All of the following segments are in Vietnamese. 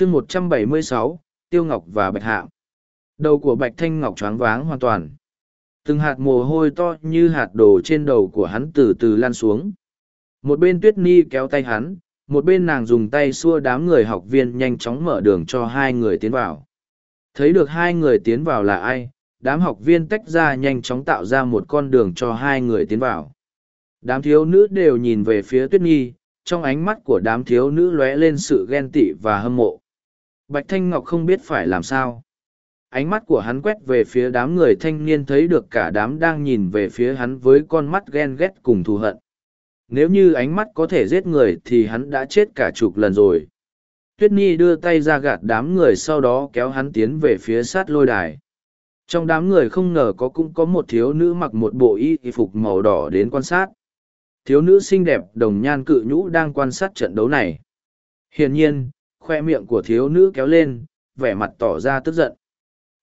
chương một trăm bảy mươi sáu Tiêu Ngọc và Bạch Hạm. Đầu của Bạch Thanh Ngọc choáng váng hoàn toàn. Từng hạt mồ hôi to như hạt đồ trên đầu của hắn từ từ lan xuống. Một bên Tuyết Ni kéo tay hắn, một bên nàng dùng tay xua đám người học viên nhanh chóng mở đường cho hai người tiến vào. Thấy được hai người tiến vào là ai, đám học viên tách ra nhanh chóng tạo ra một con đường cho hai người tiến vào. Đám thiếu nữ đều nhìn về phía Tuyết Nhi, trong ánh mắt của đám thiếu nữ lóe lên sự ghen tị và hâm mộ. Bạch Thanh Ngọc không biết phải làm sao. Ánh mắt của hắn quét về phía đám người thanh niên thấy được cả đám đang nhìn về phía hắn với con mắt ghen ghét cùng thù hận. Nếu như ánh mắt có thể giết người thì hắn đã chết cả chục lần rồi. Tuyết Nhi đưa tay ra gạt đám người sau đó kéo hắn tiến về phía sát lôi đài. Trong đám người không ngờ có cũng có một thiếu nữ mặc một bộ y phục màu đỏ đến quan sát. Thiếu nữ xinh đẹp đồng nhan cự nhũ đang quan sát trận đấu này. Hiển nhiên, khoe miệng của thiếu nữ kéo lên, vẻ mặt tỏ ra tức giận.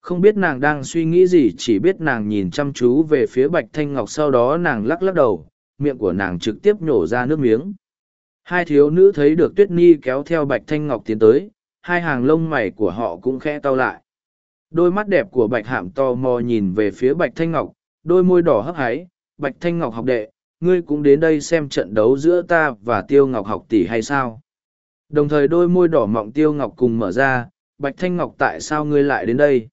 Không biết nàng đang suy nghĩ gì chỉ biết nàng nhìn chăm chú về phía Bạch Thanh Ngọc sau đó nàng lắc lắc đầu, miệng của nàng trực tiếp nhổ ra nước miếng. Hai thiếu nữ thấy được Tuyết Nhi kéo theo Bạch Thanh Ngọc tiến tới, hai hàng lông mày của họ cũng khẽ tao lại. Đôi mắt đẹp của Bạch Hạm to mò nhìn về phía Bạch Thanh Ngọc, đôi môi đỏ hấp háy, Bạch Thanh Ngọc học đệ, ngươi cũng đến đây xem trận đấu giữa ta và Tiêu Ngọc học tỷ hay sao? Đồng thời đôi môi đỏ mọng Tiêu Ngọc cùng mở ra, Bạch Thanh Ngọc tại sao ngươi lại đến đây?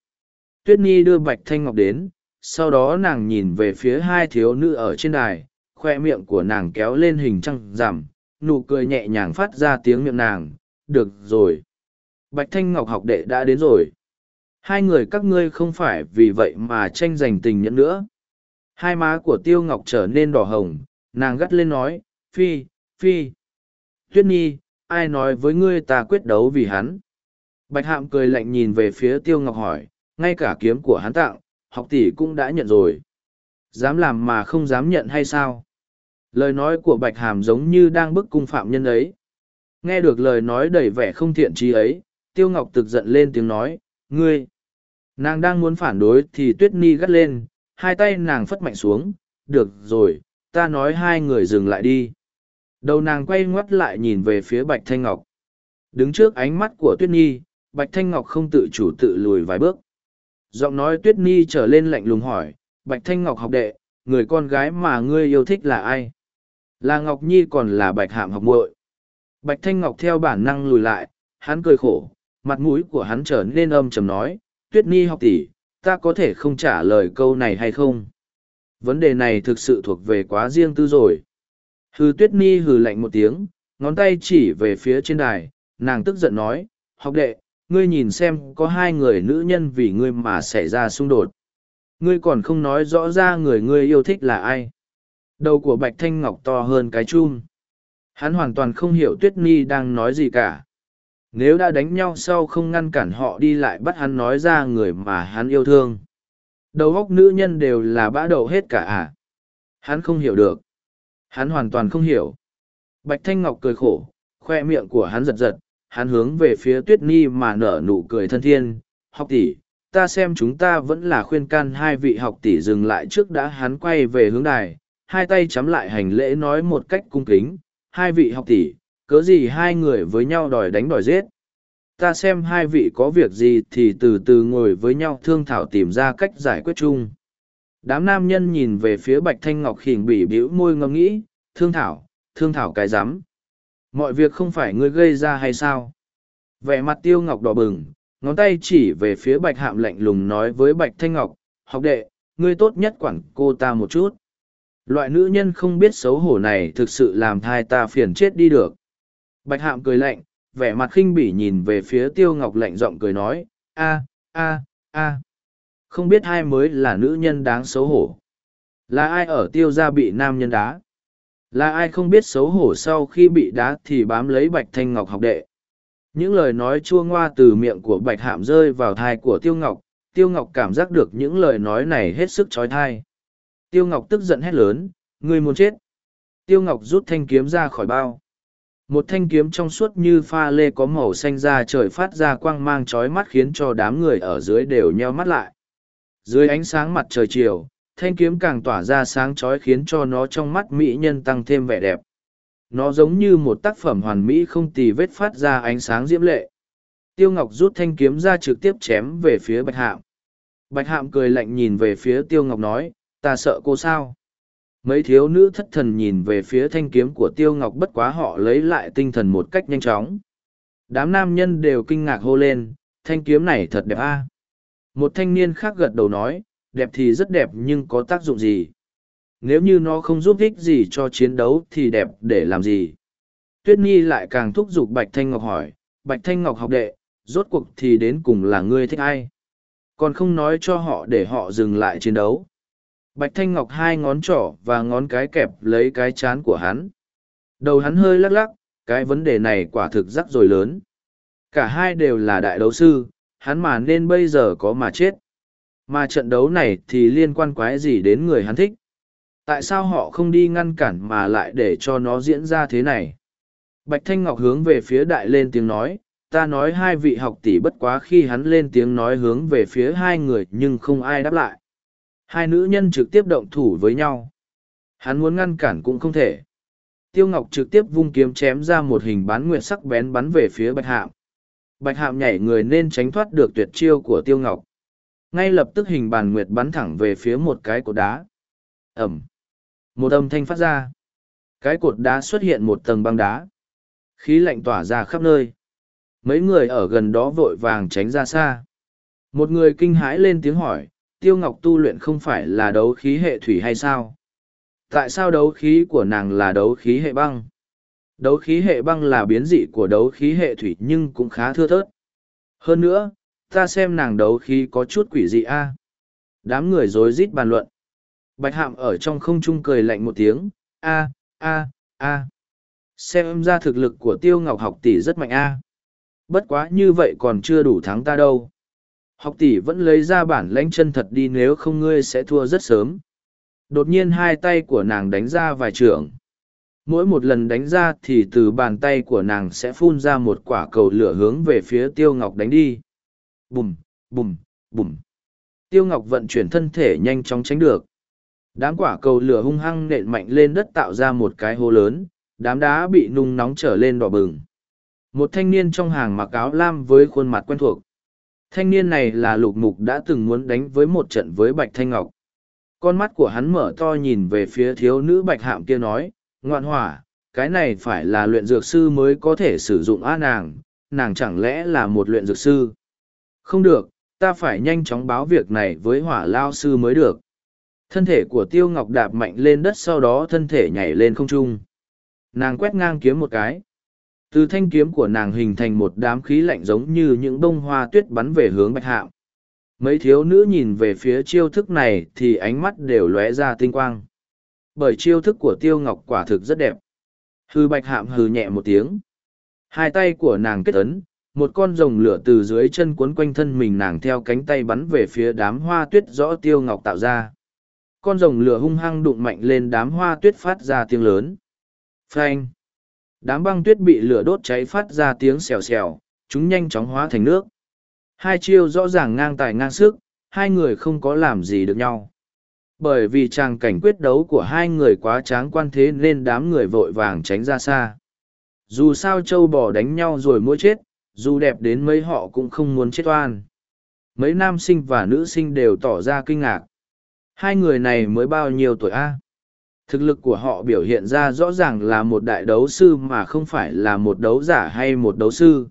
Tuyết Nhi đưa Bạch Thanh Ngọc đến, sau đó nàng nhìn về phía hai thiếu nữ ở trên đài, khoe miệng của nàng kéo lên hình trăng giảm, nụ cười nhẹ nhàng phát ra tiếng miệng nàng, được rồi. Bạch Thanh Ngọc học đệ đã đến rồi. Hai người các ngươi không phải vì vậy mà tranh giành tình nhẫn nữa. Hai má của Tiêu Ngọc trở nên đỏ hồng, nàng gắt lên nói, phi, phi. Tuyết Nhi, ai nói với ngươi ta quyết đấu vì hắn? Bạch Hạm cười lạnh nhìn về phía Tiêu Ngọc hỏi, ngay cả kiếm của hắn tặng, học tỷ cũng đã nhận rồi. Dám làm mà không dám nhận hay sao? Lời nói của Bạch Hàm giống như đang bức cung phạm nhân ấy. Nghe được lời nói đầy vẻ không thiện trí ấy, Tiêu Ngọc thực giận lên tiếng nói, ngươi. Nàng đang muốn phản đối thì Tuyết Ni gắt lên, hai tay nàng phất mạnh xuống, được rồi, ta nói hai người dừng lại đi. Đầu nàng quay ngoắt lại nhìn về phía Bạch Thanh Ngọc. Đứng trước ánh mắt của Tuyết Nhi, Bạch Thanh Ngọc không tự chủ tự lùi vài bước. Giọng nói Tuyết Nhi trở lên lạnh lùng hỏi, Bạch Thanh Ngọc học đệ, người con gái mà ngươi yêu thích là ai? Là Ngọc Nhi còn là Bạch Hạm học muội. Bạch Thanh Ngọc theo bản năng lùi lại, hắn cười khổ, mặt mũi của hắn trở nên âm trầm nói, Tuyết Nhi học tỷ, ta có thể không trả lời câu này hay không? Vấn đề này thực sự thuộc về quá riêng tư rồi. Hư Tuyết ni hừ lạnh một tiếng, ngón tay chỉ về phía trên đài, nàng tức giận nói, học đệ, ngươi nhìn xem có hai người nữ nhân vì ngươi mà xảy ra xung đột. Ngươi còn không nói rõ ra người ngươi yêu thích là ai. Đầu của Bạch Thanh Ngọc to hơn cái chum. Hắn hoàn toàn không hiểu Tuyết ni đang nói gì cả. Nếu đã đánh nhau sau không ngăn cản họ đi lại bắt hắn nói ra người mà hắn yêu thương. Đầu óc nữ nhân đều là bã đầu hết cả à. Hắn không hiểu được. Hắn hoàn toàn không hiểu. Bạch Thanh Ngọc cười khổ, khoe miệng của hắn giật giật, hắn hướng về phía Tuyết Nhi mà nở nụ cười thân thiên. Học tỷ, ta xem chúng ta vẫn là khuyên can hai vị học tỷ dừng lại trước đã hắn quay về hướng đài, hai tay chắm lại hành lễ nói một cách cung kính, hai vị học tỷ, cớ gì hai người với nhau đòi đánh đòi giết. Ta xem hai vị có việc gì thì từ từ ngồi với nhau thương thảo tìm ra cách giải quyết chung. Đám nam nhân nhìn về phía Bạch Thanh Ngọc khỉnh bỉ bĩu môi ngẫm nghĩ, thương thảo, thương thảo cái rắm Mọi việc không phải ngươi gây ra hay sao? Vẻ mặt tiêu ngọc đỏ bừng, ngón tay chỉ về phía Bạch Hạm lạnh lùng nói với Bạch Thanh Ngọc, học đệ, ngươi tốt nhất quản cô ta một chút. Loại nữ nhân không biết xấu hổ này thực sự làm thai ta phiền chết đi được. Bạch hạm cười lạnh, vẻ mặt khinh bỉ nhìn về phía tiêu ngọc lạnh giọng cười nói, a a a không biết ai mới là nữ nhân đáng xấu hổ. Là ai ở tiêu gia bị nam nhân đá? Là ai không biết xấu hổ sau khi bị đá thì bám lấy bạch thanh ngọc học đệ? Những lời nói chua ngoa từ miệng của bạch hạm rơi vào thai của tiêu ngọc, tiêu ngọc cảm giác được những lời nói này hết sức trói thai. Tiêu Ngọc tức giận hét lớn, ngươi muốn chết. Tiêu Ngọc rút thanh kiếm ra khỏi bao. Một thanh kiếm trong suốt như pha lê có màu xanh da trời phát ra quang mang chói mắt khiến cho đám người ở dưới đều nheo mắt lại. Dưới ánh sáng mặt trời chiều, thanh kiếm càng tỏa ra sáng chói khiến cho nó trong mắt mỹ nhân tăng thêm vẻ đẹp. Nó giống như một tác phẩm hoàn mỹ không tì vết phát ra ánh sáng diễm lệ. Tiêu Ngọc rút thanh kiếm ra trực tiếp chém về phía Bạch Hạm. Bạch Hạm cười lạnh nhìn về phía Tiêu Ngọc nói, ta sợ cô sao? Mấy thiếu nữ thất thần nhìn về phía thanh kiếm của Tiêu Ngọc bất quá họ lấy lại tinh thần một cách nhanh chóng. Đám nam nhân đều kinh ngạc hô lên, thanh kiếm này thật đẹp a. Một thanh niên khác gật đầu nói, đẹp thì rất đẹp nhưng có tác dụng gì? Nếu như nó không giúp ích gì cho chiến đấu thì đẹp để làm gì? Tuyết Nhi lại càng thúc giục Bạch Thanh Ngọc hỏi, Bạch Thanh Ngọc học đệ, rốt cuộc thì đến cùng là ngươi thích ai? Còn không nói cho họ để họ dừng lại chiến đấu. Bạch Thanh Ngọc hai ngón trỏ và ngón cái kẹp lấy cái chán của hắn. Đầu hắn hơi lắc lắc, cái vấn đề này quả thực rắc rồi lớn. Cả hai đều là đại đấu sư, hắn mà nên bây giờ có mà chết. Mà trận đấu này thì liên quan quái gì đến người hắn thích. Tại sao họ không đi ngăn cản mà lại để cho nó diễn ra thế này? Bạch Thanh Ngọc hướng về phía đại lên tiếng nói, ta nói hai vị học tỷ bất quá khi hắn lên tiếng nói hướng về phía hai người nhưng không ai đáp lại. Hai nữ nhân trực tiếp động thủ với nhau. Hắn muốn ngăn cản cũng không thể. Tiêu Ngọc trực tiếp vung kiếm chém ra một hình bán nguyệt sắc bén bắn về phía Bạch Hạm. Bạch Hạm nhảy người nên tránh thoát được tuyệt chiêu của Tiêu Ngọc. Ngay lập tức hình bàn nguyệt bắn thẳng về phía một cái cột đá. Ẩm. Một âm thanh phát ra. Cái cột đá xuất hiện một tầng băng đá. Khí lạnh tỏa ra khắp nơi. Mấy người ở gần đó vội vàng tránh ra xa. Một người kinh hãi lên tiếng hỏi, Tiêu Ngọc tu luyện không phải là đấu khí hệ thủy hay sao? Tại sao đấu khí của nàng là đấu khí hệ băng? Đấu khí hệ băng là biến dị của đấu khí hệ thủy nhưng cũng khá thưa thớt. Hơn nữa, ta xem nàng đấu khí có chút quỷ dị a. Đám người rối rít bàn luận. Bạch hạm ở trong không trung cười lạnh một tiếng, a, a, a. Xem ra thực lực của tiêu ngọc học tỷ rất mạnh a. Bất quá như vậy còn chưa đủ thắng ta đâu. Học tỷ vẫn lấy ra bản lãnh chân thật đi nếu không ngươi sẽ thua rất sớm. Đột nhiên hai tay của nàng đánh ra vài trường. Mỗi một lần đánh ra thì từ bàn tay của nàng sẽ phun ra một quả cầu lửa hướng về phía tiêu ngọc đánh đi. Bùm, bùm, bùm. Tiêu ngọc vận chuyển thân thể nhanh chóng tránh được. Đám quả cầu lửa hung hăng nện mạnh lên đất tạo ra một cái hố lớn, đám đá bị nung nóng trở lên đỏ bừng. Một thanh niên trong hàng mặc áo lam với khuôn mặt quen thuộc. Thanh niên này là lục mục đã từng muốn đánh với một trận với Bạch Thanh Ngọc. Con mắt của hắn mở to nhìn về phía thiếu nữ Bạch Hạm kia nói, ngoạn hỏa, cái này phải là luyện dược sư mới có thể sử dụng á nàng, nàng chẳng lẽ là một luyện dược sư? Không được, ta phải nhanh chóng báo việc này với hỏa lao sư mới được. Thân thể của Tiêu Ngọc đạp mạnh lên đất sau đó thân thể nhảy lên không trung. Nàng quét ngang kiếm một cái. Từ thanh kiếm của nàng hình thành một đám khí lạnh giống như những bông hoa tuyết bắn về hướng bạch hạm. Mấy thiếu nữ nhìn về phía chiêu thức này thì ánh mắt đều lóe ra tinh quang. Bởi chiêu thức của Tiêu Ngọc quả thực rất đẹp. Hư bạch hạm hừ nhẹ một tiếng. Hai tay của nàng kết ấn, một con rồng lửa từ dưới chân cuốn quanh thân mình nàng theo cánh tay bắn về phía đám hoa tuyết rõ Tiêu Ngọc tạo ra con rồng lửa hung hăng đụng mạnh lên đám hoa tuyết phát ra tiếng lớn. Phanh! Đám băng tuyết bị lửa đốt cháy phát ra tiếng xèo xèo, chúng nhanh chóng hóa thành nước. Hai chiêu rõ ràng ngang tài ngang sức, hai người không có làm gì được nhau. Bởi vì tràng cảnh quyết đấu của hai người quá tráng quan thế nên đám người vội vàng tránh ra xa. Dù sao châu bò đánh nhau rồi mỗi chết, dù đẹp đến mấy họ cũng không muốn chết oan. Mấy nam sinh và nữ sinh đều tỏ ra kinh ngạc. Hai người này mới bao nhiêu tuổi A? Thực lực của họ biểu hiện ra rõ ràng là một đại đấu sư mà không phải là một đấu giả hay một đấu sư.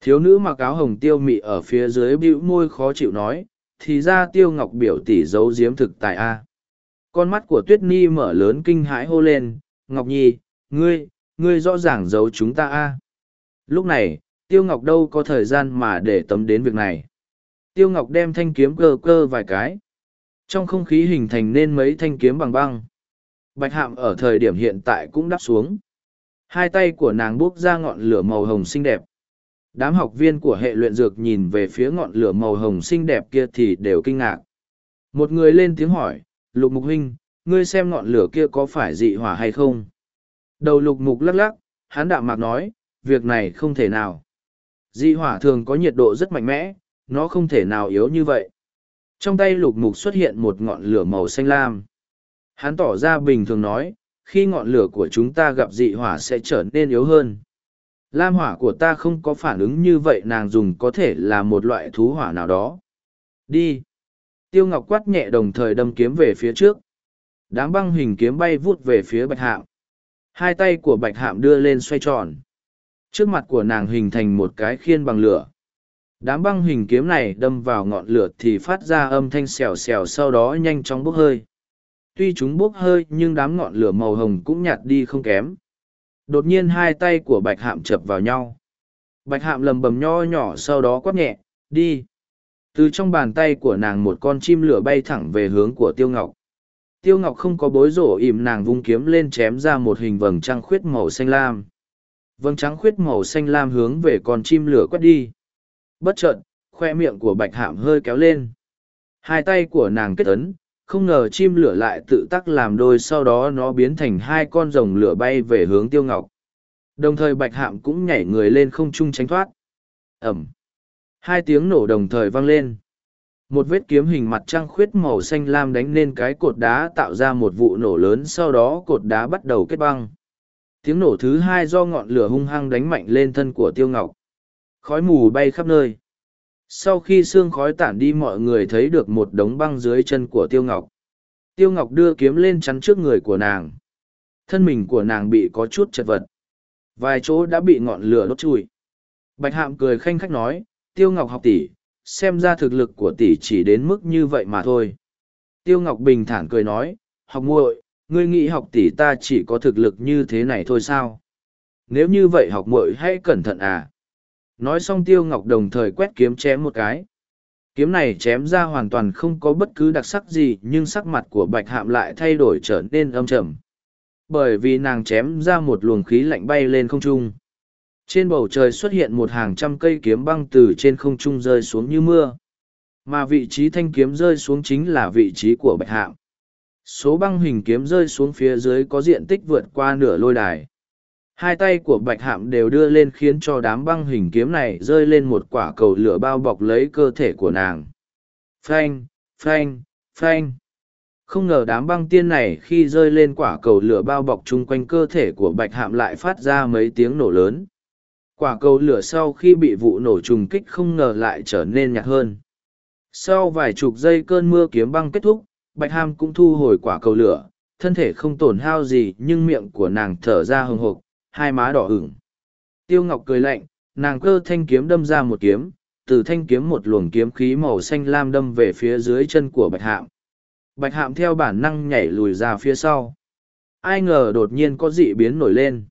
Thiếu nữ mặc áo hồng tiêu mị ở phía dưới bĩu môi khó chịu nói, thì ra tiêu ngọc biểu tỷ giấu giếm thực tại A. Con mắt của Tuyết Ni mở lớn kinh hãi hô lên, Ngọc Nhi, ngươi, ngươi rõ ràng giấu chúng ta A. Lúc này, Tiêu Ngọc đâu có thời gian mà để tấm đến việc này. Tiêu Ngọc đem thanh kiếm cơ cơ vài cái, trong không khí hình thành nên mấy thanh kiếm bằng băng. Bạch hạm ở thời điểm hiện tại cũng đắp xuống. Hai tay của nàng buốc ra ngọn lửa màu hồng xinh đẹp. Đám học viên của hệ luyện dược nhìn về phía ngọn lửa màu hồng xinh đẹp kia thì đều kinh ngạc. Một người lên tiếng hỏi, lục mục huynh, ngươi xem ngọn lửa kia có phải dị hỏa hay không? Đầu lục mục lắc lắc, hán đạo mạc nói, việc này không thể nào. Dị hỏa thường có nhiệt độ rất mạnh mẽ, nó không thể nào yếu như vậy. Trong tay lục mục xuất hiện một ngọn lửa màu xanh lam. Hắn tỏ ra bình thường nói, khi ngọn lửa của chúng ta gặp dị hỏa sẽ trở nên yếu hơn. Lam hỏa của ta không có phản ứng như vậy, nàng dùng có thể là một loại thú hỏa nào đó. Đi. Tiêu Ngọc quát nhẹ đồng thời đâm kiếm về phía trước. Đám băng hình kiếm bay vút về phía bạch hạm. Hai tay của bạch hạm đưa lên xoay tròn. Trước mặt của nàng hình thành một cái khiên bằng lửa. Đám băng hình kiếm này đâm vào ngọn lửa thì phát ra âm thanh xèo xèo, sau đó nhanh chóng bốc hơi. Tuy chúng bốc hơi nhưng đám ngọn lửa màu hồng cũng nhạt đi không kém. Đột nhiên hai tay của bạch hạm chập vào nhau. Bạch hạm lầm bầm nho nhỏ sau đó quát nhẹ, đi. Từ trong bàn tay của nàng một con chim lửa bay thẳng về hướng của Tiêu Ngọc. Tiêu Ngọc không có bối rổ ìm nàng vung kiếm lên chém ra một hình vầng trăng khuyết màu xanh lam. Vầng trắng khuyết màu xanh lam hướng về con chim lửa quét đi. Bất chợt, khoe miệng của bạch hạm hơi kéo lên. Hai tay của nàng kết ấn, không ngờ chim lửa lại tự tắc làm đôi sau đó nó biến thành hai con rồng lửa bay về hướng tiêu ngọc. Đồng thời bạch hạm cũng nhảy người lên không trung tránh thoát. Ẩm. Hai tiếng nổ đồng thời vang lên. Một vết kiếm hình mặt trăng khuyết màu xanh lam đánh lên cái cột đá tạo ra một vụ nổ lớn sau đó cột đá bắt đầu kết băng. Tiếng nổ thứ hai do ngọn lửa hung hăng đánh mạnh lên thân của tiêu ngọc. Khói mù bay khắp nơi. Sau khi xương khói tản đi mọi người thấy được một đống băng dưới chân của tiêu ngọc. Tiêu ngọc đưa kiếm lên chắn trước người của nàng. Thân mình của nàng bị có chút chật vật. Vài chỗ đã bị ngọn lửa đốt chùi. Bạch hạm cười khanh khách nói, tiêu ngọc học tỷ, xem ra thực lực của tỷ chỉ đến mức như vậy mà thôi. Tiêu ngọc bình thản cười nói, học muội, ngươi nghĩ học tỷ ta chỉ có thực lực như thế này thôi sao? Nếu như vậy học muội hãy cẩn thận à? Nói xong tiêu ngọc đồng thời quét kiếm chém một cái. Kiếm này chém ra hoàn toàn không có bất cứ đặc sắc gì, nhưng sắc mặt của bạch hạm lại thay đổi trở nên âm trầm. Bởi vì nàng chém ra một luồng khí lạnh bay lên không trung. Trên bầu trời xuất hiện một hàng trăm cây kiếm băng từ trên không trung rơi xuống như mưa. Mà vị trí thanh kiếm rơi xuống chính là vị trí của bạch hạm. Số băng hình kiếm rơi xuống phía dưới có diện tích vượt qua nửa lôi đài. Hai tay của bạch hạm đều đưa lên khiến cho đám băng hình kiếm này rơi lên một quả cầu lửa bao bọc lấy cơ thể của nàng. Phanh, phanh, phanh. Không ngờ đám băng tiên này khi rơi lên quả cầu lửa bao bọc chung quanh cơ thể của bạch hạm lại phát ra mấy tiếng nổ lớn. Quả cầu lửa sau khi bị vụ nổ trùng kích không ngờ lại trở nên nhạt hơn. Sau vài chục giây cơn mưa kiếm băng kết thúc, bạch hạm cũng thu hồi quả cầu lửa, thân thể không tổn hao gì nhưng miệng của nàng thở ra hừng hộp, hai má đỏ ửng. Tiêu Ngọc cười lạnh, nàng cơ thanh kiếm đâm ra một kiếm, từ thanh kiếm một luồng kiếm khí màu xanh lam đâm về phía dưới chân của Bạch Hạm. Bạch Hạm theo bản năng nhảy lùi ra phía sau. Ai ngờ đột nhiên có dị biến nổi lên.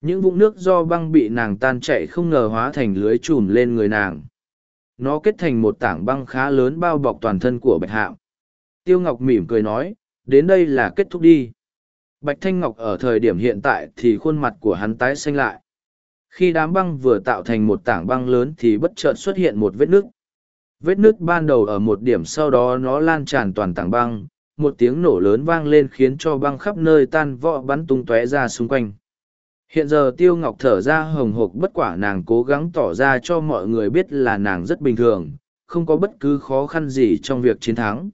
Những vũng nước do băng bị nàng tan chạy không ngờ hóa thành lưới trùm lên người nàng. Nó kết thành một tảng băng khá lớn bao bọc toàn thân của Bạch Hạm. Tiêu Ngọc mỉm cười nói, đến đây là kết thúc đi. Bạch Thanh Ngọc ở thời điểm hiện tại thì khuôn mặt của hắn tái xanh lại. Khi đám băng vừa tạo thành một tảng băng lớn thì bất chợt xuất hiện một vết nứt. Vết nứt ban đầu ở một điểm sau đó nó lan tràn toàn tảng băng, một tiếng nổ lớn vang lên khiến cho băng khắp nơi tan vỡ bắn tung tóe ra xung quanh. Hiện giờ Tiêu Ngọc thở ra hồng hộc bất quả nàng cố gắng tỏ ra cho mọi người biết là nàng rất bình thường, không có bất cứ khó khăn gì trong việc chiến thắng.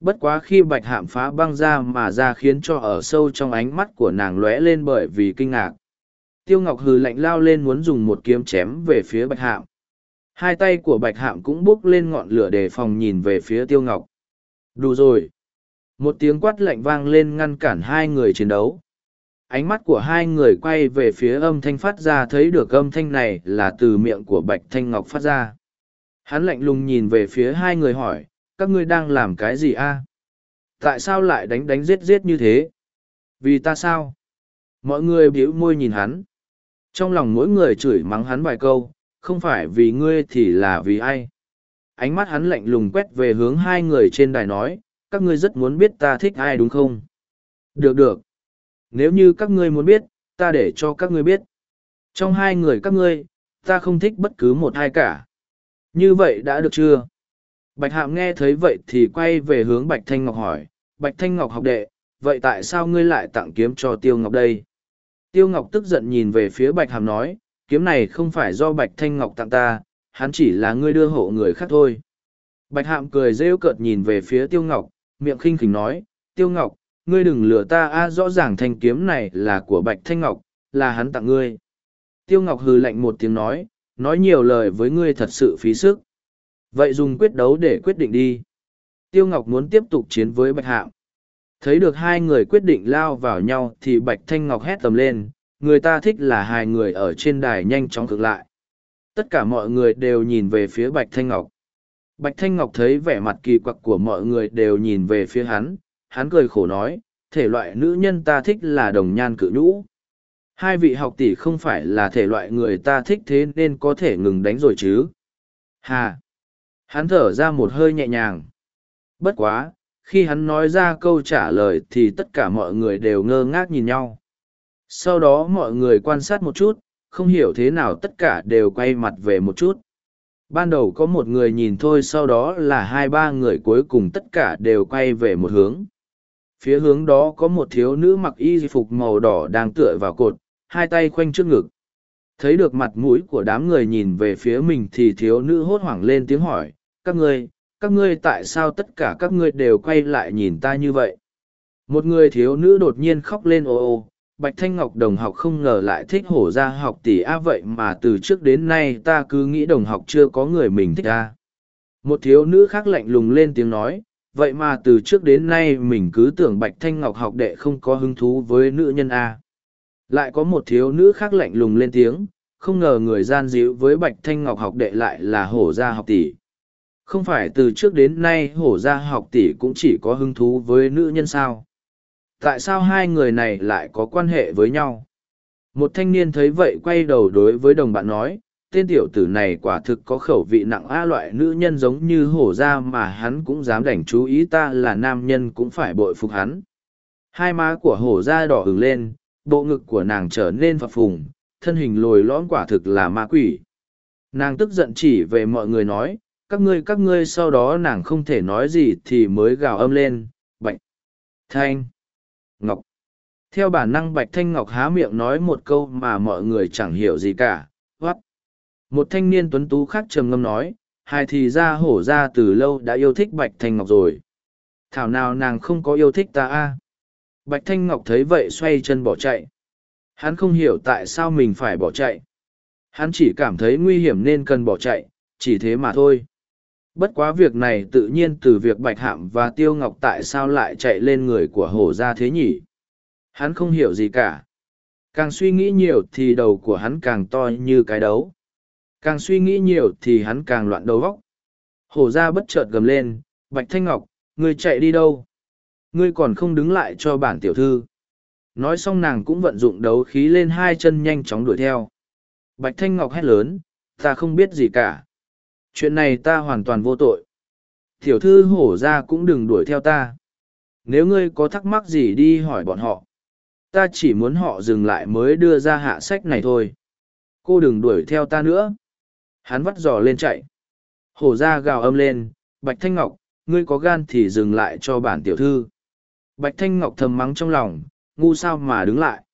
Bất quá khi bạch hạm phá băng ra mà ra khiến cho ở sâu trong ánh mắt của nàng lóe lên bởi vì kinh ngạc. Tiêu Ngọc hừ lạnh lao lên muốn dùng một kiếm chém về phía bạch hạm. Hai tay của bạch hạm cũng bốc lên ngọn lửa để phòng nhìn về phía Tiêu Ngọc. Đủ rồi. Một tiếng quát lạnh vang lên ngăn cản hai người chiến đấu. Ánh mắt của hai người quay về phía âm thanh phát ra thấy được âm thanh này là từ miệng của Bạch Thanh Ngọc phát ra. Hắn lạnh lùng nhìn về phía hai người hỏi, các ngươi đang làm cái gì a? Tại sao lại đánh đánh giết giết như thế? Vì ta sao? Mọi người bĩu môi nhìn hắn. Trong lòng mỗi người chửi mắng hắn vài câu, không phải vì ngươi thì là vì ai. Ánh mắt hắn lạnh lùng quét về hướng hai người trên đài nói, các ngươi rất muốn biết ta thích ai đúng không? Được được. Nếu như các ngươi muốn biết, ta để cho các ngươi biết. Trong hai người các ngươi, ta không thích bất cứ một ai cả. Như vậy đã được chưa? Bạch Hạm nghe thấy vậy thì quay về hướng Bạch Thanh Ngọc hỏi, Bạch Thanh Ngọc học đệ, vậy tại sao ngươi lại tặng kiếm cho Tiêu Ngọc đây? Tiêu Ngọc tức giận nhìn về phía Bạch Hàm nói, kiếm này không phải do Bạch Thanh Ngọc tặng ta, hắn chỉ là ngươi đưa hộ người khác thôi. Bạch Hạm cười rêu cợt nhìn về phía Tiêu Ngọc, miệng khinh khỉnh nói, Tiêu Ngọc, ngươi đừng lừa ta a rõ ràng thanh kiếm này là của Bạch Thanh Ngọc, là hắn tặng ngươi. Tiêu Ngọc hừ lạnh một tiếng nói, nói nhiều lời với ngươi thật sự phí sức. Vậy dùng quyết đấu để quyết định đi. Tiêu Ngọc muốn tiếp tục chiến với Bạch Hạm. Thấy được hai người quyết định lao vào nhau thì Bạch Thanh Ngọc hét tầm lên, người ta thích là hai người ở trên đài nhanh chóng cực lại. Tất cả mọi người đều nhìn về phía Bạch Thanh Ngọc. Bạch Thanh Ngọc thấy vẻ mặt kỳ quặc của mọi người đều nhìn về phía hắn, hắn cười khổ nói, thể loại nữ nhân ta thích là đồng nhan cự nhũ. Hai vị học tỷ không phải là thể loại người ta thích thế nên có thể ngừng đánh rồi chứ. Hà! Hắn thở ra một hơi nhẹ nhàng. Bất quá, khi hắn nói ra câu trả lời thì tất cả mọi người đều ngơ ngác nhìn nhau. Sau đó mọi người quan sát một chút, không hiểu thế nào tất cả đều quay mặt về một chút. Ban đầu có một người nhìn thôi sau đó là hai ba người cuối cùng tất cả đều quay về một hướng. Phía hướng đó có một thiếu nữ mặc y phục màu đỏ đang tựa vào cột, hai tay khoanh trước ngực. Thấy được mặt mũi của đám người nhìn về phía mình thì thiếu nữ hốt hoảng lên tiếng hỏi, các ngươi, các ngươi tại sao tất cả các ngươi đều quay lại nhìn ta như vậy? Một người thiếu nữ đột nhiên khóc lên ô ô, Bạch Thanh Ngọc đồng học không ngờ lại thích hổ ra học tỷ A vậy mà từ trước đến nay ta cứ nghĩ đồng học chưa có người mình thích A. Một thiếu nữ khác lạnh lùng lên tiếng nói, vậy mà từ trước đến nay mình cứ tưởng Bạch Thanh Ngọc học đệ không có hứng thú với nữ nhân A. Lại có một thiếu nữ khác lạnh lùng lên tiếng, không ngờ người gian díu với Bạch Thanh Ngọc học đệ lại là hổ gia học tỷ. Không phải từ trước đến nay hổ gia học tỷ cũng chỉ có hứng thú với nữ nhân sao? Tại sao hai người này lại có quan hệ với nhau? Một thanh niên thấy vậy quay đầu đối với đồng bạn nói, tên tiểu tử này quả thực có khẩu vị nặng a loại nữ nhân giống như hổ ra mà hắn cũng dám đảnh chú ý ta là nam nhân cũng phải bội phục hắn. Hai má của hổ ra đỏ hừng lên, bộ ngực của nàng trở nên phập phùng, thân hình lồi lõm quả thực là ma quỷ. Nàng tức giận chỉ về mọi người nói các ngươi các ngươi sau đó nàng không thể nói gì thì mới gào âm lên bạch thanh Ngọc. Theo bản năng Bạch Thanh Ngọc há miệng nói một câu mà mọi người chẳng hiểu gì cả, hoắt. Một thanh niên tuấn tú khác trầm ngâm nói, hai thì ra hổ ra từ lâu đã yêu thích Bạch Thanh Ngọc rồi. Thảo nào nàng không có yêu thích ta a Bạch Thanh Ngọc thấy vậy xoay chân bỏ chạy. Hắn không hiểu tại sao mình phải bỏ chạy. Hắn chỉ cảm thấy nguy hiểm nên cần bỏ chạy, chỉ thế mà thôi. Bất quá việc này tự nhiên từ việc Bạch Hạm và Tiêu Ngọc tại sao lại chạy lên người của hổ ra thế nhỉ? Hắn không hiểu gì cả. Càng suy nghĩ nhiều thì đầu của hắn càng to như cái đấu. Càng suy nghĩ nhiều thì hắn càng loạn đầu vóc. Hổ ra bất chợt gầm lên, Bạch Thanh Ngọc, ngươi chạy đi đâu? Ngươi còn không đứng lại cho bản tiểu thư. Nói xong nàng cũng vận dụng đấu khí lên hai chân nhanh chóng đuổi theo. Bạch Thanh Ngọc hét lớn, ta không biết gì cả chuyện này ta hoàn toàn vô tội. Tiểu thư hổ ra cũng đừng đuổi theo ta. Nếu ngươi có thắc mắc gì đi hỏi bọn họ, ta chỉ muốn họ dừng lại mới đưa ra hạ sách này thôi. Cô đừng đuổi theo ta nữa. Hắn vắt giò lên chạy. Hổ ra gào âm lên, bạch thanh ngọc, ngươi có gan thì dừng lại cho bản tiểu thư. Bạch thanh ngọc thầm mắng trong lòng, ngu sao mà đứng lại?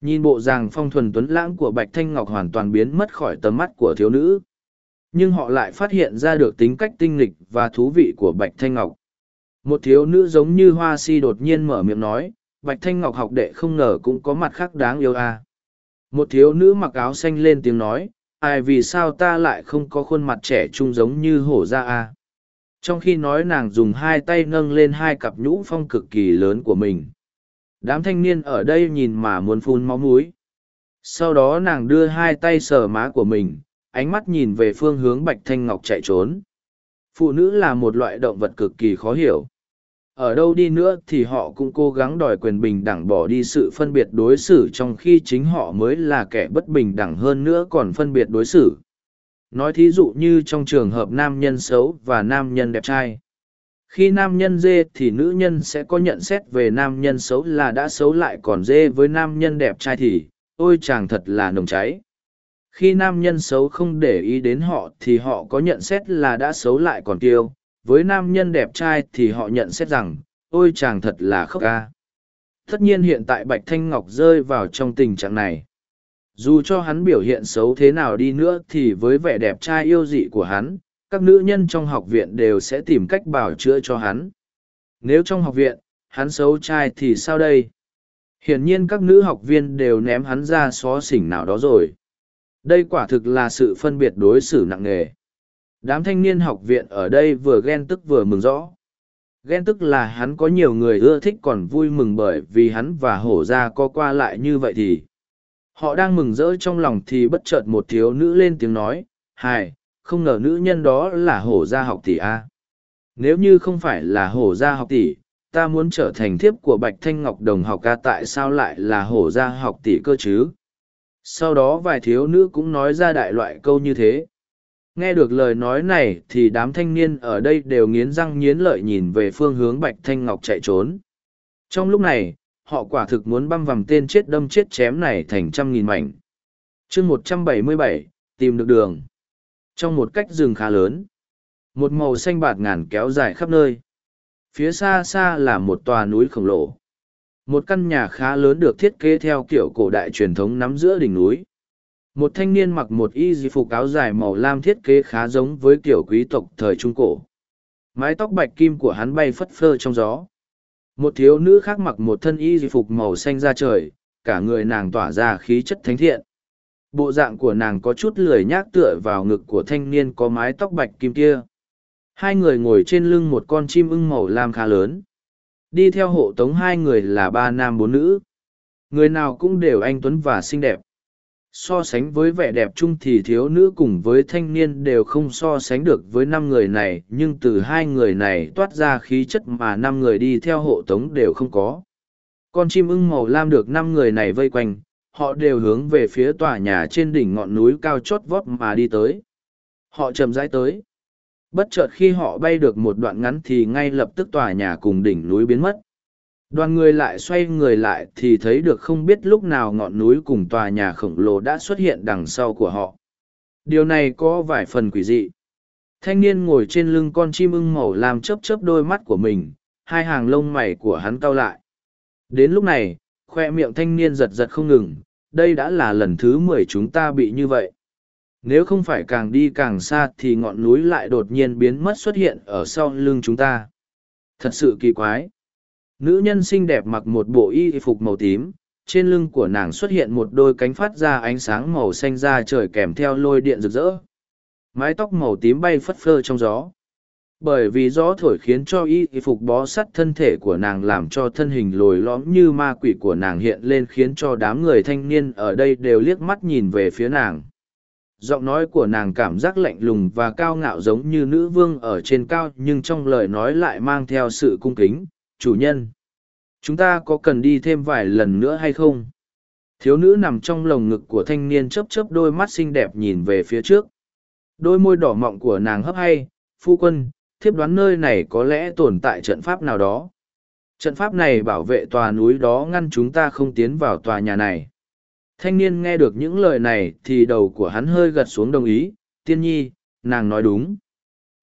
Nhìn bộ ràng phong thuần tuấn lãng của bạch thanh ngọc hoàn toàn biến mất khỏi tầm mắt của thiếu nữ nhưng họ lại phát hiện ra được tính cách tinh lịch và thú vị của bạch thanh ngọc một thiếu nữ giống như hoa si đột nhiên mở miệng nói, bạch thanh ngọc học đệ không ngờ cũng có mặt khác đáng yêu à. một thiếu nữ mặc áo xanh lên tiếng nói, ai vì sao ta lại không có khuôn mặt trẻ trung giống như hổ ra à. trong khi nói nàng dùng hai tay nâng lên hai cặp nhũ phong cực kỳ lớn của mình đám thanh niên ở đây nhìn mà muốn phun máu múi sau đó nàng đưa hai tay sờ má của mình ánh mắt nhìn về phương hướng bạch thanh ngọc chạy trốn. Phụ nữ là một loại động vật cực kỳ khó hiểu. Ở đâu đi nữa thì họ cũng cố gắng đòi quyền bình đẳng bỏ đi sự phân biệt đối xử trong khi chính họ mới là kẻ bất bình đẳng hơn nữa còn phân biệt đối xử. Nói thí dụ như trong trường hợp nam nhân xấu và nam nhân đẹp trai. Khi nam nhân dê thì nữ nhân sẽ có nhận xét về nam nhân xấu là đã xấu lại còn dê với nam nhân đẹp trai thì, ôi chàng thật là nồng cháy khi nam nhân xấu không để ý đến họ thì họ có nhận xét là đã xấu lại còn tiêu với nam nhân đẹp trai thì họ nhận xét rằng, ôi, chàng thật là khóc ca. Tất nhiên hiện tại bạch thanh ngọc rơi vào trong tình trạng này. Dù cho hắn biểu hiện xấu thế nào đi nữa thì với vẻ đẹp trai yêu dị của hắn, các nữ nhân trong học viện đều sẽ tìm cách bảo chữa cho hắn. Nếu trong học viện, hắn xấu trai thì sao đây? Hiển nhiên các nữ học viên đều ném hắn ra xó xỉnh nào đó rồi. Đây quả thực là sự phân biệt đối xử nặng nề. Đám thanh niên học viện ở đây vừa ghen tức vừa mừng rõ. Ghen tức là hắn có nhiều người ưa thích còn vui mừng bởi vì hắn và hổ ra có qua lại như vậy thì. Họ đang mừng rỡ trong lòng thì bất chợt một thiếu nữ lên tiếng nói, hài, không ngờ nữ nhân đó là hổ gia học tỷ A. Nếu như không phải là hổ gia học tỷ, ta muốn trở thành thiếp của Bạch Thanh Ngọc đồng học ca tại sao lại là hổ gia học tỷ cơ chứ? Sau đó vài thiếu nữ cũng nói ra đại loại câu như thế. Nghe được lời nói này thì đám thanh niên ở đây đều nghiến răng nghiến lợi nhìn về phương hướng Bạch Thanh Ngọc chạy trốn. Trong lúc này, họ quả thực muốn băm vằm tên chết đâm chết chém này thành trăm nghìn mảnh. chương một trăm bảy mươi bảy tìm được đường. Trong một cách rừng khá lớn, một màu xanh bạt ngàn kéo dài khắp nơi. Phía xa xa là một tòa núi khổng lồ. Một căn nhà khá lớn được thiết kế theo kiểu cổ đại truyền thống nắm giữa đỉnh núi. Một thanh niên mặc một y di phục áo dài màu lam thiết kế khá giống với kiểu quý tộc thời Trung Cổ. Mái tóc bạch kim của hắn bay phất phơ trong gió. Một thiếu nữ khác mặc một thân y di phục màu xanh da trời, cả người nàng tỏa ra khí chất thánh thiện. Bộ dạng của nàng có chút lười nhác tựa vào ngực của thanh niên có mái tóc bạch kim kia. Hai người ngồi trên lưng một con chim ưng màu lam khá lớn. Đi theo hộ tống hai người là ba nam bốn nữ. Người nào cũng đều anh tuấn và xinh đẹp. So sánh với vẻ đẹp chung thì thiếu nữ cùng với thanh niên đều không so sánh được với năm người này, nhưng từ hai người này toát ra khí chất mà năm người đi theo hộ tống đều không có. Con chim ưng màu lam được năm người này vây quanh, họ đều hướng về phía tòa nhà trên đỉnh ngọn núi cao chót vót mà đi tới. Họ chậm rãi tới bất chợt khi họ bay được một đoạn ngắn thì ngay lập tức tòa nhà cùng đỉnh núi biến mất. Đoàn người lại xoay người lại thì thấy được không biết lúc nào ngọn núi cùng tòa nhà khổng lồ đã xuất hiện đằng sau của họ. Điều này có vài phần quỷ dị. Thanh niên ngồi trên lưng con chim ưng màu làm chớp chớp đôi mắt của mình, hai hàng lông mày của hắn cau lại. Đến lúc này, khoe miệng thanh niên giật giật không ngừng, đây đã là lần thứ mười chúng ta bị như vậy nếu không phải càng đi càng xa thì ngọn núi lại đột nhiên biến mất xuất hiện ở sau lưng chúng ta thật sự kỳ quái Nữ nhân xinh đẹp mặc một bộ y phục màu tím, trên lưng của nàng xuất hiện một đôi cánh phát ra ánh sáng màu xanh da trời kèm theo lôi điện rực rỡ. Mái tóc màu tím bay phất phơ trong gió. Bởi vì gió thổi khiến cho y phục bó sắt thân thể của nàng làm cho thân hình lồi lõm như ma quỷ của nàng hiện lên khiến cho đám người thanh niên ở đây đều liếc mắt nhìn về phía nàng. Giọng nói của nàng cảm giác lạnh lùng và cao ngạo giống như nữ vương ở trên cao nhưng trong lời nói lại mang theo sự cung kính, chủ nhân chúng ta có cần đi thêm vài lần nữa hay không? Thiếu nữ nằm trong lồng ngực của thanh niên chấp chấp đôi mắt xinh đẹp nhìn về phía trước. Đôi môi đỏ mọng của nàng hấp hay. Phu quân thiếp đoán nơi này có lẽ tồn tại trận pháp nào đó. Trận pháp này bảo vệ tòa núi đó ngăn chúng ta không tiến vào tòa nhà này thanh niên nghe được những lời này thì đầu của hắn hơi gật xuống đồng ý tiên nhi nàng nói đúng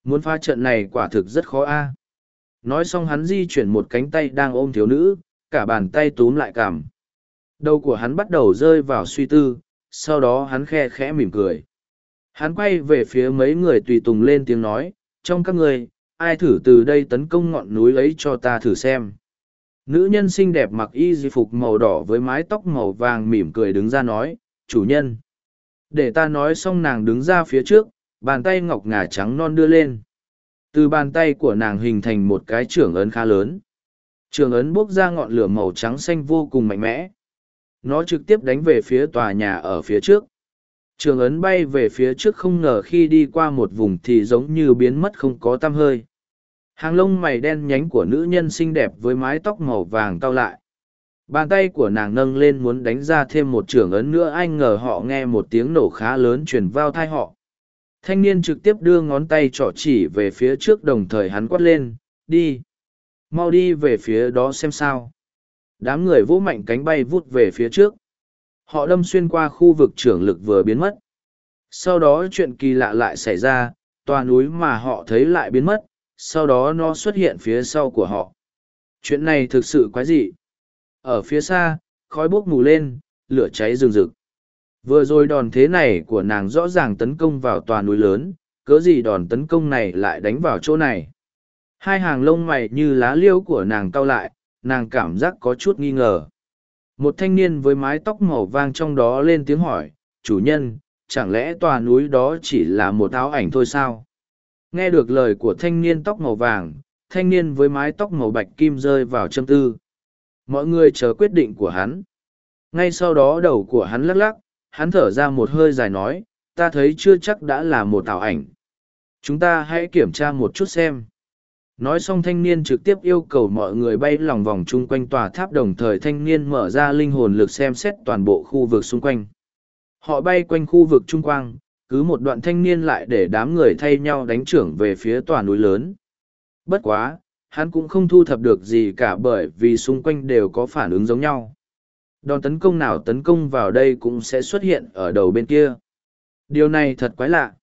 muốn pha trận này quả thực rất khó a Nói xong hắn di chuyển một cánh tay đang ôm thiếu nữ, cả bàn tay túm lại cằm. Đầu của hắn bắt đầu rơi vào suy tư, sau đó hắn khe khẽ mỉm cười. Hắn quay về phía mấy người tùy tùng lên tiếng nói, trong các người, ai thử từ đây tấn công ngọn núi ấy cho ta thử xem. Nữ nhân xinh đẹp mặc y di phục màu đỏ với mái tóc màu vàng mỉm cười đứng ra nói, chủ nhân. Để ta nói xong nàng đứng ra phía trước, bàn tay ngọc ngà trắng non đưa lên. Từ bàn tay của nàng hình thành một cái trưởng ấn khá lớn. Trường ấn bốc ra ngọn lửa màu trắng xanh vô cùng mạnh mẽ. Nó trực tiếp đánh về phía tòa nhà ở phía trước. Trường ấn bay về phía trước không ngờ khi đi qua một vùng thì giống như biến mất không có tăm hơi hàng lông mày đen nhánh của nữ nhân xinh đẹp với mái tóc màu vàng cau lại bàn tay của nàng nâng lên muốn đánh ra thêm một trưởng ấn nữa anh ngờ họ nghe một tiếng nổ khá lớn truyền vào thai họ Thanh niên trực tiếp đưa ngón tay trỏ chỉ về phía trước đồng thời hắn quát lên, đi. Mau đi về phía đó xem sao. Đám người vỗ mạnh cánh bay vút về phía trước. Họ đâm xuyên qua khu vực trưởng lực vừa biến mất. Sau đó chuyện kỳ lạ lại xảy ra, tòa núi mà họ thấy lại biến mất, sau đó nó xuất hiện phía sau của họ. Chuyện này thực sự quái dị. Ở phía xa, khói bốc mù lên, lửa cháy rừng rực. Vừa rồi đòn thế này của nàng rõ ràng tấn công vào tòa núi lớn, cớ gì đòn tấn công này lại đánh vào chỗ này. Hai hàng lông mày như lá liêu của nàng cau lại, nàng cảm giác có chút nghi ngờ. Một thanh niên với mái tóc màu vang trong đó lên tiếng hỏi, chủ nhân, chẳng lẽ tòa núi đó chỉ là một áo ảnh thôi sao nghe được lời của thanh niên tóc màu vàng, thanh niên với mái tóc màu bạch kim rơi vào châm tư. Mọi người chờ quyết định của hắn. Ngay sau đó đầu của hắn lắc lắc, hắn thở ra một hơi dài nói, ta thấy chưa chắc đã là một tạo ảnh. Chúng ta hãy kiểm tra một chút xem. Nói xong thanh niên trực tiếp yêu cầu mọi người bay lòng vòng chung quanh tòa tháp đồng thời thanh niên mở ra linh hồn lực xem xét toàn bộ khu vực xung quanh. Họ bay quanh khu vực trung quang cứ một đoạn thanh niên lại để đám người thay nhau đánh trưởng về phía tòa núi lớn. Bất quá, hắn cũng không thu thập được gì cả bởi vì xung quanh đều có phản ứng giống nhau. Đòn tấn công nào tấn công vào đây cũng sẽ xuất hiện ở đầu bên kia. Điều này thật quái lạ.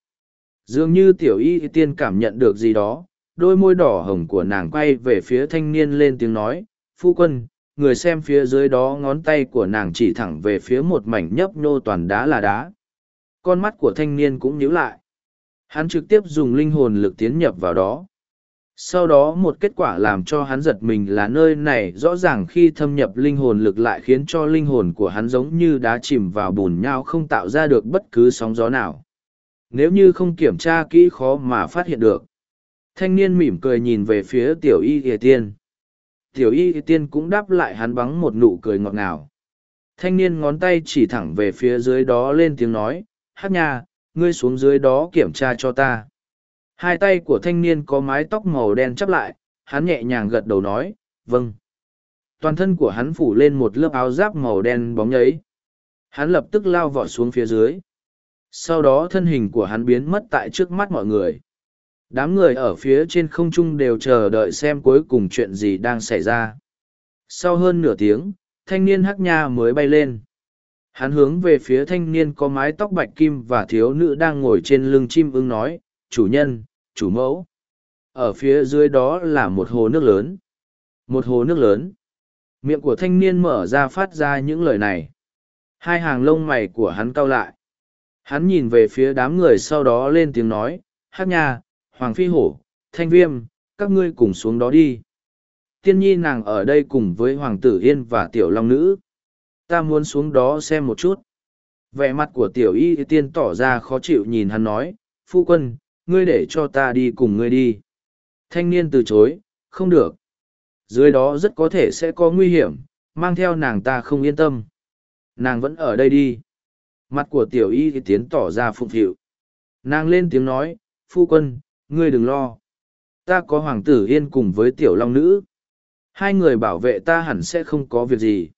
Dường như tiểu y tiên cảm nhận được gì đó, đôi môi đỏ hồng của nàng quay về phía thanh niên lên tiếng nói, phu quân, người xem phía dưới đó ngón tay của nàng chỉ thẳng về phía một mảnh nhấp nhô toàn đá là đá con mắt của thanh niên cũng nhíu lại. Hắn trực tiếp dùng linh hồn lực tiến nhập vào đó. Sau đó một kết quả làm cho hắn giật mình là nơi này rõ ràng khi thâm nhập linh hồn lực lại khiến cho linh hồn của hắn giống như đá chìm vào bùn nhau không tạo ra được bất cứ sóng gió nào. Nếu như không kiểm tra kỹ khó mà phát hiện được. Thanh niên mỉm cười nhìn về phía tiểu y kỳ tiên. Tiểu y kỳ tiên cũng đáp lại hắn bắn một nụ cười ngọt ngào. Thanh niên ngón tay chỉ thẳng về phía dưới đó lên tiếng nói hát nha, ngươi xuống dưới đó kiểm tra cho ta. Hai tay của thanh niên có mái tóc màu đen chắp lại, hắn nhẹ nhàng gật đầu nói vâng. Toàn thân của hắn phủ lên một lớp áo giáp màu đen bóng nhấy. Hắn lập tức lao vọt xuống phía dưới. Sau đó thân hình của hắn biến mất tại trước mắt mọi người. Đám người ở phía trên không trung đều chờ đợi xem cuối cùng chuyện gì đang xảy ra. Sau hơn nửa tiếng, thanh niên hắc nha mới bay lên hắn hướng về phía thanh niên có mái tóc bạch kim và thiếu nữ đang ngồi trên lưng chim ưng nói, chủ nhân, chủ mẫu. Ở phía dưới đó là một hồ nước lớn. Một hồ nước lớn. Miệng của thanh niên mở ra phát ra những lời này. Hai hàng lông mày của hắn cau lại. Hắn nhìn về phía đám người sau đó lên tiếng nói, hát nha, hoàng phi hổ, thanh viêm, các ngươi cùng xuống đó đi. Tiên nhi nàng ở đây cùng với hoàng tử yên và tiểu long nữ ta muốn xuống đó xem một chút. Vẻ mặt của tiểu y tiên tỏ ra khó chịu nhìn hắn nói, phu quân, ngươi để cho ta đi cùng ngươi đi. Thanh niên từ chối, không được. Dưới đó rất có thể sẽ có nguy hiểm, mang theo nàng ta không yên tâm. Nàng vẫn ở đây đi. Mặt của tiểu y thì tiến tỏ ra phụng phịu nàng lên tiếng nói, phu quân, ngươi đừng lo. Ta có hoàng tử yên cùng với tiểu long nữ. Hai người bảo vệ ta hẳn sẽ không có việc gì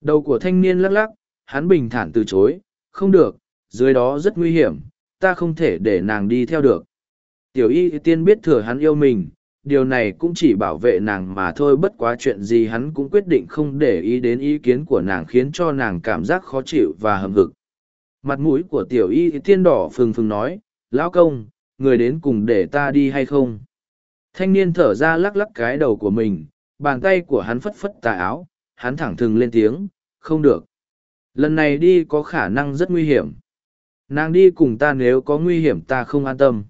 đầu của thanh niên lắc lắc, hắn bình thản từ chối, không được, dưới đó rất nguy hiểm, ta không thể để nàng đi theo được tiểu y tiên biết thừa hắn yêu mình, điều này cũng chỉ bảo vệ nàng mà thôi, bất quá chuyện gì hắn cũng quyết định không để ý đến ý kiến của nàng khiến cho nàng cảm giác khó chịu và hầm hực. mặt mũi của tiểu y tiên đỏ phừng phừng nói, lão công, người đến cùng để ta đi hay không thanh niên thở ra lắc lắc cái đầu của mình, bàn tay của hắn phất phất tà áo hắn thẳng thừng lên tiếng, không được. Lần này đi có khả năng rất nguy hiểm. Nàng đi cùng ta nếu có nguy hiểm ta không an tâm.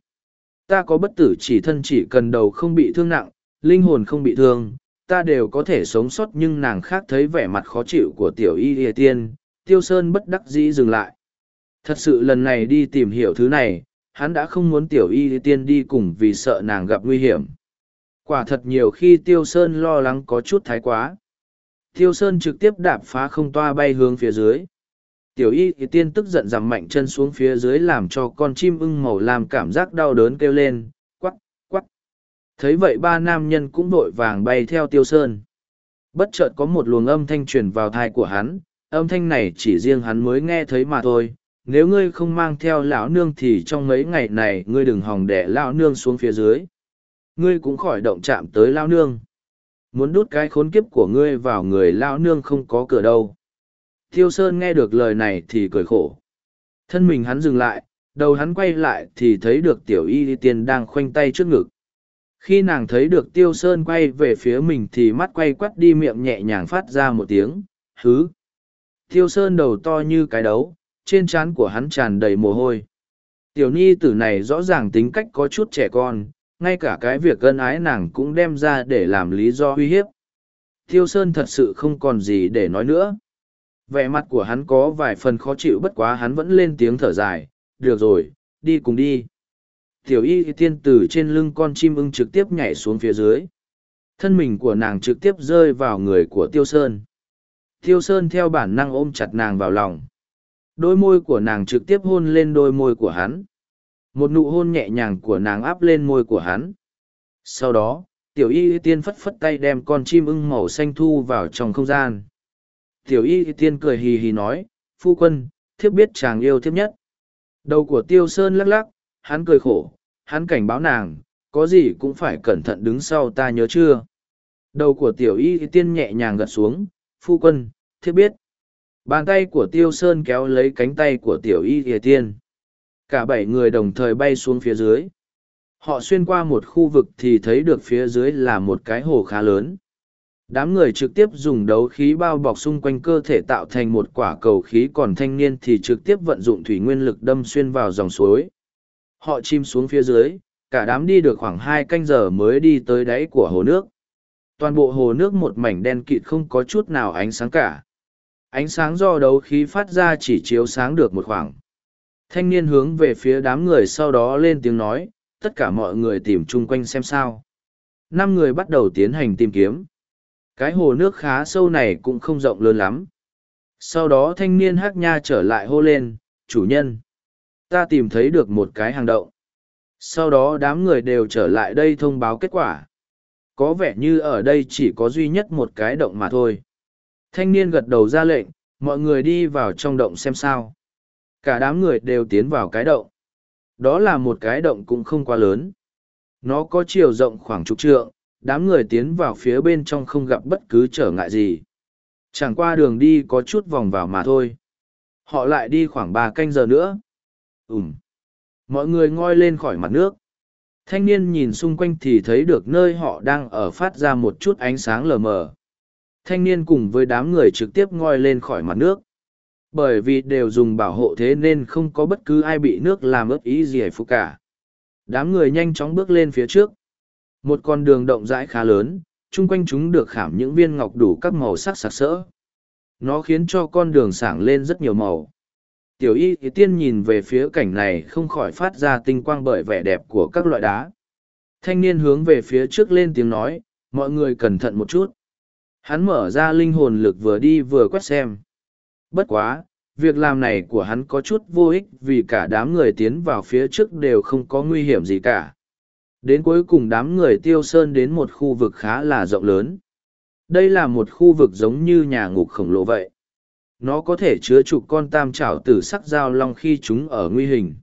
Ta có bất tử chỉ thân chỉ cần đầu không bị thương nặng, linh hồn không bị thương, ta đều có thể sống sót nhưng nàng khác thấy vẻ mặt khó chịu của tiểu y địa tiên, tiêu sơn bất đắc dĩ dừng lại. Thật sự lần này đi tìm hiểu thứ này, hắn đã không muốn tiểu y tiên đi cùng vì sợ nàng gặp nguy hiểm. Quả thật nhiều khi tiêu sơn lo lắng có chút thái quá tiêu sơn trực tiếp đạp phá không toa bay hướng phía dưới. Tiểu y thì tiên tức giận giảm mạnh chân xuống phía dưới làm cho con chim ưng màu làm cảm giác đau đớn kêu lên, quắc quắc. Thấy vậy ba nam nhân cũng vội vàng bay theo tiêu sơn. Bất chợt có một luồng âm thanh truyền vào thai của hắn, âm thanh này chỉ riêng hắn mới nghe thấy mà thôi. Nếu ngươi không mang theo lão nương thì trong mấy ngày này ngươi đừng hòng đẻ lão nương xuống phía dưới. Ngươi cũng khỏi động chạm tới lão nương muốn đút cái khốn kiếp của ngươi vào người lao nương không có cửa đâu Thiêu Sơn nghe được lời này thì cười khổ. Thân mình hắn dừng lại, đầu hắn quay lại thì thấy được tiểu y tiên đang khoanh tay trước ngực. Khi nàng thấy được Tiêu Sơn quay về phía mình thì mắt quay quắt đi miệng nhẹ nhàng phát ra một tiếng, hứ. Tiêu Sơn đầu to như cái đấu, trên trán của hắn tràn đầy mồ hôi. Tiểu nhi tử này rõ ràng tính cách có chút trẻ con, ngay cả cái việc gân ái nàng cũng đem ra để làm lý do uy hiếp. Tiêu Sơn thật sự không còn gì để nói nữa Vẻ mặt của hắn có vài phần khó chịu bất quá hắn vẫn lên tiếng thở dài, được rồi, đi cùng đi. Tiểu y tiên từ trên lưng con chim ưng trực tiếp nhảy xuống phía dưới. Thân mình của nàng trực tiếp rơi vào người của Tiêu Sơn. Tiêu Sơn theo bản năng ôm chặt nàng vào lòng. Đôi môi của nàng trực tiếp hôn lên đôi môi của hắn. Một nụ hôn nhẹ nhàng của nàng áp lên môi của hắn. Sau đó, tiểu y tiên phất phất tay đem con chim ưng màu xanh thu vào trong không gian. Tiểu y tiên cười hì hì nói, phu quân, thiếp biết chàng yêu thiếp nhất. Đầu của tiêu sơn lắc lắc, hắn cười khổ, hắn cảnh báo nàng, có gì cũng phải cẩn thận đứng sau ta nhớ chưa. Đầu của tiểu y tiên nhẹ nhàng gật xuống, phu quân, thiếp biết. Bàn tay của tiêu sơn kéo lấy cánh tay của tiểu y tiên. Cả bảy người đồng thời bay xuống phía dưới. Họ xuyên qua một khu vực thì thấy được phía dưới là một cái hồ khá lớn. Đám người trực tiếp dùng đấu khí bao bọc xung quanh cơ thể tạo thành một quả cầu khí còn thanh niên thì trực tiếp vận dụng thủy nguyên lực đâm xuyên vào dòng suối. Họ chim xuống phía dưới, cả đám đi được khoảng hai canh giờ mới đi tới đáy của hồ nước. Toàn bộ hồ nước một mảnh đen kịt không có chút nào ánh sáng cả. Ánh sáng do đấu khí phát ra chỉ chiếu sáng được một khoảng. Thanh niên hướng về phía đám người sau đó lên tiếng nói, tất cả mọi người tìm chung quanh xem sao. Năm người bắt đầu tiến hành tìm kiếm. Cái hồ nước khá sâu này cũng không rộng lớn lắm. Sau đó thanh niên hát nha trở lại hô lên, chủ nhân. Ta tìm thấy được một cái hang động. Sau đó đám người đều trở lại đây thông báo kết quả. Có vẻ như ở đây chỉ có duy nhất một cái động mà thôi. Thanh niên gật đầu ra lệnh, mọi người đi vào trong động xem sao. Cả đám người đều tiến vào cái động. Đó là một cái động cũng không quá lớn. Nó có chiều rộng khoảng chục trượng, đám người tiến vào phía bên trong không gặp bất cứ trở ngại gì. Chẳng qua đường đi có chút vòng vào mà thôi. Họ lại đi khoảng ba canh giờ nữa. Ừm. Mọi người ngoi lên khỏi mặt nước. Thanh niên nhìn xung quanh thì thấy được nơi họ đang ở phát ra một chút ánh sáng lờ mờ. Thanh niên cùng với đám người trực tiếp ngoi lên khỏi mặt nước. Bởi vì đều dùng bảo hộ thế nên không có bất cứ ai bị nước làm ướt ý gì hay phụ cả. Đám người nhanh chóng bước lên phía trước. Một con đường động rãi khá lớn, chung quanh chúng được khảm những viên ngọc đủ các màu sắc sặc sỡ. Nó khiến cho con đường sảng lên rất nhiều màu. Tiểu y thì tiên nhìn về phía cảnh này không khỏi phát ra tinh quang bởi vẻ đẹp của các loại đá. Thanh niên hướng về phía trước lên tiếng nói, mọi người cẩn thận một chút. Hắn mở ra linh hồn lực vừa đi vừa quét xem. Bất quá, việc làm này của hắn có chút vô ích vì cả đám người tiến vào phía trước đều không có nguy hiểm gì cả. Đến cuối cùng đám người tiêu sơn đến một khu vực khá là rộng lớn. Đây là một khu vực giống như nhà ngục khổng lồ vậy. Nó có thể chứa chục con tam trảo tử sắc dao long khi chúng ở nguy hình.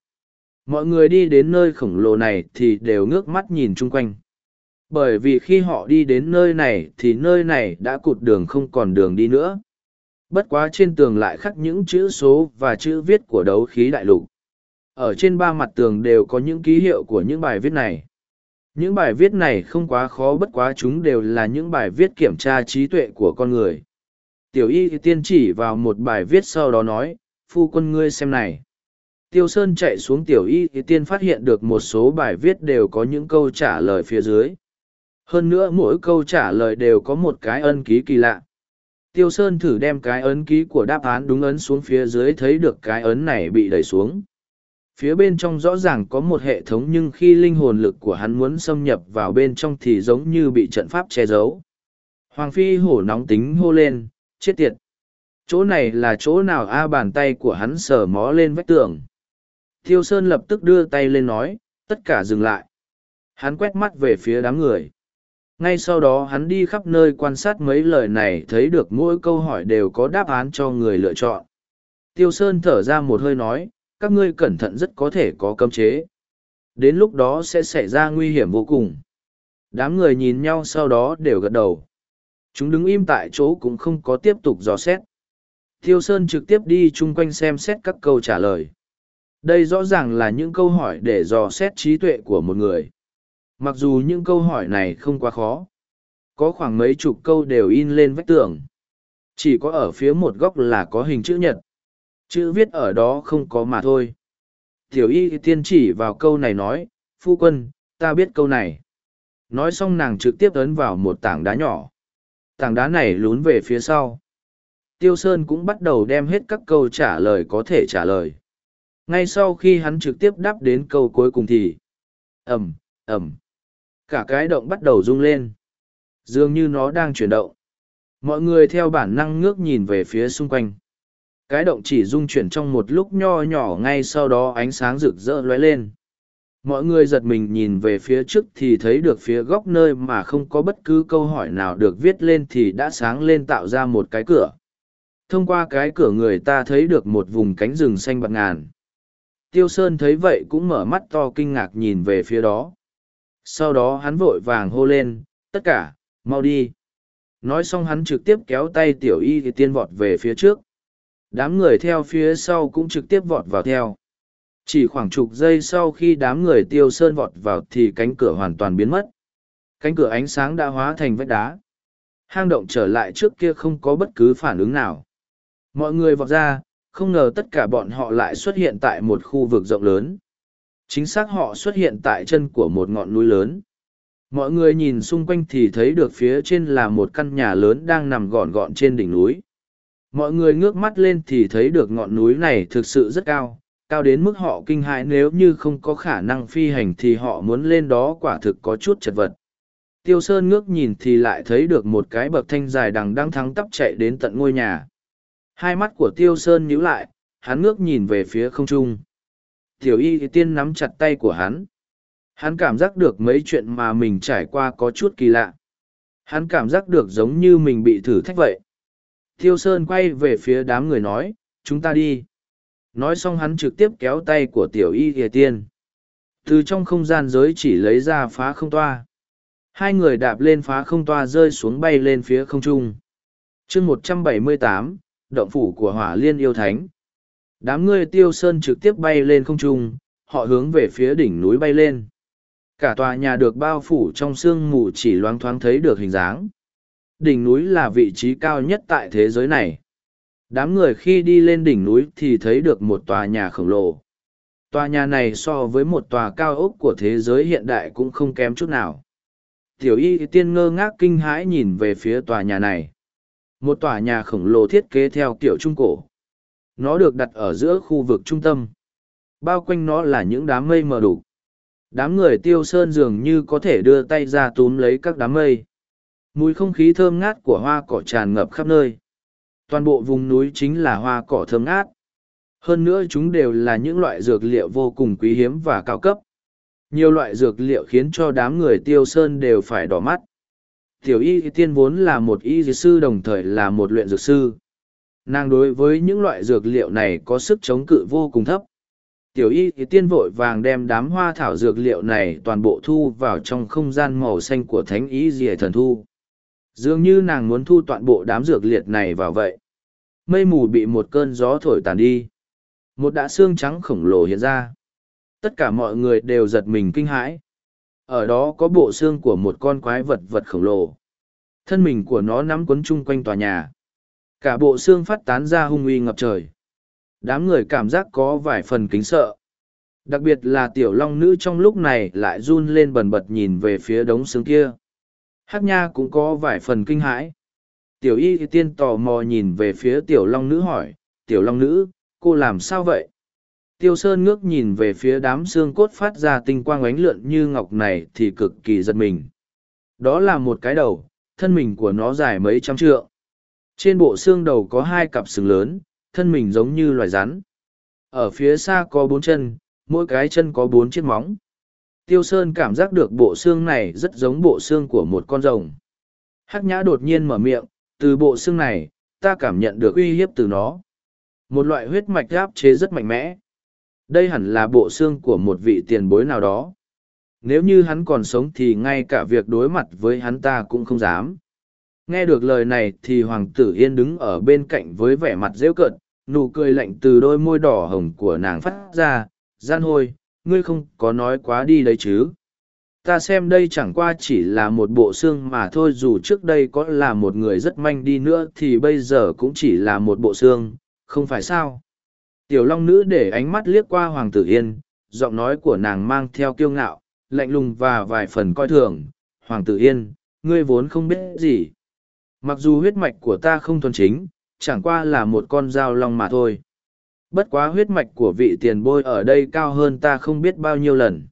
Mọi người đi đến nơi khổng lồ này thì đều ngước mắt nhìn chung quanh. Bởi vì khi họ đi đến nơi này thì nơi này đã cụt đường không còn đường đi nữa. Bất quá trên tường lại khắc những chữ số và chữ viết của đấu khí đại lục. Ở trên ba mặt tường đều có những ký hiệu của những bài viết này. Những bài viết này không quá khó bất quá chúng đều là những bài viết kiểm tra trí tuệ của con người. Tiểu y tiên chỉ vào một bài viết sau đó nói, phu quân ngươi xem này. Tiêu Sơn chạy xuống tiểu y tiên phát hiện được một số bài viết đều có những câu trả lời phía dưới. Hơn nữa mỗi câu trả lời đều có một cái ân ký kỳ lạ. Tiêu Sơn thử đem cái ấn ký của đáp án đúng ấn xuống phía dưới thấy được cái ấn này bị đẩy xuống. Phía bên trong rõ ràng có một hệ thống nhưng khi linh hồn lực của hắn muốn xâm nhập vào bên trong thì giống như bị trận pháp che giấu. Hoàng Phi hổ nóng tính hô lên, chết tiệt. Chỗ này là chỗ nào a bàn tay của hắn sờ mó lên vách tường. Tiêu Sơn lập tức đưa tay lên nói, tất cả dừng lại. Hắn quét mắt về phía đám người ngay sau đó hắn đi khắp nơi quan sát mấy lời này, thấy được mỗi câu hỏi đều có đáp án cho người lựa chọn. Tiêu sơn thở ra một hơi nói, các ngươi cẩn thận rất có thể có cấm chế. Đến lúc đó sẽ xảy ra nguy hiểm vô cùng. Đám người nhìn nhau sau đó đều gật đầu. Chúng đứng im tại chỗ cũng không có tiếp tục dò xét. Tiêu sơn trực tiếp đi chung quanh xem xét các câu trả lời. Đây rõ ràng là những câu hỏi để dò xét trí tuệ của một người. Mặc dù những câu hỏi này không quá khó. Có khoảng mấy chục câu đều in lên vách tường. Chỉ có ở phía một góc là có hình chữ nhật. Chữ viết ở đó không có mà thôi. Tiểu y tiên chỉ vào câu này nói, phu quân, ta biết câu này. Nói xong nàng trực tiếp ấn vào một tảng đá nhỏ. Tảng đá này lún về phía sau. Tiêu Sơn cũng bắt đầu đem hết các câu trả lời có thể trả lời. Ngay sau khi hắn trực tiếp đáp đến câu cuối cùng thì ẩm, ẩm. Cả cái động bắt đầu rung lên. Dường như nó đang chuyển động. Mọi người theo bản năng ngước nhìn về phía xung quanh. Cái động chỉ rung chuyển trong một lúc nho nhỏ ngay sau đó ánh sáng rực rỡ lóe lên. Mọi người giật mình nhìn về phía trước thì thấy được phía góc nơi mà không có bất cứ câu hỏi nào được viết lên thì đã sáng lên tạo ra một cái cửa. Thông qua cái cửa người ta thấy được một vùng cánh rừng xanh bạc ngàn. Tiêu Sơn thấy vậy cũng mở mắt to kinh ngạc nhìn về phía đó. Sau đó hắn vội vàng hô lên, tất cả, mau đi. Nói xong hắn trực tiếp kéo tay tiểu y thì tiên vọt về phía trước. Đám người theo phía sau cũng trực tiếp vọt vào theo. Chỉ khoảng chục giây sau khi đám người tiêu sơn vọt vào thì cánh cửa hoàn toàn biến mất. Cánh cửa ánh sáng đã hóa thành vách đá. Hang động trở lại trước kia không có bất cứ phản ứng nào. Mọi người vọt ra, không ngờ tất cả bọn họ lại xuất hiện tại một khu vực rộng lớn. Chính xác họ xuất hiện tại chân của một ngọn núi lớn. Mọi người nhìn xung quanh thì thấy được phía trên là một căn nhà lớn đang nằm gọn gọn trên đỉnh núi. Mọi người ngước mắt lên thì thấy được ngọn núi này thực sự rất cao, cao đến mức họ kinh hãi nếu như không có khả năng phi hành thì họ muốn lên đó quả thực có chút chật vật. Tiêu Sơn ngước nhìn thì lại thấy được một cái bậc thanh dài đằng đang thắng tắp chạy đến tận ngôi nhà. Hai mắt của Tiêu Sơn nhíu lại, hắn ngước nhìn về phía không trung. Tiểu y tiên nắm chặt tay của hắn. Hắn cảm giác được mấy chuyện mà mình trải qua có chút kỳ lạ. Hắn cảm giác được giống như mình bị thử thách vậy. Thiêu Sơn quay về phía đám người nói, chúng ta đi. Nói xong hắn trực tiếp kéo tay của tiểu y thìa tiên. Từ trong không gian giới chỉ lấy ra phá không toa. Hai người đạp lên phá không toa rơi xuống bay lên phía không trung. chương một trăm bảy mươi tám, động phủ của hỏa liên yêu thánh. Đám người tiêu sơn trực tiếp bay lên không trung, họ hướng về phía đỉnh núi bay lên. Cả tòa nhà được bao phủ trong sương mù chỉ loáng thoáng thấy được hình dáng. Đỉnh núi là vị trí cao nhất tại thế giới này. Đám người khi đi lên đỉnh núi thì thấy được một tòa nhà khổng lồ. Tòa nhà này so với một tòa cao ốc của thế giới hiện đại cũng không kém chút nào. Tiểu y tiên ngơ ngác kinh hãi nhìn về phía tòa nhà này. Một tòa nhà khổng lồ thiết kế theo kiểu trung cổ. Nó được đặt ở giữa khu vực trung tâm. Bao quanh nó là những đám mây mờ đủ. Đám người tiêu sơn dường như có thể đưa tay ra túm lấy các đám mây. Mùi không khí thơm ngát của hoa cỏ tràn ngập khắp nơi. Toàn bộ vùng núi chính là hoa cỏ thơm ngát. Hơn nữa chúng đều là những loại dược liệu vô cùng quý hiếm và cao cấp. Nhiều loại dược liệu khiến cho đám người tiêu sơn đều phải đỏ mắt. Tiểu y tiên vốn là một y dược sư đồng thời là một luyện dược sư. Nàng đối với những loại dược liệu này có sức chống cự vô cùng thấp. Tiểu y tiên vội vàng đem đám hoa thảo dược liệu này toàn bộ thu vào trong không gian màu xanh của thánh y dìa thần thu. Dường như nàng muốn thu toàn bộ đám dược liệt này vào vậy. Mây mù bị một cơn gió thổi tàn đi. Một đã xương trắng khổng lồ hiện ra. Tất cả mọi người đều giật mình kinh hãi. Ở đó có bộ xương của một con quái vật vật khổng lồ. Thân mình của nó nắm quấn chung quanh tòa nhà. Cả bộ xương phát tán ra hung uy ngập trời. Đám người cảm giác có vài phần kính sợ. Đặc biệt là tiểu long nữ trong lúc này lại run lên bần bật nhìn về phía đống xương kia. hát nha cũng có vài phần kinh hãi. Tiểu y tiên tò mò nhìn về phía tiểu long nữ hỏi, tiểu long nữ, cô làm sao vậy? Tiêu Sơn ngước nhìn về phía đám xương cốt phát ra tinh quang ánh lượn như ngọc này thì cực kỳ giật mình. Đó là một cái đầu, thân mình của nó dài mấy trăm trượng. Trên bộ xương đầu có hai cặp sừng lớn, thân mình giống như loài rắn. Ở phía xa có bốn chân, mỗi cái chân có bốn chiếc móng. Tiêu Sơn cảm giác được bộ xương này rất giống bộ xương của một con rồng. Hắc nhã đột nhiên mở miệng, từ bộ xương này, ta cảm nhận được uy hiếp từ nó. Một loại huyết mạch áp chế rất mạnh mẽ. Đây hẳn là bộ xương của một vị tiền bối nào đó. Nếu như hắn còn sống thì ngay cả việc đối mặt với hắn ta cũng không dám. Nghe được lời này thì Hoàng tử Yên đứng ở bên cạnh với vẻ mặt rêu cợt, nụ cười lạnh từ đôi môi đỏ hồng của nàng phát ra, gian hôi, ngươi không có nói quá đi đấy chứ. Ta xem đây chẳng qua chỉ là một bộ xương mà thôi dù trước đây có là một người rất manh đi nữa thì bây giờ cũng chỉ là một bộ xương, không phải sao. Tiểu Long Nữ để ánh mắt liếc qua Hoàng tử Yên, giọng nói của nàng mang theo kiêu ngạo, lạnh lùng và vài phần coi thường. Hoàng tử Yên, ngươi vốn không biết gì. Mặc dù huyết mạch của ta không thuần chính, chẳng qua là một con dao long mà thôi. Bất quá huyết mạch của vị tiền bối ở đây cao hơn ta không biết bao nhiêu lần.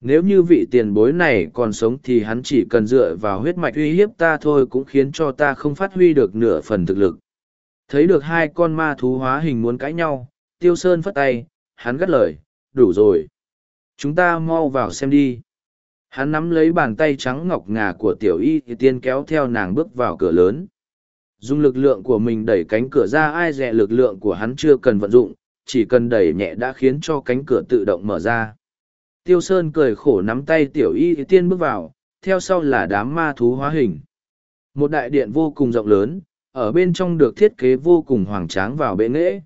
Nếu như vị tiền bối này còn sống thì hắn chỉ cần dựa vào huyết mạch uy hiếp ta thôi cũng khiến cho ta không phát huy được nửa phần thực lực. Thấy được hai con ma thú hóa hình muốn cãi nhau, tiêu sơn phất tay, hắn gắt lời, đủ rồi. Chúng ta mau vào xem đi. Hắn nắm lấy bàn tay trắng ngọc ngà của tiểu y thì tiên kéo theo nàng bước vào cửa lớn. Dùng lực lượng của mình đẩy cánh cửa ra ai dè lực lượng của hắn chưa cần vận dụng, chỉ cần đẩy nhẹ đã khiến cho cánh cửa tự động mở ra. Tiêu Sơn cười khổ nắm tay tiểu y thì tiên bước vào, theo sau là đám ma thú hóa hình. Một đại điện vô cùng rộng lớn, ở bên trong được thiết kế vô cùng hoàng tráng vào bệ nghệ.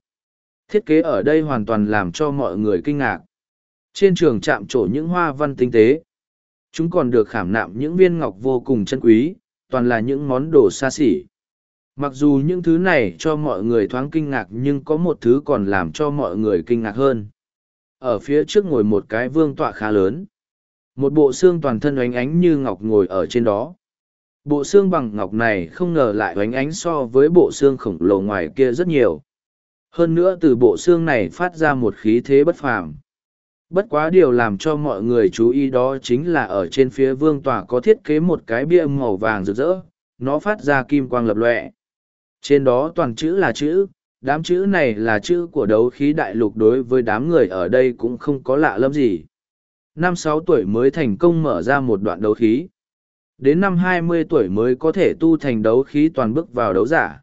Thiết kế ở đây hoàn toàn làm cho mọi người kinh ngạc. Trên trường chạm trổ những hoa văn tinh tế. Chúng còn được khảm nạm những viên ngọc vô cùng chân quý, toàn là những món đồ xa xỉ. Mặc dù những thứ này cho mọi người thoáng kinh ngạc nhưng có một thứ còn làm cho mọi người kinh ngạc hơn. Ở phía trước ngồi một cái vương tọa khá lớn. Một bộ xương toàn thân oánh ánh như ngọc ngồi ở trên đó. Bộ xương bằng ngọc này không ngờ lại oánh ánh so với bộ xương khổng lồ ngoài kia rất nhiều. Hơn nữa từ bộ xương này phát ra một khí thế bất phàm. Bất quá điều làm cho mọi người chú ý đó chính là ở trên phía vương tòa có thiết kế một cái bia màu vàng rực rỡ, nó phát ra kim quang lập lọe. Trên đó toàn chữ là chữ, đám chữ này là chữ của đấu khí đại lục đối với đám người ở đây cũng không có lạ lắm gì. Năm sáu tuổi mới thành công mở ra một đoạn đấu khí. Đến năm hai mươi tuổi mới có thể tu thành đấu khí toàn bước vào đấu giả.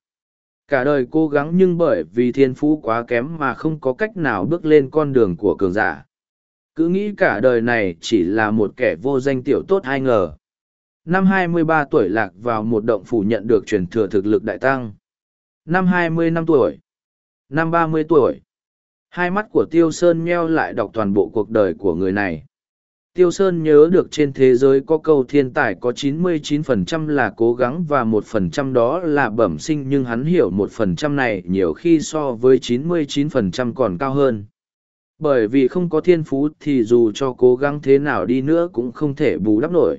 Cả đời cố gắng nhưng bởi vì thiên phú quá kém mà không có cách nào bước lên con đường của cường giả. Cứ nghĩ cả đời này chỉ là một kẻ vô danh tiểu tốt ai ngờ. Năm hai mươi ba tuổi lạc vào một động phủ nhận được truyền thừa thực lực đại tăng. Năm hai mươi năm tuổi. Năm ba mươi tuổi. Hai mắt của Tiêu Sơn nheo lại đọc toàn bộ cuộc đời của người này. Tiêu Sơn nhớ được trên thế giới có câu thiên tài có 99% là cố gắng và 1% đó là bẩm sinh nhưng hắn hiểu 1% này nhiều khi so với 99% còn cao hơn. Bởi vì không có thiên phú thì dù cho cố gắng thế nào đi nữa cũng không thể bù đắp nổi.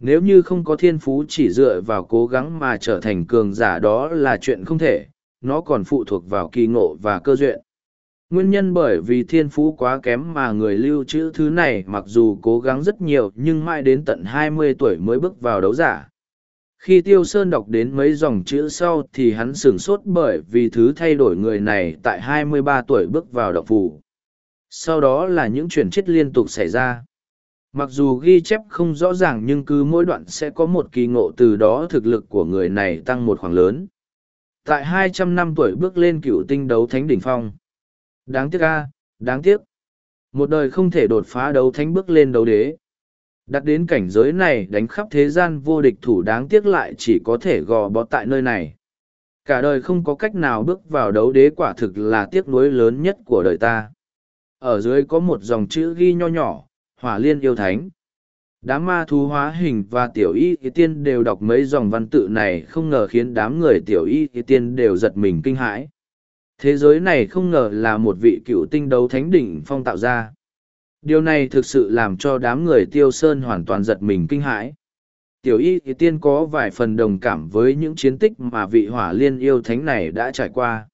Nếu như không có thiên phú chỉ dựa vào cố gắng mà trở thành cường giả đó là chuyện không thể, nó còn phụ thuộc vào kỳ ngộ và cơ duyện. Nguyên nhân bởi vì thiên phú quá kém mà người lưu trữ thứ này mặc dù cố gắng rất nhiều nhưng mãi đến tận hai mươi tuổi mới bước vào đấu giả. Khi Tiêu Sơn đọc đến mấy dòng chữ sau thì hắn sửng sốt bởi vì thứ thay đổi người này tại hai mươi ba tuổi bước vào độc phủ. Sau đó là những chuyển chết liên tục xảy ra. Mặc dù ghi chép không rõ ràng nhưng cứ mỗi đoạn sẽ có một kỳ ngộ từ đó thực lực của người này tăng một khoảng lớn. Tại hai trăm năm tuổi bước lên cựu tinh đấu thánh đỉnh phong. Đáng tiếc a, đáng tiếc. Một đời không thể đột phá đấu thánh bước lên đấu đế. Đặt đến cảnh giới này đánh khắp thế gian vô địch thủ đáng tiếc lại chỉ có thể gò bó tại nơi này. Cả đời không có cách nào bước vào đấu đế quả thực là tiếc nuối lớn nhất của đời ta. Ở dưới có một dòng chữ ghi nho nhỏ, hỏa liên yêu thánh. Đám ma thú hóa hình và tiểu y thì tiên đều đọc mấy dòng văn tự này không ngờ khiến đám người tiểu y thì tiên đều giật mình kinh hãi. Thế giới này không ngờ là một vị cựu tinh đấu thánh đỉnh phong tạo ra. Điều này thực sự làm cho đám người tiêu sơn hoàn toàn giật mình kinh hãi. Tiểu y thì tiên có vài phần đồng cảm với những chiến tích mà vị hỏa liên yêu thánh này đã trải qua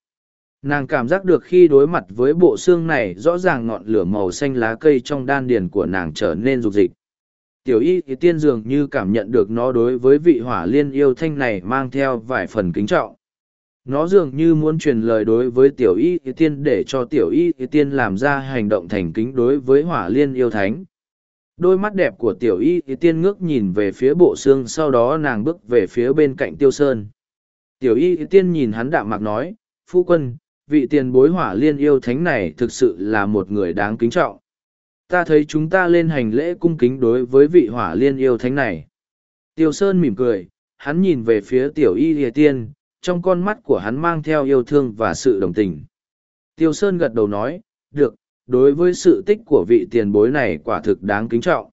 nàng cảm giác được khi đối mặt với bộ xương này, rõ ràng ngọn lửa màu xanh lá cây trong đan điền của nàng trở nên rục dịch tiểu y thì tiên dường như cảm nhận được nó đối với vị hỏa liên yêu thanh này mang theo vài phần kính trọng. Nó dường như muốn truyền lời đối với tiểu y thì tiên để cho tiểu y thì tiên làm ra hành động thành kính đối với hỏa liên yêu thánh. Đôi mắt đẹp của tiểu y thì tiên ngước nhìn về phía bộ xương, sau đó nàng bước về phía bên cạnh tiêu sơn. Tiểu y thì tiên nhìn hắn đạm mạc nói, phu quân vị tiền bối hỏa liên yêu thánh này thực sự là một người đáng kính trọng. Ta thấy chúng ta lên hành lễ cung kính đối với vị hỏa liên yêu thánh này. Tiêu Sơn mỉm cười, hắn nhìn về phía tiểu y lìa tiên, trong con mắt của hắn mang theo yêu thương và sự đồng tình. Tiêu Sơn gật đầu nói, được, đối với sự tích của vị tiền bối này quả thực đáng kính trọng.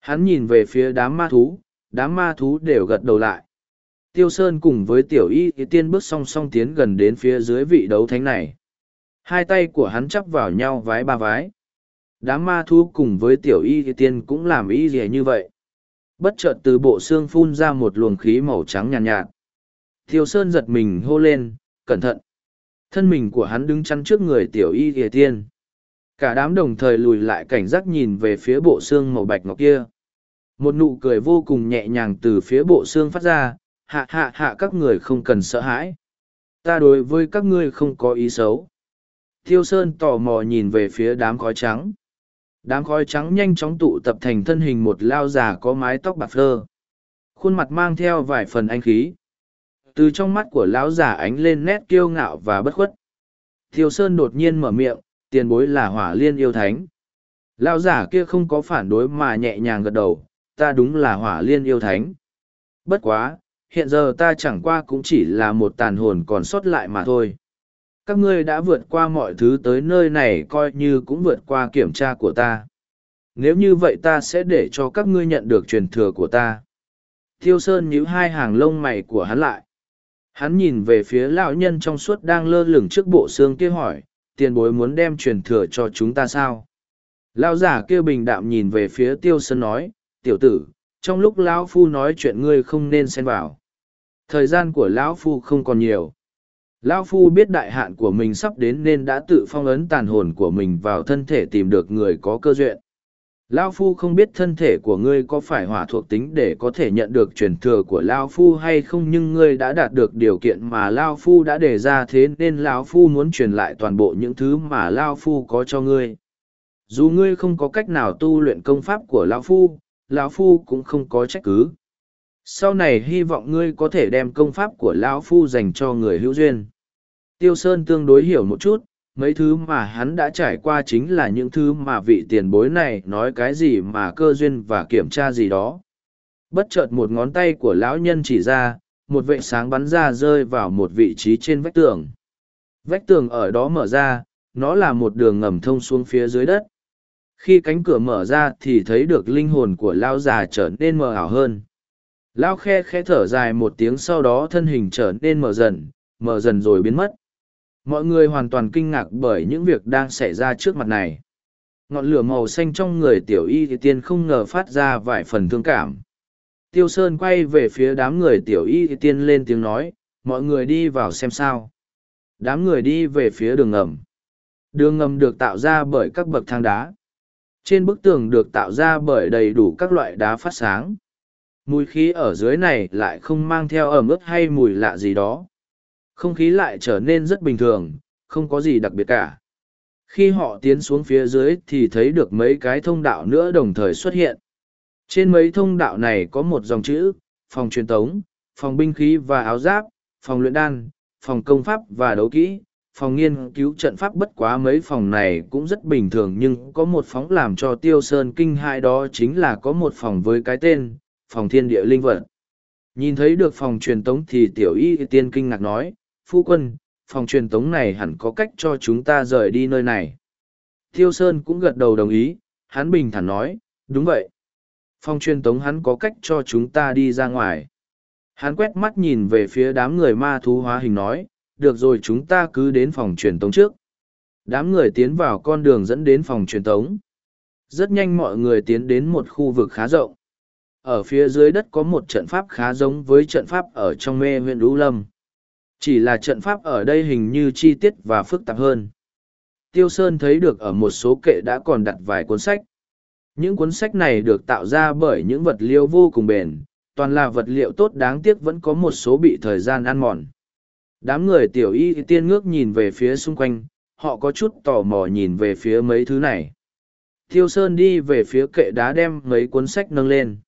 Hắn nhìn về phía đám ma thú, đám ma thú đều gật đầu lại. Tiêu Sơn cùng với tiểu y thì tiên bước song song tiến gần đến phía dưới vị đấu thánh này. Hai tay của hắn chắp vào nhau vái ba vái. Đám ma thú cùng với tiểu y thì tiên cũng làm y gì như vậy. Bất chợt từ bộ xương phun ra một luồng khí màu trắng nhàn nhạt, nhạt. Tiêu Sơn giật mình hô lên, cẩn thận. Thân mình của hắn đứng chắn trước người tiểu y thì tiên. Cả đám đồng thời lùi lại cảnh giác nhìn về phía bộ xương màu bạch ngọc kia. Một nụ cười vô cùng nhẹ nhàng từ phía bộ xương phát ra, hạ hạ hạ các người không cần sợ hãi. Ta đối với các ngươi không có ý xấu. Thiêu Sơn tò mò nhìn về phía đám khói trắng. Đám khói trắng nhanh chóng tụ tập thành thân hình một lao già có mái tóc bạc phơ. Khuôn mặt mang theo vài phần anh khí. Từ trong mắt của lão già ánh lên nét kiêu ngạo và bất khuất. Thiêu Sơn đột nhiên mở miệng, tiền bối là hỏa liên yêu thánh. Lão giả kia không có phản đối mà nhẹ nhàng gật đầu, ta đúng là hỏa liên yêu thánh. Bất quá, hiện giờ ta chẳng qua cũng chỉ là một tàn hồn còn sót lại mà thôi. Các ngươi đã vượt qua mọi thứ tới nơi này coi như cũng vượt qua kiểm tra của ta. Nếu như vậy ta sẽ để cho các ngươi nhận được truyền thừa của ta. Thiêu Sơn nhíu hai hàng lông mày của hắn lại. Hắn nhìn về phía lão nhân trong suốt đang lơ lửng trước bộ xương kia hỏi, tiền bối muốn đem truyền thừa cho chúng ta sao? Lão giả kia bình đạm nhìn về phía Tiêu Sơn nói, tiểu tử, trong lúc lão phu nói chuyện ngươi không nên xen vào. Thời gian của lão phu không còn nhiều. Lão phu biết đại hạn của mình sắp đến nên đã tự phong ấn tàn hồn của mình vào thân thể tìm được người có cơ duyện. Lão phu không biết thân thể của ngươi có phải hỏa thuộc tính để có thể nhận được truyền thừa của lão phu hay không nhưng ngươi đã đạt được điều kiện mà lão phu đã đề ra thế nên lão phu muốn truyền lại toàn bộ những thứ mà lão phu có cho ngươi. Dù ngươi không có cách nào tu luyện công pháp của lão phu lão phu cũng không có trách cứ. Sau này hy vọng ngươi có thể đem công pháp của lão phu dành cho người hữu duyên. Tiêu sơn tương đối hiểu một chút, mấy thứ mà hắn đã trải qua chính là những thứ mà vị tiền bối này nói cái gì mà cơ duyên và kiểm tra gì đó. Bất chợt một ngón tay của lão nhân chỉ ra, một vệ sáng bắn ra rơi vào một vị trí trên vách tường. Vách tường ở đó mở ra, nó là một đường ngầm thông xuống phía dưới đất khi cánh cửa mở ra thì thấy được linh hồn của lão già trở nên mờ ảo hơn. Lão khe khe thở dài một tiếng sau đó thân hình trở nên mờ dần mờ dần rồi biến mất. Mọi người hoàn toàn kinh ngạc bởi những việc đang xảy ra trước mặt này. Ngọn lửa màu xanh trong người tiểu y thì tiên không ngờ phát ra vài phần thương cảm. Tiêu sơn quay về phía đám người tiểu y thì tiên lên tiếng nói, mọi người đi vào xem sao. Đám người đi về phía đường ngầm. Đường ngầm được tạo ra bởi các bậc thang đá trên bức tường được tạo ra bởi đầy đủ các loại đá phát sáng. Mùi khí ở dưới này lại không mang theo ẩm ướt hay mùi lạ gì đó. Không khí lại trở nên rất bình thường, không có gì đặc biệt cả. Khi họ tiến xuống phía dưới thì thấy được mấy cái thông đạo nữa đồng thời xuất hiện. Trên mấy thông đạo này có một dòng chữ, phòng truyền tống, phòng binh khí và áo giáp, phòng luyện đan, phòng công pháp và đấu kỹ, phòng nghiên cứu trận pháp bất quá mấy phòng này cũng rất bình thường nhưng có một phóng làm cho tiêu sơn kinh hai đó chính là có một phòng với cái tên, phòng thiên địa linh vật. Nhìn thấy được phòng truyền tống thì tiểu y tiên kinh ngạc nói, phu quân, phòng truyền tống này hẳn có cách cho chúng ta rời đi nơi này. Tiêu sơn cũng gật đầu đồng ý, hắn bình thản nói, đúng vậy. Phòng truyền tống hắn có cách cho chúng ta đi ra ngoài. Hắn quét mắt nhìn về phía đám người ma thú hóa hình nói được rồi chúng ta cứ đến phòng truyền tống trước. Đám người tiến vào con đường dẫn đến phòng truyền tống. Rất nhanh mọi người tiến đến một khu vực khá rộng. Ở phía dưới đất có một trận pháp khá giống với trận pháp ở trong mê huyện Đũ Lâm. Chỉ là trận pháp ở đây hình như chi tiết và phức tạp hơn. Tiêu Sơn thấy được ở một số kệ đã còn đặt vài cuốn sách. Những cuốn sách này được tạo ra bởi những vật liệu vô cùng bền, toàn là vật liệu tốt đáng tiếc vẫn có một số bị thời gian ăn mòn. Đám người tiểu y tiên ngước nhìn về phía xung quanh, họ có chút tò mò nhìn về phía mấy thứ này. Thiêu Sơn đi về phía kệ đá đem mấy cuốn sách nâng lên.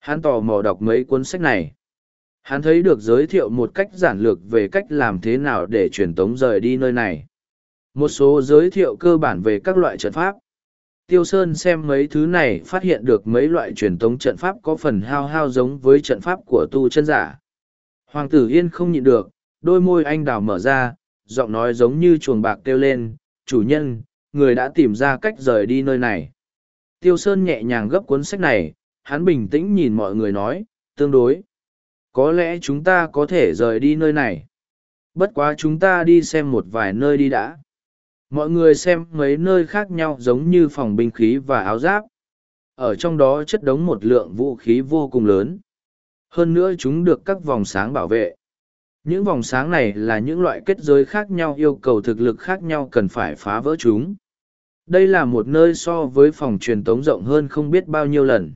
Hắn tò mò đọc mấy cuốn sách này. Hắn thấy được giới thiệu một cách giản lược về cách làm thế nào để truyền tống rời đi nơi này. Một số giới thiệu cơ bản về các loại trận pháp. Tiêu Sơn xem mấy thứ này phát hiện được mấy loại truyền tống trận pháp có phần hao hao giống với trận pháp của tu chân giả. Hoàng tử Yên không nhịn được, đôi môi anh đào mở ra, giọng nói giống như chuồng bạc kêu lên, chủ nhân, người đã tìm ra cách rời đi nơi này. Tiêu sơn nhẹ nhàng gấp cuốn sách này, hắn bình tĩnh nhìn mọi người nói, tương đối. Có lẽ chúng ta có thể rời đi nơi này. Bất quá chúng ta đi xem một vài nơi đi đã. Mọi người xem mấy nơi khác nhau giống như phòng binh khí và áo giáp. Ở trong đó chất đống một lượng vũ khí vô cùng lớn. Hơn nữa chúng được các vòng sáng bảo vệ. Những vòng sáng này là những loại kết giới khác nhau yêu cầu thực lực khác nhau cần phải phá vỡ chúng. Đây là một nơi so với phòng truyền tống rộng hơn không biết bao nhiêu lần.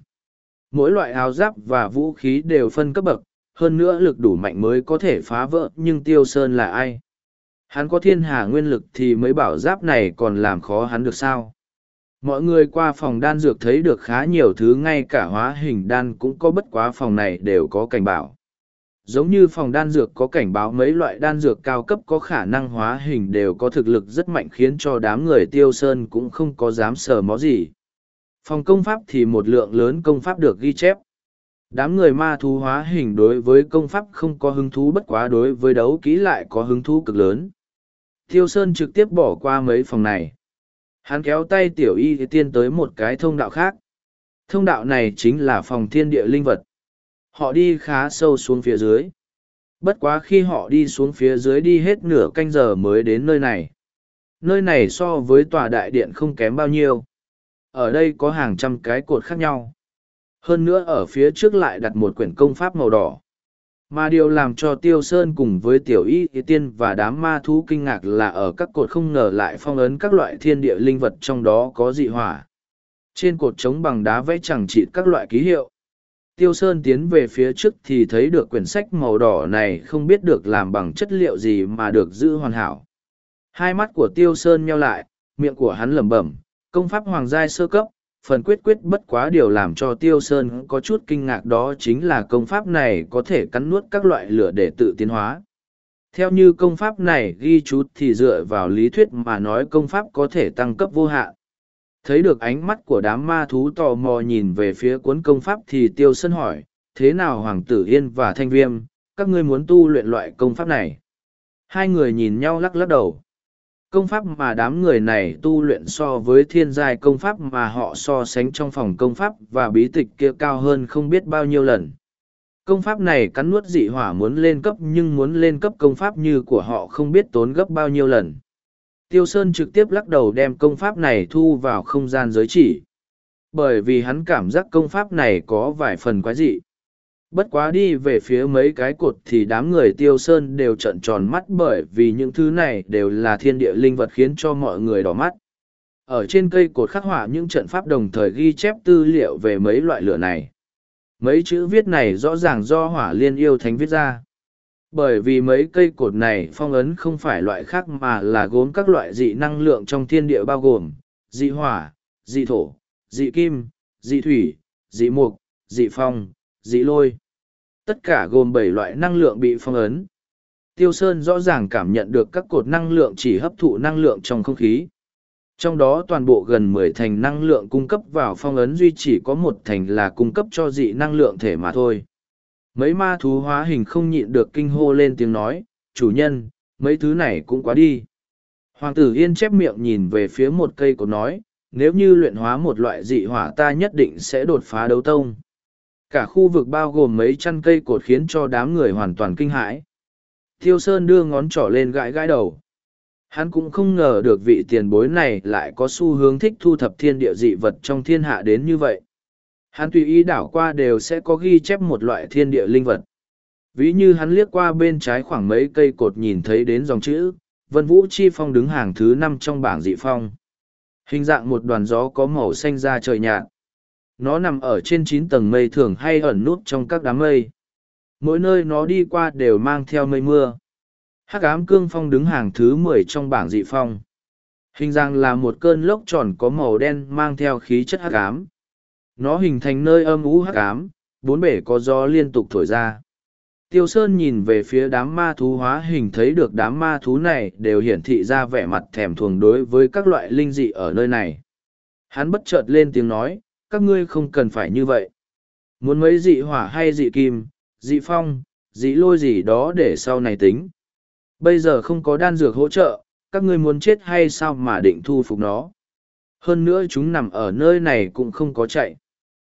Mỗi loại áo giáp và vũ khí đều phân cấp bậc, hơn nữa lực đủ mạnh mới có thể phá vỡ nhưng Tiêu Sơn là ai? Hắn có thiên hà nguyên lực thì mấy bảo giáp này còn làm khó hắn được sao? Mọi người qua phòng đan dược thấy được khá nhiều thứ ngay cả hóa hình đan cũng có bất quá phòng này đều có cảnh bảo giống như phòng đan dược có cảnh báo mấy loại đan dược cao cấp có khả năng hóa hình đều có thực lực rất mạnh khiến cho đám người tiêu sơn cũng không có dám sờ mó gì. Phòng công pháp thì một lượng lớn công pháp được ghi chép. Đám người ma thú hóa hình đối với công pháp không có hứng thú bất quá đối với đấu kỹ lại có hứng thú cực lớn. Tiêu sơn trực tiếp bỏ qua mấy phòng này. Hắn kéo tay tiểu y tiên tới một cái thông đạo khác. Thông đạo này chính là phòng thiên địa linh vật. Họ đi khá sâu xuống phía dưới. Bất quá khi họ đi xuống phía dưới đi hết nửa canh giờ mới đến nơi này. Nơi này so với tòa đại điện không kém bao nhiêu. Ở đây có hàng trăm cái cột khác nhau. Hơn nữa ở phía trước lại đặt một quyển công pháp màu đỏ. Mà điều làm cho Tiêu Sơn cùng với Tiểu Y Tiên và đám ma thú kinh ngạc là ở các cột không ngờ lại phong ấn các loại thiên địa linh vật trong đó có dị hỏa. Trên cột trống bằng đá vẽ chẳng chịt các loại ký hiệu. Tiêu Sơn tiến về phía trước thì thấy được quyển sách màu đỏ này không biết được làm bằng chất liệu gì mà được giữ hoàn hảo. Hai mắt của Tiêu Sơn nheo lại, miệng của hắn lẩm bẩm, công pháp hoàng giai sơ cấp, phần quyết quyết bất quá điều làm cho Tiêu Sơn có chút kinh ngạc đó chính là công pháp này có thể cắn nuốt các loại lửa để tự tiến hóa. Theo như công pháp này ghi chú thì dựa vào lý thuyết mà nói công pháp có thể tăng cấp vô hạn thấy được ánh mắt của đám ma thú tò mò nhìn về phía cuốn công pháp thì tiêu sân hỏi, thế nào hoàng tử yên và thanh viêm, các ngươi muốn tu luyện loại công pháp này? Hai người nhìn nhau lắc lắc đầu. Công pháp mà đám người này tu luyện so với thiên giai công pháp mà họ so sánh trong phòng công pháp và bí tịch kia cao hơn không biết bao nhiêu lần. Công pháp này cắn nuốt dị hỏa muốn lên cấp nhưng muốn lên cấp công pháp như của họ không biết tốn gấp bao nhiêu lần. Tiêu Sơn trực tiếp lắc đầu đem công pháp này thu vào không gian giới chỉ. Bởi vì hắn cảm giác công pháp này có vài phần quái dị. Bất quá đi về phía mấy cái cột thì đám người Tiêu Sơn đều trận tròn mắt bởi vì những thứ này đều là thiên địa linh vật khiến cho mọi người đỏ mắt. Ở trên cây cột khắc họa những trận pháp đồng thời ghi chép tư liệu về mấy loại lửa này. Mấy chữ viết này rõ ràng do hỏa liên yêu thánh viết ra bởi vì mấy cây cột này phong ấn không phải loại khác mà là gốm các loại dị năng lượng trong thiên địa bao gồm dị hỏa, dị thổ, dị kim, dị thủy, dị mục, dị phong, dị lôi. Tất cả gồm bảy loại năng lượng bị phong ấn. Tiêu sơn rõ ràng cảm nhận được các cột năng lượng chỉ hấp thụ năng lượng trong không khí. Trong đó toàn bộ gần mười thành năng lượng cung cấp vào phong ấn duy chỉ có một thành là cung cấp cho dị năng lượng thể mà thôi. Mấy ma thú hóa hình không nhịn được kinh hô lên tiếng nói, chủ nhân, mấy thứ này cũng quá đi. Hoàng tử yên chép miệng nhìn về phía một cây cột nói, nếu như luyện hóa một loại dị hỏa ta nhất định sẽ đột phá đấu tông. Cả khu vực bao gồm mấy chăn cây cột khiến cho đám người hoàn toàn kinh hãi. Thiêu Sơn đưa ngón trỏ lên gãi gãi đầu. Hắn cũng không ngờ được vị tiền bối này lại có xu hướng thích thu thập thiên địa dị vật trong thiên hạ đến như vậy. Hắn tùy ý đảo qua đều sẽ có ghi chép một loại thiên địa linh vật. Ví như hắn liếc qua bên trái khoảng mấy cây cột nhìn thấy đến dòng chữ, Vân Vũ Chi Phong đứng hàng thứ năm trong bảng dị phong. Hình dạng một đoàn gió có màu xanh ra trời nhạt. Nó nằm ở trên chín tầng mây thường hay ẩn nút trong các đám mây. Mỗi nơi nó đi qua đều mang theo mây mưa. Hắc ám cương phong đứng hàng thứ mười trong bảng dị phong. Hình dạng là một cơn lốc tròn có màu đen mang theo khí chất hắc ám, nó hình thành nơi âm ú hắc ám, bốn bể có gió liên tục thổi ra. Tiêu sơn nhìn về phía đám ma thú hóa hình thấy được đám ma thú này đều hiển thị ra vẻ mặt thèm thuồng đối với các loại linh dị ở nơi này. Hắn bất chợt lên tiếng nói, các ngươi không cần phải như vậy. Muốn mấy dị hỏa hay dị kim, dị phong, dị lôi gì đó để sau này tính. Bây giờ không có đan dược hỗ trợ, các ngươi muốn chết hay sao mà định thu phục nó? Hơn nữa chúng nằm ở nơi này cũng không có chạy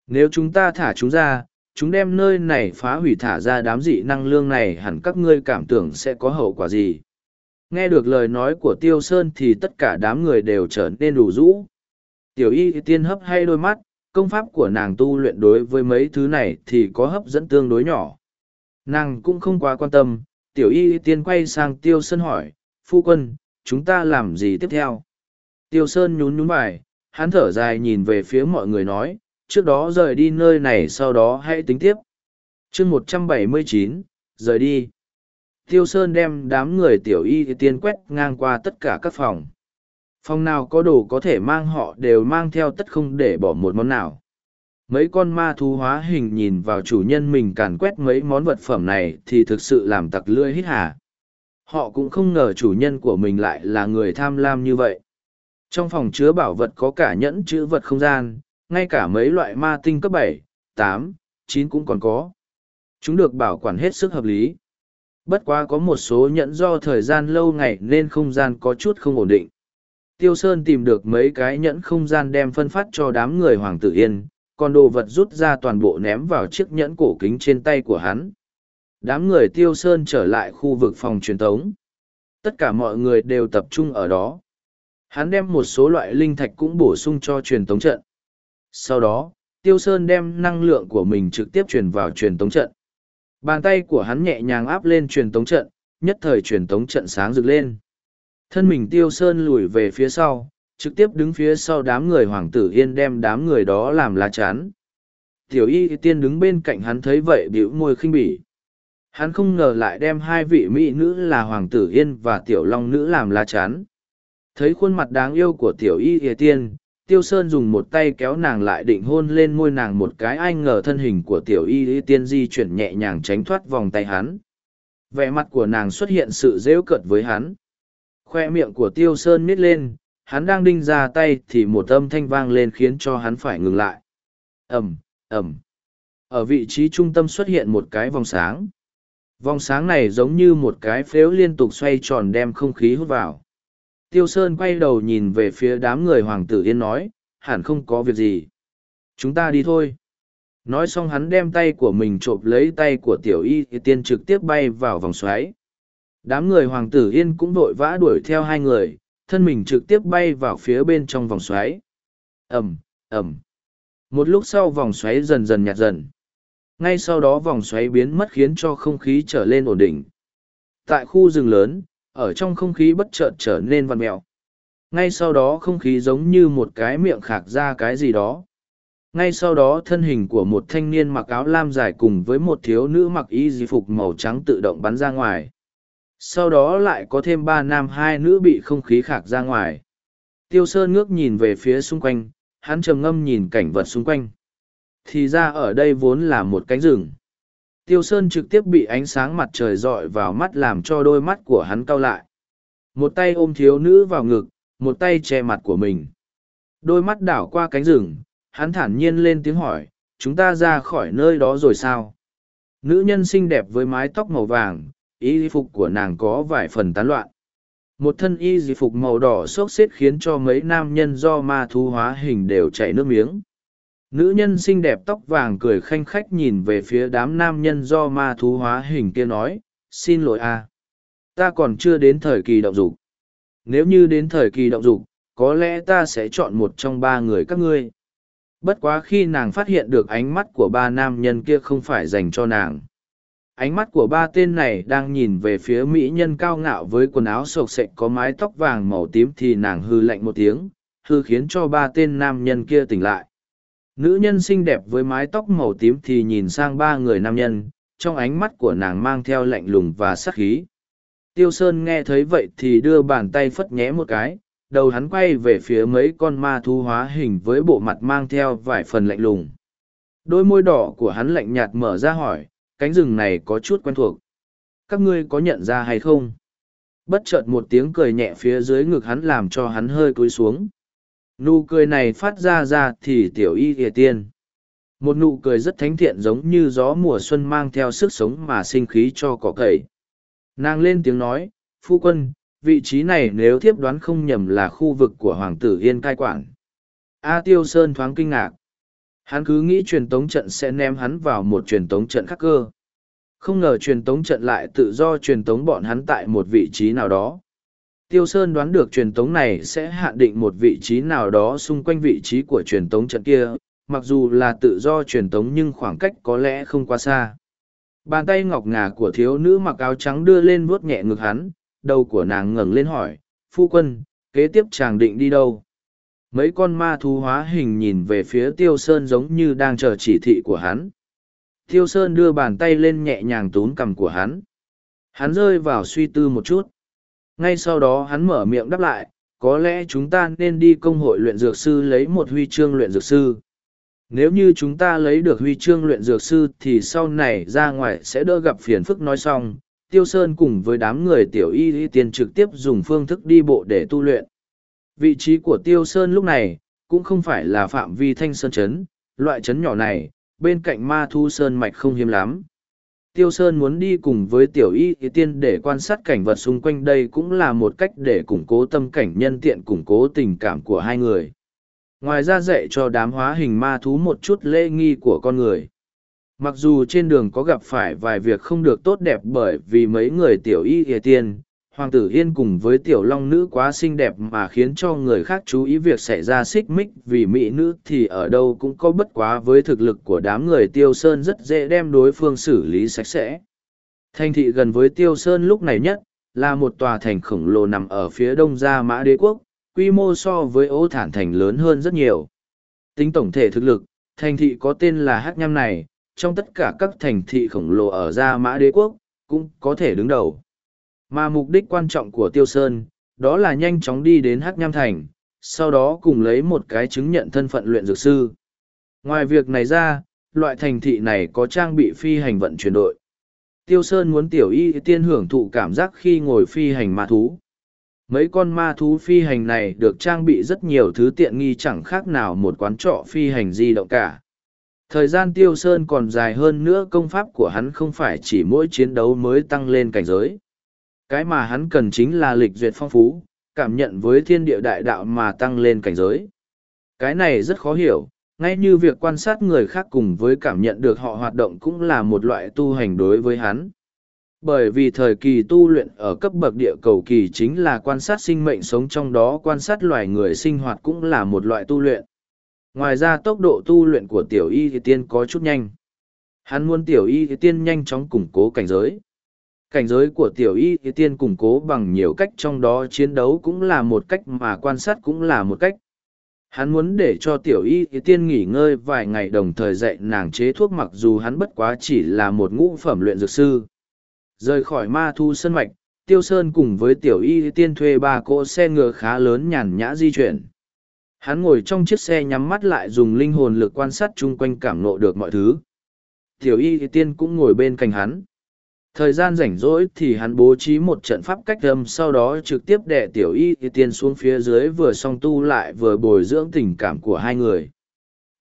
nếu chúng ta thả chúng ra, chúng đem nơi này phá hủy thả ra đám dị năng lương này hẳn các ngươi cảm tưởng sẽ có hậu quả gì. Nghe được lời nói của Tiêu Sơn thì tất cả đám người đều trở nên đủ rũ. Tiểu y tiên hấp hay đôi mắt, công pháp của nàng tu luyện đối với mấy thứ này thì có hấp dẫn tương đối nhỏ. Nàng cũng không quá quan tâm, tiểu y tiên quay sang tiêu sơn hỏi phu quân chúng ta làm gì tiếp theo tiêu sơn nhún nhún bài hắn thở dài nhìn về phía mọi người nói trước đó rời đi nơi này sau đó hãy tính tiếp. Chương một trăm bảy mươi chín, rời đi. Tiêu sơn đem đám người tiểu y tiên quét ngang qua tất cả các phòng. Phòng nào có đồ có thể mang họ đều mang theo tất không để bỏ một món nào. Mấy con ma thú hóa hình nhìn vào chủ nhân mình càn quét mấy món vật phẩm này thì thực sự làm tặc lưỡi hít hà. Họ cũng không ngờ chủ nhân của mình lại là người tham lam như vậy. Trong phòng chứa bảo vật có cả nhẫn chữ vật không gian ngay cả mấy loại ma tinh cấp bảy, tám, chín cũng còn có. Chúng được bảo quản hết sức hợp lý. Bất quá có một số nhẫn do thời gian lâu ngày nên không gian có chút không ổn định. Tiêu sơn tìm được mấy cái nhẫn không gian đem phân phát cho đám người hoàng tử yên, còn đồ vật rút ra toàn bộ ném vào chiếc nhẫn cổ kính trên tay của hắn. Đám người tiêu sơn trở lại khu vực phòng truyền thống. Tất cả mọi người đều tập trung ở đó. Hắn đem một số loại linh thạch cũng bổ sung cho truyền thống trận sau đó, tiêu sơn đem năng lượng của mình trực tiếp truyền vào truyền tống trận. Bàn tay của hắn nhẹ nhàng áp lên truyền tống trận, nhất thời truyền tống trận sáng rực lên. Thân mình tiêu sơn lùi về phía sau, trực tiếp đứng phía sau đám người hoàng tử yên đem đám người đó làm lá chắn. Tiểu y tiên đứng bên cạnh hắn thấy vậy bĩu môi khinh bỉ. Hắn không ngờ lại đem hai vị mỹ nữ là hoàng tử yên và tiểu long nữ làm lá chắn. Thấy khuôn mặt đáng yêu của tiểu y tiên tiêu sơn dùng một tay kéo nàng lại định hôn lên môi nàng một cái, ai ngờ thân hình của tiểu y y tiên di chuyển nhẹ nhàng tránh thoát vòng tay hắn. Vẻ mặt của nàng xuất hiện sự rễu cợt với hắn. Khoe miệng của tiêu sơn nít lên, hắn đang đinh ra tay thì một âm thanh vang lên khiến cho hắn phải ngừng lại. Ẩm ẩm. Ở vị trí trung tâm xuất hiện một cái vòng sáng. Vòng sáng này giống như một cái phếu liên tục xoay tròn đem không khí hút vào tiêu sơn quay đầu nhìn về phía đám người hoàng tử yên nói, hẳn không có việc gì. Chúng ta đi thôi. Nói xong hắn đem tay của mình trộm lấy tay của tiểu y, thì tiên trực tiếp bay vào vòng xoáy. Đám người hoàng tử yên cũng vội vã đuổi theo hai người, thân mình trực tiếp bay vào phía bên trong vòng xoáy. Ẩm ẩm một lúc sau vòng xoáy dần dần nhạt dần. Ngay sau đó vòng xoáy biến mất khiến cho không khí trở lên ổn định. Tại khu rừng lớn ở trong không khí bất chợt trở nên vằn mẹo ngay sau đó không khí giống như một cái miệng khạc ra cái gì đó. Ngay sau đó thân hình của một thanh niên mặc áo lam dài cùng với một thiếu nữ mặc y di phục màu trắng tự động bắn ra ngoài. Sau đó lại có thêm ba nam hai nữ bị không khí khạc ra ngoài. Tiêu sơn ngước nhìn về phía xung quanh, hắn trầm ngâm nhìn cảnh vật xung quanh. Thì ra ở đây vốn là một cánh rừng tiêu sơn trực tiếp bị ánh sáng mặt trời rọi vào mắt làm cho đôi mắt của hắn cau lại. Một tay ôm thiếu nữ vào ngực, một tay che mặt của mình. Đôi mắt đảo qua cánh rừng, hắn thản nhiên lên tiếng hỏi, chúng ta ra khỏi nơi đó rồi sao? Nữ nhân xinh đẹp với mái tóc màu vàng, y phục của nàng có vài phần tán loạn. Một thân y di phục màu đỏ xốc xếp khiến cho mấy nam nhân do ma thú hóa hình đều chảy nước miếng nữ nhân xinh đẹp tóc vàng cười khanh khách nhìn về phía đám nam nhân do ma thú hóa hình kia nói, xin lỗi a, ta còn chưa đến thời kỳ động dục. Nếu như đến thời kỳ động dục, có lẽ ta sẽ chọn một trong ba người các ngươi. Bất quá khi nàng phát hiện được ánh mắt của ba nam nhân kia không phải dành cho nàng. Ánh mắt của ba tên này đang nhìn về phía mỹ nhân cao ngạo với quần áo sộc sệch có mái tóc vàng màu tím thì nàng hư lạnh một tiếng, hư khiến cho ba tên nam nhân kia tỉnh lại nữ nhân xinh đẹp với mái tóc màu tím thì nhìn sang ba người nam nhân, trong ánh mắt của nàng mang theo lạnh lùng và sắc khí. Tiêu sơn nghe thấy vậy thì đưa bàn tay phất nhé một cái, đầu hắn quay về phía mấy con ma thu hóa hình với bộ mặt mang theo vài phần lạnh lùng. Đôi môi đỏ của hắn lạnh nhạt mở ra hỏi, cánh rừng này có chút quen thuộc. Các ngươi có nhận ra hay không? Bất chợt một tiếng cười nhẹ phía dưới ngực hắn làm cho hắn hơi cúi xuống nụ cười này phát ra ra thì tiểu y ỉa tiên. Một nụ cười rất thánh thiện giống như gió mùa xuân mang theo sức sống mà sinh khí cho cỏ cậy. Nàng lên tiếng nói, phu quân, vị trí này nếu thiếp đoán không nhầm là khu vực của hoàng tử yên cai quản. A tiêu sơn thoáng kinh ngạc. Hắn cứ nghĩ truyền tống trận sẽ ném hắn vào một truyền tống trận khắc cơ. Không ngờ truyền tống trận lại tự do truyền tống bọn hắn tại một vị trí nào đó. Tiêu Sơn đoán được truyền tống này sẽ hạn định một vị trí nào đó xung quanh vị trí của truyền tống trận kia, mặc dù là tự do truyền tống nhưng khoảng cách có lẽ không quá xa. Bàn tay ngọc ngà của thiếu nữ mặc áo trắng đưa lên vuốt nhẹ ngực hắn, đầu của nàng ngẩng lên hỏi, phu quân, kế tiếp chàng định đi đâu? Mấy con ma thú hóa hình nhìn về phía Tiêu Sơn giống như đang chờ chỉ thị của hắn. Tiêu Sơn đưa bàn tay lên nhẹ nhàng tún cằm của hắn. Hắn rơi vào suy tư một chút. Ngay sau đó hắn mở miệng đáp lại, có lẽ chúng ta nên đi công hội luyện dược sư lấy một huy chương luyện dược sư. Nếu như chúng ta lấy được huy chương luyện dược sư thì sau này ra ngoài sẽ đỡ gặp phiền phức nói xong. Tiêu Sơn cùng với đám người tiểu y y tiên trực tiếp dùng phương thức đi bộ để tu luyện. Vị trí của Tiêu Sơn lúc này, cũng không phải là phạm vi thanh sơn chấn, loại chấn nhỏ này, bên cạnh ma thu sơn mạch không hiếm lắm. Tiêu Sơn muốn đi cùng với tiểu y ý tiên để quan sát cảnh vật xung quanh đây cũng là một cách để củng cố tâm cảnh nhân tiện củng cố tình cảm của hai người. Ngoài ra dạy cho đám hóa hình ma thú một chút lễ nghi của con người. Mặc dù trên đường có gặp phải vài việc không được tốt đẹp bởi vì mấy người tiểu y y tiên, Hoàng tử Yên cùng với tiểu long nữ quá xinh đẹp mà khiến cho người khác chú ý việc xảy ra xích mích vì mỹ nữ thì ở đâu cũng có bất quá với thực lực của đám người Tiêu Sơn rất dễ đem đối phương xử lý sạch sẽ. Thành thị gần với Tiêu Sơn lúc này nhất, là một tòa thành khổng lồ nằm ở phía đông gia mã đế quốc, quy mô so với ô thản thành lớn hơn rất nhiều. Tính tổng thể thực lực, thành thị có tên là Hắc Nham này, trong tất cả các thành thị khổng lồ ở gia mã đế quốc, cũng có thể đứng đầu. Mà mục đích quan trọng của Tiêu Sơn, đó là nhanh chóng đi đến Hắc Nham Thành, sau đó cùng lấy một cái chứng nhận thân phận luyện dược sư. Ngoài việc này ra, loại thành thị này có trang bị phi hành vận chuyển đội. Tiêu Sơn muốn tiểu y tiên hưởng thụ cảm giác khi ngồi phi hành ma thú. Mấy con ma thú phi hành này được trang bị rất nhiều thứ tiện nghi chẳng khác nào một quán trọ phi hành di động cả. Thời gian Tiêu Sơn còn dài hơn nữa công pháp của hắn không phải chỉ mỗi chiến đấu mới tăng lên cảnh giới. Cái mà hắn cần chính là lịch duyệt phong phú, cảm nhận với thiên địa đại đạo mà tăng lên cảnh giới. Cái này rất khó hiểu, ngay như việc quan sát người khác cùng với cảm nhận được họ hoạt động cũng là một loại tu hành đối với hắn. Bởi vì thời kỳ tu luyện ở cấp bậc địa cầu kỳ chính là quan sát sinh mệnh sống trong đó quan sát loài người sinh hoạt cũng là một loại tu luyện. Ngoài ra tốc độ tu luyện của tiểu y thì tiên có chút nhanh. Hắn muốn tiểu y thì tiên nhanh chóng củng cố cảnh giới. Cảnh giới của tiểu y thì tiên củng cố bằng nhiều cách trong đó chiến đấu cũng là một cách mà quan sát cũng là một cách. Hắn muốn để cho tiểu y thì tiên nghỉ ngơi vài ngày đồng thời dạy nàng chế thuốc mặc dù hắn bất quá chỉ là một ngũ phẩm luyện dược sư. Rời khỏi ma thu sân mạch, tiêu sơn cùng với tiểu y thì tiên thuê ba cỗ xe ngựa khá lớn nhàn nhã di chuyển. Hắn ngồi trong chiếc xe nhắm mắt lại dùng linh hồn lực quan sát chung quanh cảm nộ được mọi thứ. Tiểu y thì tiên cũng ngồi bên cạnh hắn Thời gian rảnh rỗi thì hắn bố trí một trận pháp cách âm sau đó trực tiếp đệ tiểu y tiên xuống phía dưới vừa song tu lại vừa bồi dưỡng tình cảm của hai người.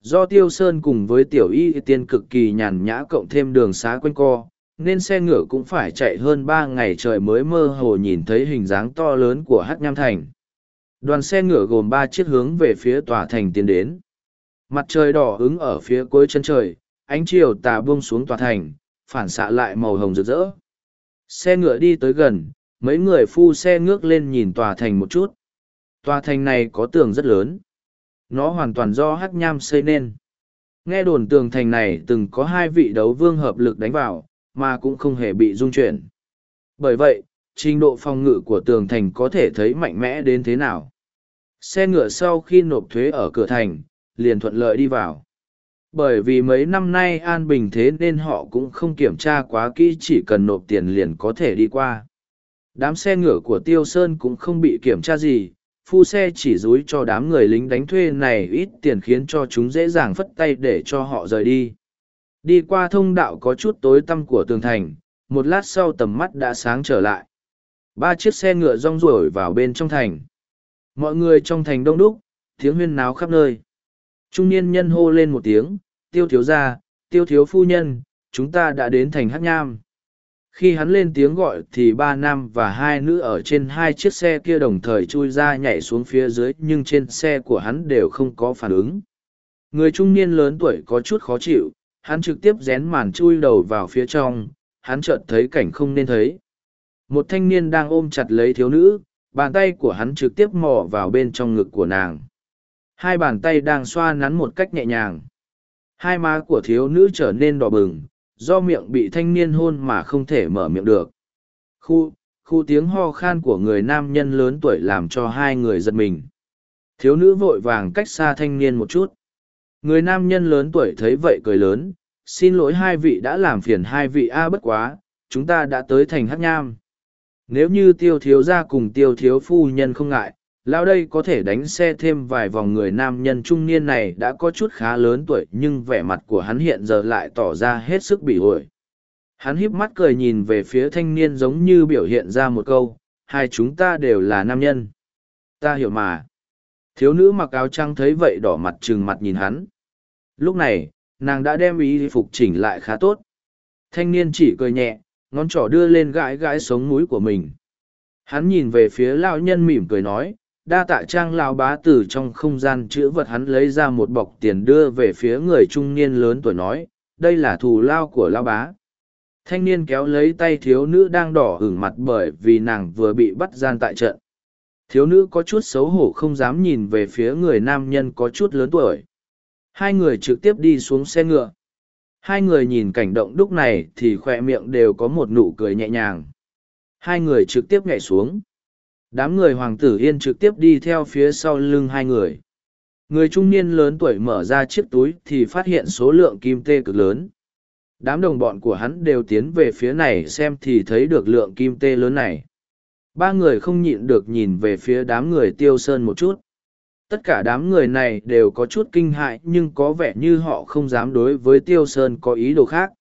Do tiêu sơn cùng với tiểu y tiên cực kỳ nhàn nhã cộng thêm đường xá quanh co, nên xe ngựa cũng phải chạy hơn ba ngày trời mới mơ hồ nhìn thấy hình dáng to lớn của hát nham thành. Đoàn xe ngựa gồm ba chiếc hướng về phía tòa thành tiến đến. Mặt trời đỏ ứng ở phía cuối chân trời, ánh chiều tà buông xuống tòa thành, phản xạ lại màu hồng rực rỡ. Xe ngựa đi tới gần, mấy người phu xe ngước lên nhìn tòa thành một chút. Tòa thành này có tường rất lớn. Nó hoàn toàn do hắc nham xây nên. Nghe đồn tường thành này từng có hai vị đấu vương hợp lực đánh vào, mà cũng không hề bị rung chuyển. Bởi vậy, trình độ phòng ngự của tường thành có thể thấy mạnh mẽ đến thế nào. Xe ngựa sau khi nộp thuế ở cửa thành, liền thuận lợi đi vào bởi vì mấy năm nay an bình thế nên họ cũng không kiểm tra quá kỹ, chỉ cần nộp tiền liền có thể đi qua. Đám xe ngựa của tiêu sơn cũng không bị kiểm tra gì, phu xe chỉ dúi cho đám người lính đánh thuê này ít tiền khiến cho chúng dễ dàng phất tay để cho họ rời đi. Đi qua thông đạo có chút tối tăm của tường thành, một lát sau tầm mắt đã sáng trở lại. Ba chiếc xe ngựa rong ruổi vào bên trong thành. Mọi người trong thành đông đúc, tiếng huyên náo khắp nơi. Trung niên nhân hô lên một tiếng, tiêu thiếu gia, tiêu thiếu phu nhân, chúng ta đã đến thành hát nham. Khi hắn lên tiếng gọi thì ba nam và hai nữ ở trên hai chiếc xe kia đồng thời chui ra nhảy xuống phía dưới nhưng trên xe của hắn đều không có phản ứng. Người trung niên lớn tuổi có chút khó chịu, hắn trực tiếp rén màn chui đầu vào phía trong, hắn chợt thấy cảnh không nên thấy. Một thanh niên đang ôm chặt lấy thiếu nữ, bàn tay của hắn trực tiếp mò vào bên trong ngực của nàng. Hai bàn tay đang xoa nắn một cách nhẹ nhàng. Hai má của thiếu nữ trở nên đỏ bừng, do miệng bị thanh niên hôn mà không thể mở miệng được. Khu, khu tiếng ho khan của người nam nhân lớn tuổi làm cho hai người giật mình. Thiếu nữ vội vàng cách xa thanh niên một chút. Người nam nhân lớn tuổi thấy vậy cười lớn, xin lỗi hai vị đã làm phiền hai vị A bất quá, chúng ta đã tới thành hát nham. Nếu như tiêu thiếu gia cùng tiêu thiếu phu nhân không ngại, lao đây có thể đánh xe thêm vài vòng người nam nhân trung niên này đã có chút khá lớn tuổi nhưng vẻ mặt của hắn hiện giờ lại tỏ ra hết sức bị ổi hắn híp mắt cười nhìn về phía thanh niên giống như biểu hiện ra một câu, hai chúng ta đều là nam nhân. Ta hiểu mà. Thiếu nữ mặc áo trắng thấy vậy đỏ mặt trừng mặt nhìn hắn. Lúc này, nàng đã đem ý phục chỉnh lại khá tốt. Thanh niên chỉ cười nhẹ, ngón trỏ đưa lên gãi gãi sống mũi của mình. Hắn nhìn về phía lão nhân mỉm cười nói đa tạ trang lao bá từ trong không gian chữ vật hắn lấy ra một bọc tiền đưa về phía người trung niên lớn tuổi nói, đây là thù lao của lao bá. Thanh niên kéo lấy tay thiếu nữ đang đỏ hửng mặt bởi vì nàng vừa bị bắt gian tại trận. Thiếu nữ có chút xấu hổ không dám nhìn về phía người nam nhân có chút lớn tuổi. Hai người trực tiếp đi xuống xe ngựa. Hai người nhìn cảnh động đúc này thì khoe miệng đều có một nụ cười nhẹ nhàng. Hai người trực tiếp nhảy xuống đám người hoàng tử yên trực tiếp đi theo phía sau lưng hai người. Người trung niên lớn tuổi mở ra chiếc túi thì phát hiện số lượng kim tê cực lớn. Đám đồng bọn của hắn đều tiến về phía này xem thì thấy được lượng kim tê lớn này. Ba người không nhịn được nhìn về phía đám người tiêu sơn một chút. Tất cả đám người này đều có chút kinh hại nhưng có vẻ như họ không dám đối với tiêu sơn có ý đồ khác.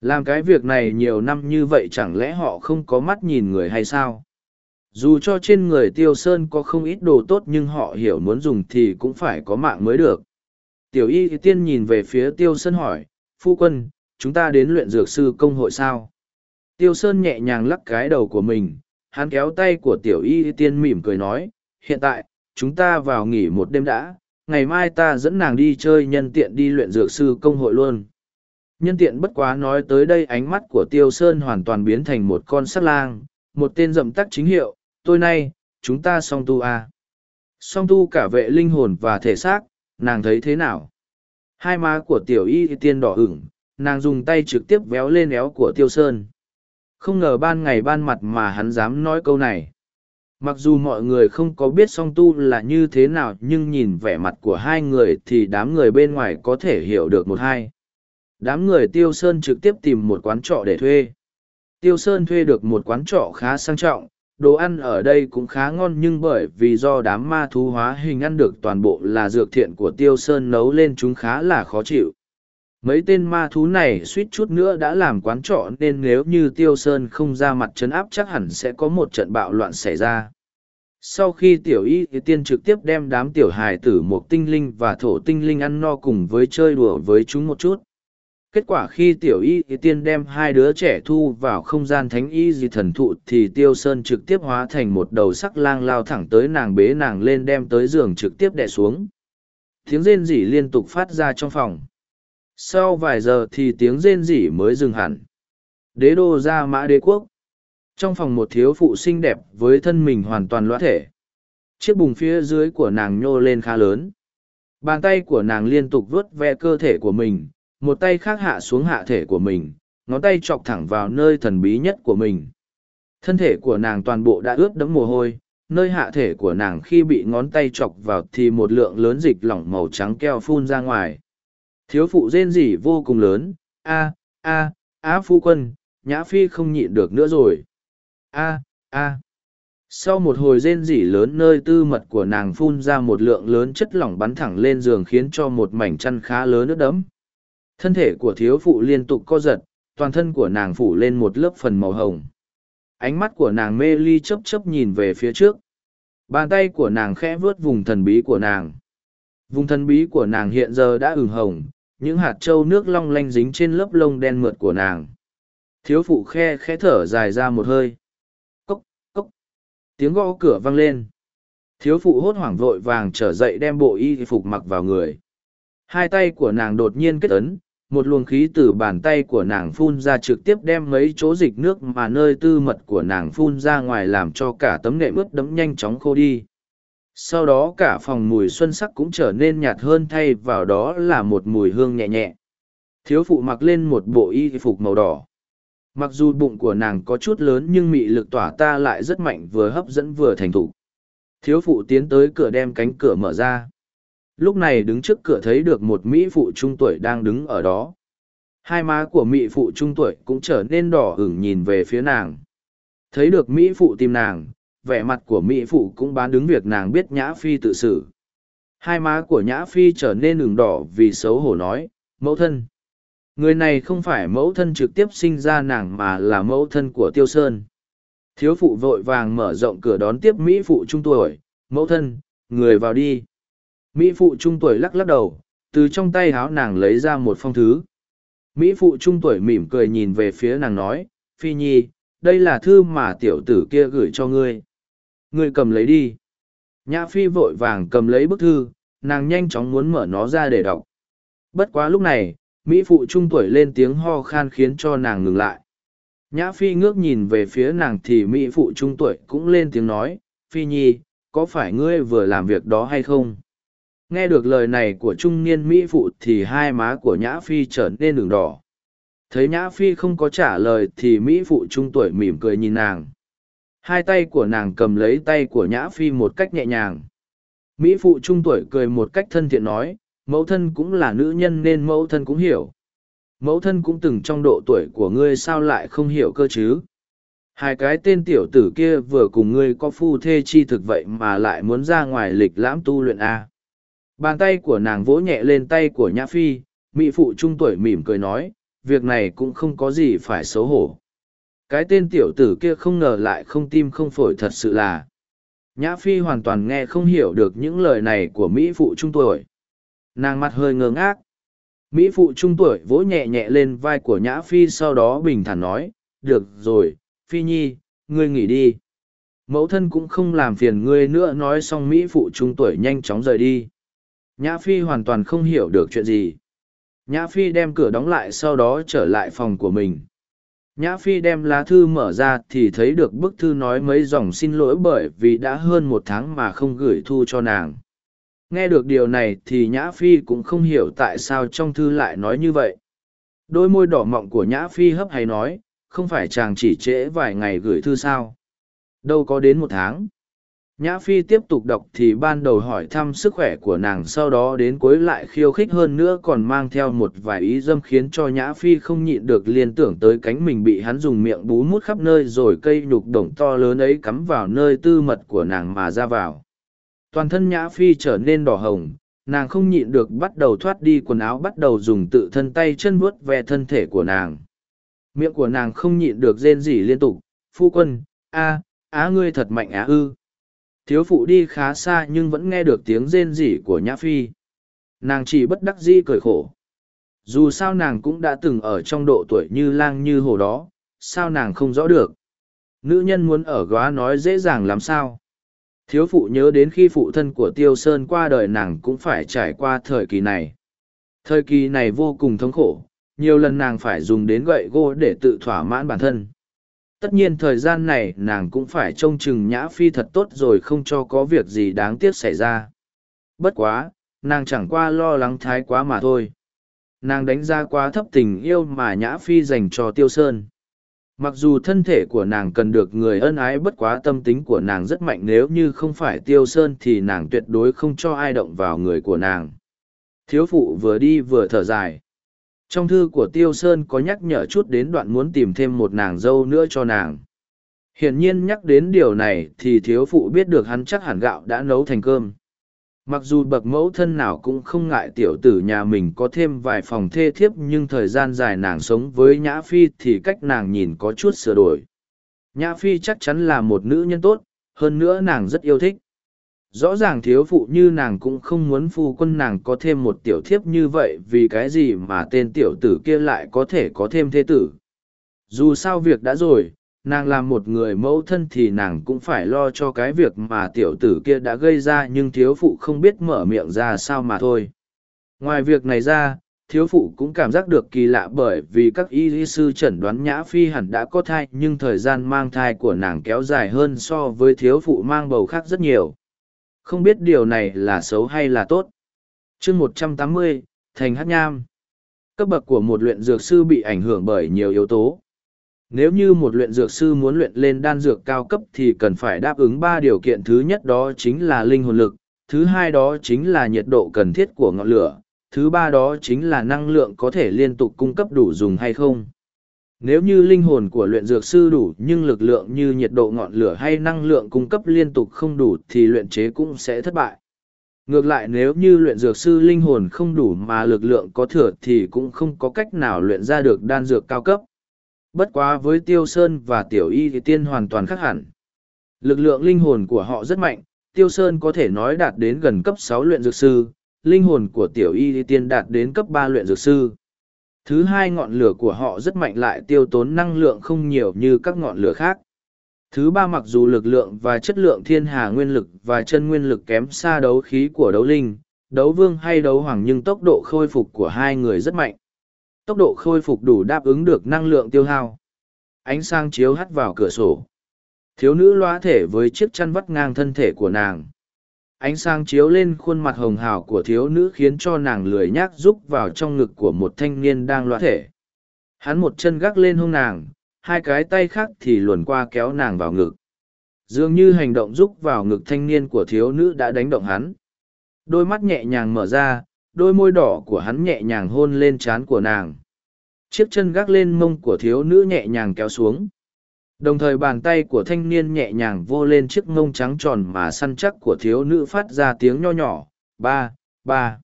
Làm cái việc này nhiều năm như vậy chẳng lẽ họ không có mắt nhìn người hay sao? Dù cho trên người tiêu sơn có không ít đồ tốt nhưng họ hiểu muốn dùng thì cũng phải có mạng mới được. Tiểu y tiên nhìn về phía tiêu sơn hỏi, phu quân, chúng ta đến luyện dược sư công hội sao? Tiêu sơn nhẹ nhàng lắc cái đầu của mình, hắn kéo tay của tiểu y tiên mỉm cười nói, hiện tại, chúng ta vào nghỉ một đêm đã, ngày mai ta dẫn nàng đi chơi nhân tiện đi luyện dược sư công hội luôn. Nhân tiện bất quá nói tới đây ánh mắt của tiêu sơn hoàn toàn biến thành một con sắt lang, một tên dậm tắc chính hiệu tôi nay, chúng ta song tu à. song tu cả vệ linh hồn và thể xác, nàng thấy thế nào? Hai má của tiểu y tiên đỏ ửng, nàng dùng tay trực tiếp véo lên éo của tiêu sơn. Không ngờ ban ngày ban mặt mà hắn dám nói câu này. Mặc dù mọi người không có biết song tu là như thế nào, nhưng nhìn vẻ mặt của hai người thì đám người bên ngoài có thể hiểu được một hai. Đám người tiêu sơn trực tiếp tìm một quán trọ để thuê. Tiêu sơn thuê được một quán trọ khá sang trọng đồ ăn ở đây cũng khá ngon nhưng bởi vì do đám ma thú hóa hình ăn được toàn bộ là dược thiện của tiêu sơn nấu lên chúng khá là khó chịu. Mấy tên ma thú này suýt chút nữa đã làm quán trọ nên nếu như tiêu sơn không ra mặt chấn áp chắc hẳn sẽ có một trận bạo loạn xảy ra. Sau khi tiểu y thì tiên trực tiếp đem đám tiểu hài tử một tinh linh và thổ tinh linh ăn no cùng với chơi đùa với chúng một chút kết quả khi tiểu y thì tiên đem hai đứa trẻ thu vào không gian thánh y di thần thụ thì tiêu sơn trực tiếp hóa thành một đầu sắc lang lao thẳng tới nàng bế nàng lên đem tới giường trực tiếp đẻ xuống. Tiếng rên rỉ liên tục phát ra trong phòng. Sau vài giờ thì tiếng rên rỉ mới dừng hẳn. Đế đô ra mã đế quốc. Trong phòng một thiếu phụ xinh đẹp với thân mình hoàn toàn loã thể. Chiếc bùng phía dưới của nàng nhô lên khá lớn. Bàn tay của nàng liên tục vuốt ve cơ thể của mình một tay khác hạ xuống hạ thể của mình, ngón tay chọc thẳng vào nơi thần bí nhất của mình. Thân thể của nàng toàn bộ đã ướt đẫm mồ hôi, nơi hạ thể của nàng khi bị ngón tay chọc vào thì một lượng lớn dịch lỏng màu trắng keo phun ra ngoài. Thiếu phụ rên rỉ vô cùng lớn, a a á phu quân, nhã phi không nhịn được nữa rồi. A a. Sau một hồi rên rỉ lớn nơi tư mật của nàng phun ra một lượng lớn chất lỏng bắn thẳng lên giường khiến cho một mảnh chăn khá lớn ướt đẫm thân thể của thiếu phụ liên tục co giật, toàn thân của nàng phủ lên một lớp phần màu hồng. Ánh mắt của nàng mê ly chấp chấp nhìn về phía trước. Bàn tay của nàng khẽ vướt vùng thần bí của nàng. Vùng thần bí của nàng hiện giờ đã ửng hồng, những hạt trâu nước long lanh dính trên lớp lông đen mượt của nàng. Thiếu phụ khe khẽ thở dài ra một hơi. Cốc cốc. Tiếng gõ cửa vang lên. Thiếu phụ hốt hoảng vội vàng trở dậy đem bộ y phục mặc vào người. Hai tay của nàng đột nhiên kết ấn một luồng khí từ bàn tay của nàng phun ra trực tiếp đem mấy chỗ dịch nước mà nơi tư mật của nàng phun ra ngoài làm cho cả tấm nệm ướt đẫm nhanh chóng khô đi sau đó cả phòng mùi xuân sắc cũng trở nên nhạt hơn thay vào đó là một mùi hương nhẹ nhẹ Thiếu phụ mặc lên một bộ y phục màu đỏ. Mặc dù bụng của nàng có chút lớn nhưng mị lực tỏa ta lại rất mạnh vừa hấp dẫn vừa thành thục. Thiếu phụ tiến tới cửa đem cánh cửa mở ra. Lúc này đứng trước cửa thấy được một Mỹ phụ trung tuổi đang đứng ở đó. Hai má của Mỹ phụ trung tuổi cũng trở nên đỏ hửng nhìn về phía nàng. Thấy được Mỹ phụ tìm nàng, vẻ mặt của Mỹ phụ cũng bán đứng việc nàng biết Nhã Phi tự xử. Hai má của Nhã Phi trở nên đường đỏ vì xấu hổ nói, mẫu thân. Người này không phải mẫu thân trực tiếp sinh ra nàng mà là mẫu thân của Tiêu Sơn. Thiếu phụ vội vàng mở rộng cửa đón tiếp Mỹ phụ trung tuổi, mẫu thân, người vào đi. Mỹ phụ trung tuổi lắc lắc đầu, từ trong tay háo nàng lấy ra một phong thư. Mỹ phụ trung tuổi mỉm cười nhìn về phía nàng nói, Phi Nhi, đây là thư mà tiểu tử kia gửi cho ngươi. Ngươi cầm lấy đi. Nhã Phi vội vàng cầm lấy bức thư, nàng nhanh chóng muốn mở nó ra để đọc. Bất quá lúc này, Mỹ phụ trung tuổi lên tiếng ho khan khiến cho nàng ngừng lại. Nhã Phi ngước nhìn về phía nàng thì Mỹ phụ trung tuổi cũng lên tiếng nói, Phi Nhi, có phải ngươi vừa làm việc đó hay không? Nghe được lời này của trung niên Mỹ phụ thì hai má của Nhã Phi trở nên đường đỏ. Thấy Nhã Phi không có trả lời thì Mỹ phụ trung tuổi mỉm cười nhìn nàng. Hai tay của nàng cầm lấy tay của Nhã Phi một cách nhẹ nhàng. Mỹ phụ trung tuổi cười một cách thân thiện nói, mẫu thân cũng là nữ nhân nên mẫu thân cũng hiểu. Mẫu thân cũng từng trong độ tuổi của ngươi sao lại không hiểu cơ chứ? Hai cái tên tiểu tử kia vừa cùng ngươi có phu thê chi thực vậy mà lại muốn ra ngoài lịch lãm tu luyện A. Bàn tay của nàng vỗ nhẹ lên tay của Nhã Phi, mỹ phụ trung tuổi mỉm cười nói, việc này cũng không có gì phải xấu hổ. Cái tên tiểu tử kia không ngờ lại không tim không phổi thật sự là. Nhã Phi hoàn toàn nghe không hiểu được những lời này của Mỹ phụ trung tuổi. Nàng mặt hơi ngơ ngác. Mỹ phụ trung tuổi vỗ nhẹ nhẹ lên vai của Nhã Phi sau đó bình thản nói, được rồi, Phi Nhi, ngươi nghỉ đi. Mẫu thân cũng không làm phiền ngươi nữa nói xong Mỹ phụ trung tuổi nhanh chóng rời đi. Nhã Phi hoàn toàn không hiểu được chuyện gì. Nhã Phi đem cửa đóng lại sau đó trở lại phòng của mình. Nhã Phi đem lá thư mở ra thì thấy được bức thư nói mấy dòng xin lỗi bởi vì đã hơn một tháng mà không gửi thu cho nàng. Nghe được điều này thì Nhã Phi cũng không hiểu tại sao trong thư lại nói như vậy. Đôi môi đỏ mọng của Nhã Phi hấp hay nói, không phải chàng chỉ trễ vài ngày gửi thư sao. Đâu có đến một tháng. Nhã Phi tiếp tục đọc thì ban đầu hỏi thăm sức khỏe của nàng sau đó đến cuối lại khiêu khích hơn nữa còn mang theo một vài ý dâm khiến cho Nhã Phi không nhịn được liên tưởng tới cánh mình bị hắn dùng miệng bú mút khắp nơi rồi cây nhục đồng to lớn ấy cắm vào nơi tư mật của nàng mà ra vào. Toàn thân Nhã Phi trở nên đỏ hồng, nàng không nhịn được bắt đầu thoát đi quần áo bắt đầu dùng tự thân tay chân vuốt ve thân thể của nàng. Miệng của nàng không nhịn được rên rỉ liên tục, phu quân, a, á ngươi thật mạnh á ư thiếu phụ đi khá xa nhưng vẫn nghe được tiếng rên rỉ của nhã phi. Nàng chỉ bất đắc dĩ cười khổ. Dù sao nàng cũng đã từng ở trong độ tuổi như lang như hồ đó, sao nàng không rõ được? Nữ nhân muốn ở góa nói dễ dàng làm sao? Thiếu phụ nhớ đến khi phụ thân của tiêu sơn qua đời nàng cũng phải trải qua thời kỳ này. Thời kỳ này vô cùng thống khổ, nhiều lần nàng phải dùng đến gậy gỗ để tự thỏa mãn bản thân tất nhiên thời gian này nàng cũng phải trông chừng nhã phi thật tốt rồi không cho có việc gì đáng tiếc xảy ra. Bất quá, nàng chẳng qua lo lắng thái quá mà thôi. Nàng đánh giá quá thấp tình yêu mà nhã phi dành cho tiêu sơn. Mặc dù thân thể của nàng cần được người ân ái bất quá tâm tính của nàng rất mạnh nếu như không phải tiêu sơn thì nàng tuyệt đối không cho ai động vào người của nàng. Thiếu phụ vừa đi vừa thở dài trong thư của Tiêu Sơn có nhắc nhở chút đến đoạn muốn tìm thêm một nàng dâu nữa cho nàng. Hiển nhiên nhắc đến điều này thì thiếu phụ biết được hắn chắc hẳn gạo đã nấu thành cơm. Mặc dù bậc mẫu thân nào cũng không ngại tiểu tử nhà mình có thêm vài phòng thê thiếp nhưng thời gian dài nàng sống với Nhã Phi thì cách nàng nhìn có chút sửa đổi. Nhã Phi chắc chắn là một nữ nhân tốt, hơn nữa nàng rất yêu thích rõ ràng thiếu phụ như nàng cũng không muốn phu quân nàng có thêm một tiểu thiếp như vậy vì cái gì mà tên tiểu tử kia lại có thể có thêm thế tử. Dù sao việc đã rồi, nàng làm một người mẫu thân thì nàng cũng phải lo cho cái việc mà tiểu tử kia đã gây ra nhưng thiếu phụ không biết mở miệng ra sao mà thôi. Ngoài việc này ra, thiếu phụ cũng cảm giác được kỳ lạ bởi vì các y sư chẩn đoán nhã phi hẳn đã có thai nhưng thời gian mang thai của nàng kéo dài hơn so với thiếu phụ mang bầu khác rất nhiều không biết điều này là xấu hay là tốt. chương một trăm tám mươi thành hát nham. Cấp bậc của một luyện dược sư bị ảnh hưởng bởi nhiều yếu tố. Nếu như một luyện dược sư muốn luyện lên đan dược cao cấp thì cần phải đáp ứng ba điều kiện thứ nhất đó chính là linh hồn lực, thứ hai đó chính là nhiệt độ cần thiết của ngọn lửa, thứ ba đó chính là năng lượng có thể liên tục cung cấp đủ dùng hay không. Nếu như linh hồn của luyện dược sư đủ nhưng lực lượng như nhiệt độ ngọn lửa hay năng lượng cung cấp liên tục không đủ thì luyện chế cũng sẽ thất bại. Ngược lại nếu như luyện dược sư linh hồn không đủ mà lực lượng có thừa thì cũng không có cách nào luyện ra được đan dược cao cấp. Bất quá với Tiêu Sơn và Tiểu Y thì tiên hoàn toàn khác hẳn. Lực lượng linh hồn của họ rất mạnh, Tiêu Sơn có thể nói đạt đến gần cấp sáu luyện dược sư, linh hồn của Tiểu Y thì tiên đạt đến cấp ba luyện dược sư. Thứ hai ngọn lửa của họ rất mạnh lại tiêu tốn năng lượng không nhiều như các ngọn lửa khác. Thứ ba mặc dù lực lượng và chất lượng thiên hà nguyên lực và chân nguyên lực kém xa đấu khí của đấu linh, đấu vương hay đấu hoàng nhưng tốc độ khôi phục của hai người rất mạnh. Tốc độ khôi phục đủ đáp ứng được năng lượng tiêu hao. Ánh sáng chiếu hắt vào cửa sổ. Thiếu nữ loa thể với chiếc chăn vắt ngang thân thể của nàng. Ánh sáng chiếu lên khuôn mặt hồng hào của thiếu nữ khiến cho nàng lười nhác rúc vào trong ngực của một thanh niên đang loa thể. Hắn một chân gác lên hông nàng, hai cái tay khác thì luồn qua kéo nàng vào ngực. Dường như hành động rúc vào ngực thanh niên của thiếu nữ đã đánh động hắn. Đôi mắt nhẹ nhàng mở ra, đôi môi đỏ của hắn nhẹ nhàng hôn lên trán của nàng. Chiếc chân gác lên mông của thiếu nữ nhẹ nhàng kéo xuống. Đồng thời bàn tay của thanh niên nhẹ nhàng vô lên chiếc mông trắng tròn mà săn chắc của thiếu nữ phát ra tiếng nho nhỏ, ba, ba.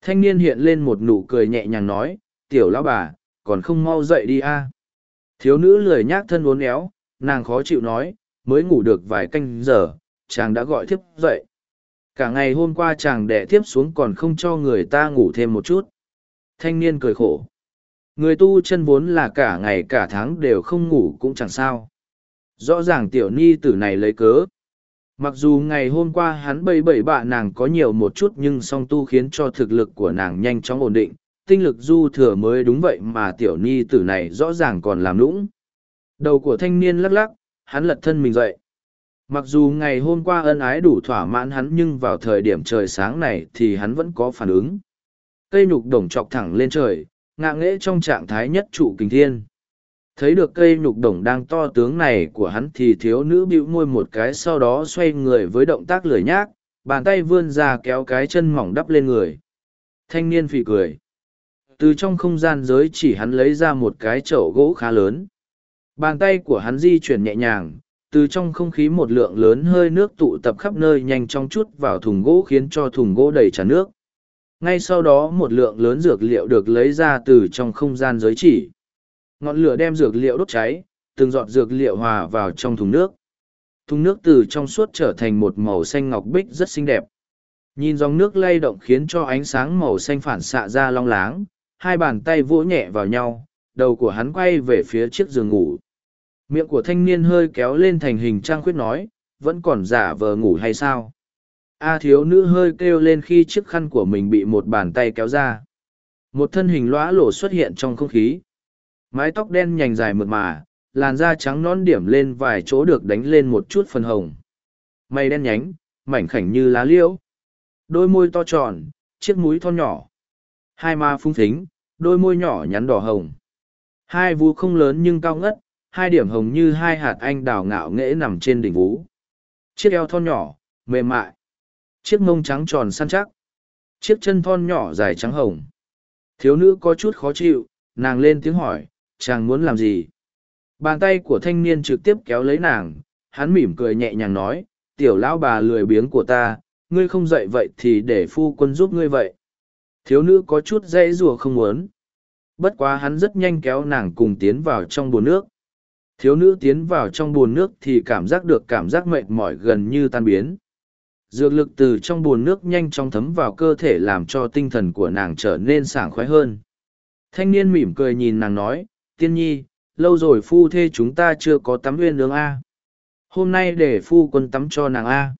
Thanh niên hiện lên một nụ cười nhẹ nhàng nói, tiểu lão bà, còn không mau dậy đi a Thiếu nữ lười nhác thân uốn éo, nàng khó chịu nói, mới ngủ được vài canh giờ, chàng đã gọi thiếp dậy. Cả ngày hôm qua chàng đẻ thiếp xuống còn không cho người ta ngủ thêm một chút. Thanh niên cười khổ. Người tu chân vốn là cả ngày cả tháng đều không ngủ cũng chẳng sao. Rõ ràng tiểu ni tử này lấy cớ. Mặc dù ngày hôm qua hắn bầy bầy bạ nàng có nhiều một chút nhưng song tu khiến cho thực lực của nàng nhanh chóng ổn định, tinh lực du thừa mới đúng vậy mà tiểu ni tử này rõ ràng còn làm lũng. Đầu của thanh niên lắc lắc, hắn lật thân mình dậy. Mặc dù ngày hôm qua ân ái đủ thỏa mãn hắn nhưng vào thời điểm trời sáng này thì hắn vẫn có phản ứng. Cây nhục đồng chọc thẳng lên trời, ngạ nghễ trong trạng thái nhất trụ kình thiên. Thấy được cây nhục đồng đang to tướng này của hắn thì thiếu nữ bĩu môi một cái sau đó xoay người với động tác lười nhác, bàn tay vươn ra kéo cái chân mỏng đắp lên người. Thanh niên phì cười từ trong không gian giới chỉ hắn lấy ra một cái chậu gỗ khá lớn bàn tay của hắn di chuyển nhẹ nhàng từ trong không khí một lượng lớn hơi nước tụ tập khắp nơi nhanh chóng chút vào thùng gỗ khiến cho thùng gỗ đầy tràn nước ngay sau đó một lượng lớn dược liệu được lấy ra từ trong không gian giới chỉ ngọn lửa đem dược liệu đốt cháy từng giọt dược liệu hòa vào trong thùng nước thùng nước từ trong suốt trở thành một màu xanh ngọc bích rất xinh đẹp nhìn dòng nước lay động khiến cho ánh sáng màu xanh phản xạ ra long láng hai bàn tay vỗ nhẹ vào nhau, đầu của hắn quay về phía chiếc giường ngủ. Miệng của thanh niên hơi kéo lên thành hình trang khuyết nói, vẫn còn giả vờ ngủ hay sao? A thiếu nữ hơi kêu lên khi chiếc khăn của mình bị một bàn tay kéo ra. Một thân hình lõa lổ xuất hiện trong không khí. Mái tóc đen nhành dài mượt mà, làn da trắng non điểm lên vài chỗ được đánh lên một chút phần hồng. Mày đen nhánh, mảnh khảnh như lá liễu. Đôi môi to tròn, chiếc mũi thon nhỏ, Hai ma phung thính, đôi môi nhỏ nhắn đỏ hồng. Hai vú không lớn nhưng cao ngất, hai điểm hồng như hai hạt anh đào ngạo nghễ nằm trên đỉnh vú. Chiếc eo thon nhỏ, mềm mại. Chiếc mông trắng tròn săn chắc. Chiếc chân thon nhỏ dài trắng hồng. Thiếu nữ có chút khó chịu, nàng lên tiếng hỏi, chàng muốn làm gì? Bàn tay của thanh niên trực tiếp kéo lấy nàng, hắn mỉm cười nhẹ nhàng nói, tiểu lão bà lười biếng của ta, ngươi không dậy vậy thì để phu quân giúp ngươi vậy. Thiếu nữ có chút dãy rùa không muốn. Bất quá hắn rất nhanh kéo nàng cùng tiến vào trong bồn nước. Thiếu nữ tiến vào trong bồn nước thì cảm giác được cảm giác mệt mỏi gần như tan biến. Dược lực từ trong bồn nước nhanh chóng thấm vào cơ thể làm cho tinh thần của nàng trở nên sảng khoái hơn. Thanh niên mỉm cười nhìn nàng nói, tiên nhi, lâu rồi phu thê chúng ta chưa có tắm uyên nướng A. Hôm nay để phu quân tắm cho nàng A.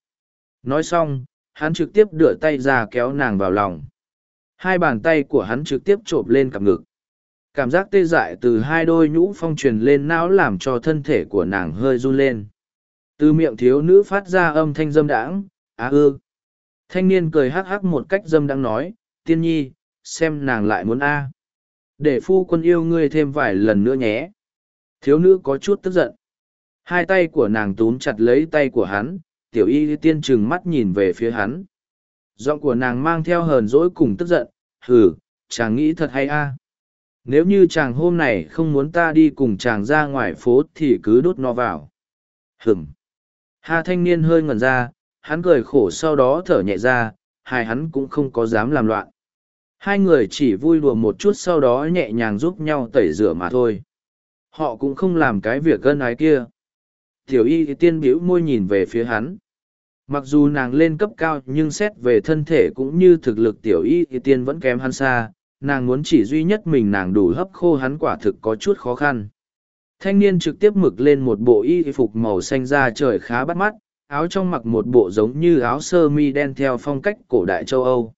Nói xong, hắn trực tiếp đưa tay ra kéo nàng vào lòng. Hai bàn tay của hắn trực tiếp chộp lên cặp ngực. Cảm giác tê dại từ hai đôi nhũ phong truyền lên não làm cho thân thể của nàng hơi run lên. Từ miệng thiếu nữ phát ra âm thanh dâm đãng, á ư. Thanh niên cười hắc hắc một cách dâm đang nói, tiên nhi, xem nàng lại muốn a. Để phu quân yêu ngươi thêm vài lần nữa nhé. Thiếu nữ có chút tức giận. Hai tay của nàng túm chặt lấy tay của hắn, tiểu y tiên trừng mắt nhìn về phía hắn. Giọng của nàng mang theo hờn dỗi cùng tức giận, hừ, chàng nghĩ thật hay a. Nếu như chàng hôm này không muốn ta đi cùng chàng ra ngoài phố thì cứ đốt nó vào. hừng Hà thanh niên hơi ngẩn ra, hắn cười khổ sau đó thở nhẹ ra, hai hắn cũng không có dám làm loạn. Hai người chỉ vui đùa một chút sau đó nhẹ nhàng giúp nhau tẩy rửa mà thôi. Họ cũng không làm cái việc gân ái kia. Tiểu y tiên biểu môi nhìn về phía hắn. Mặc dù nàng lên cấp cao nhưng xét về thân thể cũng như thực lực tiểu y tiên vẫn kém hắn xa, nàng muốn chỉ duy nhất mình nàng đủ hấp khô hắn quả thực có chút khó khăn. Thanh niên trực tiếp mực lên một bộ y phục màu xanh da trời khá bắt mắt, áo trong mặc một bộ giống như áo sơ mi đen theo phong cách cổ đại châu Âu.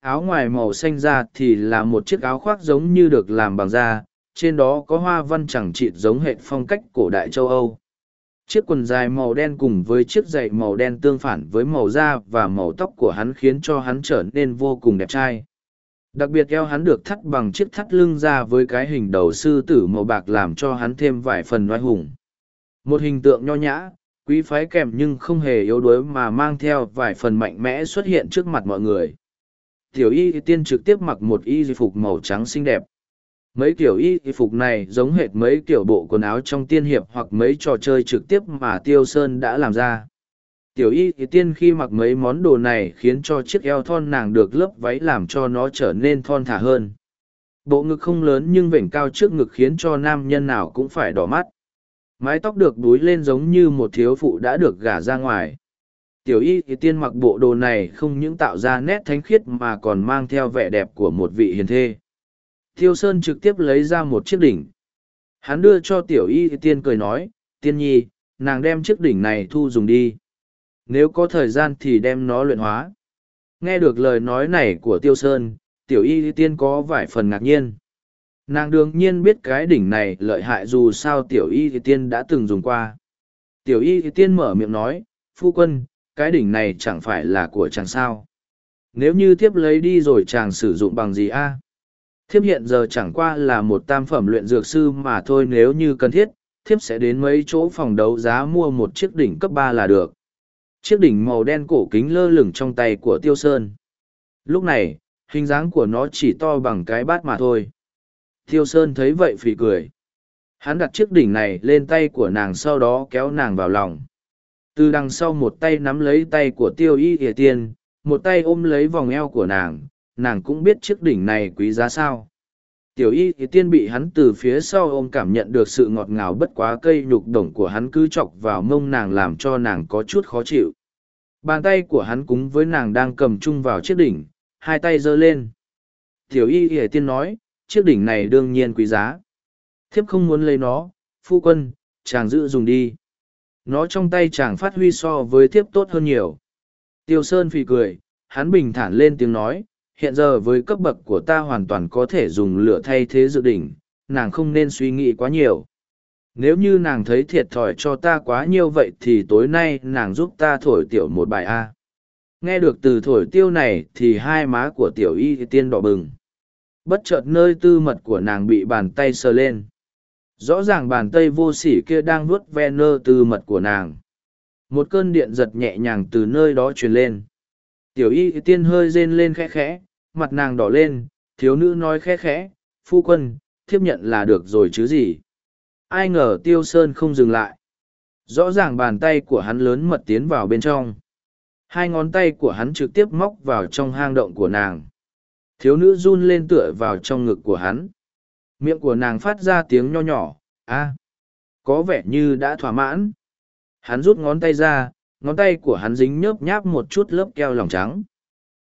Áo ngoài màu xanh da thì là một chiếc áo khoác giống như được làm bằng da, trên đó có hoa văn chẳng chịt giống hệ phong cách cổ đại châu Âu. Chiếc quần dài màu đen cùng với chiếc giày màu đen tương phản với màu da và màu tóc của hắn khiến cho hắn trở nên vô cùng đẹp trai. Đặc biệt eo hắn được thắt bằng chiếc thắt lưng ra với cái hình đầu sư tử màu bạc làm cho hắn thêm vài phần oai hùng. Một hình tượng nho nhã, quý phái kèm nhưng không hề yếu đuối mà mang theo vài phần mạnh mẽ xuất hiện trước mặt mọi người. Tiểu y tiên trực tiếp mặc một y phục màu trắng xinh đẹp. Mấy kiểu y phục này giống hệt mấy kiểu bộ quần áo trong tiên hiệp hoặc mấy trò chơi trực tiếp mà Tiêu Sơn đã làm ra. Tiểu y tiên khi mặc mấy món đồ này khiến cho chiếc eo thon nàng được lớp váy làm cho nó trở nên thon thả hơn. Bộ ngực không lớn nhưng vểnh cao trước ngực khiến cho nam nhân nào cũng phải đỏ mắt. Mái tóc được đuối lên giống như một thiếu phụ đã được gả ra ngoài. Tiểu y thì tiên mặc bộ đồ này không những tạo ra nét thánh khiết mà còn mang theo vẻ đẹp của một vị hiền thê. Tiêu Sơn trực tiếp lấy ra một chiếc đỉnh. Hắn đưa cho tiểu y thì tiên cười nói, tiên nhi, nàng đem chiếc đỉnh này thu dùng đi nếu có thời gian thì đem nó luyện hóa. Nghe được lời nói này của Tiêu Sơn, tiểu y tiên có vài phần ngạc nhiên. Nàng đương nhiên biết cái đỉnh này lợi hại dù sao tiểu y tiên đã từng dùng qua. Tiểu y tiên mở miệng nói, phu quân, cái đỉnh này chẳng phải là của chàng sao. Nếu như thiếp lấy đi rồi chàng sử dụng bằng gì a? Thiếp hiện giờ chẳng qua là một tam phẩm luyện dược sư mà thôi nếu như cần thiết, thiếp sẽ đến mấy chỗ phòng đấu giá mua một chiếc đỉnh cấp ba là được. Chiếc đỉnh màu đen cổ kính lơ lửng trong tay của Tiêu Sơn. Lúc này, hình dáng của nó chỉ to bằng cái bát mà thôi. Tiêu Sơn thấy vậy phì cười. Hắn đặt chiếc đỉnh này lên tay của nàng sau đó kéo nàng vào lòng. Từ đằng sau một tay nắm lấy tay của Tiêu Y Thìa Tiên, một tay ôm lấy vòng eo của nàng, nàng cũng biết chiếc đỉnh này quý giá sao. Tiểu y thì tiên bị hắn từ phía sau ôm cảm nhận được sự ngọt ngào bất quá cây nhục đồng của hắn cứ chọc vào mông nàng làm cho nàng có chút khó chịu. Bàn tay của hắn cúng với nàng đang cầm chung vào chiếc đỉnh, hai tay giơ lên. Tiểu y thì tiên nói, chiếc đỉnh này đương nhiên quý giá. Thiếp không muốn lấy nó, phu quân, chàng giữ dùng đi. Nó trong tay chàng phát huy so với thiếp tốt hơn nhiều. Tiêu Sơn phì cười, hắn bình thản lên tiếng nói, hiện giờ với cấp bậc của ta hoàn toàn có thể dùng lửa thay thế dự đỉnh, nàng không nên suy nghĩ quá nhiều. Nếu như nàng thấy thiệt thòi cho ta quá nhiều vậy thì tối nay nàng giúp ta thổi tiểu một bài A. Nghe được từ thổi tiêu này thì hai má của tiểu y tiên đỏ bừng. Bất chợt nơi tư mật của nàng bị bàn tay sờ lên. Rõ ràng bàn tay vô sỉ kia đang nuốt ve nơ tư mật của nàng. Một cơn điện giật nhẹ nhàng từ nơi đó truyền lên. Tiểu y tiên hơi rên lên khẽ khẽ, mặt nàng đỏ lên, thiếu nữ nói khẽ khẽ, phu quân, thiếp nhận là được rồi chứ gì. Ai ngờ tiêu sơn không dừng lại. Rõ ràng bàn tay của hắn lớn mật tiến vào bên trong. Hai ngón tay của hắn trực tiếp móc vào trong hang động của nàng. Thiếu nữ run lên tựa vào trong ngực của hắn. Miệng của nàng phát ra tiếng nho nhỏ, a có vẻ như đã thỏa mãn. Hắn rút ngón tay ra, ngón tay của hắn dính nhớp nháp một chút lớp keo lòng trắng.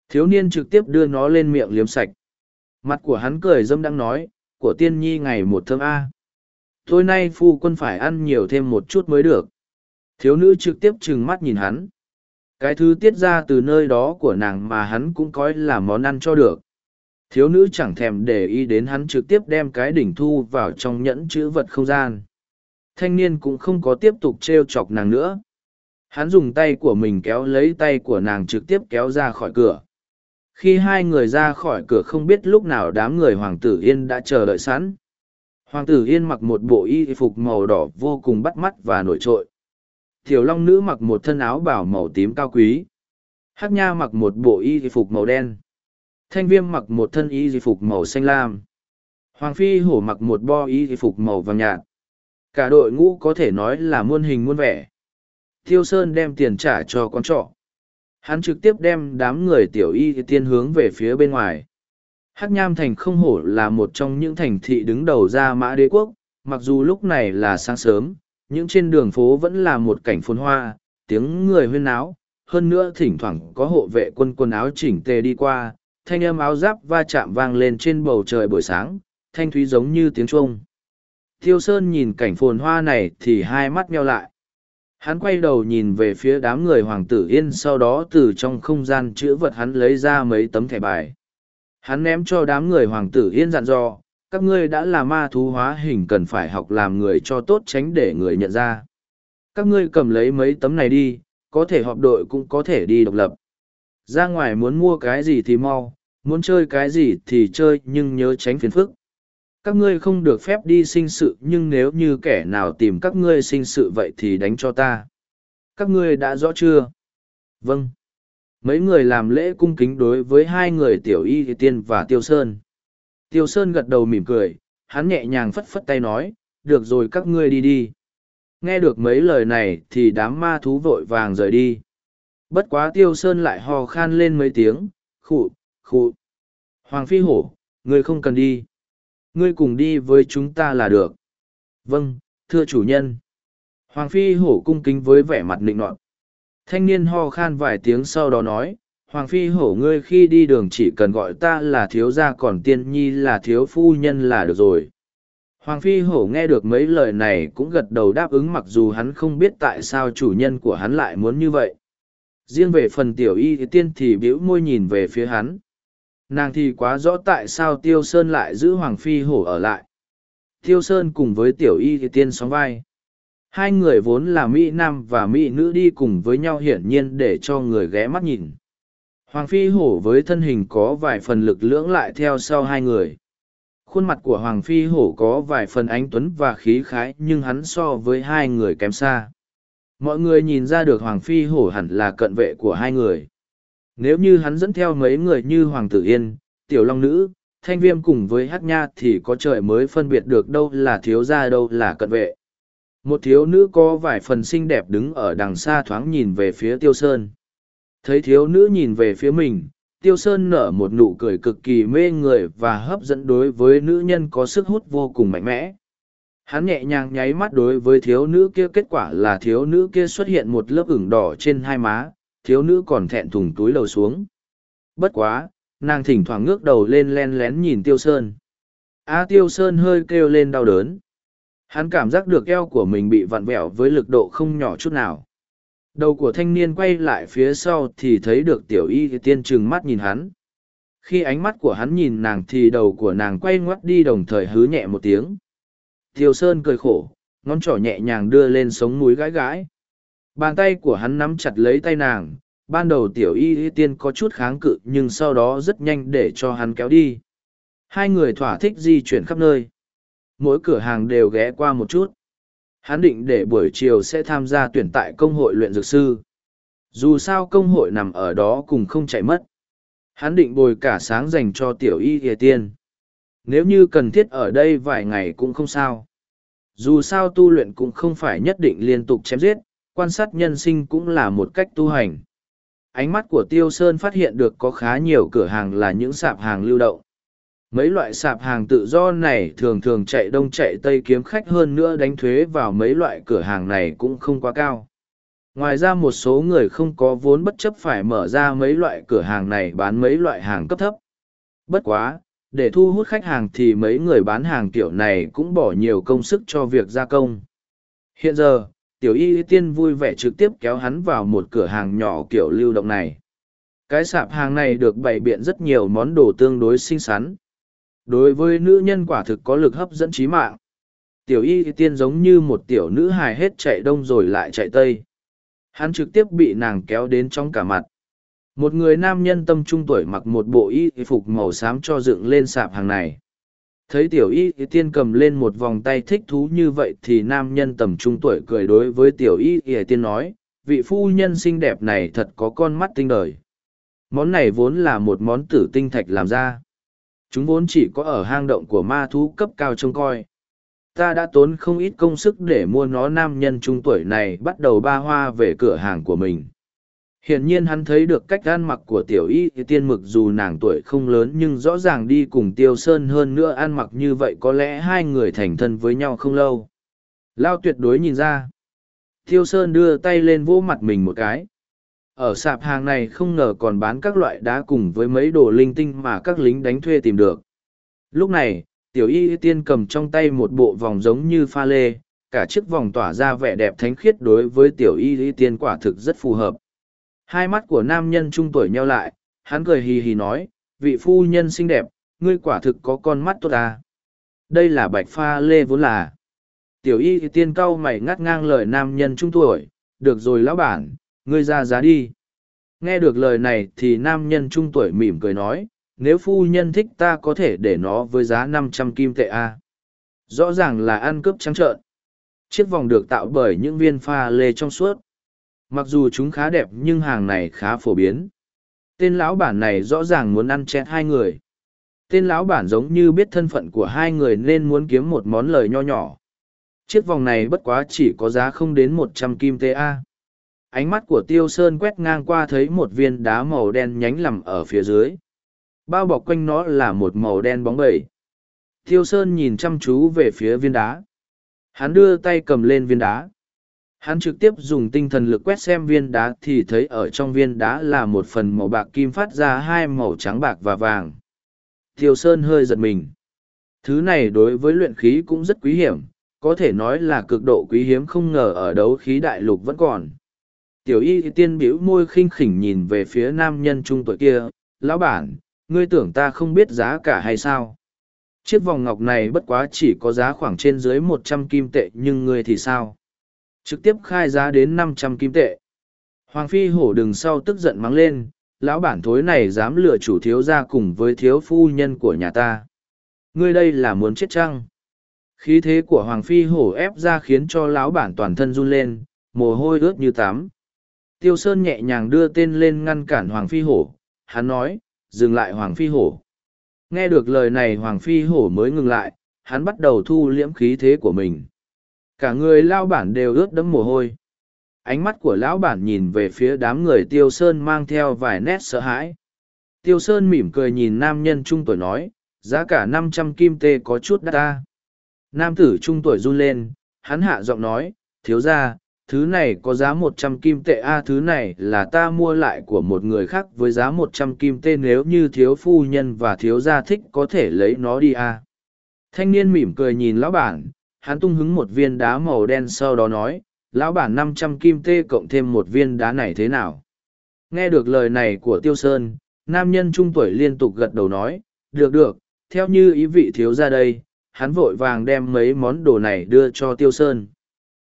Thiếu niên trực tiếp đưa nó lên miệng liếm sạch. Mặt của hắn cười dâm đang nói, của tiên nhi ngày một thơm A. Thôi nay phu quân phải ăn nhiều thêm một chút mới được. Thiếu nữ trực tiếp trừng mắt nhìn hắn. Cái thứ tiết ra từ nơi đó của nàng mà hắn cũng coi là món ăn cho được. Thiếu nữ chẳng thèm để ý đến hắn trực tiếp đem cái đỉnh thu vào trong nhẫn chữ vật không gian. Thanh niên cũng không có tiếp tục trêu chọc nàng nữa. Hắn dùng tay của mình kéo lấy tay của nàng trực tiếp kéo ra khỏi cửa. Khi hai người ra khỏi cửa không biết lúc nào đám người hoàng tử yên đã chờ đợi sẵn. Hoàng tử yên mặc một bộ y phục màu đỏ vô cùng bắt mắt và nổi trội. Tiểu long nữ mặc một thân áo bảo màu tím cao quý. Hắc nha mặc một bộ y phục màu đen thanh viêm mặc một thân y phục màu xanh lam. Hoàng phi hổ mặc một bo y phục màu vàng nhạt. Cả đội ngũ có thể nói là muôn hình muôn vẻ. Thiêu sơn đem tiền trả cho con trọ. Hắn trực tiếp đem đám người tiểu y tiên hướng về phía bên ngoài. Hắc nham thành không hổ là một trong những thành thị đứng đầu ra mã đế quốc, mặc dù lúc này là sáng sớm những trên đường phố vẫn là một cảnh phồn hoa, tiếng người huyên náo, hơn nữa thỉnh thoảng có hộ vệ quân quần áo chỉnh tề đi qua thanh âm áo giáp va chạm vang lên trên bầu trời buổi sáng, thanh thúy giống như tiếng chuông. Thiêu sơn nhìn cảnh phồn hoa này thì hai mắt meo lại. Hắn quay đầu nhìn về phía đám người hoàng tử yên, sau đó từ trong không gian chữ vật hắn lấy ra mấy tấm thẻ bài. Hắn ném cho đám người hoàng tử yên dặn dò, các ngươi đã là ma thú hóa hình cần phải học làm người cho tốt tránh để người nhận ra. Các ngươi cầm lấy mấy tấm này đi, có thể họp đội cũng có thể đi độc lập ra ngoài muốn mua cái gì thì mau, muốn chơi cái gì thì chơi nhưng nhớ tránh phiền phức. Các ngươi không được phép đi sinh sự, nhưng nếu như kẻ nào tìm các ngươi sinh sự vậy thì đánh cho ta. Các ngươi đã rõ chưa? Vâng. Mấy người làm lễ cung kính đối với hai người tiểu y tiên và tiêu sơn. Tiêu sơn gật đầu mỉm cười, hắn nhẹ nhàng phất phất tay nói, được rồi, các ngươi đi đi. Nghe được mấy lời này thì đám ma thú vội vàng rời đi bất quá tiêu sơn lại hò khan lên mấy tiếng, khụ khụ. Hoàng phi hổ, ngươi không cần đi. Ngươi cùng đi với chúng ta là được. Vâng thưa chủ nhân. Hoàng phi hổ cung kính với vẻ mặt nịnh nọt. Thanh niên ho khan vài tiếng sau đó nói, hoàng phi hổ, ngươi khi đi đường chỉ cần gọi ta là thiếu gia còn tiên nhi là thiếu phu nhân là được rồi. Hoàng phi hổ nghe được mấy lời này cũng gật đầu đáp ứng mặc dù hắn không biết tại sao chủ nhân của hắn lại muốn như vậy riêng về phần tiểu y tiên thì bĩu môi nhìn về phía hắn. Nàng thì quá rõ tại sao tiêu sơn lại giữ hoàng phi hổ ở lại. Tiêu sơn cùng với tiểu y thì tiên sóng vai. Hai người vốn là mỹ nam và mỹ nữ đi cùng với nhau hiển nhiên để cho người ghé mắt nhìn. Hoàng phi hổ với thân hình có vài phần lực lưỡng lại theo sau hai người. Khuôn mặt của hoàng phi hổ có vài phần ánh tuấn và khí khái nhưng hắn so với hai người kém xa mọi người nhìn ra được hoàng phi hổ hẳn là cận vệ của hai người nếu như hắn dẫn theo mấy người như Hoàng tử Yên, Tiểu Long Nữ, Thanh Viêm cùng với Hát Nha thì có trời mới phân biệt được đâu là thiếu gia đâu là cận vệ. Một thiếu nữ có vài phần xinh đẹp đứng ở đằng xa thoáng nhìn về phía Tiêu Sơn. Thấy thiếu nữ nhìn về phía mình, Tiêu Sơn nở một nụ cười cực kỳ mê người và hấp dẫn đối với nữ nhân có sức hút vô cùng mạnh mẽ. Hắn nhẹ nhàng nháy mắt đối với thiếu nữ kia kết quả là thiếu nữ kia xuất hiện một lớp ửng đỏ trên hai má, thiếu nữ còn thẹn thùng túi lầu xuống. Bất quá, nàng thỉnh thoảng ngước đầu lên len lén nhìn Tiêu Sơn. A Tiêu Sơn hơi kêu lên đau đớn. Hắn cảm giác được eo của mình bị vặn vẹo với lực độ không nhỏ chút nào. Đầu của thanh niên quay lại phía sau thì thấy được tiểu y tiên trừng mắt nhìn hắn. Khi ánh mắt của hắn nhìn nàng thì đầu của nàng quay ngoắt đi đồng thời hứ nhẹ một tiếng. Thiều Sơn cười khổ, ngón trỏ nhẹ nhàng đưa lên sống mũi gãi gãi. Bàn tay của hắn nắm chặt lấy tay nàng, ban đầu tiểu y y tiên có chút kháng cự nhưng sau đó rất nhanh để cho hắn kéo đi. Hai người thỏa thích di chuyển khắp nơi. Mỗi cửa hàng đều ghé qua một chút. Hắn định để buổi chiều sẽ tham gia tuyển tại công hội luyện dược sư. Dù sao công hội nằm ở đó cùng không chạy mất. Hắn định bồi cả sáng dành cho tiểu y y tiên. Nếu như cần thiết ở đây vài ngày cũng không sao. Dù sao tu luyện cũng không phải nhất định liên tục chém giết, quan sát nhân sinh cũng là một cách tu hành. Ánh mắt của Tiêu Sơn phát hiện được có khá nhiều cửa hàng là những sạp hàng lưu động. Mấy loại sạp hàng tự do này thường thường chạy đông chạy tây kiếm khách hơn nữa đánh thuế vào mấy loại cửa hàng này cũng không quá cao. Ngoài ra một số người không có vốn bất chấp phải mở ra mấy loại cửa hàng này bán mấy loại hàng cấp thấp. Bất quá, để thu hút khách hàng thì mấy người bán hàng kiểu này cũng bỏ nhiều công sức cho việc gia công. Hiện giờ, tiểu y tiên vui vẻ trực tiếp kéo hắn vào một cửa hàng nhỏ kiểu lưu động này. Cái sạp hàng này được bày biện rất nhiều món đồ tương đối xinh xắn. Đối với nữ nhân quả thực có lực hấp dẫn trí mạng. Tiểu y tiên giống như một tiểu nữ hài hết chạy đông rồi lại chạy tây. Hắn trực tiếp bị nàng kéo đến trong cả mặt một người nam nhân tâm trung tuổi mặc một bộ y phục màu xám cho dựng lên sạp hàng này. Thấy tiểu y tiên cầm lên một vòng tay thích thú như vậy thì nam nhân tầm trung tuổi cười đối với tiểu y y tiên nói, vị phu nhân xinh đẹp này thật có con mắt tinh đời. Món này vốn là một món tử tinh thạch làm ra. Chúng vốn chỉ có ở hang động của ma thú cấp cao trông coi. Ta đã tốn không ít công sức để mua nó nam nhân trung tuổi này bắt đầu ba hoa về cửa hàng của mình hiển nhiên hắn thấy được cách ăn mặc của tiểu y tiên mực dù nàng tuổi không lớn nhưng rõ ràng đi cùng tiêu sơn hơn nữa ăn mặc như vậy có lẽ hai người thành thân với nhau không lâu. Lao tuyệt đối nhìn ra. Tiêu sơn đưa tay lên vỗ mặt mình một cái. Ở sạp hàng này không ngờ còn bán các loại đá cùng với mấy đồ linh tinh mà các lính đánh thuê tìm được. Lúc này, tiểu y tiên cầm trong tay một bộ vòng giống như pha lê, cả chiếc vòng tỏa ra vẻ đẹp thánh khiết đối với tiểu y tiên quả thực rất phù hợp. Hai mắt của nam nhân trung tuổi nheo lại, hắn cười hì hì nói, vị phu nhân xinh đẹp, ngươi quả thực có con mắt tốt à. Đây là bạch pha lê vốn là. Tiểu y tiên cau mày ngắt ngang lời nam nhân trung tuổi, được rồi lão bản, ngươi ra giá đi. Nghe được lời này thì nam nhân trung tuổi mỉm cười nói, nếu phu nhân thích ta có thể để nó với giá năm trăm kim tệ a à. Rõ ràng là ăn cướp trắng trợn. Chiếc vòng được tạo bởi những viên pha lê trong suốt mặc dù chúng khá đẹp nhưng hàng này khá phổ biến. Tên lão bản này rõ ràng muốn ăn chẹt hai người. Tên lão bản giống như biết thân phận của hai người nên muốn kiếm một món lời nho nhỏ. Chiếc vòng này bất quá chỉ có giá không đến một trăm kim ta ánh mắt của tiêu sơn quét ngang qua thấy một viên đá màu đen nhánh lằm ở phía dưới. Bao bọc quanh nó là một màu đen bóng bẩy. Tiêu sơn nhìn chăm chú về phía viên đá. Hắn đưa tay cầm lên viên đá. Hắn trực tiếp dùng tinh thần lực quét xem viên đá thì thấy ở trong viên đá là một phần màu bạc kim phát ra hai màu trắng bạc và vàng. Thiều Sơn hơi giật mình. Thứ này đối với luyện khí cũng rất quý hiểm, có thể nói là cực độ quý hiếm không ngờ ở đấu khí đại lục vẫn còn. Tiểu y tiên biểu môi khinh khỉnh nhìn về phía nam nhân trung tuổi kia, lão bản, ngươi tưởng ta không biết giá cả hay sao? Chiếc vòng ngọc này bất quá chỉ có giá khoảng trên dưới một trăm kim tệ nhưng ngươi thì sao? Trực tiếp khai giá đến năm trăm kim tệ. Hoàng phi hổ đừng sau tức giận mắng lên, lão bản thối này dám lừa chủ thiếu ra cùng với thiếu phu nhân của nhà ta. Ngươi đây là muốn chết chăng? Khí thế của Hoàng phi hổ ép ra khiến cho lão bản toàn thân run lên, mồ hôi ướt như tắm. Tiêu Sơn nhẹ nhàng đưa tên lên ngăn cản Hoàng phi hổ, hắn nói, dừng lại Hoàng phi hổ. Nghe được lời này Hoàng phi hổ mới ngừng lại, hắn bắt đầu thu liễm khí thế của mình cả người lao bản đều ướt đẫm mồ hôi. Ánh mắt của lão bản nhìn về phía đám người tiêu sơn mang theo vài nét sợ hãi. Tiêu sơn mỉm cười nhìn nam nhân trung tuổi nói, giá cả năm trăm kim tê có chút đắt ta. Nam tử trung tuổi run lên, hắn hạ giọng nói, thiếu ra thứ này có giá một trăm kim tệ a, thứ này là ta mua lại của một người khác với giá một trăm kim tê nếu như thiếu phu nhân và thiếu gia thích có thể lấy nó đi, a. Thanh niên mỉm cười nhìn lão bản hắn tung hứng một viên đá màu đen sau đó nói, lão bản năm trăm kim tê cộng thêm một viên đá này thế nào? Nghe được lời này của Tiêu Sơn, nam nhân trung tuổi liên tục gật đầu nói, được được, theo như ý vị thiếu ra đây, hắn vội vàng đem mấy món đồ này đưa cho Tiêu Sơn.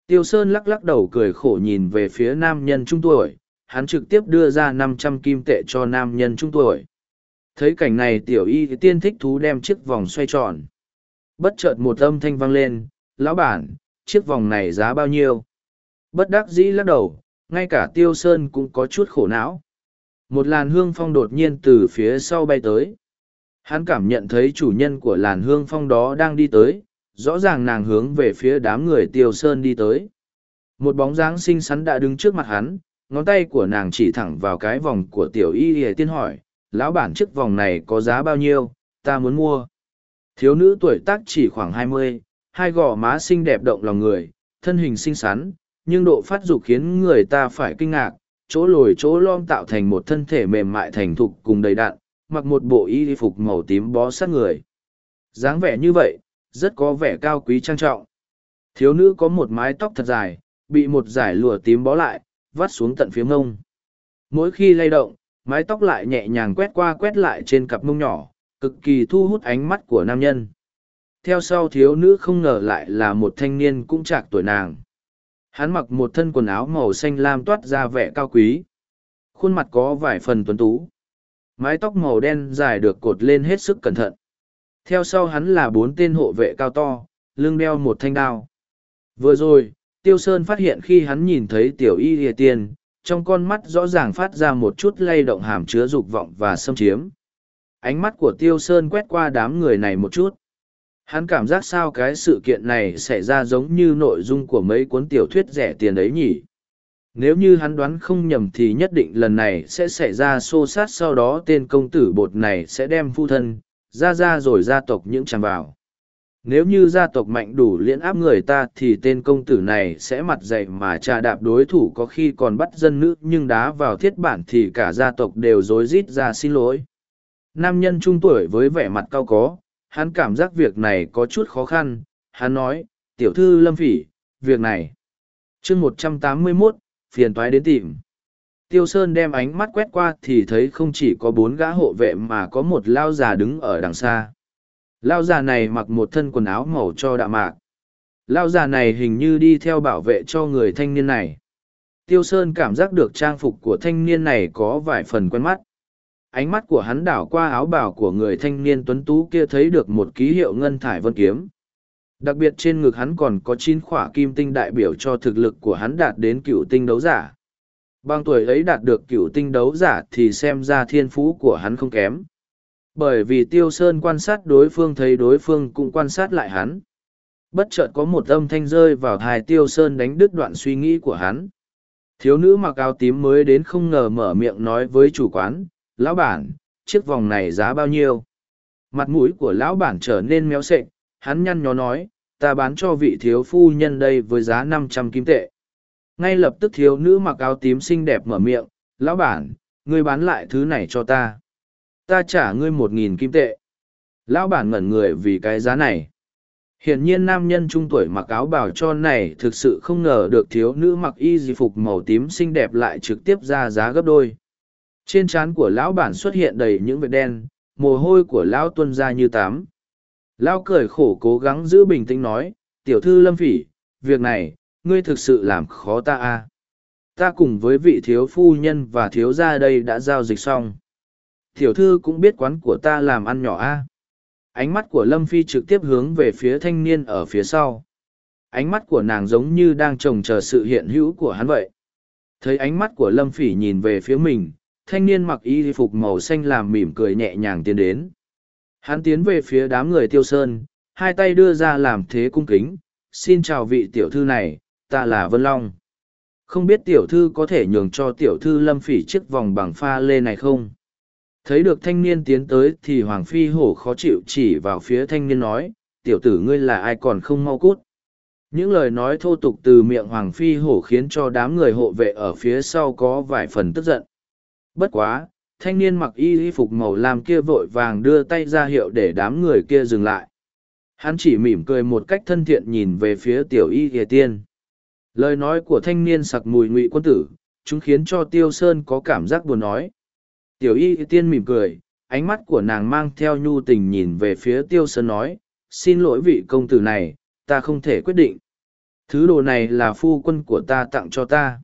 Tiêu Sơn lắc lắc đầu cười khổ nhìn về phía nam nhân trung tuổi, hắn trực tiếp đưa ra năm trăm kim tệ cho nam nhân trung tuổi. Thấy cảnh này tiểu y tiên thích thú đem chiếc vòng xoay tròn. Bất chợt một âm thanh vang lên, lão bản, chiếc vòng này giá bao nhiêu? Bất đắc dĩ lắc đầu, ngay cả tiêu sơn cũng có chút khổ não. Một làn hương phong đột nhiên từ phía sau bay tới. Hắn cảm nhận thấy chủ nhân của làn hương phong đó đang đi tới, rõ ràng nàng hướng về phía đám người tiêu sơn đi tới. Một bóng dáng xinh xắn đã đứng trước mặt hắn, ngón tay của nàng chỉ thẳng vào cái vòng của tiểu y hề tiên hỏi, lão bản chiếc vòng này có giá bao nhiêu, ta muốn mua. Thiếu nữ tuổi tác chỉ khoảng hai mươi, hai gò má xinh đẹp động lòng người, thân hình xinh xắn, nhưng độ phát dục khiến người ta phải kinh ngạc, chỗ lồi chỗ lom tạo thành một thân thể mềm mại thành thục cùng đầy đặn, mặc một bộ y phục màu tím bó sát người. dáng vẻ như vậy, rất có vẻ cao quý trang trọng. Thiếu nữ có một mái tóc thật dài, bị một giải lụa tím bó lại, vắt xuống tận phía mông. Mỗi khi lay động, mái tóc lại nhẹ nhàng quét qua quét lại trên cặp mông nhỏ, cực kỳ thu hút ánh mắt của nam nhân theo sau thiếu nữ không ngờ lại là một thanh niên cũng chạc tuổi nàng hắn mặc một thân quần áo màu xanh lam toát ra vẻ cao quý khuôn mặt có vài phần tuấn tú. Mái tóc màu đen dài được cột lên hết sức cẩn thận. Theo sau hắn là bốn tên hộ vệ cao to, lưng đeo một thanh đao. Vừa rồi, Tiêu Sơn phát hiện khi hắn nhìn thấy tiểu y hề tiên, trong con mắt rõ ràng phát ra một chút lay động hàm chứa dục vọng và xâm chiếm. Ánh mắt của Tiêu Sơn quét qua đám người này một chút. Hắn cảm giác sao cái sự kiện này xảy ra giống như nội dung của mấy cuốn tiểu thuyết rẻ tiền ấy nhỉ. Nếu như hắn đoán không nhầm thì nhất định lần này sẽ xảy ra xô xát, sau đó tên công tử bột này sẽ đem phu thân, ra ra rồi gia tộc những chàng vào. Nếu như gia tộc mạnh đủ liễn áp người ta thì tên công tử này sẽ mặt dày mà trà đạp đối thủ có khi còn bắt dân nữ nhưng đá vào thiết bản thì cả gia tộc đều rối rít ra xin lỗi. Nam nhân trung tuổi với vẻ mặt cao có, hắn cảm giác việc này có chút khó khăn, hắn nói, tiểu thư lâm phỉ, việc này. chương một trăm tám mươi 181, phiền toái đến tìm. Tiêu Sơn đem ánh mắt quét qua thì thấy không chỉ có bốn gã hộ vệ mà có một lao già đứng ở đằng xa. Lao già này mặc một thân quần áo màu cho đạ mạc. Lao già này hình như đi theo bảo vệ cho người thanh niên này. Tiêu Sơn cảm giác được trang phục của thanh niên này có vài phần quen mắt. Ánh mắt của hắn đảo qua áo bào của người thanh niên tuấn tú kia thấy được một ký hiệu ngân thải vân kiếm. Đặc biệt trên ngực hắn còn có chín khỏa kim tinh đại biểu cho thực lực của hắn đạt đến cựu tinh đấu giả. Bằng tuổi ấy đạt được cựu tinh đấu giả thì xem ra thiên phú của hắn không kém. Bởi vì Tiêu Sơn quan sát đối phương thấy đối phương cũng quan sát lại hắn. Bất chợt có một âm thanh rơi vào thai Tiêu Sơn đánh đứt đoạn suy nghĩ của hắn. Thiếu nữ mặc áo tím mới đến không ngờ mở miệng nói với chủ quán, lão bản, chiếc vòng này giá bao nhiêu? Mặt mũi của lão bản trở nên méo xệch, hắn nhăn nhó nói, ta bán cho vị thiếu phu nhân đây với giá năm trăm kim tệ. Ngay lập tức thiếu nữ mặc áo tím xinh đẹp mở miệng, lão bản, ngươi bán lại thứ này cho ta. Ta trả ngươi một nghìn kim tệ. Lão bản ngẩn người vì cái giá này. Hiển nhiên nam nhân trung tuổi mặc áo bảo cho này thực sự không ngờ được thiếu nữ mặc y di phục màu tím xinh đẹp lại trực tiếp ra giá gấp đôi. Trên trán của lão bản xuất hiện đầy những vệt đen, mồ hôi của lão tuân ra như tám. Lão cười khổ cố gắng giữ bình tĩnh nói, tiểu thư lâm phỉ, việc này, ngươi thực sự làm khó ta a. À? Ta cùng với vị thiếu phu nhân và thiếu gia đây đã giao dịch xong. Tiểu thư cũng biết quán của ta làm ăn nhỏ a. À? Ánh mắt của Lâm Phi trực tiếp hướng về phía thanh niên ở phía sau. Ánh mắt của nàng giống như đang trông chờ sự hiện hữu của hắn vậy. Thấy ánh mắt của Lâm Phỉ nhìn về phía mình, thanh niên mặc y phục màu xanh làm mỉm cười nhẹ nhàng tiến đến. Hắn tiến về phía đám người tiêu sơn, hai tay đưa ra làm thế cung kính, xin chào vị tiểu thư này, ta là Vân Long. Không biết tiểu thư có thể nhường cho tiểu thư lâm phỉ chiếc vòng bằng pha lê này không? Thấy được thanh niên tiến tới thì Hoàng Phi hổ khó chịu chỉ vào phía thanh niên nói, tiểu tử ngươi là ai còn không mau cút. Những lời nói thô tục từ miệng Hoàng Phi hổ khiến cho đám người hộ vệ ở phía sau có vài phần tức giận. Bất quá, thanh niên mặc y y phục màu lam kia vội vàng đưa tay ra hiệu để đám người kia dừng lại. Hắn chỉ mỉm cười một cách thân thiện nhìn về phía tiểu y ghề tiên. Lời nói của thanh niên sặc mùi ngụy quân tử, chúng khiến cho tiêu sơn có cảm giác buồn nói. Tiểu y tiên mỉm cười, ánh mắt của nàng mang theo nhu tình nhìn về phía tiêu sơn nói, xin lỗi vị công tử này, ta không thể quyết định. Thứ đồ này là phu quân của ta tặng cho ta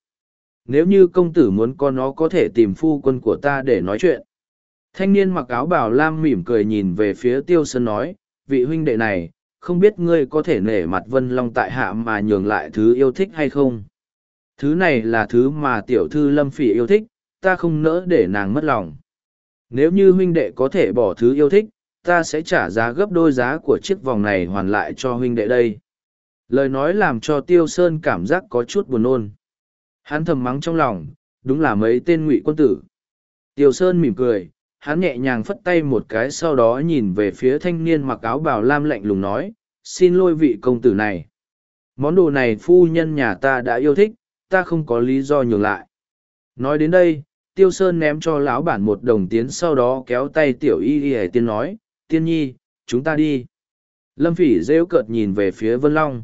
nếu như công tử muốn con nó có thể tìm phu quân của ta để nói chuyện. Thanh niên mặc áo bảo lam mỉm cười nhìn về phía tiêu sơn nói, vị huynh đệ này, không biết ngươi có thể nể mặt vân long tại hạ mà nhường lại thứ yêu thích hay không? Thứ này là thứ mà tiểu thư lâm phỉ yêu thích, ta không nỡ để nàng mất lòng. Nếu như huynh đệ có thể bỏ thứ yêu thích, ta sẽ trả giá gấp đôi giá của chiếc vòng này hoàn lại cho huynh đệ đây. Lời nói làm cho tiêu sơn cảm giác có chút buồn nôn. Hắn thầm mắng trong lòng, đúng là mấy tên ngụy quân tử. Tiêu Sơn mỉm cười, hắn nhẹ nhàng phất tay một cái sau đó nhìn về phía thanh niên mặc áo bào lam lạnh lùng nói, xin lôi vị công tử này. Món đồ này phu nhân nhà ta đã yêu thích, ta không có lý do nhường lại. Nói đến đây, Tiêu Sơn ném cho lão bản một đồng tiến sau đó kéo tay tiểu y y tiên nói, tiên nhi, chúng ta đi. Lâm phỉ rêu cợt nhìn về phía Vân Long.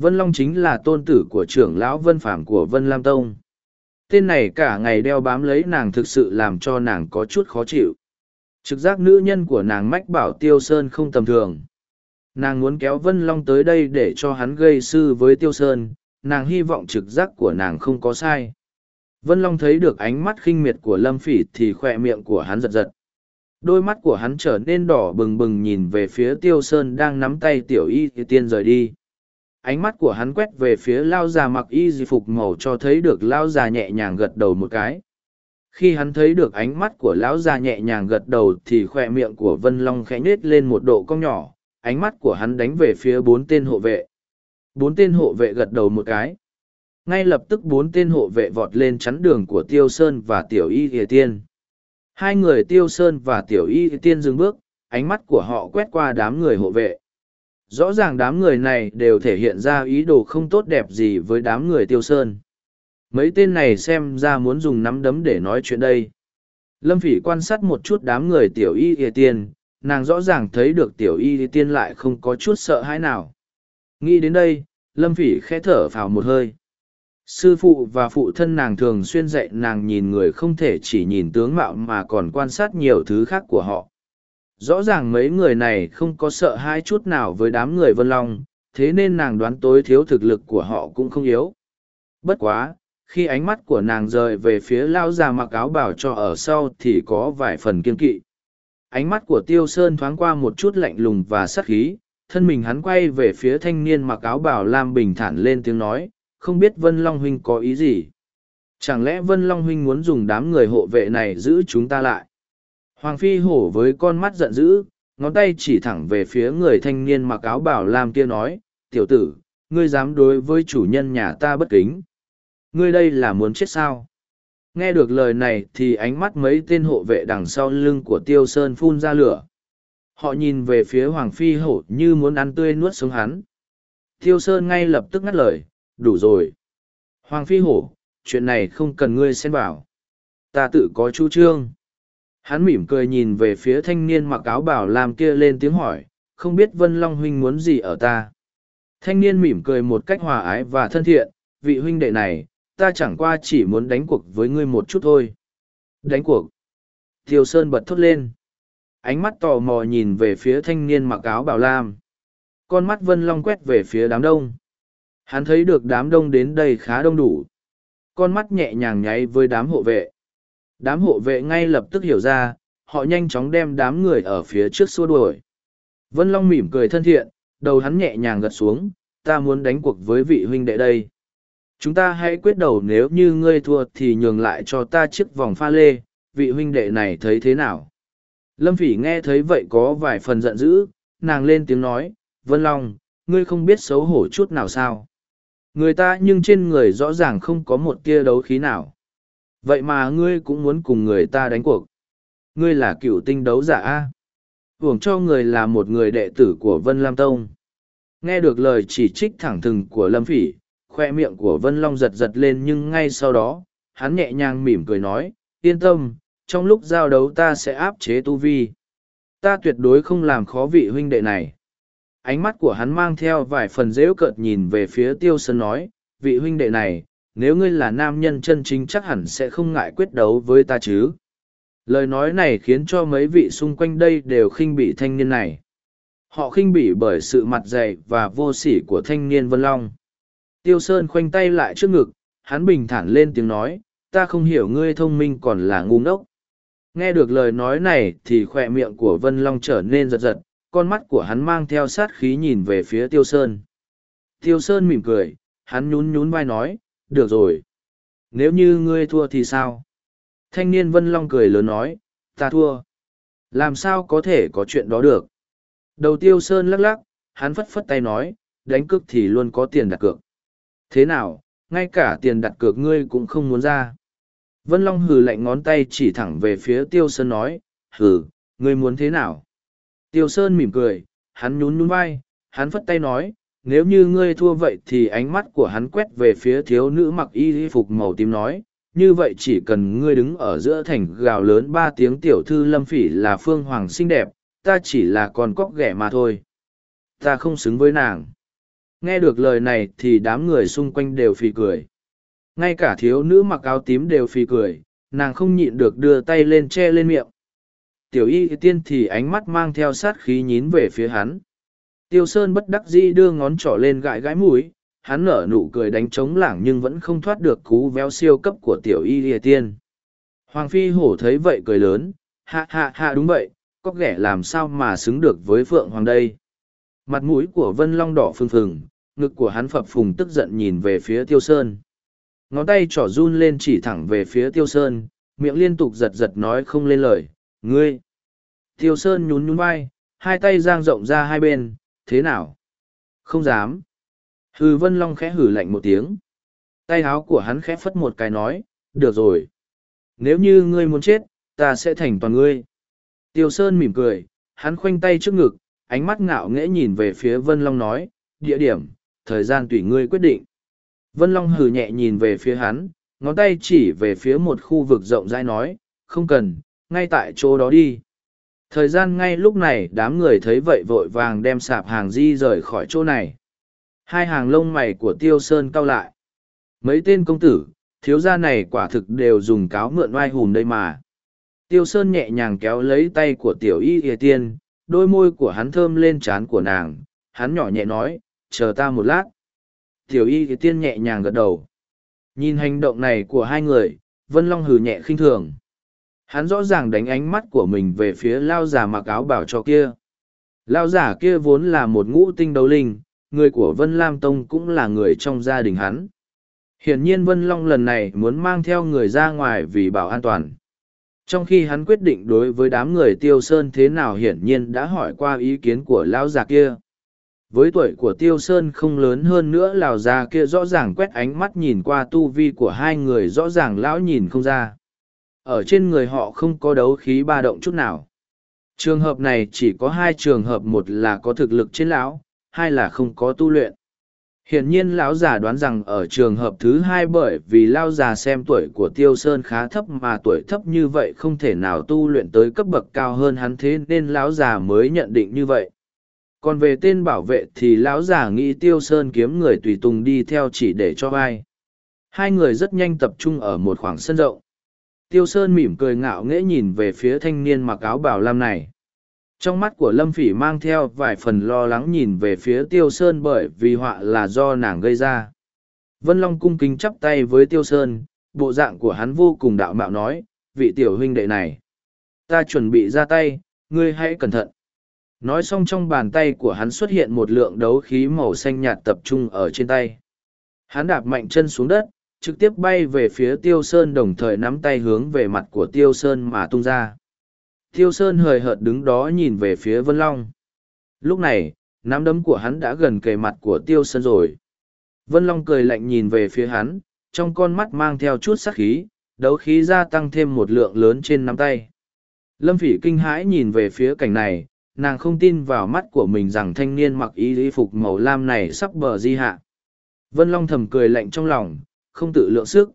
Vân Long chính là tôn tử của trưởng lão Vân Phạm của Vân Lam Tông. Tên này cả ngày đeo bám lấy nàng thực sự làm cho nàng có chút khó chịu. Trực giác nữ nhân của nàng mách bảo Tiêu Sơn không tầm thường. Nàng muốn kéo Vân Long tới đây để cho hắn gây sư với Tiêu Sơn, nàng hy vọng trực giác của nàng không có sai. Vân Long thấy được ánh mắt khinh miệt của Lâm Phỉ thì khỏe miệng của hắn giật giật. Đôi mắt của hắn trở nên đỏ bừng bừng nhìn về phía Tiêu Sơn đang nắm tay tiểu y tiên rời đi. Ánh mắt của hắn quét về phía lao già mặc y di phục màu cho thấy được lao già nhẹ nhàng gật đầu một cái. Khi hắn thấy được ánh mắt của lão già nhẹ nhàng gật đầu thì khoe miệng của Vân Long khẽ nhết lên một độ cong nhỏ, ánh mắt của hắn đánh về phía bốn tên hộ vệ. Bốn tên hộ vệ gật đầu một cái ngay lập tức bốn tên hộ vệ vọt lên chắn đường của tiêu sơn và tiểu y ỉa tiên hai người tiêu sơn và tiểu y tiên dừng bước ánh mắt của họ quét qua đám người hộ vệ rõ ràng đám người này đều thể hiện ra ý đồ không tốt đẹp gì với đám người tiêu sơn. Mấy tên này xem ra muốn dùng nắm đấm để nói chuyện đây. Lâm phỉ quan sát một chút đám người tiểu y ỉa tiên, nàng rõ ràng thấy được tiểu y tiên lại không có chút sợ hãi nào. Nghĩ đến đây, lâm phỉ khẽ thở phào một hơi. Sư phụ và phụ thân nàng thường xuyên dạy nàng nhìn người không thể chỉ nhìn tướng mạo mà còn quan sát nhiều thứ khác của họ rõ ràng mấy người này không có sợ hai chút nào với đám người vân long, thế nên nàng đoán tối thiếu thực lực của họ cũng không yếu bất quá, khi ánh mắt của nàng rời về phía lao già mặc áo bảo cho ở sau thì có vài phần kiên kỵ ánh mắt của tiêu sơn thoáng qua một chút lạnh lùng và sắc khí, thân mình hắn quay về phía thanh niên mặc áo bảo lam bình thản lên tiếng nói, không biết Vân Long Huynh có ý gì. Chẳng lẽ Vân Long Huynh muốn dùng đám người hộ vệ này giữ chúng ta lại? Hoàng Phi hổ với con mắt giận dữ, ngón tay chỉ thẳng về phía người thanh niên mặc áo bảo lam kia nói, tiểu tử, ngươi dám đối với chủ nhân nhà ta bất kính. Ngươi đây là muốn chết sao? Nghe được lời này thì ánh mắt mấy tên hộ vệ đằng sau lưng của Tiêu Sơn phun ra lửa. Họ nhìn về phía Hoàng Phi hổ như muốn ăn tươi nuốt sống hắn. Tiêu Sơn ngay lập tức ngắt lời, đủ rồi. Hoàng phi hổ, chuyện này không cần ngươi xen vào. Ta tự có chủ trương. Hắn mỉm cười nhìn về phía thanh niên mặc áo bảo làm kia lên tiếng hỏi, không biết Vân Long huynh muốn gì ở ta. Thanh niên mỉm cười một cách hòa ái và thân thiện, vị huynh đệ này, ta chẳng qua chỉ muốn đánh cuộc với ngươi một chút thôi. Đánh cuộc. Tiêu Sơn bật thốt lên. Ánh mắt tò mò nhìn về phía thanh niên mặc áo bảo lam. Con mắt Vân Long quét về phía đám đông. Hắn thấy được đám đông đến đây khá đông đủ. Con mắt nhẹ nhàng nháy với đám hộ vệ. Đám hộ vệ ngay lập tức hiểu ra, họ nhanh chóng đem đám người ở phía trước xua đuổi. Vân Long mỉm cười thân thiện, đầu hắn nhẹ nhàng gật xuống, ta muốn đánh cuộc với vị huynh đệ đây. Chúng ta hãy quyết đầu nếu như ngươi thua thì nhường lại cho ta chiếc vòng pha lê, vị huynh đệ này thấy thế nào? Lâm Phỉ nghe thấy vậy có vài phần giận dữ, nàng lên tiếng nói, Vân Long, ngươi không biết xấu hổ chút nào sao? người ta nhưng trên người rõ ràng không có một tia đấu khí nào vậy mà ngươi cũng muốn cùng người ta đánh cuộc. Ngươi là cựu tinh đấu giả a. Hưởng cho người là một người đệ tử của vân lam tông. Nghe được lời chỉ trích thẳng thừng của lâm phỉ, khoe miệng của vân long giật giật lên nhưng ngay sau đó, hắn nhẹ nhàng mỉm cười nói, yên tâm, trong lúc giao đấu ta sẽ áp chế tu vi. Ta tuyệt đối không làm khó vị huynh đệ này. Ánh mắt của hắn mang theo vài phần dễu cợt nhìn về phía tiêu sơn nói, vị huynh đệ này nếu ngươi là nam nhân chân chính chắc hẳn sẽ không ngại quyết đấu với ta chứ. Lời nói này khiến cho mấy vị xung quanh đây đều khinh bỉ thanh niên này. Họ khinh bỉ bởi sự mặt dày và vô sỉ của thanh niên vân long. Tiêu sơn khoanh tay lại trước ngực, hắn bình thản lên tiếng nói, ta không hiểu ngươi thông minh còn là ngu ngốc. Nghe được lời nói này thì khoe miệng của vân long trở nên giật giật, con mắt của hắn mang theo sát khí nhìn về phía tiêu sơn. Tiêu sơn mỉm cười, hắn nhún nhún vai nói được rồi. Nếu như ngươi thua thì sao? Thanh niên vân long cười lớn nói ta thua. Làm sao có thể có chuyện đó được? Đầu tiêu sơn lắc lắc hắn phất phất tay nói đánh cược thì luôn có tiền đặt cược. Thế nào ngay cả tiền đặt cược ngươi cũng không muốn ra. Vân long hừ lạnh ngón tay chỉ thẳng về phía tiêu sơn nói hừ ngươi muốn thế nào? Tiêu Sơn mỉm cười, hắn nhún nhún vai, hắn phất tay nói, nếu như ngươi thua vậy thì ánh mắt của hắn quét về phía thiếu nữ mặc y phục màu tím nói, như vậy chỉ cần ngươi đứng ở giữa thành gào lớn ba tiếng tiểu thư lâm phỉ là phương hoàng xinh đẹp, ta chỉ là con cóc ghẻ mà thôi. Ta không xứng với nàng. Nghe được lời này thì đám người xung quanh đều phì cười. Ngay cả thiếu nữ mặc áo tím đều phì cười, nàng không nhịn được đưa tay lên che lên miệng tiểu y tiên thì ánh mắt mang theo sát khí nhín về phía hắn tiêu sơn bất đắc dĩ đưa ngón trỏ lên gãi gãi mũi hắn nở nụ cười đánh trống lảng nhưng vẫn không thoát được cú véo siêu cấp của tiểu y lìa tiên. Hoàng phi hổ thấy vậy cười lớn, hạ hạ hạ đúng vậy, có ghẻ làm sao mà xứng được với phượng hoàng đây. Mặt mũi của vân long đỏ phừng phừng, ngực của hắn phập phùng tức giận nhìn về phía tiêu sơn. Ngón tay trỏ run lên chỉ thẳng về phía tiêu sơn, miệng liên tục giật giật nói không lên lời, ngươi. Tiêu sơn nhún nhún vai, hai tay giang rộng ra hai bên, thế nào? Không dám. Hừ vân long khẽ hử lạnh một tiếng. Tay áo của hắn khẽ phất một cái nói, được rồi. Nếu như ngươi muốn chết, ta sẽ thành toàn ngươi. Tiêu Sơn mỉm cười, hắn khoanh tay trước ngực, ánh mắt ngạo nghễ nhìn về phía Vân Long nói, địa điểm, thời gian tùy ngươi quyết định. Vân Long hừ nhẹ nhìn về phía hắn, ngón tay chỉ về phía một khu vực rộng rãi nói, không cần, ngay tại chỗ đó đi. Thời gian ngay lúc này đám người thấy vậy vội vàng đem sạp hàng di rời khỏi chỗ này. Hai hàng lông mày của Tiêu Sơn cau lại. Mấy tên công tử, thiếu gia này quả thực đều dùng cáo mượn oai hùm đây mà. Tiêu Sơn nhẹ nhàng kéo lấy tay của tiểu y hề tiên, đôi môi của hắn thơm lên trán của nàng, hắn nhỏ nhẹ nói, chờ ta một lát. Tiểu y hề tiên nhẹ nhàng gật đầu. Nhìn hành động này của hai người, Vân Long hừ nhẹ khinh thường. Hắn rõ ràng đánh ánh mắt của mình về phía lao giả mặc áo bảo cho kia. Lao giả kia vốn là một ngũ tinh đấu linh, người của Vân Lam Tông cũng là người trong gia đình hắn. Hiển nhiên Vân Long lần này muốn mang theo người ra ngoài vì bảo an toàn. Trong khi hắn quyết định đối với đám người Tiêu Sơn thế nào hiển nhiên đã hỏi qua ý kiến của lão già kia. Với tuổi của Tiêu Sơn không lớn hơn nữa lão già kia rõ ràng quét ánh mắt nhìn qua tu vi của hai người rõ ràng lão nhìn không ra. Ở trên người họ không có đấu khí ba động chút nào. Trường hợp này chỉ có hai trường hợp một là có thực lực trên lão, hai là không có tu luyện. Hiển nhiên lão già đoán rằng ở trường hợp thứ hai bởi vì lão già xem tuổi của tiêu sơn khá thấp mà tuổi thấp như vậy không thể nào tu luyện tới cấp bậc cao hơn hắn thế nên lão già mới nhận định như vậy. Còn về tên bảo vệ thì lão già nghĩ tiêu sơn kiếm người tùy tùng đi theo chỉ để cho vai. Hai người rất nhanh tập trung ở một khoảng sân rộng tiêu sơn mỉm cười ngạo nghễ nhìn về phía thanh niên mặc áo bảo lam này. Trong mắt của lâm phỉ mang theo vài phần lo lắng nhìn về phía tiêu sơn bởi vì họa là do nàng gây ra. Vân long cung kính chắp tay với tiêu sơn, bộ dạng của hắn vô cùng đạo mạo nói, vị tiểu huynh đệ này, ta chuẩn bị ra tay, ngươi hãy cẩn thận. Nói xong trong bàn tay của hắn xuất hiện một lượng đấu khí màu xanh nhạt tập trung ở trên tay. Hắn đạp mạnh chân xuống đất trực tiếp bay về phía tiêu sơn đồng thời nắm tay hướng về mặt của tiêu sơn mà tung ra Tiêu Sơn hời hợt đứng đó nhìn về phía Vân Long. Lúc này, nắm đấm của hắn đã gần kề mặt của Tiêu Sơn rồi. Vân Long cười lạnh nhìn về phía hắn, trong con mắt mang theo chút sắc khí, đấu khí gia tăng thêm một lượng lớn trên nắm tay. Lâm Phỉ kinh hãi nhìn về phía cảnh này, nàng không tin vào mắt của mình rằng thanh niên mặc y y phục màu lam này sắp bờ di hạ. Vân Long thầm cười lạnh trong lòng, không tự lượng sức.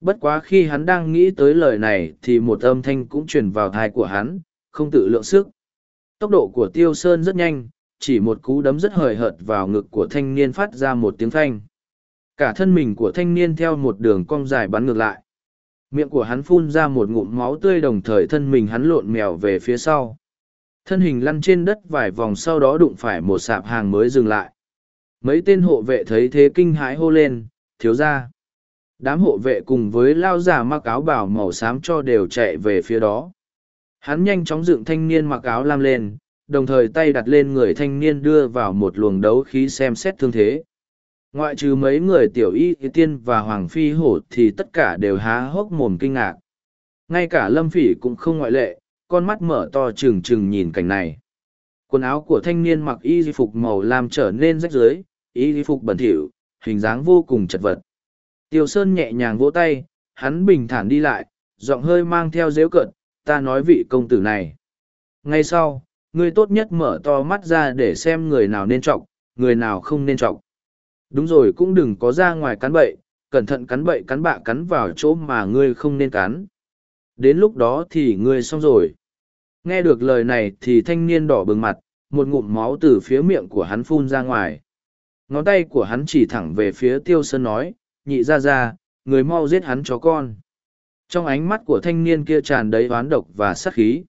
Bất quá khi hắn đang nghĩ tới lời này thì một âm thanh cũng truyền vào thai của hắn, không tự lượng sức. Tốc độ của tiêu sơn rất nhanh, chỉ một cú đấm rất hời hợt vào ngực của thanh niên phát ra một tiếng thanh. Cả thân mình của thanh niên theo một đường cong dài bắn ngược lại. Miệng của hắn phun ra một ngụm máu tươi đồng thời thân mình hắn lộn mèo về phía sau. Thân hình lăn trên đất vài vòng sau đó đụng phải một sạp hàng mới dừng lại. Mấy tên hộ vệ thấy thế kinh hãi hô lên, thiếu ra đám hộ vệ cùng với lao giả mặc áo bảo màu xám cho đều chạy về phía đó. Hắn nhanh chóng dựng thanh niên mặc áo lam lên, đồng thời tay đặt lên người thanh niên đưa vào một luồng đấu khí xem xét thương thế. Ngoại trừ mấy người tiểu y tiên và hoàng phi hổ thì tất cả đều há hốc mồm kinh ngạc. Ngay cả lâm phỉ cũng không ngoại lệ, con mắt mở to trừng trừng nhìn cảnh này. Quần áo của thanh niên mặc y phục màu lam trở nên rách rưới, y phục bẩn thỉu, hình dáng vô cùng chật vật. Tiêu Sơn nhẹ nhàng vỗ tay, hắn bình thản đi lại, giọng hơi mang theo dễu cợt, ta nói vị công tử này. Ngay sau, ngươi tốt nhất mở to mắt ra để xem người nào nên trọng, người nào không nên trọng. Đúng rồi cũng đừng có ra ngoài cắn bậy, cẩn thận cắn bậy cắn bạ cắn vào chỗ mà ngươi không nên cắn. Đến lúc đó thì ngươi xong rồi. Nghe được lời này thì thanh niên đỏ bừng mặt, một ngụm máu từ phía miệng của hắn phun ra ngoài. Ngón tay của hắn chỉ thẳng về phía tiêu sơn nói, nhị ra ra, người mau giết hắn chó con. Trong ánh mắt của thanh niên kia tràn đầy oán độc và sát khí.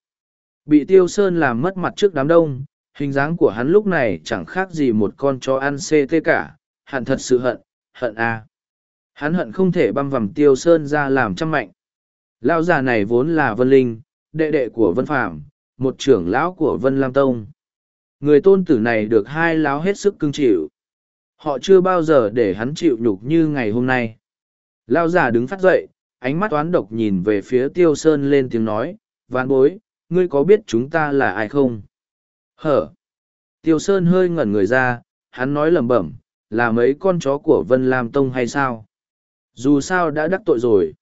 Bị tiêu sơn làm mất mặt trước đám đông, hình dáng của hắn lúc này chẳng khác gì một con chó ăn CT cả, hận thật sự hận, hận à. Hắn hận không thể băm vằm tiêu sơn ra làm trăm mạnh. Lão già này vốn là Vân Linh, đệ đệ của Vân Phạm, một trưởng lão của Vân Lam Tông. Người tôn tử này được hai lão hết sức cưng chịu. Họ chưa bao giờ để hắn chịu nhục như ngày hôm nay. Lão già đứng phát dậy, ánh mắt toán độc nhìn về phía Tiêu Sơn lên tiếng nói, ván bối, ngươi có biết chúng ta là ai không? Hở! Tiêu Sơn hơi ngẩn người ra, hắn nói lẩm bẩm, là mấy con chó của Vân Lam Tông hay sao? Dù sao đã đắc tội rồi.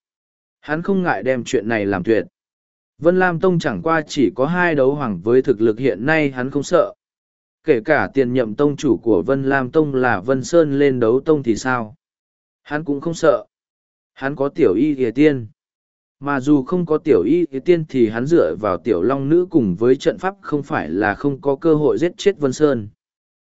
Hắn không ngại đem chuyện này làm tuyệt. Vân Lam Tông chẳng qua chỉ có hai đấu hoàng với thực lực hiện nay hắn không sợ. Kể cả tiền nhậm tông chủ của Vân Lam Tông là Vân Sơn lên đấu tông thì sao? Hắn cũng không sợ. Hắn có tiểu y thìa tiên. Mà dù không có tiểu y thìa tiên thì hắn dựa vào tiểu long nữ cùng với trận pháp không phải là không có cơ hội giết chết Vân Sơn.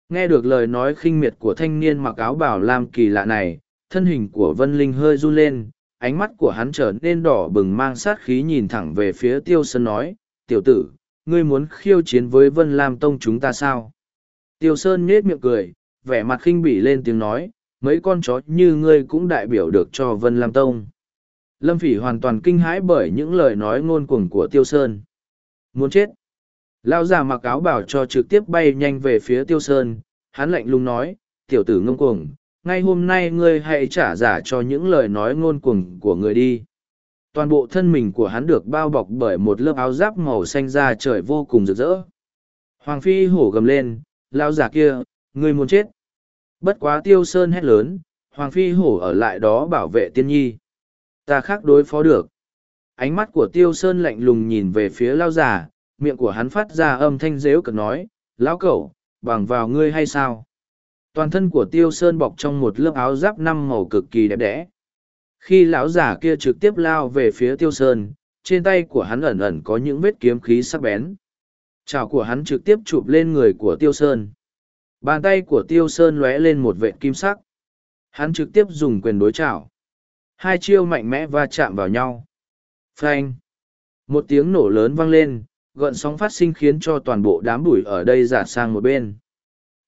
Nghe được lời nói khinh miệt của thanh niên mặc áo bảo lam kỳ lạ này, thân hình của Vân Linh hơi run lên, ánh mắt của hắn trở nên đỏ bừng mang sát khí nhìn thẳng về phía Tiêu Sơn nói, tiểu tử, ngươi muốn khiêu chiến với Vân Lam Tông chúng ta sao? Tiêu Sơn nhết miệng cười, vẻ mặt khinh bỉ lên tiếng nói, mấy con chó như ngươi cũng đại biểu được cho Vân Lam Tông. Lâm Phỉ hoàn toàn kinh hãi bởi những lời nói ngôn cuồng của Tiêu Sơn. Muốn chết. Lao giả mặc áo bảo cho trực tiếp bay nhanh về phía Tiêu Sơn, hắn lạnh lùng nói, tiểu tử ngông cuồng, ngay hôm nay ngươi hãy trả giả cho những lời nói ngôn cuồng của người đi. Toàn bộ thân mình của hắn được bao bọc bởi một lớp áo giáp màu xanh da trời vô cùng rực rỡ. Hoàng Phi hổ gầm lên, lao giả kia, ngươi muốn chết. Bất quá tiêu sơn hét lớn, Hoàng Phi hổ ở lại đó bảo vệ tiên nhi. Ta khác đối phó được. Ánh mắt của tiêu sơn lạnh lùng nhìn về phía lao giả, miệng của hắn phát ra âm thanh dếu cực nói, lão cẩu, bằng vào ngươi hay sao? Toàn thân của tiêu sơn bọc trong một lớp áo giáp năm màu cực kỳ đẹp đẽ. Khi lão giả kia trực tiếp lao về phía tiêu sơn, trên tay của hắn ẩn ẩn có những vết kiếm khí sắc bén. Chảo của hắn trực tiếp chụp lên người của tiêu sơn. Bàn tay của tiêu sơn lóe lên một vệt kim sắc. Hắn trực tiếp dùng quyền đối chảo. Hai chiêu mạnh mẽ va chạm vào nhau. Phanh! Một tiếng nổ lớn vang lên, gợn sóng phát sinh khiến cho toàn bộ đám bụi ở đây giả sang một bên.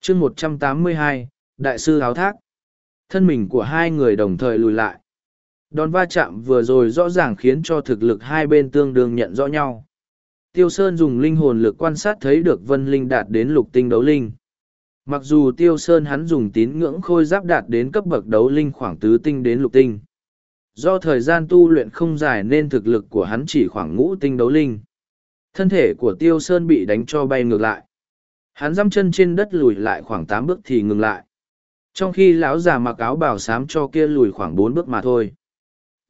chương một trăm tám mươi hai, Đại sư áo thác. Thân mình của hai người đồng thời lùi lại. Đòn va chạm vừa rồi rõ ràng khiến cho thực lực hai bên tương đương nhận rõ nhau. Tiêu Sơn dùng linh hồn lực quan sát thấy được Vân Linh đạt đến lục tinh đấu linh. Mặc dù Tiêu Sơn hắn dùng tín ngưỡng khôi giáp đạt đến cấp bậc đấu linh khoảng tứ tinh đến lục tinh. Do thời gian tu luyện không dài nên thực lực của hắn chỉ khoảng ngũ tinh đấu linh. Thân thể của Tiêu Sơn bị đánh cho bay ngược lại. Hắn dăm chân trên đất lùi lại khoảng tám bước thì ngừng lại. Trong khi lão già mặc áo bảo sám cho kia lùi khoảng bốn bước mà thôi.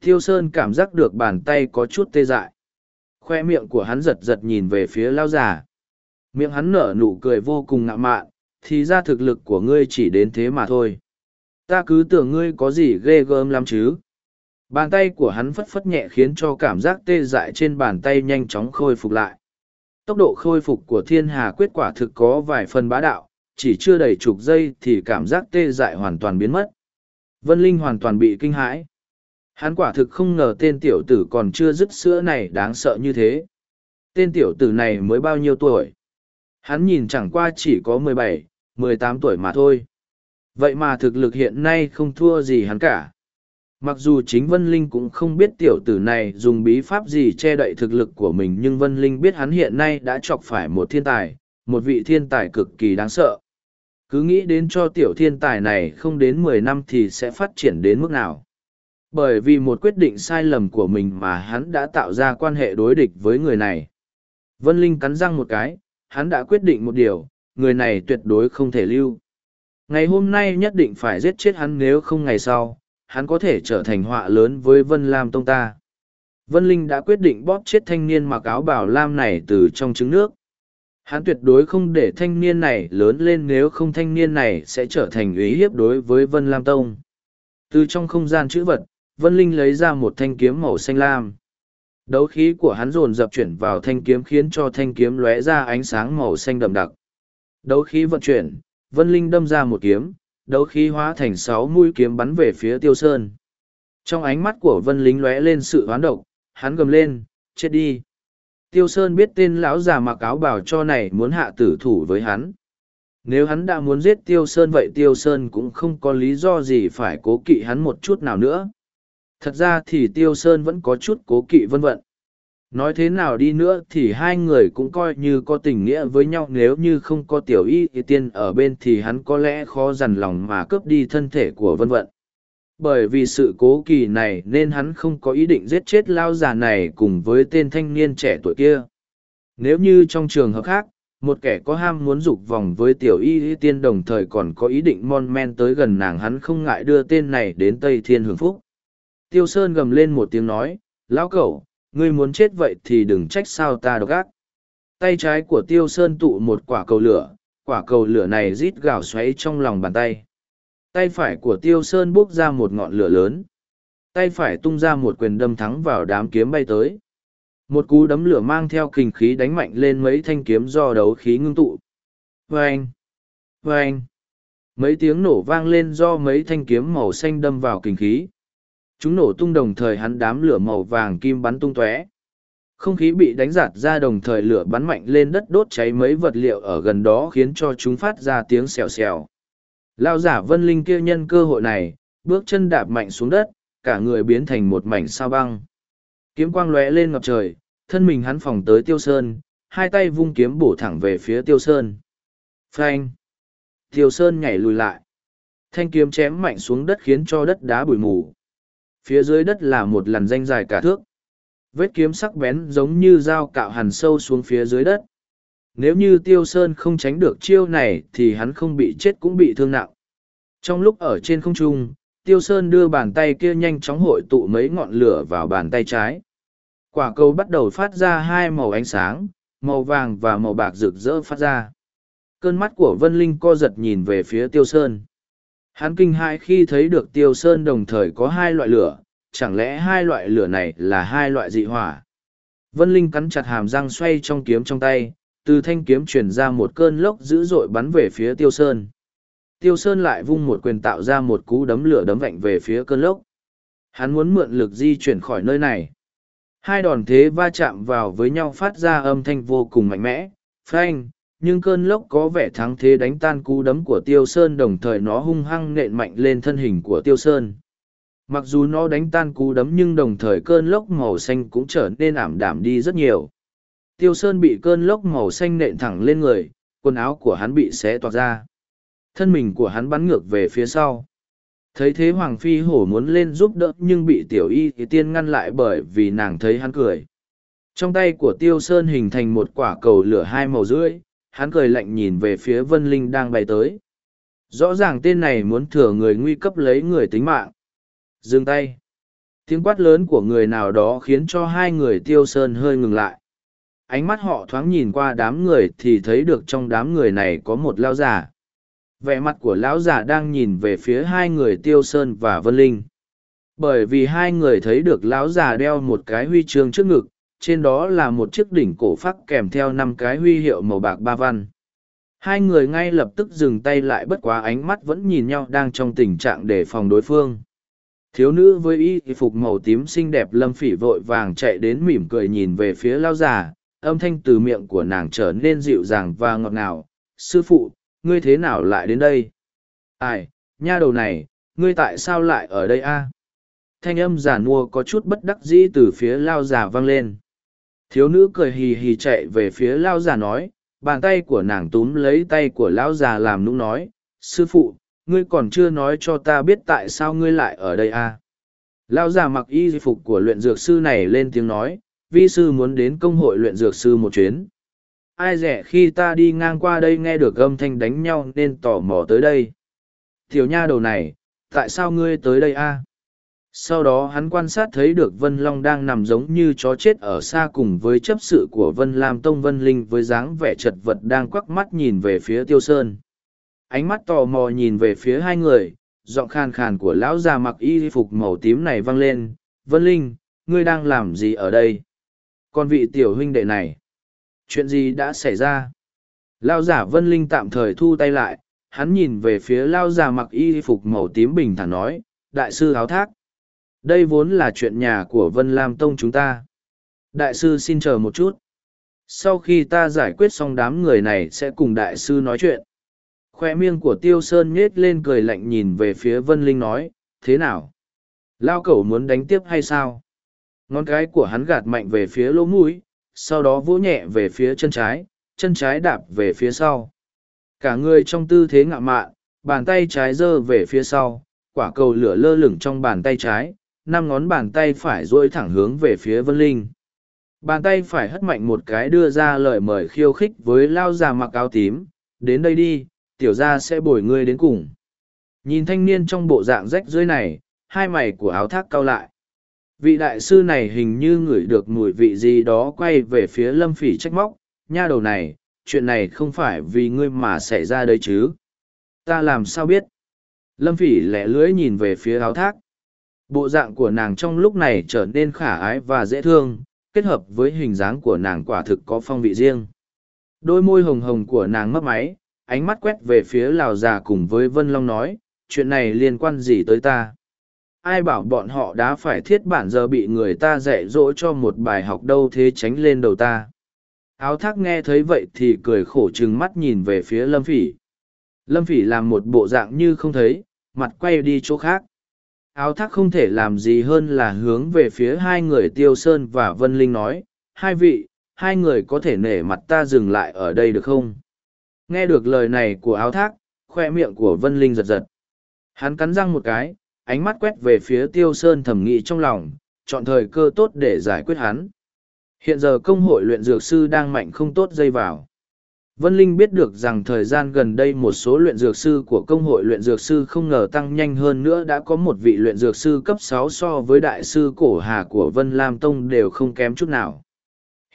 Tiêu Sơn cảm giác được bàn tay có chút tê dại. Khoe miệng của hắn giật giật nhìn về phía lao giả, Miệng hắn nở nụ cười vô cùng ngạo mạn, thì ra thực lực của ngươi chỉ đến thế mà thôi. Ta cứ tưởng ngươi có gì ghê gớm lắm chứ. Bàn tay của hắn phất phất nhẹ khiến cho cảm giác tê dại trên bàn tay nhanh chóng khôi phục lại. Tốc độ khôi phục của thiên hà quyết quả thực có vài phần bá đạo, chỉ chưa đầy chục giây thì cảm giác tê dại hoàn toàn biến mất. Vân Linh hoàn toàn bị kinh hãi. Hắn quả thực không ngờ tên tiểu tử còn chưa dứt sữa này đáng sợ như thế. Tên tiểu tử này mới bao nhiêu tuổi? Hắn nhìn chẳng qua chỉ có mười bảy, mười tám tuổi mà thôi. Vậy mà thực lực hiện nay không thua gì hắn cả. Mặc dù chính Vân Linh cũng không biết tiểu tử này dùng bí pháp gì che đậy thực lực của mình nhưng Vân Linh biết hắn hiện nay đã chọc phải một thiên tài, một vị thiên tài cực kỳ đáng sợ. Cứ nghĩ đến cho tiểu thiên tài này không đến mười năm thì sẽ phát triển đến mức nào. Bởi vì một quyết định sai lầm của mình mà hắn đã tạo ra quan hệ đối địch với người này. Vân Linh cắn răng một cái, hắn đã quyết định một điều, người này tuyệt đối không thể lưu. Ngày hôm nay nhất định phải giết chết hắn nếu không ngày sau, hắn có thể trở thành họa lớn với Vân Lam Tông ta. Vân Linh đã quyết định bóp chết thanh niên mặc áo bảo lam này từ trong trứng nước. Hắn tuyệt đối không để thanh niên này lớn lên nếu không thanh niên này sẽ trở thành ý hiếp đối với Vân Lam Tông. Từ trong không gian chữ vật, Vân Linh lấy ra một thanh kiếm màu xanh lam. Đấu khí của hắn dồn dập chuyển vào thanh kiếm khiến cho thanh kiếm lóe ra ánh sáng màu xanh đậm đặc. Đấu khí vận chuyển, Vân Linh đâm ra một kiếm, đấu khí hóa thành sáu mũi kiếm bắn về phía Tiêu Sơn. Trong ánh mắt của Vân Linh lóe lên sự hoán độc, hắn gầm lên, chết đi. Tiêu Sơn biết tên lão già mặc áo bảo cho này muốn hạ tử thủ với hắn. Nếu hắn đã muốn giết Tiêu Sơn vậy Tiêu Sơn cũng không có lý do gì phải cố kỵ hắn một chút nào nữa. Thật ra thì Tiêu Sơn vẫn có chút cố kỵ vân vận. Nói thế nào đi nữa thì hai người cũng coi như có tình nghĩa với nhau, nếu như không có tiểu y tiên ở bên thì hắn có lẽ khó dằn lòng mà cướp đi thân thể của vân vận. Bởi vì sự cố kỳ này nên hắn không có ý định giết chết lao già này cùng với tên thanh niên trẻ tuổi kia. Nếu như trong trường hợp khác, một kẻ có ham muốn dục vòng với tiểu y tiên đồng thời còn có ý định mon men tới gần nàng, hắn không ngại đưa tên này đến tây thiên hưởng phúc tiêu sơn gầm lên một tiếng nói, lão cẩu, ngươi muốn chết vậy thì đừng trách sao ta độc ác. Tay trái của tiêu sơn tụ một quả cầu lửa, quả cầu lửa này rít gào xoáy trong lòng bàn tay. Tay phải của tiêu sơn bốc ra một ngọn lửa lớn. Tay phải tung ra một quyền đâm thắng vào đám kiếm bay tới. Một cú đấm lửa mang theo kình khí đánh mạnh lên mấy thanh kiếm do đấu khí ngưng tụ. Vâng! Vâng! mấy tiếng nổ vang lên do mấy thanh kiếm màu xanh đâm vào kình khí chúng nổ tung đồng thời hắn đám lửa màu vàng kim bắn tung tóe không khí bị đánh giạt ra đồng thời lửa bắn mạnh lên đất đốt cháy mấy vật liệu ở gần đó khiến cho chúng phát ra tiếng xèo xèo Lao giả vân linh kia nhân cơ hội này, bước chân đạp mạnh xuống đất, cả người biến thành một mảnh sao băng. Kiếm quang lóe lên ngập trời, thân mình hắn phòng tới tiêu sơn, hai tay vung kiếm bổ thẳng về phía tiêu sơn. Phanh! Tiêu sơn nhảy lùi lại. Thanh kiếm chém mạnh xuống đất khiến cho đất đá bụi mù. Phía dưới đất là một làn danh dài cả thước. Vết kiếm sắc bén giống như dao cạo hằn sâu xuống phía dưới đất. Nếu như Tiêu Sơn không tránh được chiêu này thì hắn không bị chết cũng bị thương nặng. Trong lúc ở trên không trung, Tiêu Sơn đưa bàn tay kia nhanh chóng hội tụ mấy ngọn lửa vào bàn tay trái. Quả cầu bắt đầu phát ra hai màu ánh sáng, màu vàng và màu bạc rực rỡ phát ra. Cơn mắt của Vân Linh co giật nhìn về phía Tiêu Sơn. Hắn kinh hãi khi thấy được Tiêu Sơn đồng thời có hai loại lửa, chẳng lẽ hai loại lửa này là hai loại dị hỏa? Vân Linh cắn chặt hàm răng xoay trong kiếm trong tay, từ thanh kiếm truyền ra một cơn lốc dữ dội bắn về phía tiêu sơn. Tiêu sơn lại vung một quyền tạo ra một cú đấm lửa đấm vạnh về phía cơn lốc. Hắn muốn mượn lực di chuyển khỏi nơi này. Hai đòn thế va chạm vào với nhau phát ra âm thanh vô cùng mạnh mẽ. Phanh! Nhưng cơn lốc có vẻ thắng thế đánh tan cú đấm của tiêu sơn đồng thời nó hung hăng nện mạnh lên thân hình của tiêu sơn mặc dù nó đánh tan cú đấm nhưng đồng thời cơn lốc màu xanh cũng trở nên ảm đạm đi rất nhiều Tiêu Sơn bị cơn lốc màu xanh nện thẳng lên người, quần áo của hắn bị xé toạc ra. Thân mình của hắn bắn ngược về phía sau. Thấy thế Hoàng Phi Hổ muốn lên giúp đỡ nhưng bị tiểu y thì tiên ngăn lại bởi vì nàng thấy hắn cười. Trong tay của Tiêu Sơn hình thành một quả cầu lửa hai màu rưỡi, hắn cười lạnh nhìn về phía Vân Linh đang bay tới. Rõ ràng tên này muốn thừa người nguy cấp lấy người tính mạng. Dừng tay. Tiếng quát lớn của người nào đó khiến cho hai người Tiêu Sơn hơi ngừng lại ánh mắt họ thoáng nhìn qua đám người thì thấy được trong đám người này có một lão già vẻ mặt của lão già đang nhìn về phía hai người tiêu sơn và vân linh bởi vì hai người thấy được lão già đeo một cái huy chương trước ngực trên đó là một chiếc đỉnh cổ phát kèm theo năm cái huy hiệu màu bạc ba văn. Hai người ngay lập tức dừng tay lại bất quá ánh mắt vẫn nhìn nhau đang trong tình trạng đề phòng đối phương. Thiếu nữ với y phục màu tím xinh đẹp lâm phỉ vội vàng chạy đến mỉm cười nhìn về phía lao già, âm thanh từ miệng của nàng trở nên dịu dàng và ngọt ngào. Sư phụ, ngươi thế nào lại đến đây? Ai, nha đầu này, ngươi tại sao lại ở đây a? Thanh âm giả mua có chút bất đắc dĩ từ phía lao già vang lên thiếu nữ cười hì hì chạy về phía lao già nói bàn tay của nàng túm lấy tay của lão già làm nũng nói sư phụ ngươi còn chưa nói cho ta biết tại sao ngươi lại ở đây à? lão già mặc y phục của luyện dược sư này lên tiếng nói vi sư muốn đến công hội luyện dược sư một chuyến. Ai rẻ khi ta đi ngang qua đây nghe được âm thanh đánh nhau nên tò mò tới đây. Tiểu nha đầu này, tại sao ngươi tới đây a? Sau đó hắn quan sát thấy được Vân Long đang nằm giống như chó chết ở xa cùng với chấp sự của Vân Lam Tông Vân Linh với dáng vẻ chật vật đang quắc mắt nhìn về phía Tiêu Sơn. Ánh mắt tò mò nhìn về phía hai người, giọng khàn khàn của lão già mặc y phục màu tím này vang lên. Vân Linh, ngươi đang làm gì ở đây? Con vị tiểu huynh đệ này, chuyện gì đã xảy ra? Lao giả Vân Linh tạm thời thu tay lại, hắn nhìn về phía Lao giả mặc y phục màu tím bình thản nói, Đại sư háo thác. Đây vốn là chuyện nhà của Vân Lam Tông chúng ta. Đại sư xin chờ một chút. Sau khi ta giải quyết xong đám người này sẽ cùng đại sư nói chuyện. khoe miệng của tiêu sơn nhết lên cười lạnh nhìn về phía vân linh nói, thế nào lao cẩu muốn đánh tiếp hay sao ngón cái của hắn gạt mạnh về phía lỗ mũi, sau đó vỗ nhẹ về phía chân trái chân trái đạp về phía sau cả người trong tư thế ngạo mạn, bàn tay trái giơ về phía sau, quả cầu lửa lơ lửng trong bàn tay trái năm ngón bàn tay phải duỗi thẳng hướng về phía vân linh. Bàn tay phải hất mạnh một cái đưa ra lời mời khiêu khích với lao già mặc áo tím, đến đây đi, tiểu gia sẽ bồi ngươi đến cùng. Nhìn thanh niên trong bộ dạng rách rưới này, hai mày của áo thác cau lại. Vị đại sư này hình như ngửi được mùi vị gì đó quay về phía lâm phỉ trách móc, nha đầu này, chuyện này không phải vì ngươi mà xảy ra đấy chứ. Ta làm sao biết? Lâm phỉ lẻ lưỡi nhìn về phía áo thác bộ dạng của nàng trong lúc này trở nên khả ái và dễ thương, kết hợp với hình dáng của nàng quả thực có phong vị riêng. Đôi môi hồng hồng của nàng mấp máy, ánh mắt quét về phía lào già cùng với vân long nói, chuyện này liên quan gì tới ta? Ai bảo bọn họ đã phải thiết bản giờ bị người ta dạy dỗ cho một bài học đâu thế tránh lên đầu ta? Áo thác nghe thấy vậy thì cười khổ chừng mắt nhìn về phía lâm phỉ. Lâm phỉ làm một bộ dạng như không thấy, mặt quay đi chỗ khác áo thác không thể làm gì hơn là hướng về phía hai người tiêu sơn và vân linh nói, hai vị, hai người có thể nể mặt ta dừng lại ở đây được không? Nghe được lời này của áo thác, khoe miệng của vân linh giật giật. Hắn cắn răng một cái, ánh mắt quét về phía tiêu sơn thẩm nghĩ trong lòng, chọn thời cơ tốt để giải quyết hắn. Hiện giờ công hội luyện dược sư đang mạnh không tốt dây vào. Vân Linh biết được rằng thời gian gần đây một số luyện dược sư của công hội luyện dược sư không ngờ tăng nhanh hơn nữa đã có một vị luyện dược sư cấp sáu so với đại sư cổ hà của Vân Lam Tông đều không kém chút nào.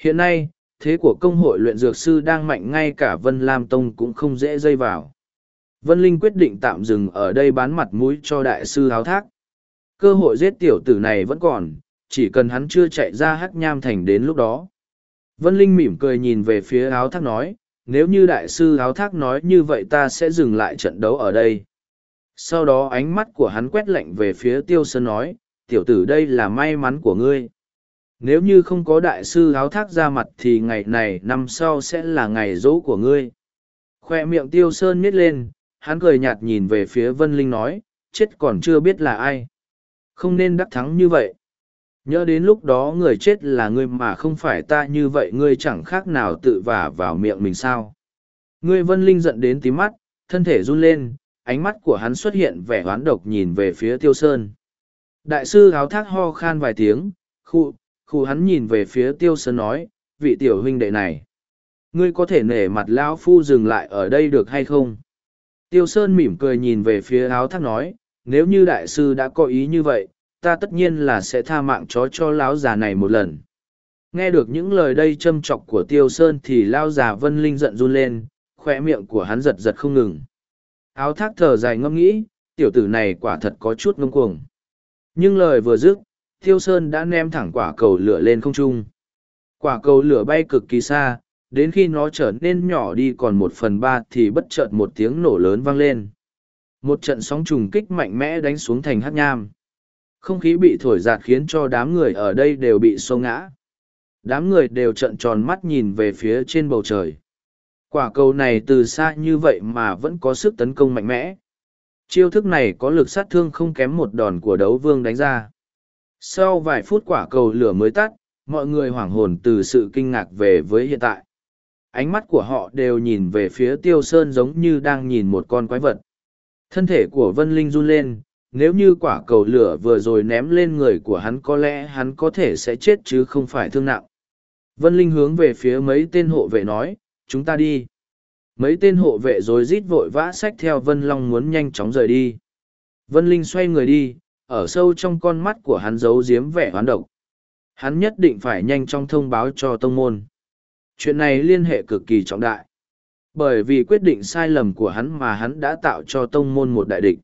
Hiện nay, thế của công hội luyện dược sư đang mạnh ngay cả Vân Lam Tông cũng không dễ dây vào. Vân Linh quyết định tạm dừng ở đây bán mặt mũi cho đại sư áo thác. Cơ hội giết tiểu tử này vẫn còn, chỉ cần hắn chưa chạy ra hắc nham thành đến lúc đó. Vân Linh mỉm cười nhìn về phía áo thác nói, nếu như đại sư áo thác nói như vậy ta sẽ dừng lại trận đấu ở đây. Sau đó ánh mắt của hắn quét lạnh về phía tiêu sơn nói, tiểu tử đây là may mắn của ngươi. Nếu như không có đại sư áo thác ra mặt thì ngày này, năm sau sẽ là ngày dỗ của ngươi. Khoe miệng tiêu sơn miết lên, hắn cười nhạt nhìn về phía vân linh nói, chết còn chưa biết là ai. Không nên đắc thắng như vậy nhớ đến lúc đó người chết là ngươi mà không phải ta như vậy ngươi chẳng khác nào tự vả vào miệng mình sao. Ngươi vân linh giận đến tí mắt, thân thể run lên, ánh mắt của hắn xuất hiện vẻ oán độc nhìn về phía tiêu sơn. Đại sư háo thác ho khan vài tiếng, khu khu hắn nhìn về phía tiêu sơn nói, vị tiểu huynh đệ này, ngươi có thể nể mặt lão phu dừng lại ở đây được hay không? Tiêu sơn mỉm cười nhìn về phía áo thác nói, nếu như đại sư đã có ý như vậy ta tất nhiên là sẽ tha mạng chó cho lão già này một lần. Nghe được những lời đây châm chọc của tiêu sơn thì lao già vân linh giận run lên khoe miệng của hắn giật giật không ngừng. Áo thác thở dài ngâm nghĩ, tiểu tử này quả thật có chút ngông cuồng. Nhưng lời vừa dứt, tiêu sơn đã ném thẳng quả cầu lửa lên không trung. Quả cầu lửa bay cực kỳ xa, đến khi nó trở nên nhỏ đi còn một phần ba thì bất chợt một tiếng nổ lớn vang lên. Một trận sóng trùng kích mạnh mẽ đánh xuống thành hát nham không khí bị thổi giạt khiến cho đám người ở đây đều bị xô ngã. Đám người đều trợn tròn mắt nhìn về phía trên bầu trời. Quả cầu này từ xa như vậy mà vẫn có sức tấn công mạnh mẽ. Chiêu thức này có lực sát thương không kém một đòn của đấu vương đánh ra. Sau vài phút quả cầu lửa mới tắt, mọi người hoảng hồn từ sự kinh ngạc về với hiện tại. Ánh mắt của họ đều nhìn về phía tiêu sơn giống như đang nhìn một con quái vật. Thân thể của vân linh run lên nếu như quả cầu lửa vừa rồi ném lên người của hắn có lẽ hắn có thể sẽ chết chứ không phải thương nặng. Vân Linh hướng về phía mấy tên hộ vệ nói, chúng ta đi. Mấy tên hộ vệ rồi rít vội vã sách theo Vân Long muốn nhanh chóng rời đi. Vân Linh xoay người đi, ở sâu trong con mắt của hắn giấu giếm vẻ hoán độc. Hắn nhất định phải nhanh chóng thông báo cho tông môn. Chuyện này liên hệ cực kỳ trọng đại. Bởi vì quyết định sai lầm của hắn mà hắn đã tạo cho tông môn một đại địch.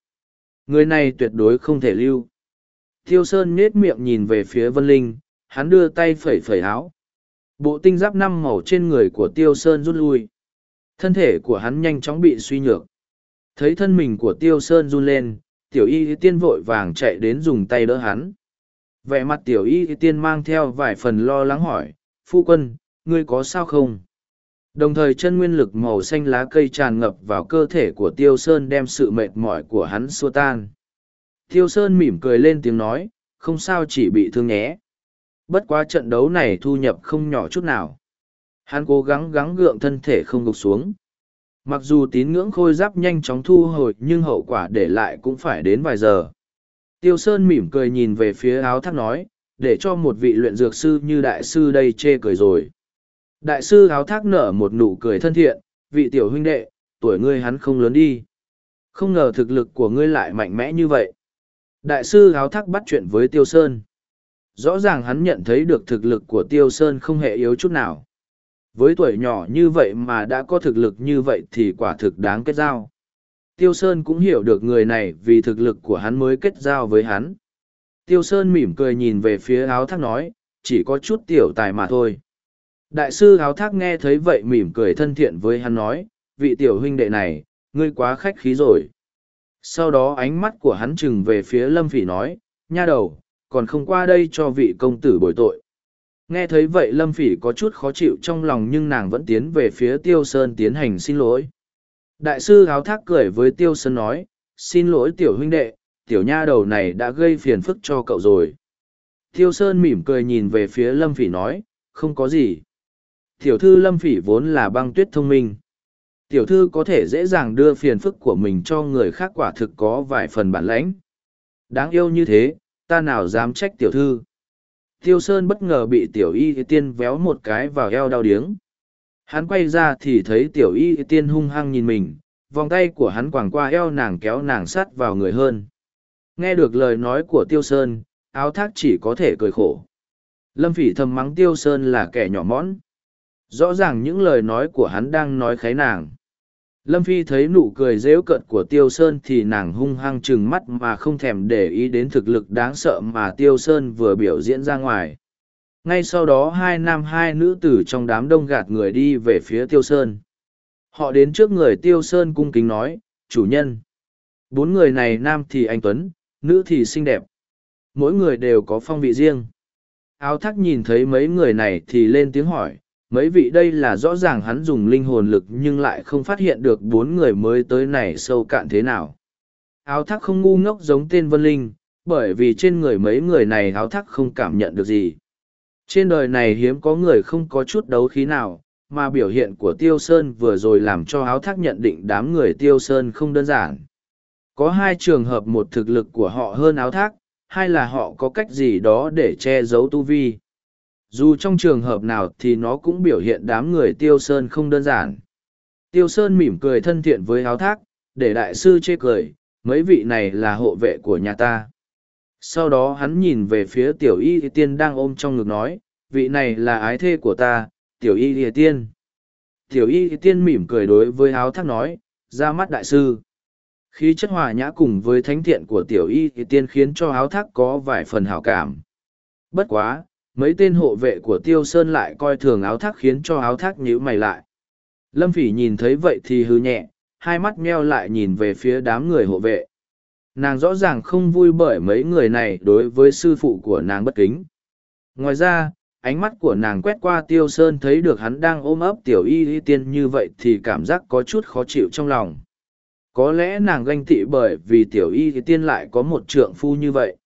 Người này tuyệt đối không thể lưu. Thiêu Sơn nết miệng nhìn về phía Vân Linh, hắn đưa tay phẩy phẩy áo. Bộ tinh giáp năm màu trên người của Tiêu Sơn rút lui. Thân thể của hắn nhanh chóng bị suy nhược. Thấy thân mình của Tiêu Sơn run lên, tiểu y tiên vội vàng chạy đến dùng tay đỡ hắn. Vẻ mặt tiểu y tiên mang theo vài phần lo lắng hỏi, phu quân, ngươi có sao không? Đồng thời chân nguyên lực màu xanh lá cây tràn ngập vào cơ thể của Tiêu Sơn đem sự mệt mỏi của hắn xua tan. Tiêu Sơn mỉm cười lên tiếng nói, không sao chỉ bị thương nhé. Bất quá trận đấu này thu nhập không nhỏ chút nào. Hắn cố gắng gắng gượng thân thể không gục xuống. Mặc dù tín ngưỡng khôi giáp nhanh chóng thu hồi nhưng hậu quả để lại cũng phải đến vài giờ. Tiêu Sơn mỉm cười nhìn về phía áo thác nói, để cho một vị luyện dược sư như đại sư đây chê cười rồi. Đại sư áo thác nở một nụ cười thân thiện, vị tiểu huynh đệ, tuổi ngươi hắn không lớn đi. Không ngờ thực lực của ngươi lại mạnh mẽ như vậy. Đại sư áo thác bắt chuyện với Tiêu Sơn. Rõ ràng hắn nhận thấy được thực lực của Tiêu Sơn không hề yếu chút nào. Với tuổi nhỏ như vậy mà đã có thực lực như vậy thì quả thực đáng kết giao. Tiêu Sơn cũng hiểu được người này vì thực lực của hắn mới kết giao với hắn. Tiêu Sơn mỉm cười nhìn về phía áo thác nói, chỉ có chút tiểu tài mà thôi. Đại sư háo thác nghe thấy vậy mỉm cười thân thiện với hắn nói, vị tiểu huynh đệ này, ngươi quá khách khí rồi. Sau đó ánh mắt của hắn chừng về phía lâm phỉ nói, nha đầu, còn không qua đây cho vị công tử bồi tội. Nghe thấy vậy lâm phỉ có chút khó chịu trong lòng nhưng nàng vẫn tiến về phía tiêu sơn tiến hành xin lỗi. Đại sư háo thác cười với tiêu sơn nói, xin lỗi tiểu huynh đệ, tiểu nha đầu này đã gây phiền phức cho cậu rồi. Tiêu sơn mỉm cười nhìn về phía lâm phỉ nói, không có gì. Tiểu thư lâm phỉ vốn là băng tuyết thông minh. Tiểu thư có thể dễ dàng đưa phiền phức của mình cho người khác quả thực có vài phần bản lãnh. Đáng yêu như thế, ta nào dám trách tiểu thư. Tiêu Sơn bất ngờ bị tiểu y tiên véo một cái vào eo đau điếng. Hắn quay ra thì thấy tiểu y tiên hung hăng nhìn mình, vòng tay của hắn quàng qua eo nàng kéo nàng sát vào người hơn. Nghe được lời nói của Tiêu Sơn, áo thác chỉ có thể cười khổ. Lâm Phỉ thầm mắng Tiêu Sơn là kẻ nhỏ mọn. Rõ ràng những lời nói của hắn đang nói kháy nàng. Lâm Phi thấy nụ cười dễu cận của Tiêu Sơn thì nàng hung hăng trừng mắt mà không thèm để ý đến thực lực đáng sợ mà Tiêu Sơn vừa biểu diễn ra ngoài. Ngay sau đó hai nam hai nữ tử trong đám đông gạt người đi về phía Tiêu Sơn. Họ đến trước người Tiêu Sơn cung kính nói, chủ nhân. Bốn người này nam thì anh Tuấn, nữ thì xinh đẹp. Mỗi người đều có phong vị riêng. Áo thắc nhìn thấy mấy người này thì lên tiếng hỏi, mấy vị đây là rõ ràng hắn dùng linh hồn lực nhưng lại không phát hiện được bốn người mới tới này sâu cạn thế nào. Áo thác không ngu ngốc giống tên vân linh, bởi vì trên người mấy người này áo thác không cảm nhận được gì. Trên đời này hiếm có người không có chút đấu khí nào, mà biểu hiện của tiêu sơn vừa rồi làm cho áo thác nhận định đám người tiêu sơn không đơn giản. Có hai trường hợp một thực lực của họ hơn áo thác, hai là họ có cách gì đó để che giấu tu vi dù trong trường hợp nào thì nó cũng biểu hiện đám người tiêu sơn không đơn giản. Tiêu sơn mỉm cười thân thiện với áo thác, để đại sư chê cười, mấy vị này là hộ vệ của nhà ta. Sau đó hắn nhìn về phía tiểu y tiên đang ôm trong ngực nói, vị này là ái thê của ta, tiểu y tiên. Tiểu y tiên mỉm cười đối với áo thác nói, ra mắt đại sư. Khí chất hòa nhã cùng với thánh thiện của tiểu y tiên khiến cho áo thác có vài phần hảo cảm. Bất quá mấy tên hộ vệ của tiêu sơn lại coi thường áo thác khiến cho áo thác nhíu mày lại. Lâm phỉ nhìn thấy vậy thì hư nhẹ, hai mắt meo lại nhìn về phía đám người hộ vệ. Nàng rõ ràng không vui bởi mấy người này đối với sư phụ của nàng bất kính. Ngoài ra, ánh mắt của nàng quét qua tiêu sơn thấy được hắn đang ôm ấp tiểu y y tiên như vậy thì cảm giác có chút khó chịu trong lòng. Có lẽ nàng ganh tị bởi vì tiểu y y tiên lại có một trượng phu như vậy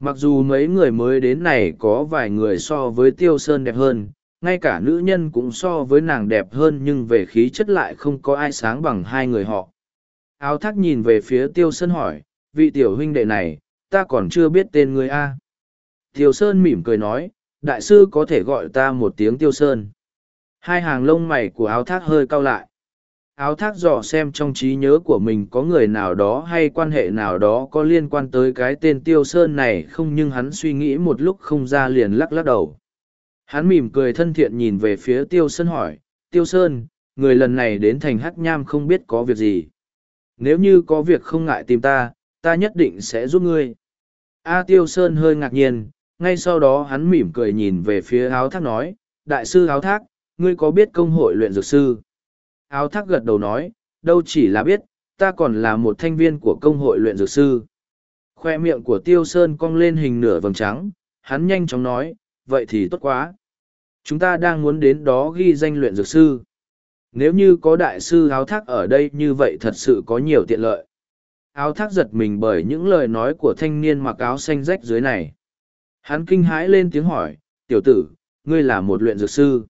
mặc dù mấy người mới đến này có vài người so với tiêu sơn đẹp hơn, ngay cả nữ nhân cũng so với nàng đẹp hơn nhưng về khí chất lại không có ai sáng bằng hai người họ. Áo thác nhìn về phía tiêu sơn hỏi, vị tiểu huynh đệ này, ta còn chưa biết tên người a. Tiêu sơn mỉm cười nói, đại sư có thể gọi ta một tiếng tiêu sơn. Hai hàng lông mày của áo thác hơi cau lại áo thác dò xem trong trí nhớ của mình có người nào đó hay quan hệ nào đó có liên quan tới cái tên tiêu sơn này không nhưng hắn suy nghĩ một lúc không ra liền lắc lắc đầu. Hắn mỉm cười thân thiện nhìn về phía tiêu sơn hỏi, tiêu sơn, người lần này đến thành hắc nham không biết có việc gì? Nếu như có việc không ngại tìm ta ta nhất định sẽ giúp ngươi. A tiêu sơn hơi ngạc nhiên, ngay sau đó hắn mỉm cười nhìn về phía áo thác nói, đại sư áo thác, ngươi có biết công hội luyện dược sư? Áo thác gật đầu nói, đâu chỉ là biết, ta còn là một thanh viên của công hội luyện dược sư. Khoe miệng của Tiêu Sơn cong lên hình nửa vầng trắng, hắn nhanh chóng nói, vậy thì tốt quá. Chúng ta đang muốn đến đó ghi danh luyện dược sư. nếu như có đại sư áo thác ở đây như vậy thật sự có nhiều tiện lợi áo thác giật mình bởi những lời nói của thanh niên mặc áo xanh rách dưới này hắn kinh hãi lên tiếng hỏi tiểu tử ngươi là một luyện dược sư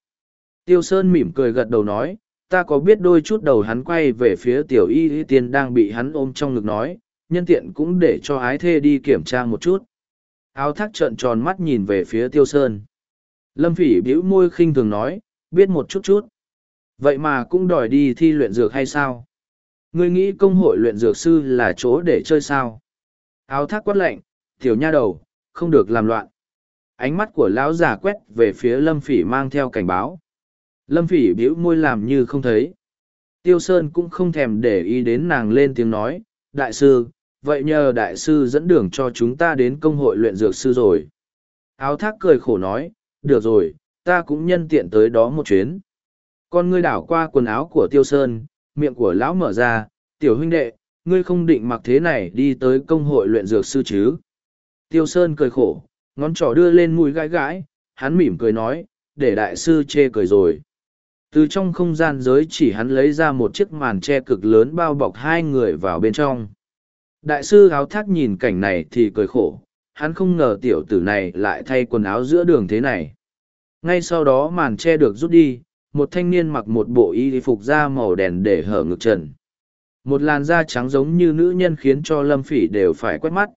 tiêu sơn mỉm cười gật đầu nói ta có biết đôi chút đầu hắn quay về phía tiểu y y tiên đang bị hắn ôm trong ngực nói, nhân tiện cũng để cho ái thê đi kiểm tra một chút. Áo thác trợn tròn mắt nhìn về phía tiêu sơn. Lâm phỉ bĩu môi khinh thường nói, biết một chút chút. Vậy mà cũng đòi đi thi luyện dược hay sao? Ngươi nghĩ công hội luyện dược sư là chỗ để chơi sao? Áo thác quát lạnh, tiểu nha đầu, không được làm loạn. Ánh mắt của lão già quét về phía lâm phỉ mang theo cảnh báo lâm phỉ bĩu môi làm như không thấy. Tiêu sơn cũng không thèm để ý đến nàng lên tiếng nói, đại sư, vậy nhờ đại sư dẫn đường cho chúng ta đến công hội luyện dược sư rồi. Áo thác cười khổ nói, được rồi, ta cũng nhân tiện tới đó một chuyến. Con ngươi đảo qua quần áo của tiêu sơn, miệng của lão mở ra, tiểu huynh đệ, ngươi không định mặc thế này đi tới công hội luyện dược sư chứ? Tiêu sơn cười khổ, ngón trỏ đưa lên mùi gãi gãi, hắn mỉm cười nói, để đại sư chê cười rồi từ trong không gian giới chỉ hắn lấy ra một chiếc màn che cực lớn bao bọc hai người vào bên trong. Đại sư áo thác nhìn cảnh này thì cười khổ, hắn không ngờ tiểu tử này lại thay quần áo giữa đường thế này. Ngay sau đó màn che được rút đi, một thanh niên mặc một bộ y phục da màu đèn để hở ngực trần. Một làn da trắng giống như nữ nhân khiến cho lâm phỉ đều phải quét mắt.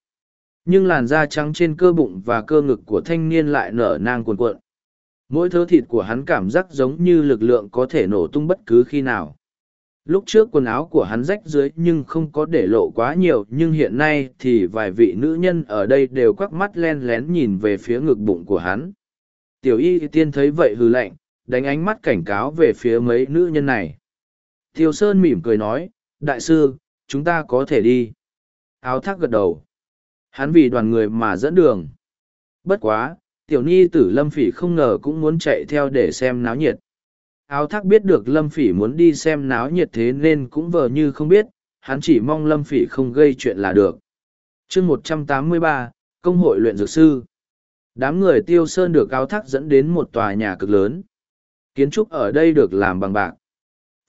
Nhưng làn da trắng trên cơ bụng và cơ ngực của thanh niên lại nở nang cuồn cuộn mỗi thớ thịt của hắn cảm giác giống như lực lượng có thể nổ tung bất cứ khi nào. Lúc trước quần áo của hắn rách dưới nhưng không có để lộ quá nhiều, nhưng hiện nay thì vài vị nữ nhân ở đây đều quắc mắt len lén nhìn về phía ngực bụng của hắn. Tiểu y tiên thấy vậy hư lạnh, đánh ánh mắt cảnh cáo về phía mấy nữ nhân này. Tiêu sơn mỉm cười nói, đại sư, chúng ta có thể đi. Áo thác gật đầu. Hắn vì đoàn người mà dẫn đường. Bất quá tiểu ni tử lâm phỉ không ngờ cũng muốn chạy theo để xem náo nhiệt. Áo thác biết được lâm phỉ muốn đi xem náo nhiệt thế nên cũng vờ như không biết, hắn chỉ mong lâm phỉ không gây chuyện là được. Chương một trăm tám mươi ba, công hội luyện dược sư. Đám người tiêu sơn được áo thác dẫn đến một tòa nhà cực lớn. Kiến trúc ở đây được làm bằng bạc.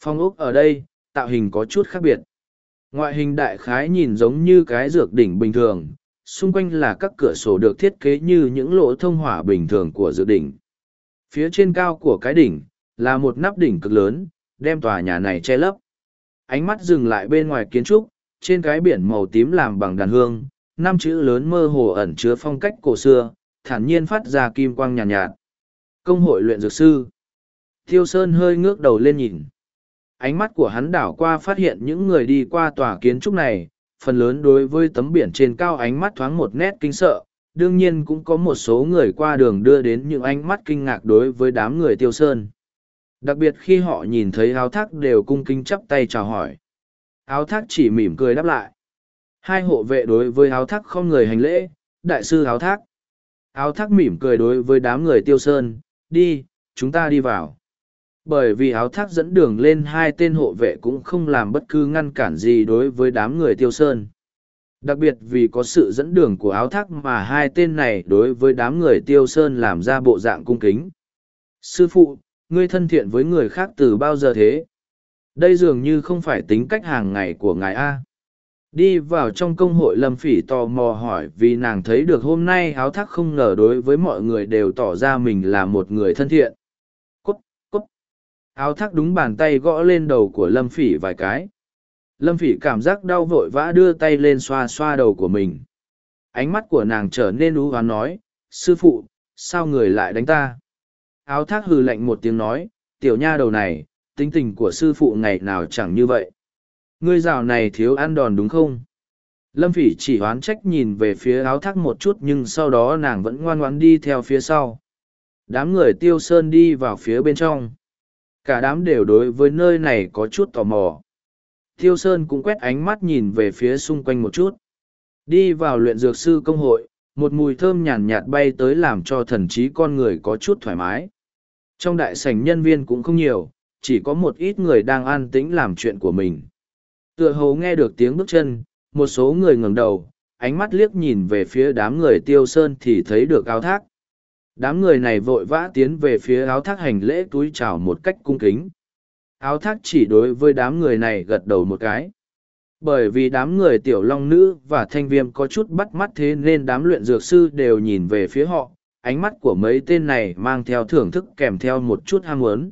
Phong ốc ở đây, tạo hình có chút khác biệt. Ngoại hình đại khái nhìn giống như cái dược đỉnh bình thường xung quanh là các cửa sổ được thiết kế như những lỗ thông hỏa bình thường của dự đỉnh. Phía trên cao của cái đỉnh là một nắp đỉnh cực lớn đem tòa nhà này che lấp. Ánh mắt dừng lại bên ngoài kiến trúc trên cái biển màu tím làm bằng đàn hương năm chữ lớn mơ hồ ẩn chứa phong cách cổ xưa thản nhiên phát ra kim quang nhàn nhạt, nhạt. Công hội luyện dược sư. Thiêu sơn hơi ngước đầu lên nhìn. Ánh mắt của hắn đảo qua phát hiện những người đi qua tòa kiến trúc này phần lớn đối với tấm biển trên cao ánh mắt thoáng một nét kinh sợ, đương nhiên cũng có một số người qua đường đưa đến những ánh mắt kinh ngạc đối với đám người tiêu sơn. Đặc biệt khi họ nhìn thấy áo thác đều cung kính chắp tay chào hỏi. Áo thác chỉ mỉm cười đáp lại. Hai hộ vệ đối với áo thác không người hành lễ, đại sư áo thác. Áo thác mỉm cười đối với đám người tiêu sơn, đi, chúng ta đi vào bởi vì áo thác dẫn đường lên hai tên hộ vệ cũng không làm bất cứ ngăn cản gì đối với đám người tiêu sơn. Đặc biệt vì có sự dẫn đường của áo thác mà hai tên này đối với đám người tiêu sơn làm ra bộ dạng cung kính. Sư phụ, ngươi thân thiện với người khác từ bao giờ thế? Đây dường như không phải tính cách hàng ngày của ngài a. Đi vào trong công hội lâm phỉ tò mò hỏi vì nàng thấy được hôm nay áo thác không ngờ đối với mọi người đều tỏ ra mình là một người thân thiện áo thác đúng bàn tay gõ lên đầu của lâm phỉ vài cái. Lâm phỉ cảm giác đau vội vã đưa tay lên xoa xoa đầu của mình. Ánh mắt của nàng trở nên ú hoán nói, sư phụ, sao người lại đánh ta? Áo thác hừ lạnh một tiếng nói, tiểu nha đầu này, tính tình của sư phụ ngày nào chẳng như vậy? Ngươi rào này thiếu ăn đòn đúng không? Lâm phỉ chỉ oán trách nhìn về phía áo thác một chút nhưng sau đó nàng vẫn ngoan ngoãn đi theo phía sau. Đám người tiêu sơn đi vào phía bên trong cả đám đều đối với nơi này có chút tò mò. Thiêu sơn cũng quét ánh mắt nhìn về phía xung quanh một chút. Đi vào luyện dược sư công hội, một mùi thơm nhàn nhạt bay tới làm cho thần trí con người có chút thoải mái. Trong đại sảnh nhân viên cũng không nhiều, chỉ có một ít người đang an tĩnh làm chuyện của mình. Tựa hồ nghe được tiếng bước chân, một số người ngẩng đầu, ánh mắt liếc nhìn về phía đám người tiêu sơn thì thấy được áo thác đám người này vội vã tiến về phía áo thác hành lễ túi chào một cách cung kính. Áo thác chỉ đối với đám người này gật đầu một cái. Bởi vì đám người tiểu long nữ và thanh viêm có chút bắt mắt thế nên đám luyện dược sư đều nhìn về phía họ, ánh mắt của mấy tên này mang theo thưởng thức kèm theo một chút ham muốn.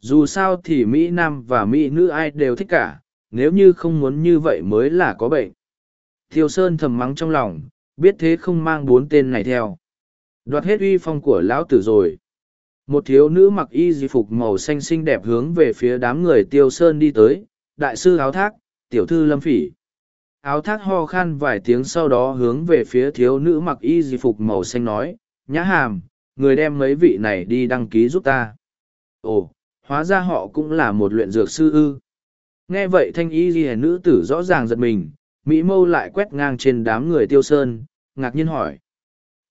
Dù sao thì mỹ nam và mỹ nữ ai đều thích cả, nếu như không muốn như vậy mới là có bệnh. Thiêu sơn thầm mắng trong lòng, biết thế không mang bốn tên này theo đoạt hết uy phong của lão tử rồi. Một thiếu nữ mặc y di phục màu xanh xinh đẹp hướng về phía đám người tiêu sơn đi tới. Đại sư áo thác, tiểu thư lâm phỉ. Áo thác ho khan vài tiếng sau đó hướng về phía thiếu nữ mặc y di phục màu xanh nói, nhã hàm, người đem mấy vị này đi đăng ký giúp ta. Ồ, hóa ra họ cũng là một luyện dược sư ư. Nghe vậy thanh y di nữ tử rõ ràng giật mình, mỹ mâu lại quét ngang trên đám người tiêu sơn, ngạc nhiên hỏi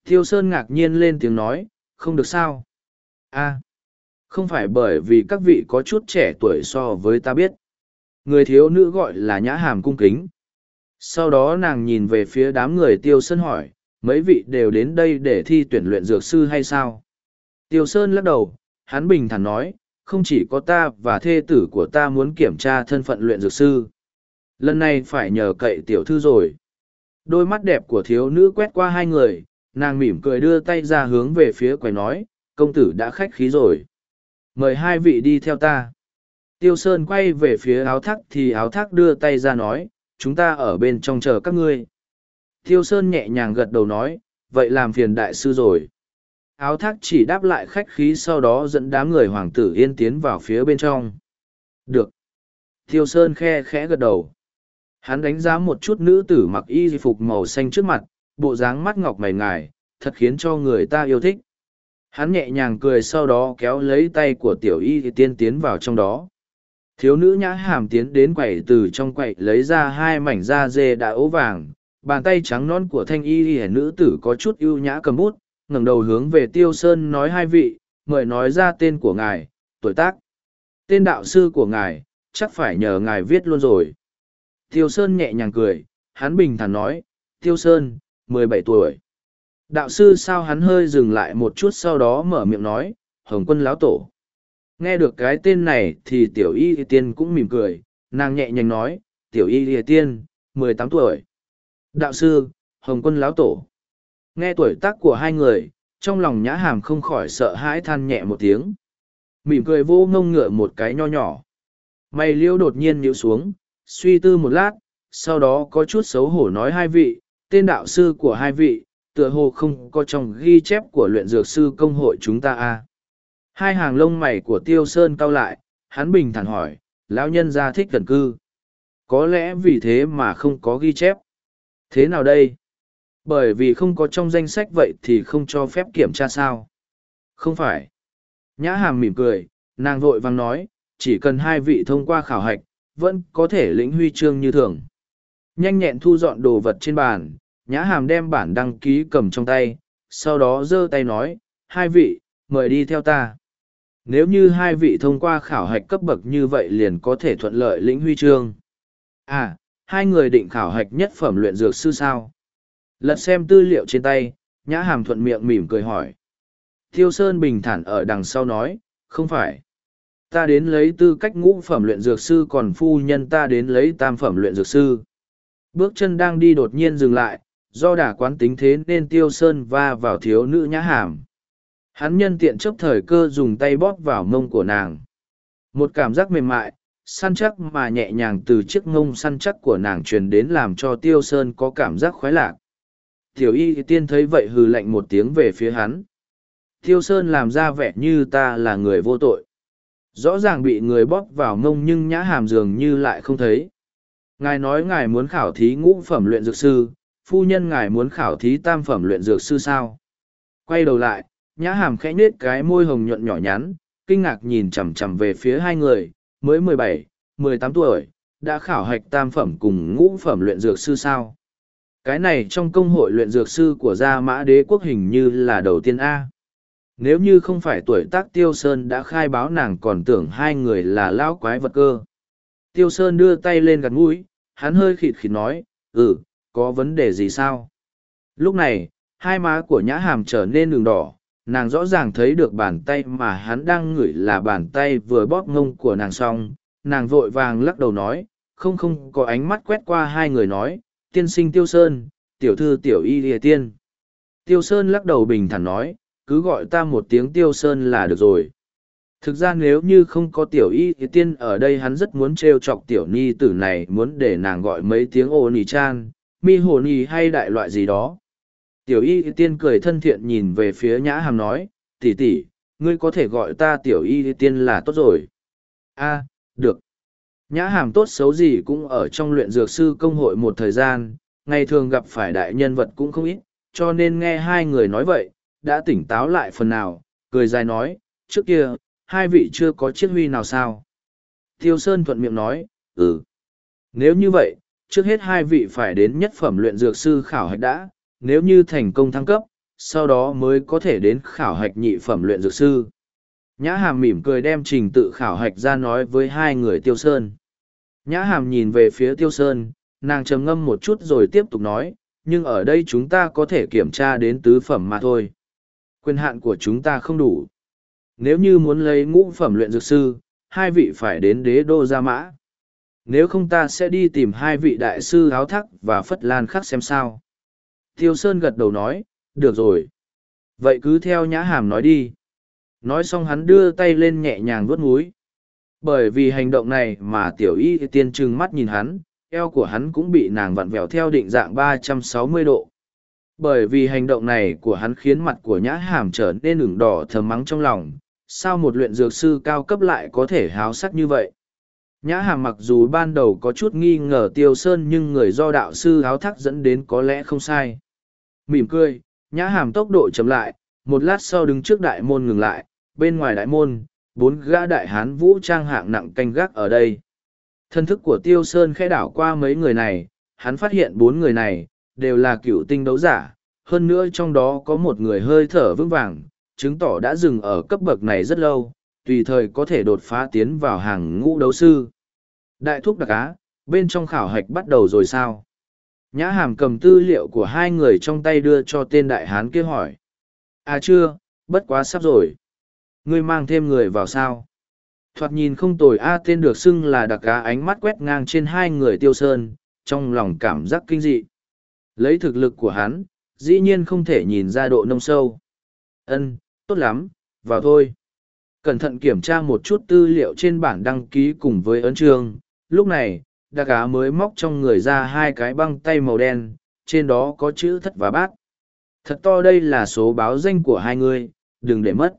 tiêu sơn ngạc nhiên lên tiếng nói, không được sao. A không phải bởi vì các vị có chút trẻ tuổi so với ta biết. Người thiếu nữ gọi là nhã hàm cung kính. Sau đó nàng nhìn về phía đám người tiêu sơn hỏi, mấy vị đều đến đây để thi tuyển luyện dược sư hay sao? Tiêu sơn lắc đầu, hắn bình thản nói, không chỉ có ta và thê tử của ta muốn kiểm tra thân phận luyện dược sư. Lần này phải nhờ cậy tiểu thư rồi. Đôi mắt đẹp của thiếu nữ quét qua hai người nàng mỉm cười đưa tay ra hướng về phía quầy nói, công tử đã khách khí rồi. Mời hai vị đi theo ta. Tiêu sơn quay về phía áo thác thì áo thác đưa tay ra nói, chúng ta ở bên trong chờ các ngươi. Tiêu sơn nhẹ nhàng gật đầu nói, vậy làm phiền đại sư rồi. Áo thác chỉ đáp lại khách khí sau đó dẫn đám người hoàng tử yên tiến vào phía bên trong. Được. Tiêu sơn khe khẽ gật đầu. Hắn đánh giá một chút nữ tử mặc y phục màu xanh trước mặt bộ dáng mắt ngọc mày ngài, thật khiến cho người ta yêu thích. Hắn nhẹ nhàng cười sau đó kéo lấy tay của tiểu y thì tiên tiến vào trong đó. Thiếu nữ nhã hàm tiến đến quậy từ trong quậy lấy ra hai mảnh da dê đã ố vàng, bàn tay trắng non của thanh y y nữ tử có chút ưu nhã cầm bút, ngẩng đầu hướng về tiêu sơn nói hai vị, mời nói ra tên của ngài, tuổi tác. Tên đạo sư của ngài, chắc phải nhờ ngài viết luôn rồi. Tiêu sơn nhẹ nhàng cười, hắn bình thản nói, tiêu sơn mười bảy tuổi. Đạo sư sao hắn hơi dừng lại một chút sau đó mở miệng nói, hồng quân lão tổ. Nghe được cái tên này thì tiểu y tiên cũng mỉm cười, nàng nhẹ nhàng nói, tiểu y tiên, mười tám tuổi. Đạo sư, hồng quân lão tổ. Nghe tuổi tác của hai người, trong lòng nhã hàm không khỏi sợ hãi than nhẹ một tiếng. Mỉm cười vô ngông ngựa một cái nho nhỏ. Mày liêu đột nhiên nhíu xuống, suy tư một lát, sau đó có chút xấu hổ nói hai vị tên đạo sư của hai vị, tựa hồ không có trong ghi chép của luyện dược sư công hội chúng ta a hai hàng lông mày của tiêu sơn cau lại, hắn bình thản hỏi, lão nhân gia thích gần cư. Có lẽ vì thế mà không có ghi chép. Thế nào đây? Bởi vì không có trong danh sách vậy thì không cho phép kiểm tra sao? Không phải. Nhã hàm mỉm cười, nàng vội vàng nói, chỉ cần hai vị thông qua khảo hạch, vẫn có thể lĩnh huy chương như thường. Nhanh nhẹn thu dọn đồ vật trên bàn nhã hàm đem bản đăng ký cầm trong tay, sau đó giơ tay nói, hai vị, mời đi theo ta. Nếu như hai vị thông qua khảo hạch cấp bậc như vậy liền có thể thuận lợi lĩnh huy chương. À hai người định khảo hạch nhất phẩm luyện dược sư sao? Lật xem tư liệu trên tay, nhã hàm thuận miệng mỉm cười hỏi. Thiêu sơn bình thản ở đằng sau nói, không phải. Ta đến lấy tư cách ngũ phẩm luyện dược sư còn phu nhân ta đến lấy tam phẩm luyện dược sư. Bước chân đang đi đột nhiên dừng lại do đả quán tính thế nên tiêu sơn va vào thiếu nữ nhã hàm. Hắn nhân tiện chấp thời cơ dùng tay bóp vào mông của nàng. Một cảm giác mềm mại, săn chắc mà nhẹ nhàng từ chiếc mông săn chắc của nàng truyền đến làm cho tiêu sơn có cảm giác khoái lạc. Tiểu y tiên thấy vậy hừ lạnh một tiếng về phía hắn. Tiêu sơn làm ra vẻ như ta là người vô tội. Rõ ràng bị người bóp vào mông nhưng nhã hàm dường như lại không thấy. Ngài nói ngài muốn khảo thí ngũ phẩm luyện dược sư phu nhân ngài muốn khảo thí tam phẩm luyện dược sư sao? Quay đầu lại, nhã hàm khẽ nết cái môi hồng nhuận nhỏ nhắn, kinh ngạc nhìn chằm chằm về phía hai người, mới mười bảy, mười tám tuổi, đã khảo hạch tam phẩm cùng ngũ phẩm luyện dược sư sao? Cái này trong công hội luyện dược sư của gia mã đế quốc hình như là đầu tiên a. Nếu như không phải tuổi tác tiêu sơn đã khai báo nàng còn tưởng hai người là lão quái vật cơ. Tiêu sơn đưa tay lên gặt mũi, hắn hơi khịt khịt nói ừ có vấn đề gì sao? Lúc này, hai má của nhã hàm trở nên đường đỏ, nàng rõ ràng thấy được bàn tay mà hắn đang ngửi là bàn tay vừa bóp ngông của nàng xong, nàng vội vàng lắc đầu nói, không không, có ánh mắt quét qua hai người nói, tiên sinh tiêu sơn, tiểu thư tiểu y lìa tiên. Tiêu sơn lắc đầu bình thản nói, cứ gọi ta một tiếng tiêu sơn là được rồi. Thực ra nếu như không có tiểu y thì tiên ở đây hắn rất muốn trêu chọc tiểu ni tử này, muốn để nàng gọi mấy tiếng ô nì chan mi hồ nì hay đại loại gì đó tiểu y tiên cười thân thiện nhìn về phía nhã hàm nói tỷ tỷ ngươi có thể gọi ta tiểu y tiên là tốt rồi a được nhã hàm tốt xấu gì cũng ở trong luyện dược sư công hội một thời gian ngày thường gặp phải đại nhân vật cũng không ít cho nên nghe hai người nói vậy đã tỉnh táo lại phần nào cười dài nói trước kia hai vị chưa có chiếc huy nào sao? Tiêu Sơn thuận miệng nói, ừ. Nếu như vậy, trước hết hai vị phải đến nhất phẩm luyện dược sư khảo hạch đã, nếu như thành công thăng cấp, sau đó mới có thể đến khảo hạch nhị phẩm luyện dược sư. Nhã Hàm mỉm cười đem trình tự khảo hạch ra nói với hai người Tiêu Sơn. Nhã Hàm nhìn về phía Tiêu Sơn, nàng trầm ngâm một chút rồi tiếp tục nói, nhưng ở đây chúng ta có thể kiểm tra đến tứ phẩm mà thôi. Quyền hạn của chúng ta không đủ. Nếu như muốn lấy ngũ phẩm luyện dược sư, hai vị phải đến đế đô gia mã. Nếu không ta sẽ đi tìm hai vị đại sư áo thắc và phất lan khắc xem sao. Tiêu Sơn gật đầu nói, được rồi. Vậy cứ theo nhã hàm nói đi. Nói xong hắn đưa tay lên nhẹ nhàng vuốt múi. Bởi vì hành động này mà tiểu y tiên trừng mắt nhìn hắn, eo của hắn cũng bị nàng vặn vẹo theo định dạng ba trăm sáu mươi độ. Bởi vì hành động này của hắn khiến mặt của nhã hàm trở nên ửng đỏ thầm mắng trong lòng, sao một luyện dược sư cao cấp lại có thể háo sắc như vậy nhã hàm mặc dù ban đầu có chút nghi ngờ tiêu sơn nhưng người do đạo sư áo thác dẫn đến có lẽ không sai mỉm cười nhã hàm tốc độ chậm lại một lát sau đứng trước đại môn ngừng lại bên ngoài đại môn bốn gã đại hán vũ trang hạng nặng canh gác ở đây thân thức của tiêu sơn khẽ đảo qua mấy người này hắn phát hiện bốn người này đều là cựu tinh đấu giả hơn nữa trong đó có một người hơi thở vững vàng chứng tỏ đã dừng ở cấp bậc này rất lâu, tùy thời có thể đột phá tiến vào hàng ngũ đấu sư. Đại thúc đặc á, bên trong khảo hạch bắt đầu rồi sao? Nhã hàm cầm tư liệu của hai người trong tay đưa cho tên đại hán kia hỏi. À chưa, bất quá sắp rồi. Ngươi mang thêm người vào sao? Thoạt nhìn không tồi A tên được xưng là đặc á ánh mắt quét ngang trên hai người tiêu sơn, trong lòng cảm giác kinh dị. Lấy thực lực của hắn, dĩ nhiên không thể nhìn ra độ nông sâu. Ân, tốt lắm, vào thôi. Cẩn thận kiểm tra một chút tư liệu trên bản đăng ký cùng với ấn trường. Lúc này, đa cá mới móc trong người ra hai cái băng tay màu đen, trên đó có chữ thất và bát. Thật to đây là số báo danh của hai người, đừng để mất.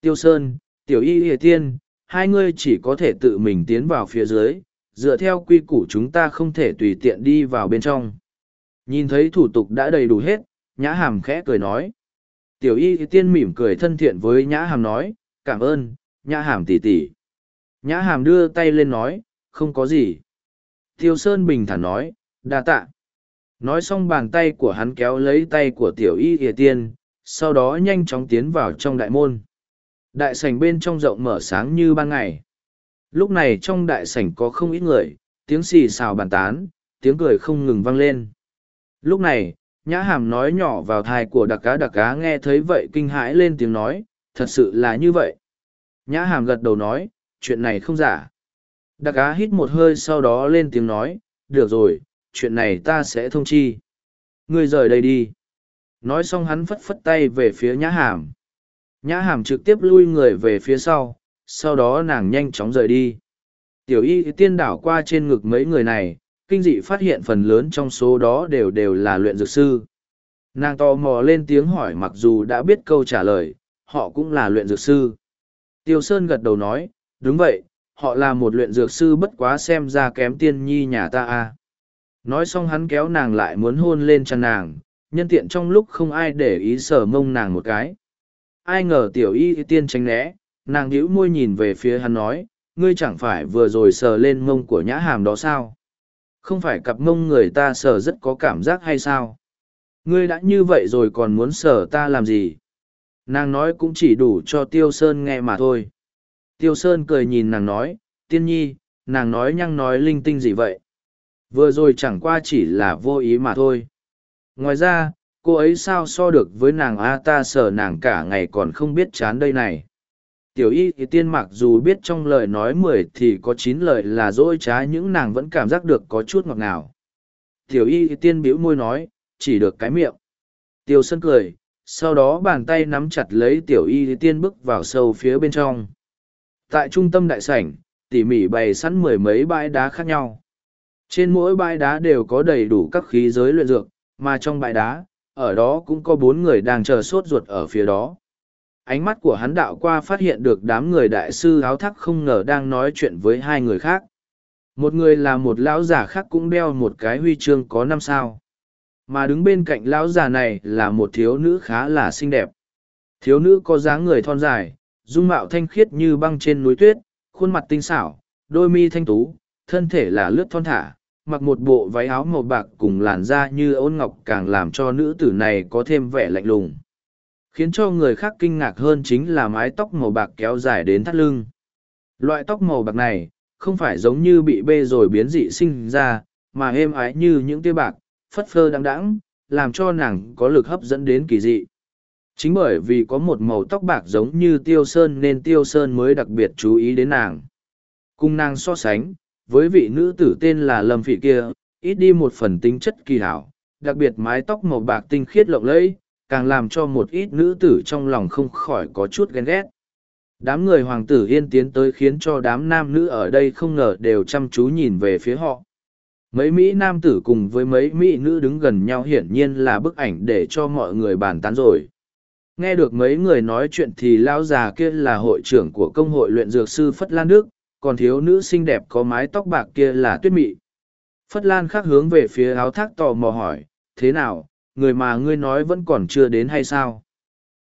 Tiêu Sơn, Tiểu Y ỉa Tiên, hai ngươi chỉ có thể tự mình tiến vào phía dưới, dựa theo quy củ chúng ta không thể tùy tiện đi vào bên trong. Nhìn thấy thủ tục đã đầy đủ hết, Nhã Hàm khẽ cười nói. Tiểu y tiên mỉm cười thân thiện với nhã hàm nói, cảm ơn, nhã hàm tỷ tỷ. Nhã hàm đưa tay lên nói, không có gì. Tiêu Sơn bình thản nói, đa tạ. Nói xong bàn tay của hắn kéo lấy tay của tiểu y ỉa tiên, sau đó nhanh chóng tiến vào trong đại môn. Đại sảnh bên trong rộng mở sáng như ban ngày. Lúc này trong đại sảnh có không ít người, tiếng xì xào bàn tán, tiếng cười không ngừng vang lên. Lúc này, nhã hàm nói nhỏ vào thai của đặc cá đặc cá nghe thấy vậy kinh hãi lên tiếng nói thật sự là như vậy nhã hàm gật đầu nói chuyện này không giả đặc Á hít một hơi sau đó lên tiếng nói được rồi chuyện này ta sẽ thông chi ngươi rời đây đi nói xong hắn phất phất tay về phía nhã hàm nhã hàm trực tiếp lui người về phía sau sau đó nàng nhanh chóng rời đi tiểu y tiên đảo qua trên ngực mấy người này kinh dị phát hiện phần lớn trong số đó đều đều là luyện dược sư. Nàng tò mò lên tiếng hỏi mặc dù đã biết câu trả lời, họ cũng là luyện dược sư. Tiêu Sơn gật đầu nói, đúng vậy, họ là một luyện dược sư bất quá xem ra kém tiên nhi nhà ta a. Nói xong hắn kéo nàng lại muốn hôn lên chân nàng, nhân tiện trong lúc không ai để ý sở mông nàng một cái. Ai ngờ tiểu y tiên tránh né, nàng hữu môi nhìn về phía hắn nói, ngươi chẳng phải vừa rồi sờ lên mông của nhã hàm đó sao? Không phải cặp mông người ta sờ rất có cảm giác hay sao? Ngươi đã như vậy rồi còn muốn sờ ta làm gì? Nàng nói cũng chỉ đủ cho Tiêu Sơn nghe mà thôi. Tiêu Sơn cười nhìn nàng nói, tiên nhi, nàng nói nhăng nói linh tinh gì vậy? Vừa rồi chẳng qua chỉ là vô ý mà thôi. Ngoài ra, cô ấy sao so được với nàng a ta sợ nàng cả ngày còn không biết chán đây này tiểu y thì tiên mặc dù biết trong lời nói mười thì có chín lời là dỗi trá những nàng vẫn cảm giác được có chút ngọt ngào tiểu y thì tiên bĩu môi nói chỉ được cái miệng tiêu Sơn cười sau đó bàn tay nắm chặt lấy tiểu y thì tiên bước vào sâu phía bên trong tại trung tâm đại sảnh, tỉ mỉ bày sẵn mười mấy bãi đá khác nhau. Trên mỗi bãi đá đều có đầy đủ các khí giới luyện dược, mà trong bãi đá, ở đó cũng có bốn người đang chờ sốt ruột ở phía đó. Ánh mắt của hắn đạo qua phát hiện được đám người đại sư áo thắc không ngờ đang nói chuyện với hai người khác. Một người là một lão già khác cũng đeo một cái huy chương có năm sao. Mà đứng bên cạnh lão già này là một thiếu nữ khá là xinh đẹp. Thiếu nữ có dáng người thon dài dung mạo thanh khiết như băng trên núi tuyết khuôn mặt tinh xảo đôi mi thanh tú thân thể là lướt thon thả mặc một bộ váy áo màu bạc cùng làn da như ôn ngọc càng làm cho nữ tử này có thêm vẻ lạnh lùng. Khiến cho người khác kinh ngạc hơn chính là mái tóc màu bạc kéo dài đến thắt lưng. Loại tóc màu bạc này không phải giống như bị bê rồi biến dị sinh ra mà êm ái như những tia bạc phất phơ đắng đắng, làm cho nàng có lực hấp dẫn đến kỳ dị chính bởi vì có một màu tóc bạc giống như tiêu sơn nên tiêu sơn mới đặc biệt chú ý đến nàng. Cung nàng so sánh, với vị nữ tử tên là lâm phỉ kia, ít đi một phần tính chất kỳ hảo, đặc biệt mái tóc màu bạc tinh khiết lộng lẫy, càng làm cho một ít nữ tử trong lòng không khỏi có chút ghen ghét. Đám người hoàng tử yên tiến tới khiến cho đám nam nữ ở đây không ngờ đều chăm chú nhìn về phía họ. Mấy mỹ nam tử cùng với mấy mỹ nữ đứng gần nhau hiển nhiên là bức ảnh để cho mọi người bàn tán rồi nghe được mấy người nói chuyện thì lão già kia là hội trưởng của công hội luyện dược sư phất lan đức, còn thiếu nữ xinh đẹp có mái tóc bạc kia là tuyết mị. Phất lan khác hướng về phía áo thác tò mò hỏi, thế nào, người mà ngươi nói vẫn còn chưa đến hay sao?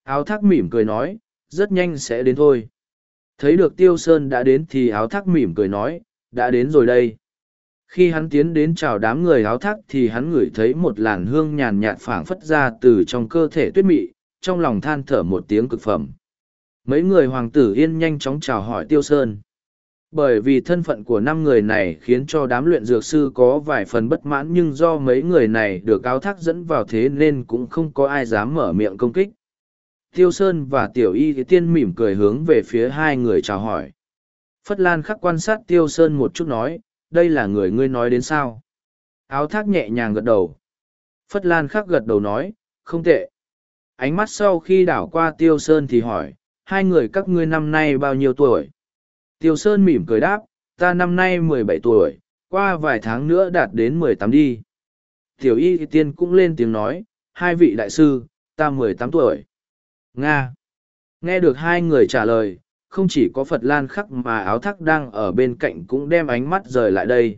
Áo thác mỉm cười nói, rất nhanh sẽ đến thôi. Thấy được tiêu sơn đã đến thì áo thác mỉm cười nói, đã đến rồi đây. Khi hắn tiến đến chào đám người áo thác thì hắn ngửi thấy một làn hương nhàn nhạt phảng phất ra từ trong cơ thể tuyết mị trong lòng than thở một tiếng cực phẩm. Mấy người hoàng tử yên nhanh chóng chào hỏi tiêu sơn. Bởi vì thân phận của năm người này khiến cho đám luyện dược sư có vài phần bất mãn nhưng do mấy người này được áo thác dẫn vào thế nên cũng không có ai dám mở miệng công kích. Tiêu sơn và tiểu y thì tiên mỉm cười hướng về phía hai người chào hỏi. Phất lan khắc quan sát tiêu sơn một chút nói, đây là người ngươi nói đến sao? Áo thác nhẹ nhàng gật đầu. Phất lan khắc gật đầu nói, không tệ ánh mắt sau khi đảo qua tiêu sơn thì hỏi hai người các ngươi năm nay bao nhiêu tuổi Tiêu Sơn mỉm cười đáp, ta năm nay mười bảy tuổi, qua vài tháng nữa đạt đến mười tám đi. Tiểu y tiên cũng lên tiếng nói, hai vị đại sư, ta mười tám tuổi. Nga. Nghe được hai người trả lời, không chỉ có Phật Lan khắc mà áo thắc đang ở bên cạnh cũng đem ánh mắt rời lại đây.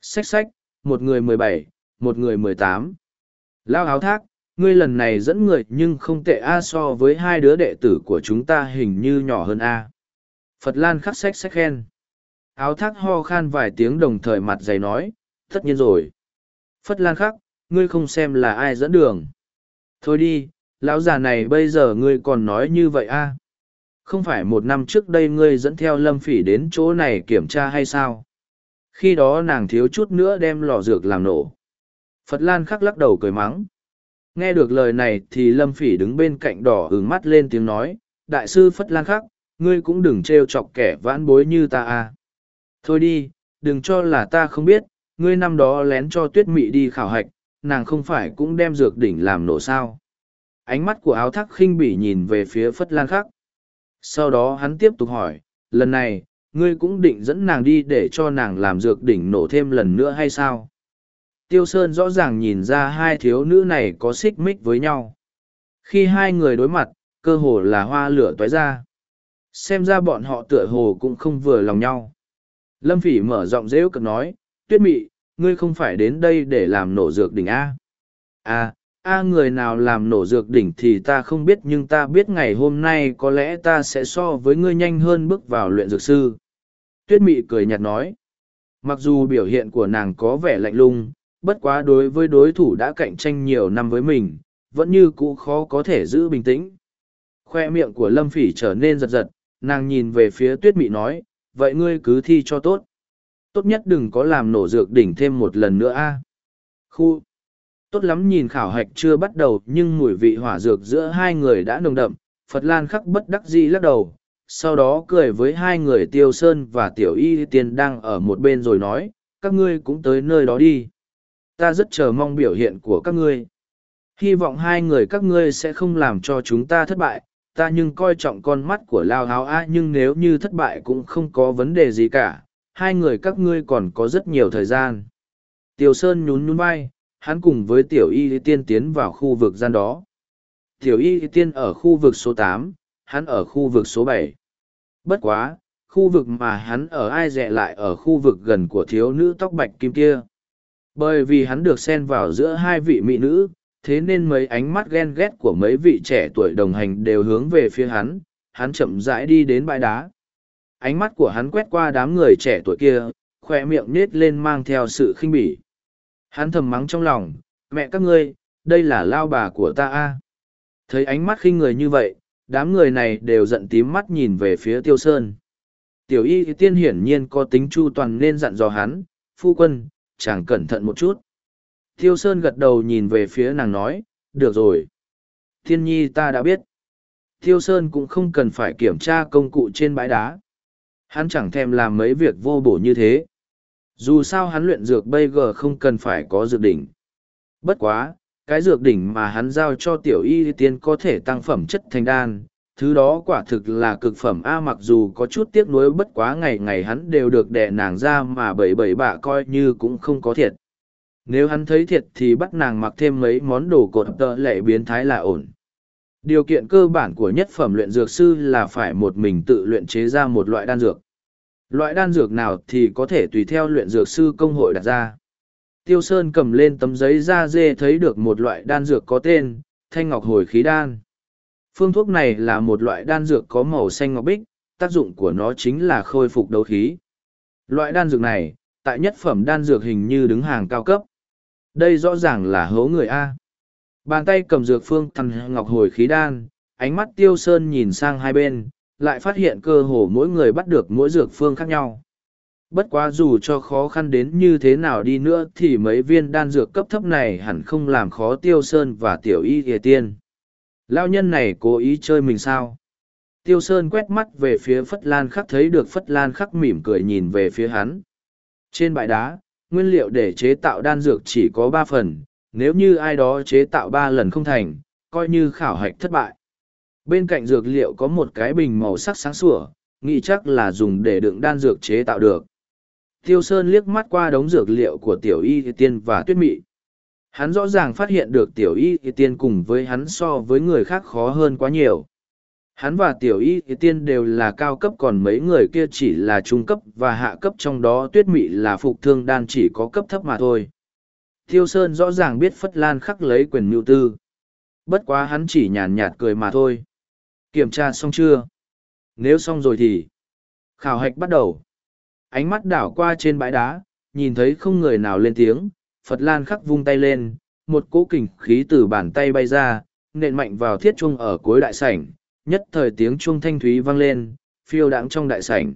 Xách xách, một người mười bảy, một người mười tám. Lao áo thác, ngươi lần này dẫn người nhưng không tệ A so với hai đứa đệ tử của chúng ta hình như nhỏ hơn A. Phật Lan khắc sách sách khen. Áo thác ho khan vài tiếng đồng thời mặt dày nói, tất nhiên rồi. Phật Lan khắc, ngươi không xem là ai dẫn đường. Thôi đi, lão già này bây giờ ngươi còn nói như vậy a? À? Không phải một năm trước đây ngươi dẫn theo lâm phỉ đến chỗ này kiểm tra hay sao? Khi đó nàng thiếu chút nữa đem lò dược làm nổ. Phật Lan khắc lắc đầu cười mắng. Nghe được lời này thì lâm phỉ đứng bên cạnh đỏ ứng mắt lên tiếng nói, Đại sư Phất Lan khắc, ngươi cũng đừng trêu chọc kẻ vãn bối như ta à. thôi đi đừng cho là ta không biết ngươi năm đó lén cho tuyết mị đi khảo hạch nàng không phải cũng đem dược đỉnh làm nổ sao? Ánh mắt của áo thắc khinh bỉ nhìn về phía phất lan khắc. Sau đó hắn tiếp tục hỏi lần này ngươi cũng định dẫn nàng đi để cho nàng làm dược đỉnh nổ thêm lần nữa hay sao? Tiêu sơn rõ ràng nhìn ra hai thiếu nữ này có xích mích với nhau. Khi hai người đối mặt, cơ hồ là hoa lửa toái ra. Xem ra bọn họ tựa hồ cũng không vừa lòng nhau. Lâm phỉ mở giọng rễu cực nói, tuyết mị, ngươi không phải đến đây để làm nổ dược đỉnh a a a người nào làm nổ dược đỉnh thì ta không biết, nhưng ta biết ngày hôm nay có lẽ ta sẽ so với ngươi nhanh hơn bước vào luyện dược sư. Tuyết mị cười nhạt nói. Mặc dù biểu hiện của nàng có vẻ lạnh lung bất quá đối với đối thủ đã cạnh tranh nhiều năm với mình vẫn như cũ khó có thể giữ bình tĩnh. Khoe miệng của lâm phỉ trở nên giật giật nàng nhìn về phía tuyết mị nói vậy ngươi cứ thi cho tốt. Tốt nhất đừng có làm nổ dược đỉnh thêm một lần nữa a. Khu. Tốt lắm nhìn khảo hạch chưa bắt đầu nhưng mùi vị hỏa dược giữa hai người đã nồng đậm, Phật Lan khắc bất đắc dĩ lắc đầu, sau đó cười với hai người Tiêu Sơn và Tiểu Y Tiên đang ở một bên rồi nói, các ngươi cũng tới nơi đó đi. Ta rất chờ mong biểu hiện của các ngươi. Hy vọng hai người các ngươi sẽ không làm cho chúng ta thất bại, ta nhưng coi trọng con mắt của Lao Háo A nhưng nếu như thất bại cũng không có vấn đề gì cả, hai người các ngươi còn có rất nhiều thời gian. Tiểu Sơn nhún nhún vai, hắn cùng với Tiểu Y Tiên tiến vào khu vực gian đó. Tiểu Y Tiên ở khu vực số tám, hắn ở khu vực số bảy. Bất quá, khu vực mà hắn ở ai dẹ lại ở khu vực gần của thiếu nữ tóc bạch kim kia. Bởi vì hắn được xen vào giữa hai vị mỹ nữ, thế nên mấy ánh mắt ghen ghét của mấy vị trẻ tuổi đồng hành đều hướng về phía hắn, hắn chậm rãi đi đến bãi đá. Ánh mắt của hắn quét qua đám người trẻ tuổi kia, khoe miệng nết lên mang theo sự khinh bỉ. Hắn thầm mắng trong lòng, mẹ các ngươi, đây là lao bà của ta a. Thấy ánh mắt khinh người như vậy, đám người này đều giận tím mắt nhìn về phía tiêu sơn. Tiểu y tiên hiển nhiên có tính chu toàn nên dặn dò hắn, phu quân, chàng cẩn thận một chút. Thiêu Sơn gật đầu nhìn về phía nàng nói, được rồi. Thiên nhi ta đã biết. Thiêu Sơn cũng không cần phải kiểm tra công cụ trên bãi đá. Hắn chẳng thèm làm mấy việc vô bổ như thế. Dù sao hắn luyện dược bây giờ không cần phải có dược đỉnh. Bất quá, cái dược đỉnh mà hắn giao cho tiểu y tiên có thể tăng phẩm chất thành đan. Thứ đó quả thực là cực phẩm A mặc dù có chút tiếc nuối bất quá ngày ngày hắn đều được đẻ nàng ra mà bảy bảy bạ coi như cũng không có thiệt. Nếu hắn thấy thiệt thì bắt nàng mặc thêm mấy món đồ cột tợ lệ biến thái là ổn. Điều kiện cơ bản của nhất phẩm luyện dược sư là phải một mình tự luyện chế ra một loại đan dược. Loại đan dược nào thì có thể tùy theo luyện dược sư công hội đặt ra. Tiêu Sơn cầm lên tấm giấy da dê thấy được một loại đan dược có tên, thanh ngọc hồi khí đan. Phương thuốc này là một loại đan dược có màu xanh ngọc bích, tác dụng của nó chính là khôi phục đấu khí. Loại đan dược này, tại nhất phẩm đan dược hình như đứng hàng cao cấp. Đây rõ ràng là hố người A. Bàn tay cầm dược phương thằng ngọc hồi khí đan, ánh mắt tiêu sơn nhìn sang hai bên, lại phát hiện cơ hồ mỗi người bắt được mỗi dược phương khác nhau. Bất quá dù cho khó khăn đến như thế nào đi nữa thì mấy viên đan dược cấp thấp này hẳn không làm khó tiêu sơn và tiểu y thìa tiên. Lao nhân này cố ý chơi mình sao? Tiêu sơn quét mắt về phía Phất Lan khắc thấy được Phất Lan khắc mỉm cười nhìn về phía hắn. Trên bãi đá, nguyên liệu để chế tạo đan dược chỉ có ba phần, nếu như ai đó chế tạo ba lần không thành, coi như khảo hạch thất bại. Bên cạnh dược liệu có một cái bình màu sắc sáng sủa, nghĩ chắc là dùng để đựng đan dược chế tạo được. Tiêu Sơn liếc mắt qua đống dược liệu của tiểu y tiên và tuyết mị. Hắn rõ ràng phát hiện được tiểu y tiên cùng với hắn so với người khác khó hơn quá nhiều. Hắn và tiểu y tiên đều là cao cấp còn mấy người kia chỉ là trung cấp và hạ cấp trong đó tuyết mị là phục thương đan chỉ có cấp thấp mà thôi. Thiêu Sơn rõ ràng biết Phất Lan khắc lấy quyền mưu tư. Bất quá hắn chỉ nhàn nhạt cười mà thôi. Kiểm tra xong chưa? Nếu xong rồi thì... Khảo hạch bắt đầu. Ánh mắt đảo qua trên bãi đá, nhìn thấy không người nào lên tiếng, Phật Lan khắc vung tay lên, một cỗ kình khí từ bàn tay bay ra, nện mạnh vào thiết chuông ở cuối đại sảnh, nhất thời tiếng chuông thanh thúy vang lên, phiêu đãng trong đại sảnh.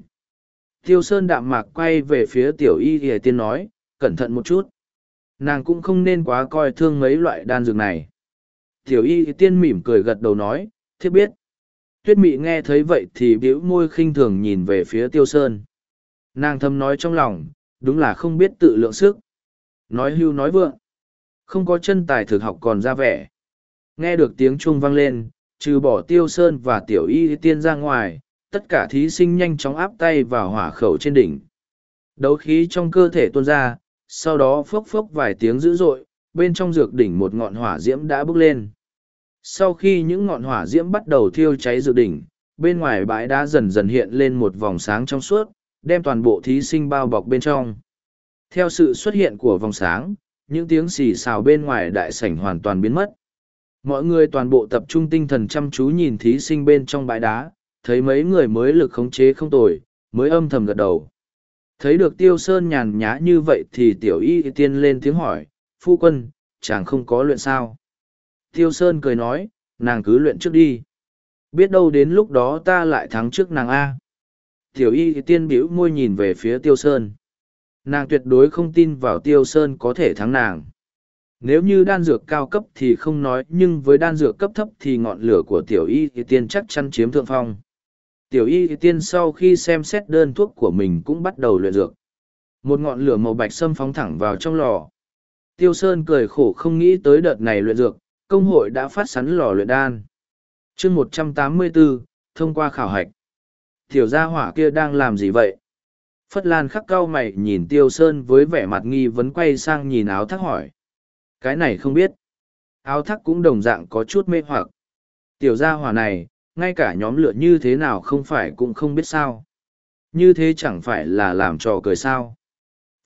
Tiêu Sơn đạm mạc quay về phía tiểu y hề tiên nói, cẩn thận một chút. Nàng cũng không nên quá coi thương mấy loại đan dược này. Tiểu y tiên mỉm cười gật đầu nói, thiết biết. Tuyết mị nghe thấy vậy thì bĩu môi khinh thường nhìn về phía tiêu sơn. Nàng thầm nói trong lòng, đúng là không biết tự lượng sức. Nói hưu nói vượng. Không có chân tài thực học còn ra vẻ. Nghe được tiếng chuông vang lên, trừ bỏ tiêu sơn và tiểu y tiên ra ngoài, tất cả thí sinh nhanh chóng áp tay vào hỏa khẩu trên đỉnh. Đấu khí trong cơ thể tuôn ra, sau đó phốc phốc vài tiếng dữ dội, bên trong dược đỉnh một ngọn hỏa diễm đã bốc lên. Sau khi những ngọn hỏa diễm bắt đầu thiêu cháy dược đỉnh, bên ngoài bãi đá dần dần hiện lên một vòng sáng trong suốt, đem toàn bộ thí sinh bao bọc bên trong. Theo sự xuất hiện của vòng sáng, những tiếng xì xào bên ngoài đại sảnh hoàn toàn biến mất. Mọi người toàn bộ tập trung tinh thần chăm chú nhìn thí sinh bên trong bãi đá, thấy mấy người mới lực khống chế không tồi, mới âm thầm gật đầu. Thấy được tiêu sơn nhàn nhã như vậy thì tiểu y tiên lên tiếng hỏi, phu quân, chàng không có luyện sao. Tiêu sơn cười nói, nàng cứ luyện trước đi. Biết đâu đến lúc đó ta lại thắng trước nàng A. Tiểu y tiên biểu môi nhìn về phía tiêu sơn. Nàng tuyệt đối không tin vào tiêu sơn có thể thắng nàng. Nếu như đan dược cao cấp thì không nói nhưng với đan dược cấp thấp thì ngọn lửa của tiểu y thì tiên chắc chắn chiếm thượng phong. Tiểu y thì tiên sau khi xem xét đơn thuốc của mình cũng bắt đầu luyện dược. Một ngọn lửa màu bạch xâm phóng thẳng vào trong lò. Tiêu Sơn cười khổ không nghĩ tới đợt này luyện dược, công hội đã phát sắn lò luyện đan. chương một trăm tám mươi bốn thông qua khảo hạch. Tiểu gia hỏa kia đang làm gì vậy? Phất Lan khắc cao mày nhìn Tiêu Sơn với vẻ mặt nghi vấn quay sang nhìn áo thác hỏi. Cái này không biết. Áo thác cũng đồng dạng có chút mê hoặc. Tiểu gia hỏa này, ngay cả nhóm lửa như thế nào không phải cũng không biết sao. Như thế chẳng phải là làm trò cười sao.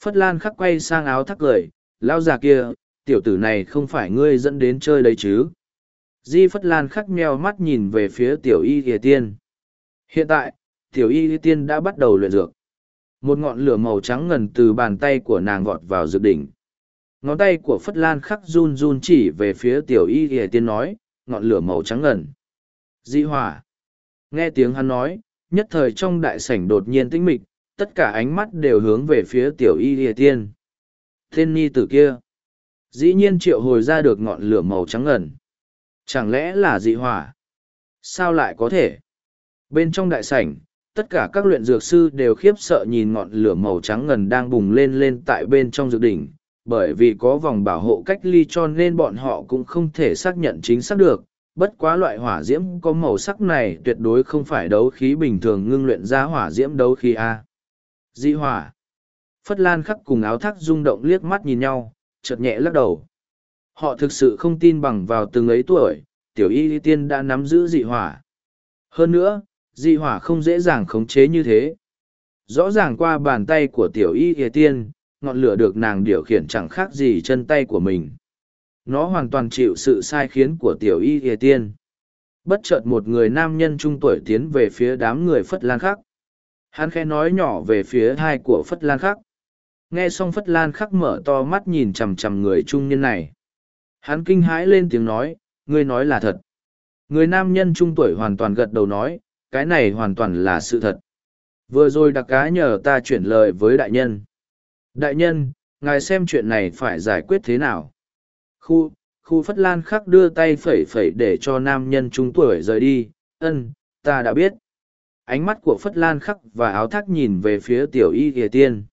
Phất Lan khắc quay sang áo thác cười, lao già kia, tiểu tử này không phải ngươi dẫn đến chơi đấy chứ. Di Phất Lan khắc meo mắt nhìn về phía tiểu y hề tiên. Hiện tại, tiểu y tiên đã bắt đầu luyện dược. Một ngọn lửa màu trắng ngần từ bàn tay của nàng vọt vào dược đỉnh. Ngón tay của Phất Lan khắc run run chỉ về phía tiểu y hề tiên nói, ngọn lửa màu trắng ngần. Di hỏa. Nghe tiếng hắn nói, nhất thời trong đại sảnh đột nhiên tĩnh mịch, tất cả ánh mắt đều hướng về phía tiểu y hề tiên. Tên ni tử kia. Dĩ nhiên triệu hồi ra được ngọn lửa màu trắng ngần. Chẳng lẽ là dị hỏa? Sao lại có thể? Bên trong đại sảnh, tất cả các luyện dược sư đều khiếp sợ nhìn ngọn lửa màu trắng ngần đang bùng lên lên tại bên trong dược đỉnh, bởi vì có vòng bảo hộ cách ly cho nên bọn họ cũng không thể xác nhận chính xác được. Bất quá loại hỏa diễm có màu sắc này tuyệt đối không phải đấu khí bình thường ngưng luyện ra hỏa diễm đấu khí A. Dị hỏa. Phất Lan khắc cùng áo thác rung động liếc mắt nhìn nhau, chợt nhẹ lắc đầu. Họ thực sự không tin bằng vào từng ấy tuổi, tiểu y tiên đã nắm giữ dị hỏa. Hơn nữa, dị hỏa không dễ dàng khống chế như thế. Rõ ràng qua bàn tay của tiểu y y tiên, ngọn lửa được nàng điều khiển chẳng khác gì chân tay của mình. Nó hoàn toàn chịu sự sai khiến của tiểu y y tiên. Bất chợt một người nam nhân trung tuổi tiến về phía đám người Phất Lan Khắc. Hắn khẽ nói nhỏ về phía hai của Phất Lan Khắc. Nghe xong Phất Lan Khắc mở to mắt nhìn chằm chằm người trung nhân này. Hắn kinh hãi lên tiếng nói, ngươi nói là thật. Người nam nhân trung tuổi hoàn toàn gật đầu nói, cái này hoàn toàn là sự thật. Vừa rồi đặc cá nhờ ta chuyển lời với đại nhân. Đại nhân, ngài xem chuyện này phải giải quyết thế nào? Khu, khu Phất Lan khắc đưa tay phẩy phẩy để cho nam nhân trung tuổi rời đi, ân, ta đã biết. Ánh mắt của Phất Lan khắc và áo thác nhìn về phía tiểu y kìa tiên.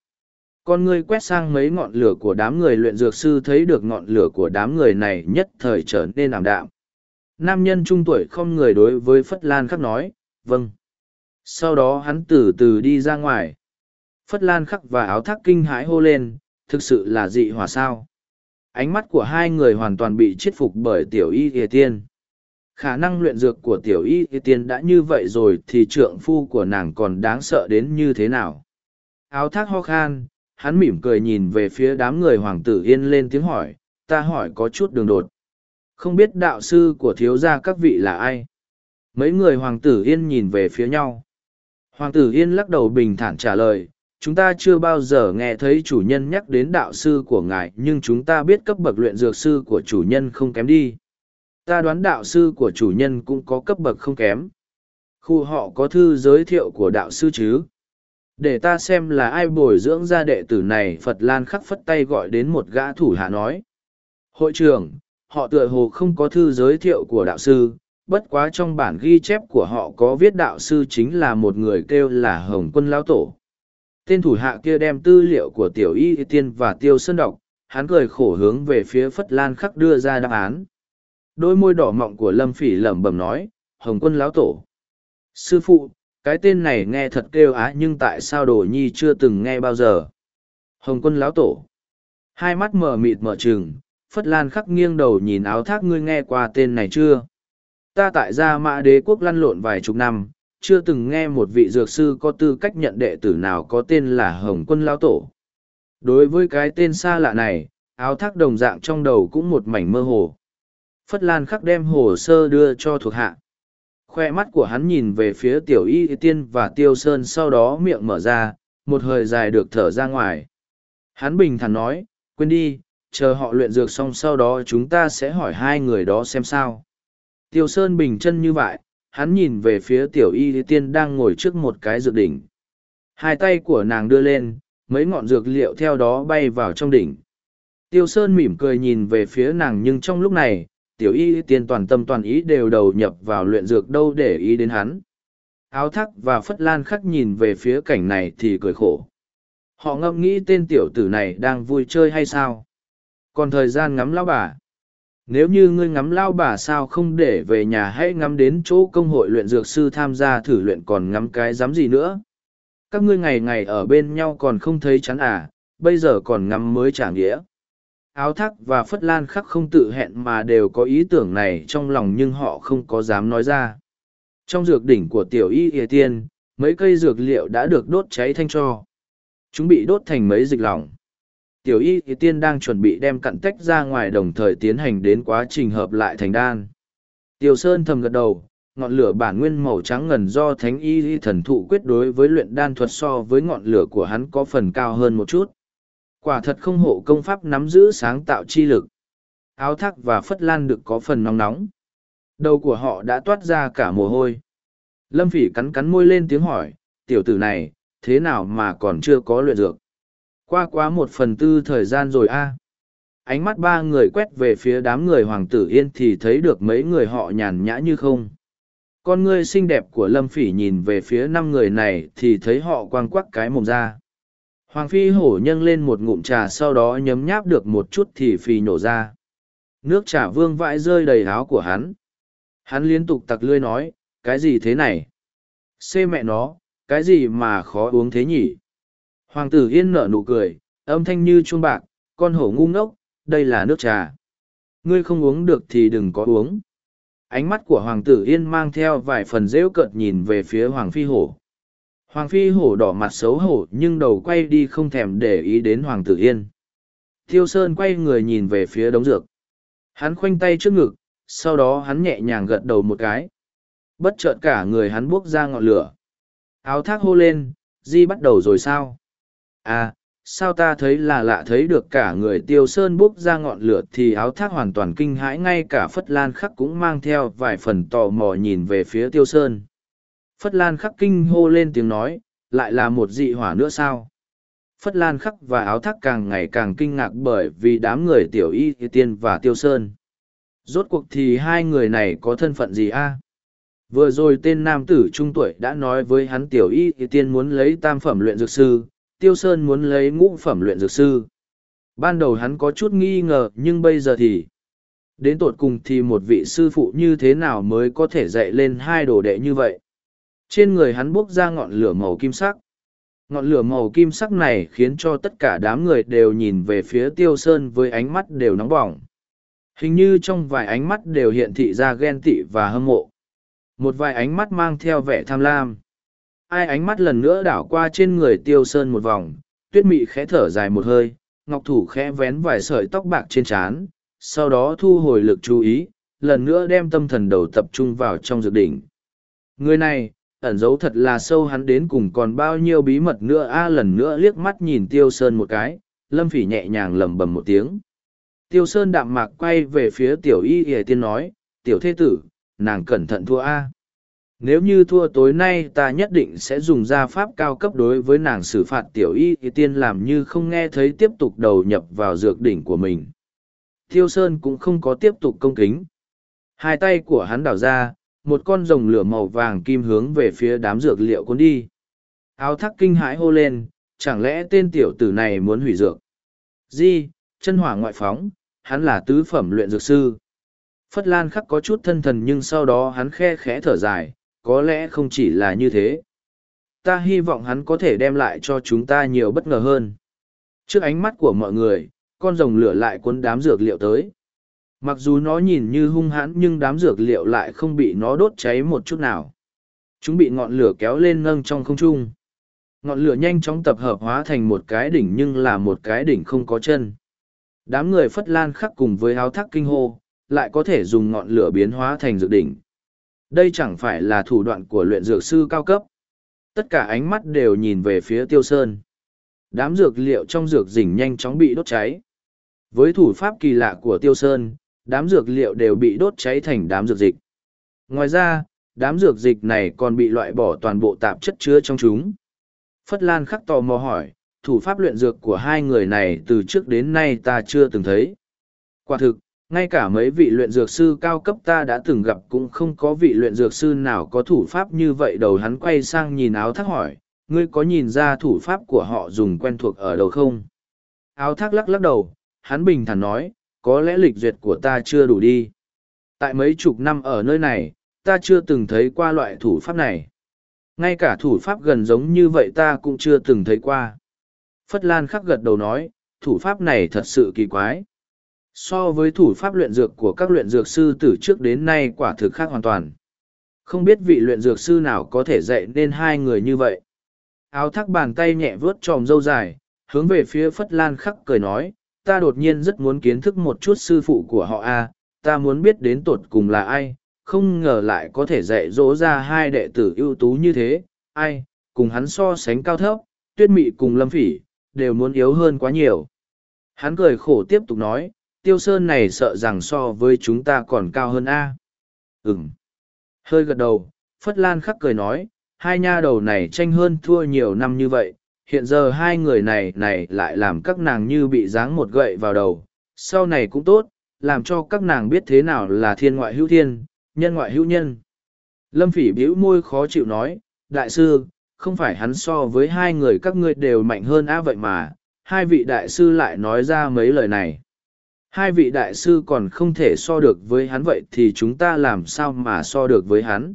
Con người quét sang mấy ngọn lửa của đám người luyện dược sư thấy được ngọn lửa của đám người này nhất thời trở nên ảm đạm. Nam nhân trung tuổi không người đối với Phất Lan khắc nói, vâng. Sau đó hắn từ từ đi ra ngoài. Phất Lan khắc và áo thác kinh hãi hô lên, thực sự là dị hỏa sao. Ánh mắt của hai người hoàn toàn bị chết phục bởi tiểu y ỉa tiên. Khả năng luyện dược của tiểu y ỉa tiên đã như vậy rồi thì trượng phu của nàng còn đáng sợ đến như thế nào. Áo thác ho khan, hắn mỉm cười nhìn về phía đám người hoàng tử yên lên tiếng hỏi, ta hỏi có chút đường đột. Không biết đạo sư của thiếu gia các vị là ai? Mấy người hoàng tử yên nhìn về phía nhau. Hoàng tử yên lắc đầu bình thản trả lời, chúng ta chưa bao giờ nghe thấy chủ nhân nhắc đến đạo sư của ngài nhưng chúng ta biết cấp bậc luyện dược sư của chủ nhân không kém đi. Ta đoán đạo sư của chủ nhân cũng có cấp bậc không kém. Khu họ có thư giới thiệu của đạo sư chứ? Để ta xem là ai bồi dưỡng ra đệ tử này Phật Lan khắc phất tay gọi đến một gã thủ hạ nói. Hội trưởng, họ tựa hồ không có thư giới thiệu của đạo sư, bất quá trong bản ghi chép của họ có viết đạo sư chính là một người kêu là Hồng Quân Lão Tổ. Tên thủ hạ kia đem tư liệu của Tiểu Y Tiên và Tiêu Sơn đọc, hắn cười khổ hướng về phía Phất Lan khắc đưa ra đáp án. Đôi môi đỏ mọng của Lâm Phỉ lẩm bẩm nói, Hồng Quân Lão Tổ. Sư phụ, cái tên này nghe thật kêu á nhưng tại sao đồ nhi chưa từng nghe bao giờ hồng quân lão tổ hai mắt mở mịt mở trừng phất lan khắc nghiêng đầu nhìn áo thác ngươi nghe qua tên này chưa ta tại gia mã đế quốc lăn lộn vài chục năm, chưa từng nghe một vị dược sư có tư cách nhận đệ tử nào có tên là hồng quân lão tổ. Đối với cái tên xa lạ này, áo thác đồng dạng trong đầu cũng một mảnh mơ hồ. Phất lan khắc đem hồ sơ đưa cho thuộc hạ. Khoe mắt của hắn nhìn về phía tiểu y tiên và tiêu sơn sau đó miệng mở ra, một hơi dài được thở ra ngoài. Hắn bình thản nói, quên đi, chờ họ luyện dược xong sau đó chúng ta sẽ hỏi hai người đó xem sao tiêu sơn bình chân như vậy hắn nhìn về phía tiểu y tiên đang ngồi trước một cái dược đỉnh hai tay của nàng đưa lên mấy ngọn dược liệu theo đó bay vào trong đỉnh Tiêu Sơn mỉm cười nhìn về phía nàng nhưng trong lúc này, tiểu y tiên toàn tâm toàn ý đều đầu nhập vào luyện dược đâu để ý đến hắn. Áo thắc và phất lan khắc nhìn về phía cảnh này thì cười khổ. Họ ngẫm nghĩ tên tiểu tử này đang vui chơi hay sao? Còn thời gian ngắm lão bà. Nếu như ngươi ngắm lao bà sao không để về nhà hãy ngắm đến chỗ công hội luyện dược sư tham gia thử luyện còn ngắm cái dám gì nữa. Các ngươi ngày ngày ở bên nhau còn không thấy chán à, bây giờ còn ngắm mới trả nghĩa. Áo thắc và phất lan khắc không tự hẹn mà đều có ý tưởng này trong lòng nhưng họ không có dám nói ra. Trong dược đỉnh của tiểu y ỉa tiên, mấy cây dược liệu đã được đốt cháy thanh cho. Chúng bị đốt thành mấy dịch lỏng. Tiểu y thì tiên đang chuẩn bị đem cặn tách ra ngoài đồng thời tiến hành đến quá trình hợp lại thành đan. Tiểu Sơn thầm gật đầu, ngọn lửa bản nguyên màu trắng ngần do thánh y thần thụ quyết đối với luyện đan thuật so với ngọn lửa của hắn có phần cao hơn một chút. Quả thật không hộ công pháp nắm giữ sáng tạo chi lực. Áo thác và phất lan được có phần nóng nóng. Đầu của họ đã toát ra cả mồ hôi. Lâm phỉ cắn cắn môi lên tiếng hỏi, tiểu tử này, thế nào mà còn chưa có luyện dược? Qua quá một phần tư thời gian rồi a. Ánh mắt ba người quét về phía đám người hoàng tử yên thì thấy được mấy người họ nhàn nhã như không. Con ngươi xinh đẹp của Lâm Phỉ nhìn về phía năm người này thì thấy họ quang quắc cái mồm ra. Hoàng phi hổ nhân lên một ngụm trà sau đó nhấm nháp được một chút thì phì nhổ ra. Nước trà vương vãi rơi đầy áo của hắn. Hắn liên tục tặc lươi nói, cái gì thế này? Xê mẹ nó, cái gì mà khó uống thế nhỉ? Hoàng tử yên nở nụ cười, âm thanh như chuông bạc, con hổ ngu ngốc, đây là nước trà. Ngươi không uống được thì đừng có uống. Ánh mắt của hoàng tử yên mang theo vài phần rêu cợt nhìn về phía hoàng phi hổ. Hoàng phi hổ đỏ mặt xấu hổ nhưng đầu quay đi không thèm để ý đến hoàng tử yên. Tiêu Sơn quay người nhìn về phía đống dược. Hắn khoanh tay trước ngực, sau đó hắn nhẹ nhàng gật đầu một cái. Bất chợt cả người hắn buốc ra ngọn lửa. Áo thác hô lên, di bắt đầu rồi sao? À sao ta thấy là lạ thấy được cả người tiêu sơn bốc ra ngọn lửa thì áo thác hoàn toàn kinh hãi, ngay cả phất lan khắc cũng mang theo vài phần tò mò nhìn về phía tiêu sơn. Phất lan khắc kinh hô lên tiếng nói, lại là một dị hỏa nữa sao? Phất lan khắc và áo thác càng ngày càng kinh ngạc bởi vì đám người tiểu y tiên và tiêu sơn. Rốt cuộc thì hai người này có thân phận gì a? Vừa rồi tên nam tử trung tuổi đã nói với hắn tiểu y tiên muốn lấy tam phẩm luyện dược sư Tiêu Sơn muốn lấy ngũ phẩm luyện dược sư. Ban đầu hắn có chút nghi ngờ, nhưng bây giờ thì... Đến tột cùng thì một vị sư phụ như thế nào mới có thể dạy lên hai đồ đệ như vậy? Trên người hắn bốc ra ngọn lửa màu kim sắc. Ngọn lửa màu kim sắc này khiến cho tất cả đám người đều nhìn về phía Tiêu Sơn với ánh mắt đều nóng bỏng. Hình như trong vài ánh mắt đều hiện thị ra ghen tị và hâm mộ. Một vài ánh mắt mang theo vẻ tham lam ai ánh mắt lần nữa đảo qua trên người tiêu sơn một vòng, tuyết mị khẽ thở dài một hơi, ngọc thủ khẽ vén vài sợi tóc bạc trên trán, sau đó thu hồi lực chú ý, lần nữa đem tâm thần đầu tập trung vào trong dược đỉnh. Người này, ẩn giấu thật là sâu hắn đến cùng còn bao nhiêu bí mật nữa a, lần nữa liếc mắt nhìn tiêu sơn một cái, lâm phỉ nhẹ nhàng lẩm bẩm một tiếng. Tiêu sơn đạm mạc quay về phía tiểu y ỉa tiên nói, tiểu thế tử, nàng cẩn thận thua a nếu như thua tối nay ta nhất định sẽ dùng gia pháp cao cấp đối với nàng xử phạt tiểu y, thì tiên làm như không nghe thấy tiếp tục đầu nhập vào dược đỉnh của mình. Thiêu sơn cũng không có tiếp tục công kính. Hai tay của hắn đảo ra, một con rồng lửa màu vàng kim hướng về phía đám dược liệu cuốn đi. Áo thắc kinh hãi hô lên, chẳng lẽ tên tiểu tử này muốn hủy dược? Di, chân hỏa ngoại phóng, hắn là tứ phẩm luyện dược sư. Phất lan khắc có chút thân thần nhưng sau đó hắn khe khẽ thở dài có lẽ không chỉ là như thế. Ta hy vọng hắn có thể đem lại cho chúng ta nhiều bất ngờ hơn. Trước ánh mắt của mọi người, con rồng lửa lại cuốn đám dược liệu tới. Mặc dù nó nhìn như hung hãn nhưng đám dược liệu lại không bị nó đốt cháy một chút nào. Chúng bị ngọn lửa kéo lên nâng trong không trung. Ngọn lửa nhanh chóng tập hợp hóa thành một cái đỉnh nhưng là một cái đỉnh không có chân. Đám người phất lan khắc cùng với áo thác kinh hô, lại có thể dùng ngọn lửa biến hóa thành dược đỉnh. Đây chẳng phải là thủ đoạn của luyện dược sư cao cấp. Tất cả ánh mắt đều nhìn về phía tiêu sơn. Đám dược liệu trong dược rỉnh nhanh chóng bị đốt cháy. Với thủ pháp kỳ lạ của tiêu sơn, đám dược liệu đều bị đốt cháy thành đám dược dịch. Ngoài ra, đám dược dịch này còn bị loại bỏ toàn bộ tạp chất chứa trong chúng. Phất Lan khắc tò mò hỏi, thủ pháp luyện dược của hai người này từ trước đến nay ta chưa từng thấy. Quả thực, ngay cả mấy vị luyện dược sư cao cấp ta đã từng gặp cũng không có vị luyện dược sư nào có thủ pháp như vậy đầu hắn quay sang nhìn áo thác hỏi, ngươi có nhìn ra thủ pháp của họ dùng quen thuộc ở đâu không? Áo thác lắc lắc đầu, hắn bình thản nói, có lẽ lịch duyệt của ta chưa đủ đi. Tại mấy chục năm ở nơi này, ta chưa từng thấy qua loại thủ pháp này. Ngay cả thủ pháp gần giống như vậy ta cũng chưa từng thấy qua. Phất Lan khắc gật đầu nói, thủ pháp này thật sự kỳ quái. So với thủ pháp luyện dược của các luyện dược sư từ trước đến nay quả thực khác hoàn toàn. Không biết vị luyện dược sư nào có thể dạy nên hai người như vậy. Áo thác bàn tay nhẹ vớt tròm dâu dài, hướng về phía Phất Lan khắc cười nói, ta đột nhiên rất muốn kiến thức một chút sư phụ của họ a ta muốn biết đến tột cùng là ai, không ngờ lại có thể dạy dỗ ra hai đệ tử ưu tú như thế, ai, cùng hắn so sánh cao thấp, tuyết mị cùng lâm phỉ, đều muốn yếu hơn quá nhiều. Hắn cười khổ tiếp tục nói, tiêu sơn này sợ rằng so với chúng ta còn cao hơn a. À? ừng hơi gật đầu, phất lan khắc cười nói, hai nha đầu này tranh hơn thua nhiều năm như vậy, hiện giờ hai người này này lại làm các nàng như bị giáng một gậy vào đầu. Sau này cũng tốt, làm cho các nàng biết thế nào là thiên ngoại hữu thiên, nhân ngoại hữu nhân. Lâm phỉ bĩu môi khó chịu nói, đại sư, không phải hắn so với hai người các ngươi đều mạnh hơn a vậy mà, hai vị đại sư lại nói ra mấy lời này. Hai vị đại sư còn không thể so được với hắn vậy thì chúng ta làm sao mà so được với hắn.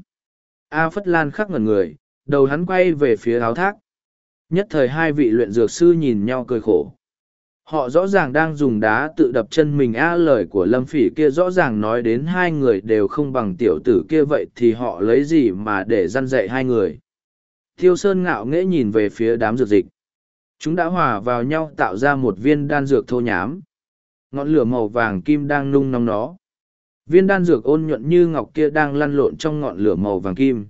A Phất Lan khắc ngẩn người, đầu hắn quay về phía áo thác. Nhất thời hai vị luyện dược sư nhìn nhau cười khổ. Họ rõ ràng đang dùng đá tự đập chân mình A lời của Lâm Phỉ kia rõ ràng nói đến hai người đều không bằng tiểu tử kia vậy thì họ lấy gì mà để răn dạy hai người. Thiêu Sơn ngạo nghễ nhìn về phía đám dược dịch. Chúng đã hòa vào nhau tạo ra một viên đan dược thô nhám ngọn lửa màu vàng kim đang nung nóng nó. Viên đan dược ôn nhuận như ngọc kia đang lăn lộn trong ngọn lửa màu vàng kim.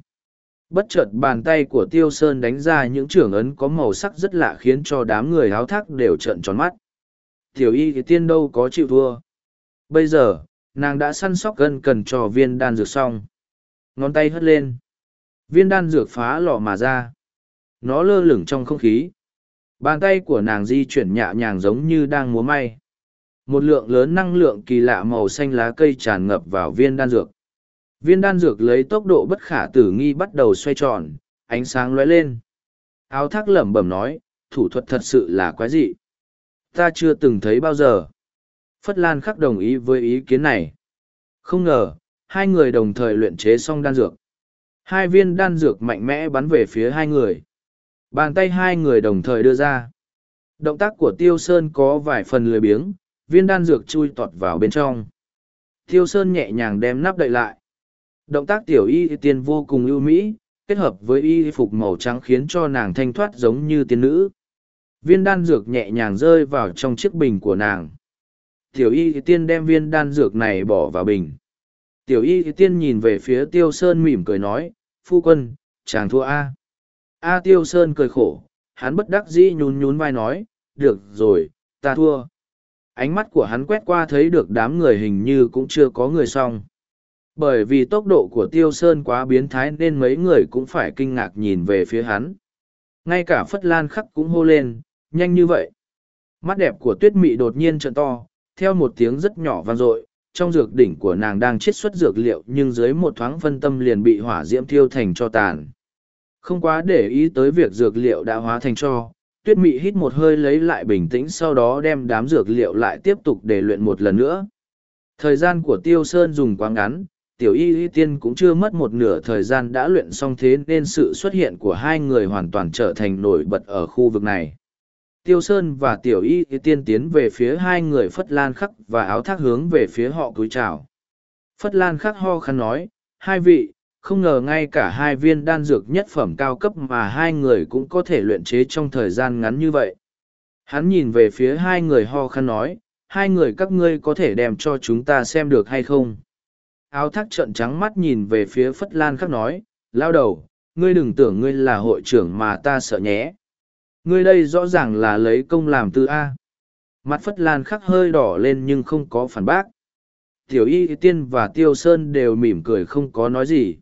Bất chợt bàn tay của tiêu sơn đánh ra những trưởng ấn có màu sắc rất lạ khiến cho đám người háo thác đều trợn tròn mắt. Tiểu y thì tiên đâu có chịu thua. Bây giờ, nàng đã săn sóc gân cần cho viên đan dược xong. Ngón tay hất lên. Viên đan dược phá lọ mà ra. Nó lơ lửng trong không khí. Bàn tay của nàng di chuyển nhẹ nhàng giống như đang múa may một lượng lớn năng lượng kỳ lạ màu xanh lá cây tràn ngập vào viên đan dược. Viên đan dược lấy tốc độ bất khả tử nghi bắt đầu xoay tròn, ánh sáng lóe lên. Áo thác lẩm bẩm nói, thủ thuật thật sự là quái dị. Ta chưa từng thấy bao giờ. Phất lan khắc đồng ý với ý kiến này. Không ngờ, hai người đồng thời luyện chế xong đan dược. Hai viên đan dược mạnh mẽ bắn về phía hai người. Bàn tay hai người đồng thời đưa ra. Động tác của tiêu sơn có vài phần lười biếng viên đan dược chui tọt vào bên trong. Thiêu Sơn nhẹ nhàng đem nắp đậy lại. Động tác tiểu y tiên vô cùng ưu mỹ, kết hợp với y phục màu trắng khiến cho nàng thanh thoát giống như tiên nữ. Viên đan dược nhẹ nhàng rơi vào trong chiếc bình của nàng. Tiểu y tiên đem viên đan dược này bỏ vào bình. Tiểu y tiên nhìn về phía tiêu sơn mỉm cười nói, phu quân, chàng thua A. A tiêu sơn cười khổ, hắn bất đắc dĩ nhún nhún vai nói, được rồi, ta thua ánh mắt của hắn quét qua thấy được đám người hình như cũng chưa có người xong. Bởi vì tốc độ của tiêu sơn quá biến thái nên mấy người cũng phải kinh ngạc nhìn về phía hắn. Ngay cả phất lan khắc cũng hô lên, nhanh như vậy! Mắt đẹp của tuyết mị đột nhiên trận to, theo một tiếng rất nhỏ vang dội, trong dược đỉnh của nàng đang chiết xuất dược liệu nhưng dưới một thoáng phân tâm liền bị hỏa diễm thiêu thành cho tàn. Không quá để ý tới việc dược liệu đã hóa thành cho tuyết mị hít một hơi lấy lại bình tĩnh sau đó đem đám dược liệu lại tiếp tục để luyện một lần nữa. Thời gian của tiêu sơn dùng quá ngắn, tiểu y y tiên cũng chưa mất một nửa thời gian đã luyện xong thế nên sự xuất hiện của hai người hoàn toàn trở thành nổi bật ở khu vực này. Tiêu sơn và tiểu y y tiên tiến về phía hai người phất lan khắc và áo thác hướng về phía họ cúi chào. Phất lan khắc ho khăn nói, hai vị không ngờ ngay cả hai viên đan dược nhất phẩm cao cấp mà hai người cũng có thể luyện chế trong thời gian ngắn như vậy. Hắn nhìn về phía hai người ho khăn nói, hai người các ngươi có thể đem cho chúng ta xem được hay không? Áo thác trợn trắng mắt nhìn về phía Phất Lan khắc nói, lao đầu, ngươi đừng tưởng ngươi là hội trưởng mà ta sợ nhé. Ngươi đây rõ ràng là lấy công làm tư A. Mặt Phất Lan khắc hơi đỏ lên nhưng không có phản bác. Tiểu y tiên và tiêu sơn đều mỉm cười không có nói gì.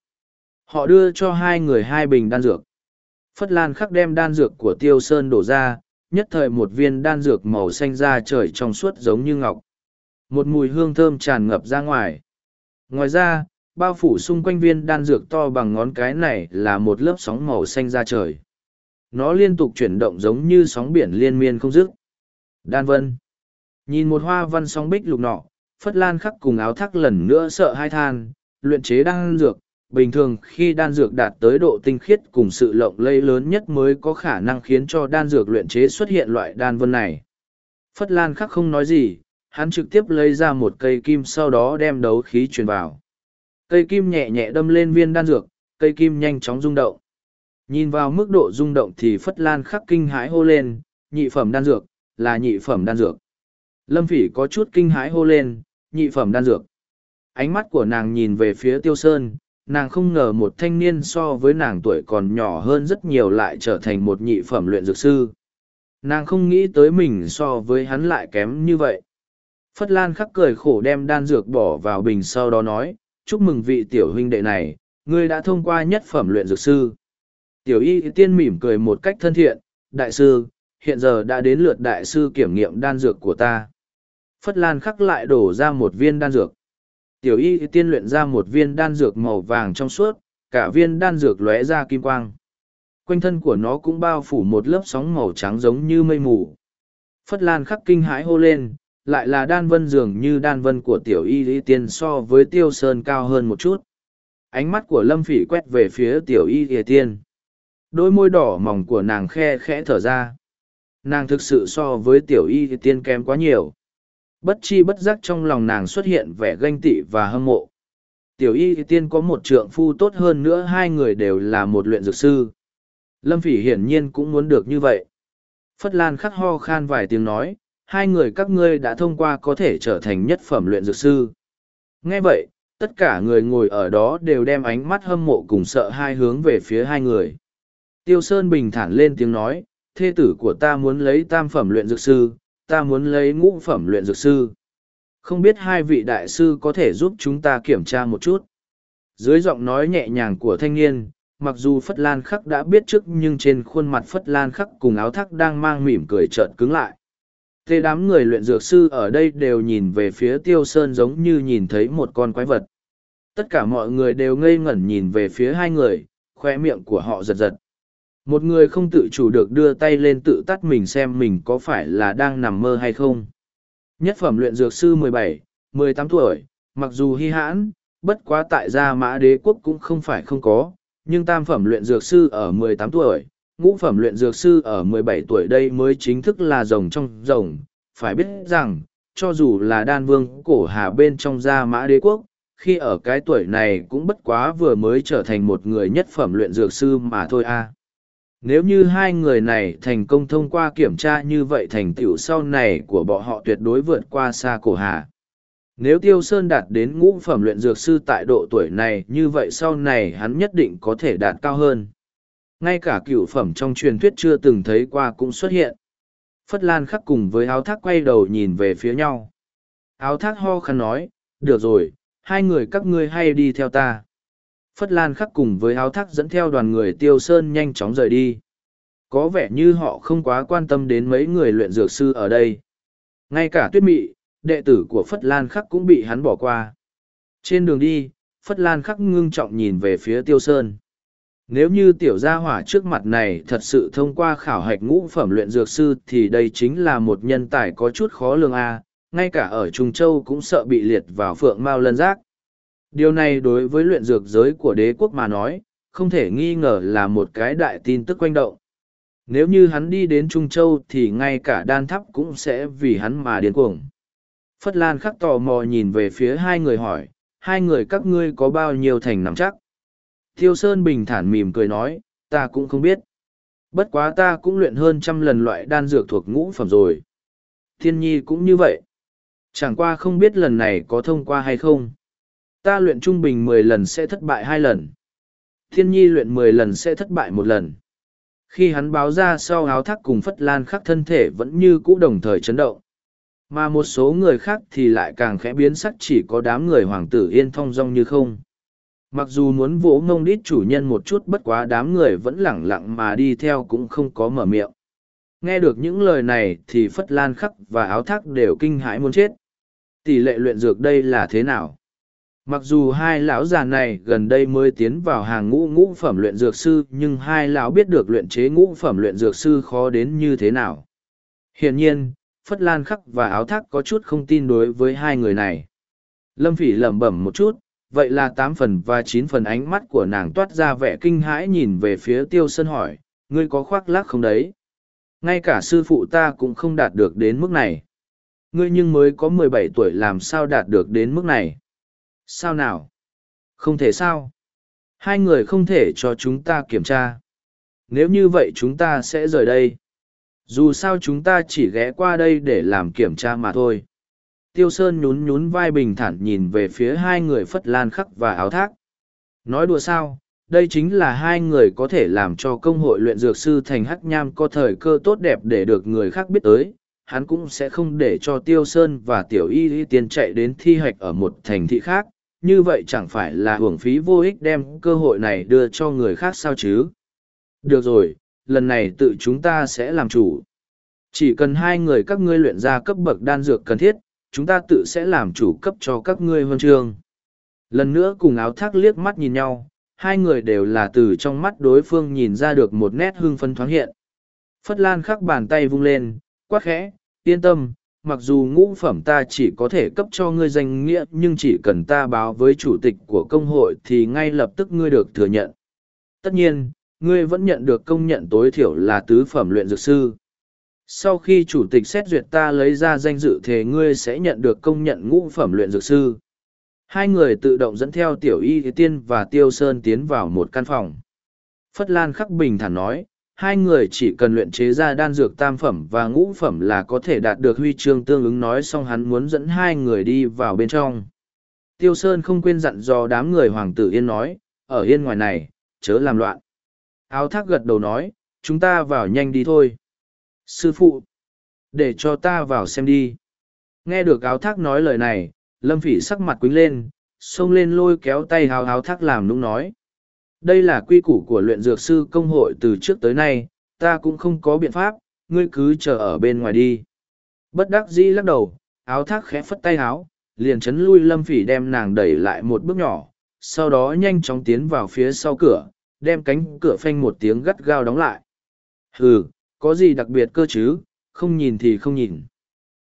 Họ đưa cho hai người hai bình đan dược. Phất Lan khắc đem đan dược của Tiêu Sơn đổ ra, nhất thời một viên đan dược màu xanh ra trời trong suốt giống như ngọc. Một mùi hương thơm tràn ngập ra ngoài. Ngoài ra, bao phủ xung quanh viên đan dược to bằng ngón cái này là một lớp sóng màu xanh ra trời. Nó liên tục chuyển động giống như sóng biển liên miên không dứt. Đan vân. Nhìn một hoa văn sóng bích lục nọ, Phất Lan khắc cùng áo thắc lần nữa sợ hai than, luyện chế đan dược. Bình thường khi đan dược đạt tới độ tinh khiết cùng sự lộng lây lớn nhất mới có khả năng khiến cho đan dược luyện chế xuất hiện loại đan vân này. Phất Lan khắc không nói gì, hắn trực tiếp lấy ra một cây kim sau đó đem đấu khí truyền vào. Cây kim nhẹ nhẹ đâm lên viên đan dược, cây kim nhanh chóng rung động. Nhìn vào mức độ rung động thì Phất Lan khắc kinh hãi hô lên, nhị phẩm đan dược, là nhị phẩm đan dược. Lâm Phỉ có chút kinh hãi hô lên, nhị phẩm đan dược. Ánh mắt của nàng nhìn về phía Tiêu Sơn, nàng không ngờ một thanh niên so với nàng tuổi còn nhỏ hơn rất nhiều lại trở thành một nhị phẩm luyện dược sư. Nàng không nghĩ tới mình so với hắn lại kém như vậy. Phất Lan khắc cười khổ đem đan dược bỏ vào bình sau đó nói, chúc mừng vị tiểu huynh đệ này, ngươi đã thông qua nhất phẩm luyện dược sư. Tiểu y tiên mỉm cười một cách thân thiện, đại sư, hiện giờ đã đến lượt đại sư kiểm nghiệm đan dược của ta. Phất Lan khắc lại đổ ra một viên đan dược. Tiểu y tiên luyện ra một viên đan dược màu vàng trong suốt, cả viên đan dược lóe ra kim quang. Quanh thân của nó cũng bao phủ một lớp sóng màu trắng giống như mây mù. Phất Lan khắc kinh hãi hô lên, lại là đan vân dường như đan vân của tiểu y y tiên so với tiêu sơn cao hơn một chút ánh mắt của lâm phỉ quét về phía tiểu y y tiên đôi môi đỏ mỏng của nàng khe khẽ thở ra nàng thực sự so với tiểu y y tiên kém quá nhiều bất chi bất giác trong lòng nàng xuất hiện vẻ ganh tị và hâm mộ tiểu y tiên có một trượng phu tốt hơn nữa hai người đều là một luyện dược sư lâm phỉ hiển nhiên cũng muốn được như vậy phất lan khắc ho khan vài tiếng nói hai người các ngươi đã thông qua có thể trở thành nhất phẩm luyện dược sư. Nghe vậy, tất cả người ngồi ở đó đều đem ánh mắt hâm mộ cùng sợ hai hướng về phía hai người. Tiêu Sơn bình thản lên tiếng nói, thê tử của ta muốn lấy tam phẩm luyện dược sư, ta muốn lấy ngũ phẩm luyện dược sư. Không biết hai vị đại sư có thể giúp chúng ta kiểm tra một chút. Dưới giọng nói nhẹ nhàng của thanh niên, mặc dù Phất Lan Khắc đã biết trước nhưng trên khuôn mặt Phất Lan Khắc cùng áo thắc đang mang mỉm cười trợn cứng lại. Thế đám người luyện dược sư ở đây đều nhìn về phía tiêu sơn giống như nhìn thấy một con quái vật. Tất cả mọi người đều ngây ngẩn nhìn về phía hai người, khoe miệng của họ giật giật. Một người không tự chủ được đưa tay lên tự tắt mình xem mình có phải là đang nằm mơ hay không. Nhất phẩm luyện dược sư mười bảy, mười tám tuổi, mặc dù hy hãn, bất quá tại gia mã đế quốc cũng không phải không có, nhưng tam phẩm luyện dược sư ở mười tám tuổi, ngũ phẩm luyện dược sư ở 17 tuổi đây mới chính thức là rồng trong rồng. Phải biết rằng, cho dù là đan vương cổ hà bên trong gia mã đế quốc, khi ở cái tuổi này cũng bất quá vừa mới trở thành một người nhất phẩm luyện dược sư mà thôi a. Nếu như hai người này thành công thông qua kiểm tra như vậy thành tựu sau này của bọn họ tuyệt đối vượt qua xa cổ hà. Nếu Tiêu Sơn đạt đến ngũ phẩm luyện dược sư tại độ tuổi này như vậy sau này hắn nhất định có thể đạt cao hơn. Ngay cả cựu phẩm trong truyền thuyết chưa từng thấy qua cũng xuất hiện. Phất lan khắc cùng với áo thác quay đầu nhìn về phía nhau. Áo thác ho khăn nói, được rồi, hai người các ngươi hay đi theo ta phất lan khắc cùng với áo thác dẫn theo đoàn người tiêu sơn nhanh chóng rời đi. Có vẻ như họ không quá quan tâm đến mấy người luyện dược sư ở đây. Ngay cả tuyết mị, đệ tử của phất lan khắc cũng bị hắn bỏ qua. Trên đường đi, phất lan khắc ngưng trọng nhìn về phía tiêu sơn. Nếu như tiểu gia hỏa trước mặt này thật sự thông qua khảo hạch ngũ phẩm luyện dược sư thì đây chính là một nhân tài có chút khó lường a. Ngay cả ở Trung Châu cũng sợ bị liệt vào phượng mao lân giác. Điều này đối với luyện dược giới của đế quốc mà nói, không thể nghi ngờ là một cái đại tin tức quanh động. Nếu như hắn đi đến Trung Châu thì ngay cả đan thắp cũng sẽ vì hắn mà điên cuồng. Phất Lan khắc tò mò nhìn về phía hai người hỏi, hai người các ngươi có bao nhiêu thành nắm chắc? Thiêu Sơn bình thản mỉm cười nói, ta cũng không biết. Bất quá ta cũng luyện hơn trăm lần loại đan dược thuộc ngũ phẩm rồi. Thiên nhi cũng như vậy. Chẳng qua không biết lần này có thông qua hay không. Ta luyện trung bình mười lần sẽ thất bại hai lần. Thiên nhi luyện mười lần sẽ thất bại một lần. Khi hắn báo ra sau áo thác cùng phất lan khắc thân thể vẫn như cũ đồng thời chấn động. Mà một số người khác thì lại càng khẽ biến sắc chỉ có đám người hoàng tử yên thong dong như không mặc dù muốn vỗ ngông đít chủ nhân một chút bất quá đám người vẫn lẳng lặng mà đi theo cũng không có mở miệng Nghe được những lời này thì Phất Lan Khắc và áo thác đều kinh hãi muốn chết. Tỷ lệ luyện dược đây là thế nào? Mặc dù hai lão già này gần đây mới tiến vào hàng ngũ ngũ phẩm luyện dược sư nhưng hai lão biết được luyện chế ngũ phẩm luyện dược sư khó đến như thế nào. Hiển nhiên, Phất Lan Khắc và áo thác có chút không tin đối với hai người này. Lâm Phỉ lẩm bẩm một chút, vậy là tám phần và chín phần ánh mắt của nàng toát ra vẻ kinh hãi nhìn về phía Tiêu Sơn hỏi, ngươi có khoác lác không đấy? Ngay cả sư phụ ta cũng không đạt được đến mức này. Ngươi nhưng mới có mười bảy tuổi làm sao đạt được đến mức này? Sao nào? Không thể sao? Hai người không thể cho chúng ta kiểm tra. Nếu như vậy chúng ta sẽ rời đây. Dù sao chúng ta chỉ ghé qua đây để làm kiểm tra mà thôi. Tiêu Sơn nhún nhún vai bình thản nhìn về phía hai người Phất Lan Khắc và Áo Thác. Nói đùa sao, đây chính là hai người có thể làm cho công hội luyện dược sư thành hắc nham có thời cơ tốt đẹp để được người khác biết tới. Hắn cũng sẽ không để cho Tiêu Sơn và Tiểu Y Y tiên chạy đến thi hạch ở một thành thị khác, như vậy chẳng phải là hưởng phí vô ích đem cơ hội này đưa cho người khác sao chứ. Được rồi, lần này tự chúng ta sẽ làm chủ. Chỉ cần hai người các ngươi luyện ra cấp bậc đan dược cần thiết, chúng ta tự sẽ làm chủ cấp cho các ngươi huân chương. Lần nữa cùng áo thác liếc mắt nhìn nhau, hai người đều là từ trong mắt đối phương nhìn ra được một nét hưng phân thoáng hiện. Phất Lan khắc bàn tay vung lên, quát khẽ, yên tâm, mặc dù ngũ phẩm ta chỉ có thể cấp cho ngươi danh nghĩa nhưng chỉ cần ta báo với chủ tịch của công hội thì ngay lập tức ngươi được thừa nhận. Tất nhiên, ngươi vẫn nhận được công nhận tối thiểu là tứ phẩm luyện dược sư. Sau khi chủ tịch xét duyệt ta lấy ra danh dự thì ngươi sẽ nhận được công nhận ngũ phẩm luyện dược sư. Hai người tự động dẫn theo tiểu y tiên và tiêu sơn tiến vào một căn phòng. Phất Lan khắc bình thản nói, hai người chỉ cần luyện chế ra đan dược tam phẩm và ngũ phẩm là có thể đạt được huy chương tương ứng nói xong hắn muốn dẫn hai người đi vào bên trong. Tiêu Sơn không quên dặn dò đám người hoàng tử yên nói, ở yên ngoài này, chớ làm loạn. Áo thác gật đầu nói, chúng ta vào nhanh đi thôi. Sư phụ, để cho ta vào xem đi. Nghe được áo thác nói lời này, lâm phỉ sắc mặt quính lên, xông lên lôi kéo tay hào áo thác làm nũng nói. Đây là quy củ của luyện dược sư công hội từ trước tới nay, ta cũng không có biện pháp, ngươi cứ chờ ở bên ngoài đi. Bất đắc dĩ lắc đầu, áo thác khẽ phất tay áo, liền chấn lui lâm phỉ đem nàng đẩy lại một bước nhỏ, sau đó nhanh chóng tiến vào phía sau cửa, đem cánh cửa phanh một tiếng gắt gao đóng lại. Hừ, có gì đặc biệt cơ chứ, không nhìn thì không nhìn.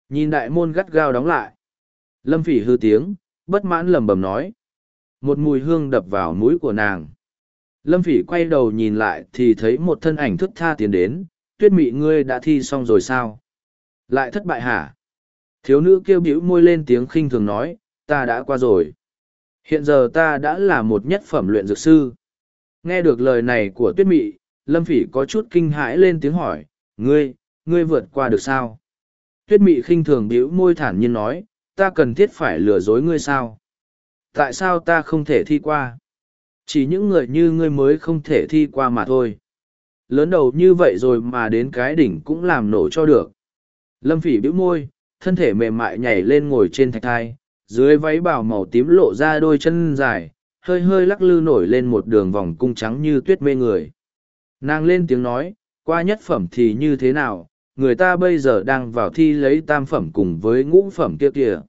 Nhìn đại môn gắt gao đóng lại. Lâm phỉ hư tiếng, bất mãn lầm bầm nói. Một mùi hương đập vào mũi của nàng. Lâm phỉ quay đầu nhìn lại thì thấy một thân ảnh thức tha tiến đến, tuyết mị ngươi đã thi xong rồi sao? Lại thất bại hả? Thiếu nữ kêu bĩu môi lên tiếng khinh thường nói, ta đã qua rồi. Hiện giờ ta đã là một nhất phẩm luyện dược sư. Nghe được lời này của tuyết mị, Lâm Phỉ có chút kinh hãi lên tiếng hỏi, ngươi, ngươi vượt qua được sao? Tuyết mị khinh thường bĩu môi thản nhiên nói, ta cần thiết phải lừa dối ngươi sao? Tại sao ta không thể thi qua? Chỉ những người như ngươi mới không thể thi qua mà thôi. Lớn đầu như vậy rồi mà đến cái đỉnh cũng làm nổ cho được. Lâm phỉ bĩu môi, thân thể mềm mại nhảy lên ngồi trên thạch thai, dưới váy bảo màu tím lộ ra đôi chân dài, hơi hơi lắc lư nổi lên một đường vòng cung trắng như tuyết mê người. Nàng lên tiếng nói, qua nhất phẩm thì như thế nào, người ta bây giờ đang vào thi lấy tam phẩm cùng với ngũ phẩm kia kìa.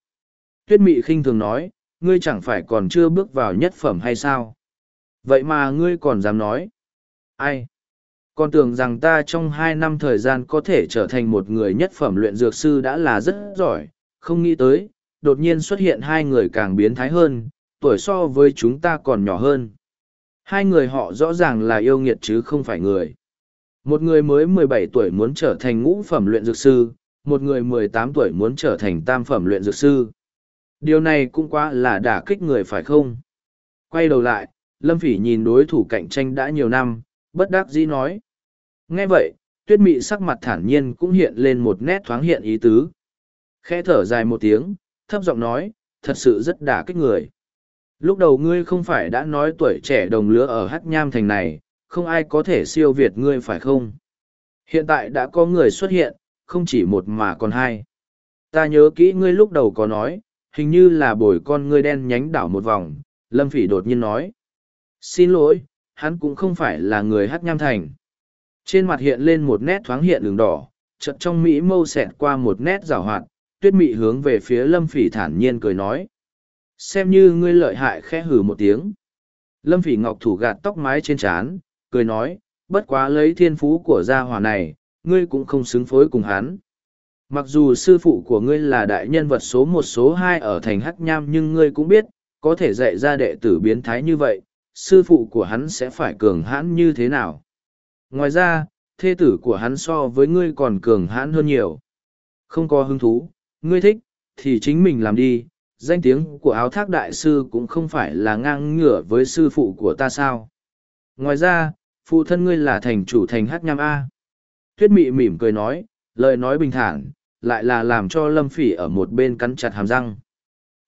Tuyết mị khinh thường nói, ngươi chẳng phải còn chưa bước vào nhất phẩm hay sao? Vậy mà ngươi còn dám nói. Ai? Con tưởng rằng ta trong hai năm thời gian có thể trở thành một người nhất phẩm luyện dược sư đã là rất giỏi, không nghĩ tới, đột nhiên xuất hiện hai người càng biến thái hơn, tuổi so với chúng ta còn nhỏ hơn. Hai người họ rõ ràng là yêu nghiệt chứ không phải người. Một người mới mười bảy tuổi muốn trở thành ngũ phẩm luyện dược sư, một người mười tám tuổi muốn trở thành tam phẩm luyện dược sư. Điều này cũng quá là đả kích người phải không? Quay đầu lại, Lâm Phỉ nhìn đối thủ cạnh tranh đã nhiều năm, bất đắc dĩ nói. Nghe vậy, tuyết mị sắc mặt thản nhiên cũng hiện lên một nét thoáng hiện ý tứ. Khẽ thở dài một tiếng, thấp giọng nói, thật sự rất đả kích người. Lúc đầu ngươi không phải đã nói tuổi trẻ đồng lứa ở Hắc Nham Thành này, không ai có thể siêu việt ngươi phải không? Hiện tại đã có người xuất hiện, không chỉ một mà còn hai. Ta nhớ kỹ ngươi lúc đầu có nói, hình như là bồi con ngươi đen nhánh đảo một vòng, Lâm Phỉ đột nhiên nói. Xin lỗi, hắn cũng không phải là người hát nham thành. Trên mặt hiện lên một nét thoáng hiện đường đỏ, chợt trong mỹ mâu xẹt qua một nét rào hoạt, tuyết mị hướng về phía lâm phỉ thản nhiên cười nói. Xem như ngươi lợi hại khẽ hử một tiếng. Lâm phỉ ngọc thủ gạt tóc mái trên trán, cười nói, bất quá lấy thiên phú của gia hỏa này, ngươi cũng không xứng phối cùng hắn. Mặc dù sư phụ của ngươi là đại nhân vật số một số hai ở thành Hắc Nham nhưng ngươi cũng biết, có thể dạy ra đệ tử biến thái như vậy, sư phụ của hắn sẽ phải cường hãn như thế nào. Ngoài ra, thê tử của hắn so với ngươi còn cường hãn hơn nhiều. Không có hứng thú, ngươi thích, thì chính mình làm đi, danh tiếng của áo thác đại sư cũng không phải là ngang ngửa với sư phụ của ta sao. Ngoài ra, phụ thân ngươi là thành chủ thành hát nham A. Tuyết mị mỉm cười nói, lời nói bình thản, lại là làm cho lâm phỉ ở một bên cắn chặt hàm răng.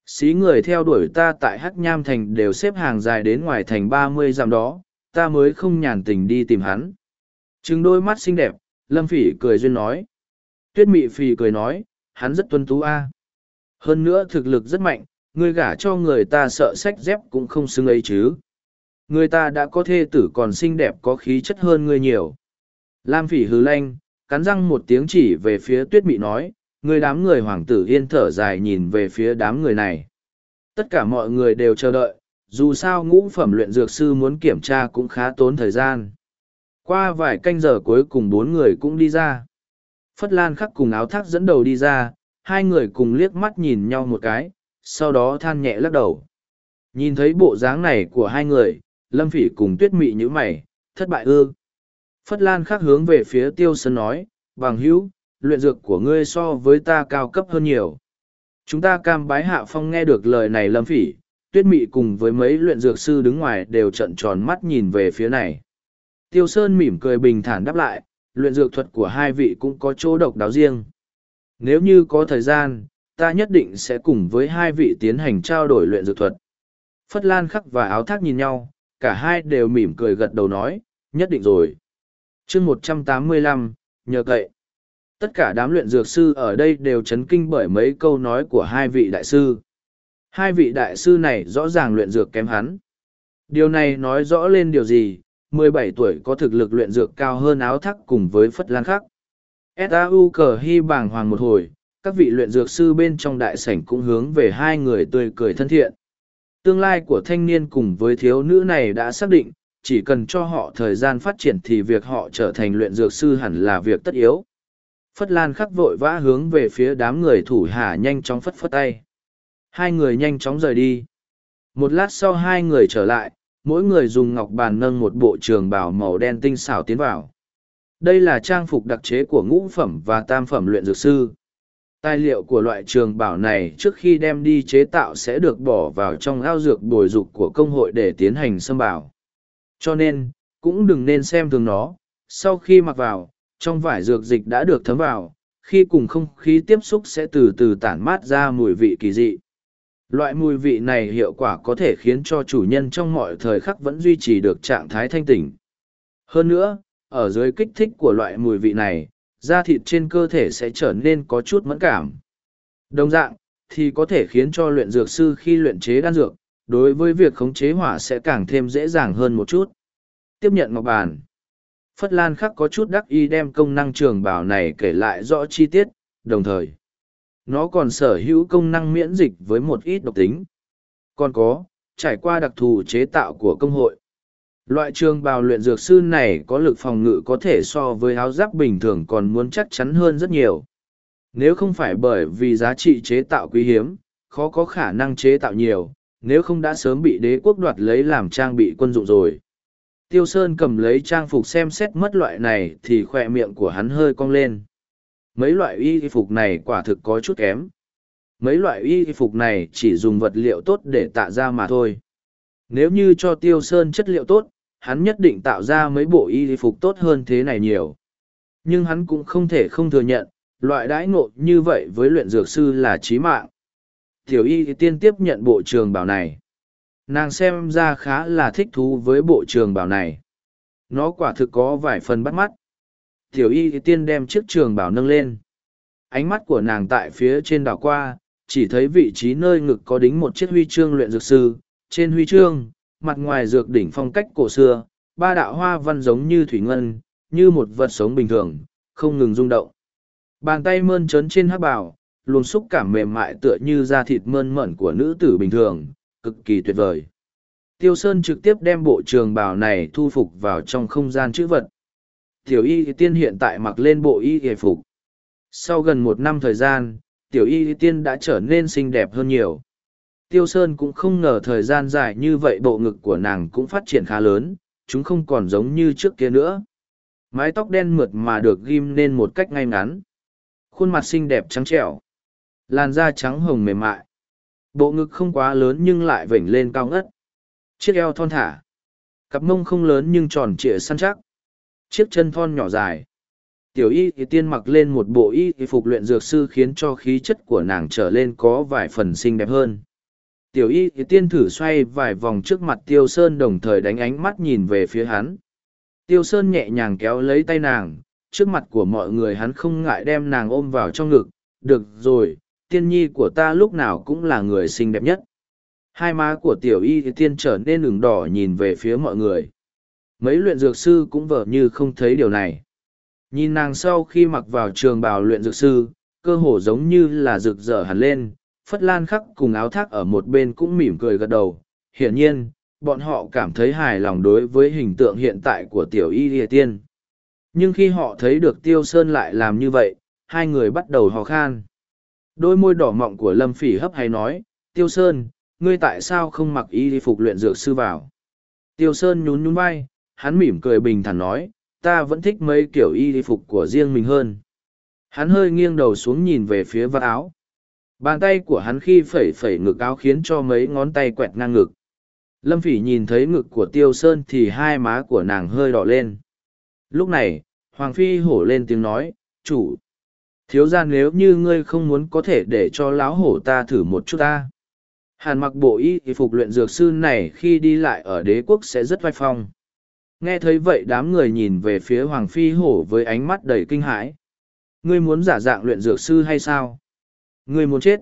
Xí người theo đuổi ta tại Hắc Nham Thành đều xếp hàng dài đến ngoài thành ba mươi dặm đó, ta mới không nhàn tình đi tìm hắn. Trừng đôi mắt xinh đẹp, Lâm Phỉ cười duyên nói. Tuyết Mị Phỉ cười nói, hắn rất tuân tú a. Hơn nữa thực lực rất mạnh, người gả cho người ta sợ sách dép cũng không xứng ấy chứ. Người ta đã có thê tử còn xinh đẹp có khí chất hơn người nhiều. Lam Phỉ hứ lanh, cắn răng một tiếng chỉ về phía Tuyết Mị nói, người đám người hoàng tử yên thở dài nhìn về phía đám người này. Tất cả mọi người đều chờ đợi, dù sao ngũ phẩm luyện dược sư muốn kiểm tra cũng khá tốn thời gian. Qua vài canh giờ cuối cùng bốn người cũng đi ra. Phất Lan khắc cùng áo thác dẫn đầu đi ra, hai người cùng liếc mắt nhìn nhau một cái, sau đó than nhẹ lắc đầu. Nhìn thấy bộ dáng này của hai người, Lâm Phỉ cùng Tuyết Mị nhữ mày, thất bại ư. Phất Lan khắc hướng về phía Tiêu Sơn nói, bằng hữu, luyện dược của ngươi so với ta cao cấp hơn nhiều. Chúng ta cam bái hạ phong nghe được lời này lâm phỉ, tuyết mị cùng với mấy luyện dược sư đứng ngoài đều trận tròn mắt nhìn về phía này. Tiêu Sơn mỉm cười bình thản đáp lại, luyện dược thuật của hai vị cũng có chỗ độc đáo riêng. Nếu như có thời gian, ta nhất định sẽ cùng với hai vị tiến hành trao đổi luyện dược thuật. Phất Lan khắc và áo thác nhìn nhau, cả hai đều mỉm cười gật đầu nói, nhất định rồi. chương một trăm tám mươi lăm nhờ cậy. Tất cả đám luyện dược sư ở đây đều chấn kinh bởi mấy câu nói của hai vị đại sư. Hai vị đại sư này rõ ràng luyện dược kém hắn. Điều này nói rõ lên điều gì, 17 tuổi có thực lực luyện dược cao hơn áo thắc cùng với Phất Lan Khắc. S.A.U. cờ hy bàng hoàng một hồi, các vị luyện dược sư bên trong đại sảnh cũng hướng về hai người tươi cười thân thiện. Tương lai của thanh niên cùng với thiếu nữ này đã xác định, chỉ cần cho họ thời gian phát triển thì việc họ trở thành luyện dược sư hẳn là việc tất yếu. Phất Lan khắc vội vã hướng về phía đám người thủ hạ nhanh chóng phất phất tay. Hai người nhanh chóng rời đi. Một lát sau hai người trở lại, mỗi người dùng ngọc bàn nâng một bộ trường bào màu đen tinh xảo tiến vào. Đây là trang phục đặc chế của ngũ phẩm và tam phẩm luyện dược sư. Tài liệu của loại trường bảo này trước khi đem đi chế tạo sẽ được bỏ vào trong ao dược bồi dục của công hội để tiến hành xâm bảo. Cho nên, cũng đừng nên xem thường nó. Sau khi mặc vào, trong vải dược dịch đã được thấm vào, khi cùng không khí tiếp xúc sẽ từ từ tản mát ra mùi vị kỳ dị. Loại mùi vị này hiệu quả có thể khiến cho chủ nhân trong mọi thời khắc vẫn duy trì được trạng thái thanh tỉnh. Hơn nữa, ở dưới kích thích của loại mùi vị này, da thịt trên cơ thể sẽ trở nên có chút mẫn cảm. Đồng dạng, thì có thể khiến cho luyện dược sư khi luyện chế đan dược, đối với việc khống chế hỏa sẽ càng thêm dễ dàng hơn một chút. Tiếp nhận ngọc bàn. Phất Lan khắc có chút đắc y đem công năng trường bảo này kể lại rõ chi tiết, đồng thời. Nó còn sở hữu công năng miễn dịch với một ít độc tính. Còn có, trải qua đặc thù chế tạo của công hội. Loại trường bào luyện dược sư này có lực phòng ngự có thể so với áo giáp bình thường còn muốn chắc chắn hơn rất nhiều. Nếu không phải bởi vì giá trị chế tạo quý hiếm, khó có khả năng chế tạo nhiều, nếu không đã sớm bị đế quốc đoạt lấy làm trang bị quân dụng rồi. Tiêu Sơn cầm lấy trang phục xem xét mất loại này thì khoe miệng của hắn hơi cong lên. Mấy loại y phục này quả thực có chút kém. Mấy loại y phục này chỉ dùng vật liệu tốt để tạo ra mà thôi. Nếu như cho Tiêu Sơn chất liệu tốt, hắn nhất định tạo ra mấy bộ y phục tốt hơn thế này nhiều. Nhưng hắn cũng không thể không thừa nhận, loại đãi ngộ như vậy với luyện dược sư là chí mạng. Tiểu y tiên tiếp nhận bộ trường bảo này nàng xem ra khá là thích thú với bộ trường bảo này. Nó quả thực có vài phần bắt mắt. Tiểu y tiên đem chiếc trường bảo nâng lên. Ánh mắt của nàng tại phía trên đảo qua chỉ thấy vị trí nơi ngực có đính một chiếc huy chương luyện dược sư. Trên huy chương mặt ngoài dược đỉnh phong cách cổ xưa ba đạo hoa văn giống như thủy ngân như một vật sống bình thường không ngừng rung động. Bàn tay mơn trớn trên hắc bảo, luồng xúc cảm mềm mại tựa như da thịt mơn mởn của nữ tử bình thường, cực kỳ tuyệt vời. Tiêu Sơn trực tiếp đem bộ trường bào này thu phục vào trong không gian chữ vật. Tiểu y tiên hiện tại mặc lên bộ y hề phục. Sau gần một năm thời gian, tiểu y tiên đã trở nên xinh đẹp hơn nhiều. Tiêu Sơn cũng không ngờ thời gian dài như vậy bộ ngực của nàng cũng phát triển khá lớn, chúng không còn giống như trước kia nữa. Mái tóc đen mượt mà được ghim nên một cách ngay ngắn. Khuôn mặt xinh đẹp trắng trẻo. Làn da trắng hồng mềm mại. Bộ ngực không quá lớn nhưng lại vểnh lên cao ngất. Chiếc eo thon thả. Cặp mông không lớn nhưng tròn trịa săn chắc. Chiếc chân thon nhỏ dài. Tiểu y thì tiên mặc lên một bộ y thì phục luyện dược sư khiến cho khí chất của nàng trở lên có vài phần xinh đẹp hơn. Tiểu y thì tiên thử xoay vài vòng trước mặt tiêu sơn đồng thời đánh ánh mắt nhìn về phía hắn. Tiêu sơn nhẹ nhàng kéo lấy tay nàng, trước mặt của mọi người hắn không ngại đem nàng ôm vào trong ngực. Được rồi, tiên nhi của ta lúc nào cũng là người xinh đẹp nhất. Hai má của tiểu y thì tiên trở nên ửng đỏ nhìn về phía mọi người. Mấy luyện dược sư cũng vờ như không thấy điều này. Nhìn nàng sau khi mặc vào trường bào luyện dược sư, cơ hồ giống như là rực rỡ hẳn lên, phất lan khắc cùng áo thác ở một bên cũng mỉm cười gật đầu. Hiển nhiên, bọn họ cảm thấy hài lòng đối với hình tượng hiện tại của tiểu y lìa tiên. Nhưng khi họ thấy được tiêu sơn lại làm như vậy, hai người bắt đầu hò khan. Đôi môi đỏ mọng của lâm phỉ hấp hay nói, tiêu sơn, ngươi tại sao không mặc y phục luyện dược sư vào? Tiêu sơn nhún nhún vai, hắn mỉm cười bình thản nói, ta vẫn thích mấy kiểu y phục của riêng mình hơn. Hắn hơi nghiêng đầu xuống nhìn về phía vạt áo. Bàn tay của hắn khi phẩy phẩy ngực áo khiến cho mấy ngón tay quẹt ngang ngực. Lâm Phỉ nhìn thấy ngực của Tiêu Sơn thì hai má của nàng hơi đỏ lên. Lúc này, Hoàng Phi hổ lên tiếng nói, chủ. Thiếu ra nếu như ngươi không muốn có thể để cho lão hổ ta thử một chút ta. Hàn mặc bộ y phục luyện dược sư này khi đi lại ở đế quốc sẽ rất vai phong. Nghe thấy vậy đám người nhìn về phía Hoàng Phi hổ với ánh mắt đầy kinh hãi. Ngươi muốn giả dạng luyện dược sư hay sao? Ngươi muốn chết?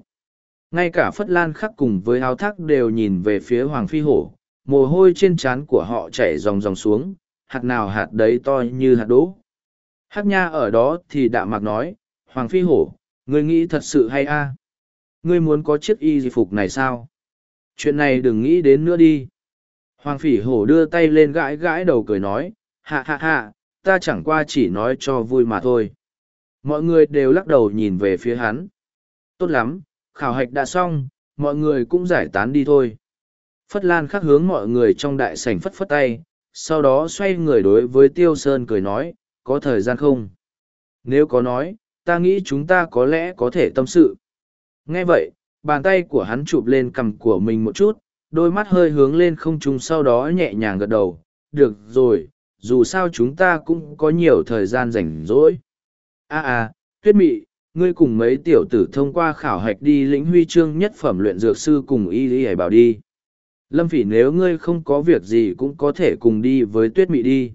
Ngay cả Phất Lan khắc cùng với áo thác đều nhìn về phía Hoàng Phi hổ, mồ hôi trên trán của họ chảy ròng ròng xuống, hạt nào hạt đấy to như hạt đỗ. Hắc nha ở đó thì đạ mạc nói, Hoàng Phi hổ, ngươi nghĩ thật sự hay a? Ngươi muốn có chiếc y phục này sao? Chuyện này đừng nghĩ đến nữa đi. Hoàng phỉ hổ đưa tay lên gãi gãi đầu cười nói, hạ hạ hạ, ta chẳng qua chỉ nói cho vui mà thôi. Mọi người đều lắc đầu nhìn về phía hắn. Tốt lắm, khảo hạch đã xong, mọi người cũng giải tán đi thôi. Phất Lan khắc hướng mọi người trong đại sảnh phất phất tay, sau đó xoay người đối với Tiêu Sơn cười nói, có thời gian không? Nếu có nói, ta nghĩ chúng ta có lẽ có thể tâm sự. Nghe vậy, bàn tay của hắn chụp lên cằm của mình một chút, đôi mắt hơi hướng lên không trung sau đó nhẹ nhàng gật đầu. Được rồi dù sao chúng ta cũng có nhiều thời gian rảnh rỗi. A à, a tuyết mị ngươi cùng mấy tiểu tử thông qua khảo hạch đi lĩnh huy chương nhất phẩm luyện dược sư cùng y lý hải bảo đi. Lâm phỉ nếu ngươi không có việc gì cũng có thể cùng đi với tuyết mị đi.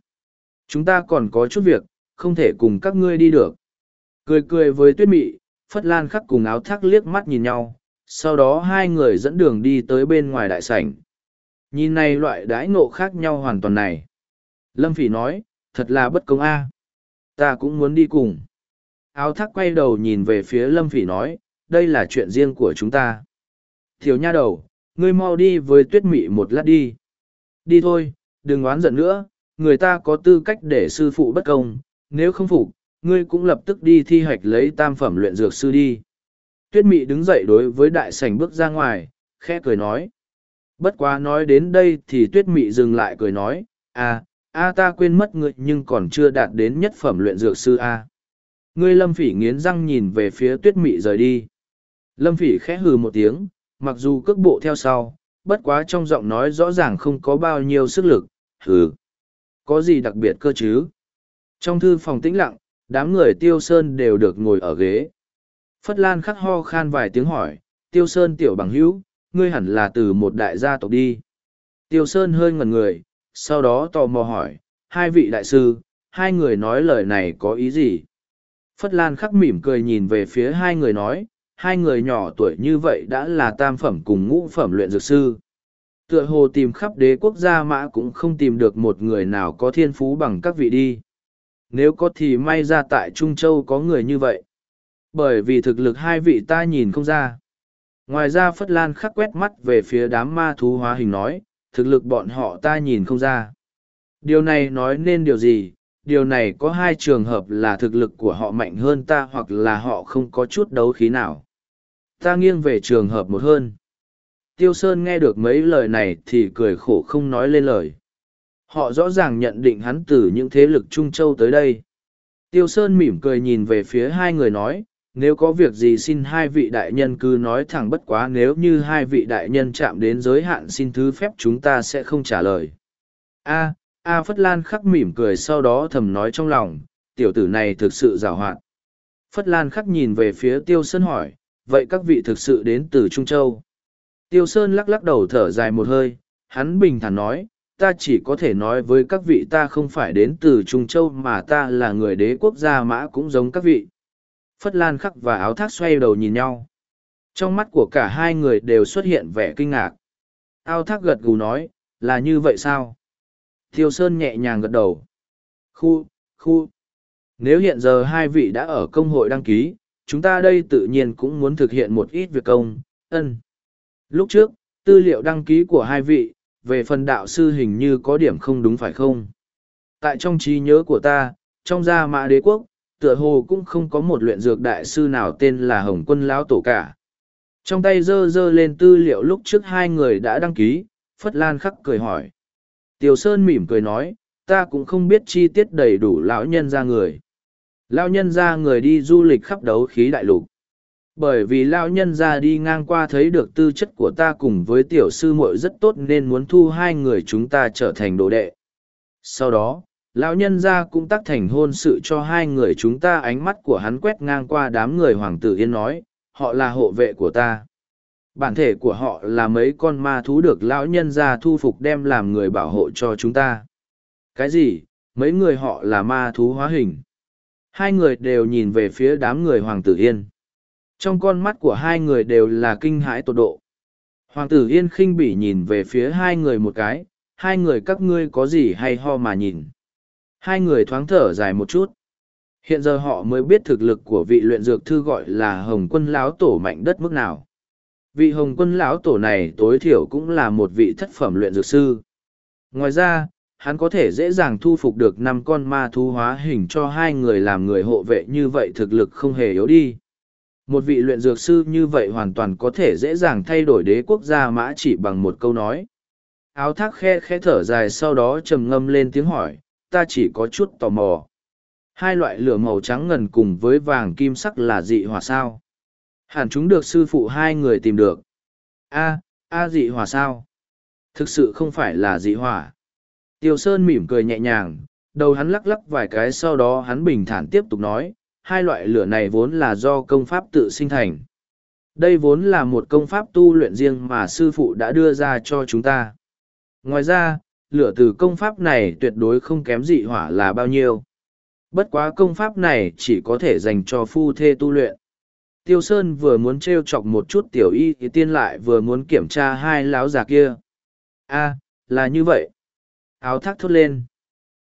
Chúng ta còn có chút việc không thể cùng các ngươi đi được cười cười với tuyết mị, phất lan khắc cùng áo thác liếc mắt nhìn nhau, sau đó hai người dẫn đường đi tới bên ngoài đại sảnh. Nhìn này loại đãi ngộ khác nhau hoàn toàn này. Lâm phỉ nói, thật là bất công a. Ta cũng muốn đi cùng. Áo thác quay đầu nhìn về phía lâm phỉ nói, đây là chuyện riêng của chúng ta. Thiếu nha đầu, ngươi mau đi với tuyết mị một lát đi. Đi thôi, đừng oán giận nữa, người ta có tư cách để sư phụ bất công, nếu không phục ngươi cũng lập tức đi thi hạch lấy tam phẩm luyện dược sư đi. Tuyết mị đứng dậy đối với đại sảnh bước ra ngoài, khẽ cười nói. Bất quá nói đến đây thì tuyết mị dừng lại cười nói à a, ta quên mất ngươi, nhưng còn chưa đạt đến nhất phẩm luyện dược sư a. Ngươi lâm phỉ nghiến răng nhìn về phía tuyết mị rời đi. Lâm phỉ khẽ hừ một tiếng, mặc dù cước bộ theo sau, bất quá trong giọng nói rõ ràng không có bao nhiêu sức lực, hừ, có gì đặc biệt cơ chứ? Trong thư phòng tĩnh lặng đám người tiêu sơn đều được ngồi ở ghế Phất Lan khắc ho khan vài tiếng hỏi, Tiêu Sơn tiểu bằng hữu, ngươi hẳn là từ một đại gia tộc đi. Tiêu Sơn hơi ngẩn người, sau đó tò mò hỏi, hai vị đại sư, hai người nói lời này có ý gì? Phất Lan khắc mỉm cười nhìn về phía hai người nói, hai người nhỏ tuổi như vậy đã là tam phẩm cùng ngũ phẩm luyện dược sư. Tựa hồ tìm khắp đế quốc gia mã cũng không tìm được một người nào có thiên phú bằng các vị đi. Nếu có thì may ra tại Trung Châu có người như vậy. Bởi vì thực lực hai vị ta nhìn không ra. Ngoài ra Phất Lan khắc quét mắt về phía đám ma thú hóa hình nói, thực lực bọn họ ta nhìn không ra. Điều này nói nên điều gì? Điều này có hai trường hợp là thực lực của họ mạnh hơn ta hoặc là họ không có chút đấu khí nào. Ta nghiêng về trường hợp một hơn. Tiêu Sơn nghe được mấy lời này thì cười khổ không nói lên lời. Họ rõ ràng nhận định hắn từ những thế lực Trung Châu tới đây. Tiêu Sơn mỉm cười nhìn về phía hai người nói, nếu có việc gì xin hai vị đại nhân cứ nói thẳng bất quá nếu như hai vị đại nhân chạm đến giới hạn xin thứ phép chúng ta sẽ không trả lời. A, A Phất Lan khắc mỉm cười sau đó thầm nói trong lòng, tiểu tử này thực sự rào hoạt. Phất Lan khắc nhìn về phía Tiêu Sơn hỏi, vậy các vị thực sự đến từ Trung Châu? Tiêu Sơn lắc lắc đầu thở dài một hơi, hắn bình thản nói, ta chỉ có thể nói với các vị ta không phải đến từ Trung Châu mà ta là người đế quốc gia mã cũng giống các vị. Phất Lan khắc và áo thác xoay đầu nhìn nhau. Trong mắt của cả hai người đều xuất hiện vẻ kinh ngạc. Áo thác gật gù nói, là như vậy sao? Thiêu Sơn nhẹ nhàng gật đầu. Khu, khu. Nếu hiện giờ hai vị đã ở công hội đăng ký, chúng ta đây tự nhiên cũng muốn thực hiện một ít việc công, ân. Lúc trước, tư liệu đăng ký của hai vị, về phần đạo sư hình như có điểm không đúng phải không? Tại trong trí nhớ của ta, trong gia mã đế quốc, tựa hồ cũng không có một luyện dược đại sư nào tên là Hồng Quân Lão Tổ cả. Trong tay dơ dơ lên tư liệu lúc trước hai người đã đăng ký, Phất Lan khắc cười hỏi. Tiểu Sơn mỉm cười nói, ta cũng không biết chi tiết đầy đủ lão nhân ra người. Lão nhân ra người đi du lịch khắp đấu khí đại lục. Bởi vì lão nhân ra đi ngang qua thấy được tư chất của ta cùng với tiểu sư muội rất tốt nên muốn thu hai người chúng ta trở thành đồ đệ. Sau đó, lão nhân ra cũng tác thành hôn sự cho hai người chúng ta ánh mắt của hắn quét ngang qua đám người hoàng tử yên nói, họ là hộ vệ của ta. Bản thể của họ là mấy con ma thú được lão nhân ra thu phục đem làm người bảo hộ cho chúng ta. Cái gì? Mấy người họ là ma thú hóa hình? Hai người đều nhìn về phía đám người hoàng tử yên trong con mắt của hai người đều là kinh hãi tột độ. Hoàng tử yên khinh bỉ nhìn về phía hai người một cái, hai người các ngươi có gì hay ho mà nhìn. Hai người thoáng thở dài một chút. Hiện giờ họ mới biết thực lực của vị luyện dược thư gọi là hồng quân lão tổ mạnh đất mức nào. Vị hồng quân lão tổ này tối thiểu cũng là một vị thất phẩm luyện dược sư. Ngoài ra, hắn có thể dễ dàng thu phục được năm con ma thú hóa hình cho hai người làm người hộ vệ như vậy thực lực không hề yếu đi một vị luyện dược sư như vậy hoàn toàn có thể dễ dàng thay đổi đế quốc gia mã chỉ bằng một câu nói. Áo thác khe khe thở dài sau đó trầm ngâm lên tiếng hỏi, ta chỉ có chút tò mò. Hai loại lửa màu trắng ngần cùng với vàng kim sắc là dị hỏa sao? Hẳn chúng được sư phụ hai người tìm được. A a dị hỏa sao? Thực sự không phải là dị hỏa. Tiêu sơn mỉm cười nhẹ nhàng, đầu hắn lắc lắc vài cái sau đó hắn bình thản tiếp tục nói hai loại lửa này vốn là do công pháp tự sinh thành. Đây vốn là một công pháp tu luyện riêng mà sư phụ đã đưa ra cho chúng ta. Ngoài ra, lửa từ công pháp này tuyệt đối không kém dị hỏa là bao nhiêu. Bất quá công pháp này chỉ có thể dành cho phu thê tu luyện. Tiêu sơn vừa muốn trêu chọc một chút tiểu y thì tiên lại vừa muốn kiểm tra hai láo già kia. A, là như vậy. Áo thác thốt lên.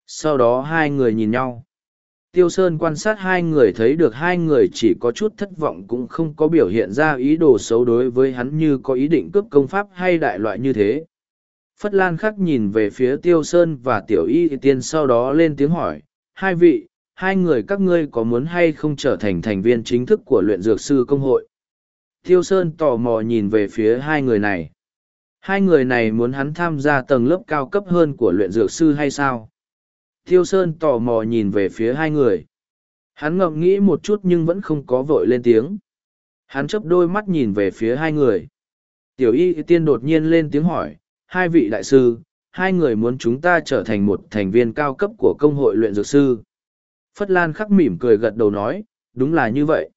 Sau đó hai người nhìn nhau tiêu sơn quan sát hai người thấy được hai người chỉ có chút thất vọng cũng không có biểu hiện ra ý đồ xấu đối với hắn như có ý định cướp công pháp hay đại loại như thế phất lan khắc nhìn về phía tiêu sơn và tiểu y tiên sau đó lên tiếng hỏi, hai vị, hai người các ngươi có muốn hay không trở thành thành viên chính thức của luyện dược sư công hội. Tiêu Sơn tò mò nhìn về phía hai người này. Hai người này muốn hắn tham gia tầng lớp cao cấp hơn của luyện dược sư hay sao? Thiêu Sơn tò mò nhìn về phía hai người. Hắn ngậm nghĩ một chút nhưng vẫn không có vội lên tiếng. Hắn chấp đôi mắt nhìn về phía hai người. Tiểu y tiên đột nhiên lên tiếng hỏi, hai vị đại sư, hai người muốn chúng ta trở thành một thành viên cao cấp của công hội luyện dược sư. Phất Lan khắc mỉm cười gật đầu nói, đúng là như vậy.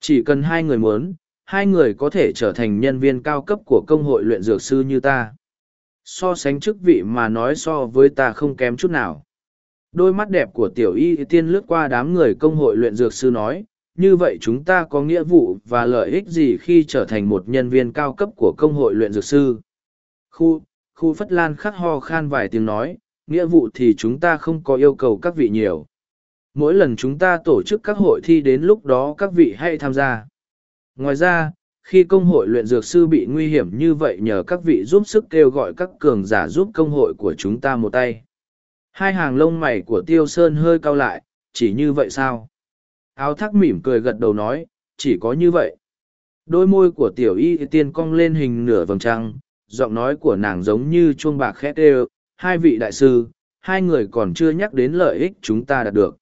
Chỉ cần hai người muốn, hai người có thể trở thành nhân viên cao cấp của công hội luyện dược sư như ta. So sánh chức vị mà nói so với ta không kém chút nào. Đôi mắt đẹp của tiểu y tiên lướt qua đám người công hội luyện dược sư nói, như vậy chúng ta có nghĩa vụ và lợi ích gì khi trở thành một nhân viên cao cấp của công hội luyện dược sư? Khu, khu Phất Lan khắc ho khan vài tiếng nói, nghĩa vụ thì chúng ta không có yêu cầu các vị nhiều mỗi lần chúng ta tổ chức các hội thi đến lúc đó các vị hãy tham gia. Ngoài ra, khi công hội luyện dược sư bị nguy hiểm như vậy nhờ các vị giúp sức kêu gọi các cường giả giúp công hội của chúng ta một tay. Hai hàng lông mày của Tiêu Sơn hơi cau lại, chỉ như vậy sao? Áo thác mỉm cười gật đầu nói, chỉ có như vậy. Đôi môi của tiểu y tiên cong lên hình nửa vầng trăng, giọng nói của nàng giống như chuông bạc khét đều, hai vị đại sư, hai người còn chưa nhắc đến lợi ích chúng ta đạt được.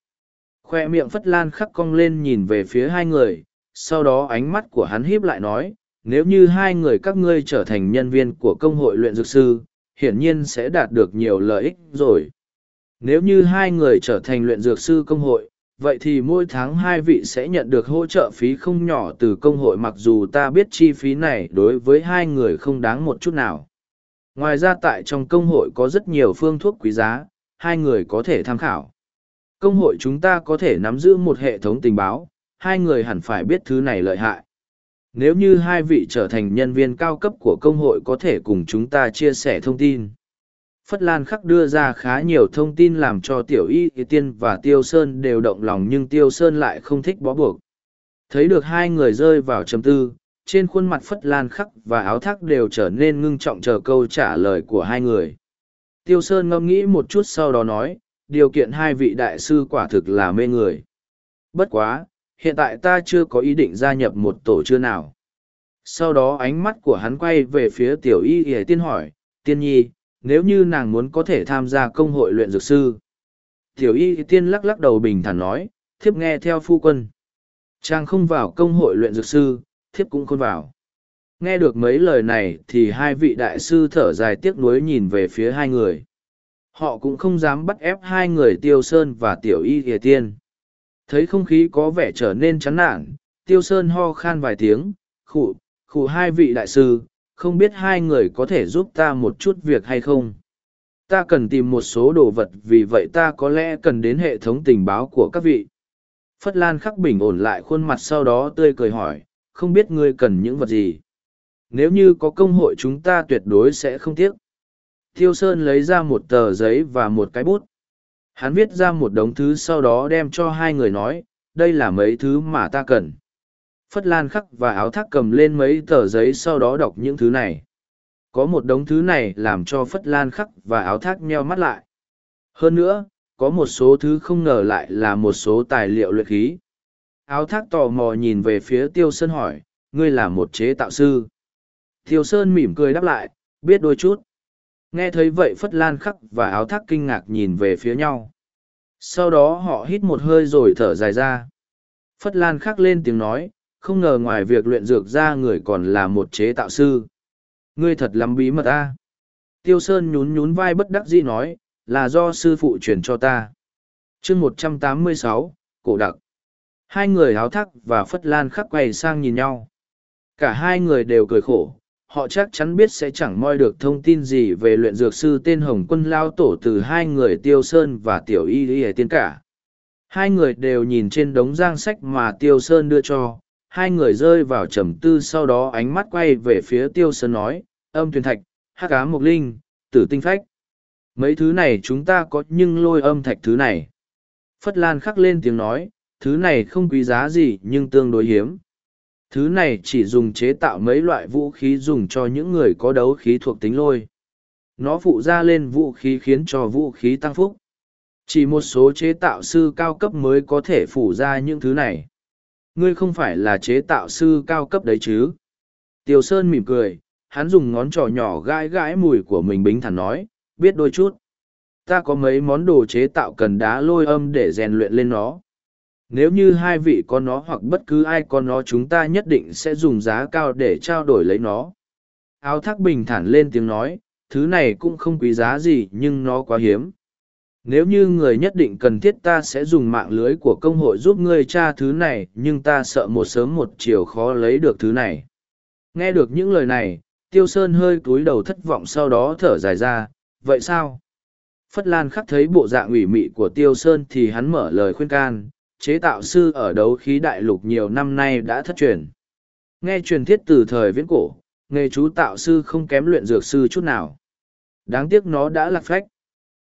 Khoe miệng phất lan khắc cong lên nhìn về phía hai người, sau đó ánh mắt của hắn híp lại nói, nếu như hai người các ngươi trở thành nhân viên của công hội luyện dược sư, hiển nhiên sẽ đạt được nhiều lợi ích rồi. Nếu như hai người trở thành luyện dược sư công hội, vậy thì mỗi tháng hai vị sẽ nhận được hỗ trợ phí không nhỏ từ công hội mặc dù ta biết chi phí này đối với hai người không đáng một chút nào. Ngoài ra tại trong công hội có rất nhiều phương thuốc quý giá, hai người có thể tham khảo. Công hội chúng ta có thể nắm giữ một hệ thống tình báo, hai người hẳn phải biết thứ này lợi hại. Nếu như hai vị trở thành nhân viên cao cấp của công hội có thể cùng chúng ta chia sẻ thông tin. Phất Lan Khắc đưa ra khá nhiều thông tin làm cho Tiểu Y Tiên và Tiêu Sơn đều động lòng nhưng Tiêu Sơn lại không thích bó buộc. Thấy được hai người rơi vào trầm tư, trên khuôn mặt Phất Lan Khắc và áo thác đều trở nên ngưng trọng chờ câu trả lời của hai người. Tiêu Sơn ngẫm nghĩ một chút sau đó nói, điều kiện hai vị đại sư quả thực là mê người. Bất quá, hiện tại ta chưa có ý định gia nhập một tổ chưa nào. Sau đó ánh mắt của hắn quay về phía tiểu y y tiên hỏi, tiên nhi, nếu như nàng muốn có thể tham gia công hội luyện dược sư. Tiểu y tiên lắc lắc đầu bình thản nói, thiếp nghe theo phu quân. Chàng không vào công hội luyện dược sư, thiếp cũng không vào. Nghe được mấy lời này thì hai vị đại sư thở dài tiếc nuối nhìn về phía hai người. Họ cũng không dám bắt ép hai người tiêu sơn và tiểu y thìa tiên. Thấy không khí có vẻ trở nên chán nản, tiêu sơn ho khan vài tiếng, khụ, khụ hai vị đại sư, không biết hai người có thể giúp ta một chút việc hay không. Ta cần tìm một số đồ vật, vì vậy ta có lẽ cần đến hệ thống tình báo của các vị. Phất lan khắc bình ổn lại khuôn mặt sau đó tươi cười hỏi, không biết ngươi cần những vật gì? Nếu như có công hội chúng ta tuyệt đối sẽ không tiếc. Thiêu sơn lấy ra một tờ giấy và một cái bút. Hắn viết ra một đống thứ sau đó đem cho hai người nói, đây là mấy thứ mà ta cần. Phất Lan khắc và áo thác cầm lên mấy tờ giấy sau đó đọc những thứ này. Có một đống thứ này làm cho Phất Lan khắc và áo thác nheo mắt lại. Hơn nữa, có một số thứ không ngờ lại là một số tài liệu luyện khí. Áo thác tò mò nhìn về phía Tiêu Sơn hỏi, ngươi là một chế tạo sư. Tiêu Sơn mỉm cười đáp lại, biết đôi chút. Nghe thấy vậy Phất Lan khắc và áo thác kinh ngạc nhìn về phía nhau. Sau đó họ hít một hơi rồi thở dài ra. Phất Lan khắc lên tiếng nói, không ngờ ngoài việc luyện dược ra người còn là một chế tạo sư. Ngươi thật lắm bí mật a. Tiêu Sơn nhún nhún vai bất đắc dĩ nói, là do sư phụ truyền cho ta. chương một trăm tám mươi sáu, cổ đặc. Hai người háo thắc và phất lan khắc quay sang nhìn nhau. Cả hai người đều cười khổ, họ chắc chắn biết sẽ chẳng moi được thông tin gì về luyện dược sư tên Hồng Quân Lao Tổ từ hai người Tiêu Sơn và Tiểu Y Y Tiên cả. Hai người đều nhìn trên đống giang sách mà Tiêu Sơn đưa cho, hai người rơi vào trầm tư sau đó ánh mắt quay về phía tiêu sơn nói, âm thuyền thạch, hắc cá mộc linh, tử tinh phách. Mấy thứ này chúng ta có nhưng lôi âm thạch thứ này. Phất lan khắc lên tiếng nói, thứ này không quý giá gì nhưng tương đối hiếm. Thứ này chỉ dùng chế tạo mấy loại vũ khí dùng cho những người có đấu khí thuộc tính lôi. Nó phụ ra lên vũ khí khiến cho vũ khí tăng phúc. Chỉ một số chế tạo sư cao cấp mới có thể phủ ra những thứ này. Ngươi không phải là chế tạo sư cao cấp đấy chứ? Tiêu Sơn mỉm cười, hắn dùng ngón trỏ nhỏ gãi gãi mùi của mình bính thản nói, biết đôi chút. Ta có mấy món đồ chế tạo cần đá lôi âm để rèn luyện lên nó. Nếu như hai vị có nó hoặc bất cứ ai có nó chúng ta nhất định sẽ dùng giá cao để trao đổi lấy nó. Áo thác bình thản lên tiếng nói, thứ này cũng không quý giá gì nhưng nó quá hiếm, nếu như người nhất định cần thiết ta sẽ dùng mạng lưới của công hội giúp ngươi tra thứ này, nhưng ta sợ một sớm một chiều khó lấy được thứ này. Nghe được những lời này, tiêu sơn hơi cúi đầu thất vọng sau đó thở dài ra, vậy sao? Phất lan khắc thấy bộ dạng ủy mị của tiêu sơn thì hắn mở lời khuyên can, chế tạo sư ở đấu khí đại lục nhiều năm nay đã thất truyền. Nghe truyền thiết từ thời viễn cổ, nghề chú tạo sư không kém luyện dược sư chút nào. Đáng tiếc nó đã lạc phách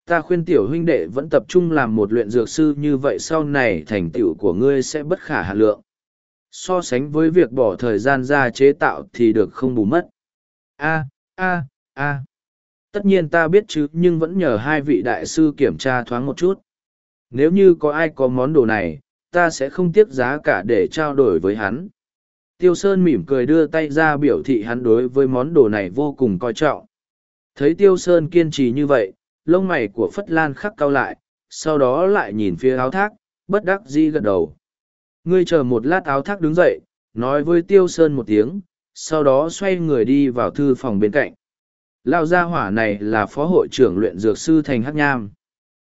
ta khuyên tiểu huynh đệ vẫn tập trung làm một luyện dược sư như vậy sau này thành tựu của ngươi sẽ bất khả hà lượng. So sánh với việc bỏ thời gian ra chế tạo thì được không bù mất. A a a. Tất nhiên ta biết chứ, nhưng vẫn nhờ hai vị đại sư kiểm tra thoáng một chút. Nếu như có ai có món đồ này, ta sẽ không tiếc giá cả để trao đổi với hắn. Tiêu sơn mỉm cười đưa tay ra biểu thị hắn đối với món đồ này vô cùng coi trọng. Thấy tiêu sơn kiên trì như vậy lông mày của phất lan khắc cao lại, sau đó lại nhìn phía áo thác, bất đắc dĩ gật đầu. Ngươi chờ một lát áo thác đứng dậy, nói với tiêu sơn một tiếng, sau đó xoay người đi vào thư phòng bên cạnh. Lao gia hỏa này là phó hội trưởng luyện dược sư thành hắc nham.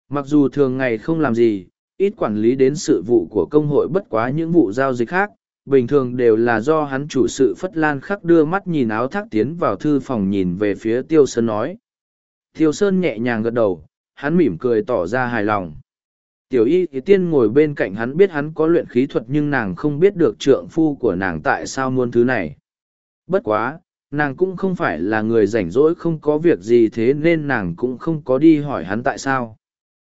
Mặc dù thường ngày không làm gì, ít quản lý đến sự vụ của công hội bất quá những vụ giao dịch khác, bình thường đều là do hắn chủ sự phất lan khắc đưa mắt nhìn áo thác tiến vào thư phòng nhìn về phía tiêu sơn nói tiêu sơn nhẹ nhàng gật đầu, hắn mỉm cười tỏ ra hài lòng. Tiểu y thì tiên ngồi bên cạnh hắn biết hắn có luyện khí thuật nhưng nàng không biết được trượng phu của nàng tại sao muốn thứ này. Bất quá, nàng cũng không phải là người rảnh rỗi không có việc gì thế nên nàng cũng không có đi hỏi hắn tại sao.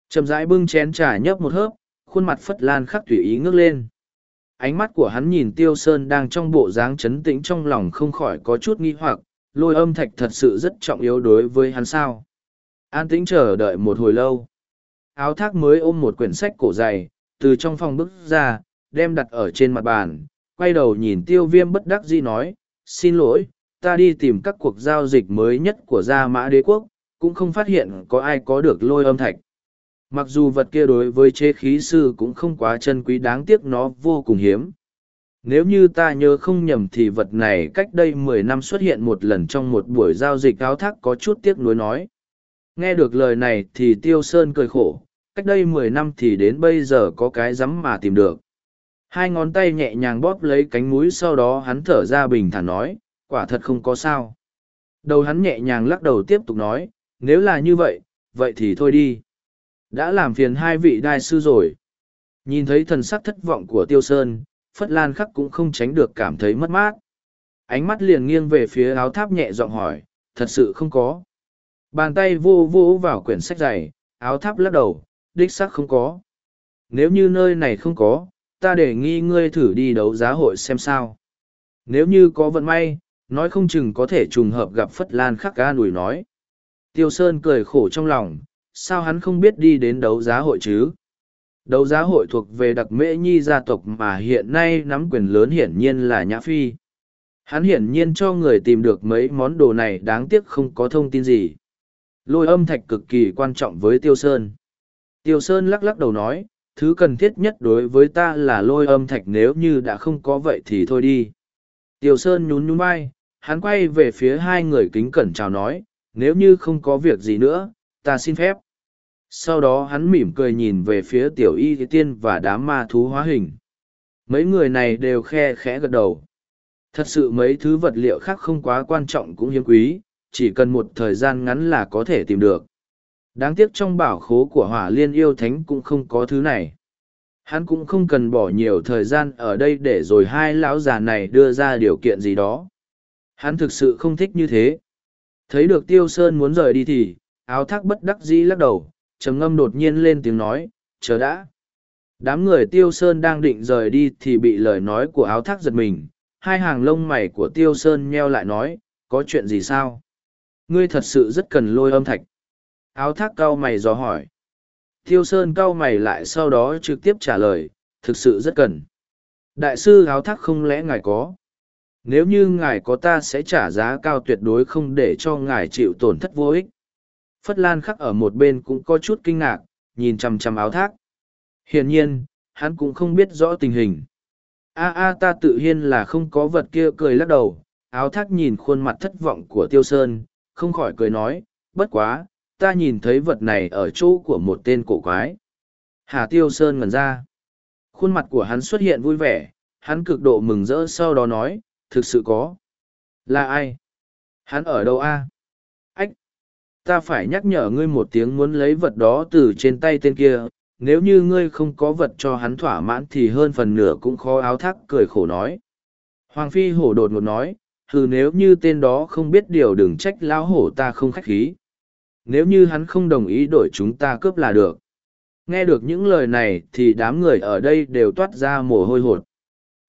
Chầm rãi bưng chén trà nhấp một hớp, khuôn mặt phất lan khắc tùy ý ngước lên. Ánh mắt của hắn nhìn tiêu sơn đang trong bộ dáng chấn tĩnh trong lòng không khỏi có chút nghi hoặc, lôi âm thạch thật sự rất trọng yếu đối với hắn sao? An tĩnh chờ đợi một hồi lâu. Áo thác mới ôm một quyển sách cổ dày, từ trong phòng bước ra, đem đặt ở trên mặt bàn, quay đầu nhìn tiêu viêm bất đắc dĩ nói, xin lỗi, ta đi tìm các cuộc giao dịch mới nhất của gia mã đế quốc, cũng không phát hiện có ai có được lôi âm thạch. Mặc dù vật kia đối với chế khí sư cũng không quá chân quý, đáng tiếc nó vô cùng hiếm. Nếu như ta nhớ không nhầm thì vật này cách đây mười năm xuất hiện một lần trong một buổi giao dịch áo thác có chút tiếc nuối nói nghe được lời này thì tiêu sơn cười khổ, cách đây mười năm thì đến bây giờ có cái rắm mà tìm được. Hai ngón tay nhẹ nhàng bóp lấy cánh mũi sau đó hắn thở ra bình thản nói, quả thật không có sao. Đầu hắn nhẹ nhàng lắc đầu tiếp tục nói, nếu là như vậy vậy thì thôi đi. Đã làm phiền hai vị đại sư rồi. Nhìn thấy thần sắc thất vọng của tiêu sơn, phất lan khắc cũng không tránh được cảm thấy mất mát. Ánh mắt liền nghiêng về phía áo tháp nhẹ giọng hỏi, thật sự không có bàn tay vô vô vào quyển sách dày, áo tháp lắc đầu, đích sắc không có nếu như nơi này không có, ta đề nghi ngươi thử đi đấu giá hội xem sao nếu như có vận may, nói không chừng có thể trùng hợp gặp phất lan khắc ga nùi nói tiêu sơn cười khổ trong lòng, sao hắn không biết đi đến đấu giá hội chứ? Đấu giá hội thuộc về đặc mễ nhi gia tộc mà hiện nay nắm quyền lớn hiển nhiên là Nhã Phi. Hắn hiển nhiên cho người tìm được mấy món đồ này đáng tiếc không có thông tin gì. Lôi âm thạch cực kỳ quan trọng với Tiêu Sơn. Tiêu Sơn lắc lắc đầu nói, thứ cần thiết nhất đối với ta là lôi âm thạch nếu như đã không có vậy thì thôi đi. Tiêu Sơn nhún nhún vai, hắn quay về phía hai người kính cẩn chào nói, nếu như không có việc gì nữa, ta xin phép sau đó hắn mỉm cười nhìn về phía tiểu y tiên và đám ma thú hóa hình mấy người này đều khe khẽ gật đầu thật sự mấy thứ vật liệu khác không quá quan trọng cũng hiếm quý chỉ cần một thời gian ngắn là có thể tìm được. Đáng tiếc trong bảo khố của hỏa liên yêu thánh cũng không có thứ này. Hắn cũng không cần bỏ nhiều thời gian ở đây để rồi hai lão già này đưa ra điều kiện gì đó. Hắn thực sự không thích như thế. Thấy được tiêu sơn muốn rời đi thì, áo thác bất đắc dĩ lắc đầu, trầm ngâm đột nhiên lên tiếng nói, chờ đã. Đám người tiêu sơn đang định rời đi thì bị lời nói của áo thác giật mình. Hai hàng lông mày của tiêu sơn nheo lại nói, có chuyện gì sao? Ngươi thật sự rất cần lôi âm thạch. Áo thác cau mày dò hỏi. Tiêu sơn cau mày lại sau đó trực tiếp trả lời thực sự rất cần. Đại sư áo thác không lẽ ngài có? Nếu như ngài có ta sẽ trả giá cao tuyệt đối không để cho ngài chịu tổn thất vô ích. Phất Lan khắc ở một bên cũng có chút kinh ngạc, nhìn chằm chằm áo thác. Hiển nhiên, hắn cũng không biết rõ tình hình. A a ta tự nhiên là không có vật kia cười lắc đầu, áo thác nhìn khuôn mặt thất vọng của Tiêu Sơn, không khỏi cười nói, bất quá, ta nhìn thấy vật này ở chỗ của một tên cổ quái. Hà Tiêu Sơn ngẩn ra. Khuôn mặt của hắn xuất hiện vui vẻ, hắn cực độ mừng rỡ sau đó nói, thực sự có. Là ai? Hắn ở đâu a? Ách, ta phải nhắc nhở ngươi một tiếng muốn lấy vật đó từ trên tay tên kia nếu như ngươi không có vật cho hắn thỏa mãn thì hơn phần nửa cũng khó áo thác cười khổ nói hoàng phi hổ đột ngột nói hừ nếu như tên đó không biết điều đừng trách lão hổ ta không khách khí nếu như hắn không đồng ý đổi chúng ta cướp là được. Nghe được những lời này thì đám người ở đây đều toát ra mồ hôi hột.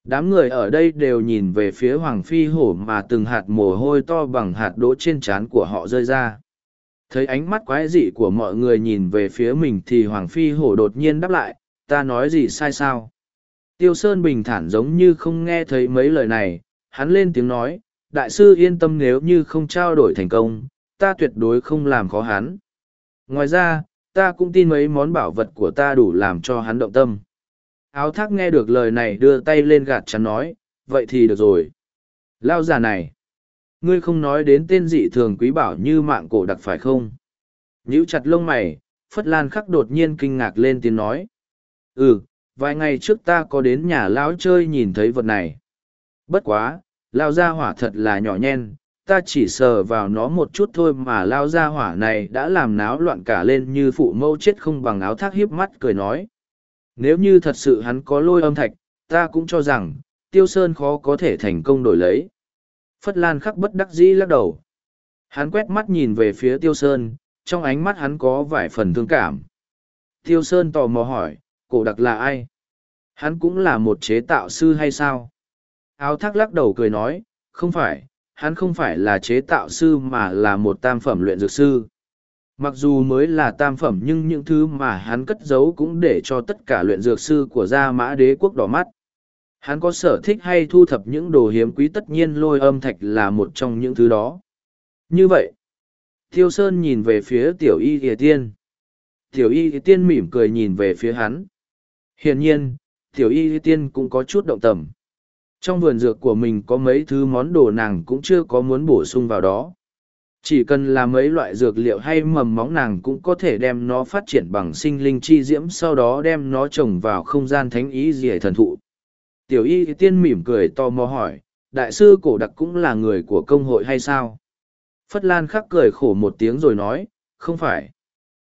Đám người ở đây đều nhìn về phía Hoàng Phi Hổ mà từng hạt mồ hôi to bằng hạt đỗ trên trán của họ rơi ra. Thấy ánh mắt quái dị của mọi người nhìn về phía mình thì Hoàng Phi Hổ đột nhiên đáp lại, ta nói gì sai sao? Tiêu Sơn bình thản giống như không nghe thấy mấy lời này, hắn lên tiếng nói, đại sư yên tâm nếu như không trao đổi thành công, ta tuyệt đối không làm khó hắn. Ngoài ra, ta cũng tin mấy món bảo vật của ta đủ làm cho hắn động tâm. Áo thác nghe được lời này đưa tay lên gạt chắn nói, vậy thì được rồi. Lao già này, ngươi không nói đến tên dị thường quý bảo như mạng cổ đặc phải không? Nhữ chặt lông mày, Phất Lan khắc đột nhiên kinh ngạc lên tiếng nói. Ừ, vài ngày trước ta có đến nhà lão chơi nhìn thấy vật này. Bất quá, lao gia hỏa thật là nhỏ nhen, ta chỉ sờ vào nó một chút thôi mà lao gia hỏa này đã làm náo loạn cả lên như phụ mâu chết không bằng áo thác hiếp mắt cười nói. Nếu như thật sự hắn có lôi âm thạch, ta cũng cho rằng, tiêu sơn khó có thể thành công đổi lấy. Phất Lan khắc bất đắc dĩ lắc đầu. Hắn quét mắt nhìn về phía tiêu sơn, trong ánh mắt hắn có vài phần thương cảm. Tiêu sơn tò mò hỏi, cổ đặc là ai? Hắn cũng là một chế tạo sư hay sao? Áo thác lắc đầu cười nói, không phải, hắn không phải là chế tạo sư mà là một tam phẩm luyện dược sư. Mặc dù mới là tam phẩm nhưng những thứ mà hắn cất giấu cũng để cho tất cả luyện dược sư của gia mã đế quốc đỏ mắt. Hắn có sở thích hay thu thập những đồ hiếm quý tất nhiên lôi âm thạch là một trong những thứ đó. Như vậy, Thiêu Sơn nhìn về phía tiểu y thìa tiên. Tiểu y thìa tiên mỉm cười nhìn về phía hắn. Hiển nhiên, tiểu y tiên cũng có chút động tầm. Trong vườn dược của mình có mấy thứ món đồ nàng cũng chưa có muốn bổ sung vào đó. Chỉ cần là mấy loại dược liệu hay mầm móng nàng cũng có thể đem nó phát triển bằng sinh linh chi diễm sau đó đem nó trồng vào không gian thánh ý dì thần thụ. Tiểu y tiên mỉm cười tò mò hỏi, đại sư cổ đặc cũng là người của công hội hay sao? Phất Lan khắc cười khổ một tiếng rồi nói, không phải.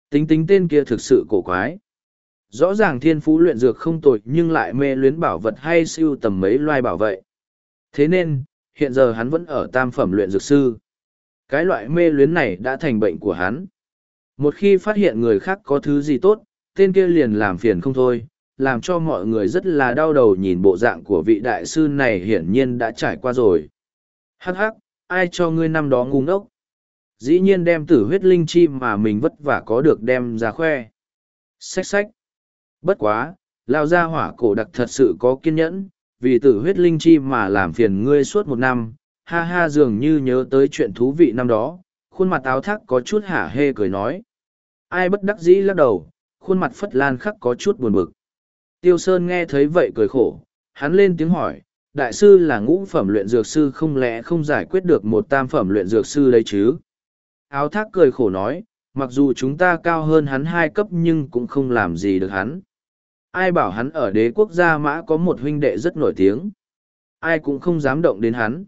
Tính tính tên kia thực sự cổ quái. Rõ ràng thiên phú luyện dược không tội nhưng lại mê luyến bảo vật hay siêu tầm mấy loài bảo vệ. Thế nên, hiện giờ hắn vẫn ở tam phẩm luyện dược sư. Cái loại mê luyến này đã thành bệnh của hắn. Một khi phát hiện người khác có thứ gì tốt, tên kia liền làm phiền không thôi, làm cho mọi người rất là đau đầu nhìn bộ dạng của vị đại sư này hiển nhiên đã trải qua rồi. Hắc hắc, ai cho ngươi năm đó ngu ngốc? Dĩ nhiên đem tử huyết linh chi mà mình vất vả có được đem ra khoe. Xách xách. Bất quá, lao ra hỏa cổ đặc thật sự có kiên nhẫn, vì tử huyết linh chi mà làm phiền ngươi suốt một năm, ha ha dường như nhớ tới chuyện thú vị năm đó, khuôn mặt áo thác có chút hả hê cười nói. Ai bất đắc dĩ lắc đầu, khuôn mặt phất lan khắc có chút buồn bực. Tiêu Sơn nghe thấy vậy cười khổ, hắn lên tiếng hỏi, đại sư là ngũ phẩm luyện dược sư không lẽ không giải quyết được một tam phẩm luyện dược sư đấy chứ? Áo thác cười khổ nói, mặc dù chúng ta cao hơn hắn hai cấp nhưng cũng không làm gì được hắn ai bảo hắn ở đế quốc gia mã có một huynh đệ rất nổi tiếng. Ai cũng không dám động đến hắn.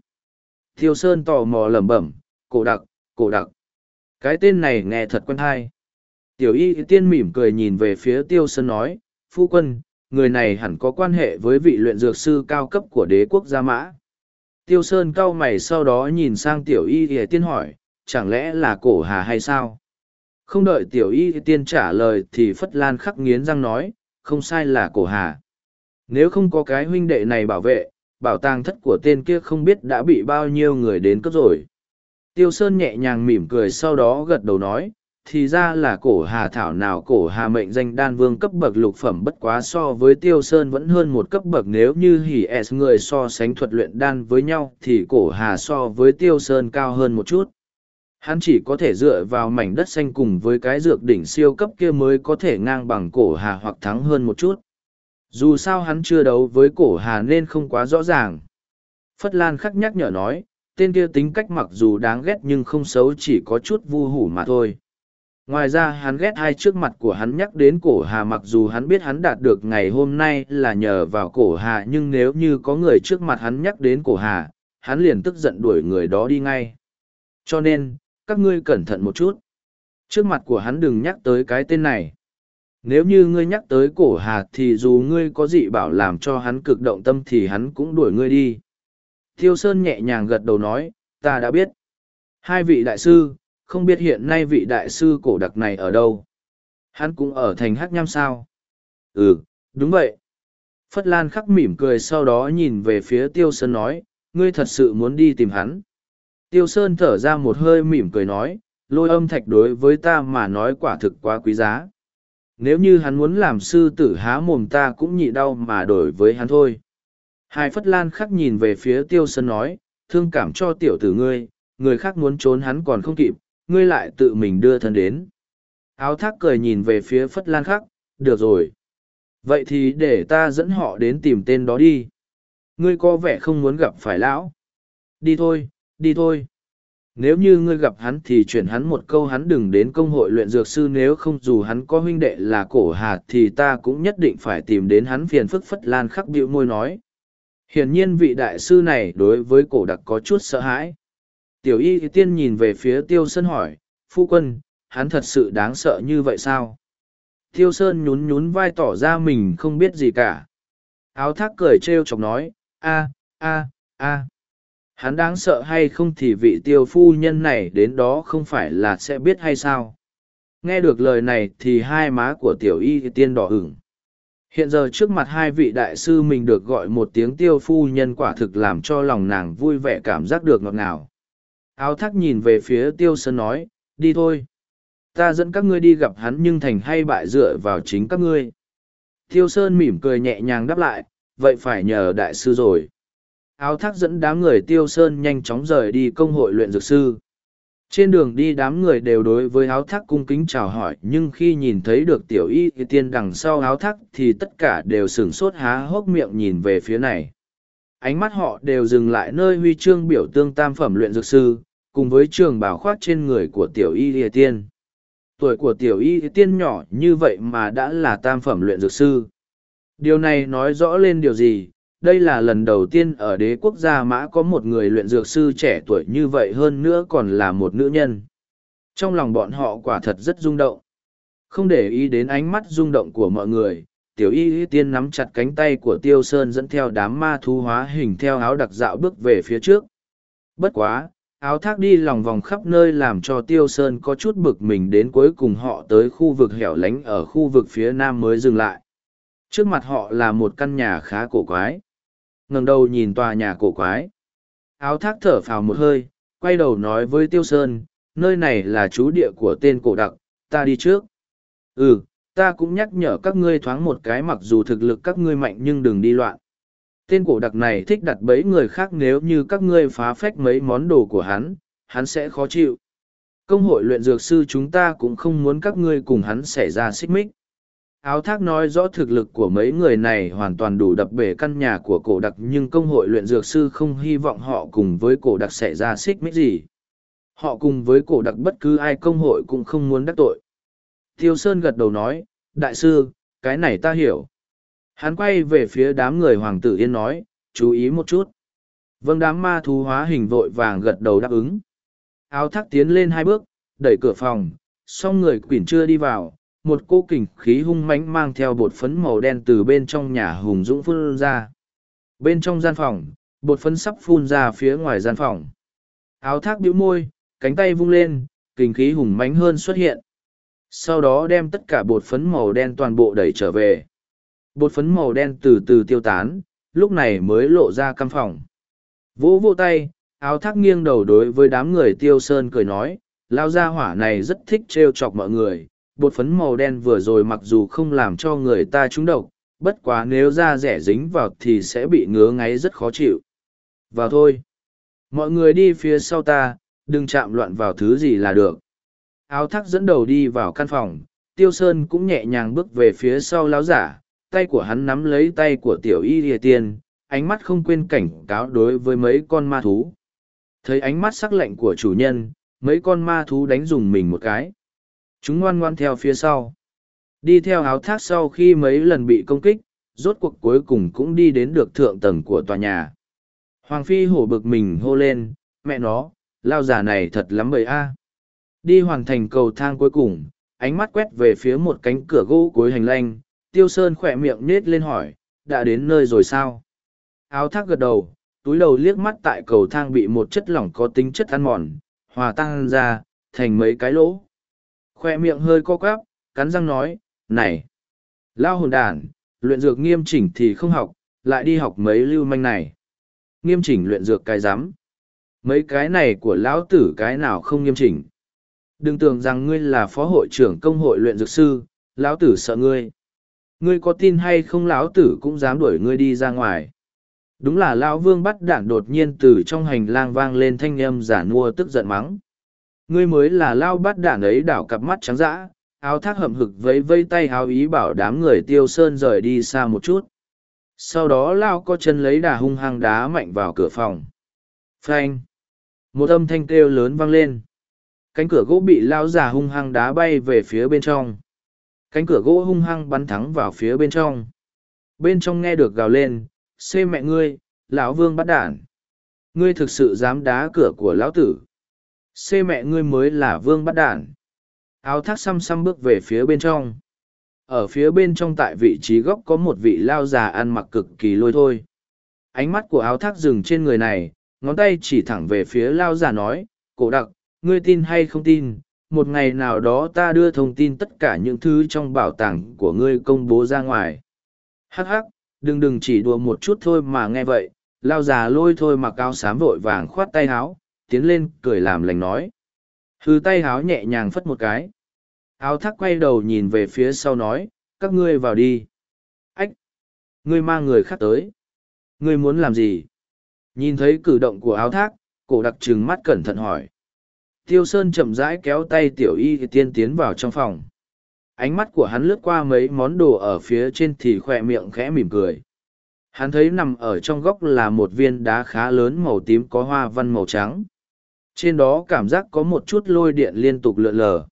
Thiêu sơn tò mò lẩm bẩm, cổ đặc cổ đặc. Cái tên này nghe thật quen thai tiểu y tiên mỉm cười nhìn về phía tiêu sơn nói, phu quân, người này hẳn có quan hệ với vị luyện dược sư cao cấp của đế quốc gia mã. Tiêu sơn cau mày sau đó nhìn sang tiểu y y tiên hỏi, chẳng lẽ là cổ hà hay sao? Không đợi tiểu y tiên trả lời thì phất lan khắc nghiến răng nói không sai là cổ hà. Nếu không có cái huynh đệ này bảo vệ, bảo tàng thất của tên kia không biết đã bị bao nhiêu người đến cướp rồi. Tiêu Sơn nhẹ nhàng mỉm cười sau đó gật đầu nói, thì ra là cổ hà thảo nào cổ hà mệnh danh đan vương cấp bậc lục phẩm bất quá so với Tiêu Sơn vẫn hơn một cấp bậc nếu như hỉ s người so sánh thuật luyện đan với nhau thì cổ hà so với Tiêu Sơn cao hơn một chút. Hắn chỉ có thể dựa vào mảnh đất xanh cùng với cái dược đỉnh siêu cấp kia mới có thể ngang bằng cổ hà hoặc thắng hơn một chút. Dù sao hắn chưa đấu với cổ hà nên không quá rõ ràng. Phất Lan khắc nhắc nhở nói, tên kia tính cách mặc dù đáng ghét nhưng không xấu chỉ có chút vu hủ mà thôi. Ngoài ra hắn ghét hai trước mặt của hắn nhắc đến cổ hà mặc dù hắn biết hắn đạt được ngày hôm nay là nhờ vào cổ hà nhưng nếu như có người trước mặt hắn nhắc đến cổ hà, hắn liền tức giận đuổi người đó đi ngay. Cho nên, các ngươi cẩn thận một chút. Trước mặt của hắn đừng nhắc tới cái tên này. Nếu như ngươi nhắc tới cổ hà thì dù ngươi có dị bảo làm cho hắn cực động tâm thì hắn cũng đuổi ngươi đi. Thiêu Sơn nhẹ nhàng gật đầu nói, ta đã biết. Hai vị đại sư, không biết hiện nay vị đại sư cổ đặc này ở đâu. Hắn cũng ở thành Hắc Nham sao? Ừ, đúng vậy. Phất Lan khắc mỉm cười sau đó nhìn về phía Tiêu Sơn nói, ngươi thật sự muốn đi tìm hắn. Tiêu Sơn thở ra một hơi mỉm cười nói, lôi âm thạch đối với ta mà nói quả thực quá quý giá. Nếu như hắn muốn làm sư tử há mồm ta cũng nhị đau mà đổi với hắn thôi. Hai Phất Lan khắc nhìn về phía Tiêu Sơn nói, thương cảm cho tiểu tử ngươi, người khác muốn trốn hắn còn không kịp, ngươi lại tự mình đưa thân đến. Áo thác cười nhìn về phía Phất Lan khắc, được rồi. Vậy thì để ta dẫn họ đến tìm tên đó đi. Ngươi có vẻ không muốn gặp phải lão. Đi thôi, đi thôi. Nếu như ngươi gặp hắn thì chuyển hắn một câu hắn đừng đến công hội luyện dược sư nếu không dù hắn có huynh đệ là cổ hạt thì ta cũng nhất định phải tìm đến hắn phiền phức phất lan khắc bịu môi nói. Hiển nhiên vị đại sư này đối với cổ đặc có chút sợ hãi. Tiểu y tiên nhìn về phía tiêu sơn hỏi, phu quân, hắn thật sự đáng sợ như vậy sao? Tiêu sơn nhún nhún vai tỏ ra mình không biết gì cả. Áo thác cười trêu chọc nói, a a a hắn đáng sợ hay không thì vị tiêu phu nhân này đến đó không phải là sẽ biết hay sao? Nghe được lời này thì hai má của tiểu y tiên đỏ hửng hiện giờ trước mặt hai vị đại sư mình được gọi một tiếng tiêu phu nhân quả thực làm cho lòng nàng vui vẻ cảm giác được ngọt ngào. Áo thắc nhìn về phía tiêu sơn nói, đi thôi. Ta dẫn các ngươi đi gặp hắn nhưng thành hay bại dựa vào chính các ngươi. Tiêu sơn mỉm cười nhẹ nhàng đáp lại, vậy phải nhờ đại sư rồi áo thác dẫn đám người tiêu sơn nhanh chóng rời đi công hội luyện dược sư. Trên đường đi đám người đều đối với áo thác cung kính chào hỏi, nhưng khi nhìn thấy được tiểu y tiên đằng sau áo thác thì tất cả đều sửng sốt há hốc miệng nhìn về phía này. Ánh mắt họ đều dừng lại nơi huy chương biểu tương tam phẩm luyện dược sư, cùng với trường bảo khoác trên người của tiểu y tiên. Tuổi của tiểu y tiên nhỏ như vậy mà đã là tam phẩm luyện dược sư. Điều này nói rõ lên điều gì? Đây là lần đầu tiên ở đế quốc gia mã có một người luyện dược sư trẻ tuổi như vậy hơn nữa còn là một nữ nhân. Trong lòng bọn họ quả thật rất rung động. Không để ý đến ánh mắt rung động của mọi người, tiểu y y tiên nắm chặt cánh tay của tiêu sơn dẫn theo đám ma thú hóa hình theo áo đặc dạo bước về phía trước. Bất quá, áo thác đi lòng vòng khắp nơi làm cho tiêu sơn có chút bực mình đến cuối cùng họ tới khu vực hẻo lánh ở khu vực phía nam mới dừng lại. Trước mặt họ là một căn nhà khá cổ quái ngẩng đầu nhìn tòa nhà cổ quái. Áo thác thở phào một hơi, quay đầu nói với Tiêu Sơn, nơi này là chú địa của tên cổ đặc, ta đi trước. Ừ, ta cũng nhắc nhở các ngươi thoáng một cái mặc dù thực lực các ngươi mạnh nhưng đừng đi loạn. Tên cổ đặc này thích đặt bẫy người khác nếu như các ngươi phá phách mấy món đồ của hắn, hắn sẽ khó chịu. Công hội luyện dược sư chúng ta cũng không muốn các ngươi cùng hắn xảy ra xích mích áo thác nói rõ thực lực của mấy người này hoàn toàn đủ đập bể căn nhà của cổ đặc nhưng công hội luyện dược sư không hy vọng họ cùng với cổ đặc xảy ra xích mích gì. Họ cùng với cổ đặc bất cứ ai công hội cũng không muốn đắc tội. Tiêu sơn gật đầu nói, đại sư, cái này ta hiểu. Hắn quay về phía đám người hoàng tử yên nói, chú ý một chút. Vâng đám ma thú hóa hình vội vàng gật đầu đáp ứng. Áo thác tiến lên hai bước, đẩy cửa phòng, xong người quỷ chưa đi vào một cô kình khí hung mãnh mang theo bột phấn màu đen từ bên trong nhà hùng dũng phun ra. Bên trong gian phòng, bột phấn sắp phun ra phía ngoài gian phòng. Áo thác bĩu môi, cánh tay vung lên, kình khí hùng mãnh hơn xuất hiện. Sau đó đem tất cả bột phấn màu đen toàn bộ đẩy trở về. Bột phấn màu đen từ từ tiêu tán, lúc này mới lộ ra căn phòng. Vỗ vỗ tay, áo thác nghiêng đầu đối với đám người tiêu sơn cười nói, lao ra hỏa này rất thích t r e o chọc mọi người bột phấn màu đen vừa rồi mặc dù không làm cho người ta trúng độc, bất quá nếu da rẻ dính vào thì sẽ bị ngứa ngáy rất khó chịu. Vào thôi. Mọi người đi phía sau ta, đừng chạm loạn vào thứ gì là được. Áo thắc dẫn đầu đi vào căn phòng, tiêu sơn cũng nhẹ nhàng bước về phía sau láo giả, tay của hắn nắm lấy tay của tiểu y địa tiên, ánh mắt không quên cảnh cáo đối với mấy con ma thú. Thấy ánh mắt sắc lạnh của chủ nhân, mấy con ma thú đánh dùng mình một cái. Chúng ngoan ngoan theo phía sau. Đi theo áo thác sau khi mấy lần bị công kích, rốt cuộc cuối cùng cũng đi đến được thượng tầng của tòa nhà. Hoàng Phi hổ bực mình hô lên, mẹ nó, lao giả này thật lắm bầy a. Đi hoàn thành cầu thang cuối cùng, ánh mắt quét về phía một cánh cửa gỗ cuối hành lang, tiêu sơn khỏe miệng nết lên hỏi, đã đến nơi rồi sao? Áo thác gật đầu, túi đầu liếc mắt tại cầu thang bị một chất lỏng có tính chất ăn mòn, hòa tan ra, thành mấy cái lỗ. Khoe miệng hơi co quắp, cắn răng nói, này, lao hồn đàn, luyện dược nghiêm chỉnh thì không học, lại đi học mấy lưu manh này. Nghiêm chỉnh luyện dược cái rắm Mấy cái này của lão tử cái nào không nghiêm chỉnh. Đừng tưởng rằng ngươi là phó hội trưởng công hội luyện dược sư, lão tử sợ ngươi. Ngươi có tin hay không lão tử cũng dám đuổi ngươi đi ra ngoài. Đúng là lão vương bắt đạn đột nhiên từ trong hành lang vang lên thanh âm giả nua tức giận mắng. Ngươi mới là lao bắt Đản ấy đảo cặp mắt trắng dã, áo thác hậm hực vẫy vây tay áo ý bảo đám người tiêu sơn rời đi xa một chút. Sau đó lao có chân lấy đà hung hăng đá mạnh vào cửa phòng. Phanh! Một âm thanh kêu lớn vang lên. Cánh cửa gỗ bị lao già hung hăng đá bay về phía bên trong. Cánh cửa gỗ hung hăng bắn thẳng vào phía bên trong. Bên trong nghe được gào lên, xê mẹ ngươi, lão vương bắt đản. Ngươi thực sự dám đá cửa của lão tử. Xê mẹ ngươi mới là vương bắt đản. Áo thác xăm xăm bước về phía bên trong. Ở phía bên trong tại vị trí góc có một vị lao già ăn mặc cực kỳ lôi thôi. Ánh mắt của áo thác dừng trên người này, ngón tay chỉ thẳng về phía lao già nói, cổ đặc, ngươi tin hay không tin, một ngày nào đó ta đưa thông tin tất cả những thứ trong bảo tàng của ngươi công bố ra ngoài. Hắc hắc, đừng đừng chỉ đùa một chút thôi mà nghe vậy, lao già lôi thôi mặc áo xám vội vàng khoát tay háo, tiến lên cười làm lành nói. Hư tay háo nhẹ nhàng phất một cái. Áo thác quay đầu nhìn về phía sau nói, các ngươi vào đi. Ách! Ngươi mang người khác tới. Ngươi muốn làm gì? Nhìn thấy cử động của áo thác, cổ đặc trừng mắt cẩn thận hỏi. Tiêu Sơn chậm rãi kéo tay tiểu y tiên tiến vào trong phòng. Ánh mắt của hắn lướt qua mấy món đồ ở phía trên thì khỏe miệng khẽ mỉm cười. Hắn thấy nằm ở trong góc là một viên đá khá lớn màu tím có hoa văn màu trắng. Trên đó cảm giác có một chút lôi điện liên tục lượn lờ.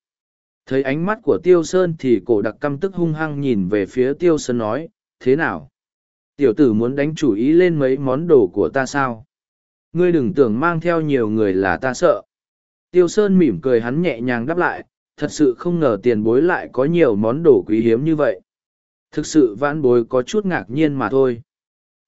Thấy ánh mắt của Tiêu Sơn thì cổ đặc căm tức hung hăng nhìn về phía Tiêu Sơn nói, thế nào? Tiểu tử muốn đánh chủ ý lên mấy món đồ của ta sao? Ngươi đừng tưởng mang theo nhiều người là ta sợ. Tiêu Sơn mỉm cười hắn nhẹ nhàng đáp lại, thật sự không ngờ tiền bối lại có nhiều món đồ quý hiếm như vậy. Thực sự vãn bối có chút ngạc nhiên mà thôi.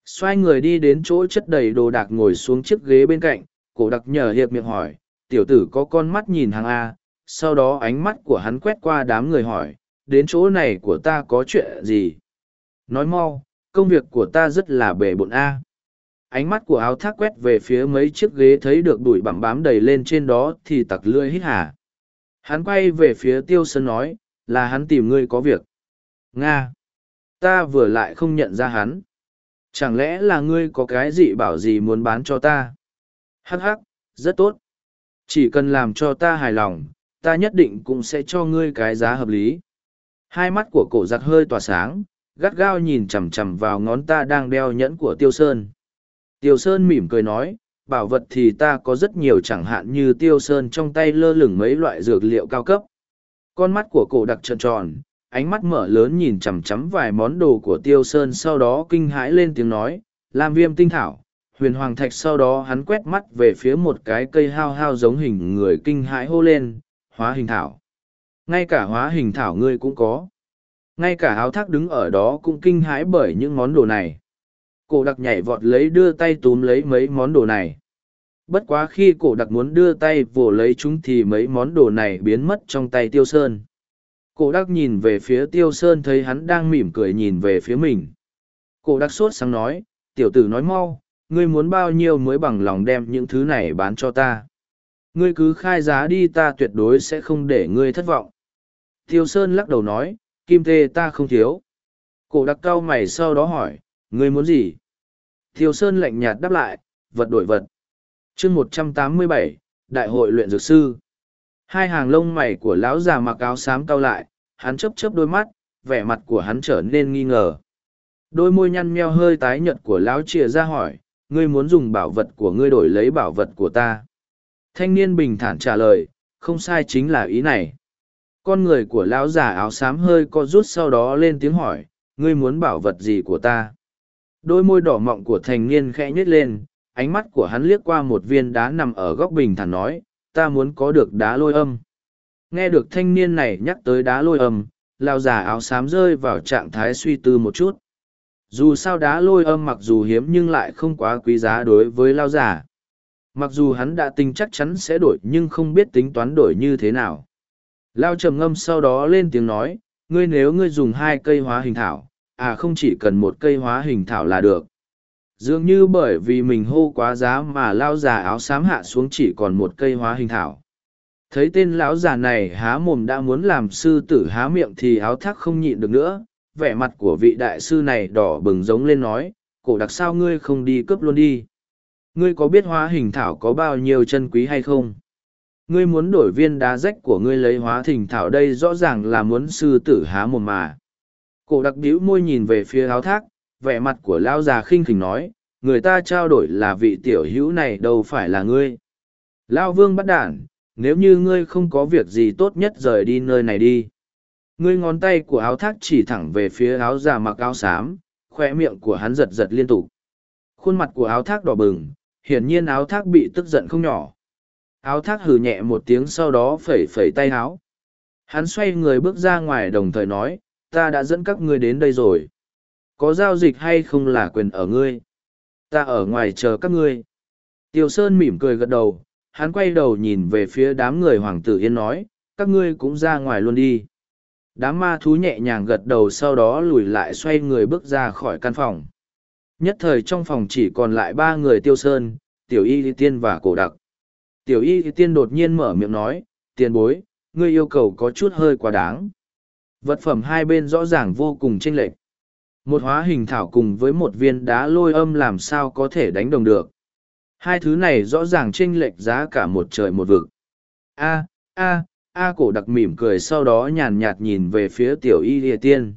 Xoay người đi đến chỗ chất đầy đồ đạc ngồi xuống chiếc ghế bên cạnh, cổ đặc nhờ hiệp miệng hỏi, tiểu tử có con mắt nhìn hàng A, sau đó ánh mắt của hắn quét qua đám người hỏi, đến chỗ này của ta có chuyện gì? Nói mau, công việc của ta rất là bể bộn A. Ánh mắt của áo thác quét về phía mấy chiếc ghế thấy được đuổi bằng bám đầy lên trên đó thì tặc lưỡi hít hà. Hắn quay về phía tiêu sơn nói, là hắn tìm ngươi có việc. Nga! Ta vừa lại không nhận ra hắn. Chẳng lẽ là ngươi có cái gì bảo gì muốn bán cho ta? Hắc hắc, rất tốt. Chỉ cần làm cho ta hài lòng, ta nhất định cũng sẽ cho ngươi cái giá hợp lý. Hai mắt của cổ giặc hơi tỏa sáng, gắt gao nhìn chằm chằm vào ngón ta đang đeo nhẫn của Tiêu Sơn. Tiêu Sơn mỉm cười nói, bảo vật thì ta có rất nhiều chẳng hạn như Tiêu Sơn trong tay lơ lửng mấy loại dược liệu cao cấp. Con mắt của cổ đặc trợn tròn, ánh mắt mở lớn nhìn chằm chằm vài món đồ của Tiêu Sơn sau đó kinh hãi lên tiếng nói, làm viêm tinh thảo. Huyền Hoàng Thạch sau đó hắn quét mắt về phía một cái cây hao hao giống hình người kinh hãi hô lên, hóa hình thảo. Ngay cả hóa hình thảo ngươi cũng có. Ngay cả áo thác đứng ở đó cũng kinh hãi bởi những món đồ này. Cổ đặc nhảy vọt lấy đưa tay túm lấy mấy món đồ này. Bất quá khi cổ đặc muốn đưa tay vồ lấy chúng thì mấy món đồ này biến mất trong tay tiêu sơn. Cổ đặc nhìn về phía tiêu sơn thấy hắn đang mỉm cười nhìn về phía mình. Cổ đặc sốt sáng nói, tiểu tử nói mau, ngươi muốn bao nhiêu mới bằng lòng đem những thứ này bán cho ta ngươi cứ khai giá đi ta tuyệt đối sẽ không để ngươi thất vọng. Tiêu Sơn lắc đầu nói, kim tê ta không thiếu. Cổ đặc cao mày sau đó hỏi, ngươi muốn gì? Tiêu Sơn lạnh nhạt đáp lại, vật đổi vật. chương một trăm tám mươi bảy, Đại hội luyện dược sư. Hai hàng lông mày của lão già mặc áo xám cao lại, hắn chấp chấp đôi mắt, vẻ mặt của hắn trở nên nghi ngờ. Đôi môi nhăn meo hơi tái nhợt của lão chìa ra hỏi, ngươi muốn dùng bảo vật của ngươi đổi lấy bảo vật của ta. Thanh niên bình thản trả lời, không sai chính là ý này. Con người của lão già áo xám hơi co rút sau đó lên tiếng hỏi, ngươi muốn bảo vật gì của ta? Đôi môi đỏ mọng của thanh niên khẽ nhếch lên, ánh mắt của hắn liếc qua một viên đá nằm ở góc bình thản nói, ta muốn có được đá lôi âm. Nghe được thanh niên này nhắc tới đá lôi âm, lão già áo xám rơi vào trạng thái suy tư một chút. Dù sao đá lôi âm mặc dù hiếm nhưng lại không quá quý giá đối với lao giả Mặc dù hắn đã tính chắc chắn sẽ đổi nhưng không biết tính toán đổi như thế nào. Lao trầm ngâm sau đó lên tiếng nói, ngươi nếu ngươi dùng hai cây hóa hình thảo, à không chỉ cần một cây hóa hình thảo là được. Dường như bởi vì mình hô quá giá mà lao già áo xám hạ xuống chỉ còn một cây hóa hình thảo. Thấy tên lão già này há mồm đã muốn làm sư tử há miệng thì áo thác không nhịn được nữa, vẻ mặt của vị đại sư này đỏ bừng giống lên nói, cổ đặc sao ngươi không đi cướp luôn đi. Ngươi có biết hóa hình thảo có bao nhiêu chân quý hay không? Ngươi muốn đổi viên đá rách của ngươi lấy hóa hình thảo đây rõ ràng là muốn sư tử há mồm mà. Cổ đặc bĩu môi nhìn về phía áo thác, vẻ mặt của lão già khinh khỉnh nói, người ta trao đổi là vị tiểu hữu này đâu phải là ngươi. Lão vương bắt đản, nếu như ngươi không có việc gì tốt nhất rời đi nơi này đi. Ngươi ngón tay của áo thác chỉ thẳng về phía áo già mặc áo xám, khoe miệng của hắn giật giật liên tục. Khuôn mặt của áo thác đỏ bừng, hiển nhiên áo thác bị tức giận không nhỏ. Áo thác hừ nhẹ một tiếng sau đó phẩy phẩy tay áo. Hắn xoay người bước ra ngoài đồng thời nói, ta đã dẫn các ngươi đến đây rồi. Có giao dịch hay không là quyền ở ngươi. Ta ở ngoài chờ các ngươi. Tiêu Sơn mỉm cười gật đầu, hắn quay đầu nhìn về phía đám người Hoàng tử Yên nói, các ngươi cũng ra ngoài luôn đi. Đám ma thú nhẹ nhàng gật đầu sau đó lùi lại xoay người bước ra khỏi căn phòng. Nhất thời trong phòng chỉ còn lại ba người Tiêu Sơn, Tiểu Y Tiên và Cổ Đặc. Tiểu Y Tiên đột nhiên mở miệng nói, tiền bối, ngươi yêu cầu có chút hơi quá đáng. Vật phẩm hai bên rõ ràng vô cùng chênh lệch. Một hóa hình thảo cùng với một viên đá lôi âm làm sao có thể đánh đồng được. Hai thứ này rõ ràng chênh lệch giá cả một trời một vực. A, a, a cổ đặc mỉm cười sau đó nhàn nhạt nhìn về phía tiểu y lìa tiên.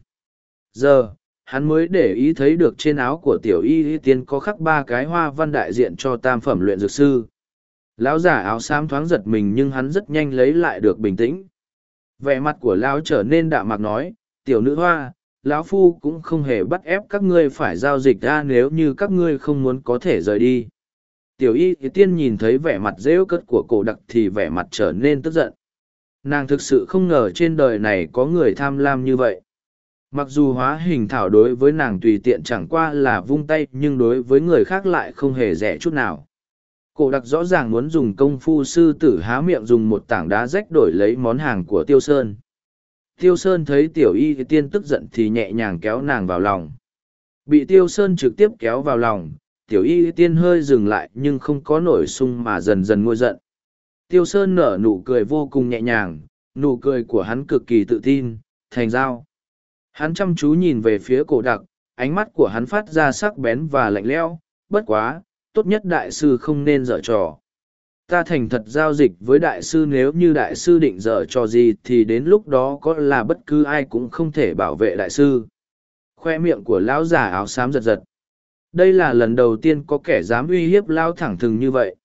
Giờ, hắn mới để ý thấy được trên áo của tiểu y lìa tiên có khắc ba cái hoa văn đại diện cho tam phẩm luyện dược sư. Lão giả áo xám thoáng giật mình nhưng hắn rất nhanh lấy lại được bình tĩnh vẻ mặt của lão trở nên đạm mạc nói tiểu nữ hoa lão phu cũng không hề bắt ép các ngươi phải giao dịch ra nếu như các ngươi không muốn có thể rời đi tiểu y tiên nhìn thấy vẻ mặt rêu cất của cổ đặc thì vẻ mặt trở nên tức giận nàng thực sự không ngờ trên đời này có người tham lam như vậy. Mặc dù hóa hình thảo đối với nàng tùy tiện chẳng qua là vung tay, nhưng đối với người khác lại không hề rẻ chút nào. Cổ đặc rõ ràng muốn dùng công phu sư tử há miệng dùng một tảng đá rách đổi lấy món hàng của tiêu sơn. Tiêu sơn thấy tiểu y tiên tức giận thì nhẹ nhàng kéo nàng vào lòng. Bị tiêu sơn trực tiếp kéo vào lòng, tiểu y tiên hơi dừng lại nhưng không có nổi sung mà dần dần ngôi giận tiêu sơn nở nụ cười vô cùng nhẹ nhàng nụ cười của hắn cực kỳ tự tin thành Giao, hắn chăm chú nhìn về phía cổ đặc ánh mắt của hắn phát ra sắc bén và lạnh lẽo bất quá tốt nhất đại sư không nên dở trò. Ta thành thật giao dịch với đại sư nếu như đại sư định dở trò gì thì đến lúc đó có là bất cứ ai cũng không thể bảo vệ đại sư. Khoe miệng của lão già áo xám giật giật. Đây là lần đầu tiên có kẻ dám uy hiếp lao thẳng thừng như vậy.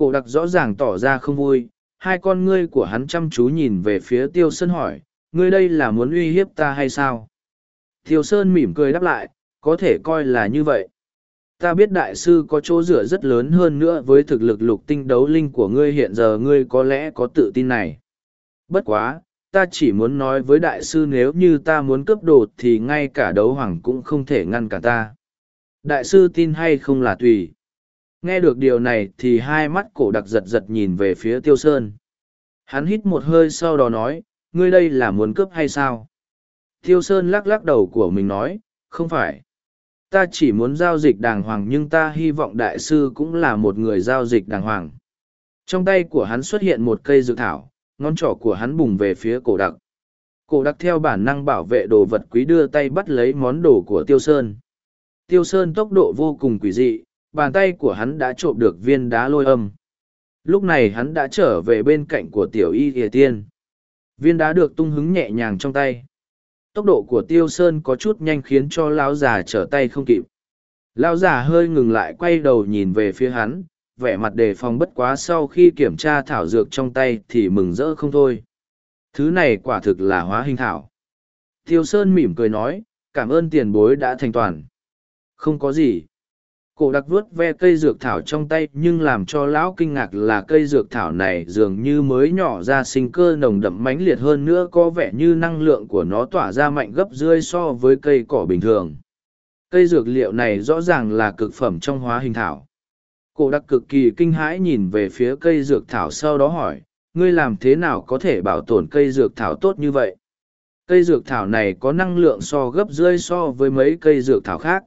Cổ đặc rõ ràng tỏ ra không vui, hai con ngươi của hắn chăm chú nhìn về phía tiêu sơn hỏi, ngươi đây là muốn uy hiếp ta hay sao? Tiêu sơn mỉm cười đáp lại, có thể coi là như vậy ta biết đại sư có chỗ dựa rất lớn hơn nữa với thực lực lục tinh đấu linh của ngươi hiện giờ ngươi có lẽ có tự tin này. Bất quá, ta chỉ muốn nói với đại sư nếu như ta muốn cướp đồ thì ngay cả đấu hoàng cũng không thể ngăn cả ta. Đại sư tin hay không là tùy. Nghe được điều này thì hai mắt cổ đặc giật giật nhìn về phía tiêu sơn. Hắn hít một hơi sau đó nói, ngươi đây là muốn cướp hay sao? Tiêu sơn lắc lắc đầu của mình nói, không phải ta chỉ muốn giao dịch đàng hoàng nhưng ta hy vọng đại sư cũng là một người giao dịch đàng hoàng trong tay của hắn xuất hiện một cây dược thảo ngón trỏ của hắn bùng về phía cổ đặc cổ đặc theo bản năng bảo vệ đồ vật quý đưa tay bắt lấy món đồ của tiêu sơn tiêu sơn tốc độ vô cùng quỷ dị bàn tay của hắn đã trộm được viên đá lôi âm. Lúc này hắn đã trở về bên cạnh của tiểu y ỉa tiên. Viên đá được tung hứng nhẹ nhàng trong tay. Tốc độ của tiêu sơn có chút nhanh khiến cho lão già trở tay không kịp. Lão già hơi ngừng lại quay đầu nhìn về phía hắn, vẻ mặt đề phòng bất quá sau khi kiểm tra thảo dược trong tay thì mừng rỡ không thôi. Thứ này quả thực là hóa hình thảo. Tiêu sơn mỉm cười nói, cảm ơn tiền bối đã thành toàn. Không có gì cổ đặc vuốt ve cây dược thảo trong tay nhưng làm cho lão kinh ngạc là cây dược thảo này dường như mới nhỏ ra sinh cơ nồng đậm mãnh liệt hơn nữa có vẻ như năng lượng của nó tỏa ra mạnh gấp rưỡi so với cây cỏ bình thường cây dược liệu này rõ ràng là cực phẩm trong hóa hình thảo Cổ đặc cực kỳ kinh hãi nhìn về phía cây dược thảo sau đó hỏi, ngươi làm thế nào có thể bảo tồn cây dược thảo tốt như vậy? Cây dược thảo này có năng lượng so gấp rưỡi so với mấy cây dược thảo khác.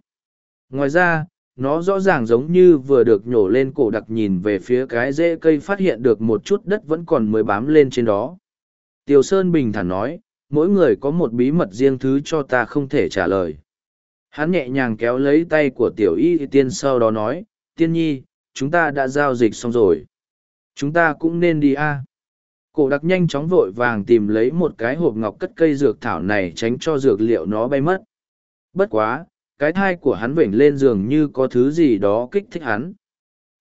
Ngoài ra, nó rõ ràng giống như vừa được nhổ lên cổ đặc nhìn về phía cái rễ cây phát hiện được một chút đất vẫn còn mới bám lên trên đó. Tiêu Sơn bình thản nói, mỗi người có một bí mật riêng thứ cho ta không thể trả lời. Hắn nhẹ nhàng kéo lấy tay của tiểu y tiên sau đó nói, tiên nhi, chúng ta đã giao dịch xong rồi. Chúng ta cũng nên đi a. Cổ đặc nhanh chóng vội vàng tìm lấy một cái hộp ngọc cất cây dược thảo này tránh cho dược liệu nó bay mất. Bất quá, cái thai của hắn vểnh lên giường như có thứ gì đó kích thích hắn.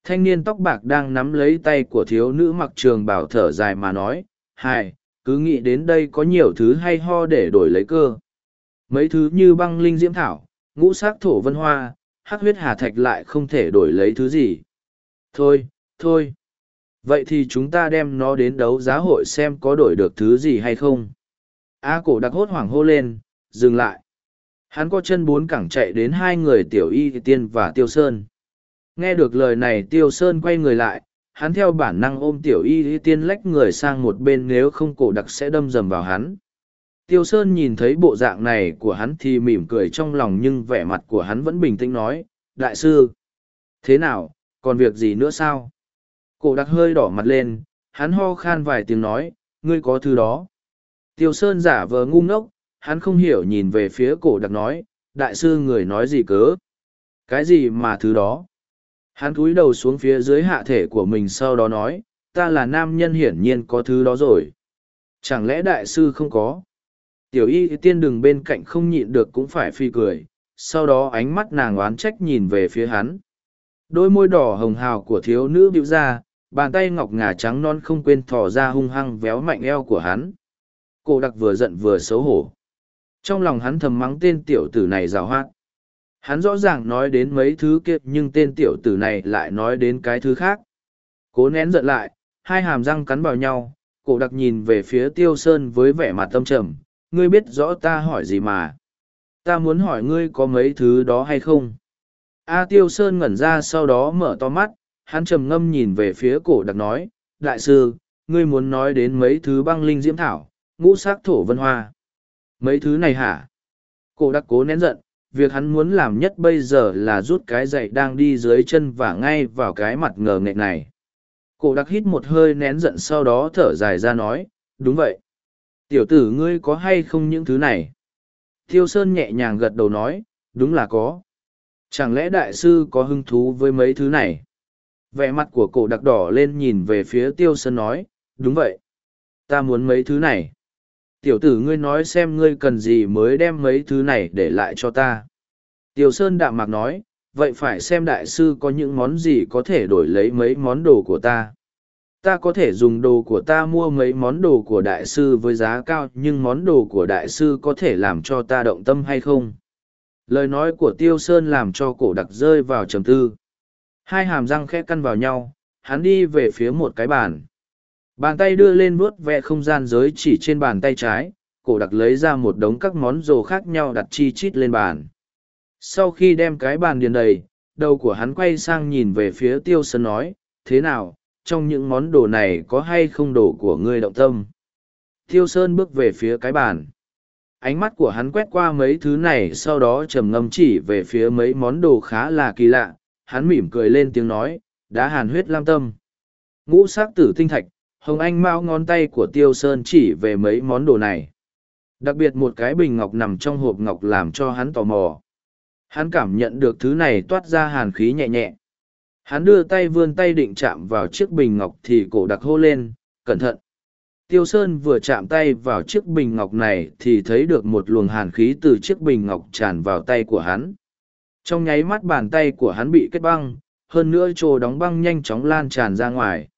Thanh niên tóc bạc đang nắm lấy tay của thiếu nữ mặc trường bảo thở dài mà nói, hài, cứ nghĩ đến đây có nhiều thứ hay ho để đổi lấy cơ. Mấy thứ như băng linh diễm thảo, ngũ sắc thổ vân hoa, hắc huyết hà thạch lại không thể đổi lấy thứ gì. Thôi, thôi. Vậy thì chúng ta đem nó đến đấu giá hội xem có đổi được thứ gì hay không. A cổ đặc hốt hoảng hô lên, dừng lại. Hắn có chân bốn cẳng chạy đến hai người tiểu y tiên và tiêu sơn. Nghe được lời này tiêu sơn quay người lại, hắn theo bản năng ôm tiểu y tiên lách người sang một bên nếu không cổ đặc sẽ đâm dầm vào hắn. Tiêu Sơn nhìn thấy bộ dạng này của hắn thì mỉm cười trong lòng nhưng vẻ mặt của hắn vẫn bình tĩnh nói, Đại sư, thế nào, còn việc gì nữa sao? Cổ đặc hơi đỏ mặt lên, hắn ho khan vài tiếng nói, ngươi có thứ đó. Tiêu Sơn giả vờ ngu ngốc, hắn không hiểu nhìn về phía cổ đặc nói, đại sư người nói gì cớ? Cái gì mà thứ đó? Hắn cúi đầu xuống phía dưới hạ thể của mình sau đó nói, ta là nam nhân hiển nhiên có thứ đó rồi. Chẳng lẽ đại sư không có? Tiểu y tiên đừng bên cạnh không nhịn được cũng phải phi cười, sau đó ánh mắt nàng oán trách nhìn về phía hắn. Đôi môi đỏ hồng hào của thiếu nữ biểu ra, bàn tay ngọc ngà trắng non không quên thò ra hung hăng véo mạnh eo của hắn. Cô đặc vừa giận vừa xấu hổ. Trong lòng hắn thầm mắng tên tiểu tử này rào hoạt. Hắn rõ ràng nói đến mấy thứ kia nhưng tên tiểu tử này lại nói đến cái thứ khác. Cố nén giận lại, hai hàm răng cắn vào nhau, cổ đặc nhìn về phía tiêu sơn với vẻ mặt tâm trầm. Ngươi biết rõ ta hỏi gì mà. Ta muốn hỏi ngươi có mấy thứ đó hay không? A tiêu sơn ngẩn ra sau đó mở to mắt, hắn trầm ngâm nhìn về phía cổ đặc nói, Đại sư, ngươi muốn nói đến mấy thứ băng linh diễm thảo, ngũ sắc thổ vân hoa. Mấy thứ này hả? Cổ đặc cố nén giận, việc hắn muốn làm nhất bây giờ là rút cái giày đang đi dưới chân và ngay vào cái mặt ngờ nghệch này. Cổ đặc hít một hơi nén giận sau đó thở dài ra nói, đúng vậy. Tiểu tử ngươi có hay không những thứ này? Tiêu Sơn nhẹ nhàng gật đầu nói, đúng là có. Chẳng lẽ đại sư có hứng thú với mấy thứ này? Vẻ mặt của cổ đặc đỏ lên nhìn về phía Tiêu Sơn nói, đúng vậy. Ta muốn mấy thứ này tiểu tử ngươi nói xem ngươi cần gì mới đem mấy thứ này để lại cho ta. Tiểu Sơn đạm mạc nói, vậy phải xem đại sư có những món gì có thể đổi lấy mấy món đồ của ta. Ta có thể dùng đồ của ta mua mấy món đồ của đại sư với giá cao nhưng món đồ của đại sư có thể làm cho ta động tâm hay không? Lời nói của Tiêu Sơn làm cho cổ đặc rơi vào trầm tư. Hai hàm răng khẽ căn vào nhau, hắn đi về phía một cái bàn. Bàn tay đưa lên vuốt ve không gian giới chỉ trên bàn tay trái, cổ đặc lấy ra một đống các món đồ khác nhau đặt chi chít lên bàn. Sau khi đem cái bàn điền đầy, đầu của hắn quay sang nhìn về phía tiêu sơn nói, thế nào, trong những món đồ này có hay không đồ của ngươi động tâm? Tiêu sơn bước về phía cái bàn. Ánh mắt của hắn quét qua mấy thứ này sau đó trầm ngâm chỉ về phía mấy món đồ khá là kỳ lạ, hắn mỉm cười lên tiếng nói, đã hàn huyết lam tâm. Ngũ sắc tử tinh thạch, Hồng Anh mao ngón tay của Tiêu Sơn chỉ về mấy món đồ này. Đặc biệt một cái bình ngọc nằm trong hộp ngọc làm cho hắn tò mò. Hắn cảm nhận được thứ này toát ra hàn khí nhẹ nhẹ. Hắn đưa tay vươn tay định chạm vào chiếc bình ngọc thì cổ đặc hô lên, cẩn thận. Tiêu Sơn vừa chạm tay vào chiếc bình ngọc này thì thấy được một luồng hàn khí từ chiếc bình ngọc tràn vào tay của hắn. Trong nháy mắt bàn tay của hắn bị kết băng, hơn nữa trồ đóng băng nhanh chóng lan tràn ra ngoài.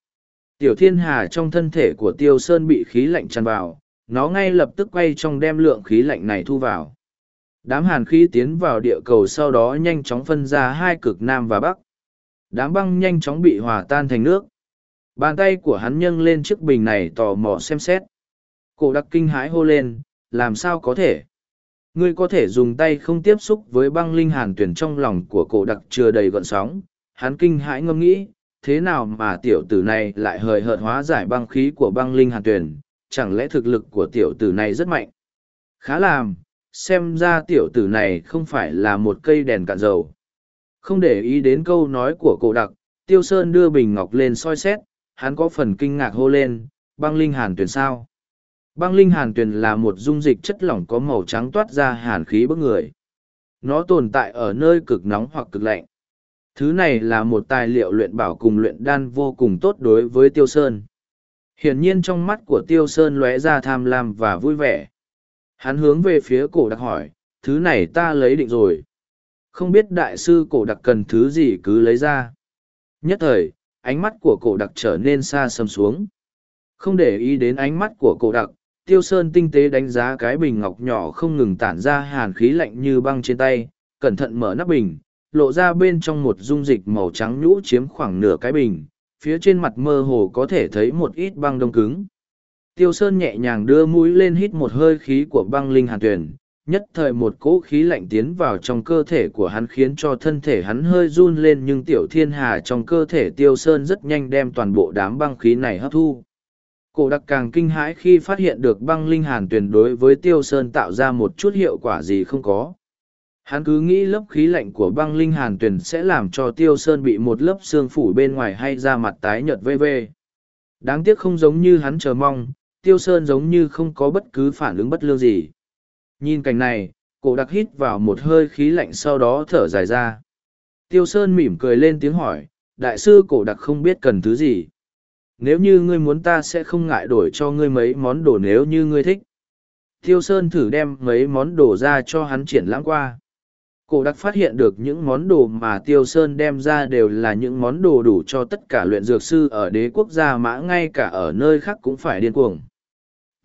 Tiểu thiên hà trong thân thể của tiêu sơn bị khí lạnh tràn vào, nó ngay lập tức quay trong đem lượng khí lạnh này thu vào. Đám hàn khí tiến vào địa cầu sau đó nhanh chóng phân ra hai cực Nam và Bắc. Đám băng nhanh chóng bị hòa tan thành nước. Bàn tay của hắn nhâng lên chiếc bình này tò mò xem xét. Cổ đặc kinh hãi hô lên, làm sao có thể? Ngươi có thể dùng tay không tiếp xúc với băng linh hàn tuyển trong lòng của cổ đặc chưa đầy gọn sóng, hắn kinh hãi ngâm nghĩ, thế nào mà tiểu tử này lại hời hợt hóa giải băng khí của băng linh hàn tuyển, chẳng lẽ thực lực của tiểu tử này rất mạnh? Khá làm, xem ra tiểu tử này không phải là một cây đèn cạn dầu. Không để ý đến câu nói của cổ đặc, Tiêu Sơn đưa bình ngọc lên soi xét, hắn có phần kinh ngạc hô lên, băng linh hàn tuyển sao? Băng linh hàn tuyển là một dung dịch chất lỏng có màu trắng toát ra hàn khí bức người. Nó tồn tại ở nơi cực nóng hoặc cực lạnh. Thứ này là một tài liệu luyện bảo cùng luyện đan vô cùng tốt đối với Tiêu Sơn. Hiển nhiên trong mắt của Tiêu Sơn lóe ra tham lam và vui vẻ. Hắn hướng về phía cổ đặc hỏi, thứ này ta lấy định rồi. Không biết đại sư cổ đặc cần thứ gì cứ lấy ra. Nhất thời, ánh mắt của cổ đặc trở nên xa xăm xuống. Không để ý đến ánh mắt của cổ đặc, Tiêu Sơn tinh tế đánh giá cái bình ngọc nhỏ không ngừng tản ra hàn khí lạnh như băng trên tay, cẩn thận mở nắp bình, lộ ra bên trong một dung dịch màu trắng nhũ chiếm khoảng nửa cái bình, phía trên mặt mơ hồ có thể thấy một ít băng đông cứng. Tiêu Sơn nhẹ nhàng đưa mũi lên hít một hơi khí của băng linh hàn tuyển, nhất thời một cỗ khí lạnh tiến vào trong cơ thể của hắn khiến cho thân thể hắn hơi run lên nhưng tiểu thiên hà trong cơ thể Tiêu Sơn rất nhanh đem toàn bộ đám băng khí này hấp thu. Cổ đặc càng kinh hãi khi phát hiện được băng linh hàn tuyển đối với Tiêu Sơn tạo ra một chút hiệu quả gì không có. Hắn cứ nghĩ lớp khí lạnh của băng linh hàn tuyển sẽ làm cho Tiêu Sơn bị một lớp xương phủ bên ngoài hay da mặt tái nhợt vê vê. Đáng tiếc không giống như hắn chờ mong, Tiêu Sơn giống như không có bất cứ phản ứng bất lương gì. Nhìn cảnh này, cổ đặc hít vào một hơi khí lạnh sau đó thở dài ra. Tiêu Sơn mỉm cười lên tiếng hỏi, đại sư cổ đặc không biết cần thứ gì. Nếu như ngươi muốn ta sẽ không ngại đổi cho ngươi mấy món đồ nếu như ngươi thích. Tiêu Sơn thử đem mấy món đồ ra cho hắn triển lãng qua. Cổ đặc phát hiện được những món đồ mà Tiêu Sơn đem ra đều là những món đồ đủ cho tất cả luyện dược sư ở đế quốc gia mã ngay cả ở nơi khác cũng phải điên cuồng.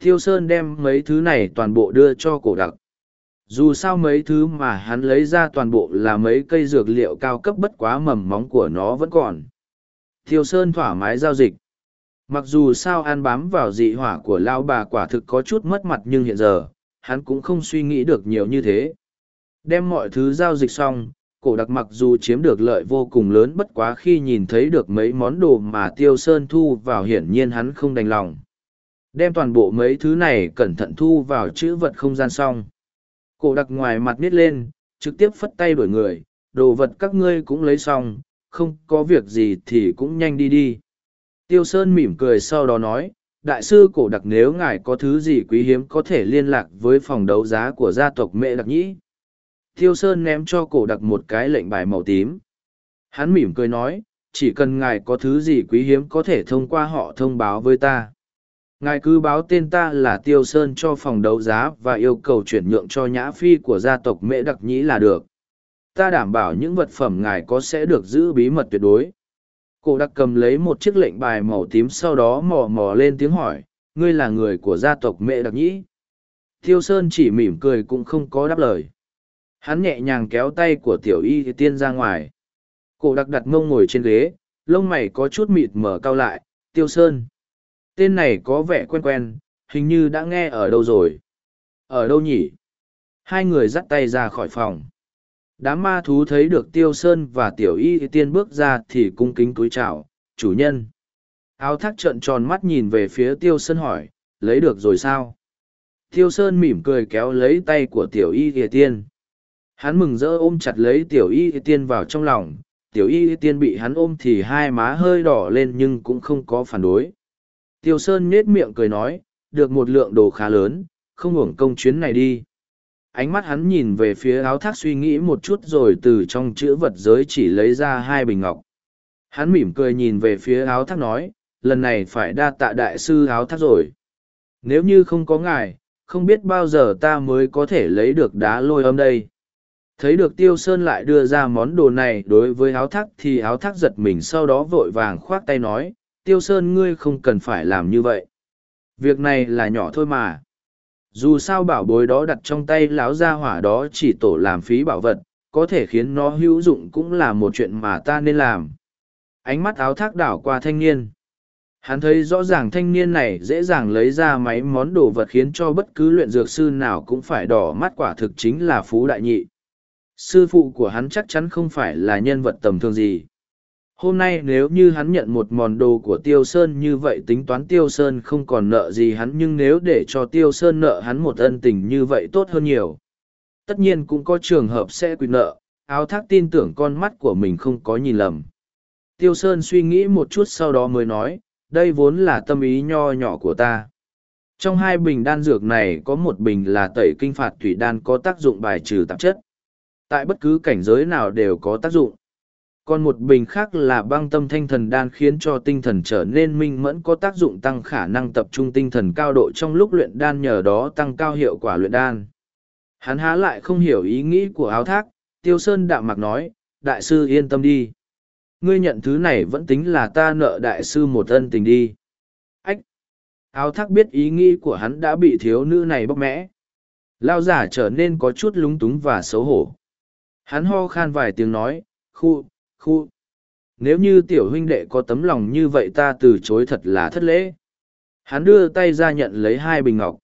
Tiêu Sơn đem mấy thứ này toàn bộ đưa cho cổ đặc. Dù sao mấy thứ mà hắn lấy ra toàn bộ là mấy cây dược liệu cao cấp bất quá mầm móng của nó vẫn còn. Tiêu Sơn thoải mái giao dịch. Mặc dù sao ăn bám vào dị hỏa của lao bà quả thực có chút mất mặt nhưng hiện giờ, hắn cũng không suy nghĩ được nhiều như thế. Đem mọi thứ giao dịch xong, cổ đặc mặc dù chiếm được lợi vô cùng lớn bất quá khi nhìn thấy được mấy món đồ mà Tiêu Sơn thu vào hiển nhiên hắn không đành lòng. Đem toàn bộ mấy thứ này cẩn thận thu vào chữ vật không gian xong. Cổ đặc ngoài mặt nít lên, trực tiếp phất tay đổi người, đồ vật các ngươi cũng lấy xong, không có việc gì thì cũng nhanh đi đi. Tiêu Sơn mỉm cười sau đó nói, đại sư cổ đặc nếu ngài có thứ gì quý hiếm có thể liên lạc với phòng đấu giá của gia tộc mẹ đặc nhĩ. Tiêu Sơn ném cho cổ đặc một cái lệnh bài màu tím. Hắn mỉm cười nói, chỉ cần ngài có thứ gì quý hiếm có thể thông qua họ thông báo với ta. Ngài cứ báo tên ta là Tiêu Sơn cho phòng đấu giá và yêu cầu chuyển nhượng cho nhã phi của gia tộc Mễ Đặc Nhĩ là được. Ta đảm bảo những vật phẩm ngài có sẽ được giữ bí mật tuyệt đối. Cổ đặc cầm lấy một chiếc lệnh bài màu tím sau đó mò mò lên tiếng hỏi, ngươi là người của gia tộc Mễ Đặc Nhĩ. Tiêu Sơn chỉ mỉm cười cũng không có đáp lời. Hắn nhẹ nhàng kéo tay của tiểu y tiên ra ngoài. Cổ đặc đặt mông ngồi trên ghế, lông mày có chút mịt mở cao lại, Tiêu Sơn. Tên này có vẻ quen quen hình như đã nghe ở đâu rồi. Ở đâu nhỉ? Hai người dắt tay ra khỏi phòng. Đám ma thú thấy được tiêu sơn và tiểu y tiên bước ra thì cung kính cúi chào chủ nhân. Áo thác trợn tròn mắt nhìn về phía tiêu sơn hỏi lấy được rồi sao? Tiêu sơn mỉm cười kéo lấy tay của tiểu y tiên hắn mừng rỡ ôm chặt lấy tiểu y tiên vào trong lòng tiểu y tiên bị hắn ôm thì hai má hơi đỏ lên nhưng cũng không có phản đối Tiêu Sơn nhết miệng cười nói, được một lượng đồ khá lớn, không hưởng công chuyến này đi. Ánh mắt hắn nhìn về phía áo thác suy nghĩ một chút rồi từ trong chữ vật giới chỉ lấy ra hai bình ngọc. Hắn mỉm cười nhìn về phía áo thác nói, lần này phải đa tạ đại sư áo thác rồi. Nếu như không có ngài, không biết bao giờ ta mới có thể lấy được đá lôi âm đây. Thấy được Tiêu Sơn lại đưa ra món đồ này đối với áo thác thì áo thác giật mình sau đó vội vàng khoác tay nói, tiêu sơn ngươi không cần phải làm như vậy. Việc này là nhỏ thôi mà. Dù sao bảo bối đó đặt trong tay láo gia hỏa đó chỉ tổ làm phí bảo vật có thể khiến nó hữu dụng cũng là một chuyện mà ta nên làm. Ánh mắt áo thác đảo qua thanh niên. Hắn thấy rõ ràng thanh niên này dễ dàng lấy ra máy món đồ vật khiến cho bất cứ luyện dược sư nào cũng phải đỏ mắt quả thực chính là phú đại nhị sư phụ của hắn chắc chắn không phải là nhân vật tầm thường gì Hôm nay nếu như hắn nhận một mòn đồ của Tiêu Sơn như vậy tính toán Tiêu Sơn không còn nợ gì hắn nhưng nếu để cho Tiêu Sơn nợ hắn một ân tình như vậy tốt hơn nhiều. Tất nhiên cũng có trường hợp sẽ quy nợ, áo thác tin tưởng con mắt của mình không có nhìn lầm. Tiêu Sơn suy nghĩ một chút sau đó mới nói, đây vốn là tâm ý nho nhỏ của ta. Trong hai bình đan dược này có một bình là tẩy kinh phạt thủy đan có tác dụng bài trừ tạp chất. Tại bất cứ cảnh giới nào đều có tác dụng. Còn một bình khác là băng tâm thanh thần đan khiến cho tinh thần trở nên minh mẫn có tác dụng tăng khả năng tập trung tinh thần cao độ trong lúc luyện đan nhờ đó tăng cao hiệu quả luyện đan. Hắn há lại không hiểu ý nghĩ của áo thác, Tiêu Sơn đạm mặc nói, đại sư yên tâm đi. Ngươi nhận thứ này vẫn tính là ta nợ đại sư một ân tình đi. Ách! Áo thác biết ý nghĩ của hắn đã bị thiếu nữ này bóc mẽ. Lao giả trở nên có chút lúng túng và xấu hổ. Hắn ho khan vài tiếng nói, khu, khu. Nếu như tiểu huynh đệ có tấm lòng như vậy ta từ chối thật là thất lễ. Hắn đưa tay ra nhận lấy hai bình ngọc.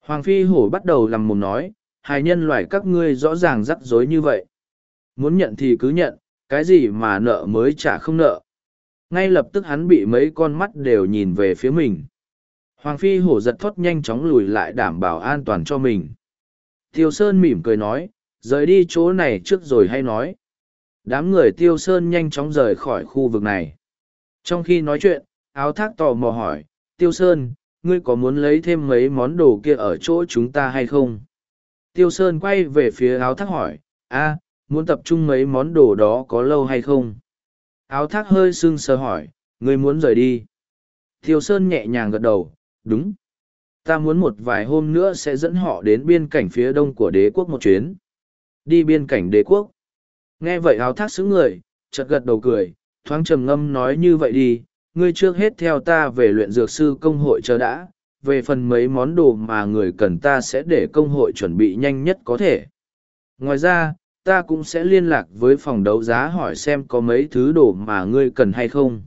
Hoàng phi hổ bắt đầu làm mồm nói, hai nhân loại các ngươi rõ ràng rắc rối như vậy. Muốn nhận thì cứ nhận, cái gì mà nợ mới trả không nợ. Ngay lập tức hắn bị mấy con mắt đều nhìn về phía mình. Hoàng phi hổ giật thoát nhanh chóng lùi lại đảm bảo an toàn cho mình. Tiêu Sơn mỉm cười nói, rời đi chỗ này trước rồi hay nói. Đám người Tiêu Sơn nhanh chóng rời khỏi khu vực này. Trong khi nói chuyện, áo thác tò mò hỏi, Tiêu Sơn, ngươi có muốn lấy thêm mấy món đồ kia ở chỗ chúng ta hay không? Tiêu Sơn quay về phía áo thác hỏi, a, muốn tập trung mấy món đồ đó có lâu hay không? Áo thác hơi sưng sờ hỏi, ngươi muốn rời đi. Tiêu Sơn nhẹ nhàng gật đầu, đúng. Ta muốn một vài hôm nữa sẽ dẫn họ đến biên cảnh phía đông của đế quốc một chuyến. Đi biên cảnh đế quốc. Nghe vậy áo thác xứng người, chợt gật đầu cười, thoáng trầm ngâm nói như vậy đi, ngươi trước hết theo ta về luyện dược sư công hội chờ đã, về phần mấy món đồ mà người cần ta sẽ để công hội chuẩn bị nhanh nhất có thể. Ngoài ra, ta cũng sẽ liên lạc với phòng đấu giá hỏi xem có mấy thứ đồ mà ngươi cần hay không.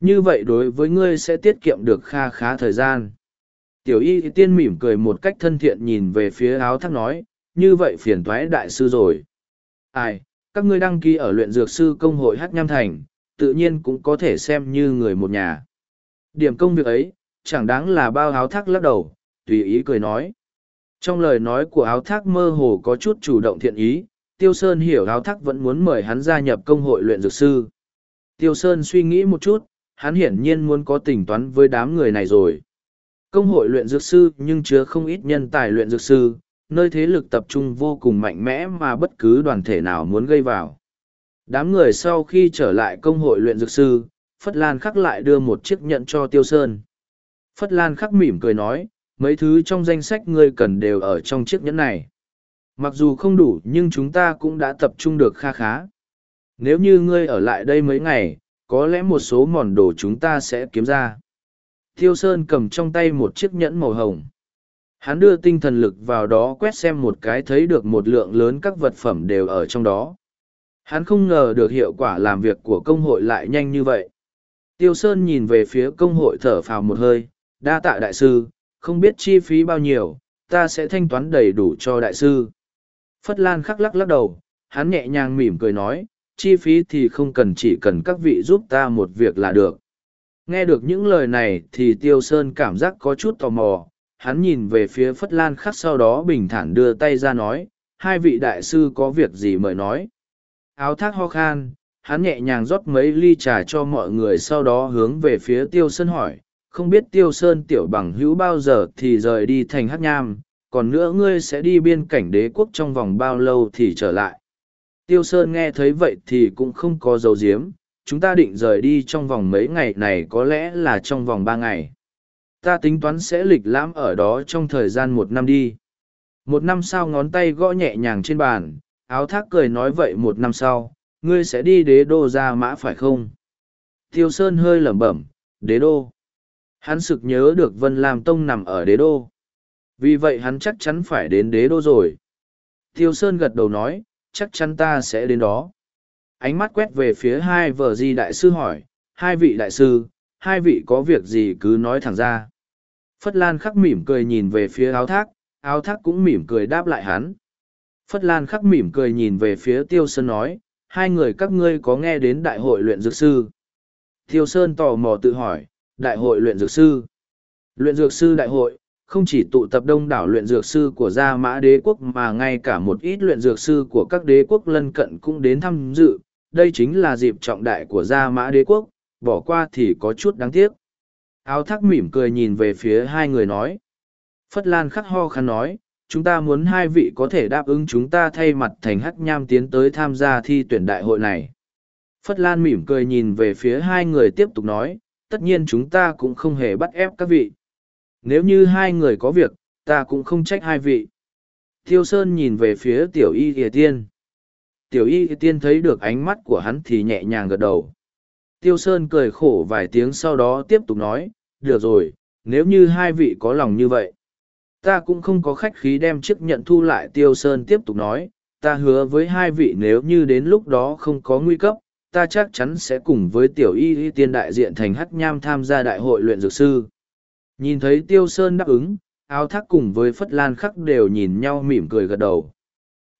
Như vậy đối với ngươi sẽ tiết kiệm được kha khá thời gian. Tiểu y tiên mỉm cười một cách thân thiện nhìn về phía áo thác nói, như vậy phiền thoái đại sư rồi. Ai, các ngươi đăng ký ở luyện dược sư công hội Hát Nham Thành, tự nhiên cũng có thể xem như người một nhà. Điểm công việc ấy, chẳng đáng là bao áo thác lắc đầu, tùy ý cười nói. Trong lời nói của áo thác mơ hồ có chút chủ động thiện ý, Tiêu Sơn hiểu áo thác vẫn muốn mời hắn gia nhập công hội luyện dược sư. Tiêu Sơn suy nghĩ một chút, hắn hiển nhiên muốn có tình toán với đám người này rồi. Công hội luyện dược sư nhưng chứa không ít nhân tài luyện dược sư, nơi thế lực tập trung vô cùng mạnh mẽ mà bất cứ đoàn thể nào muốn gây vào. Đám người sau khi trở lại công hội luyện dược sư, Phất Lan khắc lại đưa một chiếc nhận cho Tiêu Sơn. Phất Lan khắc mỉm cười nói, mấy thứ trong danh sách ngươi cần đều ở trong chiếc nhẫn này. Mặc dù không đủ nhưng chúng ta cũng đã tập trung được kha khá. Nếu như ngươi ở lại đây mấy ngày, có lẽ một số mòn đồ chúng ta sẽ kiếm ra. Tiêu Sơn cầm trong tay một chiếc nhẫn màu hồng. Hắn đưa tinh thần lực vào đó quét xem một cái thấy được một lượng lớn các vật phẩm đều ở trong đó. Hắn không ngờ được hiệu quả làm việc của công hội lại nhanh như vậy. Tiêu Sơn nhìn về phía công hội thở phào một hơi, đa tạ đại sư, không biết chi phí bao nhiêu, ta sẽ thanh toán đầy đủ cho đại sư. Phất Lan khắc lắc lắc đầu, hắn nhẹ nhàng mỉm cười nói, chi phí thì không cần chỉ cần các vị giúp ta một việc là được. Nghe được những lời này thì Tiêu Sơn cảm giác có chút tò mò, hắn nhìn về phía Phất Lan khắc sau đó bình thản đưa tay ra nói, hai vị đại sư có việc gì mời nói. Áo thác ho khan, hắn nhẹ nhàng rót mấy ly trà cho mọi người sau đó hướng về phía Tiêu Sơn hỏi, không biết Tiêu Sơn tiểu bằng hữu bao giờ thì rời đi thành hát nham, còn nữa ngươi sẽ đi biên cảnh đế quốc trong vòng bao lâu thì trở lại. Tiêu Sơn nghe thấy vậy thì cũng không có dấu diếm, chúng ta định rời đi trong vòng mấy ngày này có lẽ là trong vòng ba ngày. Ta tính toán sẽ lịch lãm ở đó trong thời gian một năm đi. Một năm sau ngón tay gõ nhẹ nhàng trên bàn, áo thác cười nói vậy một năm sau, ngươi sẽ đi đế đô ra mã phải không? Tiêu Sơn hơi lẩm bẩm, đế đô. Hắn sực nhớ được Vân Lam Tông nằm ở đế đô. Vì vậy hắn chắc chắn phải đến đế đô rồi. Tiêu Sơn gật đầu nói, chắc chắn ta sẽ đến đó. Ánh mắt quét về phía hai vợ di đại sư hỏi, hai vị đại sư, hai vị có việc gì cứ nói thẳng ra. Phất Lan khắc mỉm cười nhìn về phía áo thác, áo thác cũng mỉm cười đáp lại hắn. Phất Lan khắc mỉm cười nhìn về phía Tiêu Sơn nói, hai người các ngươi có nghe đến đại hội luyện dược sư? Tiêu Sơn tò mò tự hỏi, đại hội luyện dược sư. Luyện dược sư đại hội, không chỉ tụ tập đông đảo luyện dược sư của Gia Mã Đế Quốc mà ngay cả một ít luyện dược sư của các đế quốc lân cận cũng đến tham dự. Đây chính là dịp trọng đại của Gia Mã Đế Quốc, bỏ qua thì có chút đáng tiếc. Áo thác mỉm cười nhìn về phía hai người nói. Phất Lan khắc ho khăn nói, chúng ta muốn hai vị có thể đáp ứng chúng ta thay mặt thành hắc nham tiến tới tham gia thi tuyển đại hội này. Phất Lan mỉm cười nhìn về phía hai người tiếp tục nói, tất nhiên chúng ta cũng không hề bắt ép các vị. Nếu như hai người có việc, ta cũng không trách hai vị. Thiêu Sơn nhìn về phía tiểu y thìa tiên. Tiểu y tiên thấy được ánh mắt của hắn thì nhẹ nhàng gật đầu. Tiêu Sơn cười khổ vài tiếng sau đó tiếp tục nói, được rồi, nếu như hai vị có lòng như vậy. Ta cũng không có khách khí đem chiếc nhận thu lại Tiêu Sơn tiếp tục nói, ta hứa với hai vị nếu như đến lúc đó không có nguy cấp, ta chắc chắn sẽ cùng với tiểu y y tiên đại diện thành hắc nham tham gia đại hội luyện dược sư. Nhìn thấy Tiêu Sơn đáp ứng, áo thác cùng với Phất Lan khắc đều nhìn nhau mỉm cười gật đầu.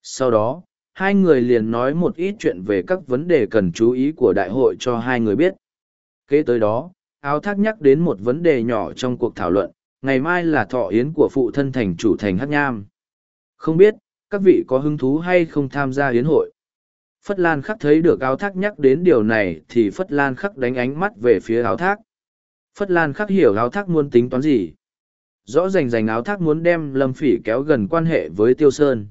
Sau đó, hai người liền nói một ít chuyện về các vấn đề cần chú ý của đại hội cho hai người biết. Kế tới đó, áo thác nhắc đến một vấn đề nhỏ trong cuộc thảo luận, ngày mai là thọ yến của phụ thân thành chủ thành Hắc Nham. Không biết, các vị có hứng thú hay không tham gia yến hội? Phất Lan khắc thấy được áo thác nhắc đến điều này thì Phất Lan khắc đánh ánh mắt về phía áo thác. Phất Lan khắc hiểu áo thác muốn tính toán gì. Rõ rành rành áo thác muốn đem Lâm Phỉ kéo gần quan hệ với Tiêu Sơn.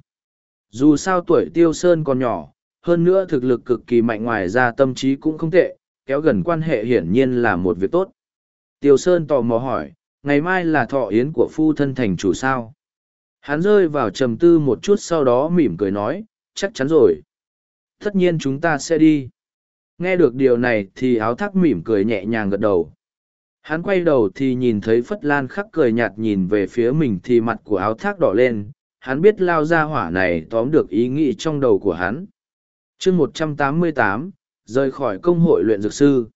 Dù sao tuổi Tiêu Sơn còn nhỏ, hơn nữa thực lực cực kỳ mạnh ngoài ra tâm trí cũng không tệ, kéo gần quan hệ hiển nhiên là một việc tốt. Tiêu Sơn tò mò hỏi, ngày mai là thọ yến của phu thân thành chủ sao? Hắn rơi vào trầm tư một chút sau đó mỉm cười nói, chắc chắn rồi. Tất nhiên chúng ta sẽ đi. Nghe được điều này thì áo thác mỉm cười nhẹ nhàng gật đầu. Hắn quay đầu thì nhìn thấy Phất Lan khắc cười nhạt nhìn về phía mình thì mặt của áo thác đỏ lên. Hắn biết lao ra hỏa này tóm được ý nghĩ trong đầu của hắn. chương một trăm tám mươi tám rời khỏi công hội luyện dược sư.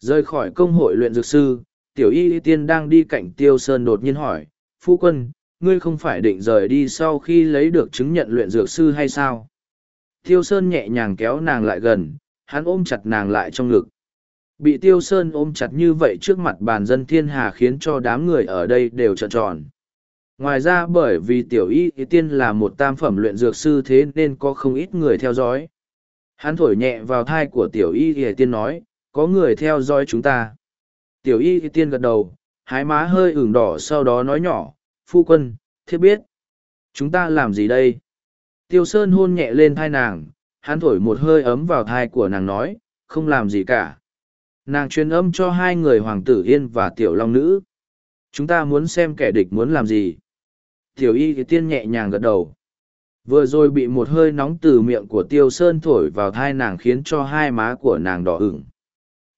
Rời khỏi công hội luyện dược sư, tiểu y tiên đang đi cạnh tiêu sơn đột nhiên hỏi, phu quân, ngươi không phải định rời đi sau khi lấy được chứng nhận luyện dược sư hay sao? Tiêu sơn nhẹ nhàng kéo nàng lại gần, hắn ôm chặt nàng lại trong ngực. Bị tiêu sơn ôm chặt như vậy trước mặt bàn dân thiên hà khiến cho đám người ở đây đều trợn tròn. Ngoài ra bởi vì tiểu y tiên là một tam phẩm luyện dược sư thế nên có không ít người theo dõi. Hắn thổi nhẹ vào thai của tiểu y thì tiên nói, có người theo dõi chúng ta. Tiểu y thì tiên gật đầu, hái má hơi ửng đỏ sau đó nói nhỏ, phu quân, thiết biết. Chúng ta làm gì đây? Tiêu Sơn hôn nhẹ lên thai nàng, hắn thổi một hơi ấm vào thai của nàng nói, không làm gì cả. Nàng truyền âm cho hai người Hoàng tử Yên và Tiểu Long Nữ. Chúng ta muốn xem kẻ địch muốn làm gì. Tiểu y thì tiên nhẹ nhàng gật đầu. Vừa rồi bị một hơi nóng từ miệng của Tiêu Sơn thổi vào thai nàng khiến cho hai má của nàng đỏ ửng.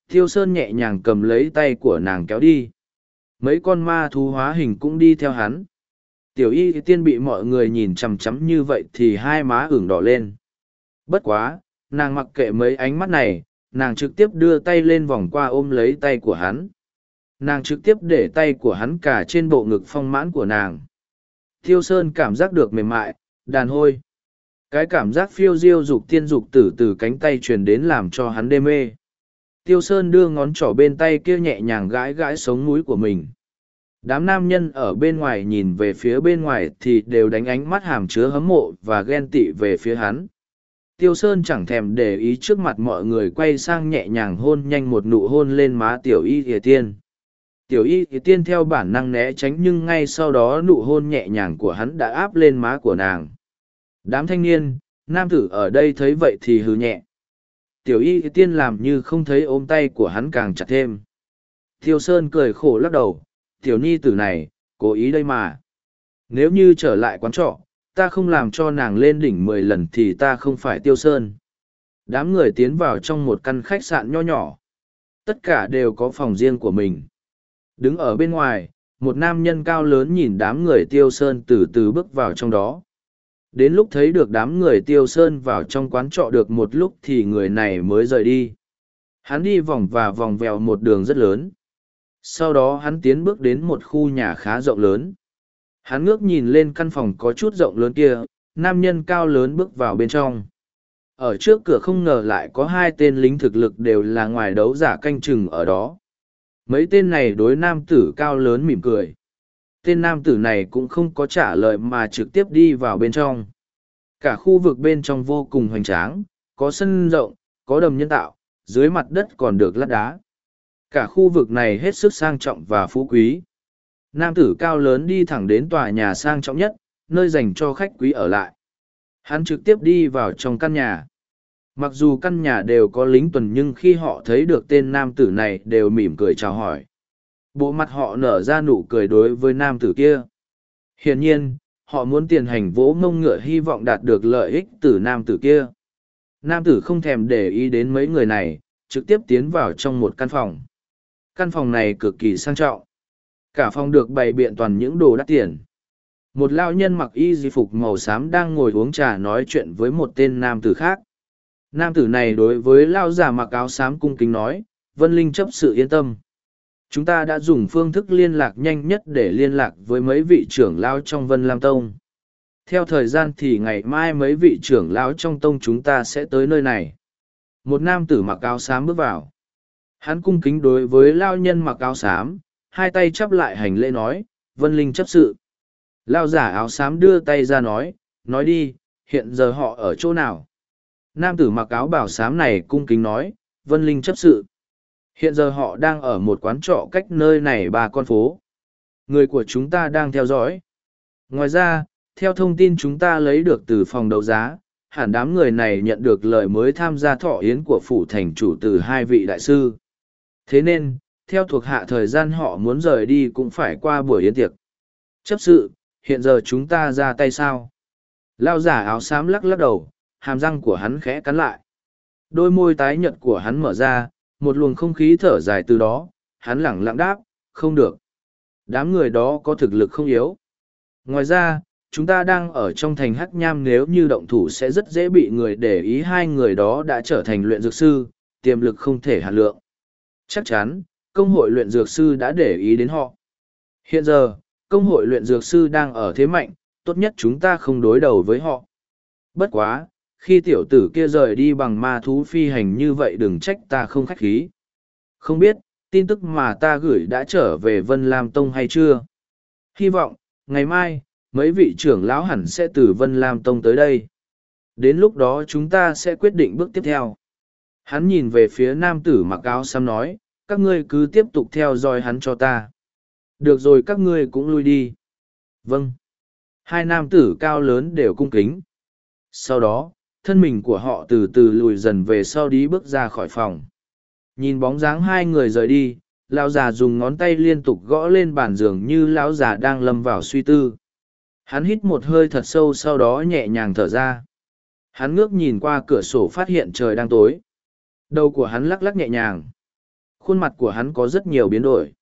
Tiêu Sơn nhẹ nhàng cầm lấy tay của nàng kéo đi. Mấy con ma thú hóa hình cũng đi theo hắn. Tiểu y tiên bị mọi người nhìn chằm chằm như vậy thì hai má ửng đỏ lên. Bất quá, nàng mặc kệ mấy ánh mắt này, nàng trực tiếp đưa tay lên vòng qua ôm lấy tay của hắn. Nàng trực tiếp để tay của hắn cả trên bộ ngực phong mãn của nàng. Tiêu Sơn cảm giác được mềm mại, đàn hôi. Cái cảm giác phiêu diêu dục tiên dục tử từ cánh tay truyền đến làm cho hắn đê mê. Tiêu Sơn đưa ngón trỏ bên tay kia nhẹ nhàng gãi gãi sống mũi của mình. Đám nam nhân ở bên ngoài nhìn về phía bên ngoài thì đều đánh ánh mắt hàm chứa hấm mộ và ghen tị về phía hắn. Tiêu Sơn chẳng thèm để ý trước mặt mọi người quay sang nhẹ nhàng hôn nhanh một nụ hôn lên má Tiểu Y Thìa Tiên. Tiểu Y thì Tiên theo bản năng né tránh nhưng ngay sau đó nụ hôn nhẹ nhàng của hắn đã áp lên má của nàng. Đám thanh niên, nam tử ở đây thấy vậy thì hừ nhẹ. Tiểu Y thì Tiên làm như không thấy ôm tay của hắn càng chặt thêm. Tiêu Sơn cười khổ lắc đầu, Tiểu Nhi tử này, cố ý đây mà. Nếu như trở lại quán trọ, ta không làm cho nàng lên đỉnh mười lần thì ta không phải tiêu sơn. Đám người tiến vào trong một căn khách sạn nho nhỏ. Tất cả đều có phòng riêng của mình. Đứng ở bên ngoài, một nam nhân cao lớn nhìn đám người tiêu sơn từ từ bước vào trong đó. Đến lúc thấy được đám người tiêu sơn vào trong quán trọ được một lúc thì người này mới rời đi. Hắn đi vòng và vòng vèo một đường rất lớn. Sau đó hắn tiến bước đến một khu nhà khá rộng lớn. Hắn ngước nhìn lên căn phòng có chút rộng lớn kia, nam nhân cao lớn bước vào bên trong. ở trước cửa không ngờ lại có hai tên lính thực lực đều là ngoài đấu giả canh chừng ở đó mấy tên này đối nam tử cao lớn mỉm cười. Tên nam tử này cũng không có trả lời mà trực tiếp đi vào bên trong. Cả khu vực bên trong vô cùng hoành tráng, có sân rộng, có đầm nhân tạo, dưới mặt đất còn được lát đá. Cả khu vực này hết sức sang trọng và phú quý. Nam tử cao lớn đi thẳng đến tòa nhà sang trọng nhất, nơi dành cho khách quý ở lại. Hắn trực tiếp đi vào trong căn nhà mặc dù căn nhà đều có lính tuần nhưng khi họ thấy được tên nam tử này đều mỉm cười chào hỏi. Bộ mặt họ nở ra nụ cười đối với nam tử kia. Hiển nhiên, họ muốn tiền hành vỗ mông ngựa hy vọng đạt được lợi ích từ nam tử kia. Nam tử không thèm để ý đến mấy người này, trực tiếp tiến vào trong một căn phòng. Căn phòng này cực kỳ sang trọng. Cả phòng được bày biện toàn những đồ đắt tiền. Một lao nhân mặc y di phục màu xám đang ngồi uống trà nói chuyện với một tên nam tử khác nam tử này đối với lao giả mặc áo xám cung kính nói, vân linh chấp sự yên tâm. Chúng ta đã dùng phương thức liên lạc nhanh nhất để liên lạc với mấy vị trưởng lao trong vân lam tông. Theo thời gian thì ngày mai mấy vị trưởng lão trong tông chúng ta sẽ tới nơi này. Một nam tử mặc áo xám bước vào. Hắn cung kính đối với lao nhân mặc áo xám, hai tay chắp lại hành lễ nói, vân linh chấp sự. Lao giả áo xám đưa tay ra nói nói đi, hiện giờ họ ở chỗ nào? Nam tử mặc áo bảo sám này cung kính nói, vân linh chấp sự. Hiện giờ họ đang ở một quán trọ cách nơi này ba con phố. Người của chúng ta đang theo dõi. Ngoài ra, theo thông tin chúng ta lấy được từ phòng đấu giá, hẳn đám người này nhận được lời mới tham gia thọ yến của phủ thành chủ từ hai vị đại sư. Thế nên, theo thuộc hạ thời gian họ muốn rời đi cũng phải qua buổi yến tiệc. Chấp sự, hiện giờ chúng ta ra tay sao? Lao giả áo xám lắc lắc đầu hàm răng của hắn khẽ cắn lại. Đôi môi tái nhợt của hắn mở ra, một luồng không khí thở dài từ đó, hắn lẳng lặng đáp, không được. Đám người đó có thực lực không yếu. Ngoài ra, chúng ta đang ở trong thành hắc nham nếu như động thủ sẽ rất dễ bị người để ý hai người đó đã trở thành luyện dược sư, tiềm lực không thể hạt lượng. Chắc chắn, công hội luyện dược sư đã để ý đến họ. Hiện giờ, công hội luyện dược sư đang ở thế mạnh, tốt nhất chúng ta không đối đầu với họ. Bất quá khi tiểu tử kia rời đi bằng ma thú phi hành như vậy đừng trách ta không khách khí không biết tin tức mà ta gửi đã trở về vân lam tông hay chưa hy vọng ngày mai mấy vị trưởng lão hẳn sẽ từ Vân Lam Tông tới đây. Đến lúc đó chúng ta sẽ quyết định bước tiếp theo. Hắn nhìn về phía nam tử mặc áo xăm nói, các ngươi cứ tiếp tục theo dõi hắn cho ta. Được rồi các ngươi cũng lui đi. Vâng. Hai nam tử cao lớn đều cung kính. Sau đó, thân mình của họ từ từ lùi dần về sau đi bước ra khỏi phòng. Nhìn bóng dáng hai người rời đi, lão già dùng ngón tay liên tục gõ lên bàn giường như lão già đang lâm vào suy tư Hắn hít một hơi thật sâu sau đó nhẹ nhàng thở ra. Hắn ngước nhìn qua cửa sổ phát hiện trời đang tối. Đầu của hắn lắc lắc nhẹ nhàng. Khuôn mặt của hắn có rất nhiều biến đổi.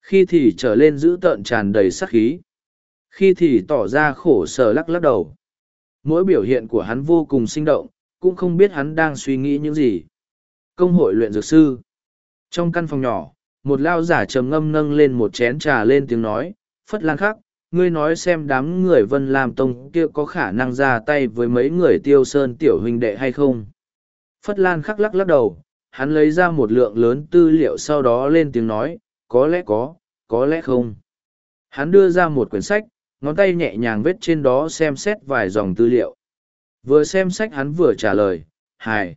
Khi thì trở lên dữ tợn tràn đầy sắc khí. Khi thì tỏ ra khổ sở lắc lắc đầu. Mỗi biểu hiện của hắn vô cùng sinh động, cũng không biết hắn đang suy nghĩ những gì. Công hội luyện dược sư. Trong căn phòng nhỏ, một lao giả trầm ngâm nâng lên một chén trà lên tiếng nói, phất lan khắc, ngươi nói xem đám người vân lam tông kia có khả năng ra tay với mấy người tiêu sơn tiểu huynh đệ hay không phất lan khắc lắc lắc đầu hắn lấy ra một lượng lớn tư liệu sau đó lên tiếng nói có lẽ có có lẽ không hắn đưa ra một quyển sách ngón tay nhẹ nhàng vết trên đó xem xét vài dòng tư liệu vừa xem sách hắn vừa trả lời hài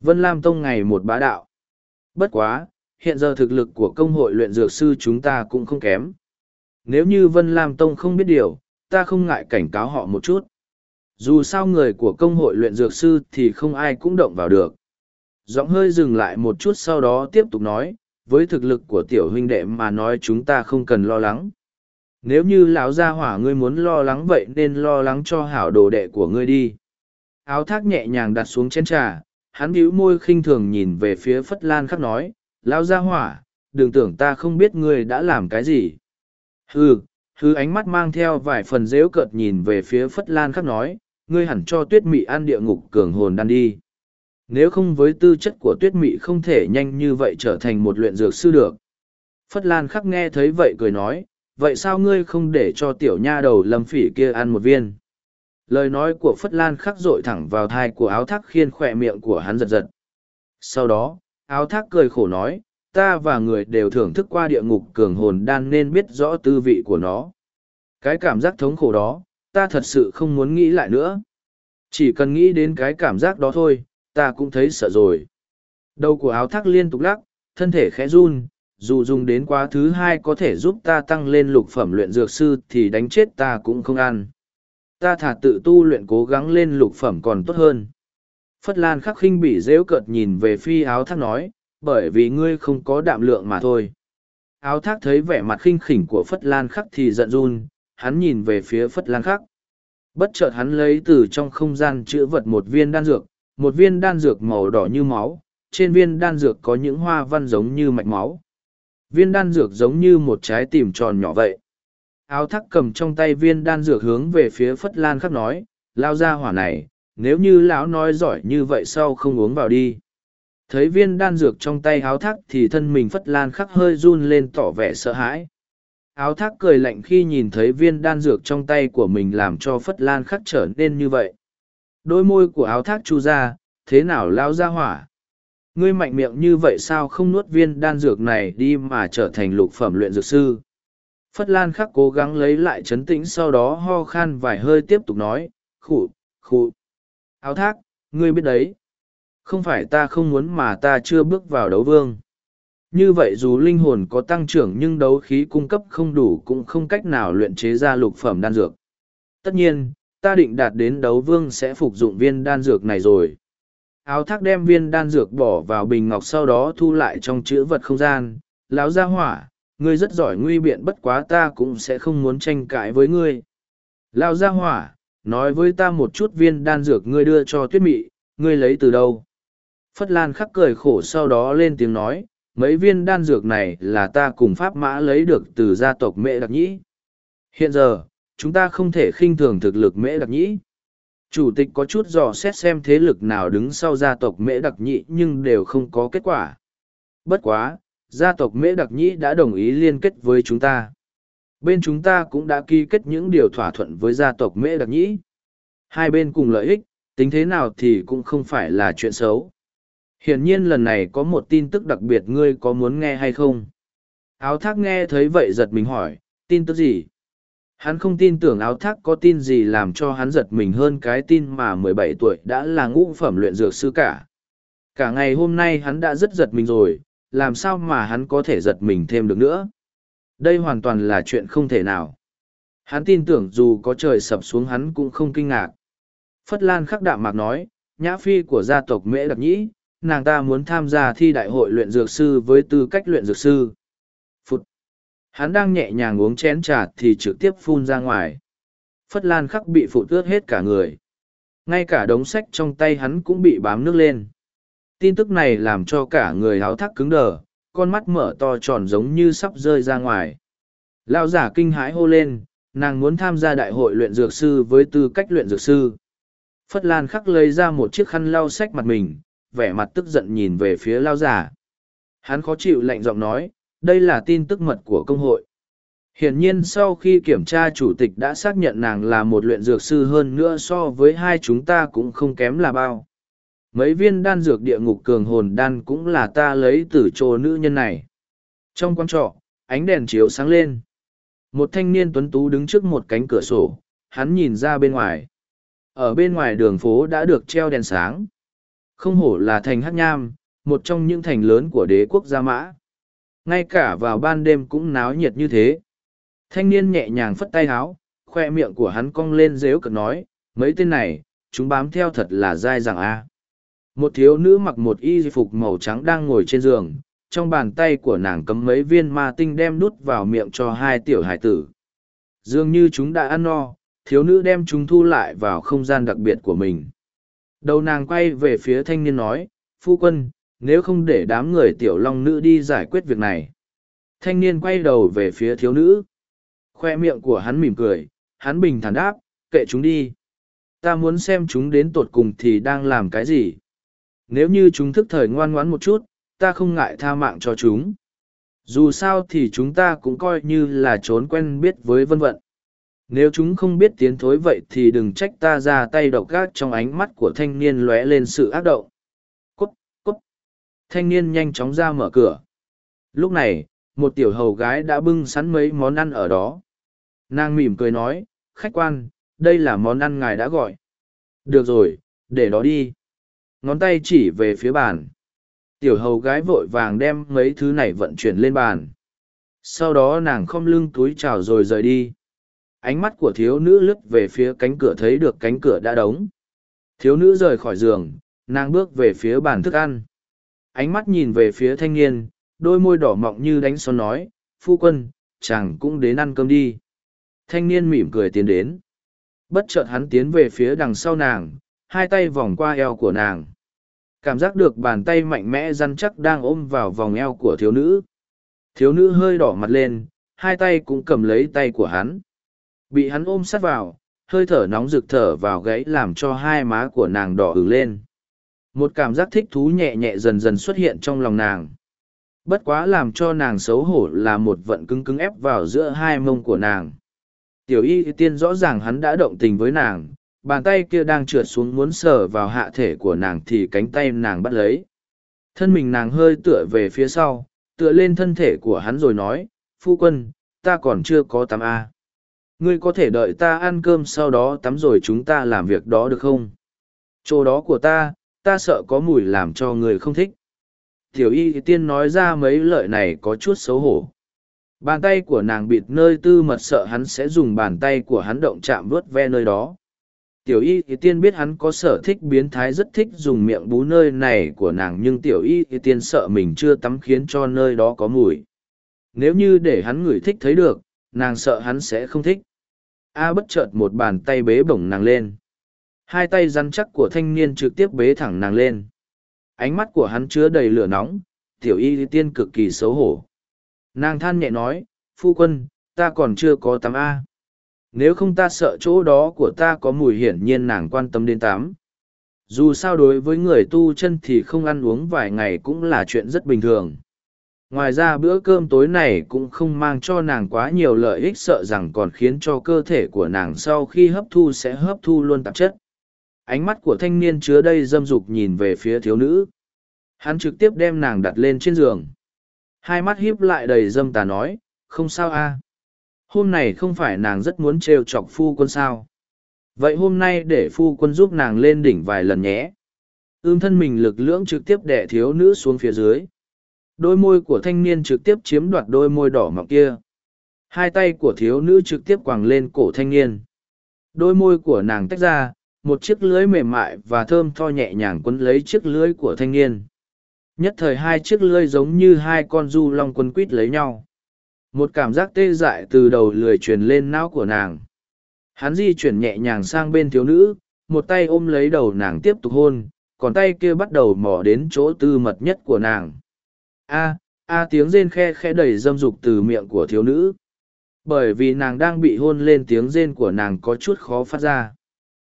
vân lam tông ngày một bá đạo bất quá hiện giờ thực lực của công hội luyện dược sư chúng ta cũng không kém nếu như Vân Lam Tông không biết điều, ta không ngại cảnh cáo họ một chút. Dù sao người của công hội luyện dược sư thì không ai cũng động vào được. Giọng hơi dừng lại một chút sau đó tiếp tục nói, với thực lực của tiểu huynh đệ mà nói chúng ta không cần lo lắng. Nếu như lão gia hỏa ngươi muốn lo lắng vậy nên lo lắng cho hảo đồ đệ của ngươi đi. Áo thác nhẹ nhàng đặt xuống chén trà, hắn bĩu môi khinh thường nhìn về phía Phất Lan khắc nói, lão gia hỏa, đừng tưởng ta không biết ngươi đã làm cái gì. Hừ, hừ ánh mắt mang theo vài phần dễu cợt nhìn về phía Phất Lan khắc nói, ngươi hẳn cho tuyết mị ăn địa ngục cường hồn đan đi. Nếu không với tư chất của tuyết mị không thể nhanh như vậy trở thành một luyện dược sư được. Phất Lan khắc nghe thấy vậy cười nói, vậy sao ngươi không để cho tiểu nha đầu lâm phỉ kia ăn một viên? lời nói của phất lan khắc dội thẳng vào thai của áo thác khiên khỏe miệng của hắn giật giật. Sau đó, áo thác cười khổ nói, ta và người đều thưởng thức qua địa ngục cường hồn đan nên biết rõ tư vị của nó. Cái cảm giác thống khổ đó, ta thật sự không muốn nghĩ lại nữa. Chỉ cần nghĩ đến cái cảm giác đó thôi, ta cũng thấy sợ rồi. Đầu của áo thác liên tục lắc, thân thể khẽ run dù dùng đến quá thứ hai có thể giúp ta tăng lên lục phẩm luyện dược sư thì đánh chết ta cũng không ăn. Ta thả tự tu luyện cố gắng lên lục phẩm còn tốt hơn. Phất lan khắc khinh bị dễu cợt nhìn về phi áo thác nói, bởi vì ngươi không có đạm lượng mà thôi. Áo thác thấy vẻ mặt khinh khỉnh của phất lan khắc thì giận run, hắn nhìn về phía phất lan khắc. Bất chợt hắn lấy từ trong không gian chữ vật một viên đan dược, một viên đan dược màu đỏ như máu, trên viên đan dược có những hoa văn giống như mạch máu viên đan dược giống như một trái tìm tròn nhỏ vậy. Áo thắc cầm trong tay viên đan dược hướng về phía phất lan khắc nói, lao ra hỏa này, nếu như lão nói giỏi như vậy sau không uống vào đi. Thấy viên đan dược trong tay áo thác thì thân mình phất lan khắc hơi run lên tỏ vẻ sợ hãi. Áo thác cười lạnh khi nhìn thấy viên đan dược trong tay của mình làm cho phất lan khắc trở nên như vậy. Đôi môi của áo thác chu ra, thế nào lao ra hỏa? Ngươi mạnh miệng như vậy sao không nuốt viên đan dược này đi mà trở thành lục phẩm luyện dược sư? Phất lan khắc cố gắng lấy lại chấn tĩnh sau đó ho khan vài hơi tiếp tục nói, khụ khụ. Áo thác, ngươi biết đấy. Không phải ta không muốn mà ta chưa bước vào đấu vương. Như vậy dù linh hồn có tăng trưởng nhưng đấu khí cung cấp không đủ cũng không cách nào luyện chế ra lục phẩm đan dược. Tất nhiên, ta định đạt đến đấu vương sẽ phục dụng viên đan dược này rồi áo thác đem viên đan dược bỏ vào bình ngọc sau đó thu lại trong chữ vật không gian. Lão gia hỏa, ngươi rất giỏi nguy biện bất quá ta cũng sẽ không muốn tranh cãi với ngươi. Lão gia hỏa, nói với ta một chút viên đan dược ngươi đưa cho tuyết mị, ngươi lấy từ đâu? Phất lan khắc cười khổ sau đó lên tiếng nói, mấy viên đan dược này là ta cùng pháp mã lấy được từ gia tộc mễ đặc nhĩ. Hiện giờ, chúng ta không thể khinh thường thực lực mễ đặc nhĩ chủ tịch có chút dò xét xem thế lực nào đứng sau gia tộc mễ đặc nhĩ, nhưng đều không có kết quả. Bất quá, gia tộc mễ đặc nhĩ đã đồng ý liên kết với chúng ta. Bên chúng ta cũng đã ký kết những điều thỏa thuận với gia tộc mễ đặc nhĩ. Hai bên cùng lợi ích, tính thế nào thì cũng không phải là chuyện xấu. Hiển nhiên lần này có một tin tức đặc biệt, ngươi có muốn nghe hay không? Áo thác nghe thấy vậy giật mình hỏi, tin tức gì? Hắn không tin tưởng áo thác có tin gì làm cho hắn giật mình hơn cái tin mà mười bảy tuổi đã là ngũ phẩm luyện dược sư cả. Cả ngày hôm nay hắn đã rất giật mình rồi, làm sao mà hắn có thể giật mình thêm được nữa? Đây hoàn toàn là chuyện không thể nào. Hắn tin tưởng dù có trời sập xuống hắn cũng không kinh ngạc. Phất lan khắc đạm mạc nói, nhã phi của gia tộc mễ đặc nhĩ, nàng ta muốn tham gia thi đại hội luyện dược sư với tư cách luyện dược sư hắn đang nhẹ nhàng uống chén trà thì trực tiếp phun ra ngoài. Phất lan khắc bị phụ tước hết cả người. Ngay cả đống sách trong tay hắn cũng bị bám nước lên. Tin tức này làm cho cả người háo thác cứng đờ, con mắt mở to tròn giống như sắp rơi ra ngoài. Lão giả kinh hãi hô lên, nàng muốn tham gia đại hội luyện dược sư với tư cách luyện dược sư. Phất lan khắc lấy ra một chiếc khăn lau sách mặt mình, vẻ mặt tức giận nhìn về phía lao giả. Hắn khó chịu lạnh giọng nói đây là tin tức mật của công hội. Hiển nhiên sau khi kiểm tra chủ tịch đã xác nhận nàng là một luyện dược sư hơn nữa so với hai chúng ta cũng không kém là bao. Mấy viên đan dược địa ngục cường hồn đan cũng là ta lấy từ chỗ nữ nhân này. Trong quán trọ, ánh đèn chiếu sáng lên. Một thanh niên tuấn tú đứng trước một cánh cửa sổ, hắn nhìn ra bên ngoài. Ở bên ngoài đường phố đã được treo đèn sáng. Không hổ là thành hát nham, một trong những thành lớn của đế quốc gia mã ngay cả vào ban đêm cũng náo nhiệt như thế. Thanh niên nhẹ nhàng phất tay háo, khoe miệng của hắn cong lên dếu cực nói, mấy tên này, chúng bám theo thật là dai dẳng a. Một thiếu nữ mặc một y phục màu trắng đang ngồi trên giường, trong bàn tay của nàng cấm mấy viên ma tinh đem đút vào miệng cho hai tiểu hải tử. Dường như chúng đã ăn no, thiếu nữ đem chúng thu lại vào không gian đặc biệt của mình. Đầu nàng quay về phía thanh niên nói, phu quân nếu không để đám người tiểu long nữ đi giải quyết việc này. Thanh niên quay đầu về phía thiếu nữ. Khoe miệng của hắn mỉm cười, hắn bình thản đáp, kệ chúng đi. Ta muốn xem chúng đến tột cùng thì đang làm cái gì. Nếu như chúng thức thời ngoan ngoãn một chút, ta không ngại tha mạng cho chúng. Dù sao thì chúng ta cũng coi như là trốn quen biết với vân vận. Nếu chúng không biết tiến thối vậy thì đừng trách ta ra tay độc gác trong ánh mắt của thanh niên lóe lên sự ác động thanh niên nhanh chóng ra mở cửa. Lúc này, một tiểu hầu gái đã bưng sẵn mấy món ăn ở đó. Nàng mỉm cười nói, khách quan, đây là món ăn ngài đã gọi. Được rồi, để đó đi. Ngón tay chỉ về phía bàn. Tiểu hầu gái vội vàng đem mấy thứ này vận chuyển lên bàn. Sau đó nàng khom lưng túi chào rồi rời đi. Ánh mắt của thiếu nữ lướt về phía cánh cửa thấy được cánh cửa đã đóng. Thiếu nữ rời khỏi giường, nàng bước về phía bàn thức ăn ánh mắt nhìn về phía thanh niên, đôi môi đỏ mọng như đánh son nói, phu quân, chàng cũng đến ăn cơm đi. Thanh niên mỉm cười tiến đến. Bất chợt hắn tiến về phía đằng sau nàng, hai tay vòng qua eo của nàng. Cảm giác được bàn tay mạnh mẽ răn chắc đang ôm vào vòng eo của thiếu nữ. Thiếu nữ hơi đỏ mặt lên, hai tay cũng cầm lấy tay của hắn. Bị hắn ôm sát vào, hơi thở nóng rực thở vào gãy làm cho hai má của nàng đỏ ửng lên một cảm giác thích thú nhẹ nhẹ dần dần xuất hiện trong lòng nàng. Bất quá làm cho nàng xấu hổ là một vận cứng cứng ép vào giữa hai mông của nàng. Tiểu y tiên rõ ràng hắn đã động tình với nàng, bàn tay kia đang trượt xuống muốn sờ vào hạ thể của nàng thì cánh tay nàng bắt lấy. Thân mình nàng hơi tựa về phía sau, tựa lên thân thể của hắn rồi nói, phu quân, ta còn chưa có tắm a ngươi có thể đợi ta ăn cơm sau đó tắm rồi chúng ta làm việc đó được không? Chỗ đó của ta ta sợ có mùi làm cho người không thích. Tiểu y tiên nói ra mấy lời này có chút xấu hổ. Bàn tay của nàng bịt nơi tư mật sợ hắn sẽ dùng bàn tay của hắn động chạm vớt ve nơi đó. Tiểu y tiên biết hắn có sở thích biến thái rất thích dùng miệng bú nơi này của nàng nhưng tiểu y tiên sợ mình chưa tắm khiến cho nơi đó có mùi. Nếu như để hắn ngửi thích thấy được, nàng sợ hắn sẽ không thích. A bất chợt một bàn tay bế bổng nàng lên hai tay rắn chắc của thanh niên trực tiếp bế thẳng nàng lên. Ánh mắt của hắn chứa đầy lửa nóng, tiểu y tiên cực kỳ xấu hổ. Nàng than nhẹ nói, phu quân, ta còn chưa có tắm a. Nếu không ta sợ chỗ đó của ta có mùi hiển nhiên nàng quan tâm đến tám. Dù sao đối với người tu chân thì không ăn uống vài ngày cũng là chuyện rất bình thường. Ngoài ra bữa cơm tối này cũng không mang cho nàng quá nhiều lợi ích sợ rằng còn khiến cho cơ thể của nàng sau khi hấp thu sẽ hấp thu luôn tạp chất ánh mắt của thanh niên chứa đây dâm dục nhìn về phía thiếu nữ. Hắn trực tiếp đem nàng đặt lên trên giường. Hai mắt híp lại đầy dâm tà nói, không sao a. Hôm này không phải nàng rất muốn trêu chọc phu quân sao? Vậy hôm nay để phu quân giúp nàng lên đỉnh vài lần nhé. Ươm thân mình lực lưỡng trực tiếp đẻ thiếu nữ xuống phía dưới. Đôi môi của thanh niên trực tiếp chiếm đoạt đôi môi đỏ mọng kia. Hai tay của thiếu nữ trực tiếp quàng lên cổ thanh niên. Đôi môi của nàng tách ra một chiếc lưới mềm mại và thơm tho nhẹ nhàng quấn lấy chiếc lưới của thanh niên. Nhất thời hai chiếc lưới giống như hai con du long quấn quít lấy nhau. Một cảm giác tê dại từ đầu lười truyền lên não của nàng. Hắn di chuyển nhẹ nhàng sang bên thiếu nữ, một tay ôm lấy đầu nàng tiếp tục hôn, còn tay kia bắt đầu mò đến chỗ tư mật nhất của nàng. A a tiếng rên khe khe đầy dâm dục từ miệng của thiếu nữ. Bởi vì nàng đang bị hôn lên tiếng rên của nàng có chút khó phát ra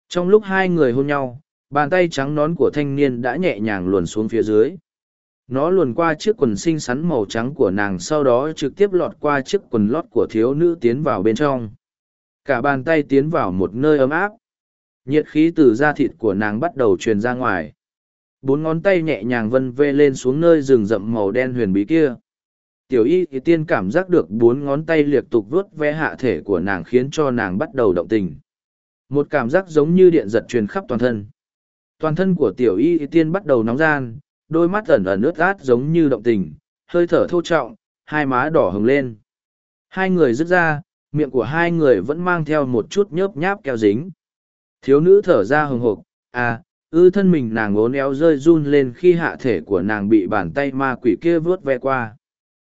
trong lúc hai người hôn nhau, bàn tay trắng nón của thanh niên đã nhẹ nhàng luồn xuống phía dưới. Nó luồn qua chiếc quần xinh xắn màu trắng của nàng sau đó trực tiếp lọt qua chiếc quần lót của thiếu nữ tiến vào bên trong. Cả bàn tay tiến vào một nơi ấm áp. Nhiệt khí từ da thịt của nàng bắt đầu truyền ra ngoài. Bốn ngón tay nhẹ nhàng vân vê lên xuống nơi rừng rậm màu đen huyền bí kia. Tiểu y thì tiên cảm giác được bốn ngón tay liệt tục vuốt ve hạ thể của nàng khiến cho nàng bắt đầu động tình một cảm giác giống như điện giật truyền khắp toàn thân toàn thân của tiểu y tiên bắt đầu nóng gian đôi mắt ẩn ẩn ướt át giống như động tình, hơi thở thô trọng, hai má đỏ hừng lên. Hai người rứt ra, miệng của hai người vẫn mang theo một chút nhớp nháp keo dính. Thiếu nữ thở ra hừng hộp, à, ư thân mình nàng ngốn éo rơi run lên khi hạ thể của nàng bị bàn tay ma quỷ kia vướt ve qua.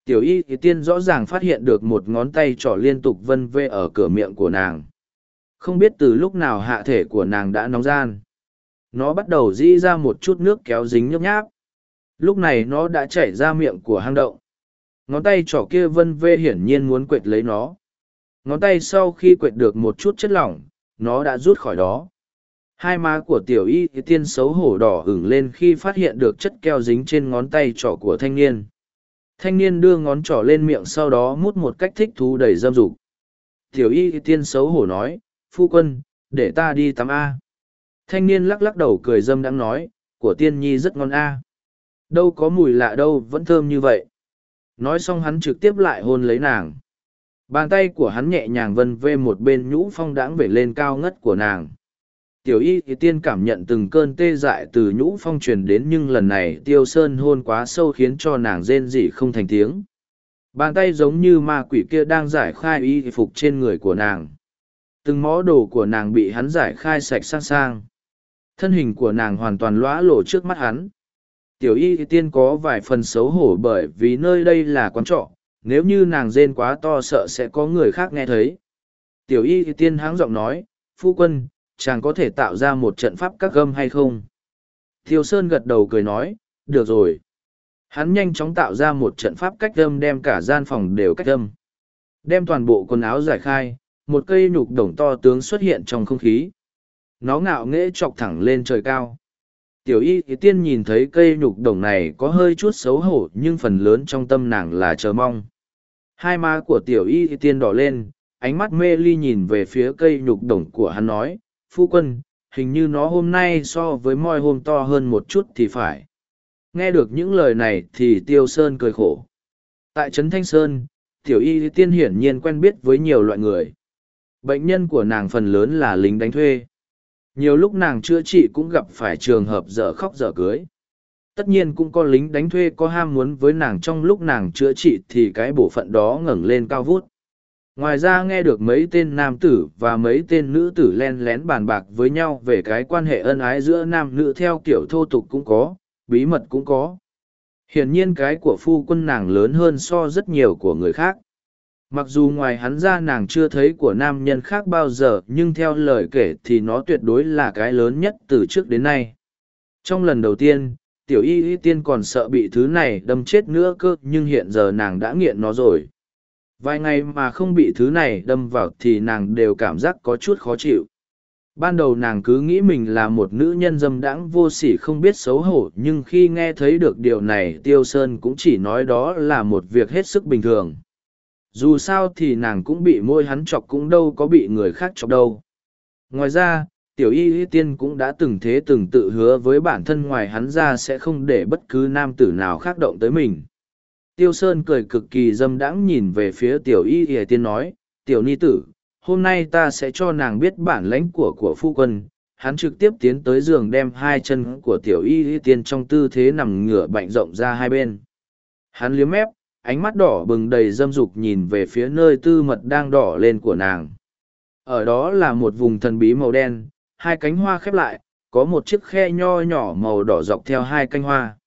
Tiểu y thì tiên rõ ràng phát hiện được một ngón tay trỏ liên tục vân vê ở cửa miệng của nàng. Không biết từ lúc nào hạ thể của nàng đã nóng gian. Nó bắt đầu dĩ ra một chút nước kéo dính nhấp nháp. Lúc này nó đã chảy ra miệng của hang động. Ngón tay trỏ kia vân vê hiển nhiên muốn quệt lấy nó. Ngón tay sau khi quệt được một chút chất lỏng nó đã rút khỏi đó. Hai má của tiểu y tiên xấu hổ đỏ ửng lên khi phát hiện được chất keo dính trên ngón tay trỏ của thanh niên. Thanh niên đưa ngón trỏ lên miệng sau đó mút một cách thích thú đầy dâm dục. Tiểu y tiên xấu hổ nói, phu quân, để ta đi tắm A. Thanh niên lắc lắc đầu cười dâm đang nói, của tiên nhi rất ngon A. Đâu có mùi lạ đâu, vẫn thơm như vậy. Nói xong hắn trực tiếp lại hôn lấy nàng. Bàn tay của hắn nhẹ nhàng vân vê một bên nhũ phong đãng về lên cao ngất của nàng. Tiểu y thì tiên cảm nhận từng cơn tê dại từ nhũ phong truyền đến nhưng lần này tiêu sơn hôn quá sâu khiến cho nàng rên rỉ không thành tiếng. Bàn tay giống như ma quỷ kia đang giải khai y phục trên người của nàng. Từng mó đồ của nàng bị hắn giải khai sạch sang sang. Thân hình của nàng hoàn toàn lõa lộ trước mắt hắn. Tiểu y tiên có vài phần xấu hổ bởi vì nơi đây là quán trọ, nếu như nàng rên quá to sợ sẽ có người khác nghe thấy. Tiểu y tiên háng giọng nói, phu quân, chàng có thể tạo ra một trận pháp các gâm hay không? Thiêu Sơn gật đầu cười nói, được rồi. Hắn nhanh chóng tạo ra một trận pháp cách âm đem cả gian phòng đều cách âm. Đem toàn bộ quần áo giải khai, một cây nhục đồng to tướng xuất hiện trong không khí. Nó ngạo nghễ chọc thẳng lên trời cao. Tiểu y thì tiên nhìn thấy cây nhục đồng này có hơi chút xấu hổ nhưng phần lớn trong tâm nàng là chờ mong. Hai má của tiểu y thì tiên đỏ lên, ánh mắt mê ly nhìn về phía cây nhục đồng của hắn nói, phu quân, hình như nó hôm nay so với moi hôm to hơn một chút thì phải. Nghe được những lời này thì Tiêu Sơn cười khổ. Tại Trấn Thanh Sơn, Tiểu Y Tiên hiển nhiên quen biết với nhiều loại người. Bệnh nhân của nàng phần lớn là lính đánh thuê. Nhiều lúc nàng chữa trị cũng gặp phải trường hợp dở khóc dở cưới. Tất nhiên cũng có lính đánh thuê có ham muốn với nàng trong lúc nàng chữa trị thì cái bộ phận đó ngẩng lên cao vút ngoài ra nghe được mấy tên nam tử và mấy tên nữ tử len lén bàn bạc với nhau về cái quan hệ ân ái giữa nam nữ theo kiểu thô tục cũng có, bí mật cũng có hiển nhiên cái của phu quân nàng lớn hơn so rất nhiều của người khác mặc dù ngoài hắn ra nàng chưa thấy của nam nhân khác bao giờ, nhưng theo lời kể thì nó tuyệt đối là cái lớn nhất từ trước đến nay. Trong lần đầu tiên, tiểu y y tiên còn sợ bị thứ này đâm chết nữa cơ, nhưng hiện giờ nàng đã nghiện nó rồi. Vài ngày mà không bị thứ này đâm vào thì nàng đều cảm giác có chút khó chịu. Ban đầu nàng cứ nghĩ mình là một nữ nhân dâm đãng vô sỉ không biết xấu hổ, nhưng khi nghe thấy được điều này, tiêu sơn cũng chỉ nói đó là một việc hết sức bình thường dù sao thì nàng cũng bị môi hắn chọc cũng đâu có bị người khác chọc đâu ngoài ra tiểu y y tiên cũng đã từng thế từng tự hứa với bản thân ngoài hắn ra sẽ không để bất cứ nam tử nào khác động tới mình Tiêu Sơn cười cực kỳ dâm đãng nhìn về phía tiểu y y tiên nói, tiểu ni tử, hôm nay ta sẽ cho nàng biết bản lãnh của của phu quân. Hắn trực tiếp tiến tới giường đem hai chân của tiểu y y tiên trong tư thế nằm ngửa bệnh rộng ra hai bên. Hắn liếm mép, ánh mắt đỏ bừng đầy dâm dục nhìn về phía nơi tư mật đang đỏ lên của nàng. Ở đó là một vùng thần bí màu đen, hai cánh hoa khép lại, có một chiếc khe nho nhỏ màu đỏ dọc theo hai cánh hoa.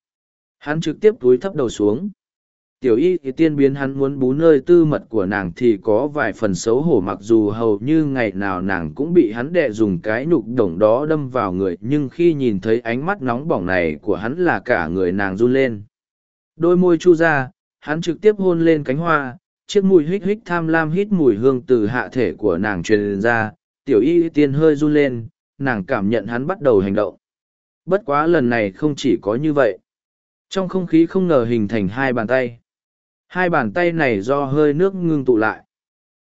Hắn trực tiếp túi thấp đầu xuống Tiểu y thì tiên biến hắn muốn bú nơi tư mật của nàng thì có vài phần xấu hổ mặc dù hầu như ngày nào nàng cũng bị hắn đệ dùng cái nhục đồng đó đâm vào người nhưng khi nhìn thấy ánh mắt nóng bỏng này của hắn là cả người nàng run lên. Đôi môi chu ra, hắn trực tiếp hôn lên cánh hoa, chiếc mùi hích hích tham lam hít mùi hương từ hạ thể của nàng truyền ra, tiểu y tiên hơi run lên, nàng cảm nhận hắn bắt đầu hành động. Bất quá lần này không chỉ có như vậy. Trong không khí không ngờ hình thành hai bàn tay Hai bàn tay này do hơi nước ngưng tụ lại.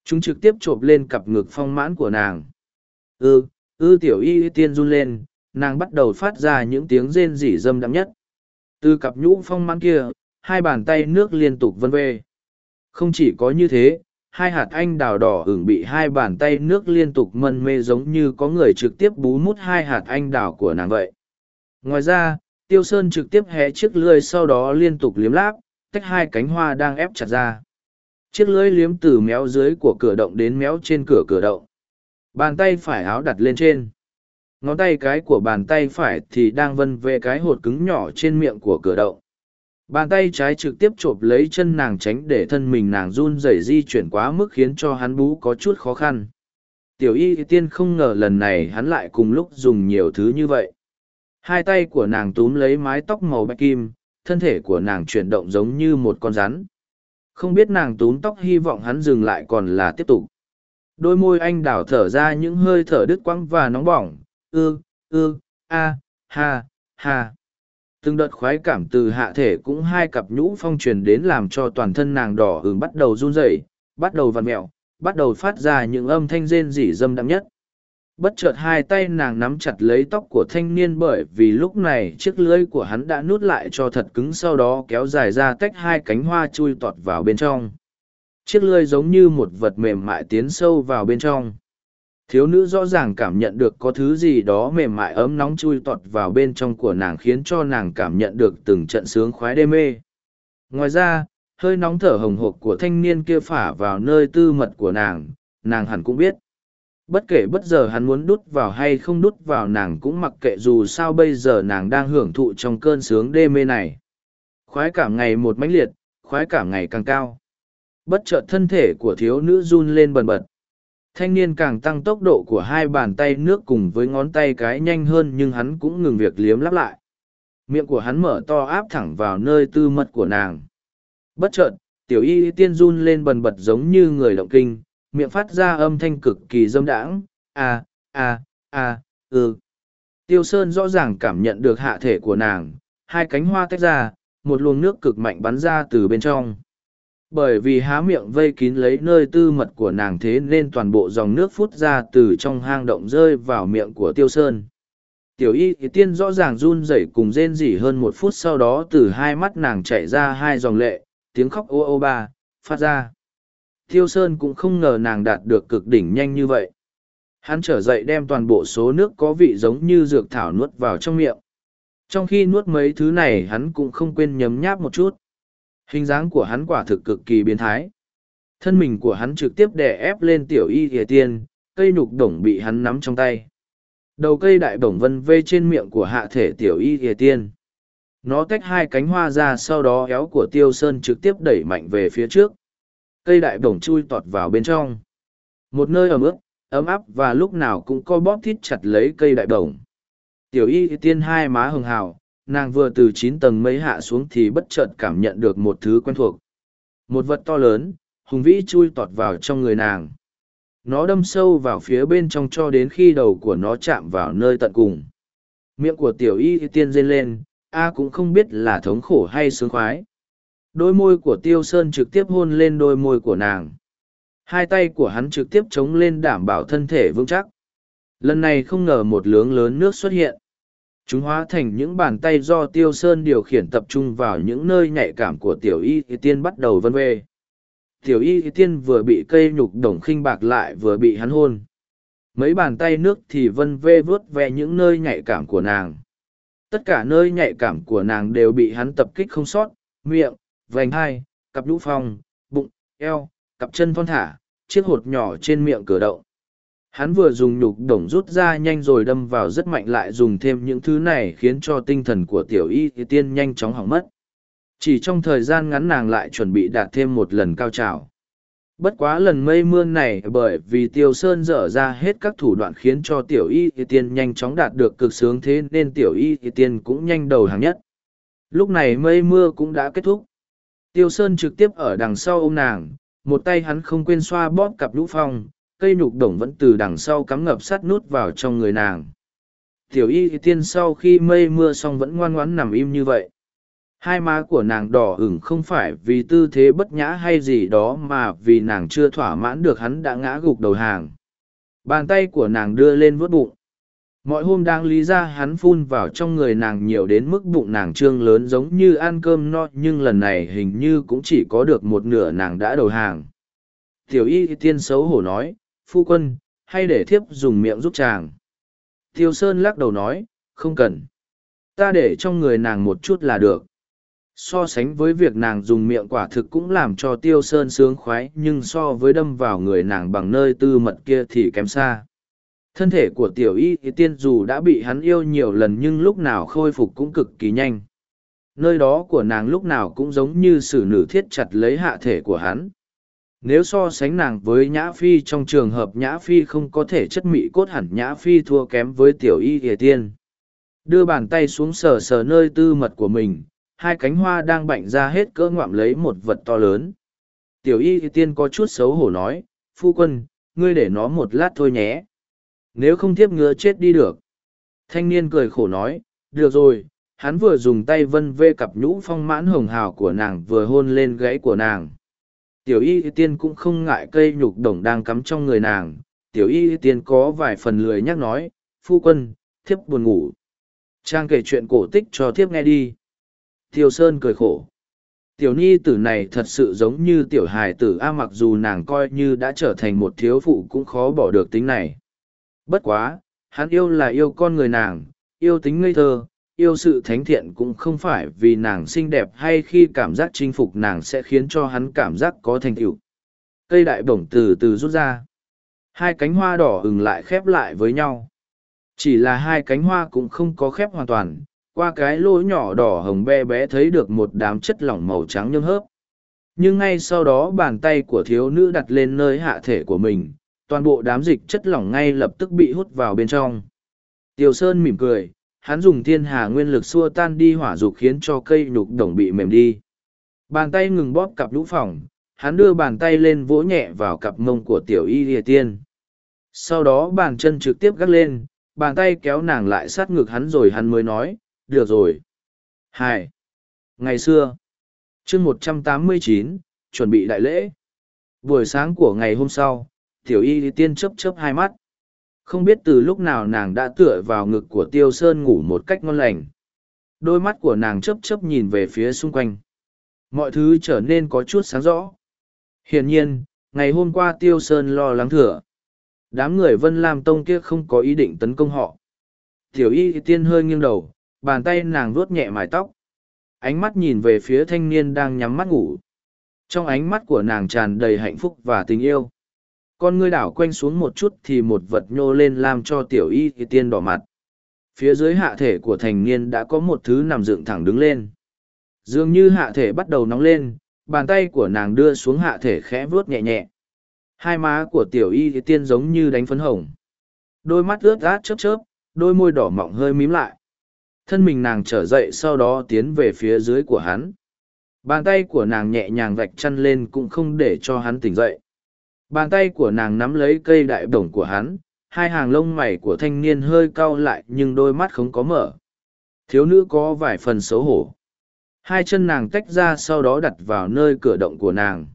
Chúng trực tiếp chộp lên cặp ngực phong mãn của nàng. Ư, ư tiểu y tiên run lên, nàng bắt đầu phát ra những tiếng rên rỉ dâm đắm nhất. Từ cặp nhũ phong mãn kia, hai bàn tay nước liên tục vân vê. Không chỉ có như thế, hai hạt anh đào đỏ ửng bị hai bàn tay nước liên tục mân mê giống như có người trực tiếp bú mút hai hạt anh đào của nàng vậy. Ngoài ra, Tiêu Sơn trực tiếp hé chiếc lưỡi sau đó liên tục liếm láp, tách hai cánh hoa đang ép chặt ra. Chiếc lưỡi liếm từ méo dưới của cửa động đến méo trên cửa cửa động. Bàn tay phải áo đặt lên trên. Ngón tay cái của bàn tay phải thì đang vân về cái hột cứng nhỏ trên miệng của cửa động. Bàn tay trái trực tiếp chộp lấy chân nàng tránh để thân mình nàng run rẩy di chuyển quá mức khiến cho hắn bú có chút khó khăn. Tiểu y tiên không ngờ lần này hắn lại cùng lúc dùng nhiều thứ như vậy. Hai tay của nàng túm lấy mái tóc màu bạch kim, thân thể của nàng chuyển động giống như một con rắn. Không biết nàng túm tóc hy vọng hắn dừng lại còn là tiếp tục. Đôi môi anh đảo thở ra những hơi thở đứt quăng và nóng bỏng, ư, ư, a, ha, ha. Từng đợt khoái cảm từ hạ thể cũng hai cặp nhũ phong truyền đến làm cho toàn thân nàng đỏ ửng bắt đầu run rẩy, bắt đầu vặn mẹo, bắt đầu phát ra những âm thanh rên rỉ dâm đậm nhất. Bất chợt hai tay nàng nắm chặt lấy tóc của thanh niên bởi vì lúc này chiếc lưỡi của hắn đã nút lại cho thật cứng sau đó kéo dài ra tách hai cánh hoa chui tọt vào bên trong. Chiếc lưỡi giống như một vật mềm mại tiến sâu vào bên trong thiếu nữ rõ ràng cảm nhận được có thứ gì đó mềm mại ấm nóng chui tọt vào bên trong của nàng khiến cho nàng cảm nhận được từng trận sướng khoái đê mê. Ngoài ra, hơi nóng thở hồng hộc của thanh niên kia phả vào nơi tư mật của nàng nàng hẳn cũng biết. Bất kể bất giờ hắn muốn đút vào hay không đút vào nàng cũng mặc kệ dù sao bây giờ nàng đang hưởng thụ trong cơn sướng đê mê này. Khoái cảm ngày một mãnh liệt, khoái cảm ngày càng cao. Bất chợt thân thể của thiếu nữ run lên bần bật thanh niên càng tăng tốc độ của hai bàn tay nước cùng với ngón tay cái nhanh hơn nhưng hắn cũng ngừng việc liếm lắp lại. Miệng của hắn mở to áp thẳng vào nơi tư mật của nàng. Bất chợt, tiểu y tiên run lên bần bật giống như người động kinh, miệng phát ra âm thanh cực kỳ dâm đãng, a a a ừ. Tiêu sơn rõ ràng cảm nhận được hạ thể của nàng, hai cánh hoa tách ra, một luồng nước cực mạnh bắn ra từ bên trong bởi vì há miệng vây kín lấy nơi tư mật của nàng thế nên toàn bộ dòng nước phút ra từ trong hang động rơi vào miệng của tiêu sơn tiểu y thì tiên rõ ràng run rẩy cùng rên rỉ hơn một phút sau đó từ hai mắt nàng chạy ra hai dòng lệ, tiếng khóc ô ô ba, phát ra Tiêu Sơn cũng không ngờ nàng đạt được cực đỉnh nhanh như vậy. Hắn trở dậy đem toàn bộ số nước có vị giống như dược thảo nuốt vào trong miệng. Trong khi nuốt mấy thứ này hắn cũng không quên nhấm nháp một chút. Hình dáng của hắn quả thực cực kỳ biến thái. Thân mình của hắn trực tiếp đè ép lên tiểu y thìa tiên, cây nhục đồng bị hắn nắm trong tay. Đầu cây đại bổng vân vê trên miệng của hạ thể tiểu y thìa tiên. Nó tách hai cánh hoa ra sau đó éo của tiêu sơn trực tiếp đẩy mạnh về phía trước cây đại bổng chui tọt vào bên trong một nơi ẩm ướt ấm áp và lúc nào cũng co bóp thít chặt lấy cây đại bổng tiểu y tiên hai má hường hào nàng vừa từ chín tầng mấy hạ xuống thì bất chợt cảm nhận được một thứ quen thuộc một vật to lớn, hùng vĩ chui tọt vào trong người nàng nó đâm sâu vào phía bên trong cho đến khi đầu của nó chạm vào nơi tận cùng miệng của tiểu y tiên rên lên, a cũng không biết là thống khổ hay sướng khoái Đôi môi của Tiêu Sơn trực tiếp hôn lên đôi môi của nàng. Hai tay của hắn trực tiếp chống lên đảm bảo thân thể vững chắc. Lần này không ngờ một lướng lớn nước xuất hiện. Chúng hóa thành những bàn tay do Tiêu Sơn điều khiển tập trung vào những nơi nhạy cảm của Tiểu Y thì Tiên bắt đầu vân vê. Tiểu Y thì Tiên vừa bị cây nhục đồng khinh bạc lại vừa bị hắn hôn. Mấy bàn tay nước thì vân vê vớt ve những nơi nhạy cảm của nàng. Tất cả nơi nhạy cảm của nàng đều bị hắn tập kích không sót, miệng, vành hai, cặp lũ phong, bụng, eo, cặp chân thon thả, chiếc hột nhỏ trên miệng cửa động. Hắn vừa dùng nhục đồng rút ra nhanh rồi đâm vào rất mạnh lại dùng thêm những thứ này khiến cho tinh thần của tiểu y thì tiên nhanh chóng hỏng mất. Chỉ trong thời gian ngắn nàng lại chuẩn bị đạt thêm một lần cao trào. Bất quá lần mây mưa này bởi vì Tiêu Sơn dở ra hết các thủ đoạn khiến cho tiểu y thì tiên nhanh chóng đạt được cực sướng thế nên tiểu y thì tiên cũng nhanh đầu hàng nhất. Lúc này mây mưa cũng đã kết thúc. Tiêu Sơn trực tiếp ở đằng sau ôm nàng, một tay hắn không quên xoa bóp cặp lũ phong, cây nhục đồng vẫn từ đằng sau cắm ngập sắt nút vào trong người nàng. Tiểu y tiên sau khi mây mưa xong vẫn ngoan ngoãn nằm im như vậy. Hai má của nàng đỏ ửng không phải vì tư thế bất nhã hay gì đó mà vì nàng chưa thỏa mãn được hắn đã ngã gục đầu hàng. Bàn tay của nàng đưa lên vuốt bụng mọi hôm đang lý ra hắn phun vào trong người nàng nhiều đến mức bụng nàng trương lớn giống như ăn cơm no, nhưng lần này hình như cũng chỉ có được một nửa nàng đã đầu hàng tiểu y tiên xấu hổ nói phu quân, hay để thiếp dùng miệng giúp chàng tiêu sơn lắc đầu nói, không cần ta để trong người nàng một chút là được so sánh với việc nàng dùng miệng quả thực cũng làm cho tiêu sơn sướng khoái, nhưng so với đâm vào người nàng bằng nơi tư mật kia thì kém xa Thân thể của tiểu y tiên dù đã bị hắn yêu nhiều lần nhưng lúc nào khôi phục cũng cực kỳ nhanh. Nơi đó của nàng lúc nào cũng giống như sử nữ thiết chặt lấy hạ thể của hắn. Nếu so sánh nàng với Nhã Phi trong trường hợp Nhã Phi không có thể chất mị cốt hẳn Nhã Phi thua kém với tiểu y ỉa tiên. Đưa bàn tay xuống sờ sờ nơi tư mật của mình, hai cánh hoa đang bạnh ra hết cỡ ngoạm lấy một vật to lớn. Tiểu y ỉa tiên có chút xấu hổ nói, phu quân, ngươi để nó một lát thôi nhé nếu không thiếp ngứa chết đi được. Thanh niên cười khổ nói, được rồi, hắn vừa dùng tay vân vê cặp nhũ phong mãn hồng hào của nàng vừa hôn lên gãy của nàng. Tiểu y tiên cũng không ngại cây nhục đồng đang cắm trong người nàng. Tiểu y tiên có vài phần lười nhắc nói, phu quân, thiếp buồn ngủ. Trang kể chuyện cổ tích cho thiếp nghe đi. Tiêu Sơn cười khổ. Tiểu ni tử này thật sự giống như tiểu hài tử A mặc dù nàng coi như đã trở thành một thiếu phụ cũng khó bỏ được tính này. Bất quá, hắn yêu là yêu con người nàng, yêu tính ngây thơ, yêu sự thánh thiện cũng không phải vì nàng xinh đẹp hay khi cảm giác chinh phục nàng sẽ khiến cho hắn cảm giác có thành tựu. Cây đại bổng từ từ rút ra. Hai cánh hoa đỏ ừng lại khép lại với nhau. Chỉ là hai cánh hoa cũng không có khép hoàn toàn. Qua cái lỗ nhỏ đỏ hồng be bé thấy được một đám chất lỏng màu trắng nhơm hớp. Nhưng ngay sau đó bàn tay của thiếu nữ đặt lên nơi hạ thể của mình. Toàn bộ đám dịch chất lỏng ngay lập tức bị hút vào bên trong. Tiêu sơn mỉm cười hắn dùng thiên hà nguyên lực xua tan đi hỏa dục khiến cho cây nhục đồng bị mềm đi. Bàn tay ngừng bóp cặp lũ phòng, hắn đưa bàn tay lên vỗ nhẹ vào cặp mông của tiểu y lìa tiên. Sau đó bàn chân trực tiếp gắt lên, bàn tay kéo nàng lại sát ngực hắn rồi hắn mới nói, được rồi. Hai. Ngày xưa. chương một trăm tám mươi chín chuẩn bị đại lễ. Buổi sáng của ngày hôm sau, tiểu y tiên chấp chấp hai mắt. Không biết từ lúc nào nàng đã tựa vào ngực của Tiêu Sơn ngủ một cách ngon lành. Đôi mắt của nàng chấp chấp nhìn về phía xung quanh. Mọi thứ trở nên có chút sáng rõ. Hiển nhiên, ngày hôm qua Tiêu Sơn lo lắng thừa. Đám người Vân Lam Tông kia không có ý định tấn công họ. Tiểu y tiên hơi nghiêng đầu, bàn tay nàng vuốt nhẹ mái tóc. Ánh mắt nhìn về phía thanh niên đang nhắm mắt ngủ. Trong ánh mắt của nàng tràn đầy hạnh phúc và tình yêu con ngươi đảo quanh xuống một chút thì một vật nhô lên làm cho tiểu y thì tiên đỏ mặt. Phía dưới hạ thể của thành niên đã có một thứ nằm dựng thẳng đứng lên. Dường như hạ thể bắt đầu nóng lên, bàn tay của nàng đưa xuống hạ thể khẽ vuốt nhẹ nhẹ. Hai má của tiểu y thì tiên giống như đánh phấn hồng. Đôi mắt ướt át chớp chớp, đôi môi đỏ mọng hơi mím lại. Thân mình nàng trở dậy sau đó tiến về phía dưới của hắn. Bàn tay của nàng nhẹ nhàng vạch chăn lên cũng không để cho hắn tỉnh dậy. Bàn tay của nàng nắm lấy cây đại bổng của hắn, hai hàng lông mày của thanh niên hơi cau lại nhưng đôi mắt không có mở. Thiếu nữ có vài phần xấu hổ. Hai chân nàng tách ra sau đó đặt vào nơi cửa động của nàng.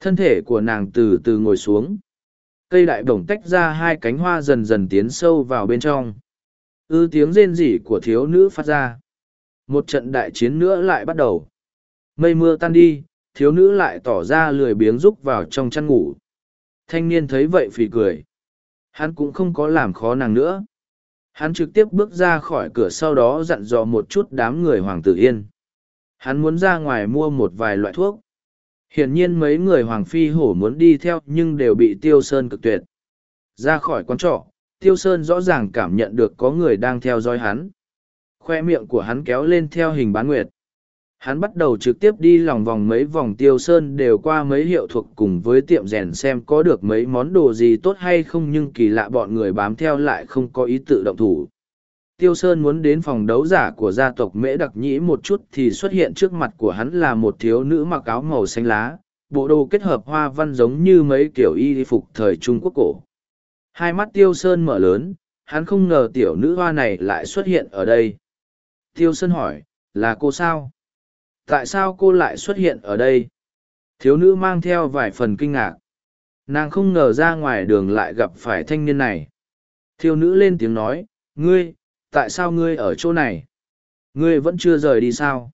Thân thể của nàng từ từ ngồi xuống. Cây đại bổng tách ra hai cánh hoa dần dần tiến sâu vào bên trong. Ư tiếng rên rỉ của thiếu nữ phát ra. Một trận đại chiến nữa lại bắt đầu. Mây mưa tan đi, thiếu nữ lại tỏ ra lười biếng rúc vào trong chăn ngủ thanh niên thấy vậy phì cười. Hắn cũng không có làm khó nàng nữa. Hắn trực tiếp bước ra khỏi cửa sau đó dặn dò một chút đám người hoàng tử yên. Hắn muốn ra ngoài mua một vài loại thuốc. Hiển nhiên mấy người hoàng phi hổ muốn đi theo nhưng đều bị tiêu sơn cực tuyệt. Ra khỏi quán trọ, tiêu sơn rõ ràng cảm nhận được có người đang theo dõi hắn. Khoe miệng của hắn kéo lên theo hình bán nguyệt. Hắn bắt đầu trực tiếp đi lòng vòng mấy vòng tiêu sơn đều qua mấy hiệu thuộc cùng với tiệm rèn xem có được mấy món đồ gì tốt hay không nhưng kỳ lạ bọn người bám theo lại không có ý tự động thủ. Tiêu Sơn muốn đến phòng đấu giả của gia tộc Mễ Đặc Nhĩ một chút thì xuất hiện trước mặt của hắn là một thiếu nữ mặc áo màu xanh lá, bộ đồ kết hợp hoa văn giống như mấy kiểu y phục thời Trung Quốc cổ. Hai mắt Tiêu Sơn mở lớn, hắn không ngờ tiểu nữ hoa này lại xuất hiện ở đây. Tiêu Sơn hỏi, là cô sao? Tại sao cô lại xuất hiện ở đây? Thiếu nữ mang theo vài phần kinh ngạc. Nàng không ngờ ra ngoài đường lại gặp phải thanh niên này. Thiếu nữ lên tiếng nói, ngươi, tại sao ngươi ở chỗ này? Ngươi vẫn chưa rời đi sao?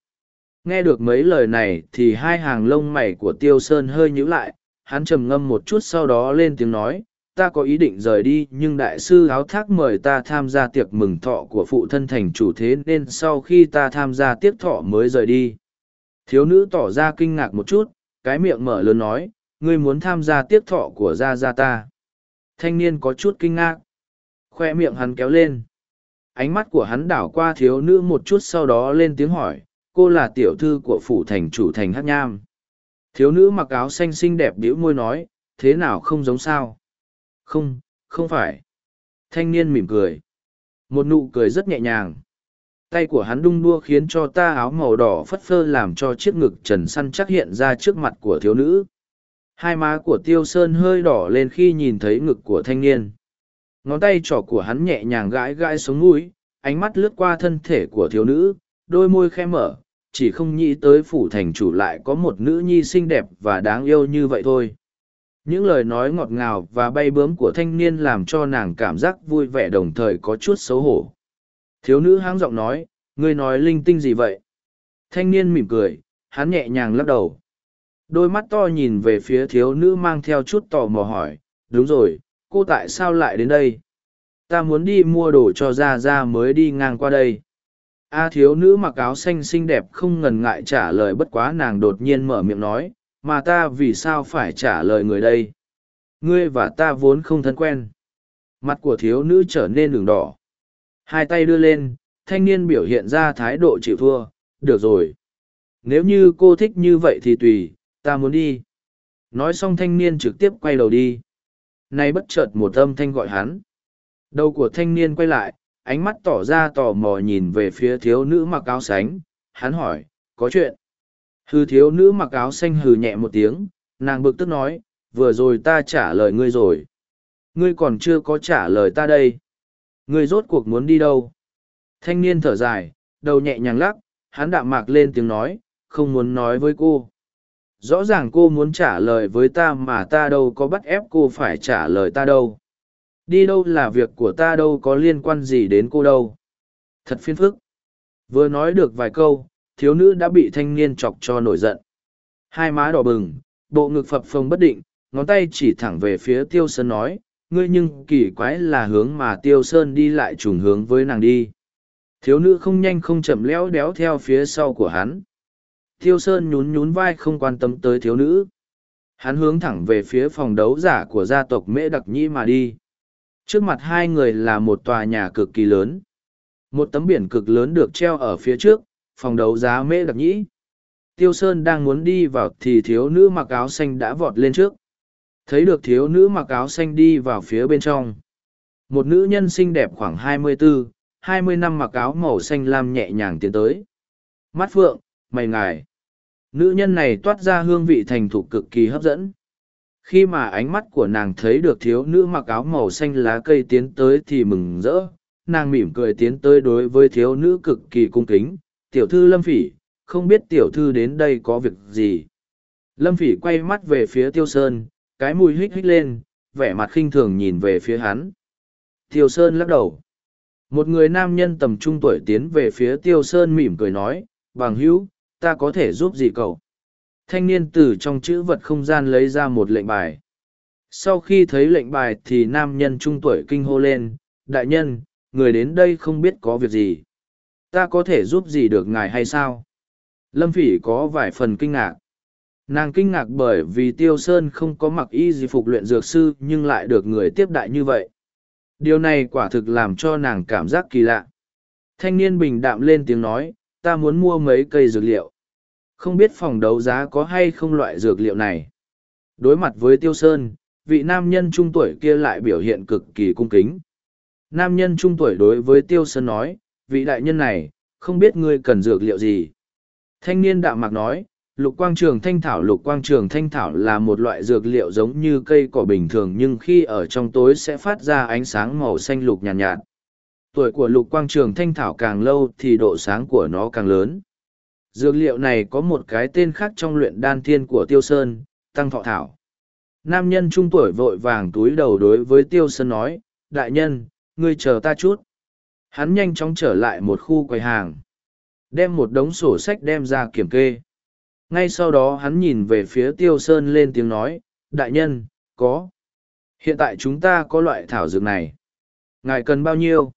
Nghe được mấy lời này thì hai hàng lông mày của tiêu sơn hơi nhíu lại, hắn trầm ngâm một chút sau đó lên tiếng nói, ta có ý định rời đi, nhưng đại sư áo thác mời ta tham gia tiệc mừng thọ của phụ thân thành chủ thế nên sau khi ta tham gia tiếp thọ mới rời đi. Thiếu nữ tỏ ra kinh ngạc một chút, cái miệng mở lớn nói, ngươi muốn tham gia tiếc thọ của gia gia ta. Thanh niên có chút kinh ngạc. Khoe miệng hắn kéo lên. Ánh mắt của hắn đảo qua thiếu nữ một chút sau đó lên tiếng hỏi, cô là tiểu thư của phủ thành chủ thành hát nham. Thiếu nữ mặc áo xanh xinh đẹp bĩu môi nói, thế nào không giống sao? Không, không phải. Thanh niên mỉm cười. Một nụ cười rất nhẹ nhàng tay của hắn đung đua khiến cho ta áo màu đỏ phất phơ làm cho chiếc ngực trần săn chắc hiện ra trước mặt của thiếu nữ. Hai má của tiêu sơn hơi đỏ lên khi nhìn thấy ngực của thanh niên. Ngón tay trỏ của hắn nhẹ nhàng gãi gãi sống mũi, ánh mắt lướt qua thân thể của thiếu nữ, đôi môi khe mở, chỉ không nghĩ tới phủ thành chủ lại có một nữ nhi xinh đẹp và đáng yêu như vậy thôi. Những lời nói ngọt ngào và bay bướm của thanh niên làm cho nàng cảm giác vui vẻ đồng thời có chút xấu hổ thiếu nữ háng giọng nói, ngươi nói linh tinh gì vậy? Thanh niên mỉm cười, hắn nhẹ nhàng lắc đầu. Đôi mắt to nhìn về phía thiếu nữ mang theo chút tò mò hỏi, đúng rồi, cô tại sao lại đến đây? Ta muốn đi mua đồ cho ra ra mới đi ngang qua đây. A thiếu nữ mặc áo xanh xinh đẹp không ngần ngại trả lời bất quá nàng đột nhiên mở miệng nói, mà ta vì sao phải trả lời người đây? Ngươi và ta vốn không thân quen. Mặt của thiếu nữ trở nên đường đỏ hai tay đưa lên, thanh niên biểu hiện ra thái độ chịu thua, được rồi. Nếu như cô thích như vậy thì tùy, ta muốn đi. Nói xong thanh niên trực tiếp quay đầu đi. Nay bất chợt một âm thanh gọi hắn. Đầu của thanh niên quay lại, ánh mắt tỏ ra tò mò nhìn về phía thiếu nữ mặc áo sánh. Hắn hỏi, có chuyện? Hư thiếu nữ mặc áo xanh hừ nhẹ một tiếng, nàng bực tức nói, vừa rồi ta trả lời ngươi rồi. Ngươi còn chưa có trả lời ta đây. Người rốt cuộc muốn đi đâu? Thanh niên thở dài, đầu nhẹ nhàng lắc, hắn đạm mạc lên tiếng nói, không muốn nói với cô. Rõ ràng cô muốn trả lời với ta mà ta đâu có bắt ép cô phải trả lời ta đâu. Đi đâu là việc của ta đâu có liên quan gì đến cô đâu. Thật phiền phức. Vừa nói được vài câu, thiếu nữ đã bị thanh niên chọc cho nổi giận. Hai má đỏ bừng, bộ ngực phập phồng bất định, ngón tay chỉ thẳng về phía tiêu sơn nói ngươi nhưng kỳ quái là hướng mà tiêu sơn đi lại trùng hướng với nàng đi. Thiếu nữ không nhanh không chậm lẽo đéo theo phía sau của hắn. Tiêu sơn nhún nhún vai không quan tâm tới thiếu nữ. Hắn hướng thẳng về phía phòng đấu giả của gia tộc mễ đặc nhĩ mà đi. Trước mặt hai người là một tòa nhà cực kỳ lớn. Một tấm biển cực lớn được treo ở phía trước, phòng đấu giá mễ đặc nhĩ tiêu sơn đang muốn đi vào thì thiếu nữ mặc áo xanh đã vọt lên trước thấy được thiếu nữ mặc áo xanh đi vào phía bên trong. Một nữ nhân xinh đẹp khoảng hai mươi bốn hai mươi năm mặc áo màu xanh lam nhẹ nhàng tiến tới. Mắt phượng, mày ngài. Nữ nhân này toát ra hương vị thành thục cực kỳ hấp dẫn. Khi mà ánh mắt của nàng thấy được thiếu nữ mặc áo màu xanh lá cây tiến tới thì mừng rỡ. Nàng mỉm cười tiến tới đối với thiếu nữ cực kỳ cung kính. Tiểu thư lâm phỉ, không biết tiểu thư đến đây có việc gì? Lâm phỉ quay mắt về phía tiêu sơn cái mùi hích hích lên, vẻ mặt khinh thường nhìn về phía hắn. Tiêu sơn lắc đầu. Một người nam nhân tầm trung tuổi tiến về phía tiêu sơn mỉm cười nói, bằng hữu, ta có thể giúp gì cậu? Thanh niên từ trong chữ vật không gian lấy ra một lệnh bài. Sau khi thấy lệnh bài thì nam nhân trung tuổi kinh hô lên, đại nhân, người đến đây không biết có việc gì. Ta có thể giúp gì được ngài hay sao? Lâm phỉ có vài phần kinh ngạc nàng kinh ngạc bởi vì tiêu sơn không có mặc y gì phục luyện dược sư nhưng lại được người tiếp đại như vậy. Điều này quả thực làm cho nàng cảm giác kỳ lạ. Thanh niên bình đạm lên tiếng nói, ta muốn mua mấy cây dược liệu. Không biết phòng đấu giá có hay không loại dược liệu này. Đối mặt với tiêu sơn, vị nam nhân trung tuổi kia lại biểu hiện cực kỳ cung kính. Nam nhân trung tuổi đối với tiêu sơn nói, vị đại nhân này, không biết ngươi cần dược liệu gì? Thanh niên đạm mạc nói lục quang trường thanh thảo lục quang trường thanh thảo là một loại dược liệu giống như cây cỏ bình thường nhưng khi ở trong tối sẽ phát ra ánh sáng màu xanh lục nhàn nhạt, nhạt tuổi của lục quang trường thanh thảo càng lâu thì độ sáng của nó càng lớn. Dược liệu này có một cái tên khác trong luyện đan thiên của tiêu sơn tăng thọ thảo. Nam nhân trung tuổi vội vàng túi đầu đối với tiêu sơn nói đại nhân ngươi chờ ta chút. Hắn nhanh chóng trở lại một khu quầy hàng đem một đống sổ sách đem ra kiểm kê ngay sau đó hắn nhìn về phía tiêu sơn lên tiếng nói, đại nhân, có. Hiện tại chúng ta có loại thảo dược này. Ngài cần bao nhiêu?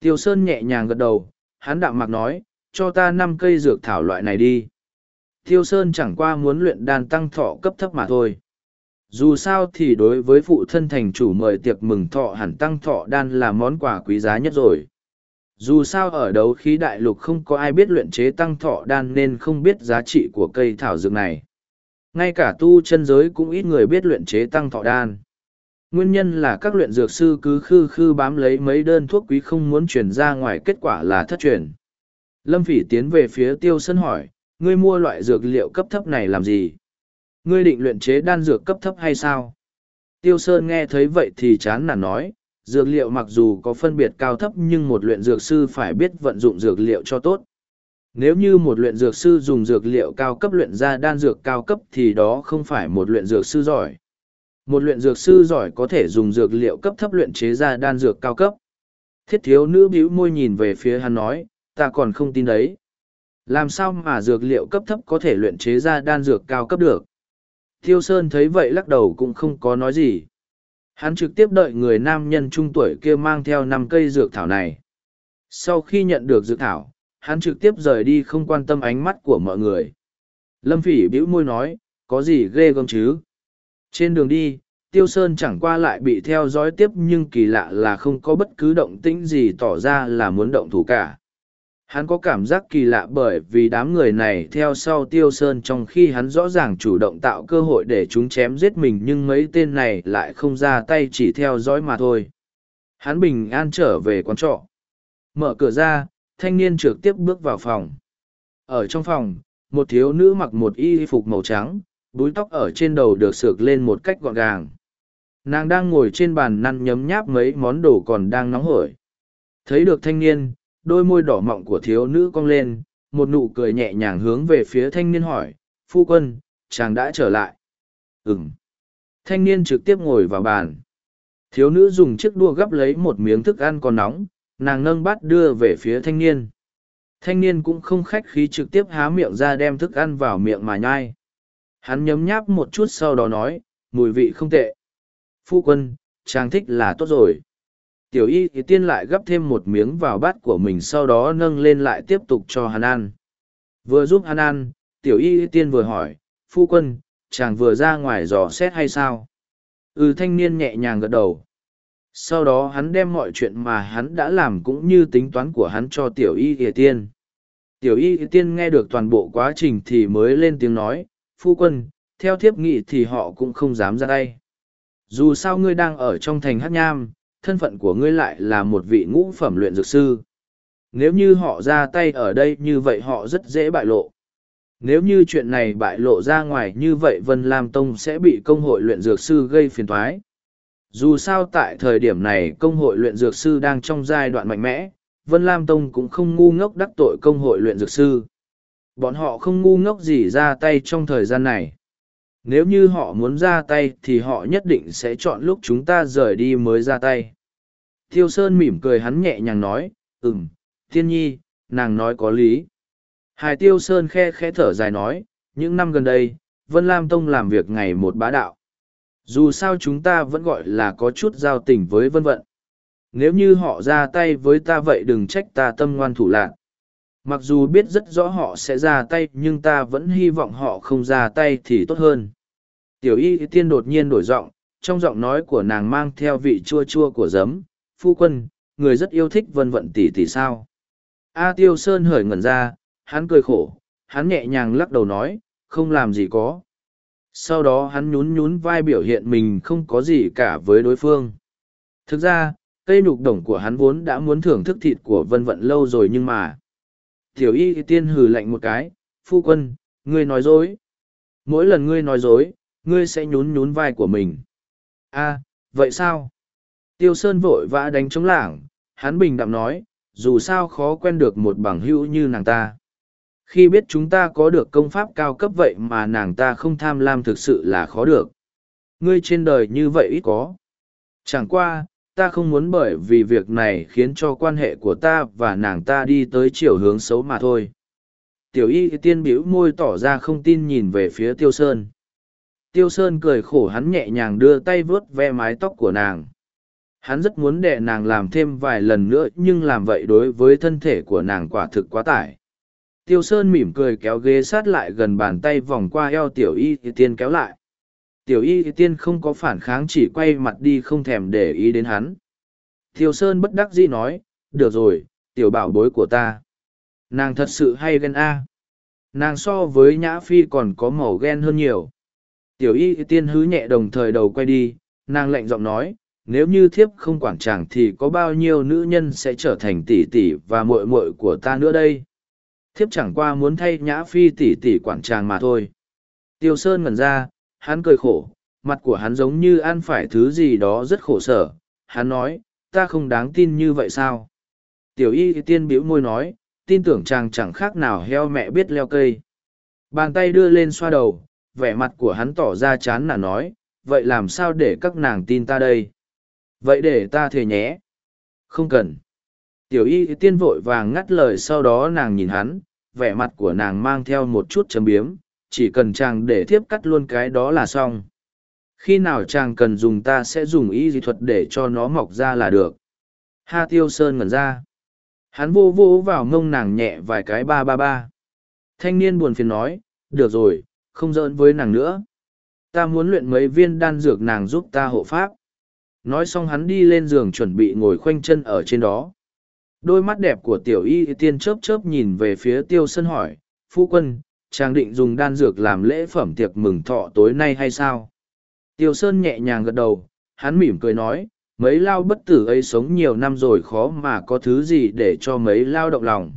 Tiêu sơn nhẹ nhàng gật đầu, hắn đạm mạc nói, cho ta năm cây dược thảo loại này đi. Tiêu sơn chẳng qua muốn luyện đan tăng thọ cấp thấp mà thôi. Dù sao thì đối với phụ thân thành chủ mời tiệc mừng thọ hẳn tăng thọ đan là món quà quý giá nhất rồi dù sao ở đấu khí đại lục không có ai biết luyện chế tăng thọ đan nên không biết giá trị của cây thảo dược này. Ngay cả tu chân giới cũng ít người biết luyện chế tăng thọ đan. Nguyên nhân là các luyện dược sư cứ khư khư bám lấy mấy đơn thuốc quý không muốn chuyển ra ngoài kết quả là thất truyền. Lâm phỉ tiến về phía tiêu sân hỏi, ngươi mua loại dược liệu cấp thấp này làm gì? Ngươi định luyện chế đan dược cấp thấp hay sao? Tiêu sơn nghe thấy vậy thì chán nản nói dược liệu mặc dù có phân biệt cao thấp nhưng một luyện dược sư phải biết vận dụng dược liệu cho tốt Nếu như một luyện dược sư dùng dược liệu cao cấp luyện ra đan dược cao cấp thì đó không phải một luyện dược sư giỏi. Một luyện dược sư giỏi có thể dùng dược liệu cấp thấp luyện chế ra đan dược cao cấp. Thiết thiếu nữ bĩu môi nhìn về phía hắn nói, ta còn không tin đấy. Làm sao mà dược liệu cấp thấp có thể luyện chế ra đan dược cao cấp được? Tiêu Sơn thấy vậy lắc đầu cũng không có nói gì. Hắn trực tiếp đợi người nam nhân trung tuổi kia mang theo năm cây dược thảo này. Sau khi nhận được dược thảo, hắn trực tiếp rời đi không quan tâm ánh mắt của mọi người. Lâm Phỉ bĩu môi nói, có gì ghê gớm chứ? Trên đường đi, Tiêu Sơn chẳng qua lại bị theo dõi tiếp nhưng kỳ lạ là không có bất cứ động tĩnh gì tỏ ra là muốn động thủ cả. Hắn có cảm giác kỳ lạ bởi vì đám người này theo sau Tiêu Sơn trong khi hắn rõ ràng chủ động tạo cơ hội để chúng chém giết mình nhưng mấy tên này lại không ra tay chỉ theo dõi mà thôi. Hắn bình an trở về quán trọ. Mở cửa ra, thanh niên trực tiếp bước vào phòng. Ở trong phòng, một thiếu nữ mặc một y phục màu trắng, búi tóc ở trên đầu được sược lên một cách gọn gàng. Nàng đang ngồi trên bàn năn nhấm nháp mấy món đồ còn đang nóng hổi. Thấy được thanh niên, đôi môi đỏ mọng của thiếu nữ cong lên, một nụ cười nhẹ nhàng hướng về phía thanh niên hỏi, phu quân, chàng đã trở lại. Ừm. Thanh niên trực tiếp ngồi vào bàn. Thiếu nữ dùng chiếc đua gắp lấy một miếng thức ăn còn nóng, nàng nâng bát đưa về phía thanh niên. Thanh niên cũng không khách khí trực tiếp há miệng ra đem thức ăn vào miệng mà nhai. Hắn nhấm nháp một chút sau đó nói, mùi vị không tệ. Phu quân, chàng thích là tốt rồi tiểu y thì tiên lại gấp thêm một miếng vào bát của mình sau đó nâng lên lại tiếp tục cho hắn ăn vừa giúp hắn ăn tiểu y tiên vừa hỏi, phu quân, chàng vừa ra ngoài dò xét hay sao? Ừ thanh niên nhẹ nhàng gật đầu. Sau đó hắn đem mọi chuyện mà hắn đã làm cũng như tính toán của hắn cho tiểu y ỉa tiên. Tiểu y ỉa tiên nghe được toàn bộ quá trình thì mới lên tiếng nói, phu quân, theo thiếp nghị thì họ cũng không dám ra tay. Dù sao ngươi đang ở trong thành hát nham thân phận của ngươi lại là một vị ngũ phẩm luyện dược sư. Nếu như họ ra tay ở đây như vậy họ rất dễ bại lộ. Nếu như chuyện này bại lộ ra ngoài như vậy Vân Lam Tông sẽ bị công hội luyện dược sư gây phiền toái. Dù sao tại thời điểm này công hội luyện dược sư đang trong giai đoạn mạnh mẽ, Vân Lam Tông cũng không ngu ngốc đắc tội công hội luyện dược sư. Bọn họ không ngu ngốc gì ra tay trong thời gian này nếu như họ muốn ra tay thì họ nhất định sẽ chọn lúc chúng ta rời đi mới ra tay Tiêu Sơn mỉm cười hắn nhẹ nhàng nói, ừm, thiên nhi, nàng nói có lý. Hải Tiêu Sơn khe khẽ thở dài nói, những năm gần đây, Vân Lam Tông làm việc ngày một bá đạo. Dù sao chúng ta vẫn gọi là có chút giao tình với vân vận. Nếu như họ ra tay với ta vậy đừng trách ta tâm ngoan thủ lạc. Mặc dù biết rất rõ họ sẽ ra tay nhưng ta vẫn hy vọng họ không ra tay thì tốt hơn. Tiểu y tiên đột nhiên đổi giọng, trong giọng nói của nàng mang theo vị chua chua của giấm, phu quân, người rất yêu thích vân vận tỷ tỷ sao. A Tiêu Sơn hởi ngẩn ra, hắn cười khổ, hắn nhẹ nhàng lắc đầu nói, không làm gì có. Sau đó hắn nhún nhún vai biểu hiện mình không có gì cả với đối phương. Thực ra, cây nhục đồng của hắn vốn đã muốn thưởng thức thịt của vân vận lâu rồi nhưng mà. Tiểu y tiên hừ lạnh một cái, phu quân, ngươi nói dối. Mỗi lần ngươi nói dối, ngươi sẽ nhún nhún vai của mình. a vậy sao? Tiêu Sơn vội vã đánh chống lảng, hắn bình đạm nói, dù sao khó quen được một bằng hữu như nàng ta. Khi biết chúng ta có được công pháp cao cấp vậy mà nàng ta không tham lam thực sự là khó được. Ngươi trên đời như vậy ít có. Chẳng qua, ta không muốn bởi vì việc này khiến cho quan hệ của ta và nàng ta đi tới chiều hướng xấu mà thôi. Tiểu y tiên biểu môi tỏ ra không tin nhìn về phía Tiêu Sơn. Tiêu Sơn cười khổ hắn nhẹ nhàng đưa tay vớt ve mái tóc của nàng hắn rất muốn để nàng làm thêm vài lần nữa, nhưng làm vậy đối với thân thể của nàng quả thực quá tải. Tiêu sơn mỉm cười kéo ghế sát lại gần bàn tay vòng qua eo tiểu y thì tiên kéo lại. Tiểu y thì tiên không có phản kháng chỉ quay mặt đi không thèm để ý đến hắn. Tiêu sơn bất đắc dĩ nói, được rồi, tiểu bảo bối của ta. Nàng thật sự hay ghen a. Nàng so với nhã phi còn có màu ghen hơn nhiều. Tiểu y thì tiên hứ nhẹ đồng thời đầu quay đi, nàng lạnh giọng nói nếu như thiếp không quản chàng thì có bao nhiêu nữ nhân sẽ trở thành tỷ tỷ và muội muội của ta nữa đây thiếp chẳng qua muốn thay nhã phi tỷ tỷ quản chàng mà thôi tiêu sơn ngẩn ra hắn cười khổ mặt của hắn giống như ăn phải thứ gì đó rất khổ sở hắn nói ta không đáng tin như vậy sao tiểu y tiên bĩu môi nói tin tưởng chàng chẳng khác nào heo mẹ biết leo cây. Bàn tay đưa lên xoa đầu, vẻ mặt của hắn tỏ ra chán là nói, vậy làm sao để các nàng tin ta đây? Vậy để ta thề nhé. Không cần. Tiểu y tiên vội vàng ngắt lời sau đó nàng nhìn hắn, vẻ mặt của nàng mang theo một chút chấm biếm, chỉ cần chàng để thiếp cắt luôn cái đó là xong. Khi nào chàng cần dùng ta sẽ dùng y dị thuật để cho nó mọc ra là được. Ha tiêu sơn ngẩn ra. Hắn vô vô vào mông nàng nhẹ vài cái ba ba ba. Thanh niên buồn phiền nói, được rồi, không giỡn với nàng nữa. Ta muốn luyện mấy viên đan dược nàng giúp ta hộ pháp. Nói xong hắn đi lên giường chuẩn bị ngồi khoanh chân ở trên đó. Đôi mắt đẹp của tiểu y tiên chớp chớp nhìn về phía tiêu sân hỏi, phu quân, chàng định dùng đan dược làm lễ phẩm tiệc mừng thọ tối nay hay sao? Tiêu Sơn nhẹ nhàng gật đầu, hắn mỉm cười nói, mấy lao bất tử ấy sống nhiều năm rồi khó mà có thứ gì để cho mấy lao động lòng.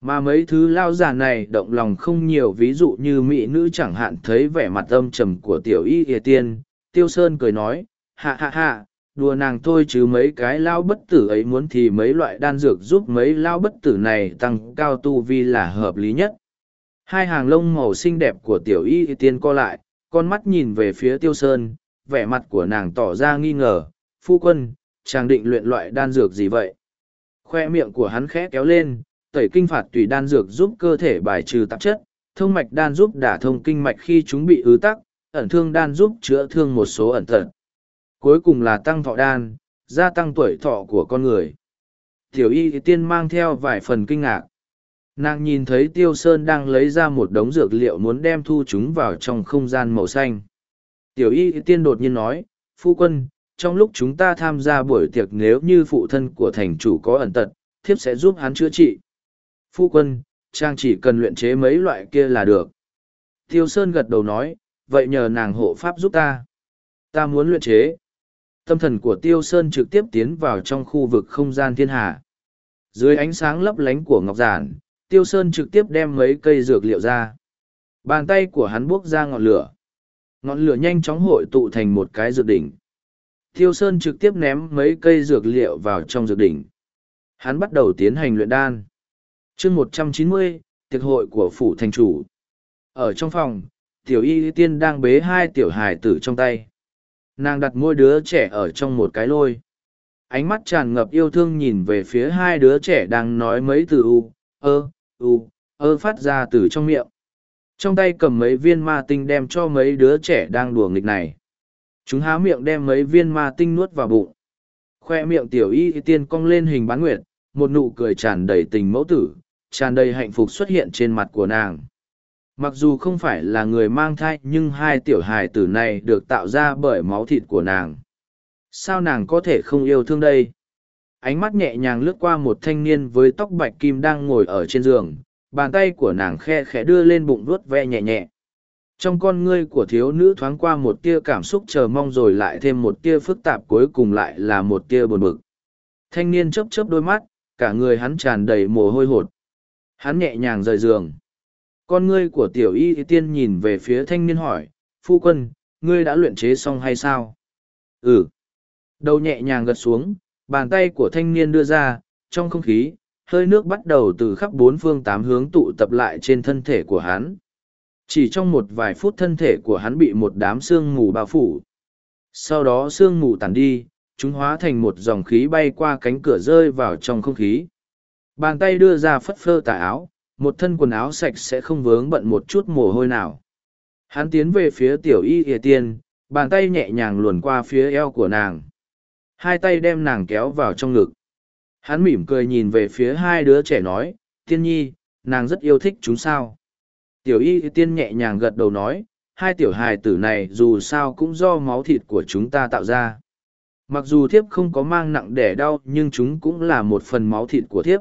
Mà mấy thứ lao giả này động lòng không nhiều ví dụ như mỹ nữ chẳng hạn thấy vẻ mặt âm trầm của tiểu y ỉa tiên, Tiêu Sơn cười nói, hạ hạ hạ, đùa nàng thôi chứ mấy cái lao bất tử ấy muốn thì mấy loại đan dược giúp mấy lao bất tử này tăng cao tu vi là hợp lý nhất. Hai hàng lông màu xinh đẹp của tiểu y tiên co lại, con mắt nhìn về phía tiêu sơn, vẻ mặt của nàng tỏ ra nghi ngờ, phu quân, chàng định luyện loại đan dược gì vậy? Khoe miệng của hắn khẽ kéo lên, tẩy kinh phạt tùy đan dược giúp cơ thể bài trừ tạp chất, thông mạch đan giúp đả thông kinh mạch khi chúng bị ứ tắc, ẩn thương đan giúp chữa thương một số ẩn tật. Cuối cùng là tăng thọ đan, gia tăng tuổi thọ của con người. Tiểu y tiên mang theo vài phần kinh ngạc. Nàng nhìn thấy tiêu sơn đang lấy ra một đống dược liệu muốn đem thu chúng vào trong không gian màu xanh. Tiểu y tiên đột nhiên nói phu quân trong lúc chúng ta tham gia buổi tiệc nếu như phụ thân của thành chủ có ẩn tật thiếp sẽ giúp hắn chữa trị. Phu quân trang chỉ cần luyện chế mấy loại kia là được. Tiêu sơn gật đầu nói vậy nhờ nàng hộ pháp giúp ta. Ta muốn luyện chế tâm thần của tiêu sơn trực tiếp tiến vào trong khu vực không gian thiên hà. Dưới ánh sáng lấp lánh của ngọc giản, tiêu sơn trực tiếp đem mấy cây dược liệu ra. Bàn tay của hắn buốc ra ngọn lửa. Ngọn lửa nhanh chóng hội tụ thành một cái dược đỉnh. Tiêu sơn trực tiếp ném mấy cây dược liệu vào trong dược đỉnh. Hắn bắt đầu tiến hành luyện đan. Chương một trăm chín mươi, tiệc hội của phủ thành chủ. Ở trong phòng, tiểu y tiên đang bế hai tiểu hài tử trong tay nàng đặt môi đứa trẻ ở trong một cái lôi. Ánh mắt tràn ngập yêu thương nhìn về phía hai đứa trẻ đang nói mấy từ u, ơ u, ơ phát ra từ trong miệng. Trong tay cầm mấy viên ma tinh đem cho mấy đứa trẻ đang đùa nghịch này. Chúng há miệng đem mấy viên ma tinh nuốt vào bụng. Khoe miệng tiểu y tiên cong lên hình bán nguyệt, một nụ cười tràn đầy tình mẫu tử, tràn đầy hạnh phúc xuất hiện trên mặt của nàng mặc dù không phải là người mang thai, nhưng hai tiểu hài tử này được tạo ra bởi máu thịt của nàng. Sao nàng có thể không yêu thương đây? Ánh mắt nhẹ nhàng lướt qua một thanh niên với tóc bạch kim đang ngồi ở trên giường. Bàn tay của nàng khe khẽ đưa lên bụng vuốt ve nhẹ nhẹ. Trong con ngươi của thiếu nữ thoáng qua một tia cảm xúc chờ mong rồi lại thêm một tia phức tạp cuối cùng lại là một tia buồn bực. Thanh niên chớp chớp đôi mắt, cả người hắn tràn đầy mồ hôi hột. Hắn nhẹ nhàng rời giường con ngươi của tiểu y tiên nhìn về phía thanh niên hỏi, phu quân, ngươi đã luyện chế xong hay sao? Ừ. Đầu nhẹ nhàng gật xuống, bàn tay của thanh niên đưa ra, trong không khí, hơi nước bắt đầu từ khắp bốn phương tám hướng tụ tập lại trên thân thể của hắn. Chỉ trong một vài phút thân thể của hắn bị một đám sương mù bao phủ. Sau đó sương mù tàn đi, chúng hóa thành một dòng khí bay qua cánh cửa rơi vào trong không khí. Bàn tay đưa ra phất phơ tà áo một thân quần áo sạch sẽ không vướng bận một chút mồ hôi nào hắn tiến về phía tiểu y ỉa tiên bàn tay nhẹ nhàng luồn qua phía eo của nàng Hai tay đem nàng kéo vào trong ngực. Hắn mỉm cười nhìn về phía hai đứa trẻ nói, tiên nhi, nàng rất yêu thích chúng sao. Tiểu y tiên nhẹ nhàng gật đầu nói, hai tiểu hài tử này dù sao cũng do máu thịt của chúng ta tạo ra. Mặc dù thiếp không có mang nặng đẻ đau nhưng chúng cũng là một phần máu thịt của thiếp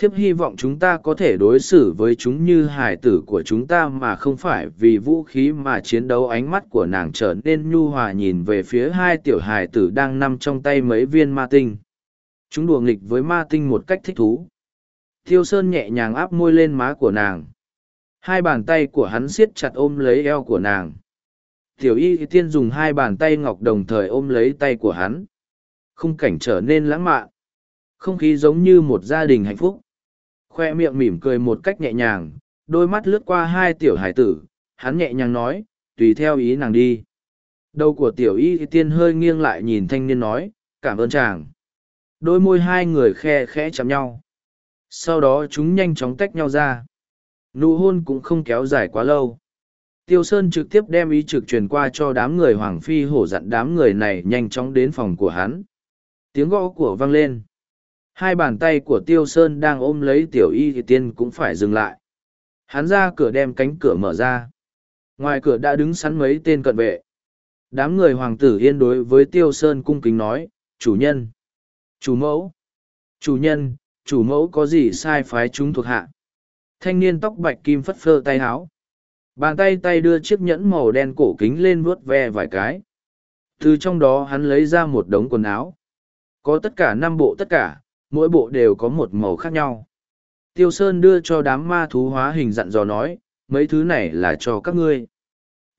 thiếp hy vọng chúng ta có thể đối xử với chúng như hải tử của chúng ta mà không phải vì vũ khí mà chiến đấu ánh mắt của nàng trở nên nhu hòa nhìn về phía hai tiểu hải tử đang nằm trong tay mấy viên ma tinh. Chúng đùa nghịch với ma tinh một cách thích thú. Thiêu sơn nhẹ nhàng áp môi lên má của nàng. Hai bàn tay của hắn siết chặt ôm lấy eo của nàng. Tiểu y tiên dùng hai bàn tay ngọc đồng thời ôm lấy tay của hắn. Khung cảnh trở nên lãng mạn. Không khí giống như một gia đình hạnh phúc. Khoe miệng mỉm cười một cách nhẹ nhàng, đôi mắt lướt qua hai tiểu hải tử, hắn nhẹ nhàng nói, tùy theo ý nàng đi. Đầu của tiểu y tiên hơi nghiêng lại nhìn thanh niên nói, cảm ơn chàng. Đôi môi hai người khe khẽ chạm nhau. Sau đó chúng nhanh chóng tách nhau ra. Nụ hôn cũng không kéo dài quá lâu. Tiêu Sơn trực tiếp đem ý trực truyền qua cho đám người Hoàng Phi hổ dặn đám người này nhanh chóng đến phòng của hắn. Tiếng gõ của vang lên. Hai bàn tay của Tiêu Sơn đang ôm lấy tiểu y thì tiên cũng phải dừng lại. Hắn ra cửa đem cánh cửa mở ra. Ngoài cửa đã đứng sẵn mấy tên cận vệ. Đám người hoàng tử yên đối với Tiêu Sơn cung kính nói, chủ nhân, chủ mẫu, chủ nhân, chủ mẫu có gì sai phái chúng thuộc hạ. Thanh niên tóc bạch kim phất phơ tay háo. Bàn tay tay đưa chiếc nhẫn màu đen cổ kính lên vuốt ve vài cái. Từ trong đó hắn lấy ra một đống quần áo. Có tất cả năm bộ tất cả, mỗi bộ đều có một màu khác nhau. Tiêu Sơn đưa cho đám ma thú hóa hình dặn dò nói, mấy thứ này là cho các ngươi.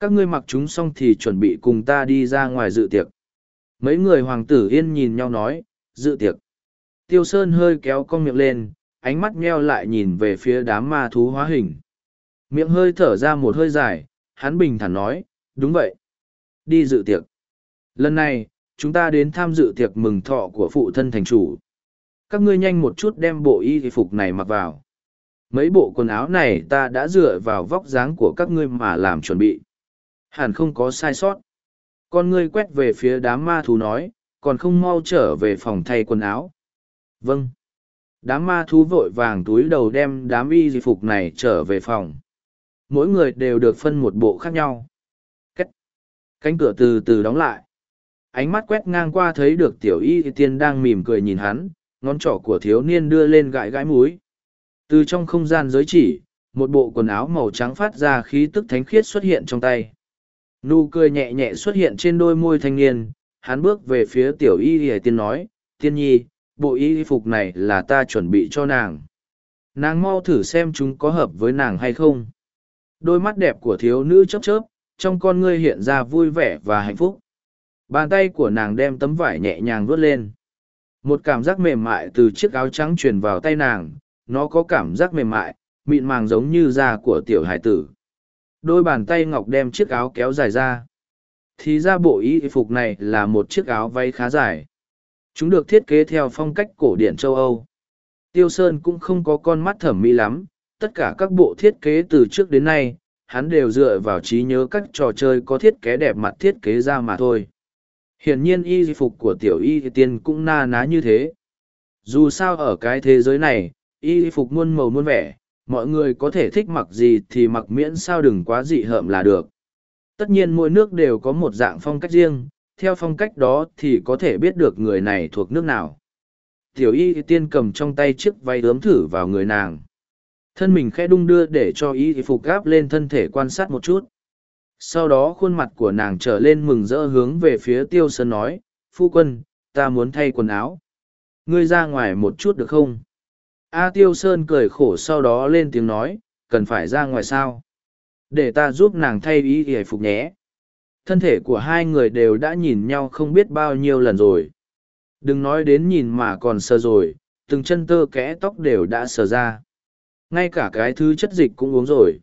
Các ngươi mặc chúng xong thì chuẩn bị cùng ta đi ra ngoài dự tiệc. Mấy người hoàng tử yên nhìn nhau nói, dự tiệc. Tiêu Sơn hơi kéo con miệng lên, ánh mắt meo lại nhìn về phía đám ma thú hóa hình. Miệng hơi thở ra một hơi dài, hắn bình thản nói, đúng vậy. Đi dự tiệc. Lần này, chúng ta đến tham dự tiệc mừng thọ của phụ thân thành chủ. Các ngươi nhanh một chút đem bộ y phục này mặc vào. Mấy bộ quần áo này ta đã dựa vào vóc dáng của các ngươi mà làm chuẩn bị. Hẳn không có sai sót. Con ngươi quét về phía đám ma thú nói, còn không mau trở về phòng thay quần áo. Vâng. Đám ma thú vội vàng túi đầu đem đám y phục này trở về phòng. Mỗi người đều được phân một bộ khác nhau. Cách. Cánh cửa từ từ đóng lại. Ánh mắt quét ngang qua thấy được tiểu y tiên đang mỉm cười nhìn hắn, ngón trỏ của thiếu niên đưa lên gãi gãi múi. Từ trong không gian giới chỉ, một bộ quần áo màu trắng phát ra khí tức thánh khiết xuất hiện trong tay. Nụ cười nhẹ nhẹ xuất hiện trên đôi môi thanh niên, hắn bước về phía tiểu y hề tiên nói, tiên nhi, bộ y phục này là ta chuẩn bị cho nàng. Nàng mau thử xem chúng có hợp với nàng hay không. Đôi mắt đẹp của thiếu nữ chớp chớp, trong con ngươi hiện ra vui vẻ và hạnh phúc. Bàn tay của nàng đem tấm vải nhẹ nhàng vuốt lên. Một cảm giác mềm mại từ chiếc áo trắng truyền vào tay nàng, nó có cảm giác mềm mại, mịn màng giống như da của tiểu hải tử. Đôi bàn tay ngọc đem chiếc áo kéo dài ra. Thì ra bộ y phục này là một chiếc áo váy khá dài. Chúng được thiết kế theo phong cách cổ điển châu Âu. Tiêu Sơn cũng không có con mắt thẩm mỹ lắm, tất cả các bộ thiết kế từ trước đến nay, hắn đều dựa vào trí nhớ các trò chơi có thiết kế đẹp mặt thiết kế ra mà thôi. Hiển nhiên y phục của tiểu y tiên cũng na ná như thế. Dù sao ở cái thế giới này, y phục muôn màu muôn vẻ, mọi người có thể thích mặc gì thì mặc miễn sao đừng quá dị hợm là được. Tất nhiên mỗi nước đều có một dạng phong cách riêng, theo phong cách đó thì có thể biết được người này thuộc nước nào. Tiểu y tiên cầm trong tay chiếc váy ướm thử vào người nàng. Thân mình khẽ đung đưa để cho y phục gáp lên thân thể quan sát một chút. Sau đó khuôn mặt của nàng trở lên mừng rỡ hướng về phía tiêu sơn nói, Phu quân, ta muốn thay quần áo. Ngươi ra ngoài một chút được không? A Tiêu Sơn cười khổ sau đó lên tiếng nói, cần phải ra ngoài sao? Để ta giúp nàng thay ý hề phục nhé. Thân thể của hai người đều đã nhìn nhau không biết bao nhiêu lần rồi. Đừng nói đến nhìn mà còn sờ rồi, từng chân tơ kẽ tóc đều đã sờ ra. Ngay cả cái thứ chất dịch cũng uống rồi.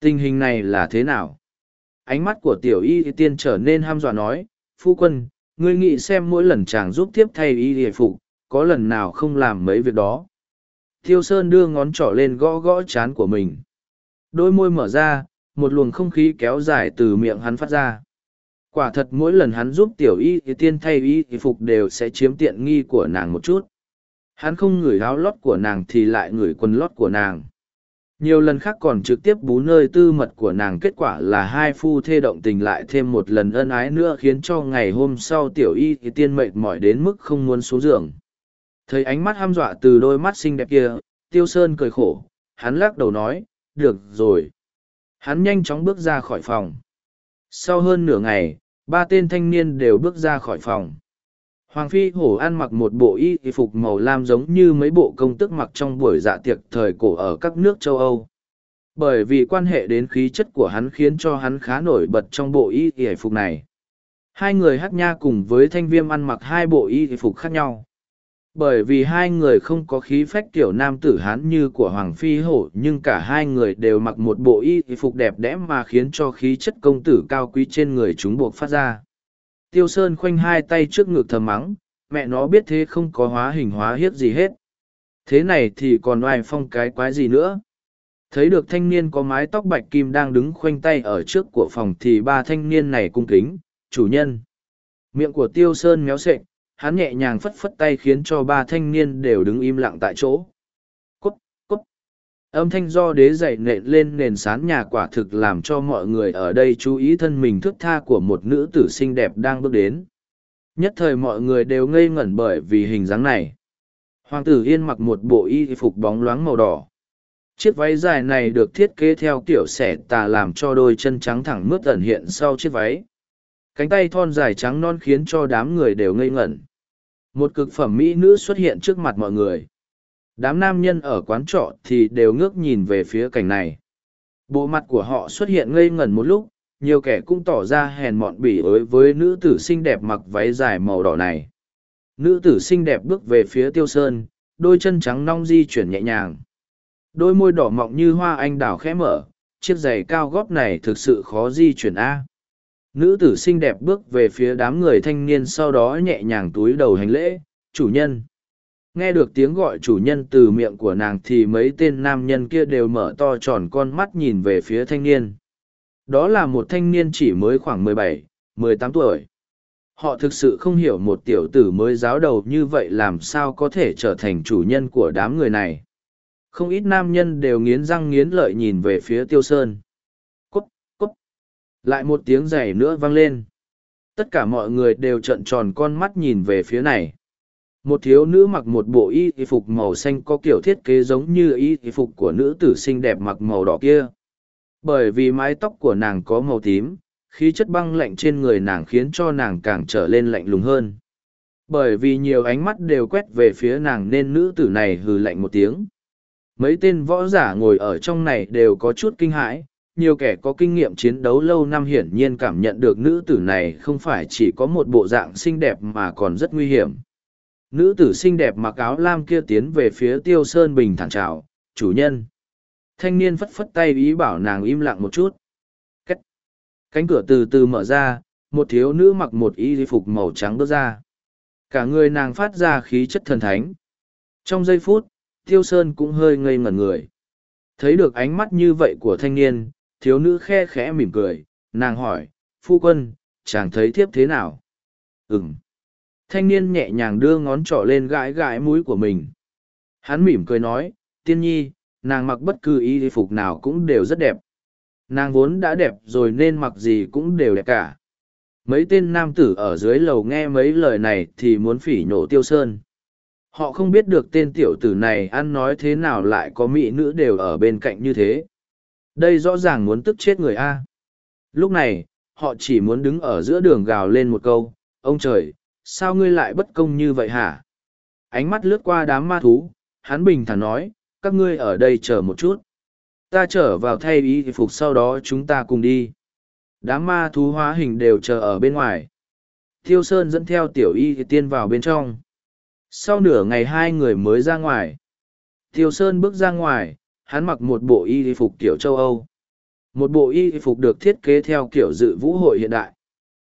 Tình hình này là thế nào? Ánh mắt của tiểu y tiên trở nên ham dọa nói, phu quân, ngươi nghĩ xem mỗi lần chàng giúp tiếp thay y hề phục, có lần nào không làm mấy việc đó Thiêu Sơn đưa ngón trỏ lên gõ gõ chán của mình. Đôi môi mở ra, một luồng không khí kéo dài từ miệng hắn phát ra. Quả thật mỗi lần hắn giúp tiểu y thì tiên thay y thì phục đều sẽ chiếm tiện nghi của nàng một chút. Hắn không ngửi áo lót của nàng thì lại ngửi quần lót của nàng. Nhiều lần khác còn trực tiếp bú nơi tư mật của nàng kết quả là hai phu thê động tình lại thêm một lần ân ái nữa khiến cho ngày hôm sau tiểu y thì tiên mệt mỏi đến mức không muốn xuống giường. Thấy ánh mắt ham dọa từ đôi mắt xinh đẹp kia, Tiêu Sơn cười khổ, hắn lắc đầu nói, được rồi. Hắn nhanh chóng bước ra khỏi phòng. Sau hơn nửa ngày, ba tên thanh niên đều bước ra khỏi phòng. Hoàng Phi Hổ ăn mặc một bộ y phục màu lam giống như mấy bộ công tức mặc trong buổi dạ tiệc thời cổ ở các nước châu Âu. Bởi vì quan hệ đến khí chất của hắn khiến cho hắn khá nổi bật trong bộ y phục này. Hai người hát nha cùng với thanh viêm ăn mặc hai bộ y phục khác nhau. bởi vì hai người không có khí phách kiểu nam tử hán như của hoàng phi hổ, nhưng cả hai người đều mặc một bộ y phục đẹp đẽ mà khiến cho khí chất công tử cao quý trên người chúng buộc phát ra tiêu sơn khoanh hai tay trước ngực thầm mắng, mẹ nó biết thế không có hóa hình hóa hiếp gì hết. Thế này thì còn oai phong cái quái gì nữa? Thấy được thanh niên có mái tóc bạch kim đang đứng khoanh tay ở trước của phòng thì ba thanh niên này cung kính, chủ nhân. Miệng của tiêu sơn méo sệch, hắn nhẹ nhàng phất phất tay khiến cho ba thanh niên đều đứng im lặng tại chỗ âm thanh do đế dậy nện lên nền sán nhà quả thực làm cho mọi người ở đây chú ý thân mình thước tha của một nữ tử xinh đẹp đang bước đến. Nhất thời mọi người đều ngây ngẩn bởi vì hình dáng này. Hoàng tử yên mặc một bộ y phục bóng loáng màu đỏ. Chiếc váy dài này được thiết kế theo kiểu xẻ tà làm cho đôi chân trắng thẳng mướt ẩn hiện sau chiếc váy. Cánh tay thon dài trắng non khiến cho đám người đều ngây ngẩn. Một cực phẩm mỹ nữ xuất hiện trước mặt mọi người đám nam nhân ở quán trọ thì đều ngước nhìn về phía cảnh này. Bộ mặt của họ xuất hiện ngây ngẩn một lúc, nhiều kẻ cũng tỏ ra hèn mọn bỉ ối với nữ tử xinh đẹp mặc váy dài màu đỏ này. Nữ tử xinh đẹp bước về phía tiêu sơn, đôi chân trắng nong di chuyển nhẹ nhàng. Đôi môi đỏ mọng như hoa anh đào khẽ mở, chiếc giày cao gót này thực sự khó di chuyển a. Nữ tử xinh đẹp bước về phía đám người thanh niên sau đó nhẹ nhàng túi đầu hành lễ, chủ nhân nghe được tiếng gọi chủ nhân từ miệng của nàng thì mấy tên nam nhân kia đều mở to tròn con mắt nhìn về phía thanh niên. Đó là một thanh niên chỉ mới khoảng mười bảy, mười tám tuổi. Họ thực sự không hiểu một tiểu tử mới giáo đầu như vậy làm sao có thể trở thành chủ nhân của đám người này. Không ít nam nhân đều nghiến răng nghiến lợi nhìn về phía tiêu sơn. Lại một tiếng giày nữa vang lên. Tất cả mọi người đều trợn tròn con mắt nhìn về phía này. Một thiếu nữ mặc một bộ y phục màu xanh có kiểu thiết kế giống như y phục của nữ tử xinh đẹp mặc màu đỏ kia. Bởi vì mái tóc của nàng có màu tím, khí chất băng lạnh trên người nàng khiến cho nàng càng trở lên lạnh lùng hơn. Bởi vì nhiều ánh mắt đều quét về phía nàng nên nữ tử này hừ lạnh một tiếng. Mấy tên võ giả ngồi ở trong này đều có chút kinh hãi, nhiều kẻ có kinh nghiệm chiến đấu lâu năm hiển nhiên cảm nhận được nữ tử này không phải chỉ có một bộ dạng xinh đẹp mà còn rất nguy hiểm. Nữ tử xinh đẹp mặc áo lam kia tiến về phía tiêu sơn bình thản chào, chủ nhân. Thanh niên phất phất tay ý bảo nàng im lặng một chút. Cách. Cánh cửa từ từ mở ra, một thiếu nữ mặc một y phục màu trắng bước ra. Cả người nàng phát ra khí chất thần thánh. Trong giây phút, tiêu sơn cũng hơi ngây ngẩn người. Thấy được ánh mắt như vậy của thanh niên, thiếu nữ khe khẽ mỉm cười, nàng hỏi, phu quân, chàng thấy thiếp thế nào? ừng Thanh niên nhẹ nhàng đưa ngón trỏ lên gãi gãi mũi của mình. Hắn mỉm cười nói, tiên nhi, nàng mặc bất cứ y phục nào cũng đều rất đẹp. Nàng vốn đã đẹp rồi nên mặc gì cũng đều đẹp cả. Mấy tên nam tử ở dưới lầu nghe mấy lời này thì muốn phỉ nhổ tiêu sơn. Họ không biết được tên tiểu tử này ăn nói thế nào lại có mỹ nữ đều ở bên cạnh như thế. Đây rõ ràng muốn tức chết người A. Lúc này, họ chỉ muốn đứng ở giữa đường gào lên một câu, ông trời, sao ngươi lại bất công như vậy hả? Ánh mắt lướt qua đám ma thú, hắn bình thản nói, các ngươi ở đây chờ một chút. Ta trở vào thay y phục sau đó chúng ta cùng đi. Đám ma thú hóa hình đều chờ ở bên ngoài. Thiêu Sơn dẫn theo tiểu y tiên vào bên trong. Sau nửa ngày hai người mới ra ngoài. Thiêu Sơn bước ra ngoài, hắn mặc một bộ y phục kiểu châu Âu. Một bộ y phục được thiết kế theo kiểu dự vũ hội hiện đại.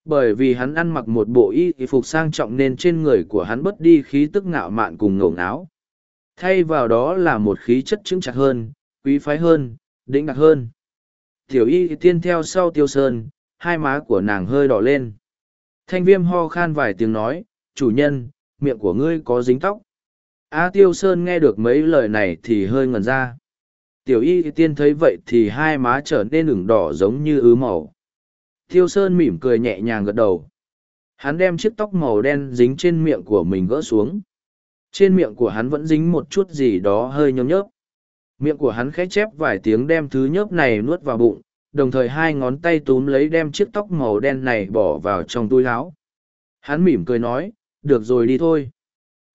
Bởi vì hắn ăn mặc một bộ y phục sang trọng nên trên người của hắn bớt đi khí tức ngạo mạn cùng ngầu áo. Thay vào đó là một khí chất chững chặt hơn, quý phái hơn, đĩnh đặc hơn. Tiểu y tiên theo sau tiêu sơn, hai má của nàng hơi đỏ lên. Thanh viêm ho khan vài tiếng nói, chủ nhân, miệng của ngươi có dính tóc. A tiêu sơn nghe được mấy lời này thì hơi ngần ra. Tiểu y tiên thấy vậy thì hai má trở nên ửng đỏ giống như ứ màu. Tiêu Sơn mỉm cười nhẹ nhàng gật đầu. Hắn đem chiếc tóc màu đen dính trên miệng của mình gỡ xuống. Trên miệng của hắn vẫn dính một chút gì đó hơi nhớm nhớp. Miệng của hắn khẽ chép vài tiếng đem thứ nhớp này nuốt vào bụng, đồng thời hai ngón tay túm lấy đem chiếc tóc màu đen này bỏ vào trong túi áo. Hắn mỉm cười nói, được rồi đi thôi.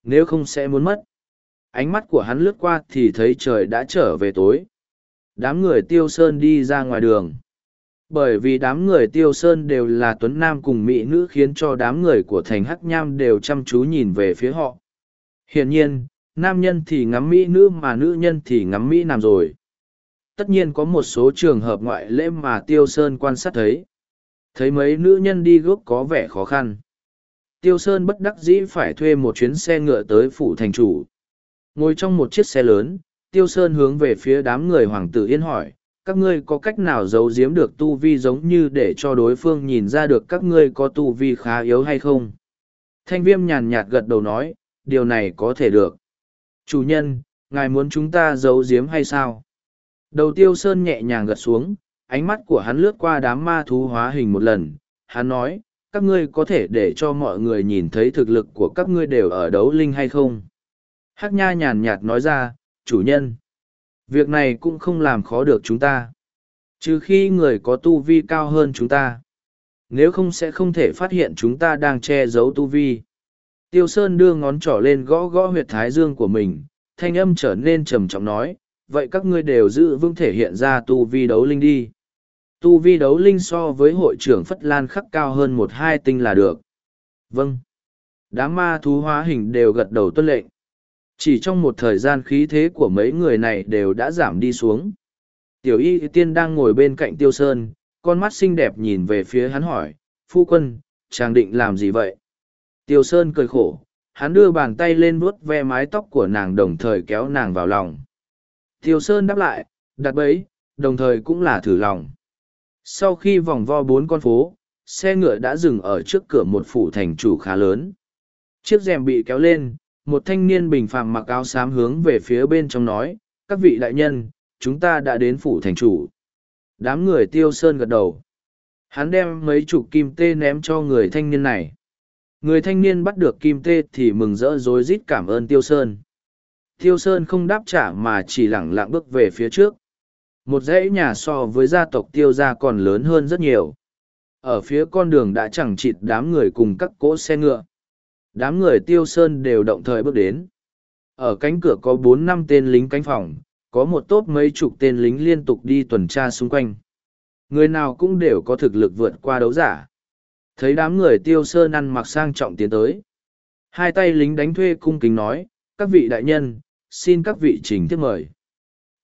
Nếu không sẽ muốn mất ánh mắt của hắn lướt qua thì thấy trời đã trở về tối đám người tiêu sơn đi ra ngoài đường bởi vì đám người tiêu sơn đều là tuấn nam cùng mỹ nữ khiến cho đám người của thành hắc nham đều chăm chú nhìn về phía họ Hiển nhiên, nam nhân thì ngắm mỹ nữ mà nữ nhân thì ngắm mỹ nam rồi. Tất nhiên có một số trường hợp ngoại lễ mà Tiêu Sơn quan sát thấy. Thấy mấy nữ nhân đi gốc có vẻ khó khăn. Tiêu Sơn bất đắc dĩ phải thuê một chuyến xe ngựa tới phủ thành chủ. Ngồi trong một chiếc xe lớn, Tiêu Sơn hướng về phía đám người hoàng tử yên hỏi, các ngươi có cách nào giấu giếm được tu vi giống như để cho đối phương nhìn ra được các ngươi có tu vi khá yếu hay không? Thanh viêm nhàn nhạt gật đầu nói, điều này có thể được. Chủ nhân, ngài muốn chúng ta giấu giếm hay sao? Đầu tiêu sơn nhẹ nhàng gật xuống, ánh mắt của hắn lướt qua đám ma thú hóa hình một lần. Hắn nói, các ngươi có thể để cho mọi người nhìn thấy thực lực của các ngươi đều ở đấu linh hay không? Hắc nha nhàn nhạt nói ra, chủ nhân. Việc này cũng không làm khó được chúng ta. Trừ khi người có tu vi cao hơn chúng ta. Nếu không sẽ không thể phát hiện chúng ta đang che giấu tu vi. Tiêu Sơn đưa ngón trỏ lên gõ gõ huyệt thái dương của mình, thanh âm trở nên trầm trọng nói, vậy các ngươi đều giữ vững thể hiện ra tu vi đấu linh đi. Tu vi đấu linh so với hội trưởng Phất Lan khắc cao hơn một hai tinh là được. Vâng. Đám ma thú hóa hình đều gật đầu tuân lệnh. Chỉ trong một thời gian khí thế của mấy người này đều đã giảm đi xuống. Tiểu y tiên đang ngồi bên cạnh Tiêu Sơn, con mắt xinh đẹp nhìn về phía hắn hỏi, Phu quân, chàng định làm gì vậy? Tiêu Sơn cười khổ, hắn đưa bàn tay lên vuốt ve mái tóc của nàng đồng thời kéo nàng vào lòng. Tiêu Sơn đáp lại, đặt bẫy, đồng thời cũng là thử lòng. Sau khi vòng vo bốn con phố, xe ngựa đã dừng ở trước cửa một phủ thành chủ khá lớn. Chiếc rèm bị kéo lên, một thanh niên bình phàm mặc áo xám hướng về phía bên trong nói, các vị đại nhân, chúng ta đã đến phủ thành chủ. Đám người tiêu sơn gật đầu. Hắn đem mấy chục kim tê ném cho người thanh niên này. Người thanh niên bắt được kim tê thì mừng rỡ rối rít cảm ơn tiêu sơn. Tiêu sơn không đáp trả mà chỉ lẳng lặng bước về phía trước. Một dãy nhà so với gia tộc tiêu gia còn lớn hơn rất nhiều. Ở phía con đường đã chẳng chịt đám người cùng các cỗ xe ngựa. Đám người tiêu sơn đều động thời bước đến. Ở cánh cửa có bốn năm tên lính cánh phòng, có một tốp mấy chục tên lính liên tục đi tuần tra xung quanh. Người nào cũng đều có thực lực vượt qua đấu giả. Thấy đám người tiêu sơn ăn mặc sang trọng tiến tới. Hai tay lính đánh thuê cung kính nói, các vị đại nhân, xin các vị trình tiếp mời.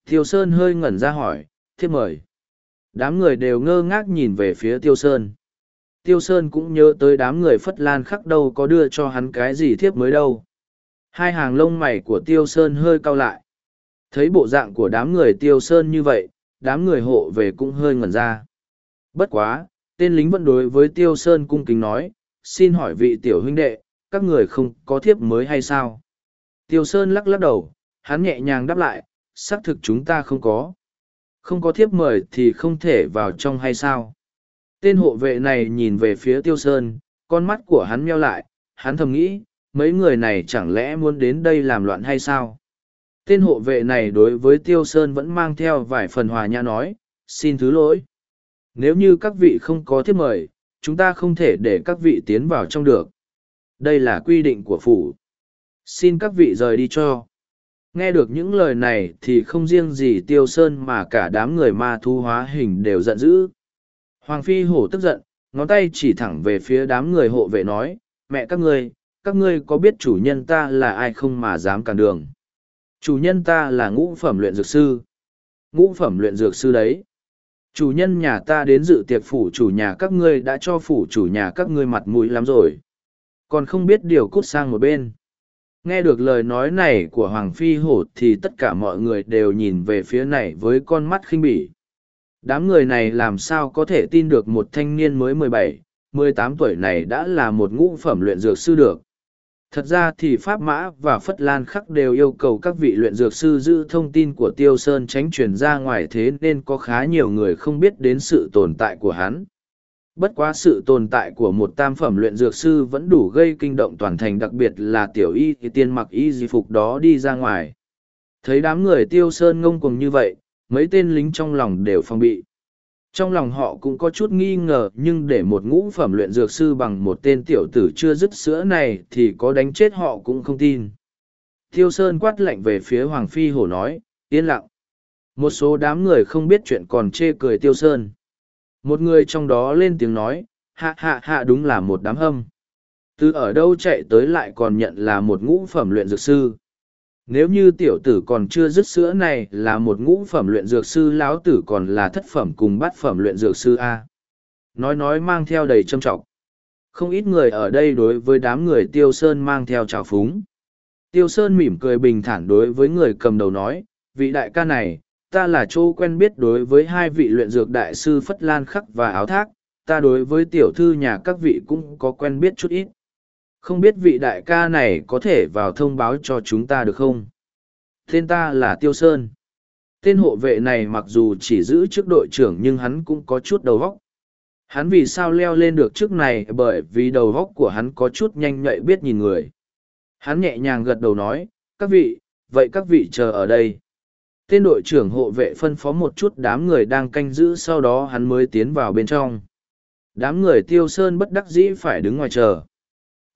Tiêu Sơn hơi ngẩn ra hỏi, thiếp mời. Đám người đều ngơ ngác nhìn về phía Tiêu Sơn. Tiêu Sơn cũng nhớ tới đám người Phất Lan khắc đâu có đưa cho hắn cái gì thiếp mới đâu. Hai hàng lông mày của Tiêu Sơn hơi cau lại. Thấy bộ dạng của đám người Tiêu Sơn như vậy, đám người hộ về cũng hơi ngẩn ra. Bất quá, tên lính vẫn đối với Tiêu Sơn cung kính nói, xin hỏi vị tiểu huynh đệ, các người không có thiếp mới hay sao? Tiêu Sơn lắc lắc đầu, hắn nhẹ nhàng đáp lại, xác thực chúng ta không có. Không có thiếp mời thì không thể vào trong hay sao? Tên hộ vệ này nhìn về phía Tiêu Sơn, con mắt của hắn meo lại, hắn thầm nghĩ, mấy người này chẳng lẽ muốn đến đây làm loạn hay sao? Tên hộ vệ này đối với Tiêu Sơn vẫn mang theo vài phần hòa nhã nói, xin thứ lỗi. Nếu như các vị không có thiết mời, chúng ta không thể để các vị tiến vào trong được. Đây là quy định của phủ. Xin các vị rời đi cho. Nghe được những lời này thì không riêng gì Tiêu Sơn mà cả đám người ma thu hóa hình đều giận dữ. Hoàng Phi hổ tức giận, ngón tay chỉ thẳng về phía đám người hộ vệ nói, mẹ các ngươi, các ngươi có biết chủ nhân ta là ai không mà dám cản đường. Chủ nhân ta là ngũ phẩm luyện dược sư. Ngũ phẩm luyện dược sư đấy. Chủ nhân nhà ta đến dự tiệc phủ chủ nhà các ngươi đã cho phủ chủ nhà các ngươi mặt mũi lắm rồi. Còn không biết điều cút sang một bên. Nghe được lời nói này của Hoàng Phi Hổ thì tất cả mọi người đều nhìn về phía này với con mắt khinh bỉ. Đám người này làm sao có thể tin được một thanh niên mới mười bảy, mười tám tuổi này đã là một ngũ phẩm luyện dược sư được. Thật ra thì Pháp Mã và Phất Lan Khắc đều yêu cầu các vị luyện dược sư giữ thông tin của Tiêu Sơn tránh truyền ra ngoài thế nên có khá nhiều người không biết đến sự tồn tại của hắn. Bất quá sự tồn tại của một tam phẩm luyện dược sư vẫn đủ gây kinh động toàn thành đặc biệt là tiểu y thì tiên mặc y di phục đó đi ra ngoài. Thấy đám người tiêu sơn ngông cuồng như vậy, mấy tên lính trong lòng đều phong bị. Trong lòng họ cũng có chút nghi ngờ nhưng để một ngũ phẩm luyện dược sư bằng một tên tiểu tử chưa dứt sữa này thì có đánh chết họ cũng không tin. Tiêu Sơn quát lạnh về phía Hoàng Phi Hổ nói, yên lặng. Một số đám người không biết chuyện còn chê cười Tiêu Sơn. Một người trong đó lên tiếng nói, hạ hạ hạ đúng là một đám hâm. từ ở đâu chạy tới lại còn nhận là một ngũ phẩm luyện dược sư nếu như tiểu tử còn chưa dứt sữa này là một ngũ phẩm luyện dược sư, lão tử còn là thất phẩm cùng bát phẩm luyện dược sư a. Nói nói mang theo đầy trâm trọng. Không ít người ở đây đối với đám người tiêu sơn mang theo trào phúng. Tiêu sơn mỉm cười bình thản đối với người cầm đầu nói, vị đại ca này, ta là chỗ quen biết đối với hai vị luyện dược đại sư phất lan khắc và áo thác. Ta đối với tiểu thư nhà các vị cũng có quen biết chút ít không biết vị đại ca này có thể vào thông báo cho chúng ta được không? Tên ta là tiêu sơn. Tên hộ vệ này mặc dù chỉ giữ chức đội trưởng nhưng hắn cũng có chút đầu vóc hắn vì sao leo lên được chức này bởi vì đầu vóc của hắn có chút nhanh nhạy biết nhìn người. Hắn nhẹ nhàng gật đầu nói, các vị, vậy các vị chờ ở đây. Tên đội trưởng hộ vệ phân phó một chút đám người đang canh giữ sau đó hắn mới tiến vào bên trong. Đám người tiêu sơn bất đắc dĩ phải đứng ngoài chờ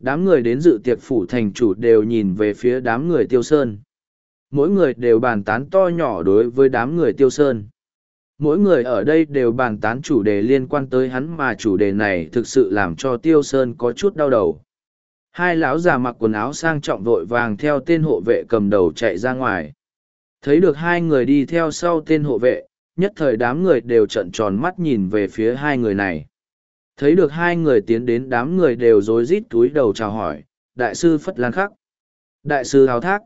đám người đến dự tiệc phủ thành chủ đều nhìn về phía đám người tiêu sơn. Mỗi người đều bàn tán to nhỏ đối với đám người tiêu sơn. Mỗi người ở đây đều bàn tán chủ đề liên quan tới hắn mà chủ đề này thực sự làm cho tiêu sơn có chút đau đầu. Hai lão già mặc quần áo sang trọng vội vàng theo tên hộ vệ cầm đầu chạy ra ngoài. Thấy được hai người đi theo sau tên hộ vệ, nhất thời đám người đều trận tròn mắt nhìn về phía hai người này thấy được hai người tiến đến đám người đều rối rít túi đầu chào hỏi, đại sư phất lan khắc. Đại sư hào thác.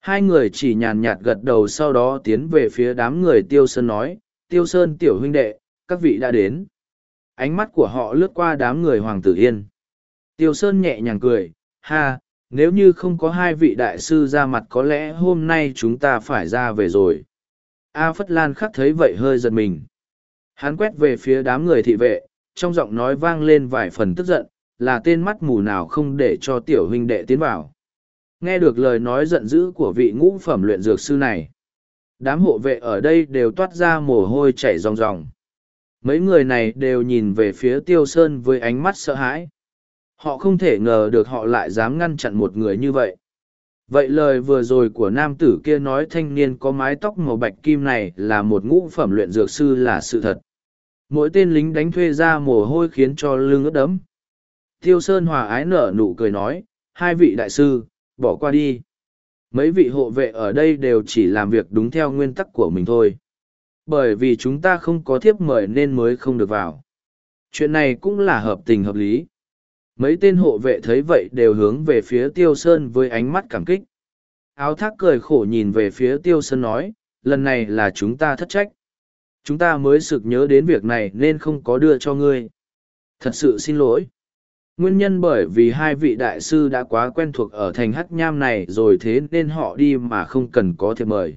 Hai người chỉ nhàn nhạt gật đầu sau đó tiến về phía đám người tiêu sơn nói, tiêu sơn tiểu huynh đệ, các vị đã đến. Ánh mắt của họ lướt qua đám người hoàng tử yên. Tiêu sơn nhẹ nhàng cười, ha, nếu như không có hai vị đại sư ra mặt có lẽ hôm nay chúng ta phải ra về rồi. A phất lan khắc thấy vậy hơi giật mình. Hắn quét về phía đám người thị vệ trong giọng nói vang lên vài phần tức giận, là tên mắt mù nào không để cho tiểu huynh đệ tiến vào. Nghe được lời nói giận dữ của vị ngũ phẩm luyện dược sư này. Đám hộ vệ ở đây đều toát ra mồ hôi chảy ròng ròng. Mấy người này đều nhìn về phía tiêu sơn với ánh mắt sợ hãi. Họ không thể ngờ được họ lại dám ngăn chặn một người như vậy. Vậy lời vừa rồi của nam tử kia nói thanh niên có mái tóc màu bạch kim này là một ngũ phẩm luyện dược sư là sự thật mỗi tên lính đánh thuê ra mồ hôi khiến cho lưng ướt đẫm. Tiêu sơn hòa ái nở nụ cười nói, hai vị đại sư, bỏ qua đi. Mấy vị hộ vệ ở đây đều chỉ làm việc đúng theo nguyên tắc của mình thôi. Bởi vì chúng ta không có thiếp mời nên mới không được vào. Chuyện này cũng là hợp tình hợp lý. Mấy tên hộ vệ thấy vậy đều hướng về phía tiêu sơn với ánh mắt cảm kích. Áo thác cười khổ nhìn về phía tiêu sơn nói, lần này là chúng ta thất trách chúng ta mới sực nhớ đến việc này nên không có đưa cho ngươi. Thật sự xin lỗi. Nguyên nhân bởi vì hai vị đại sư đã quá quen thuộc ở thành hắc nham này rồi thế nên họ đi mà không cần có thiệp mời.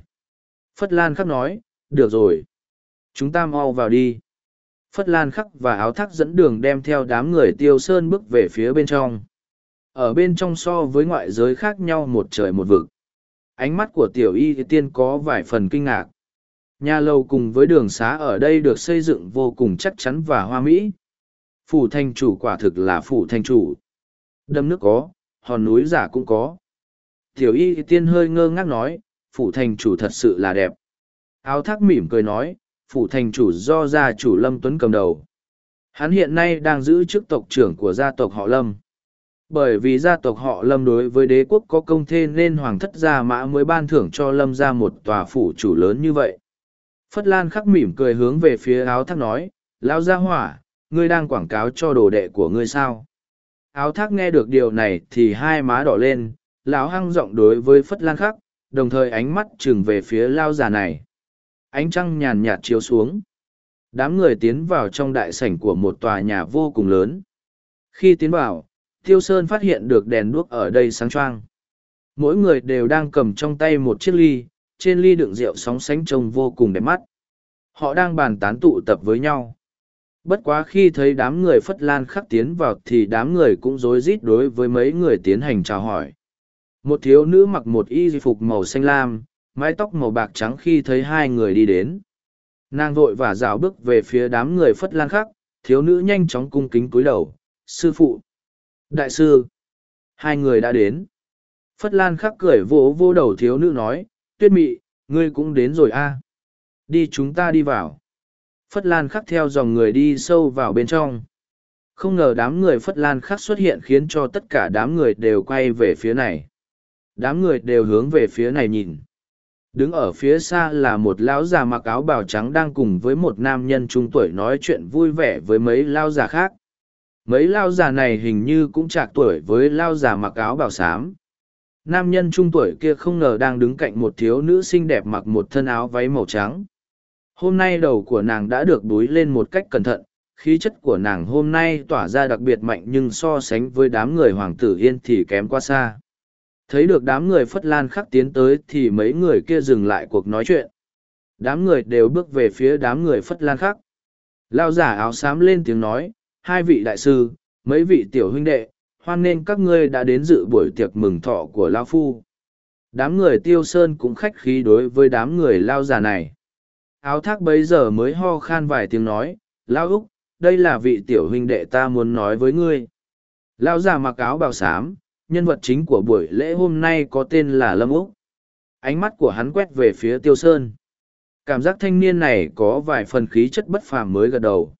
Phất lan khắc nói, được rồi. Chúng ta mau vào đi. Phất lan khắc và áo thắc dẫn đường đem theo đám người tiêu sơn bước về phía bên trong. Ở bên trong so với ngoại giới khác nhau một trời một vực. Ánh mắt của tiểu y tiên có vài phần kinh ngạc. Nhà lầu cùng với đường xá ở đây được xây dựng vô cùng chắc chắn và hoa mỹ. Phủ thanh chủ quả thực là phủ thanh chủ. Đâm nước có, hòn núi giả cũng có. Tiểu y tiên hơi ngơ ngác nói, phủ thành chủ thật sự là đẹp. Áo thác mỉm cười nói, phủ thành chủ do gia chủ Lâm Tuấn cầm đầu. Hắn hiện nay đang giữ chức tộc trưởng của gia tộc họ Lâm. Bởi vì gia tộc họ Lâm đối với đế quốc có công thê nên Hoàng thất gia mã mới ban thưởng cho Lâm ra một tòa phủ chủ lớn như vậy. Phất Lan khắc mỉm cười hướng về phía áo thác nói, Lão ra hỏa, ngươi đang quảng cáo cho đồ đệ của ngươi sao? Áo thác nghe được điều này thì hai má đỏ lên, lão hăng giọng đối với Phất Lan khắc, đồng thời ánh mắt trừng về phía lao già này. Ánh trăng nhàn nhạt chiếu xuống. Đám người tiến vào trong đại sảnh của một tòa nhà vô cùng lớn. Khi tiến vào, Tiêu Sơn phát hiện được đèn đuốc ở đây sáng choang. Mỗi người đều đang cầm trong tay một chiếc ly, trên ly đựng rượu sóng sánh trông vô cùng đẹp mắt. Họ đang bàn tán tụ tập với nhau. Bất quá khi thấy đám người Phất Lan khắc tiến vào thì đám người cũng rối rít đối với mấy người tiến hành chào hỏi. Một thiếu nữ mặc một y phục màu xanh lam, mái tóc màu bạc trắng khi thấy hai người đi đến. Nàng vội và rào bước về phía đám người Phất Lan khắc, thiếu nữ nhanh chóng cung kính cúi đầu. Sư phụ! Đại sư! Hai người đã đến. Phất Lan khắc cười vỗ vô đầu thiếu nữ nói, tuyết mị, ngươi cũng đến rồi a Đi chúng ta đi vào. Phất Lan khắc theo dòng người đi sâu vào bên trong. Không ngờ đám người Phất Lan khắc xuất hiện khiến cho tất cả đám người đều quay về phía này. Đám người đều hướng về phía này nhìn. Đứng ở phía xa là một lão già mặc áo bào trắng đang cùng với một nam nhân trung tuổi nói chuyện vui vẻ với mấy lao già khác. Mấy lao già này hình như cũng trạc tuổi với lao già mặc áo bào xám. Nam nhân trung tuổi kia không ngờ đang đứng cạnh một thiếu nữ xinh đẹp mặc một thân áo váy màu trắng. Hôm nay đầu của nàng đã được búi lên một cách cẩn thận, khí chất của nàng hôm nay tỏa ra đặc biệt mạnh nhưng so sánh với đám người hoàng tử yên thì kém quá xa. Thấy được đám người phất lan khắc tiến tới thì mấy người kia dừng lại cuộc nói chuyện. Đám người đều bước về phía đám người phất lan khắc lao giả áo xám lên tiếng nói hai vị đại sư mấy vị tiểu huynh đệ hoan nghênh các ngươi đã đến dự buổi tiệc mừng thọ của lao phu đám người tiêu sơn cũng khách khí đối với đám người lao già này áo thác bấy giờ mới ho khan vài tiếng nói lao úc đây là vị tiểu huynh đệ ta muốn nói với ngươi. Lao già mặc áo bào xám, nhân vật chính của buổi lễ hôm nay có tên là Lâm Úc. Ánh mắt của hắn quét về phía Tiêu Sơn. Cảm giác thanh niên này có vài phần khí chất bất phàm mới gật đầu.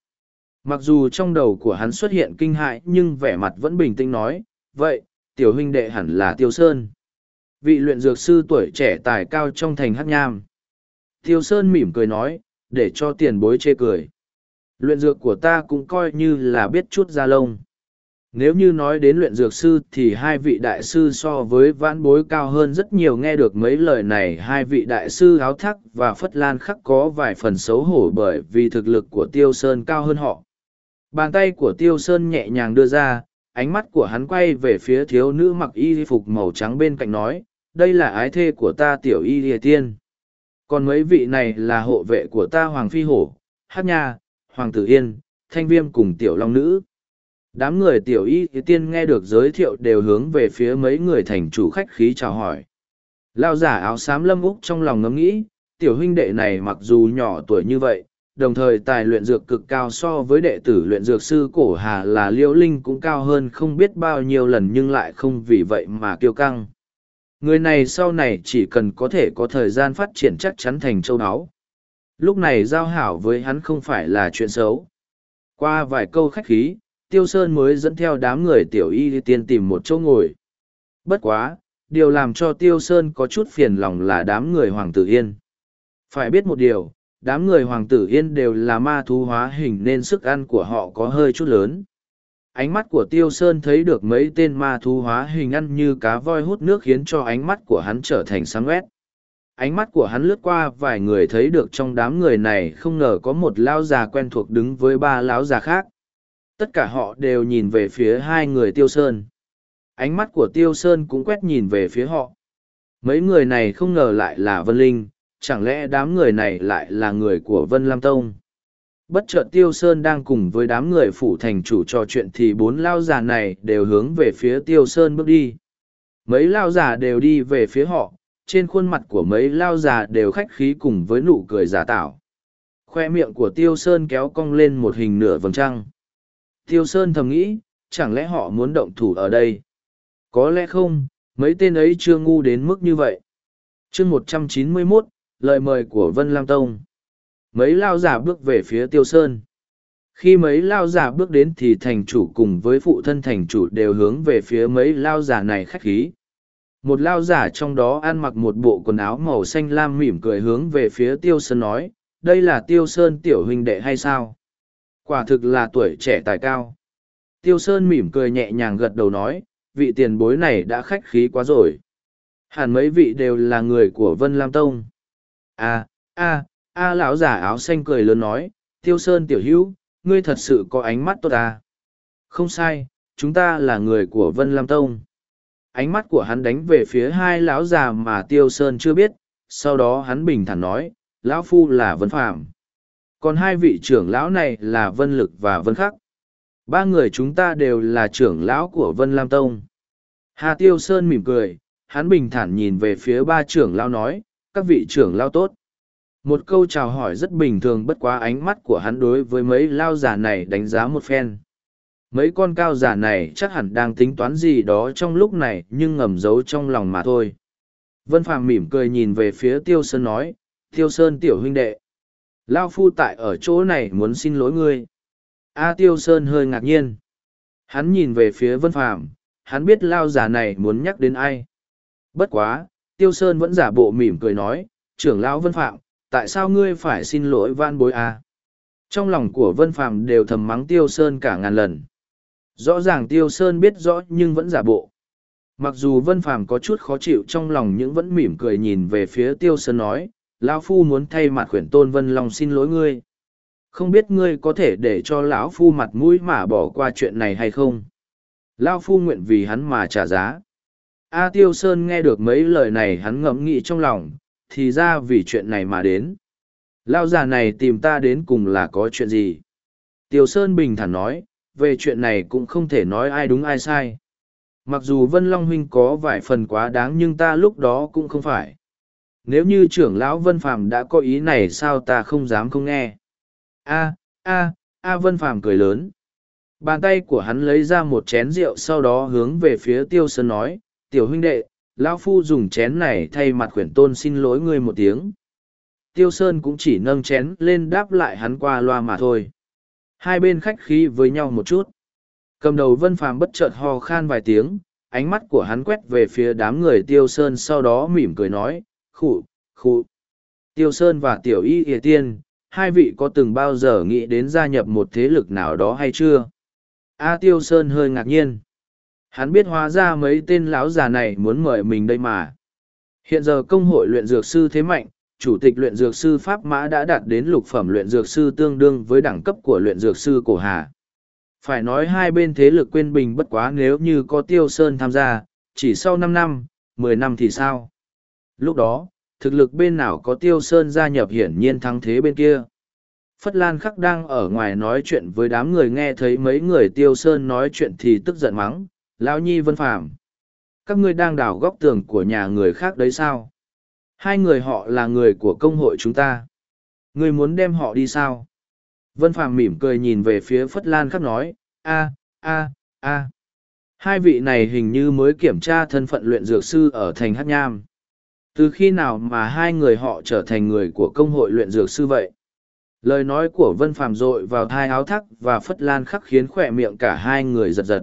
Mặc dù trong đầu của hắn xuất hiện kinh hại nhưng vẻ mặt vẫn bình tĩnh nói, vậy, tiểu huynh đệ hẳn là Tiêu Sơn. Vị luyện dược sư tuổi trẻ tài cao trong thành hát nham. Tiêu Sơn mỉm cười nói, để cho tiền bối chê cười. Luyện dược của ta cũng coi như là biết chút ra lông. Nếu như nói đến luyện dược sư thì hai vị đại sư so với vãn bối cao hơn rất nhiều nghe được mấy lời này hai vị đại sư áo thắc và phất lan khắc có vài phần xấu hổ bởi vì thực lực của tiêu sơn cao hơn họ. Bàn tay của tiêu sơn nhẹ nhàng đưa ra, ánh mắt của hắn quay về phía thiếu nữ mặc y phục màu trắng bên cạnh nói, đây là ái thê của ta tiểu y lìa tiên. Còn mấy vị này là hộ vệ của ta Hoàng Phi Hổ, Hát Nha, Hoàng tử Yên, Thanh Viêm cùng Tiểu Long Nữ. Đám người Tiểu Y tiên nghe được giới thiệu đều hướng về phía mấy người thành chủ khách khí chào hỏi. Lao giả áo xám lâm úc trong lòng ngẫm nghĩ, tiểu huynh đệ này mặc dù nhỏ tuổi như vậy, đồng thời tài luyện dược cực cao so với đệ tử luyện dược sư cổ hà là liễu linh cũng cao hơn không biết bao nhiêu lần nhưng lại không vì vậy mà kiêu căng. Người này sau này chỉ cần có thể có thời gian phát triển chắc chắn thành châu báu. Lúc này giao hảo với hắn không phải là chuyện xấu. Qua vài câu khách khí, tiêu sơn mới dẫn theo đám người tiểu y tiên tìm một chỗ ngồi. Bất quá, điều làm cho tiêu sơn có chút phiền lòng là đám người hoàng tử yên. Phải biết một điều đám người hoàng tử yên đều là ma thú hóa hình nên sức ăn của họ có hơi chút lớn. Ánh mắt của tiêu sơn thấy được mấy tên ma thú hóa hình ăn như cá voi hút nước khiến cho ánh mắt của hắn trở thành sáng quét ánh mắt của hắn lướt qua vài người thấy được trong đám người này không ngờ có một lão già quen thuộc đứng với ba lão già khác. Tất cả họ đều nhìn về phía hai người tiêu sơn. Ánh mắt của tiêu sơn cũng quét nhìn về phía họ. Mấy người này không ngờ lại là vân linh chẳng lẽ đám người này lại là người của vân lam tông bất chợt tiêu sơn đang cùng với đám người phủ thành chủ trò chuyện thì bốn lao giả này đều hướng về phía tiêu sơn bước đi mấy lao giả đều đi về phía họ trên khuôn mặt của mấy lao giả đều khách khí cùng với nụ cười giả tạo. Khoe miệng của Tiêu Sơn kéo cong lên một hình nửa vầng trăng. Tiêu Sơn thầm nghĩ, chẳng lẽ họ muốn động thủ ở đây? Có lẽ không, mấy tên ấy chưa ngu đến mức như vậy. chương một trăm chín mươi 191, lời mời của Vân Lam Tông. Mấy lao giả bước về phía Tiêu Sơn. Khi mấy lao giả bước đến thì thành chủ cùng với phụ thân thành chủ đều hướng về phía mấy lao giả này khách khí. Một lao giả trong đó ăn mặc một bộ quần áo màu xanh lam mỉm cười hướng về phía tiêu sơn nói, đây là tiêu sơn tiểu huynh đệ hay sao? Quả thực là tuổi trẻ tài cao. Tiêu sơn mỉm cười nhẹ nhàng gật đầu nói, vị tiền bối này đã khách khí quá rồi. Hẳn mấy vị đều là người của vân lam tông a a a lão giả áo xanh cười lớn nói, tiêu sơn tiểu hữu, ngươi thật sự có ánh mắt tốt à? không sai, chúng ta là người của vân lam tông. Ánh mắt của hắn đánh về phía hai lão già mà tiêu sơn chưa biết, sau đó hắn bình thản nói, lão phu là vân phạm còn hai vị trưởng lão này là vân lực và vân khắc. Ba người chúng ta đều là trưởng lão của vân lam tông. Hà tiêu sơn mỉm cười, hắn bình thản nhìn về phía ba trưởng lão nói các vị trưởng lao tốt. Một câu chào hỏi rất bình thường bất quá ánh mắt của hắn đối với mấy lao giả này đánh giá một phen. Mấy con cao giả này chắc hẳn đang tính toán gì đó trong lúc này nhưng ngầm giấu trong lòng mà thôi. Vân phàm mỉm cười nhìn về phía tiêu sơn nói tiêu sơn tiểu huynh đệ lao phu tại ở chỗ này muốn xin lỗi ngươi. A tiêu sơn hơi ngạc nhiên. Hắn nhìn về phía Vân Phàm, hắn biết lao giả này muốn nhắc đến ai. Bất quá, Tiêu Sơn vẫn giả bộ mỉm cười nói, trưởng lão Vân Phạm, tại sao ngươi phải xin lỗi van bối à? Trong lòng của Vân Phạm đều thầm mắng Tiêu Sơn cả ngàn lần. Rõ ràng Tiêu Sơn biết rõ nhưng vẫn giả bộ. Mặc dù Vân Phạm có chút khó chịu trong lòng nhưng vẫn mỉm cười nhìn về phía Tiêu Sơn nói, lão phu muốn thay mặt khuyển tôn vân long xin lỗi ngươi không biết ngươi có thể để cho lão phu mặt mũi mà bỏ qua chuyện này hay không lão phu nguyện vì hắn mà trả giá a tiêu sơn nghe được mấy lời này hắn ngẫm nghĩ trong lòng, thì ra vì chuyện này mà đến. Lao già này tìm ta đến cùng là có chuyện gì? Tiêu sơn bình thản nói, về chuyện này cũng không thể nói ai đúng ai sai. Mặc dù vân long huynh có vài phần quá đáng nhưng ta lúc đó cũng không phải. Nếu như trưởng lão vân phàm đã có ý này sao ta không dám không nghe? A a a vân phàm cười lớn. Bàn tay của hắn lấy ra một chén rượu sau đó hướng về phía tiêu sơn nói tiểu huynh đệ lão phu dùng chén này thay mặt khuyển tôn xin lỗi ngươi một tiếng tiêu sơn cũng chỉ nâng chén lên đáp lại hắn qua loa mà thôi hai bên khách khí với nhau một chút cầm đầu vân phàm bất chợt ho khan vài tiếng ánh mắt của hắn quét về phía đám người tiêu sơn sau đó mỉm cười nói khụ, khụ. Tiêu Sơn và Tiểu Y Ỉa Tiên, hai vị có từng bao giờ nghĩ đến gia nhập một thế lực nào đó hay chưa? A Tiêu Sơn hơi ngạc nhiên. Hắn biết hóa ra mấy tên lão già này muốn mời mình đây mà. Hiện giờ công hội luyện dược sư thế mạnh, chủ tịch luyện dược sư Pháp Mã đã đạt đến lục phẩm luyện dược sư tương đương với đẳng cấp của luyện dược sư Cổ Hà. Phải nói hai bên thế lực quên bình bất quá nếu như có Tiêu Sơn tham gia, chỉ sau năm năm, mười năm thì sao? Lúc đó, thực lực bên nào có tiêu sơn gia nhập hiển nhiên thắng thế bên kia. Phất Lan Khắc đang ở ngoài nói chuyện với đám người nghe thấy mấy người tiêu sơn nói chuyện thì tức giận mắng, Lão Nhi Vân Phàm Các ngươi đang đào góc tường của nhà người khác đấy sao? Hai người họ là người của công hội chúng ta. Ngươi muốn đem họ đi sao? Vân Phàm mỉm cười nhìn về phía Phất Lan Khắc nói, a a a Hai vị này hình như mới kiểm tra thân phận luyện dược sư ở thành Hát Nham từ khi nào mà hai người họ trở thành người của công hội luyện dược sư vậy lời nói của vân phàm dội vào thai áo thắc và phất lan khắc khiến khỏe miệng cả hai người giật giật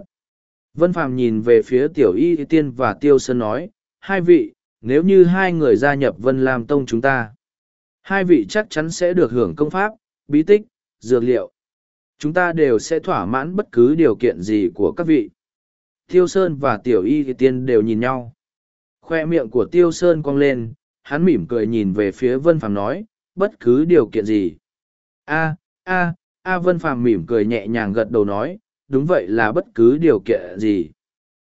vân phàm nhìn về phía tiểu y tiên và tiêu sơn nói hai vị nếu như hai người gia nhập vân lam tông chúng ta hai vị chắc chắn sẽ được hưởng công pháp bí tích dược liệu. Chúng ta đều sẽ thỏa mãn bất cứ điều kiện gì của các vị. Tiêu sơn và tiểu y tiên đều nhìn nhau. Khoe miệng của Tiêu Sơn cong lên, hắn mỉm cười nhìn về phía Vân Phàm nói, bất cứ điều kiện gì. A, a, a Vân Phàm mỉm cười nhẹ nhàng gật đầu nói, đúng vậy là bất cứ điều kiện gì.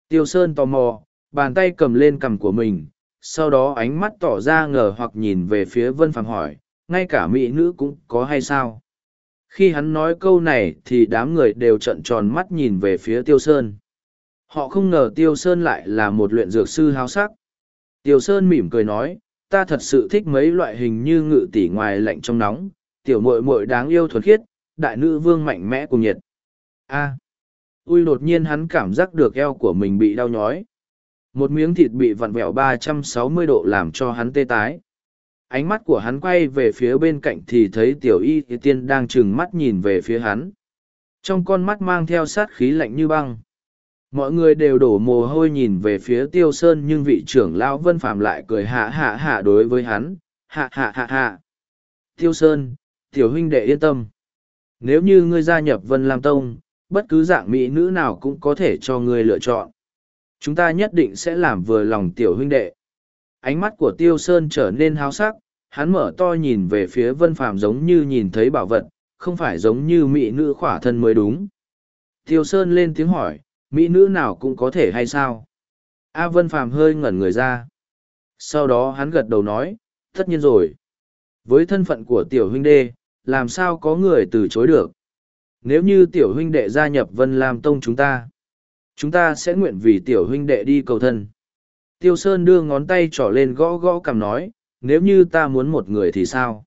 Tiêu Sơn tò mò, bàn tay cầm lên cằm của mình, sau đó ánh mắt tỏ ra ngờ hoặc nhìn về phía Vân Phàm hỏi, ngay cả mỹ nữ cũng có hay sao? Khi hắn nói câu này thì đám người đều trợn tròn mắt nhìn về phía Tiêu Sơn. Họ không ngờ Tiêu Sơn lại là một luyện dược sư háo sắc. Tiêu Sơn mỉm cười nói, ta thật sự thích mấy loại hình như ngự tỷ ngoài lạnh trong nóng, tiểu muội muội đáng yêu thuần khiết, đại nữ vương mạnh mẽ cùng nhiệt. A. Ui đột nhiên hắn cảm giác được eo của mình bị đau nhói. Một miếng thịt bị vặn vẹo 360 độ làm cho hắn tê tái. Ánh mắt của hắn quay về phía bên cạnh thì thấy tiểu y tiên đang trừng mắt nhìn về phía hắn. Trong con mắt mang theo sát khí lạnh như băng mọi người đều đổ mồ hôi nhìn về phía tiêu sơn nhưng vị trưởng lão vân phạm lại cười hạ hạ hạ đối với hắn hạ hạ hạ hạ tiêu sơn, tiểu huynh đệ yên tâm nếu như ngươi gia nhập vân lam tông bất cứ dạng mỹ nữ nào cũng có thể cho ngươi lựa chọn. Chúng ta nhất định sẽ làm vừa lòng tiểu huynh đệ. Ánh mắt của tiêu sơn trở nên háo sắc, hắn mở to nhìn về phía vân phàm giống như nhìn thấy bảo vật, không phải giống như mỹ nữ khỏa thân mới đúng. Tiêu sơn lên tiếng hỏi, mỹ nữ nào cũng có thể hay sao? A vân phàm hơi ngẩn người ra. Sau đó hắn gật đầu nói, tất nhiên rồi. Với thân phận của tiểu huynh đệ làm sao có người từ chối được? Nếu như tiểu huynh đệ gia nhập vân lam tông chúng ta chúng ta sẽ nguyện vì tiểu huynh đệ đi cầu thân tiêu sơn đưa ngón tay trỏ lên gõ gõ cằm nói nếu như ta muốn một người thì sao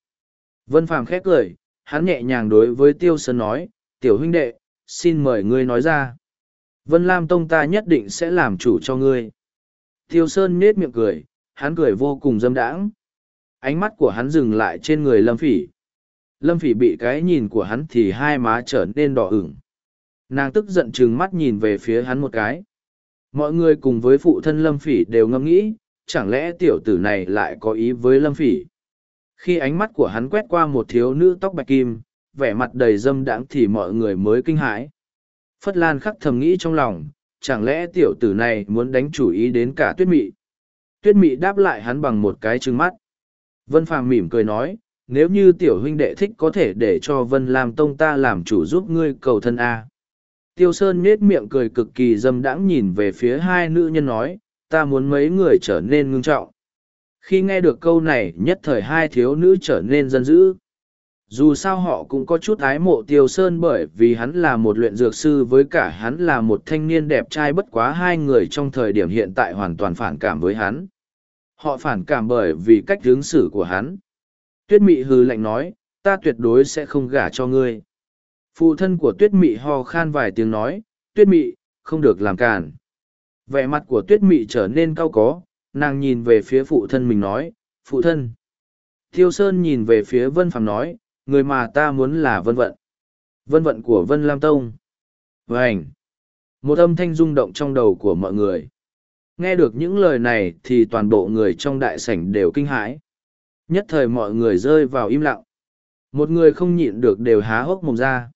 vân phàm khét cười hắn nhẹ nhàng đối với tiêu sơn nói tiểu huynh đệ xin mời ngươi nói ra Vân Lam Tông ta nhất định sẽ làm chủ cho ngươi. Tiêu Sơn nết miệng cười, hắn cười vô cùng dâm đãng. Ánh mắt của hắn dừng lại trên người Lâm Phỉ. Lâm Phỉ bị cái nhìn của hắn thì hai má trở nên đỏ ửng. nàng tức giận chừng mắt nhìn về phía hắn một cái. Mọi người cùng với phụ thân lâm phỉ đều ngẫm nghĩ, chẳng lẽ tiểu tử này lại có ý với lâm phỉ? Khi ánh mắt của hắn quét qua một thiếu nữ tóc bạch kim, vẻ mặt đầy dâm đãng thì mọi người mới kinh hãi. Phất lan khắc thầm nghĩ trong lòng, chẳng lẽ tiểu tử này muốn đánh chủ ý đến cả tuyết mị? Tuyết mị đáp lại hắn bằng một cái trừng mắt. Vân phàm mỉm cười nói nếu như tiểu huynh đệ thích có thể để cho vân lam tông ta làm chủ giúp ngươi cầu thân a. Tiêu sơn nết miệng cười cực kỳ dâm đãng nhìn về phía hai nữ nhân nói, ta muốn mấy người trở nên ngưng trọng. Khi nghe được câu này, nhất thời hai thiếu nữ trở nên dân dữ. Dù sao họ cũng có chút ái mộ tiêu sơn bởi vì hắn là một luyện dược sư với cả hắn là một thanh niên đẹp trai bất quá hai người trong thời điểm hiện tại hoàn toàn phản cảm với hắn. Họ phản cảm bởi vì cách hướng xử của hắn tuyết mị hư lạnh nói, ta tuyệt đối sẽ không gả cho ngươi. Phụ thân của tuyết mị ho khan vài tiếng nói, tuyết mị, không được làm càn. Vẻ mặt của tuyết mị trở nên cau có, nàng nhìn về phía phụ thân mình nói, phụ thân. Thiêu sơn nhìn về phía vân phàm nói, người mà ta muốn là vân vận. Vân vận của vân lam tông. Vảnh một âm thanh rung động trong đầu của mọi người. Nghe được những lời này thì toàn bộ người trong đại sảnh đều kinh hãi nhất thời mọi người rơi vào im lặng. Một người không nhịn được đều há hốc mồm ra.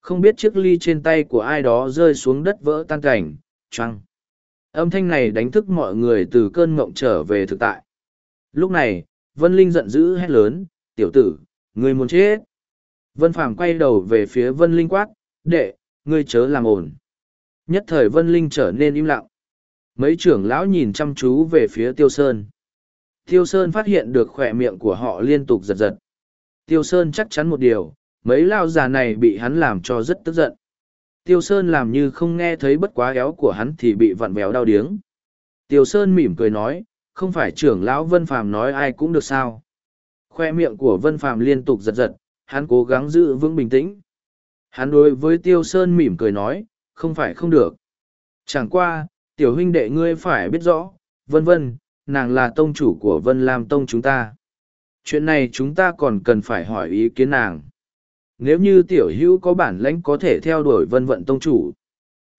Không biết chiếc ly trên tay của ai đó rơi xuống đất vỡ tan cảnh trăng âm thanh này đánh thức mọi người từ cơn mộng trở về thực tại. Lúc này, vân linh giận dữ hét lớn, tiểu tử, ngươi muốn chết. Vân phàm quay đầu về phía vân linh quát, đệ, ngươi chớ làm ổn nhất thời vân linh trở nên im lặng. Mấy trưởng lão nhìn chăm chú về phía tiêu sơn tiêu sơn phát hiện được khỏe miệng của họ liên tục giật giật. Tiêu sơn chắc chắn một điều, mấy lao già này bị hắn làm cho rất tức giận. Tiêu sơn làm như không nghe thấy bất quá éo của hắn thì bị vặn béo đau điếng. Tiêu sơn mỉm cười nói, không phải trưởng lão vân phàm nói ai cũng được sao. Khoe miệng của vân phàm liên tục giật giật, hắn cố gắng giữ vững bình tĩnh. Hắn đối với tiêu sơn mỉm cười nói, không phải không được. Chẳng qua, tiểu huynh đệ ngươi phải biết rõ, vân vân nàng là tông chủ của vân lam tông chúng ta. Chuyện này chúng ta còn cần phải hỏi ý kiến nàng. Nếu như tiểu hữu có bản lãnh có thể theo đuổi vân vận tông chủ.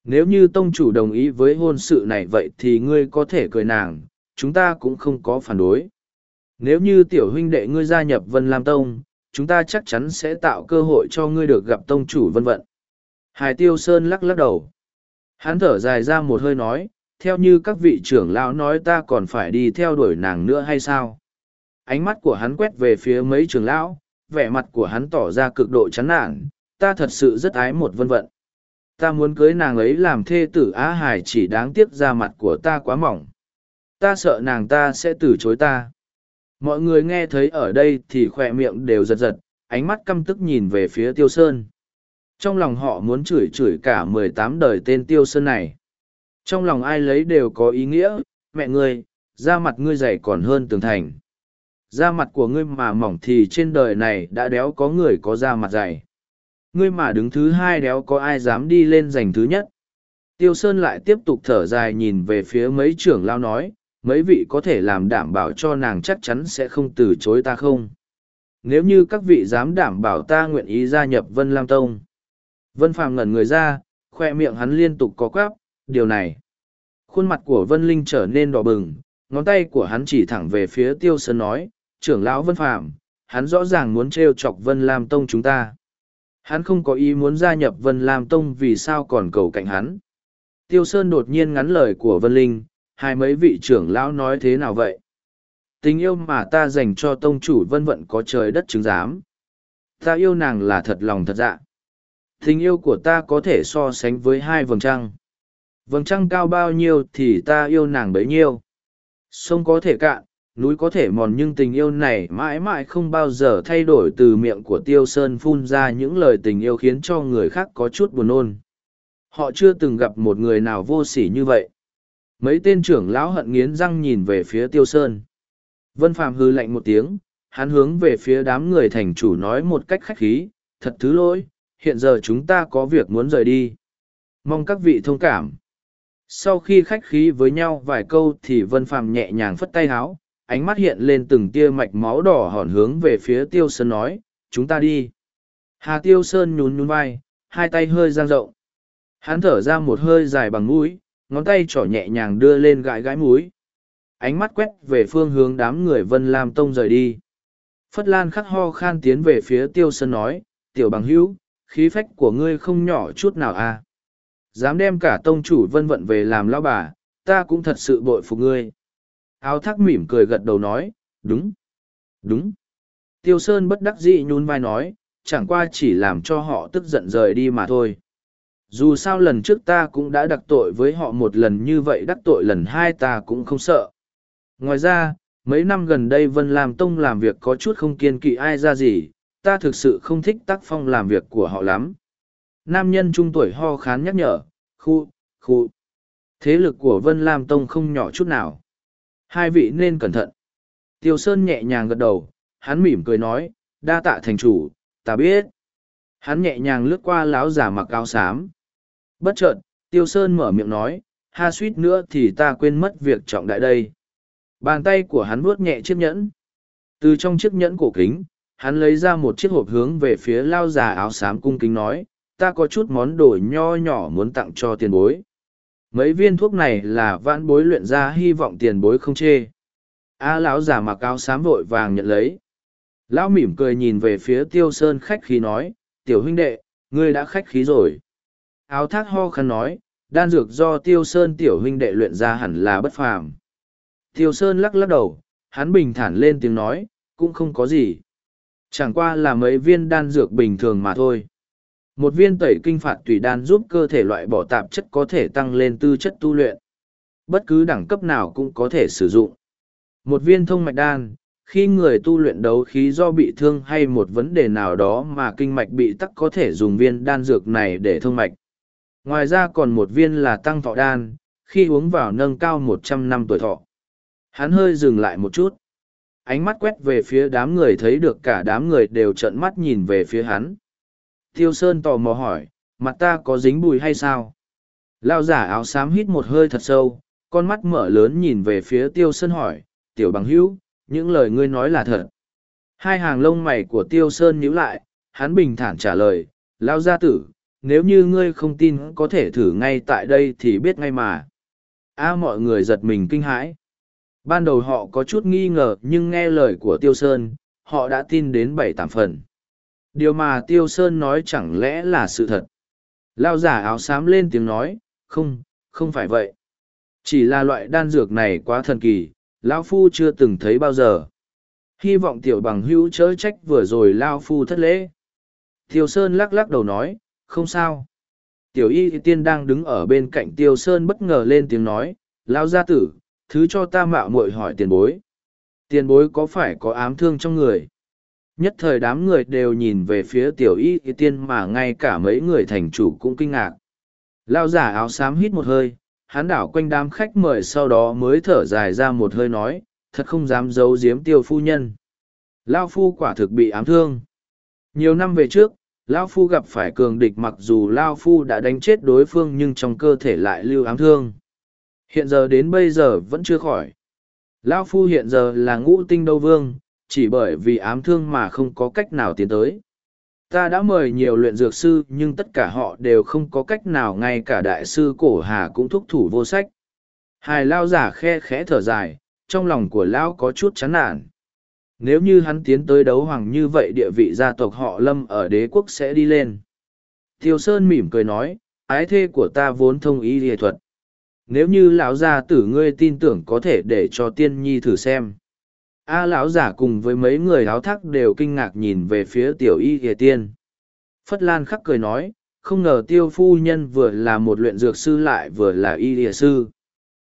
Nếu như tông chủ đồng ý với hôn sự này vậy thì ngươi có thể cười nàng, chúng ta cũng không có phản đối. Nếu như tiểu huynh đệ ngươi gia nhập vân lam tông, chúng ta chắc chắn sẽ tạo cơ hội cho ngươi được gặp tông chủ vân vận. Hải tiêu sơn lắc lắc đầu. Hắn thở dài ra một hơi nói theo như các vị trưởng lão nói ta còn phải đi theo đuổi nàng nữa hay sao? Ánh mắt của hắn quét về phía mấy trưởng lão, vẻ mặt của hắn tỏ ra cực độ chán nản, ta thật sự rất ái một vân vận. Ta muốn cưới nàng ấy làm thê tử á hải chỉ đáng tiếc ra mặt của ta quá mỏng. Ta sợ nàng ta sẽ từ chối ta. Mọi người nghe thấy ở đây thì khoe miệng đều giật giật, ánh mắt căm tức nhìn về phía tiêu sơn. Trong lòng họ muốn chửi chửi cả mười tám đời tên tiêu sơn này trong lòng ai lấy đều có ý nghĩa, mẹ ngươi, da mặt ngươi dày còn hơn tường thành. Da mặt của ngươi mà mỏng thì trên đời này đã đéo có người có da mặt dày. Ngươi mà đứng thứ hai đéo có ai dám đi lên giành thứ nhất. Tiêu sơn lại tiếp tục thở dài nhìn về phía mấy trưởng lao nói, mấy vị có thể làm đảm bảo cho nàng chắc chắn sẽ không từ chối ta không? Nếu như các vị dám đảm bảo ta nguyện ý gia nhập vân lam tông. Vân phàm ngẩn người ra, khoe miệng hắn liên tục có quáp điều này. Khuôn mặt của vân linh trở nên đỏ bừng, ngón tay của hắn chỉ thẳng về phía tiêu sơn nói, trưởng lão vân phàm, hắn rõ ràng muốn t r e o chọc vân lam tông chúng ta. Hắn không có ý muốn gia nhập vân lam tông vì sao còn cầu cạnh hắn. Tiêu sơn đột nhiên ngắn lời của vân linh, hai mấy vị trưởng lão nói thế nào vậy? Tình yêu mà ta dành cho tông chủ vân vận có trời đất chứng giám. Ta yêu nàng là thật lòng thật dạ. Tình yêu của ta có thể so sánh với hai vầng trăng vầng trăng cao bao nhiêu thì ta yêu nàng bấy nhiêu. Sông có thể cạn, núi có thể mòn nhưng tình yêu này mãi mãi không bao giờ thay đổi từ miệng của tiêu sơn phun ra những lời tình yêu khiến cho người khác có chút buồn nôn. Họ chưa từng gặp một người nào vô s ỉ như vậy. Mấy tên trưởng lão hận nghiến răng nhìn về phía tiêu sơn. Vân phàm hư lạnh một tiếng, hắn hướng về phía đám người thành chủ nói một cách khách khí, thật thứ lỗi, hiện giờ chúng ta có việc muốn rời đi. Mong các vị thông cảm sau khi khách khí với nhau vài câu thì vân phàm nhẹ nhàng phất tay háo, ánh mắt hiện lên từng tia mạch máu đỏ hòn hướng về phía tiêu sơn nói, chúng ta đi. Hà tiêu sơn nhún nhún vai, hai tay hơi giang rộng. Hắn thở ra một hơi dài bằng mũi, ngón tay trỏ nhẹ nhàng đưa lên gãi gãi mũi. Ánh mắt quét về phương hướng đám người vân lam tông rời đi. Phất lan khắc ho khan tiến về phía tiêu sơn nói, tiểu bằng hữu, khí phách của ngươi không nhỏ chút nào à dám đem cả tông chủ vân vận về làm lao bà, ta cũng thật sự bội phục ngươi. Áo thác mỉm cười gật đầu nói, đúng đúng. Tiêu sơn bất đắc dĩ nhún vai nói, chẳng qua chỉ làm cho họ tức giận rời đi mà thôi. Dù sao lần trước ta cũng đã đắc tội với họ một lần như vậy, đắc tội lần hai ta cũng không sợ. Ngoài ra, mấy năm gần đây vân lam tông làm việc có chút không kiên kỵ ai ra gì, ta thực sự không thích tác phong làm việc của họ lắm nam nhân trung tuổi ho khán nhắc nhở, khu khu. Thế lực của vân lam tông không nhỏ chút nào. Hai vị nên cẩn thận. Tiêu sơn nhẹ nhàng gật đầu, hắn mỉm cười nói, đa tạ thành chủ, ta biết. Hắn nhẹ nhàng lướt qua láo giả mặc áo xám. Bất chợt, tiêu sơn mở miệng nói, ha suýt nữa thì ta quên mất việc trọng đại đây. Bàn tay của hắn vuốt nhẹ chiếc nhẫn. Từ trong chiếc nhẫn cổ kính, hắn lấy ra một chiếc hộp hướng về phía lao già áo xám cung kính nói ta có chút món đồ nho nhỏ muốn tặng cho tiền bối. Mấy viên thuốc này là vãn bối luyện ra hy vọng tiền bối không chê. A lão già mặc áo xám vội vàng nhận lấy. Lão mỉm cười nhìn về phía tiêu sơn khách khí nói, tiểu huynh đệ, ngươi đã khách khí rồi. Áo thác ho khăn nói, đan dược do tiêu sơn tiểu huynh đệ luyện ra hẳn là bất phàm. Tiêu sơn lắc lắc đầu, hắn bình thản lên tiếng nói, cũng không có gì. Chẳng qua là mấy viên đan dược bình thường mà thôi một viên tẩy kinh phạt tùy đan giúp cơ thể loại bỏ tạp chất có thể tăng lên tư chất tu luyện. Bất cứ đẳng cấp nào cũng có thể sử dụng. Một viên thông mạch đan, khi người tu luyện đấu khí do bị thương hay một vấn đề nào đó mà kinh mạch bị tắc có thể dùng viên đan dược này để thông mạch. Ngoài ra còn một viên là tăng thọ đan, khi uống vào nâng cao một trăm năm tuổi thọ. Hắn hơi dừng lại một chút. Ánh mắt quét về phía đám người thấy được cả đám người đều trợn mắt nhìn về phía hắn tiêu sơn tò mò hỏi, mặt ta có dính bùi hay sao? Lao giả áo xám hít một hơi thật sâu, con mắt mở lớn nhìn về phía tiêu sơn hỏi, tiểu bằng hữu, những lời ngươi nói là thật. Hai hàng lông mày của tiêu sơn nhíu lại, hắn bình thản trả lời lao gia tử, nếu như ngươi không tin có thể thử ngay tại đây thì biết ngay mà. A, mọi người giật mình kinh hãi. Ban đầu họ có chút nghi ngờ nhưng nghe lời của tiêu sơn, họ đã tin đến bảy tám phần điều mà tiêu sơn nói chẳng lẽ là sự thật? Lao giả áo xám lên tiếng nói, không không phải vậy. Chỉ là loại đan dược này quá thần kỳ, lão phu chưa từng thấy bao giờ. Hy vọng tiểu bằng hữu chớ trách vừa rồi lao phu thất lễ. Tiêu sơn lắc lắc đầu nói, không sao. Tiểu y tiên đang đứng ở bên cạnh tiêu sơn bất ngờ lên tiếng nói lao gia tử, thứ cho ta mạo muội hỏi tiền bối. Tiền bối có phải có ám thương trong người? Nhất thời đám người đều nhìn về phía tiểu y tiên mà ngay cả mấy người thành chủ cũng kinh ngạc. Lao giả áo xám hít một hơi, hắn đảo quanh đám khách mời sau đó mới thở dài ra một hơi nói, thật không dám giấu giếm tiêu phu nhân. Lao phu quả thực bị ám thương. Nhiều năm về trước, lao phu gặp phải cường địch mặc dù lao phu đã đánh chết đối phương nhưng trong cơ thể lại lưu ám thương. Hiện giờ đến bây giờ vẫn chưa khỏi. Lao phu hiện giờ là ngũ tinh đâu vương chỉ bởi vì ám thương mà không có cách nào tiến tới. Ta đã mời nhiều luyện dược sư, nhưng tất cả họ đều không có cách nào, ngay cả đại sư cổ hà cũng thúc thủ vô sách. Hài lao giả khe khẽ thở dài, trong lòng của lão có chút chán nản. Nếu như hắn tiến tới đấu hoàng như vậy, địa vị gia tộc họ lâm ở đế quốc sẽ đi lên. Tiêu sơn mỉm cười nói, ái thê của ta vốn thông ý địa thuật. Nếu như lão gia tử ngươi tin tưởng có thể để cho tiên nhi thử xem a lão giả cùng với mấy người áo thác đều kinh ngạc nhìn về phía tiểu y ghề tiên. Phất lan khắc cười nói, không ngờ tiêu phu nhân vừa là một luyện dược sư lại vừa là y ghề sư.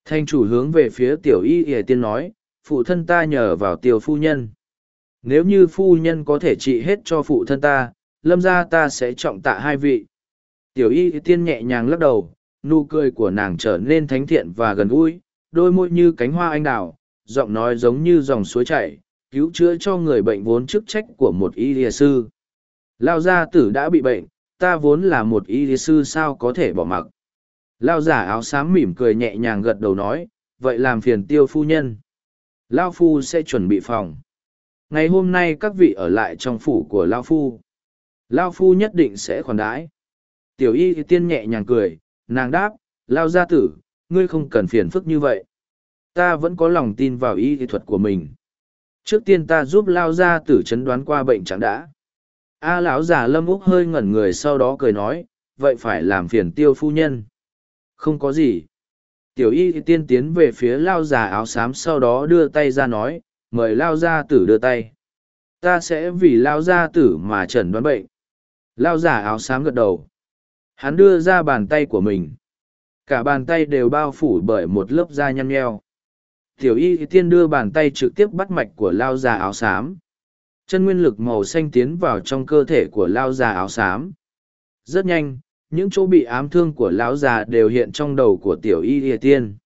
Thanh chủ hướng về phía tiểu y ghề tiên nói, phụ thân ta nhờ vào tiêu phu nhân. Nếu như phu nhân có thể trị hết cho phụ thân ta, lâm ra ta sẽ trọng tạ hai vị. Tiểu y tiên nhẹ nhàng lắc đầu, nụ cười của nàng trở nên thánh thiện và gần gũi, đôi môi như cánh hoa anh đào giọng nói giống như dòng suối chảy cứu chữa cho người bệnh vốn chức trách của một y lìa sư. Lao gia tử đã bị bệnh ta vốn là một y lìa sư sao có thể bỏ mặc? Lao giả áo xám mỉm cười nhẹ nhàng gật đầu nói vậy làm phiền tiêu phu nhân. Lao phu sẽ chuẩn bị phòng. Ngày hôm nay các vị ở lại trong phủ của lao phu. Lao phu nhất định sẽ khoản đãi. Tiểu y tiên nhẹ nhàng cười, nàng đáp, lao gia tử, ngươi không cần phiền phức như vậy. Ta vẫn có lòng tin vào y thuật của mình. Trước tiên ta giúp lao gia tử chấn đoán qua bệnh chẳng đã. A lão già lâm úc hơi ngẩn người sau đó cười nói, vậy phải làm phiền tiêu phu nhân. Không có gì. Tiểu y tiên tiến về phía lao già áo xám sau đó đưa tay ra nói, mời lao gia tử đưa tay. Ta sẽ vì lao gia tử mà chẩn đoán bệnh. Lao già áo xám gật đầu. Hắn đưa ra bàn tay của mình. Cả bàn tay đều bao phủ bởi một lớp da nhăn nheo. Tiểu y tiên đưa bàn tay trực tiếp bắt mạch của lao già áo xám. Chân nguyên lực màu xanh tiến vào trong cơ thể của lao già áo xám. Rất nhanh, những chỗ bị ám thương của lão già đều hiện trong đầu của tiểu y y tiên.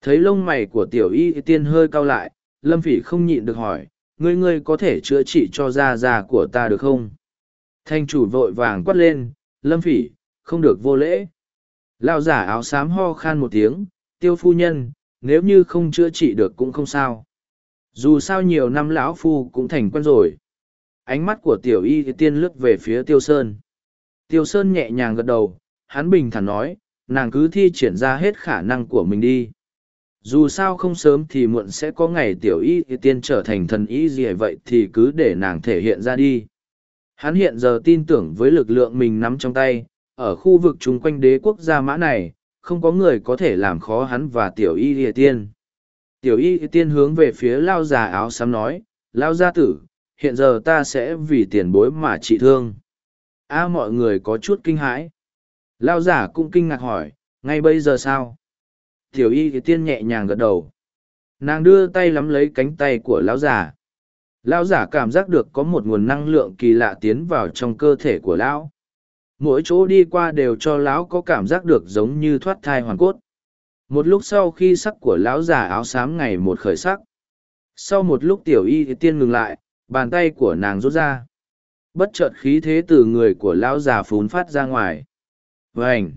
Thấy lông mày của tiểu y y tiên hơi cau lại, lâm phỉ không nhịn được hỏi, ngươi ngươi có thể chữa trị cho da da của ta được không? Thanh chủ vội vàng quát lên, lâm phỉ, không được vô lễ. Lao giả áo xám ho khan một tiếng, tiêu phu nhân, nếu như không chữa trị được cũng không sao. Dù sao nhiều năm lão phu cũng thành quen rồi. Ánh mắt của tiểu y tiên lướt về phía tiêu sơn. Tiêu sơn nhẹ nhàng gật đầu, hắn bình thản nói, nàng cứ thi triển ra hết khả năng của mình đi. Dù sao không sớm thì muộn sẽ có ngày tiểu y tiên trở thành thần y gì vậy thì cứ để nàng thể hiện ra đi. Hắn hiện giờ tin tưởng với lực lượng mình nắm trong tay, ở khu vực chung quanh đế quốc gia mã này, không có người có thể làm khó hắn và tiểu y lìa tiên. Tiểu y tiên hướng về phía lao già áo xám nói, lao gia tử, hiện giờ ta sẽ vì tiền bối mà trị thương. a mọi người có chút kinh hãi. Lao giả cũng kinh ngạc hỏi, ngay bây giờ sao? Tiểu y tiên nhẹ nhàng gật đầu. Nàng đưa tay lắm lấy cánh tay của lão giả. Lão giả cảm giác được có một nguồn năng lượng kỳ lạ tiến vào trong cơ thể của lão mỗi chỗ đi qua đều cho lão có cảm giác được giống như thoát thai hoàn cốt. Một lúc sau khi sắc của lão già áo xám ngày một khởi sắc, sau một lúc tiểu y tiên ngừng lại, bàn tay của nàng rút ra. Bất chợt khí thế từ người của lão già phún phát ra ngoài. Vảnh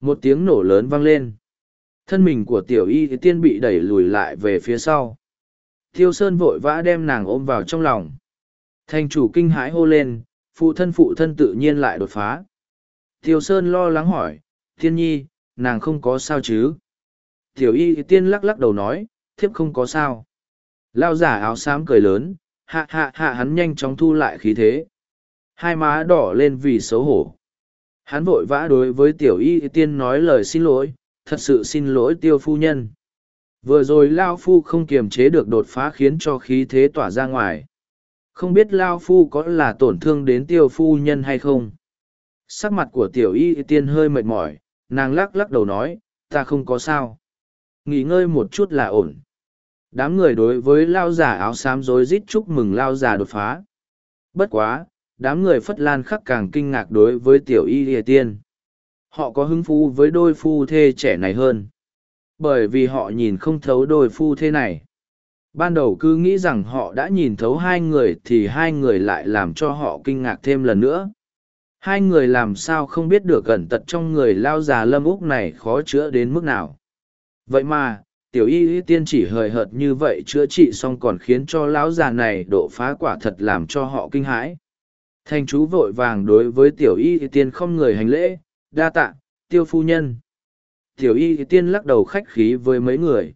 một tiếng nổ lớn vang lên. Thân mình của tiểu y tiên bị đẩy lùi lại về phía sau. Thiêu sơn vội vã đem nàng ôm vào trong lòng. Thành chủ kinh hãi hô lên phụ thân phụ thân tự nhiên lại đột phá. Tiêu Sơn lo lắng hỏi, thiên nhi, nàng không có sao chứ? Tiểu y tiên lắc lắc đầu nói, thiếp không có sao. Lao giả áo xám cười lớn, hạ hạ hạ hắn nhanh chóng thu lại khí thế. Hai má đỏ lên vì xấu hổ. Hắn vội vã đối với tiểu y tiên nói lời xin lỗi, thật sự xin lỗi tiêu phu nhân. Vừa rồi Lao Phu không kiềm chế được đột phá khiến cho khí thế tỏa ra ngoài. Không biết Lao Phu có là tổn thương đến tiêu phu nhân hay không? Sắc mặt của tiểu y tiên hơi mệt mỏi, nàng lắc lắc đầu nói, ta không có sao. Nghỉ ngơi một chút là ổn. Đám người đối với Lao giả áo xám rối rít chúc mừng Lao giả đột phá. Bất quá, đám người phất lan khắc càng kinh ngạc đối với tiểu y tiên. Họ có hứng thú với đôi phu thê trẻ này hơn. Bởi vì họ nhìn không thấu đôi phu thê này ban đầu cứ nghĩ rằng họ đã nhìn thấu hai người thì hai người lại làm cho họ kinh ngạc thêm lần nữa. Hai người làm sao không biết được gần tật trong người lao già lâm úc này khó chữa đến mức nào. Vậy mà, tiểu y y tiên chỉ hời hợt như vậy chữa trị xong còn khiến cho lão già này độ phá quả thật làm cho họ kinh hãi. Thanh chú vội vàng đối với tiểu y y tiên không người hành lễ, đa tạ, tiêu phu nhân. Tiểu y y tiên lắc đầu khách khí với mấy người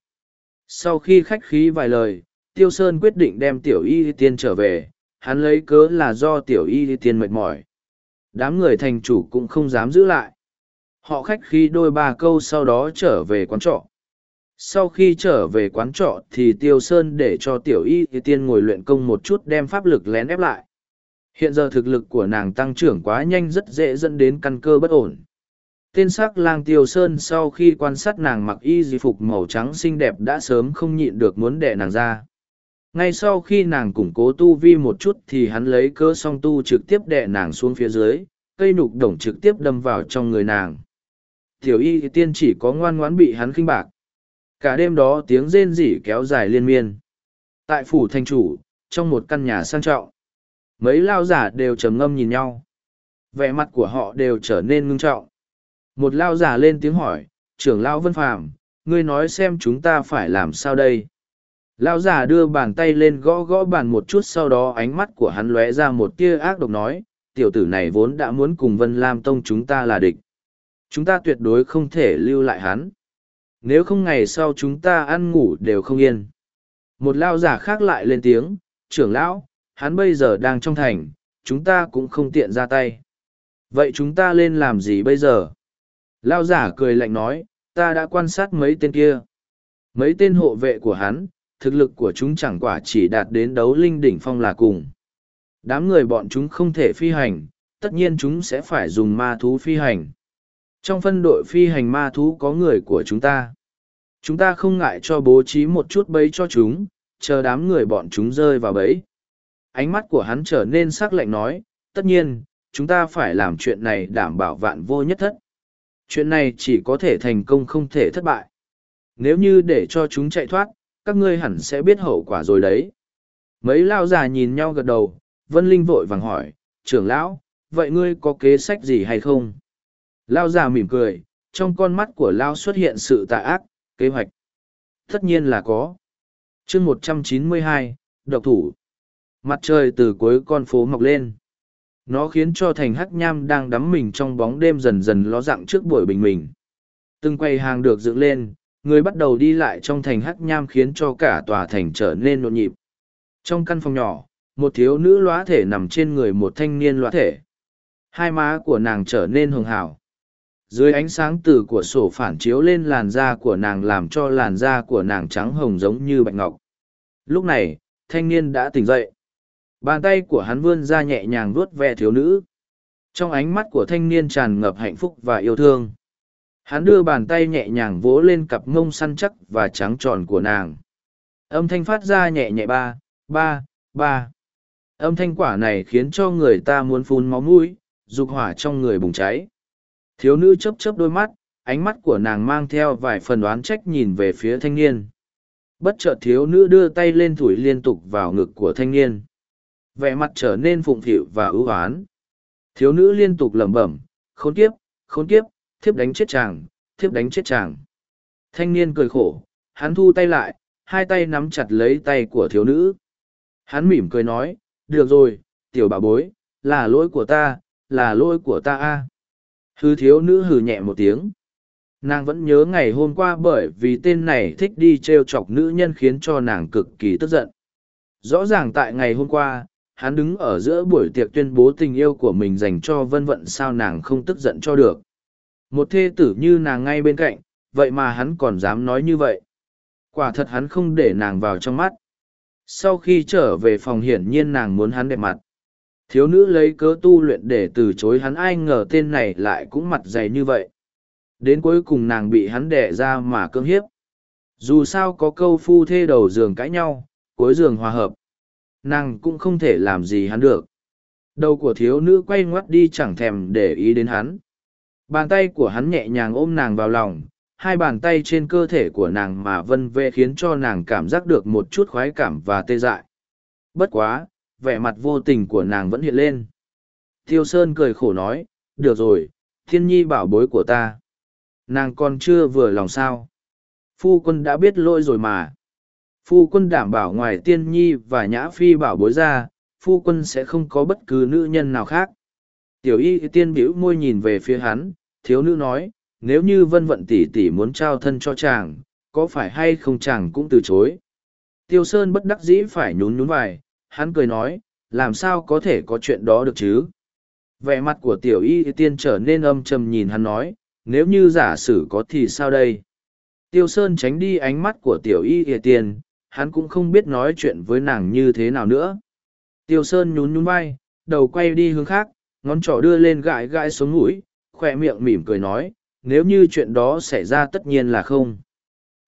sau khi khách khí vài lời, Tiêu Sơn quyết định đem tiểu y tiên trở về, hắn lấy cớ là do tiểu y tiên mệt mỏi. Đám người thành chủ cũng không dám giữ lại. Họ khách khí đôi ba câu sau đó trở về quán trọ. Sau khi trở về quán trọ thì Tiêu Sơn để cho tiểu y tiên ngồi luyện công một chút đem pháp lực lén ép lại. Hiện giờ thực lực của nàng tăng trưởng quá nhanh rất dễ dẫn đến căn cơ bất ổn tên sắc lang tiêu sơn sau khi quan sát nàng mặc y di phục màu trắng xinh đẹp đã sớm không nhịn được muốn đẻ nàng ra. Ngay sau khi nàng củng cố tu vi một chút thì hắn lấy cơ song tu trực tiếp đẻ nàng xuống phía dưới, cây nục đồng trực tiếp đâm vào trong người nàng. Tiểu y tiên chỉ có ngoan ngoãn bị hắn khinh bạc. Cả đêm đó tiếng rên rỉ kéo dài liên miên. Tại phủ thanh chủ, trong một căn nhà sang trọng, mấy lao giả đều trầm ngâm nhìn nhau. Vẻ mặt của họ đều trở nên ngưng trọng một lao giả lên tiếng hỏi, trưởng lao vân phàm, ngươi nói xem chúng ta phải làm sao đây. Lao giả đưa bàn tay lên gõ gõ bàn một chút sau đó ánh mắt của hắn lóe ra một tia ác độc nói, tiểu tử này vốn đã muốn cùng Vân Lam Tông chúng ta là địch. Chúng ta tuyệt đối không thể lưu lại hắn. Nếu không ngày sau chúng ta ăn ngủ đều không yên. Một lao giả khác lại lên tiếng, trưởng lão, hắn bây giờ đang trong thành, chúng ta cũng không tiện ra tay. Vậy chúng ta lên làm gì bây giờ? Lao giả cười lạnh nói, ta đã quan sát mấy tên kia. Mấy tên hộ vệ của hắn, thực lực của chúng chẳng quả chỉ đạt đến đấu linh đỉnh phong là cùng. Đám người bọn chúng không thể phi hành, tất nhiên chúng sẽ phải dùng ma thú phi hành. Trong phân đội phi hành ma thú có người của chúng ta. Chúng ta không ngại cho bố trí một chút bẫy cho chúng, chờ đám người bọn chúng rơi vào bẫy. Ánh mắt của hắn trở nên sắc lạnh nói, tất nhiên, chúng ta phải làm chuyện này đảm bảo vạn vô nhất thất. Chuyện này chỉ có thể thành công không thể thất bại. Nếu như để cho chúng chạy thoát, các ngươi hẳn sẽ biết hậu quả rồi đấy. Mấy lao già nhìn nhau gật đầu, Vân Linh vội vàng hỏi, trưởng lão, vậy ngươi có kế sách gì hay không? Lao già mỉm cười, trong con mắt của Lao xuất hiện sự tà ác, kế hoạch. Tất nhiên là có. chương một trăm chín mươi hai, độc thủ. Mặt trời từ cuối con phố mọc lên. Nó khiến cho thành hắc nham đang đắm mình trong bóng đêm dần dần ló dạng trước buổi bình mình. Từng quầy hàng được dựng lên, người bắt đầu đi lại trong thành hắc nham khiến cho cả tòa thành trở nên nhộn nhịp. Trong căn phòng nhỏ, một thiếu nữ lóa thể nằm trên người một thanh niên lóa thể. Hai má của nàng trở nên hường hào. Dưới ánh sáng từ của sổ phản chiếu lên làn da của nàng làm cho làn da của nàng trắng hồng giống như bạch ngọc. Lúc này, thanh niên đã tỉnh dậy. Bàn tay của hắn vươn ra nhẹ nhàng vuốt ve thiếu nữ. Trong ánh mắt của thanh niên tràn ngập hạnh phúc và yêu thương. Hắn đưa bàn tay nhẹ nhàng vỗ lên cặp mông săn chắc và trắng tròn của nàng. Âm thanh phát ra nhẹ nhẹ ba, ba, ba. Âm thanh quả này khiến cho người ta muốn phun máu mũi, dục hỏa trong người bùng cháy. Thiếu nữ chớp chớp đôi mắt, ánh mắt của nàng mang theo vài phần đoán trách nhìn về phía thanh niên. Bất chợt thiếu nữ đưa tay lên thủi liên tục vào ngực của thanh niên. Vẻ mặt trở nên phụng phịu và ưu oán. Thiếu nữ liên tục lẩm bẩm, khốn kiếp, khốn kiếp, thiếp đánh chết chàng, thiếp đánh chết chàng. Thanh niên cười khổ, hắn thu tay lại, hai tay nắm chặt lấy tay của thiếu nữ. Hắn mỉm cười nói, được rồi, tiểu bà bối, là lỗi của ta, là lỗi của ta a. Hư thiếu nữ hừ nhẹ một tiếng. Nàng vẫn nhớ ngày hôm qua bởi vì tên này thích đi trêu chọc nữ nhân khiến cho nàng cực kỳ tức giận. Rõ ràng tại ngày hôm qua, hắn đứng ở giữa buổi tiệc tuyên bố tình yêu của mình dành cho vân vận sao nàng không tức giận cho được. Một thê tử như nàng ngay bên cạnh, vậy mà hắn còn dám nói như vậy. Quả thật hắn không để nàng vào trong mắt. Sau khi trở về phòng hiển nhiên nàng muốn hắn đẹp mặt. Thiếu nữ lấy cớ tu luyện để từ chối hắn ai ngờ tên này lại cũng mặt dày như vậy. Đến cuối cùng nàng bị hắn đẻ ra mà cưỡng hiếp. Dù sao có câu phu thê đầu giường cãi nhau, cuối giường hòa hợp. Nàng cũng không thể làm gì hắn được. Đầu của thiếu nữ quay ngoắt đi chẳng thèm để ý đến hắn. Bàn tay của hắn nhẹ nhàng ôm nàng vào lòng, hai bàn tay trên cơ thể của nàng mà vân vê khiến cho nàng cảm giác được một chút khoái cảm và tê dại. Bất quá, vẻ mặt vô tình của nàng vẫn hiện lên. Tiêu Sơn cười khổ nói, được rồi, thiên nhi bảo bối của ta. Nàng còn chưa vừa lòng sao. Phu quân đã biết lỗi rồi mà. Phu quân đảm bảo ngoài tiên nhi và nhã phi bảo bối ra, phu quân sẽ không có bất cứ nữ nhân nào khác. Tiểu y tiên biểu môi nhìn về phía hắn, thiếu nữ nói, nếu như vân vận tỷ tỷ muốn trao thân cho chàng, có phải hay không chàng cũng từ chối. Tiêu Sơn bất đắc dĩ phải nhún nhún vai, hắn cười nói, làm sao có thể có chuyện đó được chứ? Vẻ mặt của tiểu y tiên trở nên âm trầm nhìn hắn nói, nếu như giả sử có thì sao đây? Tiêu Sơn tránh đi ánh mắt của tiểu y tiên, hắn cũng không biết nói chuyện với nàng như thế nào nữa. Tiêu Sơn nhún nhún vai, đầu quay đi hướng khác, ngón trỏ đưa lên gãi gãi xuống mũi, khỏe miệng mỉm cười nói, nếu như chuyện đó xảy ra tất nhiên là không.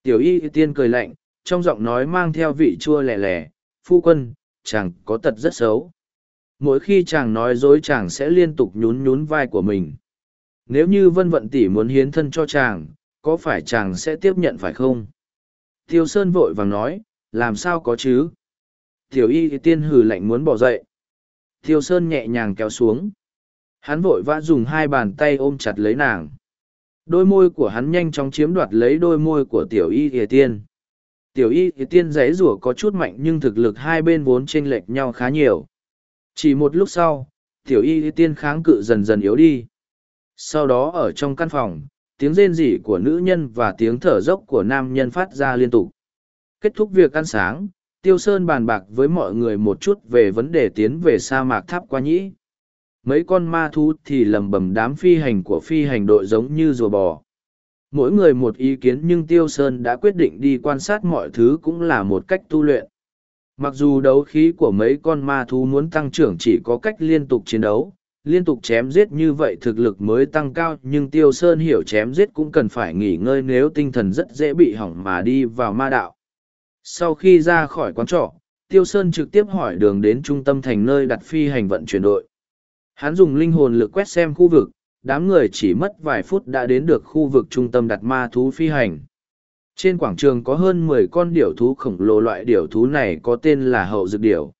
Tiểu y tiên cười lạnh, trong giọng nói mang theo vị chua lẻ lẻ, phu quân, chàng có tật rất xấu. Mỗi khi chàng nói dối chàng sẽ liên tục nhún nhún vai của mình. Nếu như vân vận tỷ muốn hiến thân cho chàng, có phải chàng sẽ tiếp nhận phải không? Tiêu Sơn vội vàng nói, làm sao có chứ? Tiểu y tiên hừ lạnh muốn bỏ dậy. Tiêu Sơn nhẹ nhàng kéo xuống. Hắn vội vã dùng hai bàn tay ôm chặt lấy nàng. Đôi môi của hắn nhanh chóng chiếm đoạt lấy đôi môi của tiểu y thìa tiên. Tiểu y thìa tiên giấy rủa có chút mạnh nhưng thực lực hai bên vốn chênh lệch nhau khá nhiều. Chỉ một lúc sau, tiểu y tiên kháng cự dần dần yếu đi. Sau đó ở trong căn phòng, tiếng rên rỉ của nữ nhân và tiếng thở dốc của nam nhân phát ra liên tục. Kết thúc việc ăn sáng, Tiêu Sơn bàn bạc với mọi người một chút về vấn đề tiến về sa mạc tháp qua nhĩ. Mấy con ma thú thì lầm bầm đám phi hành của phi hành đội giống như rùa bò. Mỗi người một ý kiến nhưng Tiêu Sơn đã quyết định đi quan sát mọi thứ cũng là một cách tu luyện. Mặc dù đấu khí của mấy con ma thú muốn tăng trưởng chỉ có cách liên tục chiến đấu, liên tục chém giết như vậy thực lực mới tăng cao nhưng Tiêu Sơn hiểu chém giết cũng cần phải nghỉ ngơi nếu tinh thần rất dễ bị hỏng mà đi vào ma đạo. Sau khi ra khỏi quán trọ, Tiêu Sơn trực tiếp hỏi đường đến trung tâm thành nơi đặt phi hành vận chuyển đội. Hắn dùng linh hồn lực quét xem khu vực, đám người chỉ mất vài phút đã đến được khu vực trung tâm đặt ma thú phi hành. Trên quảng trường có hơn mười con điểu thú khổng lồ loại điểu thú này có tên là hậu dược điểu.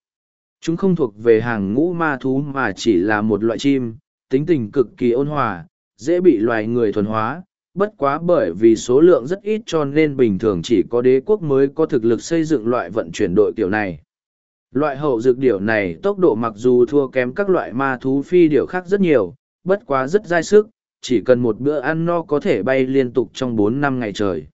Chúng không thuộc về hàng ngũ ma thú mà chỉ là một loại chim, tính tình cực kỳ ôn hòa, dễ bị loài người thuần hóa, bất quá bởi vì số lượng rất ít cho nên bình thường chỉ có đế quốc mới có thực lực xây dựng loại vận chuyển đội kiểu này. Loại hậu dược điểu này tốc độ mặc dù thua kém các loại ma thú phi điểu khác rất nhiều, bất quá rất dai sức, chỉ cần một bữa ăn no có thể bay liên tục trong bốn năm ngày trời.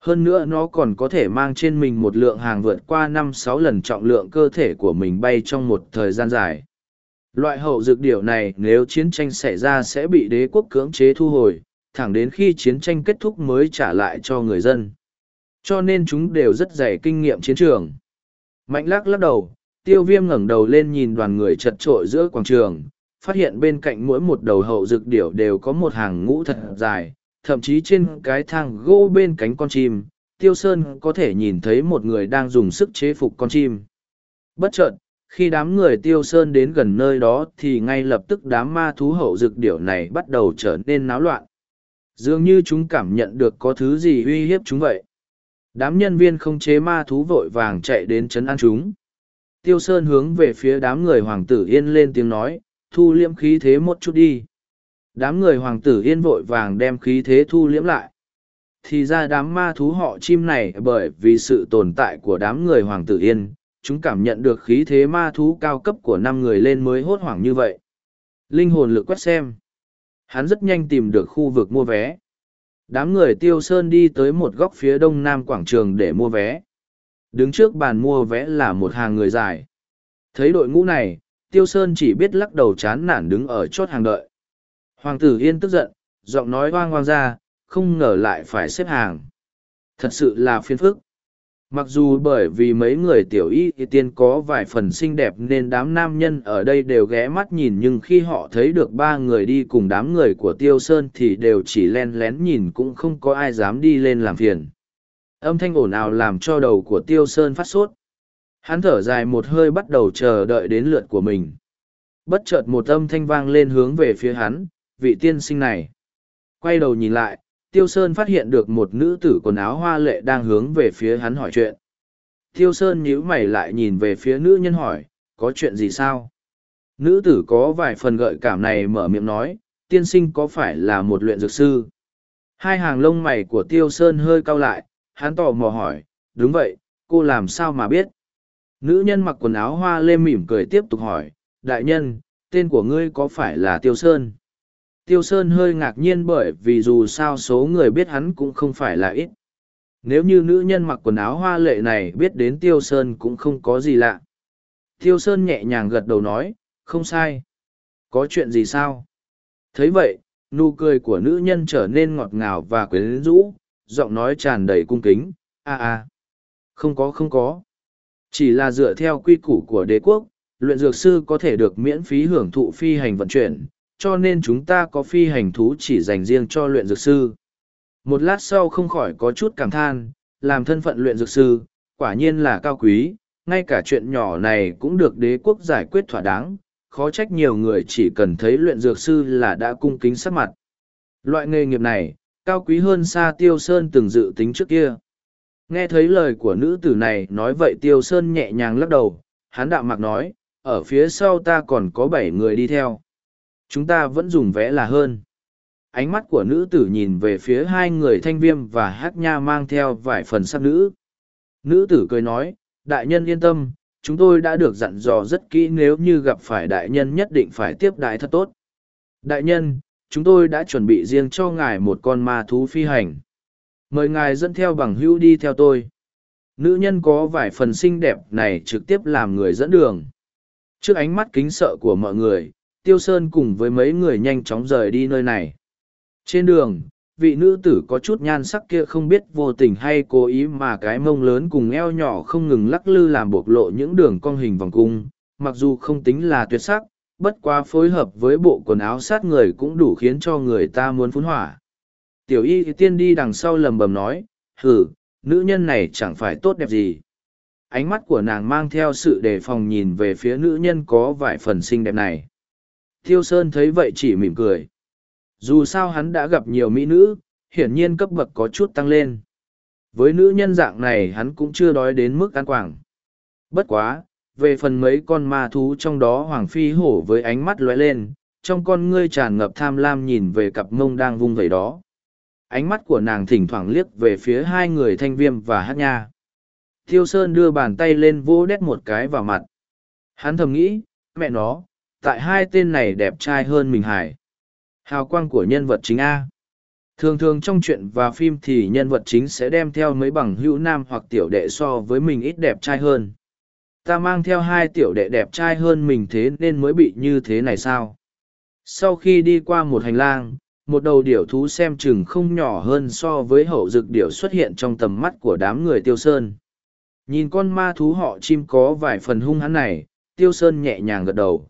Hơn nữa nó còn có thể mang trên mình một lượng hàng vượt qua năm sáu lần trọng lượng cơ thể của mình bay trong một thời gian dài. Loại hậu dược điểu này nếu chiến tranh xảy ra sẽ bị đế quốc cưỡng chế thu hồi, thẳng đến khi chiến tranh kết thúc mới trả lại cho người dân. Cho nên chúng đều rất dày kinh nghiệm chiến trường. Mạnh lắc lắc đầu, tiêu viêm ngẩng đầu lên nhìn đoàn người chật trội giữa quảng trường, phát hiện bên cạnh mỗi một đầu hậu dược điểu đều có một hàng ngũ thật dài, thậm chí trên cái thang gỗ bên cánh con chim, tiêu sơn có thể nhìn thấy một người đang dùng sức chế phục con chim. Bất chợt, khi đám người tiêu sơn đến gần nơi đó thì ngay lập tức đám ma thú hậu dược điểu này bắt đầu trở nên náo loạn. Dường như chúng cảm nhận được có thứ gì uy hiếp chúng vậy. Đám nhân viên không chế ma thú vội vàng chạy đến chấn an chúng. Tiêu Sơn hướng về phía đám người hoàng tử yên lên tiếng nói, thu liễm khí thế một chút đi. Đám người hoàng tử yên vội vàng đem khí thế thu liễm lại. Thì ra đám ma thú họ chim này bởi vì sự tồn tại của đám người hoàng tử yên, chúng cảm nhận được khí thế ma thú cao cấp của năm người lên mới hốt hoảng như vậy. Linh hồn lực quét xem. Hắn rất nhanh tìm được khu vực mua vé. Đám người tiêu sơn đi tới một góc phía đông nam quảng trường để mua vé. Đứng trước bàn mua vé là một hàng người dài. Thấy đội ngũ này, tiêu sơn chỉ biết lắc đầu chán nản đứng ở chốt hàng đợi. Hoàng tử Yên tức giận, giọng nói hoang hoang ra, không ngờ lại phải xếp hàng. Thật sự là phiền phức. Mặc dù bởi vì mấy người tiểu y tiên có vài phần xinh đẹp nên đám nam nhân ở đây đều ghé mắt nhìn nhưng khi họ thấy được ba người đi cùng đám người của Tiêu Sơn thì đều chỉ len lén nhìn cũng không có ai dám đi lên làm phiền. Âm thanh ồn ào làm cho đầu của Tiêu Sơn phát sốt. Hắn thở dài một hơi bắt đầu chờ đợi đến lượt của mình. Bất chợt một âm thanh vang lên hướng về phía hắn, vị tiên sinh này. Quay đầu nhìn lại, Tiêu Sơn phát hiện được một nữ tử quần áo hoa lệ đang hướng về phía hắn hỏi chuyện. Tiêu Sơn nhíu mày lại nhìn về phía nữ nhân hỏi, có chuyện gì sao? Nữ tử có vài phần gợi cảm này mở miệng nói, tiên sinh có phải là một luyện dược sư? Hai hàng lông mày của Tiêu Sơn hơi cau lại, hắn tò mò hỏi, đúng vậy, cô làm sao mà biết? Nữ nhân mặc quần áo hoa lê mỉm cười tiếp tục hỏi, đại nhân, tên của ngươi có phải là Tiêu Sơn? Tiêu Sơn hơi ngạc nhiên bởi vì dù sao số người biết hắn cũng không phải là ít. Nếu như nữ nhân mặc quần áo hoa lệ này biết đến Tiêu Sơn cũng không có gì lạ. Tiêu Sơn nhẹ nhàng gật đầu nói, không sai. Có chuyện gì sao? thấy vậy, nụ cười của nữ nhân trở nên ngọt ngào và quyến rũ, giọng nói tràn đầy cung kính, a a. Không có không có. Chỉ là dựa theo quy củ của đế quốc, luyện dược sư có thể được miễn phí hưởng thụ phi hành vận chuyển, cho nên chúng ta có phi hành thú chỉ dành riêng cho luyện dược sư. Một lát sau không khỏi có chút cảm than, làm thân phận luyện dược sư, quả nhiên là cao quý, ngay cả chuyện nhỏ này cũng được đế quốc giải quyết thỏa đáng, khó trách nhiều người chỉ cần thấy luyện dược sư là đã cung kính sắc mặt. Loại nghề nghiệp này, cao quý hơn xa Tiêu Sơn từng dự tính trước kia. Nghe thấy lời của nữ tử này nói vậy Tiêu Sơn nhẹ nhàng lắc đầu, hắn đạm mạc nói, ở phía sau ta còn có bảy người đi theo. Chúng ta vẫn dùng vẽ là hơn. Ánh mắt của nữ tử nhìn về phía hai người thanh viêm và hát nha mang theo vài phần sắc nữ. Nữ tử cười nói, đại nhân yên tâm, chúng tôi đã được dặn dò rất kỹ nếu như gặp phải đại nhân nhất định phải tiếp đại thật tốt đại nhân chúng tôi đã chuẩn bị riêng cho ngài một con ma thú phi hành mời ngài dẫn theo bằng hữu đi theo tôi nữ nhân có vài phần xinh đẹp này trực tiếp làm người dẫn đường trước ánh mắt kính sợ của mọi người tiêu sơn cùng với mấy người nhanh chóng rời đi nơi này. Trên đường, vị nữ tử có chút nhan sắc kia không biết vô tình hay cố ý mà cái mông lớn cùng eo nhỏ không ngừng lắc lư làm bộc lộ những đường cong hình vòng cung, mặc dù không tính là tuyệt sắc, bất quá phối hợp với bộ quần áo sát người cũng đủ khiến cho người ta muốn phun hỏa. Tiểu y tiên đi đằng sau lầm bầm nói hử nữ nhân này chẳng phải tốt đẹp gì. Ánh mắt của nàng mang theo sự đề phòng nhìn về phía nữ nhân có vài phần xinh đẹp này tiêu sơn thấy vậy chỉ mỉm cười. Dù sao hắn đã gặp nhiều mỹ nữ, hiển nhiên cấp bậc có chút tăng lên. Với nữ nhân dạng này hắn cũng chưa đói đến mức ăn quảng. Bất quá, về phần mấy con ma thú trong đó hoàng phi hổ với ánh mắt lóe lên, trong con ngươi tràn ngập tham lam nhìn về cặp mông đang vung vẩy đó. Ánh mắt của nàng thỉnh thoảng liếc về phía hai người thanh viêm và hát nha. Thiêu sơn đưa bàn tay lên vỗ đét một cái vào mặt. Hắn thầm nghĩ, mẹ nó tại hai tên này đẹp trai hơn mình hải hào quang của nhân vật chính a. Thường thường trong chuyện và phim thì nhân vật chính sẽ đem theo mấy bằng hữu nam hoặc tiểu đệ so với mình ít đẹp trai hơn. Ta mang theo hai tiểu đệ đẹp trai hơn mình thế nên mới bị như thế này sao? Sau khi đi qua một hành lang, một đầu điểu thú xem chừng không nhỏ hơn so với hậu dực điểu xuất hiện trong tầm mắt của đám người tiêu sơn. Nhìn con ma thú họ chim có vài phần hung hãn này, tiêu sơn nhẹ nhàng gật đầu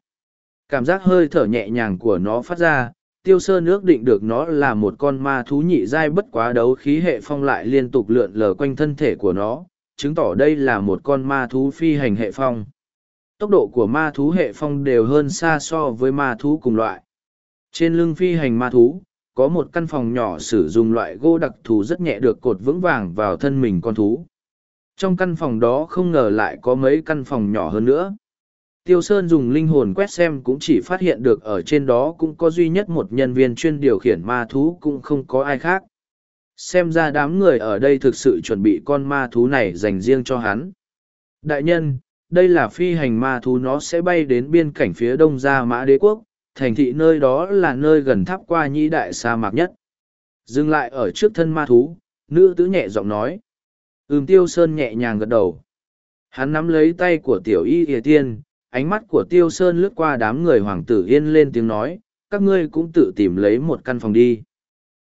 cảm giác hơi thở nhẹ nhàng của nó phát ra, tiêu sơn ước định được nó là một con ma thú nhị giai bất quá đấu khí hệ phong lại liên tục lượn lờ quanh thân thể của nó, chứng tỏ đây là một con ma thú phi hành hệ phong. Tốc độ của ma thú hệ phong đều hơn xa so với ma thú cùng loại. Trên lưng phi hành ma thú, có một căn phòng nhỏ sử dụng loại gỗ đặc thù rất nhẹ được cột vững vàng vào thân mình con thú. Trong căn phòng đó không ngờ lại có mấy căn phòng nhỏ hơn nữa. Tiêu Sơn dùng linh hồn quét xem cũng chỉ phát hiện được ở trên đó cũng có duy nhất một nhân viên chuyên điều khiển ma thú cũng không có ai khác. Xem ra đám người ở đây thực sự chuẩn bị con ma thú này dành riêng cho hắn. Đại nhân, đây là phi hành ma thú nó sẽ bay đến biên cảnh phía đông gia mã đế quốc, thành thị nơi đó là nơi gần tháp qua nhĩ đại sa mạc nhất. Dừng lại ở trước thân ma thú, nữ tử nhẹ giọng nói. Ừm tiêu sơn nhẹ nhàng gật đầu. Hắn nắm lấy tay của tiểu y hề tiên, ánh mắt của tiêu sơn lướt qua đám người hoàng tử yên lên tiếng nói, các ngươi cũng tự tìm lấy một căn phòng đi.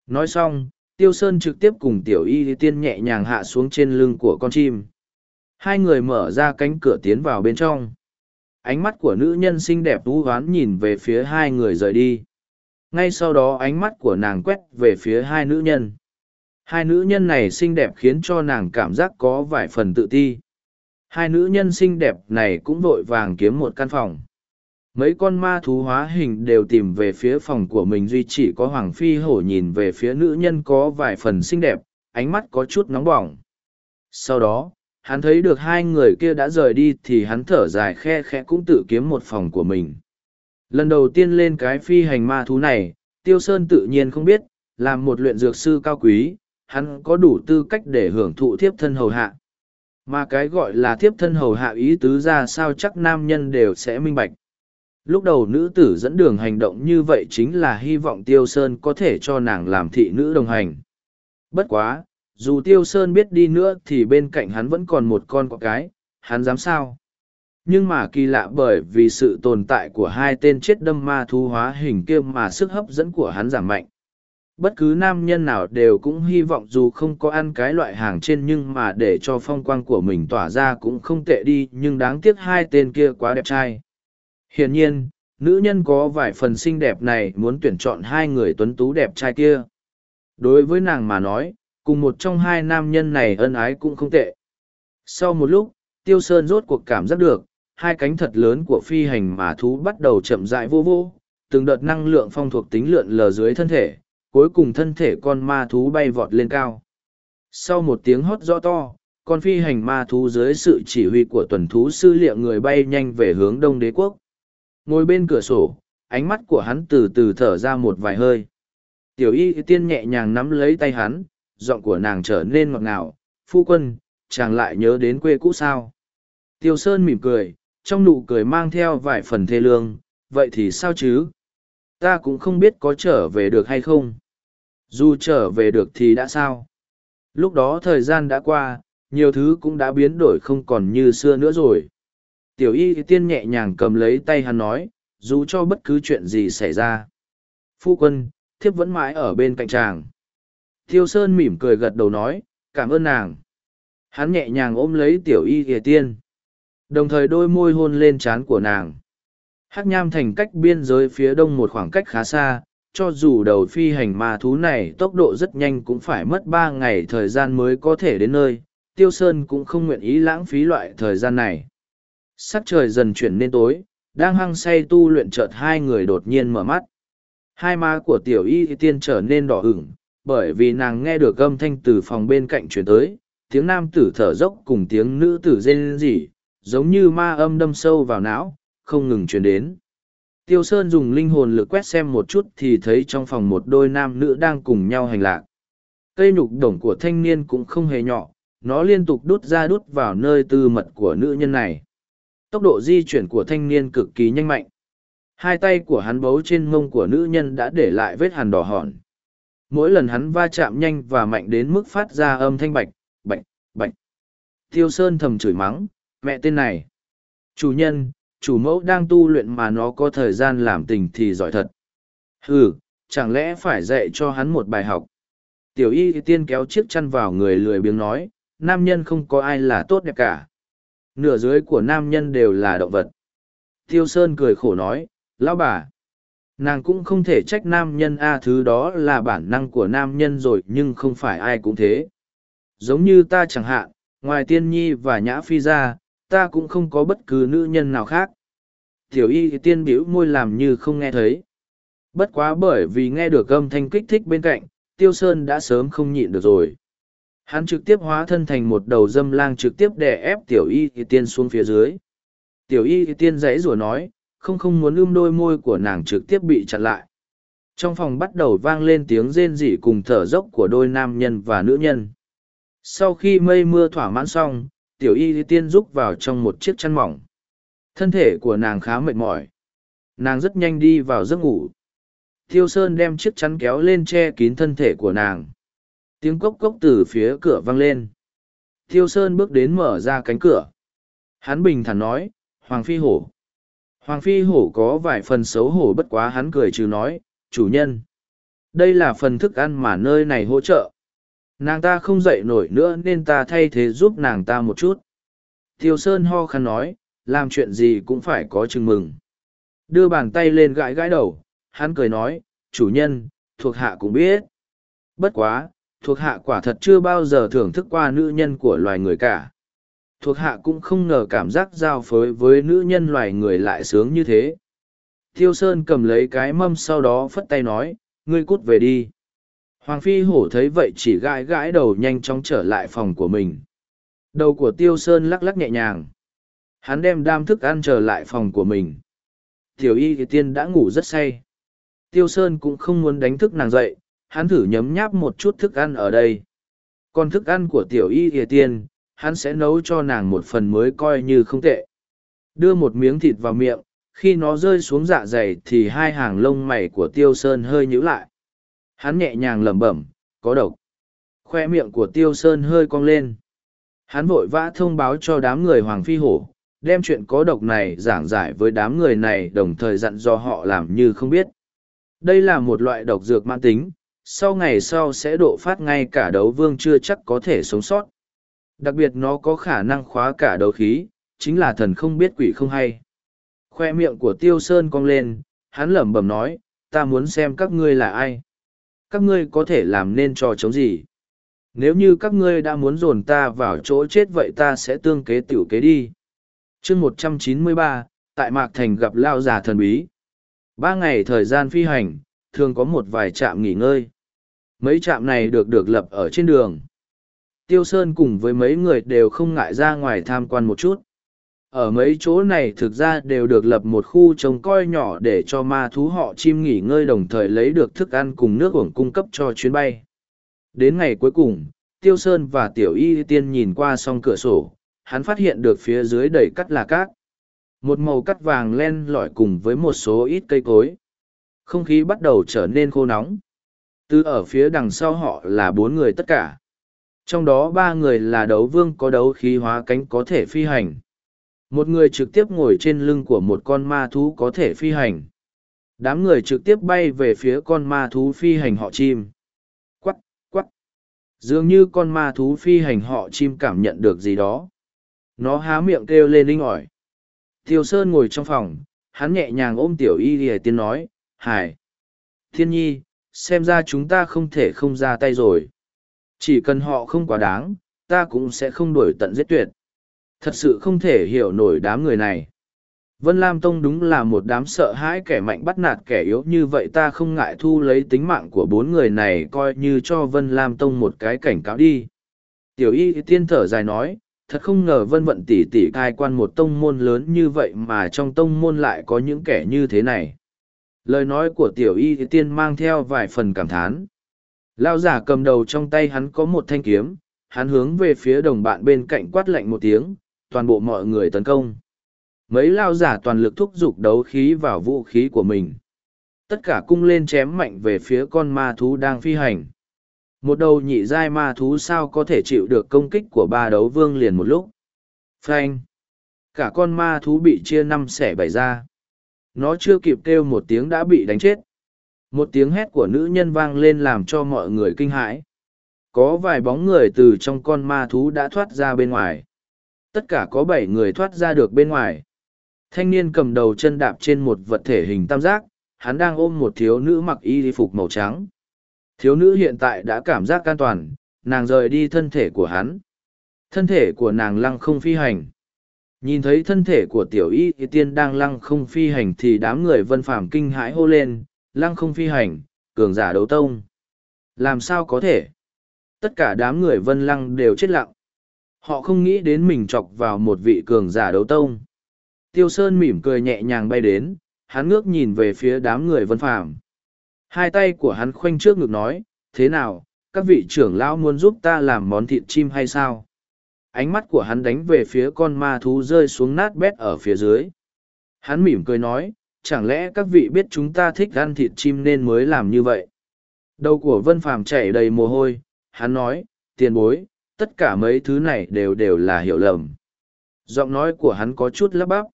Nói xong, tiêu sơn trực tiếp cùng tiểu y tiên nhẹ nhàng hạ xuống trên lưng của con chim. Hai người mở ra cánh cửa tiến vào bên trong. Ánh mắt của nữ nhân xinh đẹp vũ hoán nhìn về phía hai người rời đi. Ngay sau đó ánh mắt của nàng quét về phía hai nữ nhân. Hai nữ nhân này xinh đẹp khiến cho nàng cảm giác có vài phần tự ti hai nữ nhân xinh đẹp này cũng vội vàng kiếm một căn phòng. Mấy con ma thú hóa hình đều tìm về phía phòng của mình, duy chỉ có hoàng phi hổ nhìn về phía nữ nhân có vài phần xinh đẹp, ánh mắt có chút nóng bỏng. Sau đó, hắn thấy được hai người kia đã rời đi thì hắn thở dài khe khẽ cũng tự kiếm một phòng của mình. Lần đầu tiên lên cái phi hành ma thú này, tiêu sơn tự nhiên không biết, làm một luyện dược sư cao quý, hắn có đủ tư cách để hưởng thụ thiếp thân hầu hạ mà cái gọi là thiếp thân hầu hạ ý tứ ra sao chắc nam nhân đều sẽ minh bạch. Lúc đầu nữ tử dẫn đường hành động như vậy chính là hy vọng Tiêu Sơn có thể cho nàng làm thị nữ đồng hành. Bất quá, dù Tiêu Sơn biết đi nữa thì bên cạnh hắn vẫn còn một con có cái, hắn dám sao? Nhưng mà kỳ lạ bởi vì sự tồn tại của hai tên chết đâm ma thú hóa hình kia mà sức hấp dẫn của hắn giảm mạnh bất cứ nam nhân nào đều cũng hy vọng dù không có ăn cái loại hàng trên nhưng mà để cho phong quang của mình tỏa ra cũng không tệ đi, nhưng đáng tiếc hai tên kia quá đẹp trai. Hiển nhiên, nữ nhân có vài phần xinh đẹp này muốn tuyển chọn hai người tuấn tú đẹp trai kia. Đối với nàng mà nói, cùng một trong hai nam nhân này ân ái cũng không tệ. Sau một lúc, tiêu sơn rốt cuộc cảm giác được, hai cánh thật lớn của phi hành mà thú bắt đầu chậm rãi vô vô, từng đợt năng lượng phong thuộc tính lượn lờ dưới thân thể cuối cùng thân thể con ma thú bay vọt lên cao. Sau một tiếng hót rõ to, con phi hành ma thú dưới sự chỉ huy của tuần thú sư liệu người bay nhanh về hướng đông đế quốc. Ngồi bên cửa sổ, ánh mắt của hắn từ từ thở ra một vài hơi. Tiểu y tiên nhẹ nhàng nắm lấy tay hắn, giọng của nàng trở nên ngọt ngào, phu quân, chàng lại nhớ đến quê cũ sao. Tiêu Sơn mỉm cười, trong nụ cười mang theo vài phần thê lương, vậy thì sao chứ? Ta cũng không biết có trở về được hay không. Dù trở về được thì đã sao? Lúc đó thời gian đã qua, nhiều thứ cũng đã biến đổi không còn như xưa nữa rồi. Tiểu y tiên nhẹ nhàng cầm lấy tay hắn nói, dù cho bất cứ chuyện gì xảy ra. Phu quân, thiếp vẫn mãi ở bên cạnh chàng. Tiêu Sơn mỉm cười gật đầu nói, cảm ơn nàng. Hắn nhẹ nhàng ôm lấy tiểu y kìa tiên. Đồng thời đôi môi hôn lên trán của nàng. Hắc nham thành cách biên giới phía đông một khoảng cách khá xa, cho dù đầu phi hành ma thú này tốc độ rất nhanh cũng phải mất ba ngày thời gian mới có thể đến nơi, Tiêu Sơn cũng không nguyện ý lãng phí loại thời gian này. Sắc trời dần chuyển nên tối, đang hăng say tu luyện chợt hai người đột nhiên mở mắt. Hai má của tiểu y tiên trở nên đỏ ửng, bởi vì nàng nghe được âm thanh từ phòng bên cạnh chuyển tới, tiếng nam tử thở dốc cùng tiếng nữ tử rên rỉ, giống như ma âm đâm sâu vào não, không ngừng chuyển đến. Tiêu Sơn dùng linh hồn lực quét xem một chút thì thấy trong phòng một đôi nam nữ đang cùng nhau hành lạc. Cây nhục đồng của thanh niên cũng không hề nhỏ, nó liên tục đút ra đút vào nơi tư mật của nữ nhân này. Tốc độ di chuyển của thanh niên cực kỳ nhanh mạnh. Hai tay của hắn bấu trên mông của nữ nhân đã để lại vết hàn đỏ hòn. Mỗi lần hắn va chạm nhanh và mạnh đến mức phát ra âm thanh bạch, bạch, bạch. Tiêu Sơn thầm chửi mắng, mẹ tên này. Chủ nhân, chủ mẫu đang tu luyện mà nó có thời gian làm tình thì giỏi thật. Ừ, chẳng lẽ phải dạy cho hắn một bài học. Tiểu y tiên kéo chiếc chăn vào người lười biếng nói, nam nhân không có ai là tốt đẹp cả. Nửa dưới của nam nhân đều là động vật. Tiêu Sơn cười khổ nói, lão bà. Nàng cũng không thể trách nam nhân A thứ đó là bản năng của nam nhân rồi nhưng không phải ai cũng thế. Giống như ta chẳng hạn, ngoài tiên nhi và nhã phi ra, ta cũng không có bất cứ nữ nhân nào khác. Tiểu y tiên biểu môi làm như không nghe thấy. Bất quá bởi vì nghe được âm thanh kích thích bên cạnh, Tiêu Sơn đã sớm không nhịn được rồi. Hắn trực tiếp hóa thân thành một đầu dâm lang trực tiếp đè ép tiểu y tiên xuống phía dưới. Tiểu y tiên dãy rủa nói, không không muốn ưm đôi môi của nàng trực tiếp bị chặn lại. Trong phòng bắt đầu vang lên tiếng rên rỉ cùng thở dốc của đôi nam nhân và nữ nhân. Sau khi mây mưa thỏa mãn xong, tiểu y tiên rúc vào trong một chiếc chăn mỏng. Thân thể của nàng khá mệt mỏi. Nàng rất nhanh đi vào giấc ngủ. Tiêu Sơn đem chiếc chăn kéo lên che kín thân thể của nàng. Tiếng cốc cốc từ phía cửa vang lên. Tiêu Sơn bước đến mở ra cánh cửa. Hắn bình thản nói, Hoàng Phi Hổ. Hoàng Phi Hổ có vài phần xấu hổ bất quá hắn cười trừ nói, chủ nhân. Đây là phần thức ăn mà nơi này hỗ trợ. Nàng ta không dậy nổi nữa nên ta thay thế giúp nàng ta một chút. Tiêu Sơn ho khăn nói, làm chuyện gì cũng phải có chừng mừng. Đưa bàn tay lên gãi gãi đầu, hắn cười nói, chủ nhân, thuộc hạ cũng biết. Bất quá, thuộc hạ quả thật chưa bao giờ thưởng thức qua nữ nhân của loài người cả. Thuộc hạ cũng không ngờ cảm giác giao phối với nữ nhân loài người lại sướng như thế. Tiêu Sơn cầm lấy cái mâm sau đó phất tay nói, ngươi cút về đi. Hoàng Phi Hổ thấy vậy chỉ gãi gãi đầu nhanh chóng trở lại phòng của mình. Đầu của Tiêu Sơn lắc lắc nhẹ nhàng. Hắn đem đam thức ăn trở lại phòng của mình. Tiểu y thì tiên đã ngủ rất say. Tiêu Sơn cũng không muốn đánh thức nàng dậy, hắn thử nhấm nháp một chút thức ăn ở đây. Còn thức ăn của tiểu y thì tiên, hắn sẽ nấu cho nàng một phần mới coi như không tệ. Đưa một miếng thịt vào miệng, khi nó rơi xuống dạ dày thì hai hàng lông mày của Tiêu Sơn hơi nhíu lại. Hắn nhẹ nhàng lẩm bẩm, có độc. Khoe miệng của Tiêu Sơn hơi cong lên. Hắn vội vã thông báo cho đám người Hoàng Phi Hổ, đem chuyện có độc này giảng giải với đám người này đồng thời dặn dò họ làm như không biết. Đây là một loại độc dược mãn tính, sau ngày sau sẽ độ phát ngay cả đấu vương chưa chắc có thể sống sót. Đặc biệt nó có khả năng khóa cả đấu khí, chính là thần không biết quỷ không hay. Khoe miệng của Tiêu Sơn cong lên, hắn lẩm bẩm nói, ta muốn xem các ngươi là ai. Các ngươi có thể làm nên trò chống gì. Nếu như các ngươi đã muốn dồn ta vào chỗ chết vậy ta sẽ tương kế tiểu kế đi. Chương một trăm chín mươi ba, tại mạc thành gặp lao già thần bí. Ba ngày thời gian phi hành, thường có một vài trạm nghỉ ngơi. Mấy trạm này được được lập ở trên đường. Tiêu sơn cùng với mấy người đều không ngại ra ngoài tham quan một chút ở mấy chỗ này thực ra đều được lập một khu trông coi nhỏ để cho ma thú họ chim nghỉ ngơi đồng thời lấy được thức ăn cùng nước uổng cung cấp cho chuyến bay đến ngày cuối cùng, tiêu sơn và tiểu y tiên nhìn qua s cửa sổ, hắn phát hiện được phía dưới đầy cắt là cát. Một màu cắt vàng len lỏi cùng với một số ít cây cối. Không khí bắt đầu trở nên khô nóng. Từ ở phía đằng sau họ là bốn người tất cả. Trong đó ba người là đấu vương có đấu khí hóa cánh có thể phi hành. Một người trực tiếp ngồi trên lưng của một con ma thú có thể phi hành. Đám người trực tiếp bay về phía con ma thú phi hành họ chim. Quắc, quắc. Dường như con ma thú phi hành họ chim cảm nhận được gì đó. Nó há miệng kêu lên linh ỏi. Tiêu Sơn ngồi trong phòng, hắn nhẹ nhàng ôm tiểu y lìa tiên nói, Hải. Thiên nhi, xem ra chúng ta không thể không ra tay rồi. Chỉ cần họ không quá đáng, ta cũng sẽ không đuổi tận giết tuyệt. Thật sự không thể hiểu nổi đám người này. Vân Lam Tông đúng là một đám sợ hãi kẻ mạnh bắt nạt kẻ yếu như vậy ta không ngại thu lấy tính mạng của bốn người này coi như cho Vân Lam Tông một cái cảnh cáo đi. Tiểu y tiên thở dài nói, thật không ngờ Vân Vận tỷ tỷ cai quan một tông môn lớn như vậy mà trong tông môn lại có những kẻ như thế này. Lời nói của tiểu y tiên mang theo vài phần cảm thán. Lao giả cầm đầu trong tay hắn có một thanh kiếm, hắn hướng về phía đồng bạn bên cạnh quát lạnh một tiếng, toàn bộ mọi người tấn công. Mấy lao giả toàn lực thúc giục đấu khí vào vũ khí của mình. Tất cả cung lên chém mạnh về phía con ma thú đang phi hành. Một đầu nhị giai ma thú sao có thể chịu được công kích của ba đấu vương liền một lúc. Phanh! Cả con ma thú bị chia năm xẻ bảy ra. Nó chưa kịp kêu một tiếng đã bị đánh chết. Một tiếng hét của nữ nhân vang lên làm cho mọi người kinh hãi. Có vài bóng người từ trong con ma thú đã thoát ra bên ngoài. Tất cả có bảy người thoát ra được bên ngoài. Thanh niên cầm đầu chân đạp trên một vật thể hình tam giác, hắn đang ôm một thiếu nữ mặc y phục màu trắng. Thiếu nữ hiện tại đã cảm giác an toàn, nàng rời đi thân thể của hắn. Thân thể của nàng lăng không phi hành. Nhìn thấy thân thể của tiểu y tiên đang lăng không phi hành thì đám người vân phàm kinh hãi hô lên, lăng không phi hành, cường giả đấu tông. Làm sao có thể? Tất cả đám người vân lăng đều chết lặng. Họ không nghĩ đến mình chọc vào một vị cường giả đấu tông. Tiêu Sơn mỉm cười nhẹ nhàng bay đến, hắn ngước nhìn về phía đám người vân phàm. Hai tay của hắn khoanh trước ngực nói, thế nào, các vị trưởng lão muốn giúp ta làm món thịt chim hay sao? Ánh mắt của hắn đánh về phía con ma thú rơi xuống nát bét ở phía dưới. Hắn mỉm cười nói, chẳng lẽ các vị biết chúng ta thích ăn thịt chim nên mới làm như vậy? Đầu của Vân Phàm chảy đầy mồ hôi, hắn nói, tiền bối, tất cả mấy thứ này đều đều là hiểu lầm. Giọng nói của hắn có chút lắp bắp.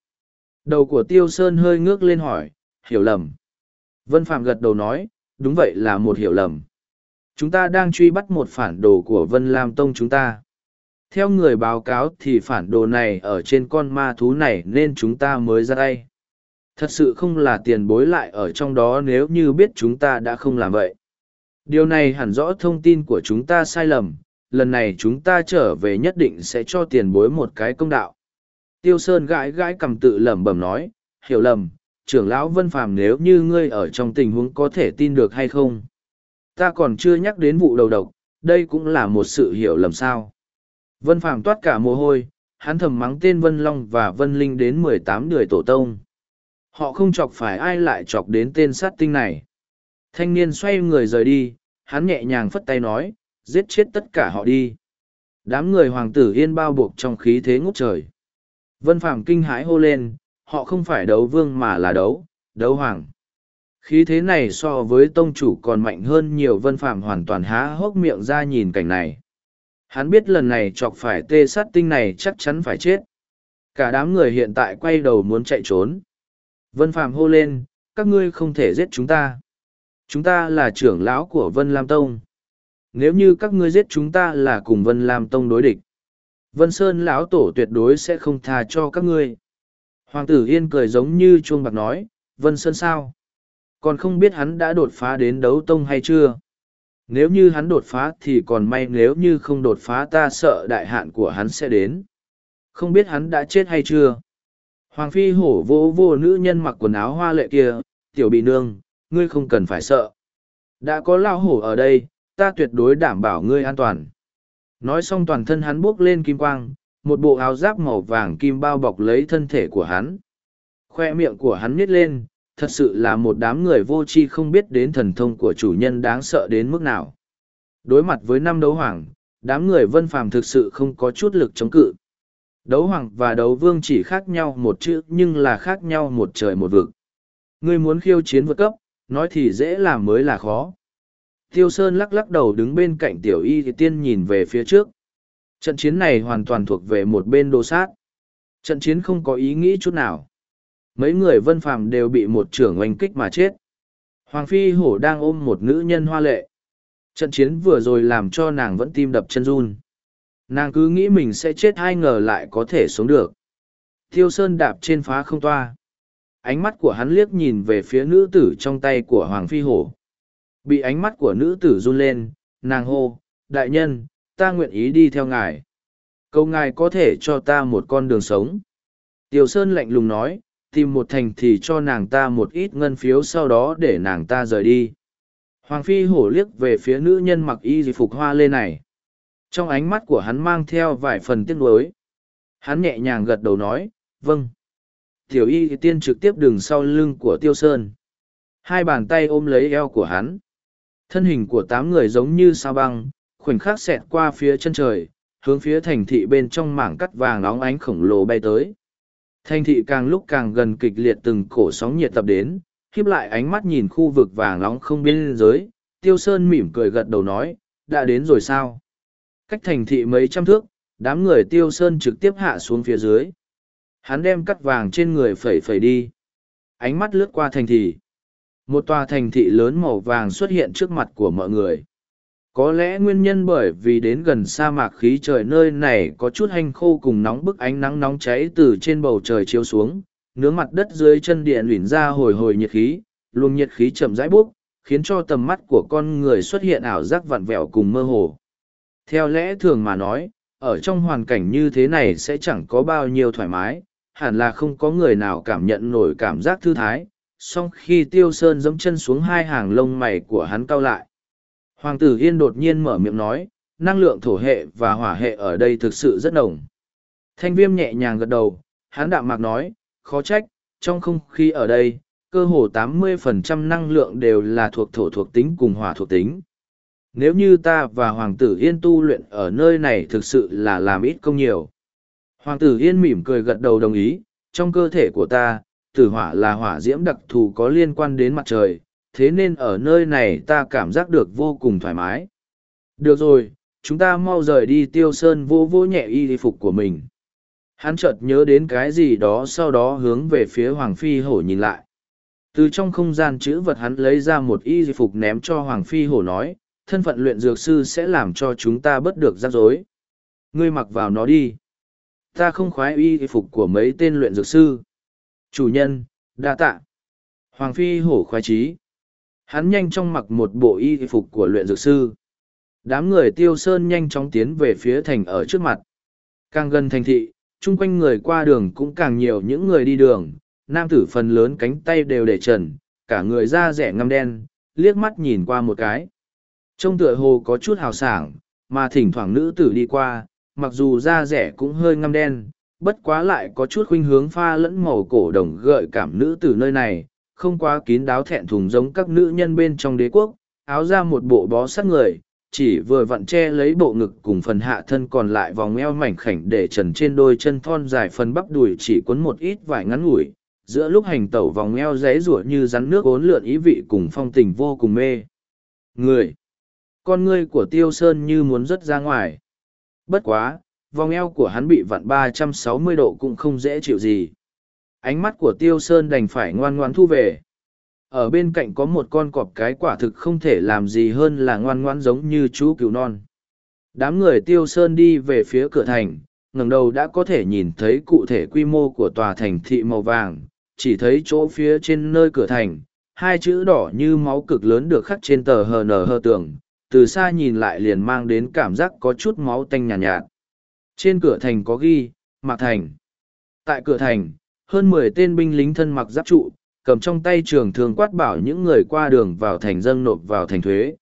Đầu của Tiêu Sơn hơi ngước lên hỏi, hiểu lầm. Vân Phạm gật đầu nói, đúng vậy là một hiểu lầm. Chúng ta đang truy bắt một phản đồ của Vân Lam Tông chúng ta. Theo người báo cáo thì phản đồ này ở trên con ma thú này nên chúng ta mới ra tay. Thật sự không là tiền bối lại ở trong đó nếu như biết chúng ta đã không làm vậy. Điều này hẳn rõ thông tin của chúng ta sai lầm, lần này chúng ta trở về nhất định sẽ cho tiền bối một cái công đạo. Tiêu Sơn gãi gãi cầm tự lẩm bẩm nói, hiểu lầm, trưởng lão Vân Phàm nếu như ngươi ở trong tình huống có thể tin được hay không. Ta còn chưa nhắc đến vụ đầu độc, đây cũng là một sự hiểu lầm sao. Vân Phàm toát cả mồ hôi, hắn thầm mắng tên Vân Long và Vân Linh đến mười tám đời tổ tông. Họ không chọc phải ai lại chọc đến tên sát tinh này. Thanh niên xoay người rời đi, hắn nhẹ nhàng phất tay nói, giết chết tất cả họ đi. Đám người hoàng tử yên bao buộc trong khí thế ngút trời. Vân Phàm kinh hãi hô lên, họ không phải đấu vương mà là đấu, đấu hoàng. Khí thế này so với tông chủ còn mạnh hơn nhiều Vân Phàm hoàn toàn há hốc miệng ra nhìn cảnh này. Hắn biết lần này chọc phải tê sát tinh này chắc chắn phải chết. Cả đám người hiện tại quay đầu muốn chạy trốn. Vân Phàm hô lên, các ngươi không thể giết chúng ta. Chúng ta là trưởng lão của Vân Lam Tông. Nếu như các ngươi giết chúng ta là cùng Vân Lam Tông đối địch. Vân Sơn lão tổ tuyệt đối sẽ không tha cho các ngươi. Hoàng tử Yên cười giống như chuông bạc nói, Vân Sơn sao? Còn không biết hắn đã đột phá đến đấu tông hay chưa? Nếu như hắn đột phá thì còn may nếu như không đột phá ta sợ đại hạn của hắn sẽ đến. Không biết hắn đã chết hay chưa? Hoàng phi hổ vô vô nữ nhân mặc quần áo hoa lệ kia, tiểu bị nương, ngươi không cần phải sợ. Đã có lao hổ ở đây, ta tuyệt đối đảm bảo ngươi an toàn. Nói xong toàn thân hắn bước lên kim quang, một bộ áo giáp màu vàng kim bao bọc lấy thân thể của hắn. Khoe miệng của hắn nhếch lên, thật sự là một đám người vô tri không biết đến thần thông của chủ nhân đáng sợ đến mức nào. Đối mặt với năm đấu hoàng, đám người vân phàm thực sự không có chút lực chống cự. Đấu hoàng và đấu vương chỉ khác nhau một chữ nhưng là khác nhau một trời một vực. Ngươi muốn khiêu chiến vượt cấp, nói thì dễ làm mới là khó. Tiêu Sơn lắc lắc đầu đứng bên cạnh tiểu y thì tiên nhìn về phía trước. Trận chiến này hoàn toàn thuộc về một bên đồ sát. Trận chiến không có ý nghĩ chút nào. Mấy người vân phàm đều bị một trưởng oanh kích mà chết. Hoàng Phi Hổ đang ôm một nữ nhân hoa lệ. Trận chiến vừa rồi làm cho nàng vẫn tim đập chân run. Nàng cứ nghĩ mình sẽ chết ai ngờ lại có thể sống được. Tiêu Sơn đạp trên phá không toa. Ánh mắt của hắn liếc nhìn về phía nữ tử trong tay của Hoàng Phi Hổ. Bị ánh mắt của nữ tử run lên, nàng hô, đại nhân, ta nguyện ý đi theo ngài. Câu ngài có thể cho ta một con đường sống. tiểu Sơn lạnh lùng nói, tìm một thành thì cho nàng ta một ít ngân phiếu sau đó để nàng ta rời đi. Hoàng Phi hổ liếc về phía nữ nhân mặc y phục hoa lê này. Trong ánh mắt của hắn mang theo vài phần tiếc nuối. Hắn nhẹ nhàng gật đầu nói, vâng. Tiểu y tiên trực tiếp đường sau lưng của Tiêu Sơn. Hai bàn tay ôm lấy eo của hắn. Thân hình của tám người giống như sao băng, khoảnh khắc xẹt qua phía chân trời, hướng phía thành thị bên trong mảng cắt vàng óng ánh khổng lồ bay tới. Thành thị càng lúc càng gần kịch liệt từng cổ sóng nhiệt tập đến, khiếp lại ánh mắt nhìn khu vực vàng nóng không biên giới, tiêu sơn mỉm cười gật đầu nói, đã đến rồi sao? Cách thành thị mấy trăm thước, đám người tiêu sơn trực tiếp hạ xuống phía dưới. Hắn đem cắt vàng trên người phẩy phẩy đi. Ánh mắt lướt qua thành thị. Một tòa thành thị lớn màu vàng xuất hiện trước mặt của mọi người. Có lẽ nguyên nhân bởi vì đến gần sa mạc khí trời nơi này có chút hanh khô cùng nóng bức ánh nắng nóng cháy từ trên bầu trời chiếu xuống, nướng mặt đất dưới chân điện luyện ra hồi hồi nhiệt khí, luồng nhiệt khí chậm rãi buốc khiến cho tầm mắt của con người xuất hiện ảo giác vặn vẹo cùng mơ hồ. Theo lẽ thường mà nói, ở trong hoàn cảnh như thế này sẽ chẳng có bao nhiêu thoải mái, hẳn là không có người nào cảm nhận nổi cảm giác thư thái, song khi tiêu sơn dẫm chân xuống hai hàng lông mày của hắn cau lại Hoàng tử Yên đột nhiên mở miệng nói, năng lượng thổ hệ và hỏa hệ ở đây thực sự rất nồng. Thanh viêm nhẹ nhàng gật đầu, hắn đạm mạc nói, khó trách, trong không khí ở đây, cơ hồ 80% năng lượng đều là thuộc thổ thuộc tính cùng hỏa thuộc tính. Nếu như ta và Hoàng tử Yên tu luyện ở nơi này thực sự là làm ít công nhiều. Hoàng tử Yên mỉm cười gật đầu đồng ý, trong cơ thể của ta, tử hỏa là hỏa diễm đặc thù có liên quan đến mặt trời, thế nên ở nơi này ta cảm giác được vô cùng thoải mái. Được rồi, chúng ta mau rời đi tiêu sơn vô vô nhẹ y phục của mình. Hắn chợt nhớ đến cái gì đó sau đó hướng về phía Hoàng Phi Hổ nhìn lại. Từ trong không gian chữ vật hắn lấy ra một y phục ném cho Hoàng Phi Hổ nói, thân phận luyện dược sư sẽ làm cho chúng ta bất được rắc rối. Ngươi mặc vào nó đi. Ta không khoái y phục của mấy tên luyện dược sư. Chủ nhân, đa tạ. Hoàng Phi Hổ khoái trí. Hắn nhanh chóng mặc một bộ y phục của luyện dược sư. Đám người tiêu sơn nhanh chóng tiến về phía thành ở trước mặt. Càng gần thành thị, chung quanh người qua đường cũng càng nhiều những người đi đường. Nam tử phần lớn cánh tay đều để trần, cả người da rẻ ngăm đen, liếc mắt nhìn qua một cái. Trông tựa hồ có chút hào sảng, mà thỉnh thoảng nữ tử đi qua, mặc dù da rẻ cũng hơi ngăm đen, bất quá lại có chút khuynh hướng pha lẫn màu cổ đồng gợi cảm nữ từ nơi này, không quá kín đáo thẹn thùng giống các nữ nhân bên trong đế quốc, áo ra một bộ bó sát người, chỉ vừa vặn che lấy bộ ngực cùng phần hạ thân còn lại vòng eo mảnh khảnh để trần trên đôi chân thon dài phần bắp đùi chỉ cuốn một ít vải ngắn ngủi, giữa lúc hành tẩu vòng eo rẽ rủa như rắn nước ốn lượn ý vị cùng phong tình vô cùng mê. Người! Con ngươi của tiêu sơn như muốn rớt ra ngoài. Bất quá, vòng eo của hắn bị vặn ba trăm sáu mươi độ cũng không dễ chịu gì. Ánh mắt của tiêu sơn đành phải ngoan ngoan thu về. Ở bên cạnh có một con cọp cái quả thực không thể làm gì hơn là ngoan ngoan giống như chú cừu non. Đám người tiêu sơn đi về phía cửa thành ngẩng đầu đã có thể nhìn thấy cụ thể quy mô của tòa thành thị màu vàng chỉ thấy chỗ phía trên nơi cửa thành hai chữ đỏ như máu cực lớn được khắc trên tờ hờ nở hờ tường từ xa nhìn lại liền mang đến cảm giác có chút máu tanh nhàn nhạt, nhạt trên cửa thành có ghi mạc thành tại cửa thành hơn mười tên binh lính thân mặc giáp trụ, cầm trong tay trường thường quát bảo những người qua đường vào thành dâng nộp vào thành thuế.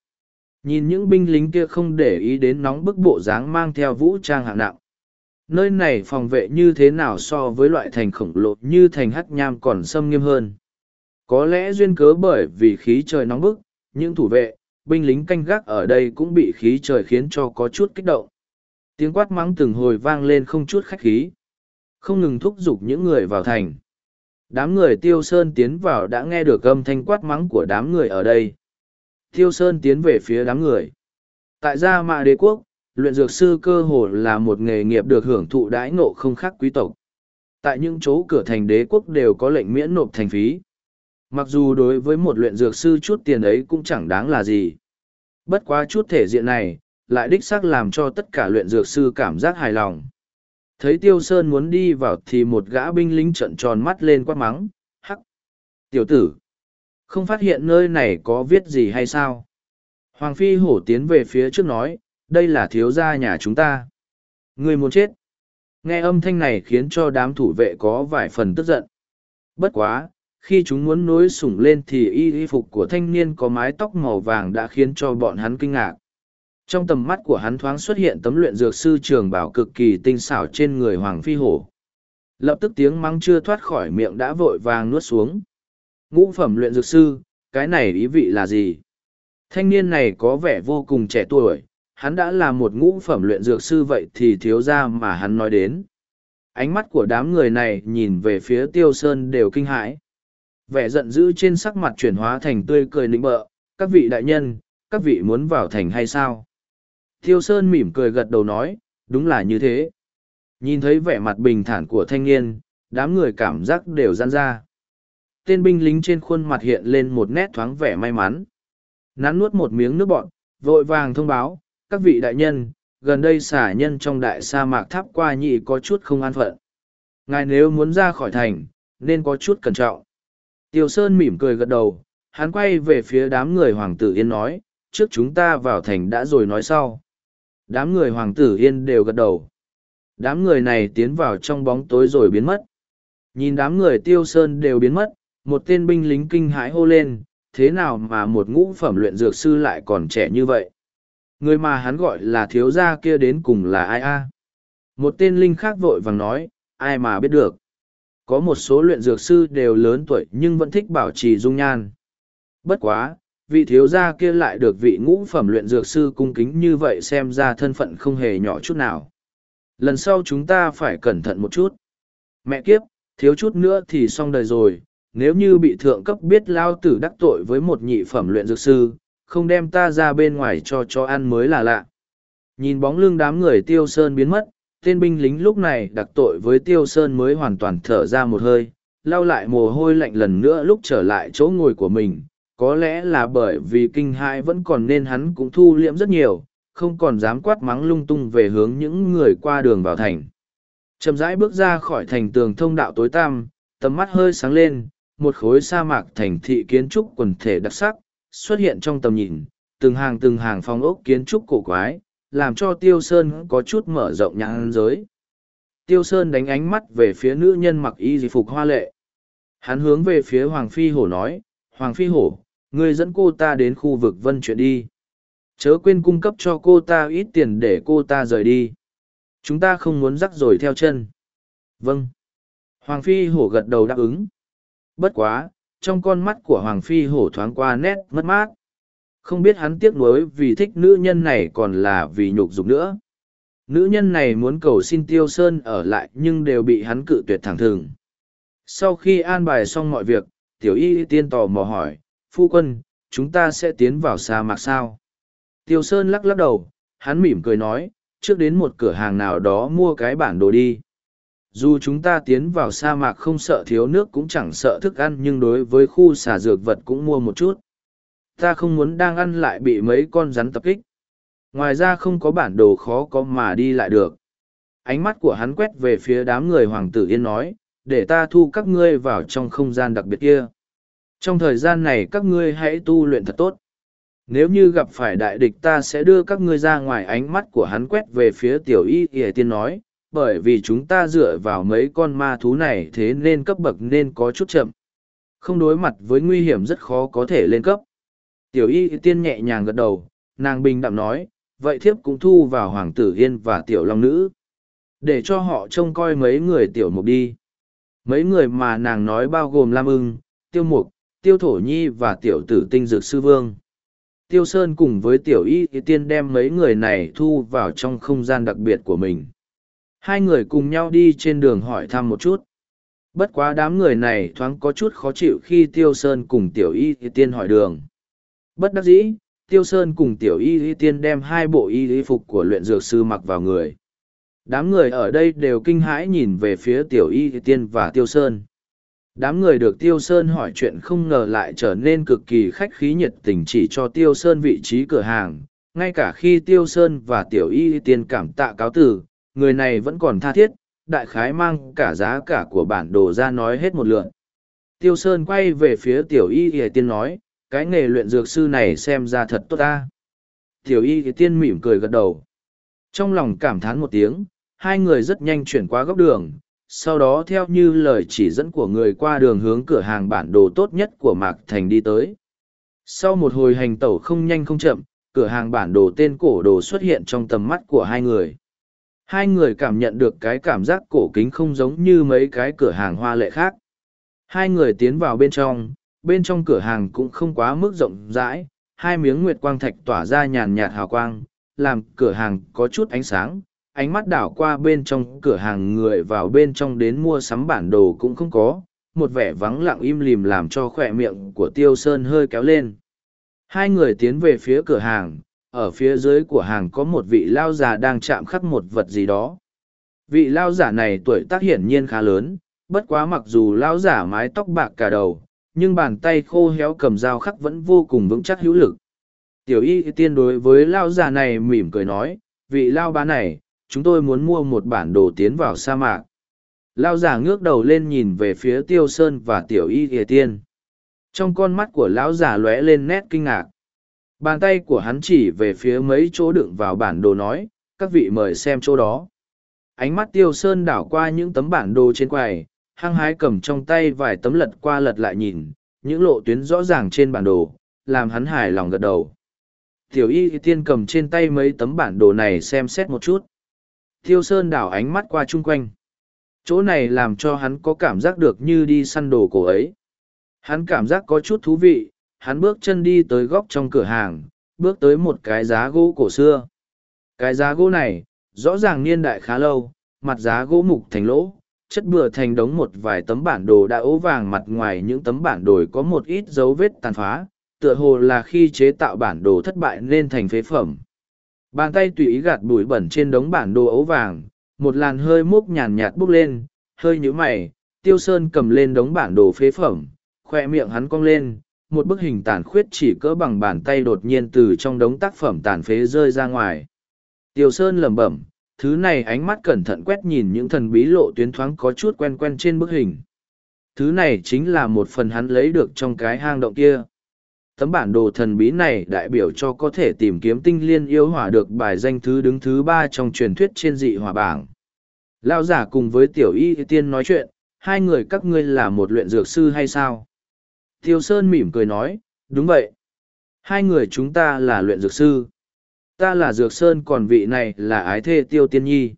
Nhìn những binh lính kia không để ý đến nóng bức bộ dáng mang theo vũ trang hạng nặng. Nơi này phòng vệ như thế nào so với loại thành khổng lồ như thành hắc nham còn xâm nghiêm hơn. Có lẽ duyên cớ bởi vì khí trời nóng bức, những thủ vệ, binh lính canh gác ở đây cũng bị khí trời khiến cho có chút kích động. Tiếng quát mắng từng hồi vang lên không chút khách khí. Không ngừng thúc giục những người vào thành. Đám người Tiêu Sơn tiến vào đã nghe được âm thanh quát mắng của đám người ở đây. Tiêu Sơn tiến về phía đám người. Tại gia mạ đế quốc, luyện dược sư cơ hồ là một nghề nghiệp được hưởng thụ đãi ngộ không khác quý tộc. Tại những chỗ cửa thành đế quốc đều có lệnh miễn nộp thành phí. Mặc dù đối với một luyện dược sư chút tiền ấy cũng chẳng đáng là gì. Bất quá chút thể diện này, lại đích xác làm cho tất cả luyện dược sư cảm giác hài lòng. Thấy Tiêu Sơn muốn đi vào thì một gã binh lính trợn tròn mắt lên quát mắng, hắc. Tiểu tử, không phát hiện nơi này có viết gì hay sao? Hoàng Phi hổ tiến về phía trước nói, đây là thiếu gia nhà chúng ta. Người muốn chết. Nghe âm thanh này khiến cho đám thủ vệ có vài phần tức giận. Bất quá, khi chúng muốn nối sủng lên thì y y phục của thanh niên có mái tóc màu vàng đã khiến cho bọn hắn kinh ngạc. Trong tầm mắt của hắn thoáng xuất hiện tấm luyện dược sư trường bảo cực kỳ tinh xảo trên người Hoàng Phi Hổ. Lập tức tiếng mắng chưa thoát khỏi miệng đã vội vàng nuốt xuống. Ngũ phẩm luyện dược sư, cái này ý vị là gì? Thanh niên này có vẻ vô cùng trẻ tuổi, hắn đã là một ngũ phẩm luyện dược sư vậy thì thiếu ra mà hắn nói đến. Ánh mắt của đám người này nhìn về phía tiêu sơn đều kinh hãi. Vẻ giận dữ trên sắc mặt chuyển hóa thành tươi cười nịnh bợ, các vị đại nhân, các vị muốn vào thành hay sao? Tiêu Sơn mỉm cười gật đầu nói, đúng là như thế. Nhìn thấy vẻ mặt bình thản của thanh niên, đám người cảm giác đều gian ra. Tên binh lính trên khuôn mặt hiện lên một nét thoáng vẻ may mắn. Nắn nuốt một miếng nước bọn, vội vàng thông báo, các vị đại nhân, gần đây xả nhân trong đại sa mạc tháp qua nhị có chút không an phận. Ngài nếu muốn ra khỏi thành, nên có chút cẩn trọng. Tiêu Sơn mỉm cười gật đầu, hắn quay về phía đám người Hoàng tử Yên nói, trước chúng ta vào thành đã rồi nói sau. Đám người Hoàng tử Yên đều gật đầu. Đám người này tiến vào trong bóng tối rồi biến mất. Nhìn đám người Tiêu Sơn đều biến mất, một tên binh lính kinh hãi hô lên, thế nào mà một ngũ phẩm luyện dược sư lại còn trẻ như vậy? Người mà hắn gọi là thiếu gia kia đến cùng là ai a? Một tên linh khác vội vàng nói, ai mà biết được. Có một số luyện dược sư đều lớn tuổi nhưng vẫn thích bảo trì dung nhan. Bất quá, vị thiếu gia kia lại được vị ngũ phẩm luyện dược sư cung kính như vậy xem ra thân phận không hề nhỏ chút nào. Lần sau chúng ta phải cẩn thận một chút. Mẹ kiếp, thiếu chút nữa thì xong đời rồi, nếu như bị thượng cấp biết lao tử đắc tội với một nhị phẩm luyện dược sư, không đem ta ra bên ngoài cho cho ăn mới là lạ. Nhìn bóng lưng đám người tiêu sơn biến mất, tên binh lính lúc này đặc tội với tiêu sơn mới hoàn toàn thở ra một hơi, lau lại mồ hôi lạnh lần nữa lúc trở lại chỗ ngồi của mình. Có lẽ là bởi vì kinh hãi vẫn còn nên hắn cũng thu liễm rất nhiều, không còn dám quát mắng lung tung về hướng những người qua đường vào thành. Chậm rãi bước ra khỏi thành tường thông đạo tối tăm, tầm mắt hơi sáng lên, một khối sa mạc thành thị kiến trúc quần thể đặc sắc, xuất hiện trong tầm nhìn, từng hàng từng hàng phong ốc kiến trúc cổ quái, làm cho Tiêu Sơn có chút mở rộng nhãn giới. Tiêu Sơn đánh ánh mắt về phía nữ nhân mặc y di phục hoa lệ. Hắn hướng về phía Hoàng Phi Hổ nói, Hoàng Phi Hổ, ngươi dẫn cô ta đến khu vực vân chuyện đi. Chớ quên cung cấp cho cô ta ít tiền để cô ta rời đi. Chúng ta không muốn rắc rối theo chân. Vâng. Hoàng Phi Hổ gật đầu đáp ứng. Bất quá, trong con mắt của Hoàng Phi hổ thoáng qua nét mất mát. Không biết hắn tiếc nuối vì thích nữ nhân này còn là vì nhục dục nữa. Nữ nhân này muốn cầu xin Tiêu Sơn ở lại nhưng đều bị hắn cự tuyệt thẳng thừng. Sau khi an bài xong mọi việc, Tiểu Y tiên tò mò hỏi, Phu quân, chúng ta sẽ tiến vào sa mạc sao? Tiêu Sơn lắc lắc đầu, hắn mỉm cười nói, trước đến một cửa hàng nào đó mua cái bản đồ đi. Dù chúng ta tiến vào sa mạc không sợ thiếu nước cũng chẳng sợ thức ăn nhưng đối với khu xả dược vật cũng mua một chút. Ta không muốn đang ăn lại bị mấy con rắn tập kích. Ngoài ra không có bản đồ khó có mà đi lại được. Ánh mắt của hắn quét về phía đám người hoàng tử yên nói để ta thu các ngươi vào trong không gian đặc biệt kia trong thời gian này các ngươi hãy tu luyện thật tốt nếu như gặp phải đại địch ta sẽ đưa các ngươi ra ngoài ánh mắt của hắn quét về phía tiểu y ỉa tiên nói bởi vì chúng ta dựa vào mấy con ma thú này thế nên cấp bậc nên có chút chậm. Không đối mặt với nguy hiểm rất khó có thể lên cấp. Tiểu y tiên nhẹ nhàng gật đầu, nàng bình đạm nói, vậy thiếp cũng thu vào hoàng tử yên và tiểu long nữ. Để cho họ trông coi mấy người tiểu mục đi. Mấy người mà nàng nói bao gồm Lam ưng, tiêu mục, tiêu thổ nhi và tiểu tử tinh dược sư vương. Tiêu Sơn cùng với tiểu y tiên đem mấy người này thu vào trong không gian đặc biệt của mình. Hai người cùng nhau đi trên đường hỏi thăm một chút. Bất quá đám người này thoáng có chút khó chịu khi tiêu sơn cùng tiểu y tiên hỏi đường. Bất đắc dĩ, tiêu sơn cùng tiểu y tiên đem hai bộ y phục của luyện dược sư mặc vào người. Đám người ở đây đều kinh hãi nhìn về phía tiểu y tiên và tiêu sơn đám người được tiêu sơn hỏi chuyện không ngờ lại trở nên cực kỳ khách khí nhiệt tình chỉ cho tiêu sơn vị trí cửa hàng. Ngay cả khi tiêu sơn và tiểu y tiên cảm tạ cáo từ, người này vẫn còn tha thiết, đại khái mang cả giá cả của bản đồ ra nói hết một lượn tiêu sơn quay về phía tiểu y y tiên nói, cái nghề luyện dược sư này xem ra thật tốt ta. Tiểu y y tiên mỉm cười gật đầu. Trong lòng cảm thán một tiếng, hai người rất nhanh chuyển qua góc đường sau đó theo như lời chỉ dẫn của người qua đường hướng cửa hàng bản đồ tốt nhất của mạc thành đi tới. Sau một hồi hành tẩu không nhanh không chậm, cửa hàng bản đồ tên cổ đồ xuất hiện trong tầm mắt của hai người. Hai người cảm nhận được cái cảm giác cổ kính không giống như mấy cái cửa hàng hoa lệ khác. Hai người tiến vào bên trong bên trong cửa hàng cũng không quá mức rộng rãi, hai miếng nguyệt quang thạch tỏa ra nhàn nhạt hào quang, làm cửa hàng có chút ánh sáng ánh mắt đảo qua bên trong cửa hàng người vào bên trong đến mua sắm bản đồ cũng không có, một vẻ vắng lặng im lìm làm cho khỏe miệng của tiêu sơn hơi kéo lên. Hai người tiến về phía cửa hàng, ở phía dưới của hàng có một vị lao già đang chạm khắc một vật gì đó. Vị lao giả này tuổi tác hiển nhiên khá lớn, bất quá mặc dù lao giả mái tóc bạc cả đầu, nhưng bàn tay khô héo cầm dao khắc vẫn vô cùng vững chắc hữu lực. Tiểu y tiên đối với lao già này mỉm cười nói, vị lao bá này chúng tôi muốn mua một bản đồ tiến vào sa mạc lao giả ngước đầu lên nhìn về phía tiêu sơn và tiểu y Kỳ tiên trong con mắt của lão giả lóe lên nét kinh ngạc Bàn tay của hắn chỉ về phía mấy chỗ đựng vào bản đồ nói, các vị mời xem chỗ đó. Ánh mắt tiêu sơn đảo qua những tấm bản đồ trên quầy, hăng hái cầm trong tay vài tấm lật qua lật lại nhìn, những lộ tuyến rõ ràng trên bản đồ, làm hắn hài lòng gật đầu. Tiểu y tiên cầm trên tay mấy tấm bản đồ này xem xét một chút. Tiêu sơn đảo ánh mắt qua chung quanh. Chỗ này làm cho hắn có cảm giác được như đi săn đồ cổ ấy. Hắn cảm giác có chút thú vị, hắn bước chân đi tới góc trong cửa hàng, bước tới một cái giá gỗ cổ xưa. Cái giá gỗ này, rõ ràng niên đại khá lâu, mặt giá gỗ mục thành lỗ, chất bừa thành đống một vài tấm bản đồ đã ố vàng mặt ngoài những tấm bản đồ có một ít dấu vết tàn phá, tựa hồ là khi chế tạo bản đồ thất bại nên thành phế phẩm. Bàn tay tùy ý gạt bụi bẩn trên đống bản đồ ấu vàng, một làn hơi múc nhàn nhạt bốc lên, hơi nhíu mày, tiêu sơn cầm lên đống bản đồ phế phẩm, khoe miệng hắn cong lên, một bức hình tàn khuyết chỉ cỡ bằng bàn tay đột nhiên từ trong đống tác phẩm tàn phế rơi ra ngoài. Tiêu Sơn lẩm bẩm, thứ này ánh mắt cẩn thận quét nhìn những thần bí lộ tuyến thoáng có chút quen quen trên bức hình. Thứ này chính là một phần hắn lấy được trong cái hang động kia. Tấm bản đồ thần bí này đại biểu cho có thể tìm kiếm tinh liên yêu hỏa được bài danh thứ đứng thứ ba trong truyền thuyết trên dị hỏa bảng. Lão giả cùng với tiểu y tiên nói chuyện, hai người các ngươi là một luyện dược sư hay sao? Tiêu Sơn mỉm cười nói, đúng vậy. Hai người chúng ta là luyện dược sư. Ta là Dược Sơn còn vị này là ái thê Tiêu Tiên Nhi.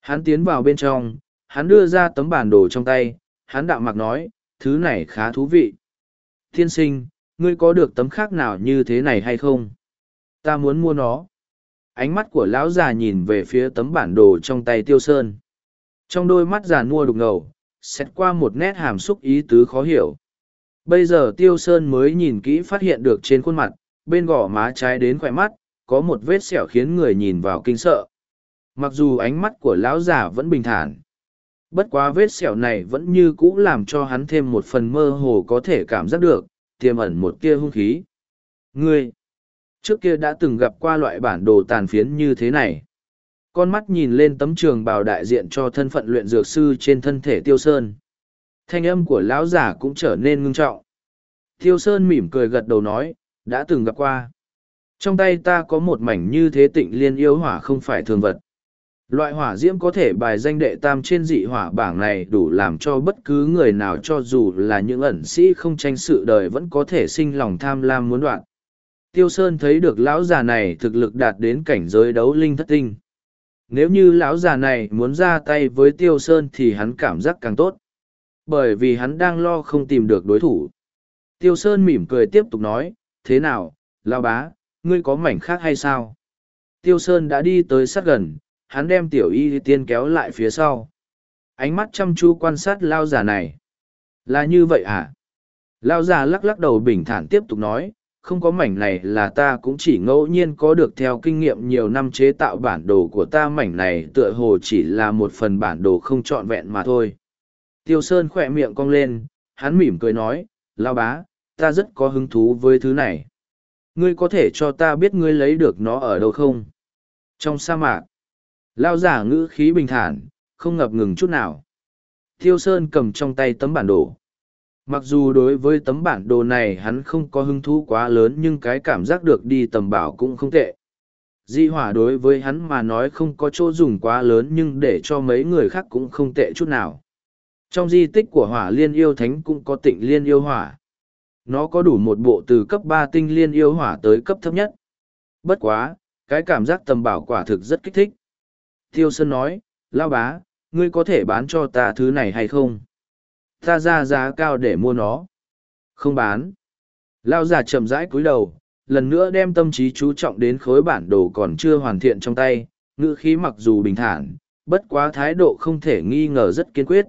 Hắn tiến vào bên trong, hắn đưa ra tấm bản đồ trong tay, hắn đạo mặc nói, thứ này khá thú vị. Thiên sinh, ngươi có được tấm khác nào như thế này hay không? Ta muốn mua nó. Ánh mắt của lão già nhìn về phía tấm bản đồ trong tay Tiêu Sơn. Trong đôi mắt già mua đục ngầu, xét qua một nét hàm xúc ý tứ khó hiểu. Bây giờ Tiêu Sơn mới nhìn kỹ phát hiện được trên khuôn mặt, bên gò má trái đến khỏe mắt, có một vết sẹo khiến người nhìn vào kinh sợ. Mặc dù ánh mắt của lão già vẫn bình thản, bất quá vết sẹo này vẫn như cũ làm cho hắn thêm một phần mơ hồ có thể cảm giác được, tiềm ẩn một kia hung khí. Ngươi, trước kia đã từng gặp qua loại bản đồ tàn phiến như thế này. Con mắt nhìn lên tấm trường bào đại diện cho thân phận luyện dược sư trên thân thể Tiêu Sơn thanh âm của lão giả cũng trở nên ngưng trọng tiêu sơn mỉm cười gật đầu nói đã từng gặp qua trong tay ta có một mảnh như thế tịnh liên yêu hỏa không phải thường vật loại hỏa diễm có thể bài danh đệ tam trên dị hỏa bảng này đủ làm cho bất cứ người nào cho dù là những ẩn sĩ không tranh sự đời vẫn có thể sinh lòng tham lam muốn đoạn tiêu sơn thấy được lão già này thực lực đạt đến cảnh giới đấu linh thất tinh nếu như lão già này muốn ra tay với tiêu sơn thì hắn cảm giác càng tốt bởi vì hắn đang lo không tìm được đối thủ. Tiêu Sơn mỉm cười tiếp tục nói, thế nào, lão bá, ngươi có mảnh khác hay sao? Tiêu Sơn đã đi tới sát gần, hắn đem tiểu y tiên kéo lại phía sau. Ánh mắt chăm chú quan sát lao già này. Là như vậy à? Lao già lắc lắc đầu bình thản tiếp tục nói, không có mảnh này là ta cũng chỉ ngẫu nhiên có được theo kinh nghiệm nhiều năm chế tạo bản đồ của ta. Mảnh này tựa hồ chỉ là một phần bản đồ không trọn vẹn mà thôi. Tiêu sơn khỏe miệng cong lên, hắn mỉm cười nói, lao bá, ta rất có hứng thú với thứ này. Ngươi có thể cho ta biết ngươi lấy được nó ở đâu không? Trong sa mạc lao giả ngữ khí bình thản, không ngập ngừng chút nào. Tiêu sơn cầm trong tay tấm bản đồ. Mặc dù đối với tấm bản đồ này hắn không có hứng thú quá lớn nhưng cái cảm giác được đi tầm bảo cũng không tệ. Di hỏa đối với hắn mà nói không có chỗ dùng quá lớn nhưng để cho mấy người khác cũng không tệ chút nào. Trong di tích của hỏa liên yêu thánh cũng có tịnh liên yêu hỏa. Nó có đủ một bộ từ cấp ba tinh liên yêu hỏa tới cấp thấp nhất. Bất quá, cái cảm giác tầm bảo quả thực rất kích thích tiêu sơn nói lao bá, ngươi có thể bán cho ta thứ này hay không? Ta ra giá cao để mua nó. Không bán. Lao già chậm rãi cúi đầu, lần nữa đem tâm trí chú trọng đến khối bản đồ còn chưa hoàn thiện trong tay, ngữ khí mặc dù bình thản, bất quá thái độ không thể nghi ngờ rất kiên quyết.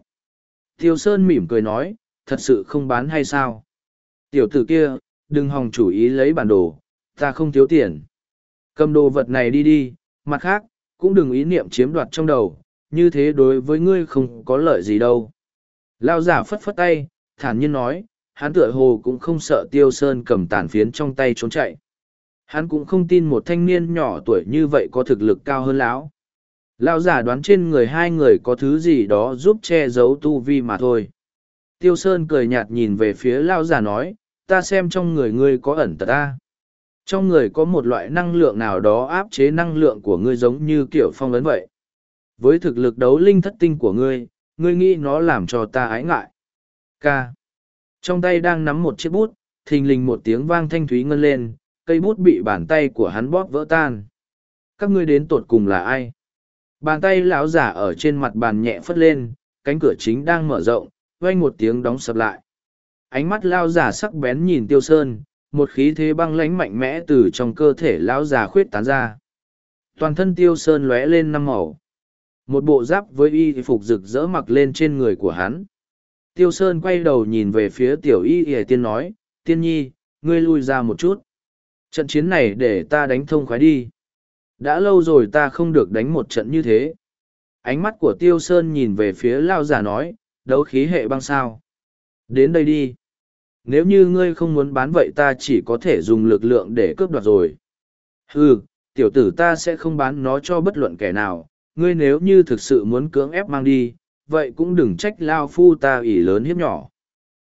Tiêu sơn mỉm cười nói, thật sự không bán hay sao? Tiểu tử kia, đừng hòng chủ ý lấy bản đồ, ta không thiếu tiền. Cầm đồ vật này đi đi, mặt khác cũng đừng ý niệm chiếm đoạt trong đầu như thế đối với ngươi không có lợi gì đâu Lao giả phất phất tay, thản nhiên nói, hắn tựa hồ cũng không sợ tiêu sơn cầm tàn phiến trong tay trốn chạy. Hắn cũng không tin một thanh niên nhỏ tuổi như vậy có thực lực cao hơn lão. Lao giả đoán trên người hai người có thứ gì đó giúp che giấu tu vi mà thôi. Tiêu Sơn cười nhạt nhìn về phía Lao giả nói, ta xem trong người ngươi có ẩn tật ta. Trong người có một loại năng lượng nào đó áp chế năng lượng của ngươi giống như kiểu phong ấn vậy. Với thực lực đấu linh thất tinh của ngươi, ngươi nghĩ nó làm cho ta ái ngại. k Trong tay đang nắm một chiếc bút, thình lình một tiếng vang thanh thúy ngân lên, cây bút bị bàn tay của hắn bóp vỡ tan. Các ngươi đến tột cùng là ai? Bàn tay lão giả ở trên mặt bàn nhẹ phất lên, cánh cửa chính đang mở rộng, vang một tiếng đóng sập lại. Ánh mắt lão giả sắc bén nhìn Tiêu Sơn, một khí thế băng lãnh mạnh mẽ từ trong cơ thể lão già khuyết tán ra. Toàn thân Tiêu Sơn lóe lên năm màu. Một bộ giáp với y phục rực rỡ mặc lên trên người của hắn. Tiêu sơn quay đầu nhìn về phía tiểu y ỉa tiên nói, tiên nhi, ngươi lui ra một chút. Trận chiến này để ta đánh thông khoái đi. Đã lâu rồi ta không được đánh một trận như thế. Ánh mắt của tiêu sơn nhìn về phía lao giả nói, đấu khí hệ băng sao. Đến đây đi nếu như ngươi không muốn bán vậy ta chỉ có thể dùng lực lượng để cướp đoạt rồi ừ tiểu tử ta sẽ không bán nó cho bất luận kẻ nào ngươi nếu như thực sự muốn cưỡng ép mang đi, vậy cũng đừng trách lao phu ta ỷ lớn hiếp nhỏ.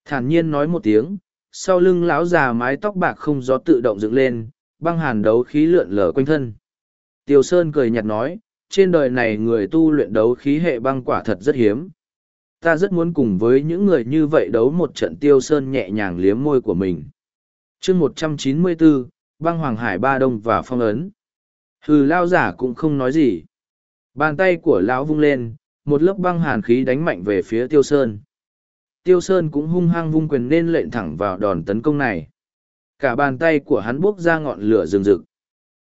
Thản nhiên nói một tiếng, sau lưng lão già mái tóc bạc không gió tự động dựng lên, băng hàn đấu khí lượn lờ quanh thân. Tiêu Sơn cười nhạt nói, trên đời này người tu luyện đấu khí hệ băng quả thật rất hiếm. Ta rất muốn cùng với những người như vậy đấu một trận Tiêu Sơn nhẹ nhàng liếm môi của mình. chương một trăm chín mươi bốn, băng Hoàng Hải Ba Đông và Phong Ấn. Hừ lao giả cũng không nói gì. Bàn tay của lão vung lên, một lớp băng hàn khí đánh mạnh về phía Tiêu Sơn. Tiêu Sơn cũng hung hăng vung quyền nên lệnh thẳng vào đòn tấn công này. Cả bàn tay của hắn buốc ra ngọn lửa rừng rực.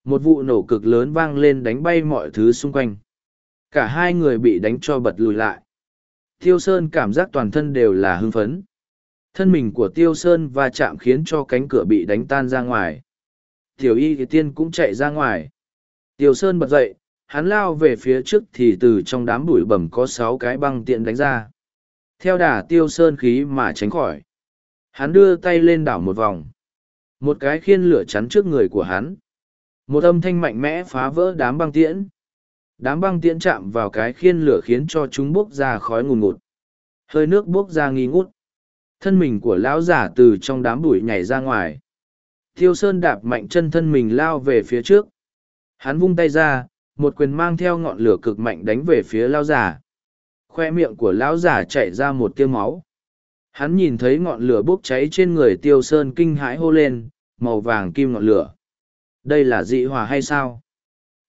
Một vụ nổ cực lớn vang lên đánh bay mọi thứ xung quanh. Cả hai người bị đánh cho bật lùi lại. Tiêu Sơn cảm giác toàn thân đều là hưng phấn. Thân mình của Tiêu Sơn va chạm khiến cho cánh cửa bị đánh tan ra ngoài. Tiểu y thì tiên cũng chạy ra ngoài. Tiêu Sơn bật dậy, hắn lao về phía trước thì từ trong đám bụi bẩm có sáu cái băng tiện đánh ra theo đà tiêu sơn khí mà tránh khỏi hắn đưa tay lên đảo một vòng một cái khiên lửa chắn trước người của hắn một âm thanh mạnh mẽ phá vỡ đám băng tiễn đám băng tiễn chạm vào cái khiên lửa khiến cho chúng bốc ra khói ngùn ngụt. Hơi nước bốc ra nghi ngút. Thân mình của lão giả từ trong đám bụi nhảy ra ngoài. Tiêu sơn đạp mạnh chân thân mình lao về phía trước. Hắn vung tay ra, một quyền mang theo ngọn lửa cực mạnh đánh về phía lao giả. Khoe miệng của lão giả chạy ra một tiêu máu. Hắn nhìn thấy ngọn lửa bốc cháy trên người tiêu sơn kinh hãi hô lên, màu vàng kim ngọn lửa. Đây là dị hỏa hay sao?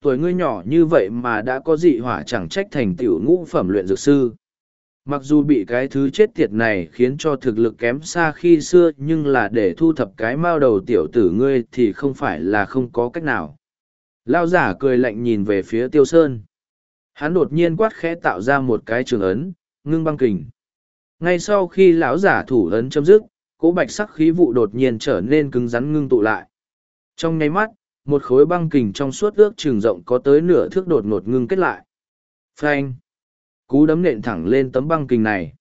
Tuổi ngươi nhỏ như vậy mà đã có dị hỏa chẳng trách thành tiểu ngũ phẩm luyện dược sư. Mặc dù bị cái thứ chết tiệt này khiến cho thực lực kém xa khi xưa, nhưng là để thu thập cái mao đầu tiểu tử ngươi thì không phải là không có cách nào. Lao giả cười lạnh nhìn về phía tiêu sơn. hắn đột nhiên quát khẽ tạo ra một cái trường ấn, ngưng băng kình. Ngay sau khi lão giả thủ ấn chấm dứt, cỗ bạch sắc khí vụ đột nhiên trở nên cứng rắn ngưng tụ lại. Trong nháy mắt một khối băng kình trong suốt ước trường rộng có tới nửa thước đột ngột ngưng kết lại. Phanh! Cú đấm nện thẳng lên tấm băng kình này.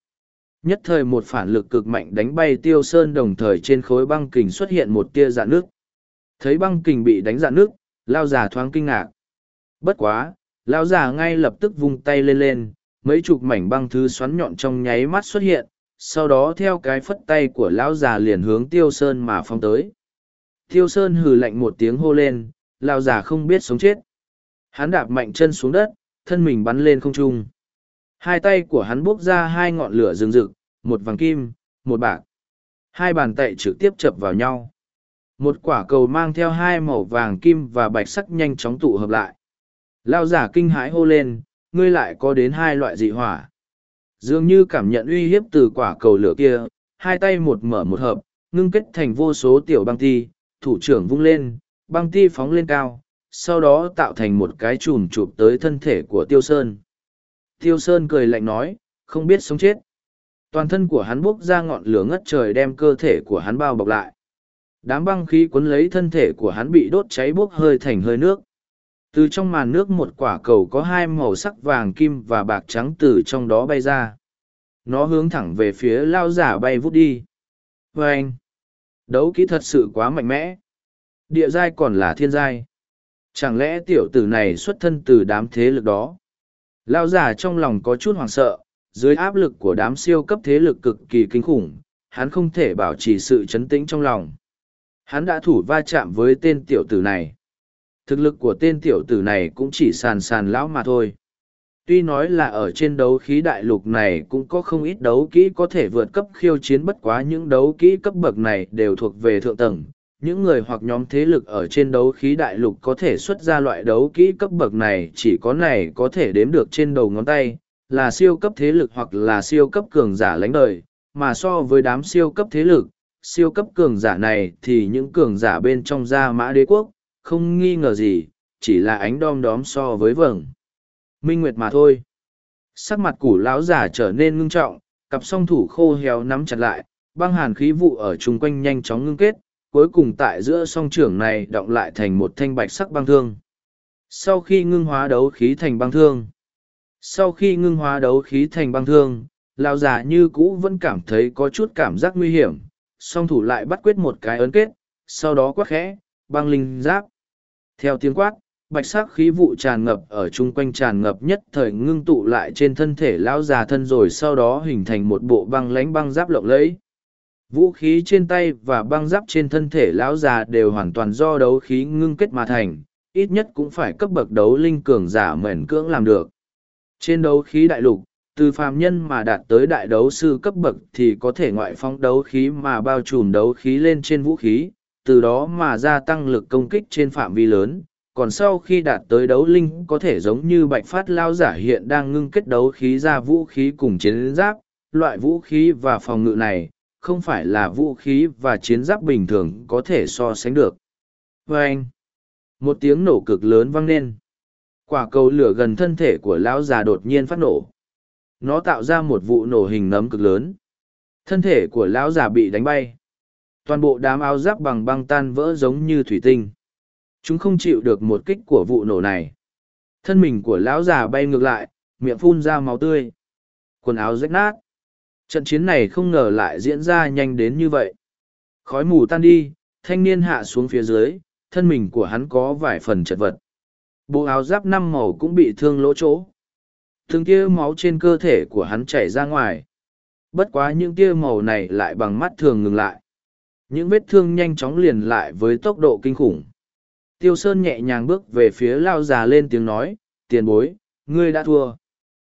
Nhất thời một phản lực cực mạnh đánh bay tiêu sơn đồng thời trên khối băng kình xuất hiện một tia dạn nước. Thấy băng kình bị đánh dạn nước, lao già thoáng kinh ngạc. Bất quá, lao già ngay lập tức vung tay lên lên, mấy chục mảnh băng thứ xoắn nhọn trong nháy mắt xuất hiện, sau đó theo cái phất tay của lão già liền hướng tiêu sơn mà phong tới. Thiêu sơn hừ lạnh một tiếng hô lên, lao giả không biết sống chết. Hắn đạp mạnh chân xuống đất, thân mình bắn lên không trung. Hai tay của hắn buốc ra hai ngọn lửa rừng rực, một vàng kim, một bạc. Hai bàn tay trực tiếp chập vào nhau. Một quả cầu mang theo hai màu vàng kim và bạch sắc nhanh chóng tụ hợp lại. Lao giả kinh hãi hô lên, ngươi lại có đến hai loại dị hỏa. Dường như cảm nhận uy hiếp từ quả cầu lửa kia, hai tay một mở một hợp, ngưng kết thành vô số tiểu băng ti thủ trưởng vung lên, băng ti phóng lên cao, sau đó tạo thành một cái chùm chụp tới thân thể của tiêu sơn. Tiêu sơn cười lạnh nói, không biết sống chết. Toàn thân của hắn bốc ra ngọn lửa ngất trời đem cơ thể của hắn bao bọc lại. Đám băng khí cuốn lấy thân thể của hắn bị đốt cháy bốc hơi thành hơi nước. Từ trong màn nước một quả cầu có hai màu sắc vàng kim và bạc trắng từ trong đó bay ra. Nó hướng thẳng về phía lao giả bay vút đi. Vê anh đấu kỹ thật sự quá mạnh mẽ. Địa giai còn là thiên giai. Chẳng lẽ tiểu tử này xuất thân từ đám thế lực đó? Lao giả trong lòng có chút hoảng sợ, dưới áp lực của đám siêu cấp thế lực cực kỳ kinh khủng, hắn không thể bảo trì sự chấn tĩnh trong lòng. Hắn đã thủ va chạm với tên tiểu tử này. Thực lực của tên tiểu tử này cũng chỉ sàn sàn lão mà thôi tuy nói là ở trên đấu khí đại lục này cũng có không ít đấu kỹ có thể vượt cấp khiêu chiến bất quá những đấu kỹ cấp bậc này đều thuộc về thượng tầng. Những người hoặc nhóm thế lực ở trên đấu khí đại lục có thể xuất ra loại đấu kỹ cấp bậc này chỉ có này có thể đếm được trên đầu ngón tay, là siêu cấp thế lực hoặc là siêu cấp cường giả lãnh đời. Mà so với đám siêu cấp thế lực, siêu cấp cường giả này thì những cường giả bên trong gia mã đế quốc, không nghi ngờ gì, chỉ là ánh đom đóm so với vầng minh nguyệt mà thôi. Sắc mặt củ lão giả trở nên ngưng trọng, cặp song thủ khô héo nắm chặt lại, băng hàn khí vụ ở chung quanh nhanh chóng ngưng kết, cuối cùng tại giữa song trưởng này động lại thành một thanh bạch sắc băng thương. Sau khi ngưng hóa đấu khí thành băng thương, sau khi ngưng hóa đấu khí thành băng thương, lão giả như cũ vẫn cảm thấy có chút cảm giác nguy hiểm, song thủ lại bắt quyết một cái ấn kết, sau đó quát khẽ, băng linh giáp. Theo tiếng quát bạch sắc khí vụ tràn ngập ở chung quanh tràn ngập nhất thời ngưng tụ lại trên thân thể lão già thân rồi sau đó hình thành một bộ băng lánh băng giáp lộng lẫy. Vũ khí trên tay và băng giáp trên thân thể lão già đều hoàn toàn do đấu khí ngưng kết mà thành, ít nhất cũng phải cấp bậc đấu linh cường giả mền cưỡng làm được. Trên đấu khí đại lục, từ phàm nhân mà đạt tới đại đấu sư cấp bậc thì có thể ngoại phong đấu khí mà bao trùm đấu khí lên trên vũ khí, từ đó mà gia tăng lực công kích trên phạm vi lớn còn sau khi đạt tới đấu linh có thể giống như bạch phát lao giả hiện đang ngưng kết đấu khí ra vũ khí cùng chiến giáp. Loại vũ khí và phòng ngự này, không phải là vũ khí và chiến giáp bình thường có thể so sánh được. Vê anh, một tiếng nổ cực lớn vang lên. Quả cầu lửa gần thân thể của lão già đột nhiên phát nổ. Nó tạo ra một vụ nổ hình nấm cực lớn. Thân thể của lão già bị đánh bay. Toàn bộ đám áo giáp bằng băng tan vỡ giống như thủy tinh chúng không chịu được một kích của vụ nổ này. Thân mình của lão già bay ngược lại, miệng phun ra máu tươi. Quần áo rách nát. Trận chiến này không ngờ lại diễn ra nhanh đến như vậy. Khói mù tan đi, thanh niên hạ xuống phía dưới, thân mình của hắn có vài phần chật vật. Bộ áo giáp năm màu cũng bị thương lỗ chỗ. Thương tia máu trên cơ thể của hắn chảy ra ngoài. Bất quá những tia màu này lại bằng mắt thường ngừng lại. Những vết thương nhanh chóng liền lại với tốc độ kinh khủng tiêu sơn nhẹ nhàng bước về phía lao già lên tiếng nói, tiền bối, ngươi đã thua.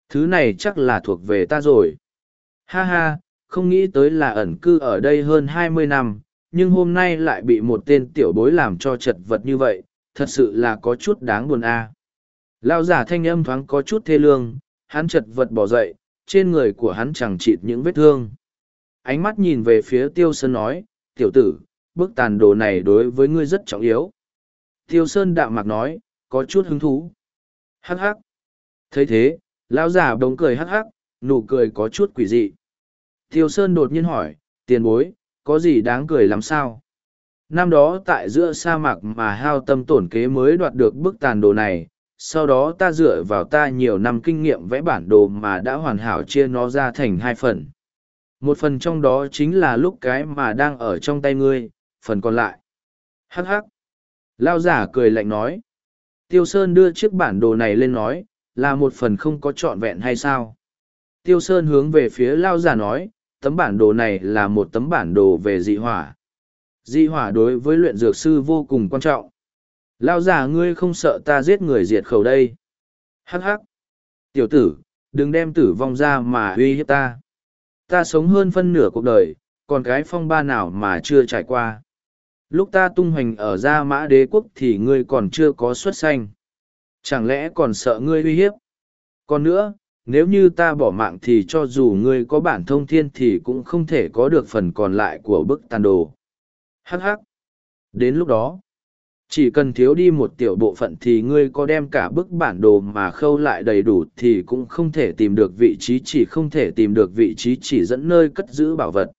Thứ này chắc là thuộc về ta rồi. Ha ha, không nghĩ tới là ẩn cư ở đây hơn hai mươi năm, nhưng hôm nay lại bị một tên tiểu bối làm cho chật vật như vậy, thật sự là có chút đáng buồn a. À. lao giả thanh âm thoáng có chút thê lương, hắn chật vật bỏ dậy, trên người của hắn chẳng chịt những vết thương. Ánh mắt nhìn về phía tiêu sơn nói, tiểu tử bức tàn đồ này đối với ngươi rất trọng yếu tiêu sơn đạm mạc nói, có chút hứng thú. Hắc hắc. Thấy thế, lão giả bỗng cười hắc hắc, nụ cười có chút quỷ dị. Tiêu sơn đột nhiên hỏi, tiền bối, có gì đáng cười lắm sao? Năm đó tại giữa sa mạc mà hao tâm tổn kế mới đoạt được bức tàn đồ này, sau đó ta dựa vào ta nhiều năm kinh nghiệm vẽ bản đồ mà đã hoàn hảo chia nó ra thành hai phần. Một phần trong đó chính là lúc cái mà đang ở trong tay ngươi, phần còn lại. Hắc hắc lao giả cười lạnh nói. Tiêu sơn đưa chiếc bản đồ này lên nói, là một phần không có trọn vẹn hay sao? Tiêu sơn hướng về phía lao giả nói, tấm bản đồ này là một tấm bản đồ về dị hỏa. Dị hỏa đối với luyện dược sư vô cùng quan trọng. Lao giả, ngươi không sợ ta giết người diệt khẩu đây? Hắc hắc. Tiểu tử, đừng đem tử vong ra mà uy hiếp ta. Ta sống hơn phân nửa cuộc đời, còn cái phong ba nào mà chưa trải qua? Lúc ta tung hoành ở gia mã đế quốc thì ngươi còn chưa có xuất sanh. Chẳng lẽ còn sợ ngươi uy hiếp? Còn nữa, nếu như ta bỏ mạng thì cho dù ngươi có bản thông thiên thì cũng không thể có được phần còn lại của bức tàn đồ. Hh đến lúc đó, chỉ cần thiếu đi một tiểu bộ phận thì ngươi có đem cả bức bản đồ mà khâu lại đầy đủ thì cũng không thể tìm được vị trí, chỉ không thể tìm được vị trí chỉ dẫn nơi cất giữ bảo vật.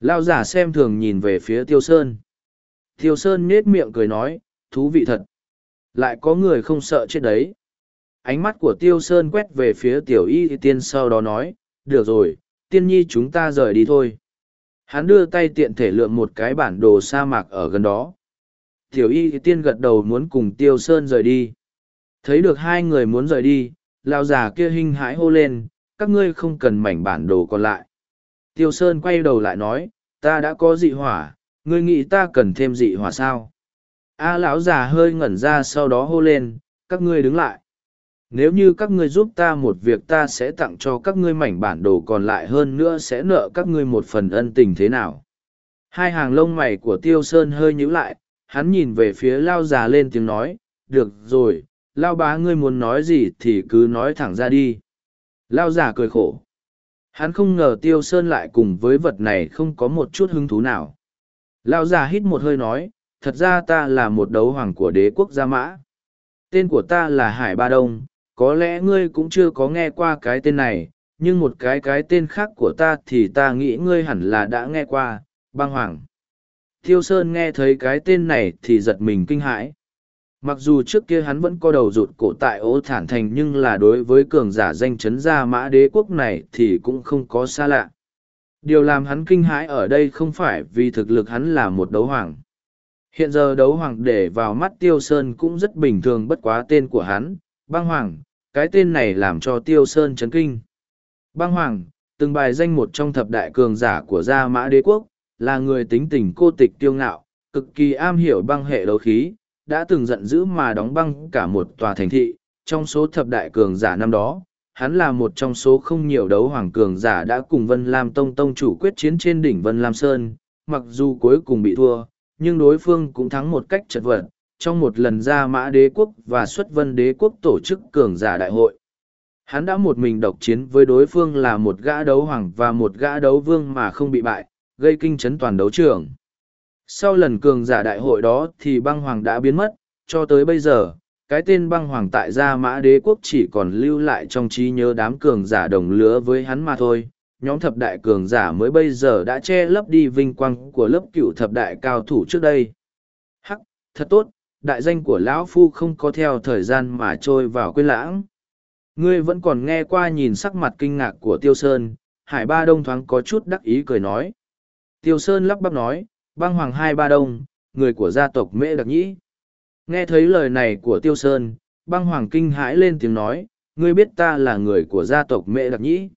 Lao giả xem thường nhìn về phía tiêu sơn tiêu sơn nết miệng cười nói, thú vị thật. Lại có người không sợ chết đấy. Ánh mắt của tiêu sơn quét về phía tiểu y tiên sau đó nói, được rồi, tiên nhi chúng ta rời đi thôi. Hắn đưa tay tiện thể lượm một cái bản đồ sa mạc ở gần đó. Tiểu y tiên gật đầu muốn cùng tiêu sơn rời đi. Thấy được hai người muốn rời đi lao già kia hinh hãi hô lên, các ngươi không cần mảnh bản đồ còn lại. Tiêu sơn quay đầu lại nói, ta đã có dị hỏa ngươi nghĩ ta cần thêm dị hỏa sao? A lão già hơi ngẩn ra sau đó hô lên, các ngươi đứng lại. Nếu như các ngươi giúp ta một việc ta sẽ tặng cho các ngươi mảnh bản đồ còn lại hơn nữa sẽ nợ các ngươi một phần ân tình thế nào? Hai hàng lông mày của tiêu sơn hơi nhíu lại, hắn nhìn về phía lao già lên tiếng nói, được rồi lao bá ngươi muốn nói gì thì cứ nói thẳng ra đi. Lao già cười khổ. Hắn không ngờ tiêu sơn lại cùng với vật này không có một chút hứng thú nào lao già hít một hơi nói, thật ra ta là một đấu hoàng của đế quốc gia mã tên của ta là hải ba đông, có lẽ ngươi cũng chưa có nghe qua cái tên này, nhưng một cái cái tên khác của ta thì ta nghĩ ngươi hẳn là đã nghe qua, băng hoàng Thiêu Sơn nghe thấy cái tên này thì giật mình kinh hãi. Mặc dù trước kia hắn vẫn có đầu rụt cổ tại ô thản thành nhưng là đối với cường giả danh chấn gia mã đế quốc này thì cũng không có xa lạ. Điều làm hắn kinh hãi ở đây không phải vì thực lực hắn là một đấu hoàng. Hiện giờ đấu hoàng để vào mắt Tiêu Sơn cũng rất bình thường bất quá tên của hắn, băng hoàng, cái tên này làm cho Tiêu Sơn chấn kinh. Băng hoàng, từng bài danh một trong thập đại cường giả của gia mã đế quốc, là người tính tình cô tịch tiêu ngạo, cực kỳ am hiểu băng hệ đấu khí, đã từng giận dữ mà đóng băng cả một tòa thành thị, trong số thập đại cường giả năm đó. Hắn là một trong số không nhiều đấu hoàng cường giả đã cùng Vân Lam Tông Tông chủ quyết chiến trên đỉnh Vân Lam Sơn, mặc dù cuối cùng bị thua, nhưng đối phương cũng thắng một cách chật vật, trong một lần ra mã đế quốc và xuất vân đế quốc tổ chức cường giả đại hội. Hắn đã một mình độc chiến với đối phương là một gã đấu hoàng và một gã đấu vương mà không bị bại, gây kinh chấn toàn đấu trường. Sau lần cường giả đại hội đó thì băng hoàng đã biến mất, cho tới bây giờ, cái tên băng hoàng tại gia mã đế quốc chỉ còn lưu lại trong trí nhớ đám cường giả đồng lứa với hắn mà thôi. Nhóm thập đại cường giả mới bây giờ đã che lấp đi vinh quang của lớp cựu thập đại cao thủ trước đây. Hắc, thật tốt, đại danh của lão phu không có theo thời gian mà trôi vào quên lãng. Ngươi vẫn còn nghe qua nhìn sắc mặt kinh ngạc của Tiêu Sơn, Hải Ba Đông thoáng có chút đắc ý cười nói. Tiêu Sơn lắp bắp nói, băng hoàng hai ba đông, người của gia tộc Mễ Đặc Nhĩ. Nghe thấy lời này của Tiêu Sơn, băng hoàng kinh hãi lên tiếng nói, ngươi biết ta là người của gia tộc Mễ Đặc Nhĩ.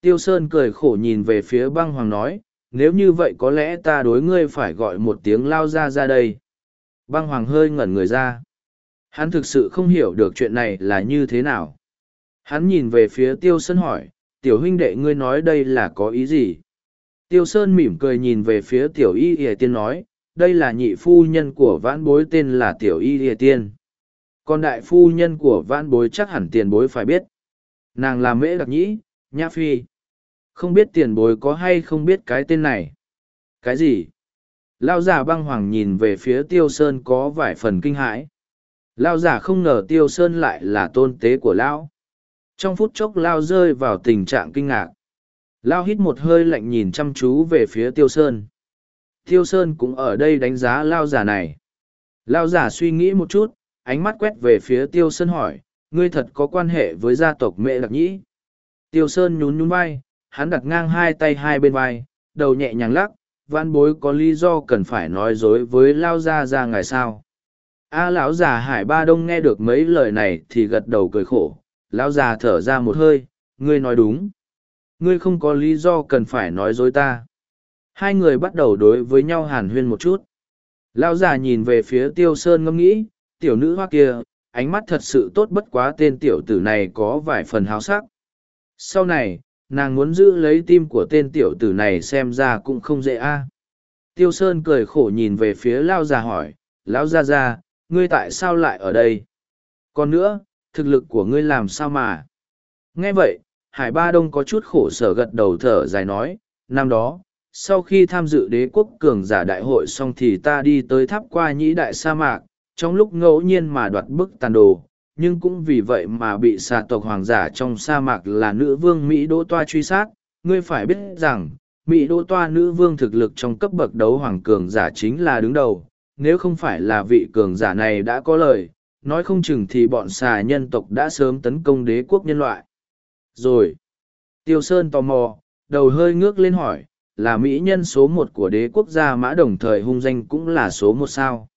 Tiêu Sơn cười khổ nhìn về phía băng hoàng nói, nếu như vậy có lẽ ta đối ngươi phải gọi một tiếng lao ra ra đây. Băng hoàng hơi ngẩn người ra. Hắn thực sự không hiểu được chuyện này là như thế nào. Hắn nhìn về phía Tiêu Sơn hỏi, tiểu huynh đệ ngươi nói đây là có ý gì? Tiêu Sơn mỉm cười nhìn về phía tiểu y hề tiên nói, đây là nhị phu nhân của vãn bối tên là tiểu y địa tiên. Còn đại phu nhân của vãn bối chắc hẳn tiền bối phải biết. Nàng là mễ đặc nhĩ, nhã phi. Không biết tiền bối có hay không biết cái tên này. Cái gì? Lao giả băng hoàng nhìn về phía tiêu sơn có vài phần kinh hãi. Lao giả không ngờ tiêu sơn lại là tôn tế của lão. trong phút chốc lao rơi vào tình trạng kinh ngạc lao hít một hơi lạnh nhìn chăm chú về phía tiêu sơn tiêu sơn cũng ở đây đánh giá lao giả này. Lao giả suy nghĩ một chút, ánh mắt quét về phía tiêu sơn hỏi, ngươi thật có quan hệ với gia tộc mẹ đặc nhĩ? Tiêu sơn nhún nhún vai, hắn đặt ngang hai tay hai bên vai, đầu nhẹ nhàng lắc văn bối có lý do cần phải nói dối với lao gia ra ngày sao? A lão già hải ba đông nghe được mấy lời này thì gật đầu cười khổ, lão già thở ra một hơi, ngươi nói đúng. Ngươi không có lý do cần phải nói dối ta hai người bắt đầu đối với nhau hàn huyên một chút. Lão già nhìn về phía tiêu sơn ngẫm nghĩ, tiểu nữ hoa kia, ánh mắt thật sự tốt bất quá tên tiểu tử này có vài phần háo sắc. Sau này, nàng muốn giữ lấy tim của tên tiểu tử này xem ra cũng không dễ a. Tiêu sơn cười khổ nhìn về phía lao già hỏi, lão gia gia, ngươi tại sao lại ở đây? Còn nữa, thực lực của ngươi làm sao mà? Nghe vậy, hải ba đông có chút khổ sở gật đầu thở dài nói, năm đó sau khi tham dự đế quốc cường giả đại hội xong thì ta đi tới tháp qua nhĩ đại sa mạc trong lúc ngẫu nhiên mà đoạt bức tàn đồ nhưng cũng vì vậy mà bị xà tộc hoàng giả trong sa mạc là nữ vương Mỹ Đỗ Toa truy sát. Ngươi phải biết rằng, Mỹ Đỗ Toa nữ vương thực lực trong cấp bậc đấu hoàng cường giả chính là đứng đầu. Nếu không phải là vị cường giả này đã có lời, nói không chừng thì bọn xà nhân tộc đã sớm tấn công đế quốc nhân loại. Rồi, Tiêu Sơn tò mò, đầu hơi ngước lên hỏi, là Mỹ nhân số một của đế quốc gia mã đồng thời hung danh cũng là số một sao.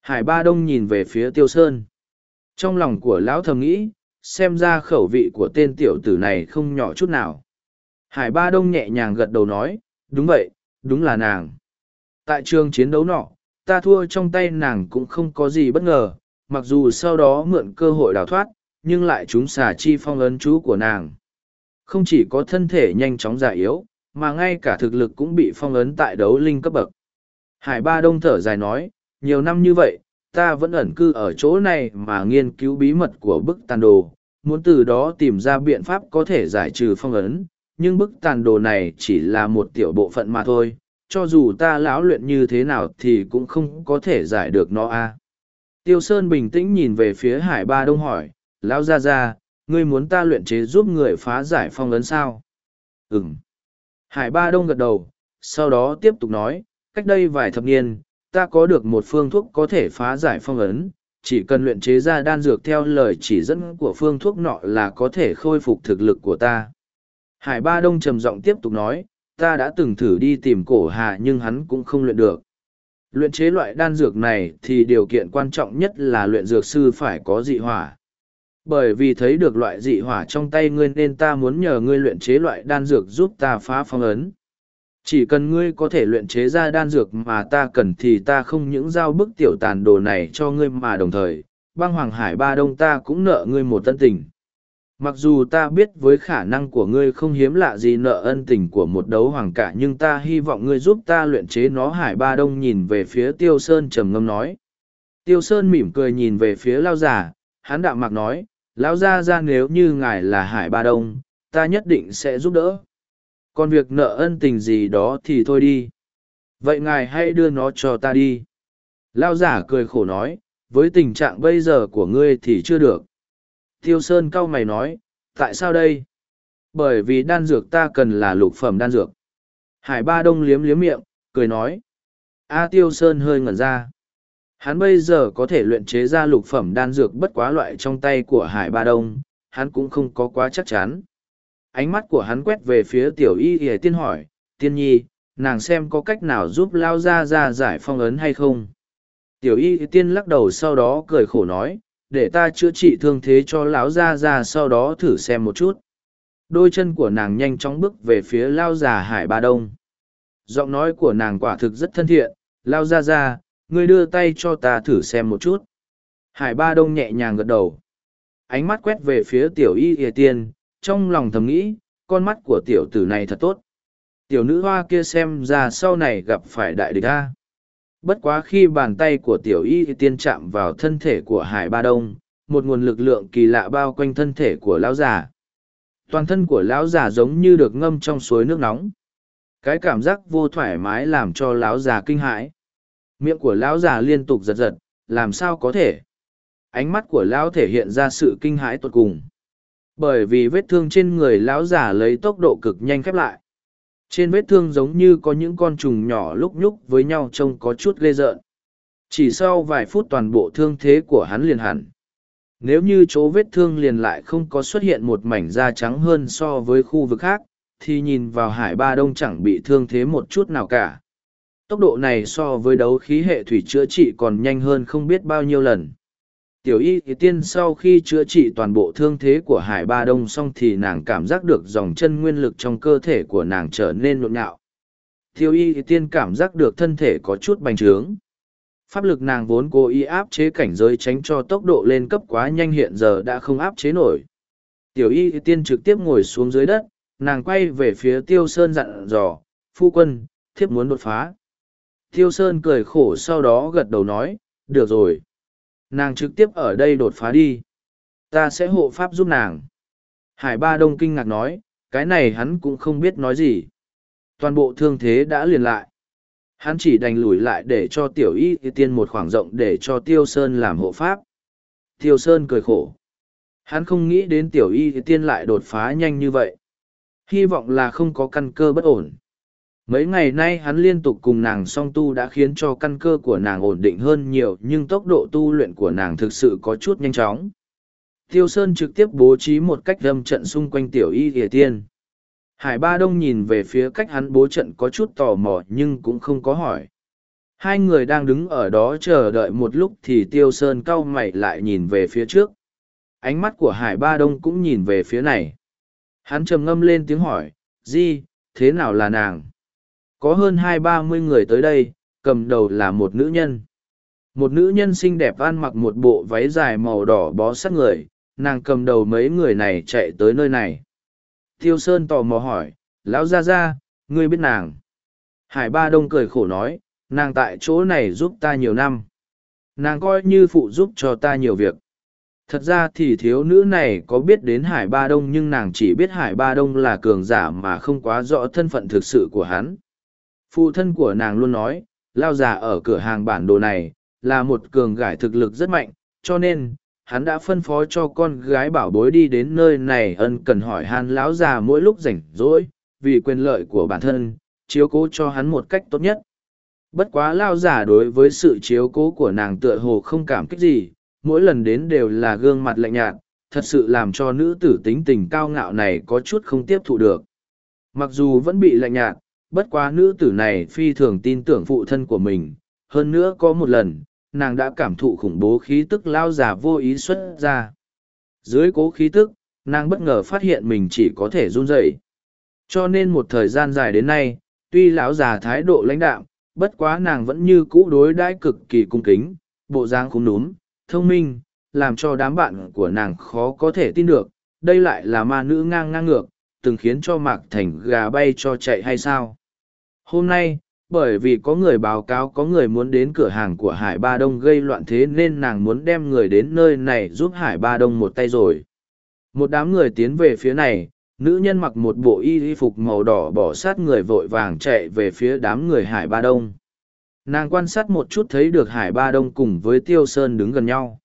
Hải Ba Đông nhìn về phía Tiêu Sơn. Trong lòng của lão thầm nghĩ, xem ra khẩu vị của tên tiểu tử này không nhỏ chút nào. Hải ba đông nhẹ nhàng gật đầu nói, đúng vậy, đúng là nàng. Tại trường chiến đấu nọ, ta thua trong tay nàng cũng không có gì bất ngờ, mặc dù sau đó mượn cơ hội đào thoát, nhưng lại chúng xả chi phong ấn chú của nàng. Không chỉ có thân thể nhanh chóng già yếu mà ngay cả thực lực cũng bị phong ấn tại đấu linh cấp bậc hải ba đông thở dài nói nhiều năm như vậy ta vẫn ẩn cư ở chỗ này mà nghiên cứu bí mật của bức tàn đồ, muốn từ đó tìm ra biện pháp có thể giải trừ phong ấn, nhưng bức tàn đồ này chỉ là một tiểu bộ phận mà thôi, cho dù ta lão luyện như thế nào thì cũng không có thể giải được nó a. Tiêu Sơn bình tĩnh nhìn về phía Hải Ba Đông hỏi, lão gia gia, ngươi muốn ta luyện chế giúp người phá giải phong ấn sao? Ừm. Hải Ba Đông gật đầu, sau đó tiếp tục nói, cách đây vài thập niên, ta có được một phương thuốc có thể phá giải phong ấn, chỉ cần luyện chế ra đan dược theo lời chỉ dẫn của phương thuốc nọ là có thể khôi phục thực lực của ta. Hải Ba Đông trầm giọng tiếp tục nói, ta đã từng thử đi tìm cổ hà nhưng hắn cũng không luyện được. Luyện chế loại đan dược này thì điều kiện quan trọng nhất là luyện dược sư phải có dị hỏa. Bởi vì thấy được loại dị hỏa trong tay ngươi nên ta muốn nhờ ngươi luyện chế loại đan dược giúp ta phá phong ấn. Chỉ cần ngươi có thể luyện chế ra đan dược mà ta cần thì ta không những giao bức tiểu tàn đồ này cho ngươi mà đồng thời, băng hoàng hải ba đông ta cũng nợ ngươi một tân tình. Mặc dù ta biết với khả năng của ngươi không hiếm lạ gì nợ ân tình của một đấu hoàng cả nhưng ta hy vọng ngươi giúp ta luyện chế nó hải ba đông nhìn về phía tiêu sơn trầm ngâm nói. Tiêu sơn mỉm cười nhìn về phía lao giả, hắn đạm mạc nói, lão gia ra nếu như ngài là hải ba đông, ta nhất định sẽ giúp đỡ. Còn việc nợ ân tình gì đó thì thôi đi. Vậy ngài hãy đưa nó cho ta đi. Lao giả cười khổ nói với tình trạng bây giờ của ngươi thì chưa được. Tiêu sơn cau mày nói tại sao đây? Bởi vì đan dược ta cần là lục phẩm đan dược. Hải ba đông liếm liếm miệng cười nói. A tiêu sơn hơi ngẩn ra hắn bây giờ có thể luyện chế ra lục phẩm đan dược bất quá loại trong tay của hải ba đông, hắn cũng không có quá chắc chắn. Ánh mắt của hắn quét về phía tiểu y ỉa tiên hỏi, tiên nhi, nàng xem có cách nào giúp lao ra ra giải phong ấn hay không? Tiểu y tiên lắc đầu sau đó cười khổ nói, để ta chữa trị thương thế cho lão ra ra sau đó thử xem một chút. Đôi chân của nàng nhanh chóng bước về phía lao già hải ba đông. Giọng nói của nàng quả thực rất thân thiện, lao ra ra ngươi đưa tay cho ta thử xem một chút hải ba đông nhẹ nhàng gật đầu ánh mắt quét về phía tiểu y ỉa tiên trong lòng thầm nghĩ, con mắt của tiểu tử này thật tốt. Tiểu nữ hoa kia xem ra sau này gặp phải đại địch ta. Bất quá khi bàn tay của tiểu y tiên chạm vào thân thể của Hải Ba Đông, một nguồn lực lượng kỳ lạ bao quanh thân thể của lão già. Toàn thân của lão già giống như được ngâm trong suối nước nóng. Cái cảm giác vô thoải mái làm cho lão già kinh hãi. Miệng của lão già liên tục giật giật, làm sao có thể? Ánh mắt của lão thể hiện ra sự kinh hãi tột cùng. Bởi vì vết thương trên người lão già lấy tốc độ cực nhanh khép lại. Trên vết thương giống như có những con trùng nhỏ lúc nhúc với nhau trông có chút ghê rợn. Chỉ sau vài phút toàn bộ thương thế của hắn liền hẳn. Nếu như chỗ vết thương liền lại không có xuất hiện một mảnh da trắng hơn so với khu vực khác thì nhìn vào hải ba đông chẳng bị thương thế một chút nào cả tốc độ này so với đấu khí hệ thủy chữa trị còn nhanh hơn không biết bao nhiêu lần. Tiểu y thì tiên sau khi chữa trị toàn bộ thương thế của hải ba đông xong thì nàng cảm giác được dòng chân nguyên lực trong cơ thể của nàng trở nên nhộn nhạo. Tiểu y thì tiên cảm giác được thân thể có chút bành trướng. Pháp lực nàng vốn cố ý áp chế cảnh giới tránh cho tốc độ lên cấp quá nhanh hiện giờ đã không áp chế nổi. Tiểu y thì tiên trực tiếp ngồi xuống dưới đất, nàng quay về phía tiêu sơn dặn dò, phu quân, thiếp muốn đột phá tiêu sơn cười khổ sau đó gật đầu nói, được rồi. Nàng trực tiếp ở đây đột phá đi. Ta sẽ hộ pháp giúp nàng. Hải ba đông kinh ngạc nói, cái này hắn cũng không biết nói gì. Toàn bộ thương thế đã liền lại. Hắn chỉ đành lùi lại để cho tiểu y tiên một khoảng rộng để cho tiêu sơn làm hộ pháp. Tiêu sơn cười khổ. Hắn không nghĩ đến tiểu y tiên lại đột phá nhanh như vậy. Hy vọng là không có căn cơ bất ổn mấy ngày nay hắn liên tục cùng nàng song tu đã khiến cho căn cơ của nàng ổn định hơn nhiều, nhưng tốc độ tu luyện của nàng thực sự có chút nhanh chóng. Tiêu sơn trực tiếp bố trí một cách đâm trận xung quanh tiểu y hề tiên. Hải ba đông nhìn về phía cách hắn bố trận có chút tò mò nhưng cũng không có hỏi. Hai người đang đứng ở đó chờ đợi một lúc thì tiêu sơn cau mày lại nhìn về phía trước. Ánh mắt của hải ba đông cũng nhìn về phía này. Hắn trầm ngâm lên tiếng hỏi, di, thế nào là nàng? Có hơn hai ba mươi người tới đây, cầm đầu là một nữ nhân. Một nữ nhân xinh đẹp ăn mặc một bộ váy dài màu đỏ bó sát người, nàng cầm đầu mấy người này chạy tới nơi này. Tiêu sơn tò mò hỏi, lão gia gia, ngươi biết nàng? Hải ba đông cười khổ nói, nàng tại chỗ này giúp ta nhiều năm. Nàng coi như phụ giúp cho ta nhiều việc. Thật ra thì thiếu nữ này có biết đến hải ba đông nhưng nàng chỉ biết hải ba đông là cường giả mà không quá rõ thân phận thực sự của hắn phụ thân của nàng luôn nói, lao già ở cửa hàng bản đồ này là một cường gải thực lực rất mạnh, cho nên, hắn đã phân phó cho con gái bảo bối đi đến nơi này ân cần hỏi han lão già mỗi lúc rảnh rỗi, vì quyền lợi của bản thân, chiếu cố cho hắn một cách tốt nhất. Bất quá lao già đối với sự chiếu cố của nàng tựa hồ không cảm kích gì, mỗi lần đến đều là gương mặt lạnh nhạt, thật sự làm cho nữ tử tính tình cao ngạo này có chút không tiếp thụ được. Mặc dù vẫn bị lạnh nhạt bất quá nữ tử này phi thường tin tưởng phụ thân của mình. Hơn nữa có một lần, nàng đã cảm thụ khủng bố khí tức lao già vô ý xuất ra. Dưới cố khí tức, nàng bất ngờ phát hiện mình chỉ có thể run rẩy. Cho nên một thời gian dài đến nay, tuy lão già thái độ lãnh đạm, bất quá nàng vẫn như cũ đối đãi cực kỳ cung kính, bộ dáng khung núm, thông minh, làm cho đám bạn của nàng khó có thể tin được. Đây lại là ma nữ ngang ngang ngược, từng khiến cho mạc thành gà bay cho chạy hay sao? Hôm nay, bởi vì có người báo cáo có người muốn đến cửa hàng của hải ba đông gây loạn thế nên nàng muốn đem người đến nơi này giúp hải ba đông một tay rồi. Một đám người tiến về phía này, nữ nhân mặc một bộ y y phục màu đỏ bỏ sát người vội vàng chạy về phía đám người hải ba đông. Nàng quan sát một chút thấy được hải ba đông cùng với tiêu sơn đứng gần nhau.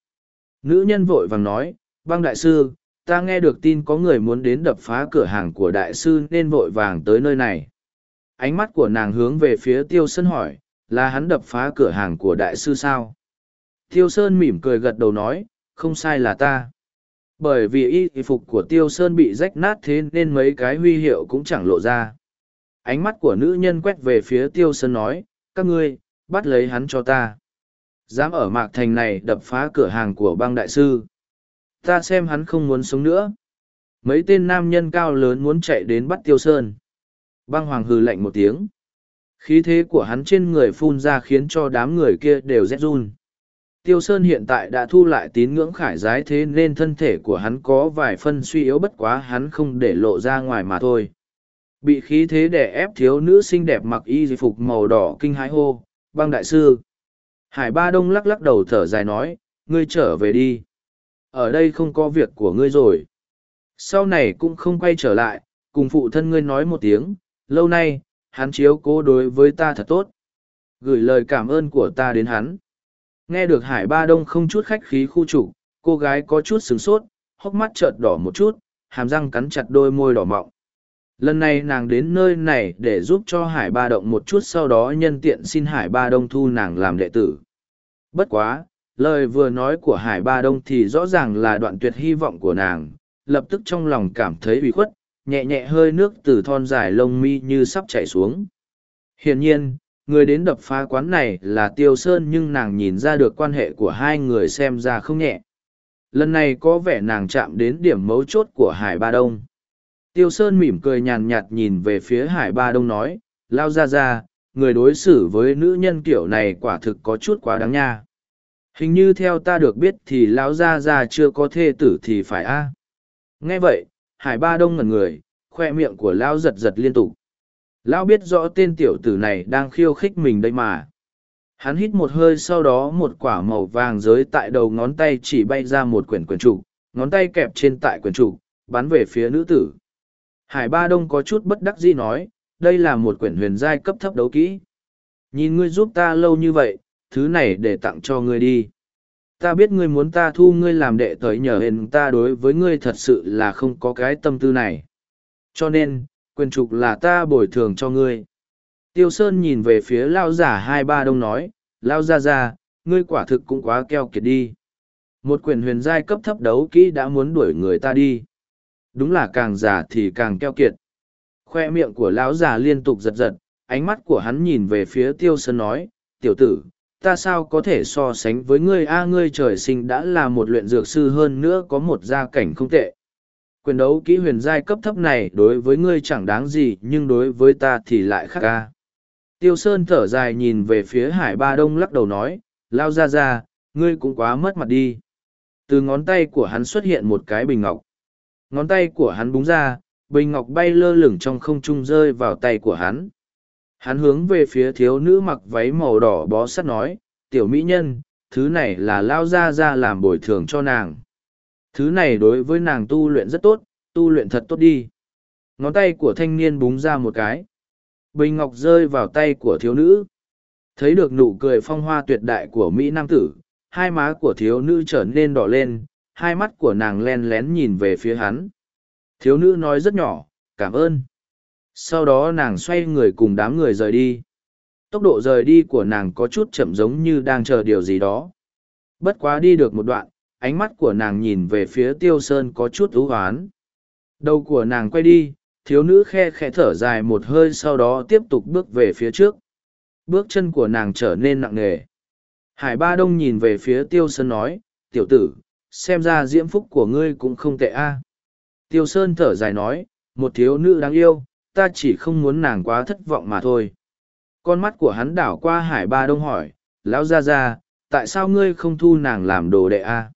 Nữ nhân vội vàng nói, băng đại sư, ta nghe được tin có người muốn đến đập phá cửa hàng của đại sư nên vội vàng tới nơi này ánh mắt của nàng hướng về phía tiêu sơn hỏi, là hắn đập phá cửa hàng của đại sư sao? Tiêu sơn mỉm cười gật đầu nói, không sai là ta. Bởi vì y phục của tiêu sơn bị rách nát thế nên mấy cái huy hiệu cũng chẳng lộ ra. Ánh mắt của nữ nhân quét về phía tiêu sơn nói, các ngươi, bắt lấy hắn cho ta. Dám ở mạc thành này đập phá cửa hàng của bang đại sư. Ta xem hắn không muốn sống nữa. Mấy tên nam nhân cao lớn muốn chạy đến bắt tiêu sơn. Băng hoàng hừ lạnh một tiếng. Khí thế của hắn trên người phun ra khiến cho đám người kia đều rét run. Tiêu Sơn hiện tại đã thu lại tín ngưỡng khải giái thế nên thân thể của hắn có vài phân suy yếu bất quá hắn không để lộ ra ngoài mà thôi. Bị khí thế đè ép thiếu nữ xinh đẹp mặc y phục màu đỏ kinh hãi hô, băng đại sư. Hải Ba Đông lắc lắc đầu thở dài nói, ngươi trở về đi. Ở đây không có việc của ngươi rồi. Sau này cũng không quay trở lại, cùng phụ thân ngươi nói một tiếng, lâu nay, hắn chiếu cố đối với ta thật tốt. Gửi lời cảm ơn của ta đến hắn. Nghe được Hải Ba Đông không chút khách khí khu chủ cô gái có chút sửng sốt, hốc mắt trợt đỏ một chút, hàm răng cắn chặt đôi môi đỏ mọng. Lần này nàng đến nơi này để giúp cho Hải Ba Động một chút sau đó nhân tiện xin Hải Ba Đông thu nàng làm đệ tử. Bất quá, lời vừa nói của Hải Ba Đông thì rõ ràng là đoạn tuyệt hy vọng của nàng, lập tức trong lòng cảm thấy ủy khuất, nhẹ nhẹ hơi nước từ thon dài lông mi như sắp chảy xuống. Hiển nhiên, người đến đập phá quán này là Tiêu Sơn nhưng nàng nhìn ra được quan hệ của hai người xem ra không nhẹ. Lần này có vẻ nàng chạm đến điểm mấu chốt của Hải Ba Đông. Tiêu Sơn mỉm cười nhàn nhạt nhìn về phía Hải Ba Đông nói, lao ra ra, người đối xử với nữ nhân kiểu này quả thực có chút quá đáng nha. Hình như theo ta được biết thì lão gia gia chưa có thê tử thì phải a. Nghe vậy, Hải Ba Đông ngẩn người, khoe miệng của lão giật giật liên tục. Lão biết rõ tên tiểu tử này đang khiêu khích mình đây mà. Hắn hít một hơi sau đó một quả màu vàng giới tại đầu ngón tay chỉ bay ra một quyển quyển trục, ngón tay kẹp trên tại quyển trục, bắn về phía nữ tử. Hải Ba Đông có chút bất đắc dĩ nói, đây là một quyển huyền giai cấp thấp đấu kỹ. Nhìn ngươi giúp ta lâu như vậy, thứ này để tặng cho ngươi đi. Ta biết ngươi muốn ta thu ngươi làm đệ tới nhờ hình ta đối với ngươi thật sự là không có cái tâm tư này. Cho nên, quyền trục là ta bồi thường cho ngươi. Tiêu Sơn nhìn về phía Lao giả hai ba đông nói, Lao ra ra, ngươi quả thực cũng quá keo kiệt đi. Một quyền huyền giai cấp thấp đấu kỹ đã muốn đuổi người ta đi. Đúng là càng già thì càng keo kiệt. Khoe miệng của lão già liên tục giật giật, ánh mắt của hắn nhìn về phía Tiêu Sơn nói, tiểu tử, ta sao có thể so sánh với ngươi? A, ngươi trời sinh đã là một luyện dược sư, hơn nữa có một gia cảnh không tệ. Quyền đấu kỹ huyền giai cấp thấp này đối với ngươi chẳng đáng gì, nhưng đối với ta thì lại khác ca tiêu sơn thở dài nhìn về phía hải ba đông lắc đầu nói, lao ra ra, ngươi cũng quá mất mặt đi. Từ ngón tay của hắn xuất hiện một cái bình ngọc. Ngón tay của hắn búng ra, bình ngọc bay lơ lửng trong không trung rơi vào tay của hắn hắn hướng về phía thiếu nữ mặc váy màu đỏ bó sắt nói, tiểu mỹ nhân, thứ này là lao ra ra làm bồi thường cho nàng. Thứ này đối với nàng tu luyện rất tốt, tu luyện thật tốt đi. Ngón tay của thanh niên búng ra một cái. Bình ngọc rơi vào tay của thiếu nữ. Thấy được nụ cười phong hoa tuyệt đại của mỹ nam tử, hai má của thiếu nữ trở nên đỏ lên, hai mắt của nàng len lén nhìn về phía hắn. Thiếu nữ nói rất nhỏ, cảm ơn sau đó nàng xoay người cùng đám người rời đi. Tốc độ rời đi của nàng có chút chậm giống như đang chờ điều gì đó. Bất quá đi được một đoạn, ánh mắt của nàng nhìn về phía tiêu sơn có chút ưu hoán. Đầu của nàng quay đi, thiếu nữ khe khẽ thở dài một hơi sau đó tiếp tục bước về phía trước. Bước chân của nàng trở nên nặng nề. Hải ba đông nhìn về phía tiêu sơn nói, tiểu tử, xem ra diễm phúc của ngươi cũng không tệ a. Tiêu sơn thở dài nói, một thiếu nữ đáng yêu ta chỉ không muốn nàng quá thất vọng mà thôi. Con mắt của hắn đảo qua hải ba đông hỏi, lão gia gia, tại sao ngươi không thu nàng làm đồ đệ a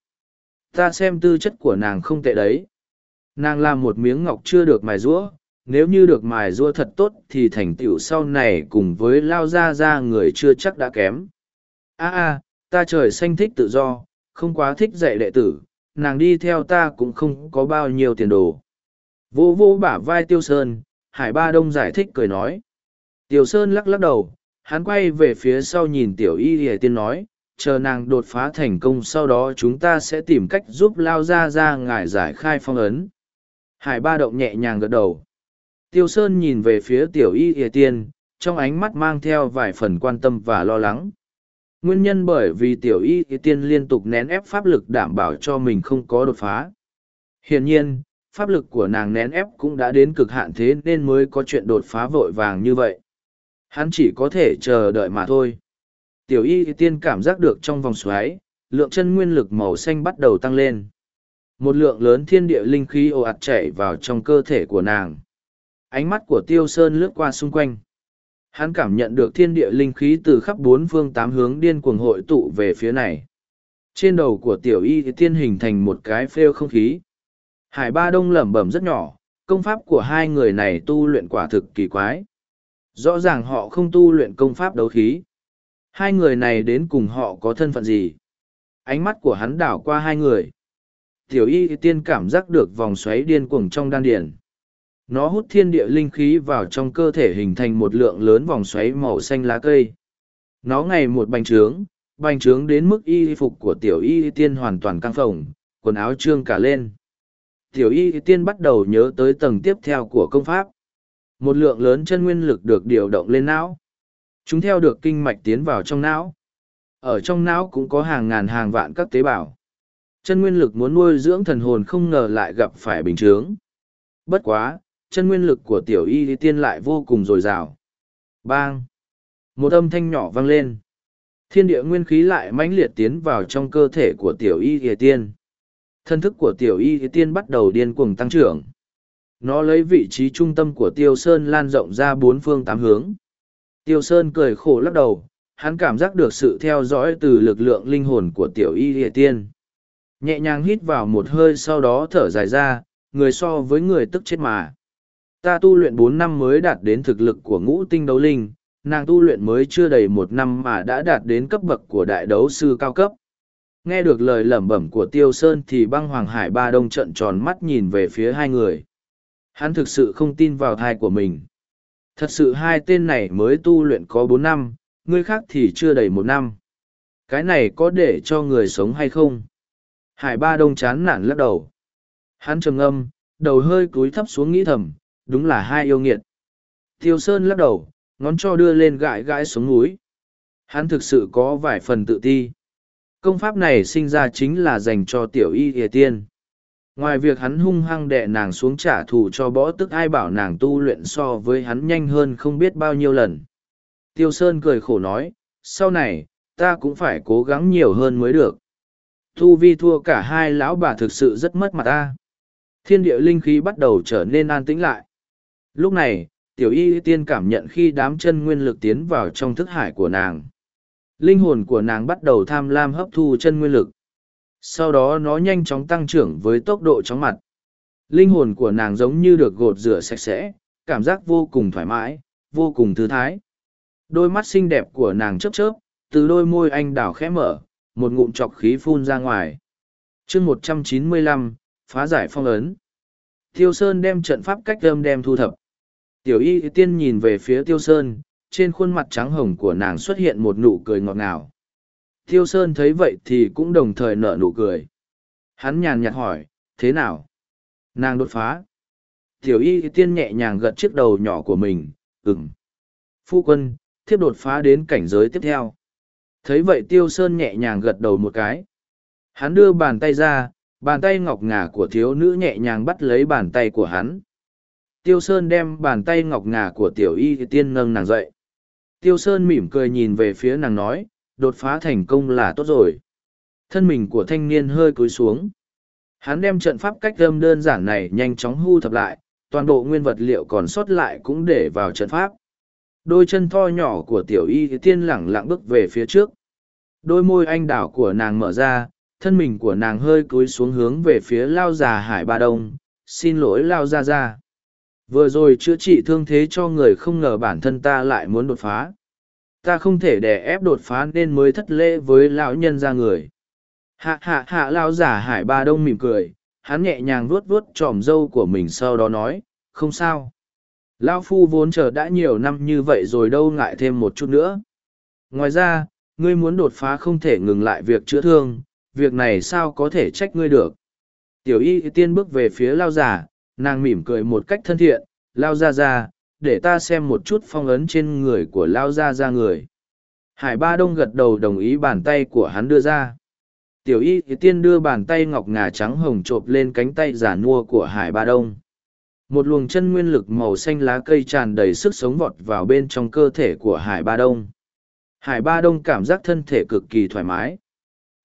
ta xem tư chất của nàng không tệ đấy. Nàng làm một miếng ngọc chưa được mài rũa, nếu như được mài rũa thật tốt thì thành tựu sau này cùng với lao ra ra người chưa chắc đã kém. A a, ta trời xanh thích tự do, không quá thích dạy đệ tử, nàng đi theo ta cũng không có bao nhiêu tiền đồ. Vô vô bả vai tiêu sơn hải ba đông giải thích cười nói. Tiểu sơn lắc lắc đầu, hắn quay về phía sau nhìn tiểu y hề tiên nói, chờ nàng đột phá thành công sau đó chúng ta sẽ tìm cách giúp lao Gia Gia ngài giải khai phong ấn. Hải ba động nhẹ nhàng gật đầu. Tiêu sơn nhìn về phía tiểu y ỉa tiên, trong ánh mắt mang theo vài phần quan tâm và lo lắng. Nguyên nhân bởi vì tiểu y ỉa tiên liên tục nén ép pháp lực đảm bảo cho mình không có đột phá. Hiển nhiên pháp lực của nàng nén ép cũng đã đến cực hạn thế nên mới có chuyện đột phá vội vàng như vậy. Hắn chỉ có thể chờ đợi mà thôi. Tiểu y tiên cảm giác được trong vòng xoáy, lượng chân nguyên lực màu xanh bắt đầu tăng lên. Một lượng lớn thiên địa linh khí ồ ạt chảy vào trong cơ thể của nàng. Ánh mắt của tiêu sơn lướt qua xung quanh. Hắn cảm nhận được thiên địa linh khí từ khắp bốn phương tám hướng điên cuồng hội tụ về phía này. Trên đầu của tiểu y tiên hình thành một cái phêu không khí hải ba đông lẩm bẩm rất nhỏ công pháp của hai người này tu luyện quả thực kỳ quái rõ ràng họ không tu luyện công pháp đấu khí Hai người này đến cùng họ có thân phận gì? Ánh mắt của hắn đảo qua hai người. Tiểu y tiên cảm giác được vòng xoáy điên cuồng trong đan điển. Nó hút thiên địa linh khí vào trong cơ thể hình thành một lượng lớn vòng xoáy màu xanh lá cây. Nó ngày một bành trướng, bành trướng đến mức y phục của tiểu y tiên hoàn toàn căng phồng, quần áo trương cả lên. Tiểu y tiên bắt đầu nhớ tới tầng tiếp theo của công pháp. Một lượng lớn chân nguyên lực được điều động lên não. Chúng theo được kinh mạch tiến vào trong não. Ở trong não cũng có hàng ngàn hàng vạn các tế bào. Chân nguyên lực muốn nuôi dưỡng thần hồn không ngờ lại gặp phải bình chướng. Bất quá, chân nguyên lực của tiểu y tiên lại vô cùng dồi dào. Bang! Một âm thanh nhỏ vang lên. Thiên địa nguyên khí lại mãnh liệt tiến vào trong cơ thể của tiểu y tiên. Thân thức của tiểu y tiên bắt đầu điên cuồng tăng trưởng. Nó lấy vị trí trung tâm của tiêu sơn lan rộng ra bốn phương tám hướng. Tiêu sơn cười khổ lắc đầu, hắn cảm giác được sự theo dõi từ lực lượng linh hồn của tiểu y tiên. Nhẹ nhàng hít vào một hơi sau đó thở dài ra, người so với người tức chết mà. Ta tu luyện bốn năm mới đạt đến thực lực của ngũ tinh đấu linh, nàng tu luyện mới chưa đầy một năm mà đã đạt đến cấp bậc của đại đấu sư cao cấp. Nghe được lời lẩm bẩm của Tiêu Sơn thì băng Hoàng Hải ba đông trận tròn mắt nhìn về phía hai người. Hắn thực sự không tin vào thai của mình. Thật sự hai tên này mới tu luyện có bốn năm, người khác thì chưa đầy một năm. Cái này có để cho người sống hay không? Hải ba đông chán nản lắc đầu. Hắn trầm ngâm, đầu hơi cúi thấp xuống nghĩ thầm, đúng là hai yêu nghiệt. Tiêu Sơn lắc đầu, ngón cho đưa lên gãi gãi xuống núi. Hắn thực sự có vài phần tự ti. Công pháp này sinh ra chính là dành cho tiểu y hề tiên. Ngoài việc hắn hung hăng đệ nàng xuống trả thù cho bõ tức ai bảo nàng tu luyện so với hắn nhanh hơn không biết bao nhiêu lần. Tiêu Sơn cười khổ nói, sau này, ta cũng phải cố gắng nhiều hơn mới được. Thu vi thua cả hai lão bà thực sự rất mất mặt ta. Thiên địa linh khí bắt đầu trở nên an tĩnh lại. Lúc này, tiểu y tiên cảm nhận khi đám chân nguyên lực tiến vào trong thức hải của nàng. Linh hồn của nàng bắt đầu tham lam hấp thu chân nguyên lực. Sau đó nó nhanh chóng tăng trưởng với tốc độ chóng mặt. Linh hồn của nàng giống như được gột rửa sạch sẽ, cảm giác vô cùng thoải mái, vô cùng thư thái. Đôi mắt xinh đẹp của nàng chớp chớp, từ đôi môi anh đào khẽ mở, một ngụm chọc khí phun ra ngoài. chương một trăm chín mươi lăm phá giải phong ấn. Tiêu Sơn đem trận pháp cách âm đem thu thập. Tiểu y tiên nhìn về phía Tiêu Sơn, trên khuôn mặt trắng hồng của nàng xuất hiện một nụ cười ngọt ngào. Tiêu Sơn thấy vậy thì cũng đồng thời nở nụ cười. Hắn nhàn nhạt hỏi, thế nào? Nàng đột phá. Tiểu y tiên nhẹ nhàng gật chiếc đầu nhỏ của mình, ừm. Phu quân, thiếp đột phá đến cảnh giới tiếp theo. Thấy vậy Tiêu Sơn nhẹ nhàng gật đầu một cái. Hắn đưa bàn tay ra, bàn tay ngọc ngà của thiếu nữ nhẹ nhàng bắt lấy bàn tay của hắn. Tiêu Sơn đem bàn tay ngọc ngà của tiểu y tiên nâng nàng dậy. Tiêu Sơn mỉm cười nhìn về phía nàng nói, đột phá thành công là tốt rồi. Thân mình của thanh niên hơi cúi xuống. Hắn đem trận pháp cách âm đơn giản này nhanh chóng hưu thập lại, toàn bộ nguyên vật liệu còn sót lại cũng để vào trận pháp. Đôi chân tho nhỏ của tiểu y tiên lẳng lặng bước về phía trước. Đôi môi anh đảo của nàng mở ra, thân mình của nàng hơi cúi xuống hướng về phía lao già hải ba đông, xin lỗi lao ra ra. Vừa rồi chữa trị thương thế cho người không ngờ bản thân ta lại muốn đột phá. Ta không thể để ép đột phá nên mới thất lễ với lão nhân ra người. Hạ hạ hạ lao giả hải ba đông mỉm cười, hắn nhẹ nhàng vuốt vuốt tròm râu của mình sau đó nói, không sao. Lao phu vốn chờ đã nhiều năm như vậy rồi đâu ngại thêm một chút nữa. Ngoài ra, ngươi muốn đột phá không thể ngừng lại việc chữa thương, việc này sao có thể trách ngươi được. Tiểu y tiên bước về phía lao giả, nàng mỉm cười một cách thân thiện, lao ra ra, để ta xem một chút phong ấn trên người của lao ra ra người. Hải ba đông gật đầu đồng ý bàn tay của hắn đưa ra. Tiểu y tiên đưa bàn tay ngọc ngà trắng hồng chộp lên cánh tay giả nua của hải ba đông. Một luồng chân nguyên lực màu xanh lá cây tràn đầy sức sống vọt vào bên trong cơ thể của hải ba đông. Hải ba đông cảm giác thân thể cực kỳ thoải mái.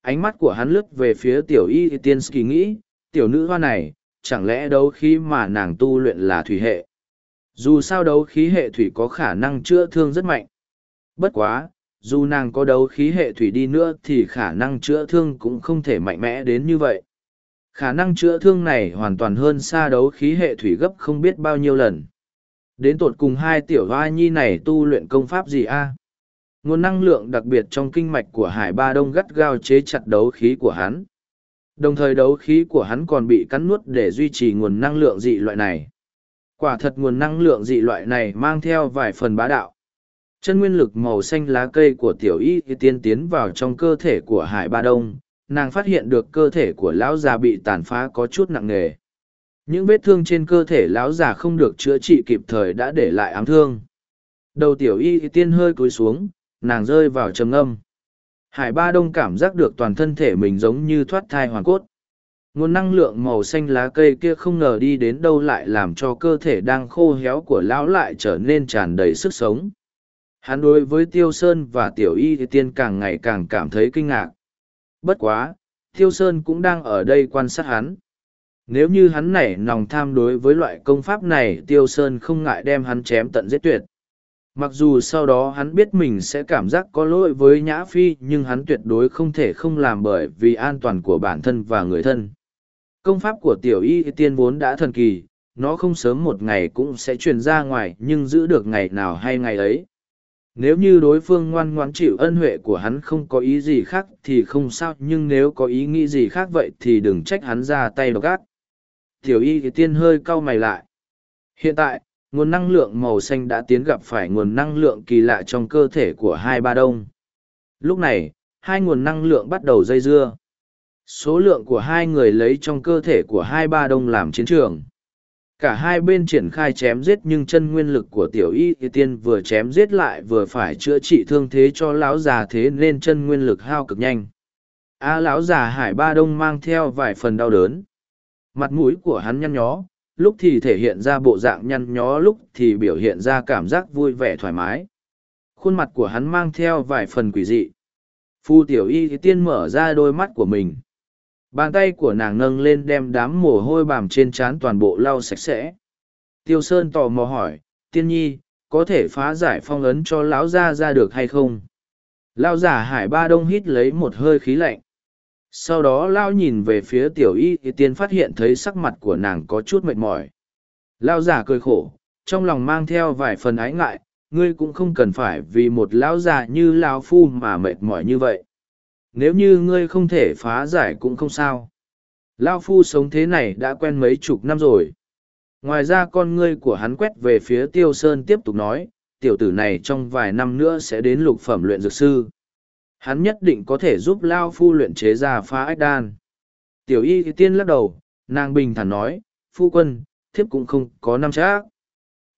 Ánh mắt của hắn lướt về phía tiểu y tiên ski nghĩ, tiểu nữ hoa này, chẳng lẽ đấu khí mà nàng tu luyện là thủy hệ. Dù sao đấu khí hệ thủy có khả năng chữa thương rất mạnh. Bất quá, dù nàng có đấu khí hệ thủy đi nữa thì khả năng chữa thương cũng không thể mạnh mẽ đến như vậy. Khả năng chữa thương này hoàn toàn hơn xa đấu khí hệ thủy gấp không biết bao nhiêu lần. Đến tột cùng hai tiểu hoa nhi này tu luyện công pháp gì a? Nguồn năng lượng đặc biệt trong kinh mạch của Hải Ba Đông gắt gao chế chặt đấu khí của hắn. Đồng thời đấu khí của hắn còn bị cắn nuốt để duy trì nguồn năng lượng dị loại này. Quả thật nguồn năng lượng dị loại này mang theo vài phần bá đạo. Chân nguyên lực màu xanh lá cây của tiểu y tiên tiến vào trong cơ thể của Hải Ba Đông, nàng phát hiện được cơ thể của lão già bị tàn phá có chút nặng nề. những vết thương trên cơ thể lão già không được chữa trị kịp thời đã để lại ám thương đầu tiểu y tiên hơi cúi xuống nàng rơi vào trầm âm hải ba đông cảm giác được toàn thân thể mình giống như thoát thai hoàn cốt. Nguồn năng lượng màu xanh lá cây kia không ngờ đi đến đâu lại làm cho cơ thể đang khô héo của lão lại trở nên tràn đầy sức sống. Hắn đối với tiêu sơn và tiểu y tiên càng ngày càng cảm thấy kinh ngạc. Bất quá, tiêu sơn cũng đang ở đây quan sát hắn. Nếu như hắn nảy nòng tham đối với loại công pháp này, tiêu sơn không ngại đem hắn chém tận giết tuyệt mặc dù sau đó hắn biết mình sẽ cảm giác có lỗi với nhã phi, nhưng hắn tuyệt đối không thể không làm bởi vì an toàn của bản thân và người thân. Công pháp của tiểu y tiên vốn đã thần kỳ, nó không sớm một ngày cũng sẽ truyền ra ngoài, nhưng giữ được ngày nào hay ngày ấy. Nếu như đối phương ngoan ngoãn chịu ân huệ của hắn không có ý gì khác thì không sao, nhưng nếu có ý nghĩ gì khác vậy thì đừng trách hắn ra tay độc ác. Tiểu y thì tiên hơi cau mày lại. Hiện tại nguồn năng lượng màu xanh đã tiến gặp phải nguồn năng lượng kỳ lạ trong cơ thể của hai ba đông. Lúc này, hai nguồn năng lượng bắt đầu dây dưa. Số lượng của hai người lấy trong cơ thể của hai ba đông làm chiến trường. Cả hai bên triển khai chém giết nhưng chân nguyên lực của tiểu y thì tiên vừa chém giết lại vừa phải chữa trị thương thế cho lão già thế nên chân nguyên lực hao cực nhanh. A lão già hải ba đông mang theo vài phần đau đớn. Mặt mũi của hắn nhăn nhó lúc thì thể hiện ra bộ dạng nhăn nhó, lúc thì biểu hiện ra cảm giác vui vẻ thoải mái. Khuôn mặt của hắn mang theo vài phần quỷ dị. Phu tiểu y tiên mở ra đôi mắt của mình. Bàn tay của nàng nâng lên đem đám mồ hôi bàm trên trán toàn bộ lau sạch sẽ. Tiêu sơn tò mò hỏi, tiên nhi, có thể phá giải phong ấn cho lão gia ra được hay không? Lão giả hải ba đông hít lấy một hơi khí lạnh sau đó lao nhìn về phía tiểu y thì tiên phát hiện thấy sắc mặt của nàng có chút mệt mỏi. Lao giả cười khổ, trong lòng mang theo vài phần ái ngại, ngươi cũng không cần phải vì một lão già như lao phu mà mệt mỏi như vậy. Nếu như ngươi không thể phá giải cũng không sao. Lao phu sống thế này đã quen mấy chục năm rồi. Ngoài ra con ngươi của hắn quét về phía tiêu sơn tiếp tục nói, tiểu tử này trong vài năm nữa sẽ đến lục phẩm luyện dược sư hắn nhất định có thể giúp lao phu luyện chế ra phá ách đan. Tiểu y tiên lắc đầu, nàng bình thản nói, phu quân, thiếp cũng không có năm chắc.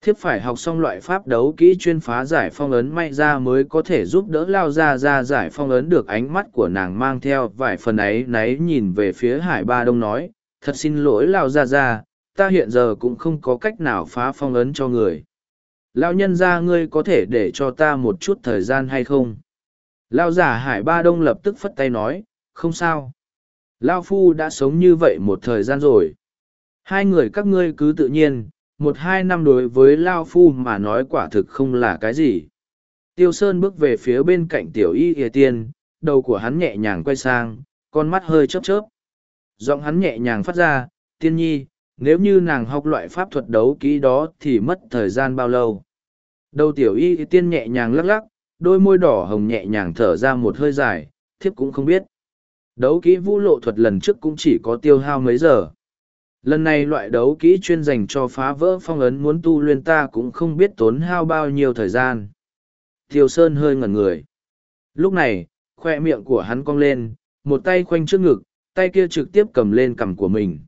Thiếp phải học xong loại pháp đấu kỹ chuyên phá giải phong ấn may ra mới có thể giúp đỡ lao ra ra giải phong ấn được ánh mắt của nàng mang theo vài phần ấy náy nhìn về phía hải ba đông nói, thật xin lỗi lao ra ra ta hiện giờ cũng không có cách nào phá phong ấn cho người. Lao nhân ra ngươi có thể để cho ta một chút thời gian hay không? Lao giả hải ba đông lập tức phất tay nói, không sao. Lao phu đã sống như vậy một thời gian rồi. Hai người các ngươi cứ tự nhiên, một hai năm đối với lao phu mà nói quả thực không là cái gì. Tiêu sơn bước về phía bên cạnh tiểu y ỉa tiên, đầu của hắn nhẹ nhàng quay sang, con mắt hơi chớp chớp. Giọng hắn nhẹ nhàng phát ra, tiên nhi, nếu như nàng học loại pháp thuật đấu kỹ đó thì mất thời gian bao lâu? Đầu tiểu y tiên nhẹ nhàng lắc lắc đôi môi đỏ hồng nhẹ nhàng thở ra một hơi dài, thiếp cũng không biết. Đấu kỹ vũ lộ thuật lần trước cũng chỉ có tiêu hao mấy giờ. Lần này loại đấu kỹ chuyên dành cho phá vỡ phong ấn muốn tu luyện ta cũng không biết tốn hao bao nhiêu thời gian. Tiêu sơn hơi ngẩn người. Lúc này, khoe miệng của hắn cong lên, một tay khoanh trước ngực, tay kia trực tiếp cầm lên cằm của mình.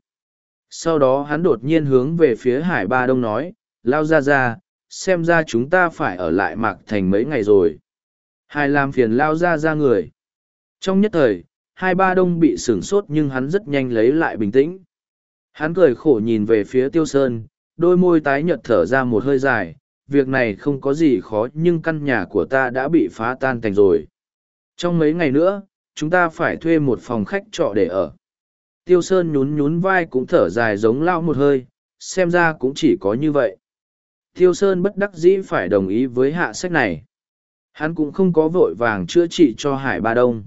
Sau đó hắn đột nhiên hướng về phía hải ba đông nói, lao ra ra xem ra chúng ta phải ở lại mạc thành mấy ngày rồi hai làm phiền lao ra ra người trong nhất thời hai ba đông bị sửng sốt nhưng hắn rất nhanh lấy lại bình tĩnh Hắn cười khổ nhìn về phía tiêu sơn, đôi môi tái nhợt thở ra một hơi dài, việc này không có gì khó nhưng căn nhà của ta đã bị phá tan thành rồi. Trong mấy ngày nữa, chúng ta phải thuê một phòng khách trọ để ở. Tiêu Sơn nhún nhún vai cũng thở dài giống lao một hơi, xem ra cũng chỉ có như vậy. Tiêu Sơn bất đắc dĩ phải đồng ý với hạ sách này. Hắn cũng không có vội vàng chữa trị cho Hải Ba Đông.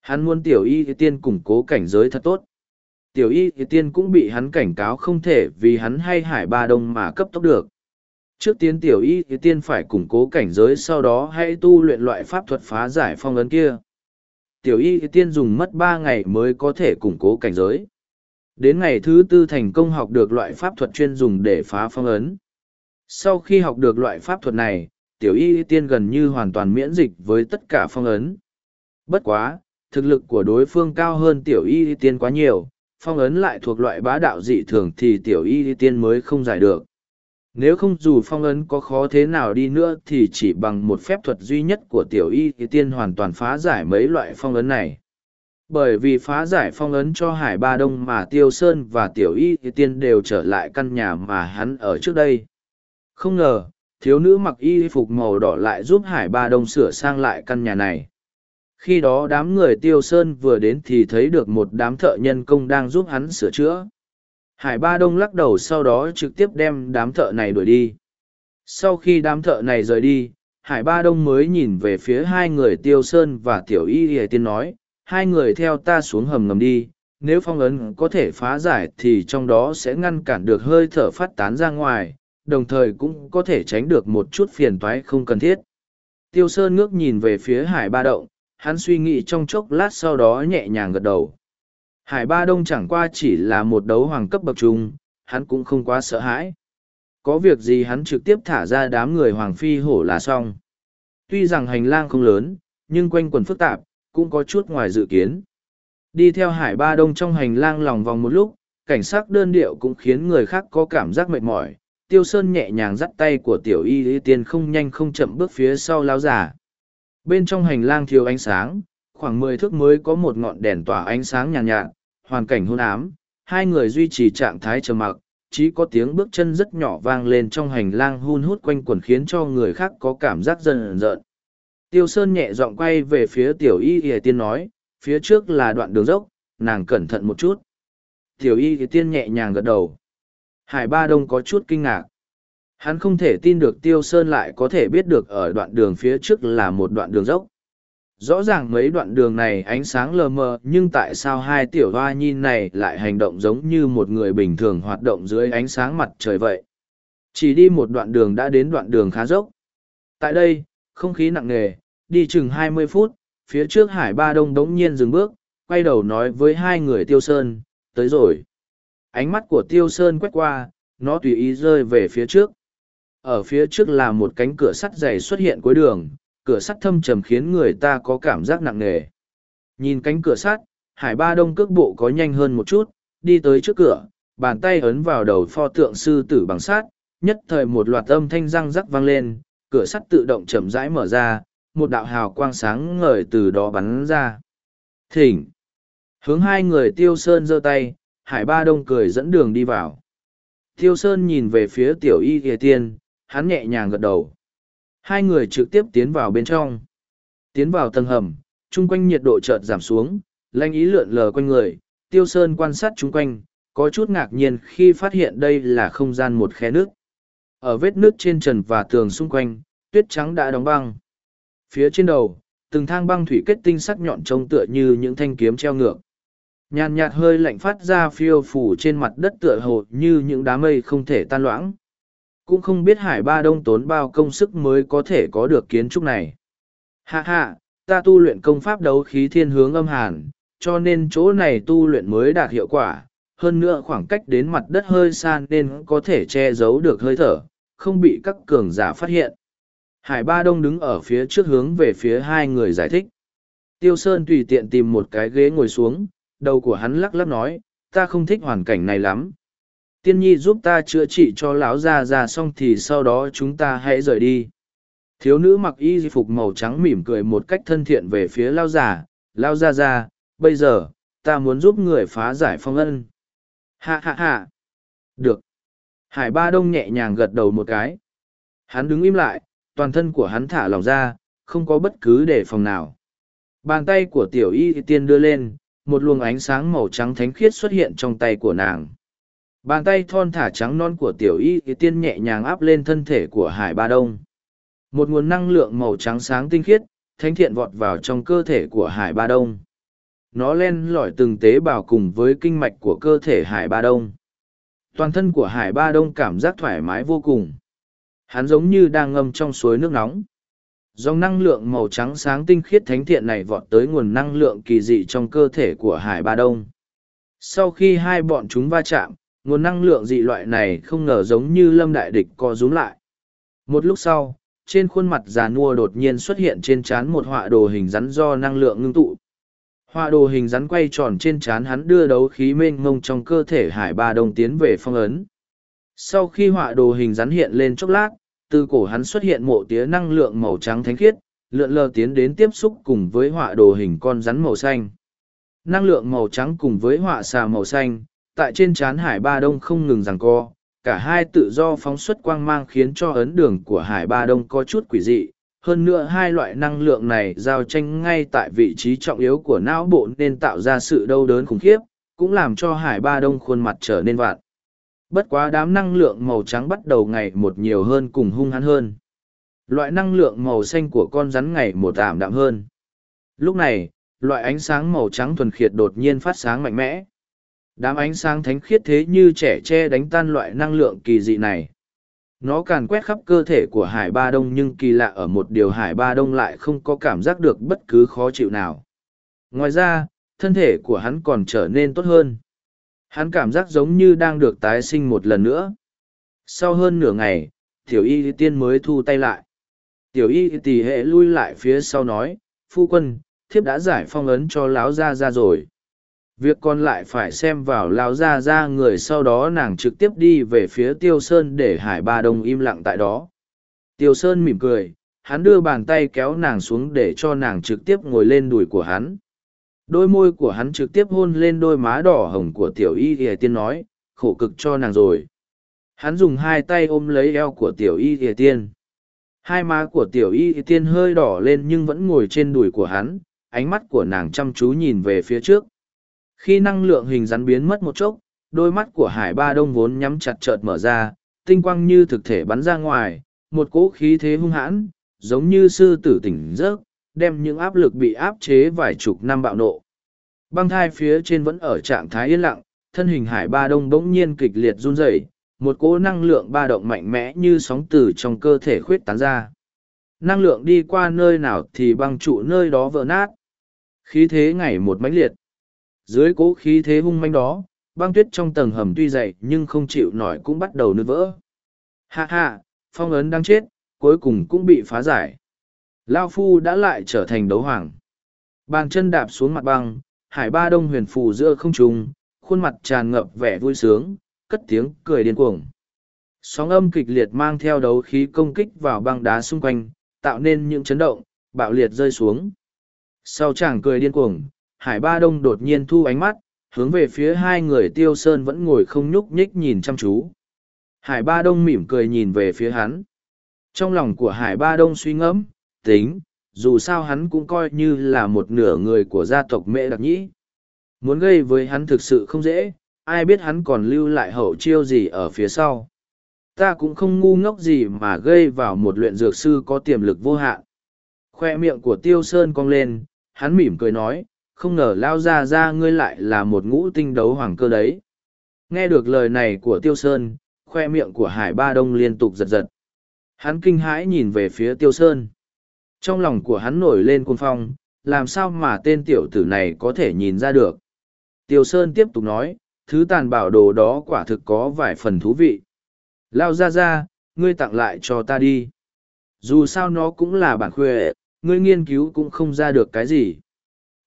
Hắn muốn tiểu y tiên củng cố cảnh giới thật tốt. Tiểu y thì tiên cũng bị hắn cảnh cáo không thể vì hắn hay hải ba đông mà cấp tốc được. Trước tiên tiểu y thì tiên phải củng cố cảnh giới, sau đó hãy tu luyện loại pháp thuật phá giải phong ấn kia. Tiểu y thì tiên dùng mất ba ngày mới có thể củng cố cảnh giới. Đến ngày thứ tư thành công học được loại pháp thuật chuyên dùng để phá phong ấn sau khi học được loại pháp thuật này, tiểu y tiên gần như hoàn toàn miễn dịch với tất cả phong ấn bất quá, thực lực của đối phương cao hơn tiểu y tiên quá nhiều, phong ấn lại thuộc loại bá đạo dị thường thì tiểu y tiên mới không giải được. Nếu không dù phong ấn có khó thế nào đi nữa thì chỉ bằng một phép thuật duy nhất của tiểu y tiên hoàn toàn phá giải mấy loại phong ấn này. Bởi vì phá giải phong ấn cho Hải Ba Đông mà Tiêu Sơn và Tiểu Y Tiên đều trở lại căn nhà mà hắn ở trước đây. Không ngờ, thiếu nữ mặc y phục màu đỏ lại giúp Hải Ba Đông sửa sang lại căn nhà này. Khi đó đám người Tiêu Sơn vừa đến thì thấy được một đám thợ nhân công đang giúp hắn sửa chữa. Hải Ba Đông lắc đầu sau đó trực tiếp đem đám thợ này đuổi đi. Sau khi đám thợ này rời đi, Hải Ba Đông mới nhìn về phía hai người Tiêu Sơn và Tiểu Y Hề Tiên nói, hai người theo ta xuống hầm ngầm đi, nếu phong ấn có thể phá giải thì trong đó sẽ ngăn cản được hơi thở phát tán ra ngoài, đồng thời cũng có thể tránh được một chút phiền toái không cần thiết. Tiêu Sơn ngước nhìn về phía Hải Ba Động, hắn suy nghĩ trong chốc lát sau đó nhẹ nhàng gật đầu. Hải Ba Đông chẳng qua chỉ là một đấu hoàng cấp bậc trung, hắn cũng không quá sợ hãi. Có việc gì hắn trực tiếp thả ra đám người hoàng phi hổ là xong. Tuy rằng hành lang không lớn, nhưng quanh quần phức tạp, cũng có chút ngoài dự kiến. Đi theo Hải Ba Đông trong hành lang lòng vòng một lúc, cảnh sắc đơn điệu cũng khiến người khác có cảm giác mệt mỏi. Tiêu Sơn nhẹ nhàng dắt tay của tiểu y y tiên không nhanh không chậm bước phía sau lao giả. Bên trong hành lang thiếu ánh sáng, khoảng mười thước mới có một ngọn đèn tỏa ánh sáng nhàn nhạt, nhạt, hoàn cảnh hôn ám, hai người duy trì trạng thái trầm mặc, chỉ có tiếng bước chân rất nhỏ vang lên trong hành lang hun hút quanh quẩn khiến cho người khác có cảm giác dần dợn. Tiêu Sơn nhẹ giọng quay về phía tiểu y y tiên nói, phía trước là đoạn đường dốc, nàng cẩn thận một chút. Tiểu y y tiên nhẹ nhàng gật đầu. Hải Ba Đông có chút kinh ngạc. Hắn không thể tin được Tiêu Sơn lại có thể biết được ở đoạn đường phía trước là một đoạn đường dốc. Rõ ràng mấy đoạn đường này ánh sáng lờ mờ nhưng tại sao hai tiểu hoa nhi này lại hành động giống như một người bình thường hoạt động dưới ánh sáng mặt trời vậy? Chỉ đi một đoạn đường đã đến đoạn đường khá dốc. Tại đây, không khí nặng nề, đi chừng hai mươi phút, phía trước hải ba đông đống nhiên dừng bước, quay đầu nói với hai người tiêu sơn, tới rồi. Ánh mắt của tiêu sơn quét qua, nó tùy ý rơi về phía trước. Ở phía trước là một cánh cửa sắt dày xuất hiện cuối đường, cửa sắt thâm trầm khiến người ta có cảm giác nặng nề. Nhìn cánh cửa sắt, hải ba đông cước bộ có nhanh hơn một chút, đi tới trước cửa, bàn tay ấn vào đầu pho tượng sư tử bằng sắt, nhất thời một loạt âm thanh răng rắc vang lên, cửa sắt tự động chậm rãi mở ra, một đạo hào quang sáng ngời từ đó bắn ra. Thỉnh! Hướng hai người Tiêu Sơn giơ tay, Hải Ba Đông cười dẫn đường đi vào. Thiêu Sơn nhìn về phía tiểu y kìa tiên, hắn nhẹ nhàng gật đầu. Hai người trực tiếp tiến vào bên trong. Tiến vào tầng hầm, chung quanh nhiệt độ chợt giảm xuống, lanh ý lượn lờ quanh người, Tiêu Sơn quan sát chung quanh, có chút ngạc nhiên khi phát hiện đây là không gian một khe nước. Ở vết nước trên trần và tường xung quanh, tuyết trắng đã đóng băng. Phía trên đầu, từng thang băng thủy kết tinh sắc nhọn trông tựa như những thanh kiếm treo ngược. Nhàn nhạt hơi lạnh phát ra phiêu phủ trên mặt đất tựa hồ như những đám mây không thể tan loãng. Cũng không biết hải ba đông tốn bao công sức mới có thể có được kiến trúc này. Hạ hạ, ta tu luyện công pháp đấu khí thiên hướng âm hàn, cho nên chỗ này tu luyện mới đạt hiệu quả. Hơn nữa khoảng cách đến mặt đất hơi xa nên có thể che giấu được hơi thở, không bị các cường giả phát hiện. Hải Ba Đông đứng ở phía trước hướng về phía hai người giải thích. Tiêu Sơn tùy tiện tìm một cái ghế ngồi xuống, đầu của hắn lắc lắc nói, ta không thích hoàn cảnh này lắm. Tiên nhi giúp ta chữa trị cho lão Gia già xong thì sau đó chúng ta hãy rời đi. Thiếu nữ mặc y phục màu trắng mỉm cười một cách thân thiện về phía lao già, lao Gia già, bây giờ, ta muốn giúp người phá giải phong ân. Ha ha ha. Được. Hải Ba Đông nhẹ nhàng gật đầu một cái. Hắn đứng im lại, toàn thân của hắn thả lỏng ra, không có bất cứ đề phòng nào. Bàn tay của tiểu y tiên đưa lên, một luồng ánh sáng màu trắng thánh khiết xuất hiện trong tay của nàng. Bàn tay thon thả trắng non của tiểu y tiên nhẹ nhàng áp lên thân thể của Hải Ba Đông. Một nguồn năng lượng màu trắng sáng tinh khiết, thánh thiện vọt vào trong cơ thể của Hải Ba Đông. Nó len lỏi từng tế bào cùng với kinh mạch của cơ thể Hải Ba Đông. Toàn thân của Hải Ba Đông cảm giác thoải mái vô cùng hắn giống như đang ngâm trong suối nước nóng dòng năng lượng màu trắng sáng tinh khiết thánh thiện này vọt tới nguồn năng lượng kỳ dị trong cơ thể của hải ba đông. Sau khi hai bọn chúng va chạm, nguồn năng lượng dị loại này không ngờ giống như lâm đại địch co rúm lại. Một lúc sau, trên khuôn mặt già nua đột nhiên xuất hiện trên trán một họa đồ hình rắn do năng lượng ngưng tụ. Họa đồ hình rắn quay tròn trên trán hắn đưa đấu khí mênh mông trong cơ thể hải ba đông tiến về phong ấn. Sau khi họa đồ hình rắn hiện lên chốc lát từ cổ hắn xuất hiện mộ tía năng lượng màu trắng thánh khiết, lượn lờ tiến đến tiếp xúc cùng với họa đồ hình con rắn màu xanh. Năng lượng màu trắng cùng với họa xà màu xanh, tại trên trán hải ba đông không ngừng rằng co, cả hai tự do phóng xuất quang mang khiến cho ấn đường của hải ba đông có chút quỷ dị. Hơn nữa hai loại năng lượng này giao tranh ngay tại vị trí trọng yếu của não bộ nên tạo ra sự đau đớn khủng khiếp, cũng làm cho hải ba đông khuôn mặt trở nên vạn bất quá đám năng lượng màu trắng bắt đầu ngày một nhiều hơn cùng hung hãn hơn. Loại năng lượng màu xanh của con rắn ngày một ảm đạm hơn. Lúc này, loại ánh sáng màu trắng thuần khiết đột nhiên phát sáng mạnh mẽ. Đám ánh sáng thánh khiết thế như trẻ tre đánh tan loại năng lượng kỳ dị này. Nó càn quét khắp cơ thể của hải ba đông nhưng kỳ lạ ở một điều hải ba đông lại không có cảm giác được bất cứ khó chịu nào. Ngoài ra, thân thể của hắn còn trở nên tốt hơn hắn cảm giác giống như đang được tái sinh một lần nữa. Sau hơn nửa ngày, tiểu y tiên mới thu tay lại. Tiểu y tỉ hệ lui lại phía sau nói, phu quân, thiếp đã giải phong ấn cho láo gia ra rồi. Việc còn lại phải xem vào lão gia ra người sau đó nàng trực tiếp đi về phía tiêu sơn để hải ba đông im lặng tại đó. Tiêu sơn mỉm cười, hắn đưa bàn tay kéo nàng xuống để cho nàng trực tiếp ngồi lên đùi của hắn đôi môi của hắn trực tiếp hôn lên đôi má đỏ hồng của tiểu y ỉa tiên nói khổ cực cho nàng rồi. Hắn dùng hai tay ôm lấy eo của tiểu y ỉa tiên. Hai má của tiểu y ỉa tiên hơi đỏ lên nhưng vẫn ngồi trên đùi của hắn ánh mắt của nàng chăm chú nhìn về phía trước. Khi năng lượng hình rắn biến mất một chốc, đôi mắt của hải ba đông vốn nhắm chặt chợt mở ra, tinh quang như thực thể bắn ra ngoài, một cỗ khí thế hung hãn, giống như sư tử tỉnh giấc, đem những áp lực bị áp chế vài chục năm bạo nộ. Băng thai phía trên vẫn ở trạng thái yên lặng, thân hình hải ba đông bỗng nhiên kịch liệt run rẩy, một cỗ năng lượng ba động mạnh mẽ như sóng từ trong cơ thể khuyết tán ra. Năng lượng đi qua nơi nào thì băng trụ nơi đó vỡ nát. Khí thế ngày một mãnh liệt dưới cố khí thế hung manh đó băng tuyết trong tầng hầm tuy dày nhưng không chịu nổi cũng bắt đầu nứt vỡ ha ha, phong ấn đang chết cuối cùng cũng bị phá giải lao phu đã lại trở thành đấu hoàng bàn chân đạp xuống mặt băng hải ba đông huyền phù giữa không trung, khuôn mặt tràn ngập vẻ vui sướng cất tiếng cười điên cuồng sóng âm kịch liệt mang theo đấu khí công kích vào băng đá xung quanh tạo nên những chấn động bạo liệt rơi xuống sau chàng cười điên cuồng Hải Ba Đông đột nhiên thu ánh mắt, hướng về phía hai người Tiêu Sơn vẫn ngồi không nhúc nhích nhìn chăm chú. Hải Ba Đông mỉm cười nhìn về phía hắn. Trong lòng của Hải Ba Đông suy ngẫm, tính, dù sao hắn cũng coi như là một nửa người của gia tộc Mễ Đặc Nhĩ. Muốn gây với hắn thực sự không dễ, ai biết hắn còn lưu lại hậu chiêu gì ở phía sau. Ta cũng không ngu ngốc gì mà gây vào một luyện dược sư có tiềm lực vô hạn. Khoe miệng của Tiêu Sơn cong lên, hắn mỉm cười nói, không ngờ lao ra ra ngươi lại là một ngũ tinh đấu hoàng cơ đấy. Nghe được lời này của Tiêu Sơn, khoe miệng của Hải Ba Đông liên tục giật giật. Hắn kinh hãi nhìn về phía Tiêu Sơn. Trong lòng của hắn nổi lên cuồng phong, làm sao mà tên tiểu tử này có thể nhìn ra được. Tiêu Sơn tiếp tục nói, thứ tàn bảo đồ đó quả thực có vài phần thú vị. Lao ra ra, ngươi tặng lại cho ta đi. Dù sao nó cũng là bản khuệ, ngươi nghiên cứu cũng không ra được cái gì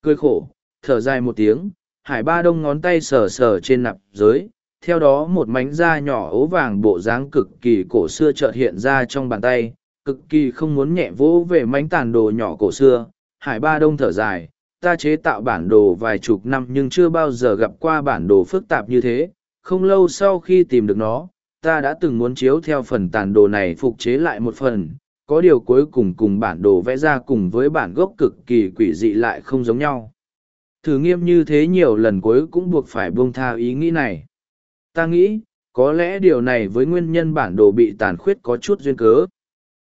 cười khổ, thở dài một tiếng, hải ba đông ngón tay sờ sờ trên nạp giới, theo đó một mảnh da nhỏ ố vàng bộ dáng cực kỳ cổ xưa chợt hiện ra trong bàn tay, cực kỳ không muốn nhẹ vỗ về mảnh tàn đồ nhỏ cổ xưa, hải ba đông thở dài, ta chế tạo bản đồ vài chục năm nhưng chưa bao giờ gặp qua bản đồ phức tạp như thế, không lâu sau khi tìm được nó, ta đã từng muốn chiếu theo phần tàn đồ này phục chế lại một phần, có điều cuối cùng cùng bản đồ vẽ ra cùng với bản gốc cực kỳ quỷ dị lại không giống nhau. Thử nghiêm như thế nhiều lần cuối cũng buộc phải buông tha ý nghĩ này. Ta nghĩ, có lẽ điều này với nguyên nhân bản đồ bị tàn khuyết có chút duyên cớ.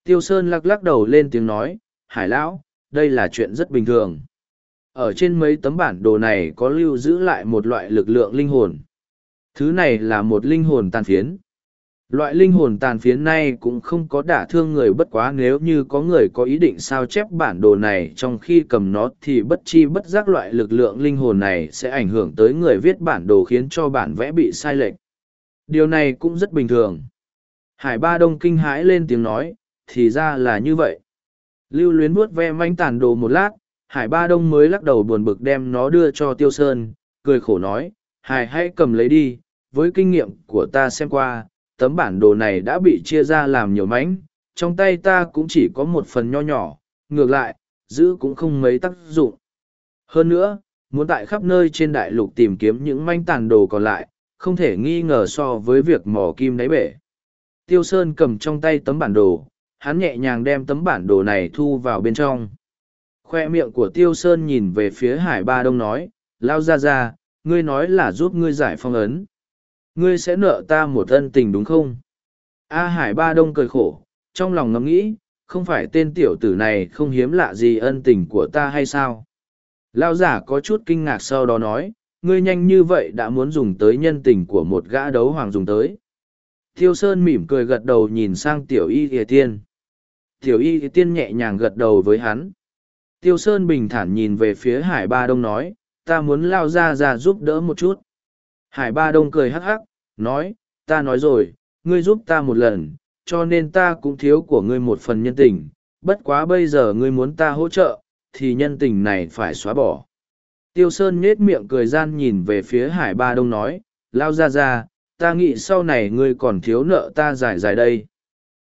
Tiêu Sơn lắc lắc đầu lên tiếng nói, Hải Lão, đây là chuyện rất bình thường. Ở trên mấy tấm bản đồ này có lưu giữ lại một loại lực lượng linh hồn. Thứ này là một linh hồn tàn phiến. Loại linh hồn tàn phiến này cũng không có đả thương người bất quá nếu như có người có ý định sao chép bản đồ này trong khi cầm nó thì bất chi bất giác loại lực lượng linh hồn này sẽ ảnh hưởng tới người viết bản đồ khiến cho bản vẽ bị sai lệch. Điều này cũng rất bình thường. Hải Ba Đông kinh hãi lên tiếng nói, thì ra là như vậy. Lưu luyến vuốt ve manh tàn đồ một lát, Hải Ba Đông mới lắc đầu buồn bực đem nó đưa cho Tiêu Sơn, cười khổ nói, Hải hãy cầm lấy đi, với kinh nghiệm của ta xem qua, tấm bản đồ này đã bị chia ra làm nhiều mảnh, trong tay ta cũng chỉ có một phần nho nhỏ, ngược lại, giữ cũng không mấy tác dụng. Hơn nữa, muốn tại khắp nơi trên đại lục tìm kiếm những manh tàn đồ còn lại, không thể nghi ngờ so với việc mò kim đáy bể. Tiêu Sơn cầm trong tay tấm bản đồ, hắn nhẹ nhàng đem tấm bản đồ này thu vào bên trong. Khoe miệng của Tiêu Sơn nhìn về phía Hải Ba Đông nói, lao ra ra, ngươi nói là giúp ngươi giải phong ấn. Ngươi sẽ nợ ta một ân tình đúng không? A Hải Ba Đông cười khổ, trong lòng ngẫm nghĩ, không phải tên tiểu tử này không hiếm lạ gì ân tình của ta hay sao? Lao giả có chút kinh ngạc sau đó nói, ngươi nhanh như vậy đã muốn dùng tới nhân tình của một gã đấu hoàng dùng tới. Thiêu Sơn mỉm cười gật đầu nhìn sang tiểu y thìa tiên. Tiểu y tiên nhẹ nhàng gật đầu với hắn. Tiêu Sơn bình thản nhìn về phía Hải Ba Đông nói, ta muốn lao ra ra giúp đỡ một chút. Hải Ba Đông cười hắc hắc, nói, ta nói rồi, ngươi giúp ta một lần, cho nên ta cũng thiếu của ngươi một phần nhân tình, bất quá bây giờ ngươi muốn ta hỗ trợ, thì nhân tình này phải xóa bỏ. Tiêu Sơn nhết miệng cười gian nhìn về phía Hải Ba Đông nói, lao ra ra, ta nghĩ sau này ngươi còn thiếu nợ ta dài dài đây.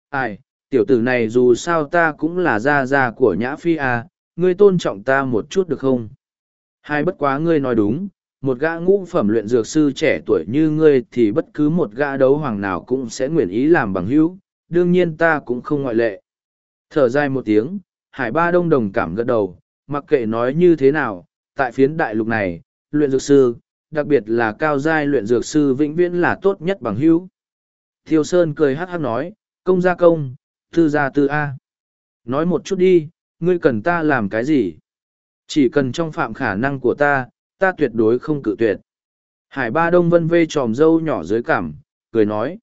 Ai, tiểu tử này dù sao ta cũng là gia gia của Nhã Phi à, ngươi tôn trọng ta một chút được không? Hai bất quá ngươi nói đúng, một gã ngũ phẩm luyện dược sư trẻ tuổi như ngươi thì bất cứ một gã đấu hoàng nào cũng sẽ nguyện ý làm bằng hữu, đương nhiên ta cũng không ngoại lệ. Thở dài một tiếng, Hải Ba Đông đồng cảm gật đầu, mặc kệ nói như thế nào, tại phiến đại lục này, luyện dược sư, đặc biệt là cao giai luyện dược sư vĩnh viễn là tốt nhất bằng hữu. Thiêu Sơn cười hát hát nói, công gia công, tư gia tư A. Nói một chút đi, ngươi cần ta làm cái gì? Chỉ cần trong phạm khả năng của ta, ta tuyệt đối không cự tuyệt. Hải ba đông vân vê tròm dâu nhỏ dưới cằm, cười nói.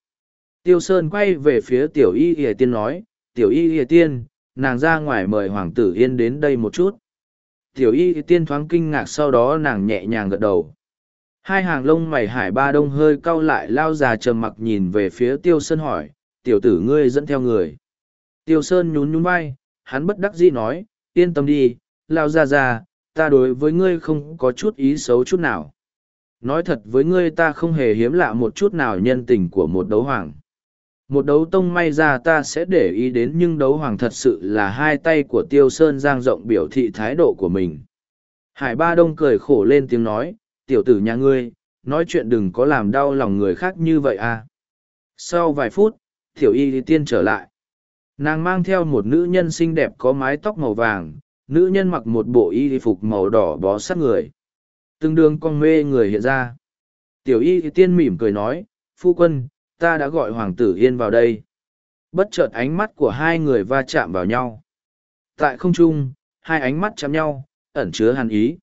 Tiêu Sơn quay về phía tiểu y hề tiên nói, tiểu y hề tiên, nàng ra ngoài mời hoàng tử yên đến đây một chút. Tiểu y tiên thoáng kinh ngạc sau đó nàng nhẹ nhàng gật đầu. Hai hàng lông mày hải ba đông hơi cau lại lao già trầm mặc nhìn về phía tiêu sơn hỏi, tiểu tử ngươi dẫn theo người. Tiêu sơn nhún nhún vai, hắn bất đắc dĩ nói, yên tâm đi, lao ra ra, ta đối với ngươi không có chút ý xấu chút nào. Nói thật với ngươi ta không hề hiếm lạ một chút nào nhân tình của một đấu hoàng. Một đấu tông may ra ta sẽ để ý đến nhưng đấu hoàng thật sự là hai tay của tiêu sơn giang rộng biểu thị thái độ của mình. Hải ba đông cười khổ lên tiếng nói, tiểu tử nhà ngươi, nói chuyện đừng có làm đau lòng người khác như vậy à. Sau vài phút, tiểu y tiên trở lại. Nàng mang theo một nữ nhân xinh đẹp có mái tóc màu vàng, nữ nhân mặc một bộ y phục màu đỏ bó sát người. tương đương con mê người hiện ra. Tiểu y tiên mỉm cười nói, phu quân, ta đã gọi hoàng tử yên vào đây. Bất chợt ánh mắt của hai người va chạm vào nhau. Tại không trung, hai ánh mắt chạm nhau, ẩn chứa hàn ý.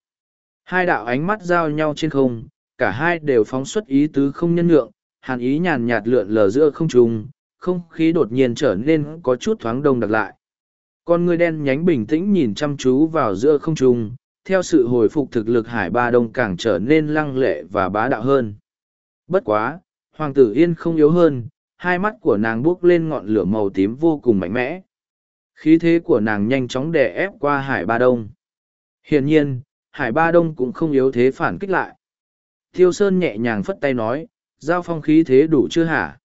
Hai đạo ánh mắt giao nhau trên không, cả hai đều phóng xuất ý tứ không nhân nhượng, hàn ý nhàn nhạt lượn lờ giữa không trung, không khí đột nhiên trở nên có chút thoáng đông đặc lại. Con người đen nhánh bình tĩnh nhìn chăm chú vào giữa không trung, theo sự hồi phục thực lực hải ba đông càng trở nên lăng lệ và bá đạo hơn. Bất quá, hoàng tử yên không yếu hơn, hai mắt của nàng buốc lên ngọn lửa màu tím vô cùng mạnh mẽ. Khí thế của nàng nhanh chóng đè ép qua hải ba đông. Hiển nhiên, hải ba đông cũng không yếu thế phản kích lại. Tiêu Sơn nhẹ nhàng phất tay nói, giao phong khí thế đủ chưa hả?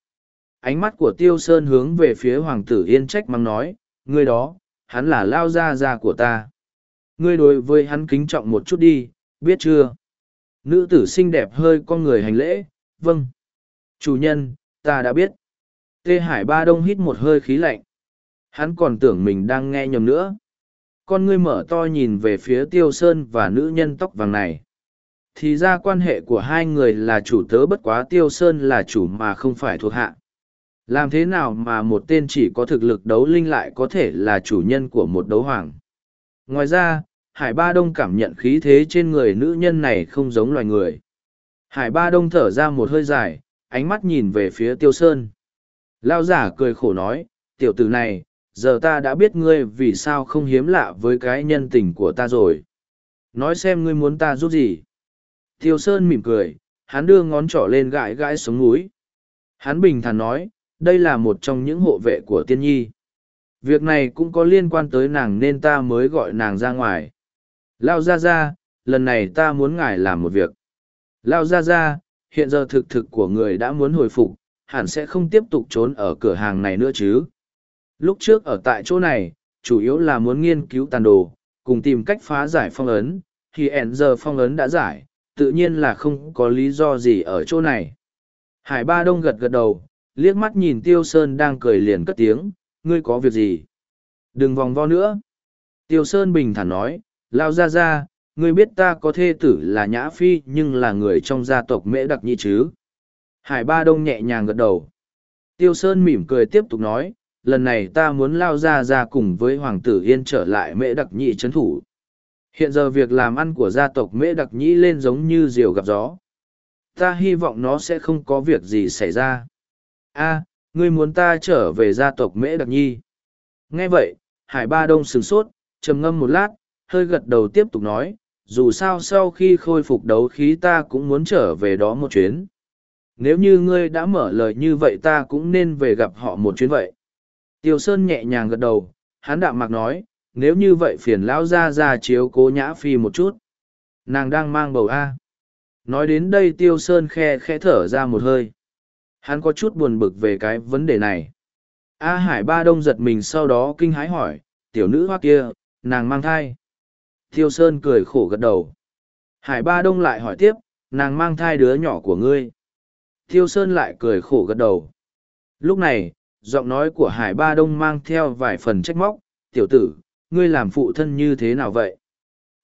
Ánh mắt của Tiêu Sơn hướng về phía Hoàng tử Yên trách mắng nói, người đó, hắn là lao gia gia của ta. Ngươi đối với hắn kính trọng một chút đi, biết chưa? Nữ tử xinh đẹp hơi con người hành lễ, vâng. Chủ nhân, ta đã biết. Tê Hải Ba Đông hít một hơi khí lạnh. Hắn còn tưởng mình đang nghe nhầm nữa. Con ngươi mở to nhìn về phía Tiêu Sơn và nữ nhân tóc vàng này. Thì ra quan hệ của hai người là chủ tớ bất quá Tiêu Sơn là chủ mà không phải thuộc hạ. Làm thế nào mà một tên chỉ có thực lực đấu linh lại có thể là chủ nhân của một đấu hoàng? Ngoài ra, Hải Ba Đông cảm nhận khí thế trên người nữ nhân này không giống loài người. Hải Ba Đông thở ra một hơi dài, ánh mắt nhìn về phía Tiêu Sơn. Lao giả cười khổ nói, tiểu tử này, giờ ta đã biết ngươi vì sao không hiếm lạ với cái nhân tình của ta rồi. Nói xem ngươi muốn ta giúp gì. Tiêu Sơn mỉm cười, hắn đưa ngón trỏ lên gãi gãi sống núi. Hắn bình thản nói, đây là một trong những hộ vệ của tiên nhi. Việc này cũng có liên quan tới nàng nên ta mới gọi nàng ra ngoài. Lao ra ra, lần này ta muốn ngài làm một việc. Lao ra ra, hiện giờ thực thực của người đã muốn hồi phục, hẳn sẽ không tiếp tục trốn ở cửa hàng này nữa chứ. Lúc trước ở tại chỗ này, chủ yếu là muốn nghiên cứu tàn đồ, cùng tìm cách phá giải phong ấn, thì ẻn giờ phong ấn đã giải, tự nhiên là không có lý do gì ở chỗ này. Hải Ba Đông gật gật đầu, liếc mắt nhìn Tiêu Sơn đang cười liền cất tiếng, ngươi có việc gì? Đừng vòng vo nữa. Tiêu Sơn bình thản nói, lao ra ra, ngươi biết ta có thê tử là Nhã Phi nhưng là người trong gia tộc mễ đặc Nhi chứ. Hải Ba Đông nhẹ nhàng gật đầu. Tiêu Sơn mỉm cười tiếp tục nói, lần này ta muốn lao ra ra cùng với Hoàng tử Yên trở lại mễ đặc Nhi trấn thủ. Hiện giờ việc làm ăn của gia tộc mễ đặc nhĩ lên giống như diều gặp gió. Ta hy vọng nó sẽ không có việc gì xảy ra a ngươi muốn ta trở về gia tộc mễ đặc nhi. Nghe vậy, Hải Ba Đông sửng sốt, trầm ngâm một lát, hơi gật đầu tiếp tục nói, dù sao sau khi khôi phục đấu khí ta cũng muốn trở về đó một chuyến. Nếu như ngươi đã mở lời như vậy ta cũng nên về gặp họ một chuyến vậy. Tiêu Sơn nhẹ nhàng gật đầu, hắn đạm mạc nói, nếu như vậy phiền lão ra ra chiếu cố nhã phi một chút. Nàng đang mang bầu A. Nói đến đây Tiêu Sơn khe khẽ thở ra một hơi. Hắn có chút buồn bực về cái vấn đề này. A Hải Ba Đông giật mình sau đó kinh hãi hỏi, tiểu nữ hoa kia, nàng mang thai. Thiêu Sơn cười khổ gật đầu. Hải Ba Đông lại hỏi tiếp, nàng mang thai đứa nhỏ của ngươi. Thiêu Sơn lại cười khổ gật đầu. Lúc này, giọng nói của Hải Ba Đông mang theo vài phần trách móc, tiểu tử, ngươi làm phụ thân như thế nào vậy?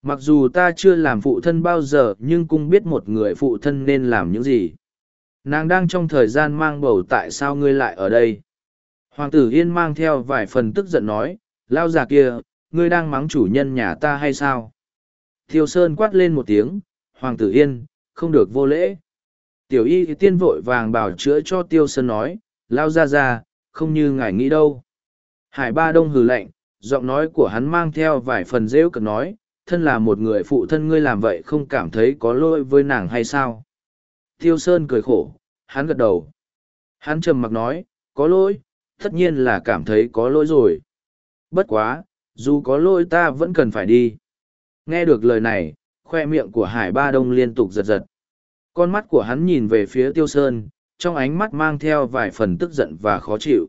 Mặc dù ta chưa làm phụ thân bao giờ nhưng cũng biết một người phụ thân nên làm những gì. Nàng đang trong thời gian mang bầu tại sao ngươi lại ở đây? Hoàng tử Yên mang theo vài phần tức giận nói, lao già kia, ngươi đang mắng chủ nhân nhà ta hay sao? Thiêu Sơn quát lên một tiếng, Hoàng tử Yên, không được vô lễ. Tiểu y tiên vội vàng bảo chữa cho Tiêu Sơn nói, lao ra ra, không như ngài nghĩ đâu. Hải ba đông hừ lạnh, giọng nói của hắn mang theo vài phần rêu cực nói, thân là một người phụ thân ngươi làm vậy không cảm thấy có lỗi với nàng hay sao? Tiêu Sơn cười khổ, hắn gật đầu. Hắn trầm mặc nói, có lỗi, tất nhiên là cảm thấy có lỗi rồi. Bất quá, dù có lỗi ta vẫn cần phải đi. Nghe được lời này, khoe miệng của Hải Ba Đông liên tục giật giật. Con mắt của hắn nhìn về phía Tiêu Sơn, trong ánh mắt mang theo vài phần tức giận và khó chịu.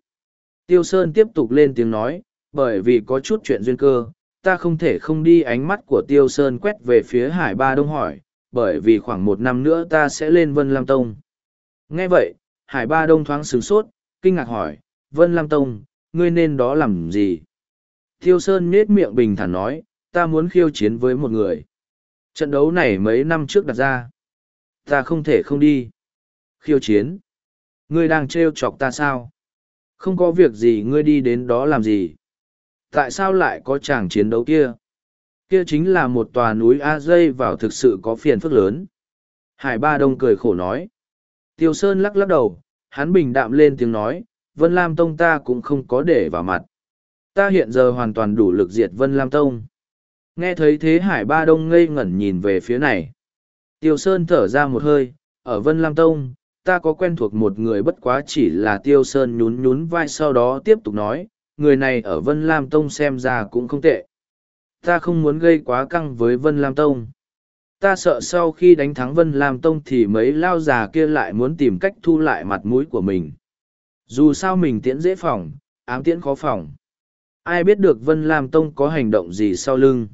Tiêu Sơn tiếp tục lên tiếng nói, bởi vì có chút chuyện duyên cơ, ta không thể không đi ánh mắt của Tiêu Sơn quét về phía Hải Ba Đông hỏi, bởi vì khoảng một năm nữa ta sẽ lên Vân Lam Tông. Nghe vậy, Hải Ba Đông thoáng sửng sốt, kinh ngạc hỏi, Vân Lam Tông, ngươi nên đó làm gì? Tiêu Sơn nết miệng bình thản nói, ta muốn khiêu chiến với một người. Trận đấu này mấy năm trước đặt ra. Ta không thể không đi. Khiêu chiến. Ngươi đang trêu chọc ta sao? Không có việc gì ngươi đi đến đó làm gì? tại sao lại có chàng chiến đấu kia kia chính là một tòa núi a dây vào thực sự có phiền phức lớn. Hải ba đông cười khổ nói. Tiêu sơn lắc lắc đầu, hắn bình đạm lên tiếng nói, vân lam tông ta cũng không có để vào mặt. Ta hiện giờ hoàn toàn đủ lực diệt vân lam tông. Nghe thấy thế hải ba đông ngây ngẩn nhìn về phía này. Tiêu sơn thở ra một hơi, ở vân lam tông, ta có quen thuộc một người bất quá chỉ là tiêu sơn nhún nhún vai sau đó tiếp tục nói, người này ở Vân Lam Tông xem ra cũng không tệ. Ta không muốn gây quá căng với Vân Lam Tông. Ta sợ sau khi đánh thắng Vân Lam Tông thì mấy lao già kia lại muốn tìm cách thu lại mặt mũi của mình. Dù sao mình tiễn dễ phòng, ám tiễn khó phòng. Ai biết được Vân Lam Tông có hành động gì sau lưng.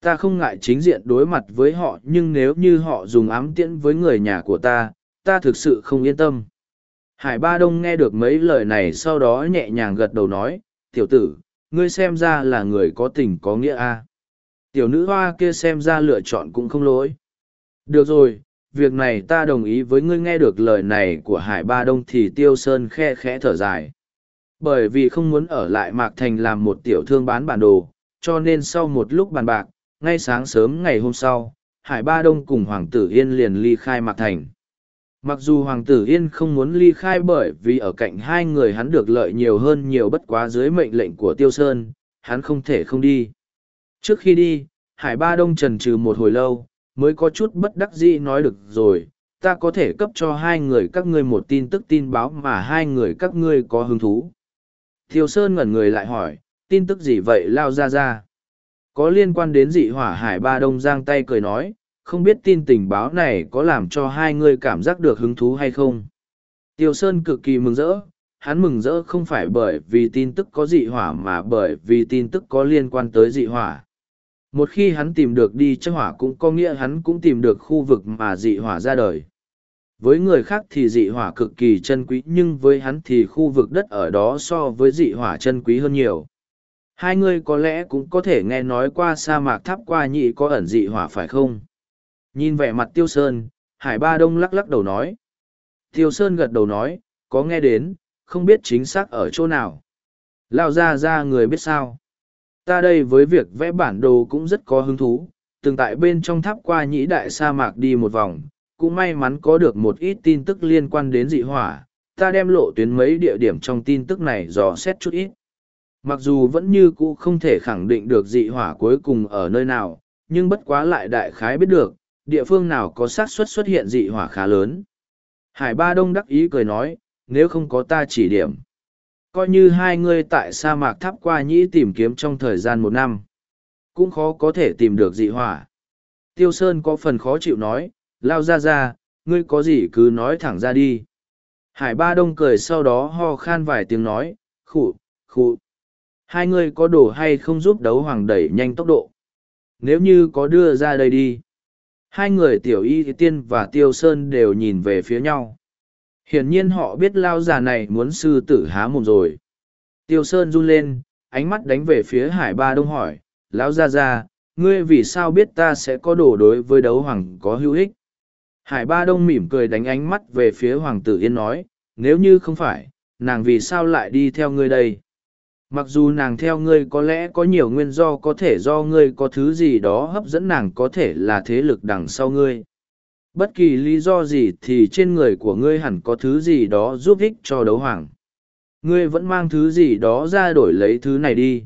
Ta không ngại chính diện đối mặt với họ nhưng nếu như họ dùng ám tiễn với người nhà của ta, ta thực sự không yên tâm. Hải Ba Đông nghe được mấy lời này sau đó nhẹ nhàng gật đầu nói, tiểu tử, ngươi xem ra là người có tình có nghĩa a. Tiểu nữ hoa kia xem ra lựa chọn cũng không lỗi. Được rồi, việc này ta đồng ý với ngươi nghe được lời này của Hải Ba Đông thì Tiêu Sơn khe khẽ thở dài. Bởi vì không muốn ở lại Mạc Thành làm một tiểu thương bán bản đồ, cho nên sau một lúc bàn bạc, ngay sáng sớm ngày hôm sau, Hải Ba Đông cùng Hoàng tử Yên liền ly khai Mạc Thành. Mặc dù Hoàng tử Yên không muốn ly khai bởi vì ở cạnh hai người hắn được lợi nhiều hơn nhiều bất quá dưới mệnh lệnh của Tiêu Sơn, hắn không thể không đi. Trước khi đi, Hải Ba Đông trần trừ một hồi lâu, mới có chút bất đắc dĩ nói được rồi, ta có thể cấp cho hai người các ngươi một tin tức tin báo mà hai người các ngươi có hứng thú. Tiêu Sơn ngẩn người lại hỏi, tin tức gì vậy lao ra ra. Có liên quan đến dị hỏa Hải Ba Đông giang tay cười nói, không biết tin tình báo này có làm cho hai người cảm giác được hứng thú hay không. Tiêu Sơn cực kỳ mừng rỡ, hắn mừng rỡ không phải bởi vì tin tức có dị hỏa mà bởi vì tin tức có liên quan tới dị hỏa. Một khi hắn tìm được đi chắc hỏa cũng có nghĩa hắn cũng tìm được khu vực mà dị hỏa ra đời. Với người khác thì dị hỏa cực kỳ chân quý nhưng với hắn thì khu vực đất ở đó so với dị hỏa chân quý hơn nhiều. Hai người có lẽ cũng có thể nghe nói qua sa mạc tháp qua nhị có ẩn dị hỏa phải không? Nhìn vẻ mặt Tiêu Sơn, Hải Ba Đông lắc lắc đầu nói. Tiêu Sơn gật đầu nói, có nghe đến, không biết chính xác ở chỗ nào. Lao ra ra người biết sao. Ta đây với việc vẽ bản đồ cũng rất có hứng thú, từng tại bên trong tháp qua nhĩ đại sa mạc đi một vòng, cũng may mắn có được một ít tin tức liên quan đến dị hỏa, ta đem lộ tuyến mấy địa điểm trong tin tức này dò xét chút ít. Mặc dù vẫn như cũ không thể khẳng định được dị hỏa cuối cùng ở nơi nào, nhưng bất quá lại đại khái biết được, địa phương nào có xác suất xuất hiện dị hỏa khá lớn. Hải Ba Đông đắc ý cười nói, nếu không có ta chỉ điểm. Coi như hai ngươi tại sa mạc tháp qua nhĩ tìm kiếm trong thời gian một năm. Cũng khó có thể tìm được dị hỏa. Tiêu Sơn có phần khó chịu nói, lao ra ra, ngươi có gì cứ nói thẳng ra đi. Hải Ba Đông cười sau đó ho khan vài tiếng nói, khụ, khụ. Hai ngươi có đồ hay không giúp đấu hoàng đẩy nhanh tốc độ? Nếu như có đưa ra đây đi. Hai người tiểu y tiên và tiêu sơn đều nhìn về phía nhau. Hiển nhiên họ biết lao già này muốn sư tử há mồm rồi. Tiêu sơn run lên, ánh mắt đánh về phía hải ba đông hỏi, lão gia gia, ngươi vì sao biết ta sẽ có đồ đối với đấu hoàng có hữu ích? Hải ba đông mỉm cười đánh ánh mắt về phía hoàng tử yên nói, nếu như không phải, nàng vì sao lại đi theo ngươi đây? Mặc dù nàng theo ngươi có lẽ có nhiều nguyên do có thể do ngươi có thứ gì đó hấp dẫn nàng có thể là thế lực đằng sau ngươi. Bất kỳ lý do gì thì trên người của ngươi hẳn có thứ gì đó giúp ích cho đấu hoàng. Ngươi vẫn mang thứ gì đó ra đổi lấy thứ này đi.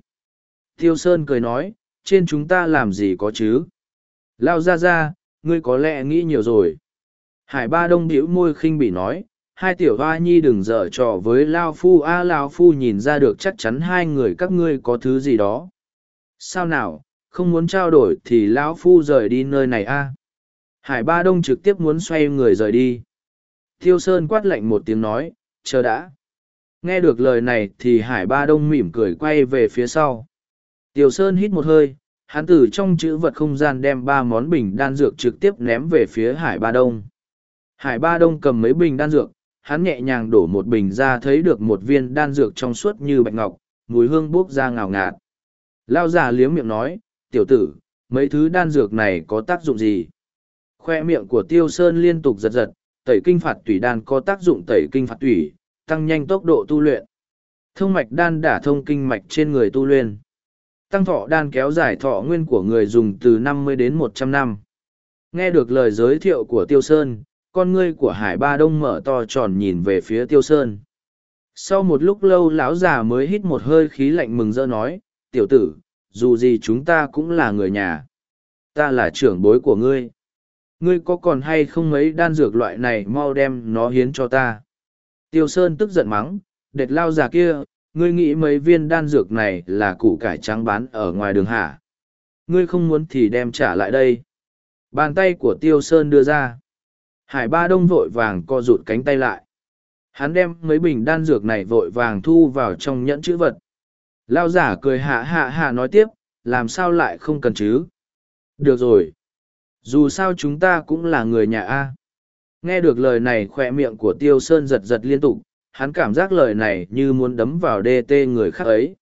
Tiêu sơn cười nói, trên chúng ta làm gì có chứ? Lao ra ra ngươi có lẽ nghĩ nhiều rồi. Hải ba đông hữu môi khinh bỉ nói hai tiểu hoa nhi đừng dở trò với lao phu. A, lao phu nhìn ra được chắc chắn hai người các ngươi có thứ gì đó. Sao nào, không muốn trao đổi thì lão phu rời đi nơi này a? Hải ba đông trực tiếp muốn xoay người rời đi. Thiêu sơn quát lạnh một tiếng nói, chờ đã. Nghe được lời này thì hải ba đông mỉm cười quay về phía sau. Tiểu sơn hít một hơi, hắn từ trong chữ vật không gian đem ba món bình đan dược trực tiếp ném về phía hải ba đông. Hải ba đông cầm mấy bình đan dược hắn nhẹ nhàng đổ một bình ra thấy được một viên đan dược trong suốt như bạch ngọc, mùi hương buốc ra ngào ngạt. Lao già liếm miệng nói, tiểu tử, mấy thứ đan dược này có tác dụng gì? Khoe miệng của tiêu sơn liên tục giật giật, tẩy kinh phạt tủy đan có tác dụng tẩy kinh phạt tủy, tăng nhanh tốc độ tu luyện. Thông mạch đan đả thông kinh mạch trên người tu luyện. Tăng thọ đan kéo dài thọ nguyên của người dùng từ năm mươi đến một trăm năm. Nghe được lời giới thiệu của Tiêu Sơn, con ngươi của hải ba đông mở to tròn nhìn về phía tiêu sơn. Sau một lúc lâu lão già mới hít một hơi khí lạnh mừng rỡ nói, tiểu tử, dù gì chúng ta cũng là người nhà. Ta là trưởng bối của ngươi. Ngươi có còn hay không mấy đan dược loại này mau đem nó hiến cho ta? Tiêu sơn tức giận mắng, đệt lao già kia, ngươi nghĩ mấy viên đan dược này là củ cải trắng bán ở ngoài đường hả? Ngươi không muốn thì đem trả lại đây. Bàn tay của tiêu sơn đưa ra. Hải ba đông vội vàng co rụt cánh tay lại. Hắn đem mấy bình đan dược này vội vàng thu vào trong nhẫn chữ vật. Lao giả cười hạ hạ hạ nói tiếp, làm sao lại không cần chứ? Được rồi. Dù sao chúng ta cũng là người nhà A. Nghe được lời này khỏe miệng của Tiêu Sơn giật giật liên tục, hắn cảm giác lời này như muốn đấm vào đê tê người khác ấy.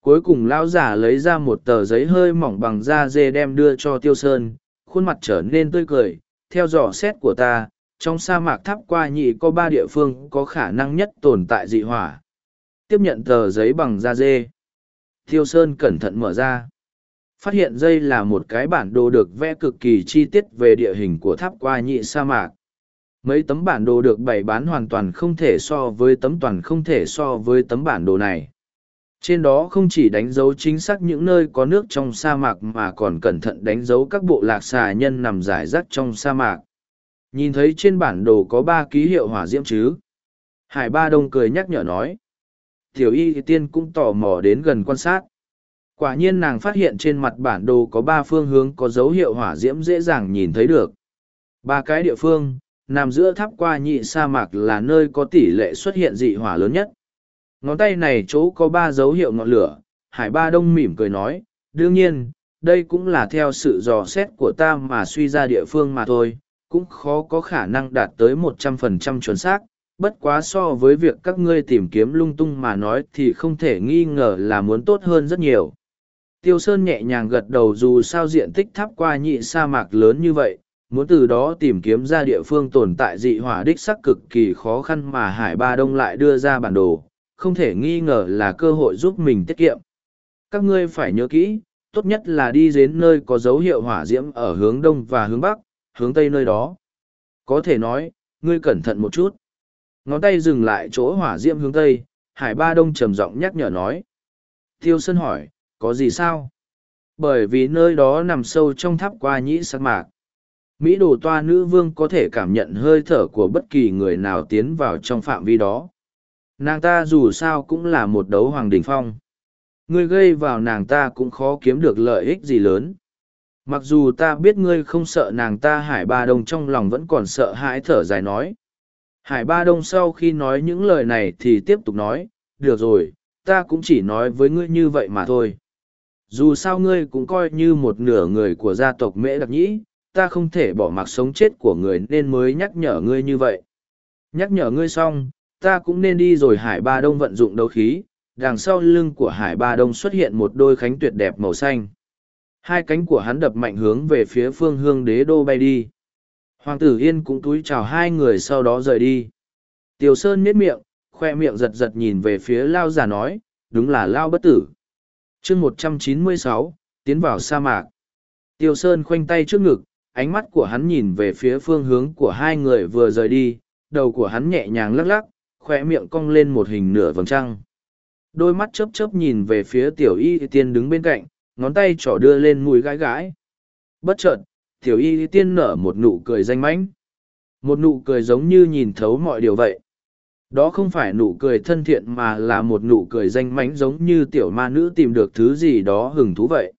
Cuối cùng lão giả lấy ra một tờ giấy hơi mỏng bằng da dê đem đưa cho Tiêu Sơn, khuôn mặt trở nên tươi cười, theo dò xét của ta, trong sa mạc tháp qua nhị có ba địa phương có khả năng nhất tồn tại dị hỏa. Tiếp nhận tờ giấy bằng da dê. Thiêu Sơn cẩn thận mở ra. Phát hiện dây là một cái bản đồ được vẽ cực kỳ chi tiết về địa hình của tháp qua nhị sa mạc. Mấy tấm bản đồ được bày bán hoàn toàn không thể so với tấm toàn không thể so với tấm bản đồ này. Trên đó không chỉ đánh dấu chính xác những nơi có nước trong sa mạc mà còn cẩn thận đánh dấu các bộ lạc xà nhân nằm rải rác trong sa mạc. Nhìn thấy trên bản đồ có ba ký hiệu hỏa diễm chứ. Hải Ba Đông cười nhắc nhở nói. Tiểu y tiên cũng tò mò đến gần quan sát. Quả nhiên nàng phát hiện trên mặt bản đồ có ba phương hướng có dấu hiệu hỏa diễm dễ dàng nhìn thấy được. Ba cái địa phương, nằm giữa tháp qua nhị sa mạc là nơi có tỷ lệ xuất hiện dị hỏa lớn nhất. Ngón tay này chỗ có ba dấu hiệu ngọn lửa, Hải Ba Đông mỉm cười nói, đương nhiên, đây cũng là theo sự dò xét của ta mà suy ra địa phương mà thôi, cũng khó có khả năng đạt tới một trăm phần trăm chuẩn xác, bất quá so với việc các ngươi tìm kiếm lung tung mà nói thì không thể nghi ngờ là muốn tốt hơn rất nhiều. Tiêu Sơn nhẹ nhàng gật đầu dù sao diện tích tháp qua nhị sa mạc lớn như vậy, muốn từ đó tìm kiếm ra địa phương tồn tại dị hỏa đích sắc cực kỳ khó khăn mà Hải Ba Đông lại đưa ra bản đồ, không thể nghi ngờ là cơ hội giúp mình tiết kiệm. Các ngươi phải nhớ kỹ, tốt nhất là đi đến nơi có dấu hiệu hỏa diễm ở hướng đông và hướng bắc, hướng tây nơi đó. Có thể nói, ngươi cẩn thận một chút. Ngón tay dừng lại chỗ hỏa diễm hướng tây, Hải Ba Đông trầm giọng nhắc nhở nói. Tiêu Sơn hỏi, có gì sao? Bởi vì nơi đó nằm sâu trong tháp qua nhĩ sắc mạc. Mỹ đồ toa nữ vương có thể cảm nhận hơi thở của bất kỳ người nào tiến vào trong phạm vi đó. Nàng ta dù sao cũng là một đấu hoàng đỉnh phong. Ngươi gây vào nàng ta cũng khó kiếm được lợi ích gì lớn. Mặc dù ta biết ngươi không sợ nàng ta Hải Ba Đông trong lòng vẫn còn sợ hãi thở dài nói. Hải Ba Đông sau khi nói những lời này thì tiếp tục nói, được rồi, ta cũng chỉ nói với ngươi như vậy mà thôi. Dù sao ngươi cũng coi như một nửa người của gia tộc Mễ Đặc Nhĩ, ta không thể bỏ mặc sống chết của người nên mới nhắc nhở ngươi như vậy. Nhắc nhở ngươi xong, ta cũng nên đi rồi Hải Ba Đông vận dụng đấu khí, đằng sau lưng của Hải Ba Đông xuất hiện một đôi cánh tuyệt đẹp màu xanh. Hai cánh của hắn đập mạnh hướng về phía phương hương đế đô bay đi. Hoàng tử Yên cũng túi chào hai người sau đó rời đi. tiều Sơn miết miệng, khoe miệng giật giật nhìn về phía Lao già nói, đúng là Lao bất tử. chương một trăm chín mươi sáu tiến vào sa mạc. Tiêu Sơn khoanh tay trước ngực, ánh mắt của hắn nhìn về phía phương hướng của hai người vừa rời đi, đầu của hắn nhẹ nhàng lắc lắc, khoe miệng cong lên một hình nửa vầng trăng. Đôi mắt chớp chớp nhìn về phía tiểu y tiên đứng bên cạnh, ngón tay trỏ đưa lên mùi gãi gãi. Bất chợt, tiểu y tiên nở một nụ cười danh mãnh. Một nụ cười giống như nhìn thấu mọi điều vậy. Đó không phải nụ cười thân thiện mà là một nụ cười danh mãnh giống như tiểu ma nữ tìm được thứ gì đó hứng thú vậy.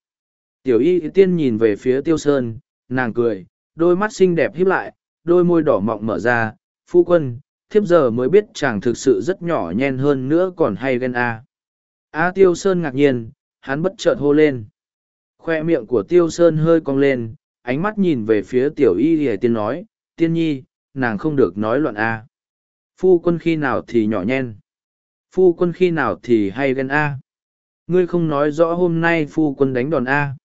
Tiểu y tiên nhìn về phía tiêu sơn, nàng cười, đôi mắt xinh đẹp híp lại, đôi môi đỏ mọng mở ra, phu quân, thiếp giờ mới biết chàng thực sự rất nhỏ nhen hơn nữa còn hay ghen a. A tiêu sơn ngạc nhiên, hắn bất chợt hô lên. Khoe miệng của tiêu sơn hơi cong lên, ánh mắt nhìn về phía tiểu y hề tiên nói, tiên nhi, nàng không được nói loạn a. Phu quân khi nào thì nhỏ nhen. Phu quân khi nào thì hay ghen a. Ngươi không nói rõ hôm nay phu quân đánh đòn a.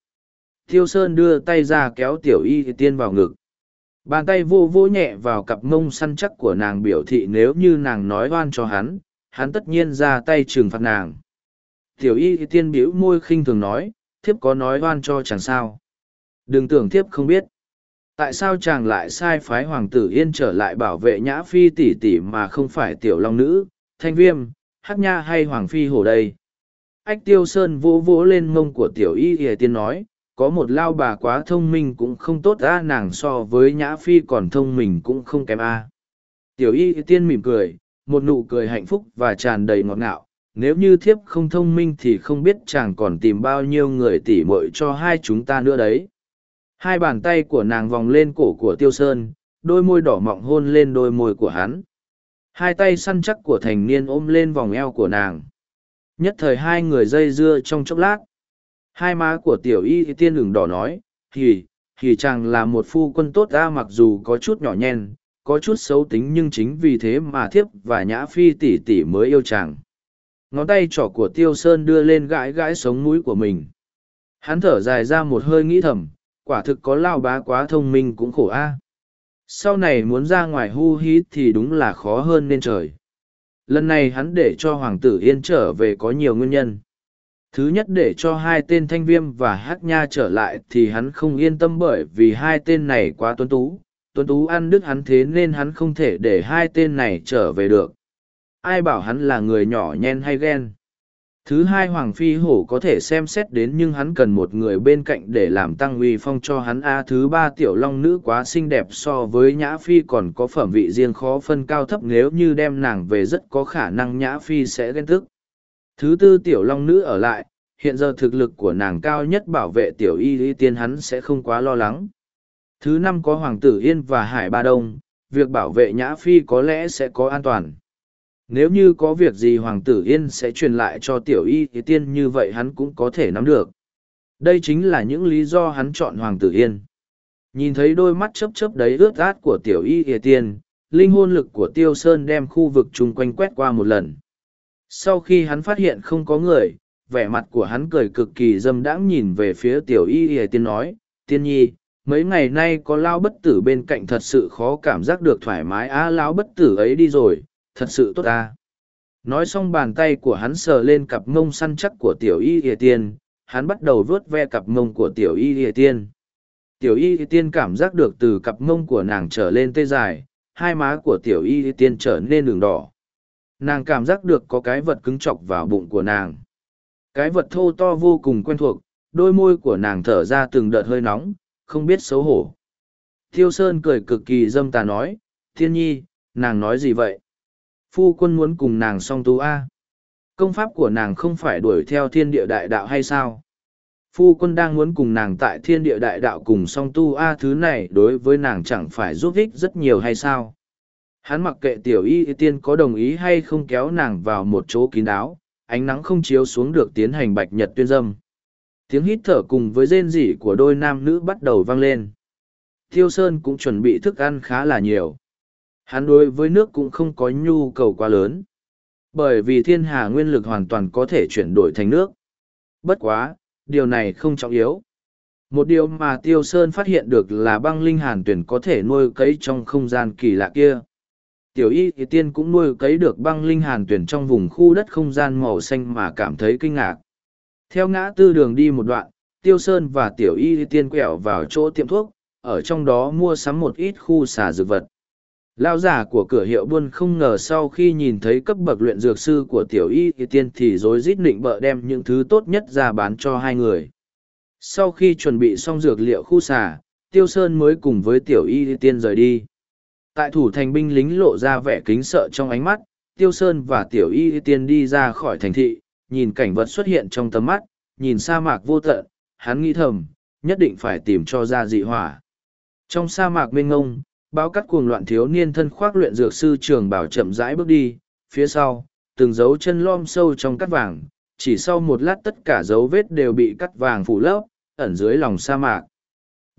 Tiêu Sơn đưa tay ra kéo tiểu y tiên vào ngực. Bàn tay vô vô nhẹ vào cặp mông săn chắc của nàng biểu thị nếu như nàng nói oan cho hắn, hắn tất nhiên ra tay trừng phạt nàng. Tiểu y tiên biểu môi khinh thường nói, thiếp có nói oan cho chàng sao. Đừng tưởng thiếp không biết. Tại sao chàng lại sai phái hoàng tử yên trở lại bảo vệ nhã phi tỷ tỷ mà không phải tiểu long nữ, thanh viêm, hắc nha hay hoàng phi hồ đây? Ách tiêu sơn vỗ vỗ lên mông của tiểu y y tiên nói, có một lao bà quá thông minh cũng không tốt a nàng so với nhã phi còn thông minh cũng không kém a tiểu y tiên mỉm cười, một nụ cười hạnh phúc và tràn đầy ngọt ngạo nếu như thiếp không thông minh thì không biết chàng còn tìm bao nhiêu người tỉ mội cho hai chúng ta nữa đấy. Hai bàn tay của nàng vòng lên cổ của tiêu sơn, đôi môi đỏ mọng hôn lên đôi môi của hắn. Hai tay săn chắc của thành niên ôm lên vòng eo của nàng. Nhất thời hai người dây dưa trong chốc lát. Hai má của tiểu y tiên đường đỏ nói, thì, thì chàng là một phu quân tốt ra mặc dù có chút nhỏ nhen, có chút xấu tính nhưng chính vì thế mà thiếp và nhã phi tỷ tỷ mới yêu chàng. Ngón tay trỏ của tiêu sơn đưa lên gãi gãi sống mũi của mình. Hắn thở dài ra một hơi nghĩ thầm, quả thực có lao bá quá thông minh cũng khổ a. Sau này muốn ra ngoài hu hí thì đúng là khó hơn nên trời. Lần này hắn để cho Hoàng tử Yên trở về có nhiều nguyên nhân. Thứ nhất để cho hai tên thanh viêm và hắc nha trở lại thì hắn không yên tâm bởi vì hai tên này quá tuấn tú. Tuấn tú ăn đứt hắn thế nên hắn không thể để hai tên này trở về được. Ai bảo hắn là người nhỏ nhen hay ghen. Thứ hai Hoàng Phi Hổ có thể xem xét đến nhưng hắn cần một người bên cạnh để làm tăng uy phong cho hắn. A, thứ ba Tiểu Long Nữ quá xinh đẹp so với Nhã Phi còn có phẩm vị riêng khó phân cao thấp nếu như đem nàng về rất có khả năng Nhã Phi sẽ ghen tức. Thứ tư tiểu long nữ ở lại, hiện giờ thực lực của nàng cao nhất bảo vệ tiểu y y tiên hắn sẽ không quá lo lắng. Thứ năm có Hoàng tử Yên và Hải Ba Đông, việc bảo vệ Nhã Phi có lẽ sẽ có an toàn. Nếu như có việc gì Hoàng tử Yên sẽ truyền lại cho tiểu y y tiên như vậy hắn cũng có thể nắm được. Đây chính là những lý do hắn chọn Hoàng tử Yên. Nhìn thấy đôi mắt chớp chớp đấy ướt át của tiểu y y tiên, linh hôn lực của Tiêu Sơn đem khu vực chung quanh quét qua một lần. Sau khi hắn phát hiện không có người, vẻ mặt của hắn cười cực kỳ dâm đãng nhìn về phía tiểu y ỉa tiên nói, tiên nhi, mấy ngày nay có lao bất tử bên cạnh thật sự khó cảm giác được thoải mái á à, lao bất tử ấy đi rồi, thật sự tốt ta. Nói xong bàn tay của hắn sờ lên cặp mông săn chắc của tiểu y ỉa tiên, hắn bắt đầu vuốt ve cặp mông của tiểu y ỉa tiên. Tiểu y ỉa tiên cảm giác được từ cặp mông của nàng trở lên tê dài, hai má của tiểu y ỉa tiên trở nên đường đỏ. Nàng cảm giác được có cái vật cứng chọc vào bụng của nàng. Cái vật thô to vô cùng quen thuộc, đôi môi của nàng thở ra từng đợt hơi nóng, không biết xấu hổ. Thiêu Sơn cười cực kỳ dâm tà nói, thiên nhi, nàng nói gì vậy? Phu quân muốn cùng nàng song tu A. Công pháp của nàng không phải đuổi theo thiên địa đại đạo hay sao? Phu quân đang muốn cùng nàng tại thiên địa đại đạo cùng song tu A thứ này đối với nàng chẳng phải giúp ích rất nhiều hay sao? Hắn mặc kệ tiểu y tiên có đồng ý hay không kéo nàng vào một chỗ kín đáo, ánh nắng không chiếu xuống được tiến hành bạch nhật tuyên dâm. Tiếng hít thở cùng với rên rỉ của đôi nam nữ bắt đầu vang lên. Thiêu Sơn cũng chuẩn bị thức ăn khá là nhiều. Hắn đối với nước cũng không có nhu cầu quá lớn. Bởi vì thiên hà nguyên lực hoàn toàn có thể chuyển đổi thành nước. Bất quá, điều này không trọng yếu. Một điều mà Tiêu Sơn phát hiện được là băng linh hàn tuyển có thể nuôi cấy trong không gian kỳ lạ kia. Tiểu y thì tiên cũng nuôi cấy được băng linh hàn tuyển trong vùng khu đất không gian màu xanh mà cảm thấy kinh ngạc. Theo ngã tư đường đi một đoạn, Tiêu Sơn và Tiểu y thì tiên quẹo vào chỗ tiệm thuốc, ở trong đó mua sắm một ít khu xà dược vật. Lao giả của cửa hiệu buôn không ngờ sau khi nhìn thấy cấp bậc luyện dược sư của tiểu y thì tiên thì rối rít định bợ đem những thứ tốt nhất ra bán cho hai người. Sau khi chuẩn bị xong dược liệu khu xà, Tiêu Sơn mới cùng với tiểu y thì tiên rời đi. Tại thủ thành binh lính lộ ra vẻ kính sợ trong ánh mắt, Tiêu Sơn và tiểu y tiên đi ra khỏi thành thị, nhìn cảnh vật xuất hiện trong tầm mắt, nhìn sa mạc vô tận, hắn nghĩ thầm, nhất định phải tìm cho ra dị hỏa. Trong sa mạc mênh ngông, báo cắt cuồng loạn thiếu niên thân khoác luyện dược sư trường bảo chậm rãi bước đi, phía sau, từng dấu chân lom sâu trong cắt vàng, chỉ sau một lát tất cả dấu vết đều bị cắt vàng phủ lấp, ẩn dưới lòng sa mạc.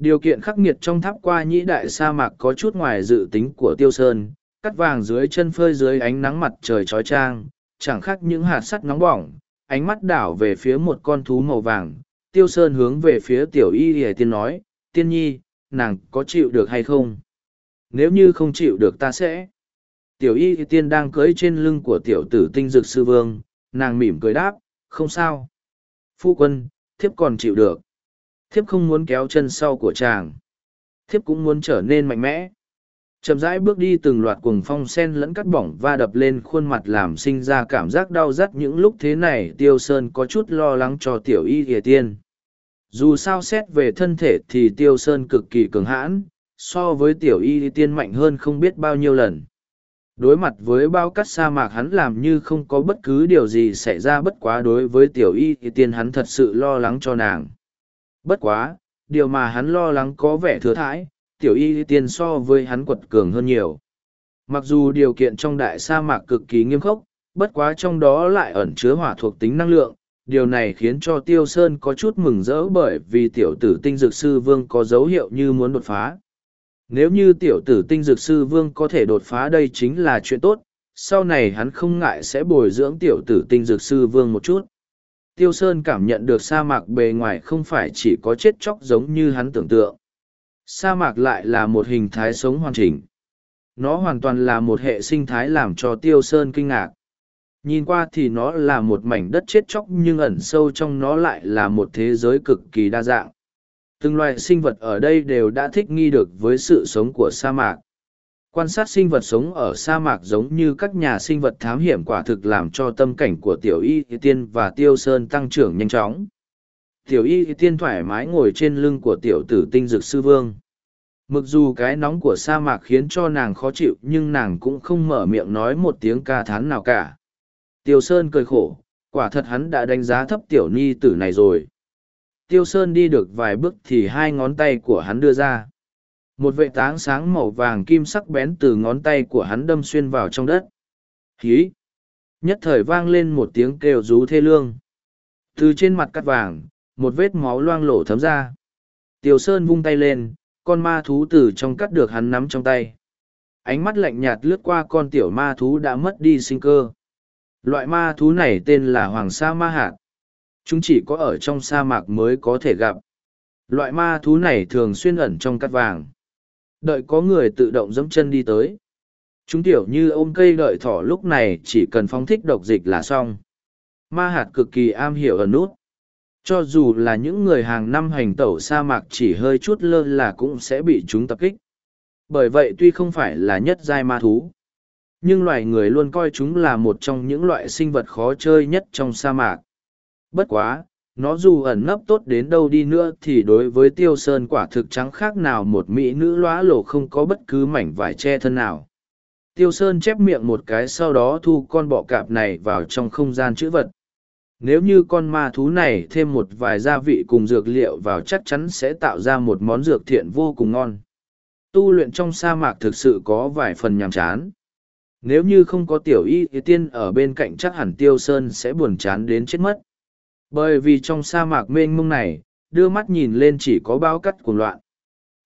Điều kiện khắc nghiệt trong tháp qua nhĩ đại sa mạc có chút ngoài dự tính của tiêu sơn, cắt vàng dưới chân phơi dưới ánh nắng mặt trời trói trang, chẳng khác những hạt sắt nóng bỏng, ánh mắt đảo về phía một con thú màu vàng. Tiêu sơn hướng về phía tiểu y hề tiên nói, tiên nhi, nàng có chịu được hay không? nếu như không chịu được ta sẽ tiểu y tiên đang cưỡi trên lưng của tiểu tử tinh dực sư vương nàng mỉm cười đáp không sao phu quân thiếp còn chịu được thiếp không muốn kéo chân sau của chàng. Thiếp cũng muốn trở nên mạnh mẽ. Chậm rãi bước đi từng loạt cuồng phong sen lẫn cắt bỏng va đập lên khuôn mặt làm sinh ra cảm giác đau rắt những lúc thế này tiêu sơn có chút lo lắng cho tiểu y ỉa tiên. Dù sao xét về thân thể thì tiêu sơn cực kỳ cường hãn, so với tiểu y tiên mạnh hơn không biết bao nhiêu lần. Đối mặt với bao cắt sa mạc hắn làm như không có bất cứ điều gì xảy ra bất quá đối với tiểu y tiên hắn thật sự lo lắng cho nàng bất quá điều mà hắn lo lắng có vẻ thừa thãi tiểu y tiên so với hắn quật cường hơn nhiều mặc dù điều kiện trong đại sa mạc cực kỳ nghiêm khốc bất quá trong đó lại ẩn chứa hỏa thuộc tính năng lượng điều này khiến cho tiêu sơn có chút mừng rỡ bởi vì tiểu tử tinh dược sư vương có dấu hiệu như muốn đột phá nếu như tiểu tử tinh dược sư vương có thể đột phá đây chính là chuyện tốt, sau này hắn không ngại sẽ bồi dưỡng tiểu tử tinh dược sư vương một chút. Tiêu Sơn cảm nhận được sa mạc bề ngoài không phải chỉ có chết chóc giống như hắn tưởng tượng. Sa mạc lại là một hình thái sống hoàn chỉnh. Nó hoàn toàn là một hệ sinh thái làm cho Tiêu Sơn kinh ngạc. Nhìn qua thì nó là một mảnh đất chết chóc nhưng ẩn sâu trong nó lại là một thế giới cực kỳ đa dạng từng loài sinh vật ở đây đều đã thích nghi được với sự sống của sa mạc quan sát sinh vật sống ở sa mạc giống như các nhà sinh vật thám hiểm quả thực làm cho tâm cảnh của tiểu y tiên và tiêu sơn tăng trưởng nhanh chóng tiểu y tiên thoải mái ngồi trên lưng của tiểu tử tinh dực sư vương mặc dù cái nóng của sa mạc khiến cho nàng khó chịu, nhưng nàng cũng không mở miệng nói một tiếng ca thán nào cả tiêu sơn cười khổ, Quả thật hắn đã đánh giá thấp tiểu ni tử này rồi. Tiêu Sơn đi được vài bước thì hai ngón tay của hắn đưa ra. Một vệ táng sáng màu vàng kim sắc bén từ ngón tay của hắn đâm xuyên vào trong đất. Hí! Nhất thời vang lên một tiếng kêu rú thê lương. Từ trên mặt cắt vàng, một vết máu loang lổ thấm ra. tiều Sơn vung tay lên, con ma thú từ trong cắt được hắn nắm trong tay. Ánh mắt lạnh nhạt lướt qua con tiểu ma thú đã mất đi sinh cơ. Loại ma thú này tên là Hoàng Sa Ma Hạt. Chúng chỉ có ở trong sa mạc mới có thể gặp. Loại ma thú này thường xuyên ẩn trong cắt vàng. Đợi có người tự động dẫm chân đi tới. Chúng tiểu như ôm cây đợi thỏ lúc này chỉ cần phóng thích độc dịch là xong. Ma hạt cực kỳ am hiểu ở nút. Cho dù là những người hàng năm hành tẩu sa mạc chỉ hơi chút lơ là cũng sẽ bị chúng tập kích. Bởi vậy tuy không phải là nhất giai ma thú, nhưng loài người luôn coi chúng là một trong những loại sinh vật khó chơi nhất trong sa mạc. Bất quá, nó dù ẩn nấp tốt đến đâu đi nữa thì đối với tiêu sơn quả thực trắng khác nào một mỹ nữ lóa lổ không có bất cứ mảnh vải che thân nào. Tiêu sơn chép miệng một cái sau đó thu con bọ cạp này vào trong không gian chữ vật. Nếu như con ma thú này thêm một vài gia vị cùng dược liệu vào chắc chắn sẽ tạo ra một món dược thiện vô cùng ngon. Tu luyện trong sa mạc thực sự có vài phần nhàm chán. Nếu như không có tiểu y thì tiên ở bên cạnh chắc hẳn tiêu sơn sẽ buồn chán đến chết mất. Bởi vì trong sa mạc mênh mông này, đưa mắt nhìn lên chỉ có bao cắt cuồng loạn.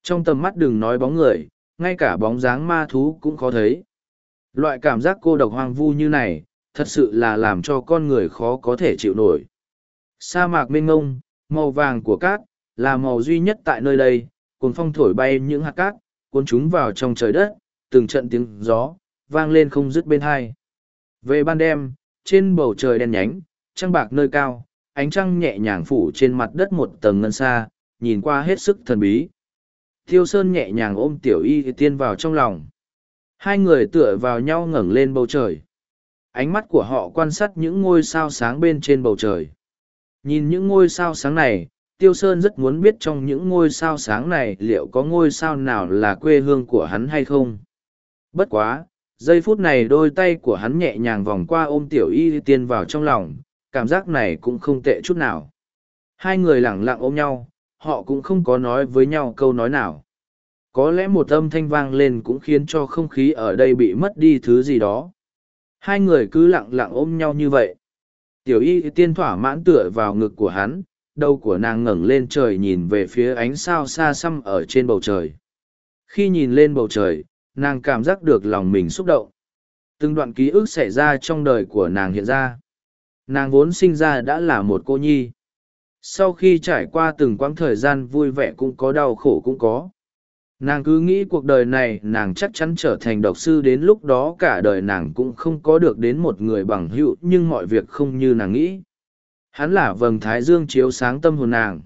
Trong tầm mắt đừng nói bóng người, ngay cả bóng dáng ma thú cũng khó thấy. Loại cảm giác cô độc hoang vu như này, thật sự là làm cho con người khó có thể chịu nổi. Sa mạc mênh mông, màu vàng của cát, là màu duy nhất tại nơi đây, cồn phong thổi bay những hạt cát, cuốn chúng vào trong trời đất, từng trận tiếng gió, vang lên không dứt bên hai. Về ban đêm, trên bầu trời đen nhánh, trăng bạc nơi cao, ánh trăng nhẹ nhàng phủ trên mặt đất một tầng ngân xa, nhìn qua hết sức thần bí. Thiêu Sơn nhẹ nhàng ôm tiểu y tiên vào trong lòng. Hai người tựa vào nhau ngẩng lên bầu trời. Ánh mắt của họ quan sát những ngôi sao sáng bên trên bầu trời. Nhìn những ngôi sao sáng này, Tiêu Sơn rất muốn biết trong những ngôi sao sáng này liệu có ngôi sao nào là quê hương của hắn hay không. Bất quá, giây phút này đôi tay của hắn nhẹ nhàng vòng qua ôm tiểu y tiên vào trong lòng, cảm giác này cũng không tệ chút nào. Hai người lẳng lặng ôm nhau, họ cũng không có nói với nhau câu nói nào. Có lẽ một âm thanh vang lên cũng khiến cho không khí ở đây bị mất đi thứ gì đó. Hai người cứ lặng lặng ôm nhau như vậy. Tiểu y tiên thỏa mãn tựa vào ngực của hắn, đầu của nàng ngẩng lên trời nhìn về phía ánh sao xa xăm ở trên bầu trời. Khi nhìn lên bầu trời, nàng cảm giác được lòng mình xúc động. Từng đoạn ký ức xảy ra trong đời của nàng hiện ra. Nàng vốn sinh ra đã là một cô nhi. Sau khi trải qua từng quãng thời gian vui vẻ cũng có đau khổ cũng có. Nàng cứ nghĩ cuộc đời này nàng chắc chắn trở thành độc sư đến lúc đó cả đời nàng cũng không có được đến một người bằng hữu nhưng mọi việc không như nàng nghĩ. Hắn là vầng thái dương chiếu sáng tâm hồn nàng.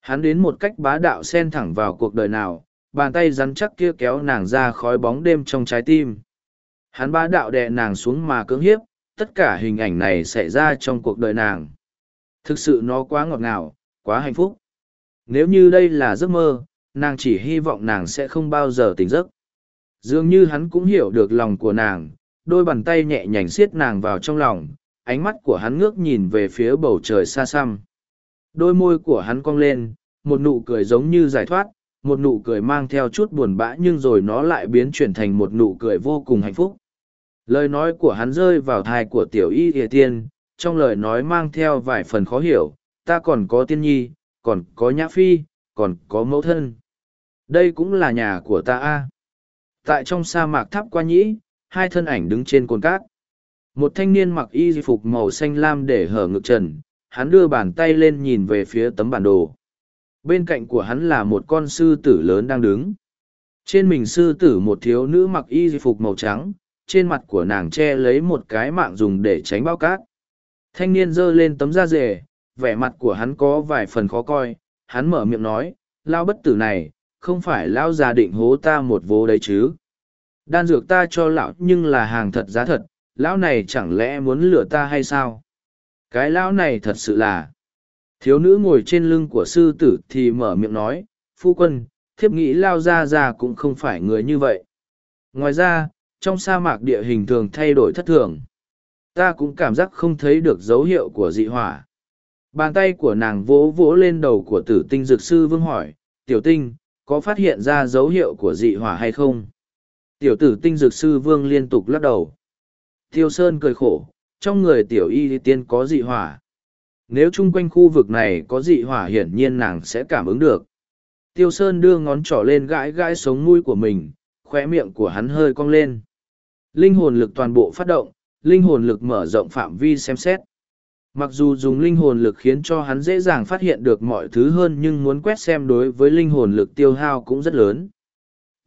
Hắn đến một cách bá đạo xen thẳng vào cuộc đời nào, bàn tay rắn chắc kia kéo nàng ra khói bóng đêm trong trái tim. Hắn bá đạo đè nàng xuống mà cưỡng hiếp, tất cả hình ảnh này xảy ra trong cuộc đời nàng. Thực sự nó quá ngọt ngào, quá hạnh phúc. Nếu như đây là giấc mơ, nàng chỉ hy vọng nàng sẽ không bao giờ tỉnh giấc. Dường như hắn cũng hiểu được lòng của nàng, đôi bàn tay nhẹ nhàng siết nàng vào trong lòng, ánh mắt của hắn ngước nhìn về phía bầu trời xa xăm. Đôi môi của hắn cong lên, một nụ cười giống như giải thoát, một nụ cười mang theo chút buồn bã nhưng rồi nó lại biến chuyển thành một nụ cười vô cùng hạnh phúc. Lời nói của hắn rơi vào thai của tiểu y ỉa tiên, trong lời nói mang theo vài phần khó hiểu, ta còn có tiên nhi, còn có nhã phi, còn có mẫu thân. Đây cũng là nhà của ta a. Tại trong sa mạc tháp qua nhĩ, hai thân ảnh đứng trên cồn cát. Một thanh niên mặc y phục màu xanh lam để hở ngực trần, hắn đưa bàn tay lên nhìn về phía tấm bản đồ. Bên cạnh của hắn là một con sư tử lớn đang đứng. Trên mình sư tử một thiếu nữ mặc y phục màu trắng, trên mặt của nàng che lấy một cái mạng dùng để tránh bao cát. Thanh niên giơ lên tấm da dề, vẻ mặt của hắn có vài phần khó coi, hắn mở miệng nói, lao bất tử này, không phải lao già định hố ta một vô đấy chứ. Đan dược ta cho lão nhưng là hàng thật giá thật, lão này chẳng lẽ muốn lừa ta hay sao? Cái lão này thật sự là... Thiếu nữ ngồi trên lưng của sư tử thì mở miệng nói, phu quân, thiếp nghĩ lao ra ra cũng không phải người như vậy. Ngoài ra, trong sa mạc địa hình thường thay đổi thất thường. ta cũng cảm giác không thấy được dấu hiệu của dị hỏa. Bàn tay của nàng vỗ vỗ lên đầu của tử tinh dược sư vương hỏi, tiểu tinh, có phát hiện ra dấu hiệu của dị hỏa hay không? Tiểu tử tinh dược sư vương liên tục lắc đầu. Tiêu Sơn cười khổ, trong người tiểu y tiên có dị hỏa. Nếu chung quanh khu vực này có dị hỏa hiển nhiên nàng sẽ cảm ứng được. Tiêu Sơn đưa ngón trỏ lên gãi gãi sống mũi của mình, khóe miệng của hắn hơi cong lên. Linh hồn lực toàn bộ phát động, linh hồn lực mở rộng phạm vi xem xét. Mặc dù dùng linh hồn lực khiến cho hắn dễ dàng phát hiện được mọi thứ hơn nhưng muốn quét xem đối với linh hồn lực tiêu hao cũng rất lớn.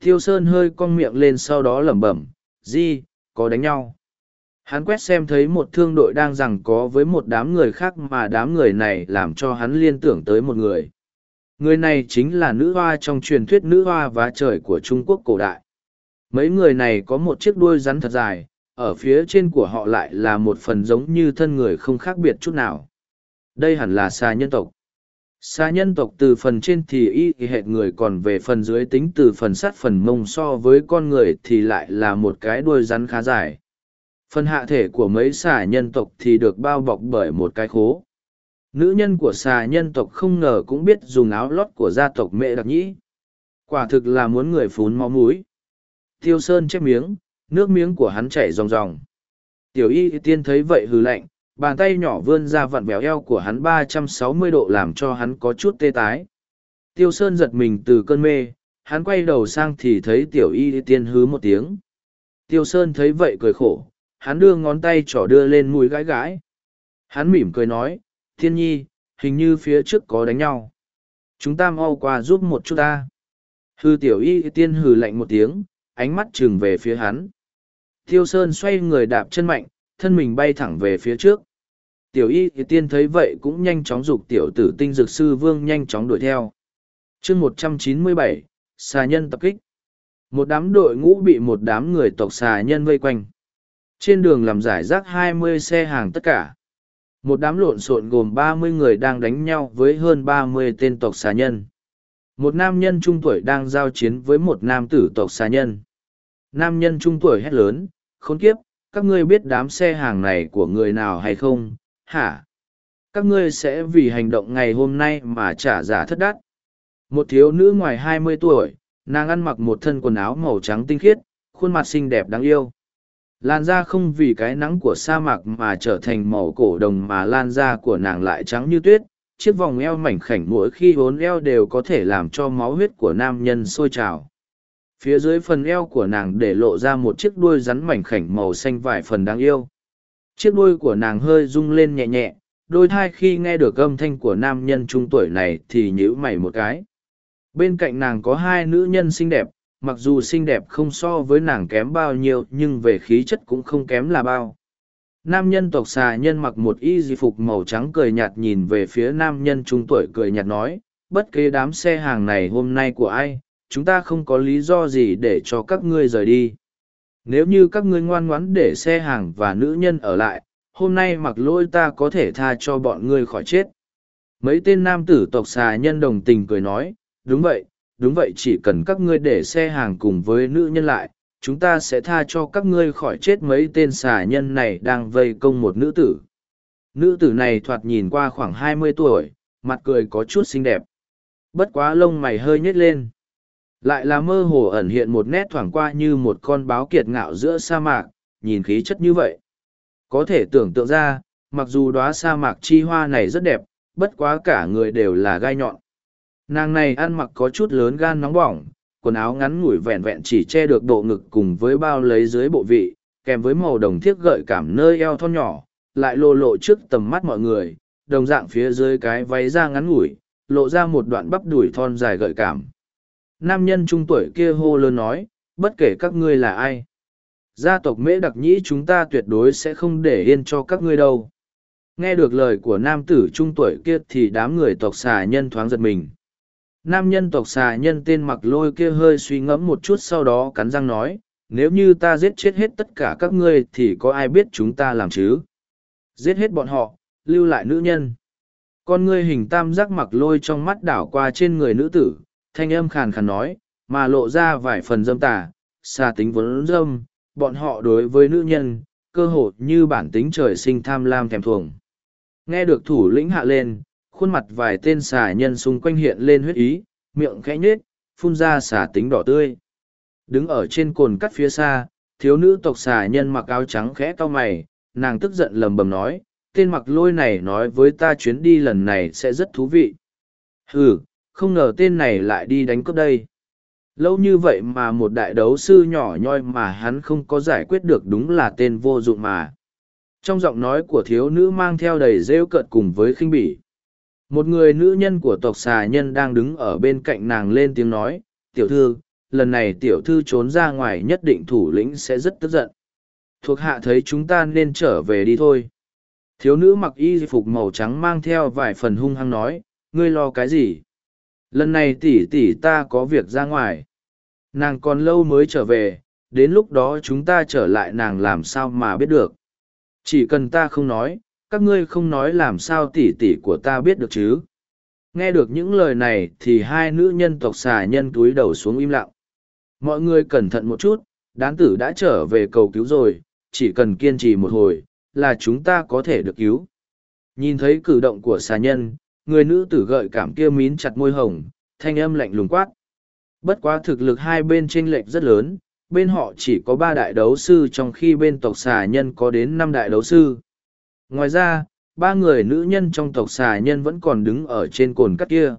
Tiêu Sơn hơi cong miệng lên sau đó lẩm bẩm, Di, có đánh nhau. Hắn quét xem thấy một thương đội đang rằng có với một đám người khác mà đám người này làm cho hắn liên tưởng tới một người. Người này chính là nữ hoa trong truyền thuyết nữ hoa và trời của Trung Quốc cổ đại. Mấy người này có một chiếc đuôi rắn thật dài, ở phía trên của họ lại là một phần giống như thân người không khác biệt chút nào. Đây hẳn là xà nhân tộc. Xà nhân tộc từ phần trên thì y hệt hệ người còn về phần dưới tính từ phần sát phần mông so với con người thì lại là một cái đuôi rắn khá dài. Phần hạ thể của mấy xà nhân tộc thì được bao bọc bởi một cái khố. Nữ nhân của xà nhân tộc không ngờ cũng biết dùng áo lót của gia tộc mẹ đặc nhĩ. Quả thực là muốn người phún máu múi. Tiêu Sơn chép miếng, nước miếng của hắn chảy ròng ròng. Tiểu y tiên thấy vậy hừ lạnh, bàn tay nhỏ vươn ra vặn béo eo của hắn ba trăm sáu mươi độ làm cho hắn có chút tê tái. Tiêu Sơn giật mình từ cơn mê, hắn quay đầu sang thì thấy tiểu y tiên hứ một tiếng. Tiêu Sơn thấy vậy cười khổ, hắn đưa ngón tay trỏ đưa lên mũi gãi gãi. Hắn mỉm cười nói, thiên nhi, hình như phía trước có đánh nhau. Chúng ta mau qua giúp một chút ta. Hư tiểu y tiên hừ lạnh một tiếng, ánh mắt trừng về phía hắn. Tiêu Sơn xoay người đạp chân mạnh, thân mình bay thẳng về phía trước. Tiểu y thì tiên thấy vậy cũng nhanh chóng dục tiểu tử tinh dược sư vương nhanh chóng đuổi theo. chương một trăm chín mươi bảy, xà nhân tập kích. Một đám đội ngũ bị một đám người tộc xà nhân vây quanh. Trên đường làm giải rác hai mươi xe hàng tất cả. Một đám lộn xộn gồm ba mươi người đang đánh nhau với hơn ba mươi tên tộc xà nhân. Một nam nhân trung tuổi đang giao chiến với một nam tử tộc xà nhân. Nam nhân trung tuổi hét lớn, khốn kiếp, các ngươi biết đám xe hàng này của người nào hay không, hả? Các ngươi sẽ vì hành động ngày hôm nay mà trả giá thất đắt. Một thiếu nữ ngoài hai mươi tuổi, nàng ăn mặc một thân quần áo màu trắng tinh khiết, khuôn mặt xinh đẹp đáng yêu. Lan da không vì cái nắng của sa mạc mà trở thành màu cổ đồng mà lan da của nàng lại trắng như tuyết, chiếc vòng eo mảnh khảnh mỗi khi hốn eo đều có thể làm cho máu huyết của nam nhân sôi trào. Phía dưới phần eo của nàng để lộ ra một chiếc đuôi rắn mảnh khảnh màu xanh vài phần đáng yêu. Chiếc đuôi của nàng hơi rung lên nhẹ nhẹ, đôi thai khi nghe được âm thanh của nam nhân trung tuổi này thì nhíu mày một cái. Bên cạnh nàng có hai nữ nhân xinh đẹp, mặc dù xinh đẹp không so với nàng kém bao nhiêu nhưng về khí chất cũng không kém là bao nam nhân tộc xà nhân mặc một y di phục màu trắng cười nhạt nhìn về phía nam nhân trung tuổi cười nhạt nói bất kể đám xe hàng này hôm nay của ai chúng ta không có lý do gì để cho các ngươi rời đi. Nếu như các ngươi ngoan ngoãn để xe hàng và nữ nhân ở lại, hôm nay mặc lỗi ta có thể tha cho bọn ngươi khỏi chết. Mấy tên nam tử tộc xà nhân đồng tình cười nói, đúng vậy, đúng vậy chỉ cần các ngươi để xe hàng cùng với nữ nhân lại, chúng ta sẽ tha cho các ngươi khỏi chết mấy tên xà nhân này đang vây công một nữ tử. Nữ tử này thoạt nhìn qua khoảng hai mươi tuổi, mặt cười có chút xinh đẹp. Bất quá lông mày hơi nhếch lên. Lại là mơ hồ ẩn hiện một nét thoảng qua như một con báo kiệt ngạo giữa sa mạc, nhìn khí chất như vậy. Có thể tưởng tượng ra, mặc dù đóa sa mạc chi hoa này rất đẹp, bất quá cả người đều là gai nhọn. Nàng này ăn mặc có chút lớn gan nóng bỏng, quần áo ngắn ngủi vẹn vẹn chỉ che được độ ngực cùng với bao lấy dưới bộ vị, kèm với màu đồng thiếc gợi cảm nơi eo thon nhỏ, lại lộ lộ trước tầm mắt mọi người, đồng dạng phía dưới cái váy da ngắn ngủi, lộ ra một đoạn bắp đùi thon dài gợi cảm, nam nhân trung tuổi kia hô lớn nói, bất kể các ngươi là ai. Gia tộc mễ đặc nhĩ chúng ta tuyệt đối sẽ không để yên cho các ngươi đâu. Nghe được lời của nam tử trung tuổi kia thì đám người tộc xà nhân thoáng giật mình. Nam nhân tộc xà nhân tên mặc lôi kia hơi suy ngẫm một chút sau đó cắn răng nói, nếu như ta giết chết hết tất cả các ngươi thì có ai biết chúng ta làm chứ? Giết hết bọn họ, lưu lại nữ nhân. Con ngươi hình tam giác mặc lôi trong mắt đảo qua trên người nữ tử, thanh âm khàn khàn nói, mà lộ ra vài phần dâm tà, xa tính vốn dâm, bọn họ đối với nữ nhân, cơ hồ như bản tính trời sinh tham lam thèm thuồng. Nghe được thủ lĩnh hạ lên, khuôn mặt vài tên xà nhân xung quanh hiện lên huyết ý, miệng khẽ nhếch, phun ra xà tính đỏ tươi. Đứng ở trên cồn cắt phía xa, thiếu nữ tộc xà nhân mặc áo trắng khẽ cau mày, nàng tức giận lầm bầm nói, tên mặc lôi này nói với ta chuyến đi lần này sẽ rất thú vị. Ừ, không ngờ tên này lại đi đánh cướp đây. Lâu như vậy mà một đại đấu sư nhỏ nhoi mà hắn không có giải quyết được đúng là tên vô dụng mà. Trong giọng nói của thiếu nữ mang theo đầy rêu cợt cùng với khinh bỉ. Một người nữ nhân của tộc xà nhân đang đứng ở bên cạnh nàng lên tiếng nói, tiểu thư, lần này tiểu thư trốn ra ngoài nhất định thủ lĩnh sẽ rất tức giận. Thuộc hạ thấy chúng ta nên trở về đi thôi. Thiếu nữ mặc y phục màu trắng mang theo vài phần hung hăng nói, ngươi lo cái gì? Lần này tỷ tỷ ta có việc ra ngoài. Nàng còn lâu mới trở về, đến lúc đó chúng ta trở lại nàng làm sao mà biết được. Chỉ cần ta không nói, các ngươi không nói làm sao tỷ tỷ của ta biết được chứ. Nghe được những lời này thì hai nữ nhân tộc xà nhân túi đầu xuống im lặng. Mọi người cẩn thận một chút, đán tử đã trở về cầu cứu rồi, chỉ cần kiên trì một hồi, là chúng ta có thể được cứu. Nhìn thấy cử động của xà nhân, người nữ tử gợi cảm kia mín chặt môi hồng, thanh âm lạnh lùng quát. Bất quá thực lực hai bên chênh lệch rất lớn, bên họ chỉ có ba đại đấu sư trong khi bên tộc xà nhân có đến năm đại đấu sư. Ngoài ra, ba người nữ nhân trong tộc xà nhân vẫn còn đứng ở trên cồn cắt kia.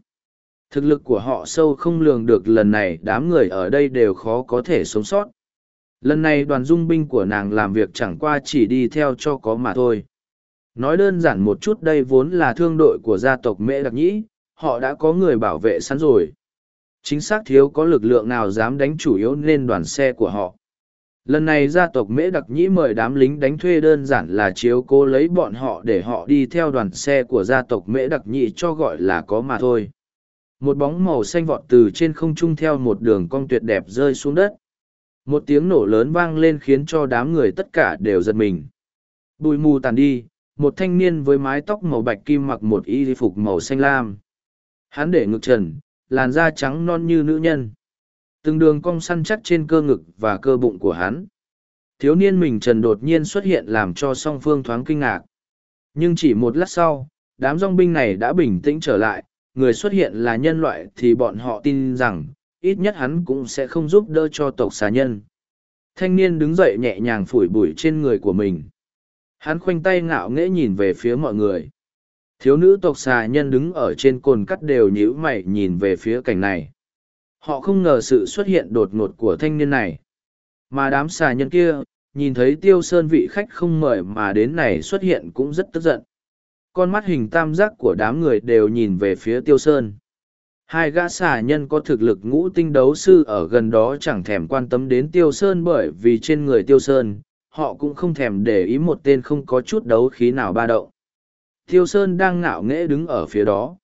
Thực lực của họ sâu không lường được lần này đám người ở đây đều khó có thể sống sót. Lần này đoàn dung binh của nàng làm việc chẳng qua chỉ đi theo cho có mà thôi. Nói đơn giản một chút đây vốn là thương đội của gia tộc Mễ Đặc Nhĩ, họ đã có người bảo vệ sẵn rồi. Chính xác thiếu có lực lượng nào dám đánh chủ yếu nên đoàn xe của họ. Lần này gia tộc Mễ Đặc Nhĩ mời đám lính đánh thuê đơn giản là chiếu cố lấy bọn họ để họ đi theo đoàn xe của gia tộc Mễ Đặc Nhĩ cho gọi là có mà thôi. Một bóng màu xanh vọt từ trên không trung theo một đường cong tuyệt đẹp rơi xuống đất. Một tiếng nổ lớn vang lên khiến cho đám người tất cả đều giật mình. Bụi mù tàn đi, một thanh niên với mái tóc màu bạch kim mặc một y phục màu xanh lam. Hắn để ngực trần, làn da trắng non như nữ nhân. Từng đường cong săn chắc trên cơ ngực và cơ bụng của hắn. Thiếu niên mình trần đột nhiên xuất hiện làm cho song phương thoáng kinh ngạc. Nhưng chỉ một lát sau, đám dòng binh này đã bình tĩnh trở lại, người xuất hiện là nhân loại thì bọn họ tin rằng, ít nhất hắn cũng sẽ không giúp đỡ cho tộc xà nhân. Thanh niên đứng dậy nhẹ nhàng phủi bụi trên người của mình. Hắn khoanh tay ngạo nghễ nhìn về phía mọi người. Thiếu nữ tộc xà nhân đứng ở trên cồn cắt đều nhíu mày nhìn về phía cảnh này. Họ không ngờ sự xuất hiện đột ngột của thanh niên này. Mà đám xà nhân kia, nhìn thấy tiêu sơn vị khách không mời mà đến này xuất hiện cũng rất tức giận. Con mắt hình tam giác của đám người đều nhìn về phía tiêu sơn. Hai gã xà nhân có thực lực ngũ tinh đấu sư ở gần đó chẳng thèm quan tâm đến tiêu sơn bởi vì trên người tiêu sơn, họ cũng không thèm để ý một tên không có chút đấu khí nào ba đậu Tiêu Sơn đang ngạo nghễ đứng ở phía đó.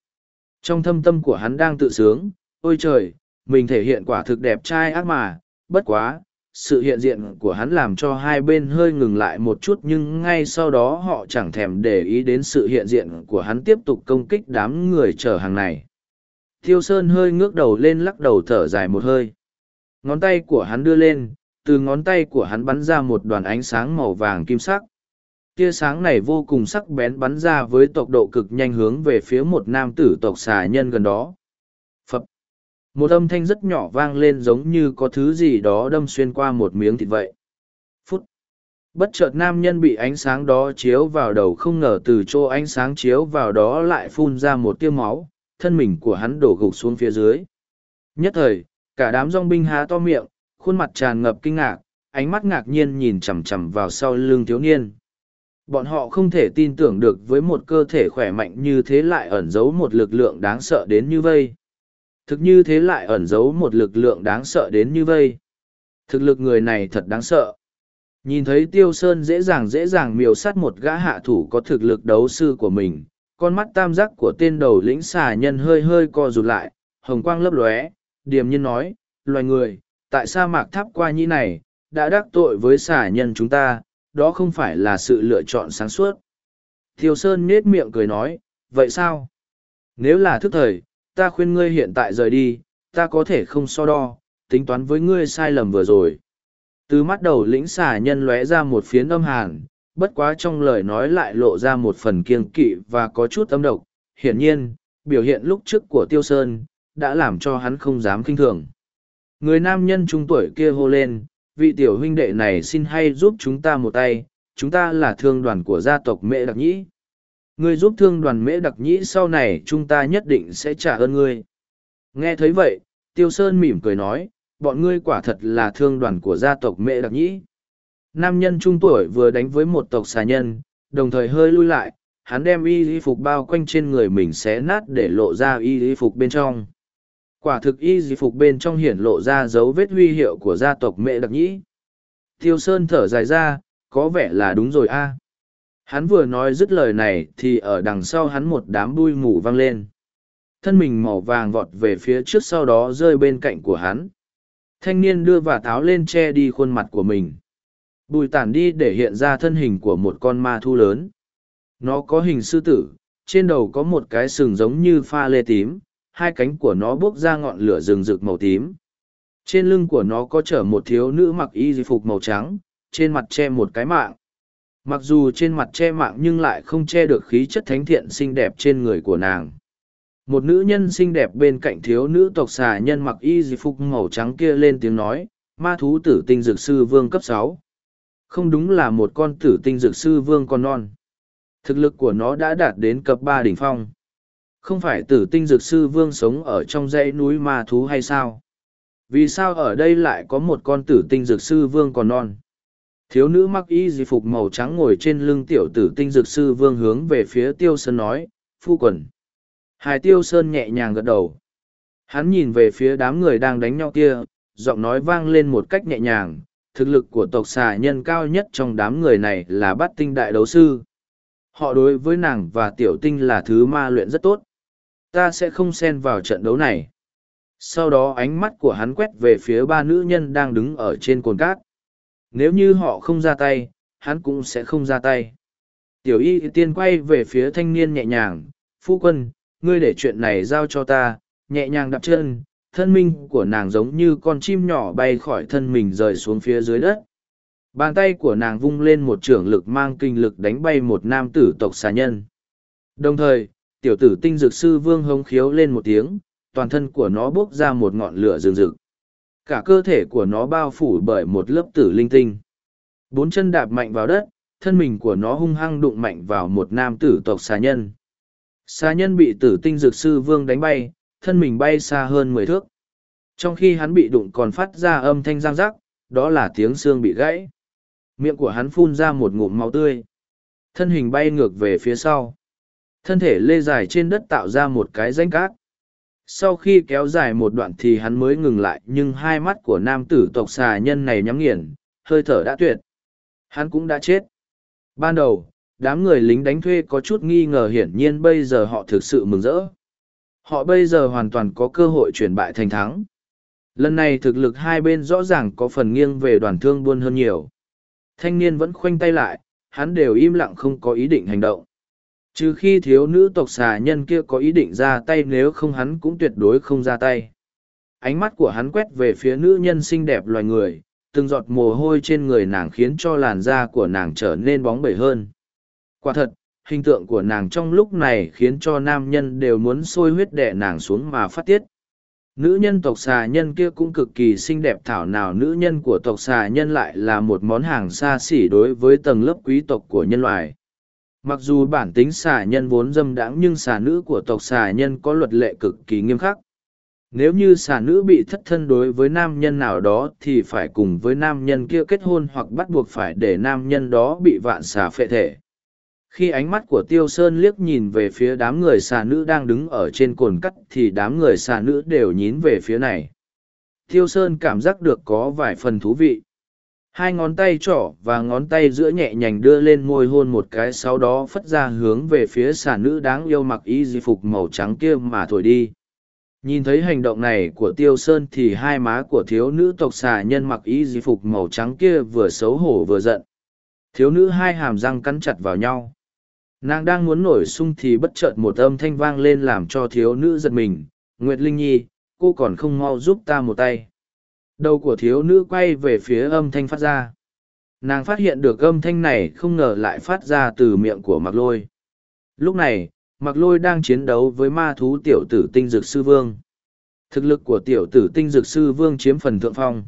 Trong thâm tâm của hắn đang tự sướng, ôi trời, mình thể hiện quả thực đẹp trai ác mà, bất quá, sự hiện diện của hắn làm cho hai bên hơi ngừng lại một chút nhưng ngay sau đó họ chẳng thèm để ý đến sự hiện diện của hắn tiếp tục công kích đám người chở hàng này. Thiêu Sơn hơi ngước đầu lên lắc đầu thở dài một hơi. Ngón tay của hắn đưa lên, từ ngón tay của hắn bắn ra một đoàn ánh sáng màu vàng kim sắc tia sáng này vô cùng sắc bén bắn ra với tốc độ cực nhanh hướng về phía một nam tử tộc xà nhân gần đó một âm thanh rất nhỏ vang lên giống như có thứ gì đó đâm xuyên qua một miếng thịt vậy. Phút. Bất chợt nam nhân bị ánh sáng đó chiếu vào đầu không ngờ từ chỗ ánh sáng chiếu vào đó lại phun ra một tia máu, thân mình của hắn đổ gục xuống phía dưới. Nhất thời, cả đám dong binh há to miệng, khuôn mặt tràn ngập kinh ngạc, ánh mắt ngạc nhiên nhìn chằm chằm vào sau lưng thiếu niên. Bọn họ không thể tin tưởng được với một cơ thể khỏe mạnh như thế lại ẩn giấu một lực lượng đáng sợ đến như vây thực như thế lại ẩn giấu một lực lượng đáng sợ đến như vây thực lực người này thật đáng sợ nhìn thấy tiêu sơn dễ dàng dễ dàng miêu sát một gã hạ thủ có thực lực đấu sư của mình con mắt tam giác của tên đầu lĩnh xà nhân hơi hơi co rụt lại hồng quang lấp lóe điềm nhiên nói loài người tại sa mạc tháp qua nhĩ này đã đắc tội với xà nhân chúng ta đó không phải là sự lựa chọn sáng suốt. Thiều Sơn nết miệng cười nói, vậy sao? Nếu là thức thời, ta khuyên ngươi hiện tại rời đi, ta có thể không so đo, tính toán với ngươi sai lầm vừa rồi. từ mắt đầu lĩnh xà nhân lóe ra một phiến âm hàn bất quá trong lời nói lại lộ ra một phần kiêng kỵ và có chút âm độc. Hiển nhiên biểu hiện lúc trước của tiêu sơn đã làm cho hắn không dám kinh thường. Người nam nhân trung tuổi kia hô lên vị tiểu huynh đệ này xin hay giúp chúng ta một tay chúng ta là thương đoàn của gia tộc mẹ đặc nhĩ ngươi giúp thương đoàn mễ đặc nhĩ sau này chúng ta nhất định sẽ trả ơn ngươi. Nghe thấy vậy, tiêu sơn mỉm cười nói, bọn ngươi quả thật là thương đoàn của gia tộc mễ đặc nhĩ. Nam nhân trung tuổi vừa đánh với một tộc xà nhân, đồng thời hơi lui lại, hắn đem y y phục bao quanh trên người mình xé nát để lộ ra y y phục bên trong. Quả thực y y phục bên trong hiển lộ ra dấu vết huy hiệu của gia tộc mễ đặc nhĩ. Tiêu sơn thở dài ra, có vẻ là đúng rồi a hắn vừa nói dứt lời này thì ở đằng sau hắn một đám bụi mù vang lên. Thân mình màu vàng vọt về phía trước sau đó rơi bên cạnh của hắn. Thanh niên đưa và tháo lên che đi khuôn mặt của mình. Bùi tản đi để hiện ra thân hình của một con ma thu lớn. Nó có hình sư tử, trên đầu có một cái sừng giống như pha lê tím, hai cánh của nó bốc ra ngọn lửa rừng rực màu tím. Trên lưng của nó có chở một thiếu nữ mặc y di phục màu trắng, trên mặt che một cái mạng mặc dù trên mặt che mạng nhưng lại không che được khí chất thánh thiện xinh đẹp trên người của nàng. Một nữ nhân xinh đẹp bên cạnh thiếu nữ tộc xà nhân mặc y di phục màu trắng kia lên tiếng nói, ma thú tử tinh dược sư vương cấp sáu. Không đúng là một con tử tinh dược sư vương con non. Thực lực của nó đã đạt đến cấp ba đỉnh phong. Không phải tử tinh dược sư vương sống ở trong dãy núi ma thú hay sao? Vì sao ở đây lại có một con tử tinh dược sư vương còn non? Thiếu nữ mặc y di phục màu trắng ngồi trên lưng tiểu tử tinh dược sư vương hướng về phía tiêu sơn nói, phu quần. Hải tiêu sơn nhẹ nhàng gật đầu. Hắn nhìn về phía đám người đang đánh nhau kia, giọng nói vang lên một cách nhẹ nhàng, thực lực của tộc xà nhân cao nhất trong đám người này là bát tinh đại đấu sư. Họ đối với nàng và tiểu tinh là thứ ma luyện rất tốt. Ta sẽ không xen vào trận đấu này. Sau đó ánh mắt của hắn quét về phía ba nữ nhân đang đứng ở trên cồn cát nếu như họ không ra tay, hắn cũng sẽ không ra tay. Tiểu y tiên quay về phía thanh niên nhẹ nhàng, phu quân, ngươi để chuyện này giao cho ta. Nhẹ nhàng đạp chân, thân minh của nàng giống như con chim nhỏ bay khỏi thân mình rời xuống phía dưới đất. Bàn tay của nàng vung lên một trưởng lực mang kinh lực đánh bay một nam tử tộc xà nhân. Đồng thời, tiểu tử tinh dược sư vương hống khiếu lên một tiếng, toàn thân của nó bốc ra một ngọn lửa rừng rực cả cơ thể của nó bao phủ bởi một lớp tử linh tinh. Bốn chân đạp mạnh vào đất, thân mình của nó hung hăng đụng mạnh vào một nam tử tộc xà nhân. Xà nhân bị tử tinh dược sư vương đánh bay, thân mình bay xa hơn mười thước. Trong khi hắn bị đụng còn phát ra âm thanh giang rắc, đó là tiếng xương bị gãy. Miệng của hắn phun ra một ngụm máu tươi. Thân hình bay ngược về phía sau. Thân thể lê dài trên đất tạo ra một cái rãnh cát sau khi kéo dài một đoạn thì hắn mới ngừng lại, nhưng hai mắt của nam tử tộc xà nhân này nhắm nghiền, hơi thở đã tuyệt. Hắn cũng đã chết. Ban đầu, đám người lính đánh thuê có chút nghi ngờ hiển nhiên bây giờ họ thực sự mừng rỡ. Họ bây giờ hoàn toàn có cơ hội chuyển bại thành thắng. Lần này thực lực hai bên rõ ràng có phần nghiêng về đoàn thương buôn hơn nhiều. Thanh niên vẫn khoanh tay lại, hắn đều im lặng không có ý định hành động trừ khi thiếu nữ tộc xà nhân kia có ý định ra tay nếu không hắn cũng tuyệt đối không ra tay. Ánh mắt của hắn quét về phía nữ nhân xinh đẹp loài người, từng giọt mồ hôi trên người nàng khiến cho làn da của nàng trở nên bóng bẩy hơn. Quả thật, hình tượng của nàng trong lúc này khiến cho nam nhân đều muốn sôi huyết đẻ nàng xuống mà phát tiết. Nữ nhân tộc xà nhân kia cũng cực kỳ xinh đẹp thảo nào nữ nhân của tộc xà nhân lại là một món hàng xa xỉ đối với tầng lớp quý tộc của nhân loại mặc dù bản tính xà nhân vốn dâm đãng nhưng xà nữ của tộc xà nhân có luật lệ cực kỳ nghiêm khắc. Nếu như xà nữ bị thất thân đối với nam nhân nào đó thì phải cùng với nam nhân kia kết hôn hoặc bắt buộc phải để nam nhân đó bị vạn xà phệ thể. Khi ánh mắt của tiêu sơn liếc nhìn về phía đám người xà nữ đang đứng ở trên cồn cắt thì đám người xà nữ đều nhín về phía này. Tiêu sơn cảm giác được có vài phần thú vị hai ngón tay trỏ và ngón tay giữa nhẹ nhàng đưa lên môi hôn một cái sau đó phất ra hướng về phía xà nữ đáng yêu mặc y di phục màu trắng kia mà thổi đi. Nhìn thấy hành động này của tiêu sơn thì hai má của thiếu nữ tộc xà nhân mặc y di phục màu trắng kia vừa xấu hổ vừa giận. Thiếu nữ hai hàm răng cắn chặt vào nhau. Nàng đang muốn nổi sung thì bất chợt một âm thanh vang lên làm cho thiếu nữ giật mình. Nguyệt linh nhi, cô còn không mau giúp ta một tay đầu của thiếu nữ quay về phía âm thanh phát ra. Nàng phát hiện được âm thanh này không ngờ lại phát ra từ miệng của mặc lôi. Lúc này mặc lôi đang chiến đấu với ma thú tiểu tử tinh dược sư vương. Thực lực của tiểu tử tinh dược sư vương chiếm phần thượng phong.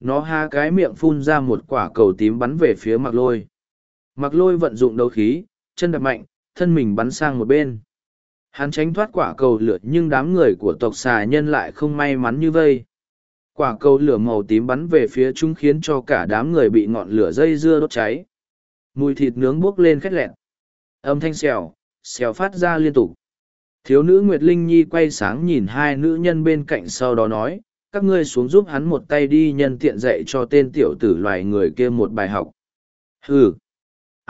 Nó ha cái miệng phun ra một quả cầu tím bắn về phía mặc lôi. Mặc lôi vận dụng đấu khí, chân đập mạnh, thân mình bắn sang một bên. Hắn tránh thoát quả cầu lửa nhưng đám người của tộc xà nhân lại không may mắn như vây quả cầu lửa màu tím bắn về phía chúng khiến cho cả đám người bị ngọn lửa dây dưa đốt cháy. Mùi thịt nướng buốc lên khét lẹn âm thanh xèo xèo phát ra liên tục. Thiếu nữ nguyệt linh nhi quay sáng nhìn hai nữ nhân bên cạnh sau đó nói, các ngươi xuống giúp hắn một tay đi, nhân tiện dạy cho tên tiểu tử loài người kia một bài học. Ừ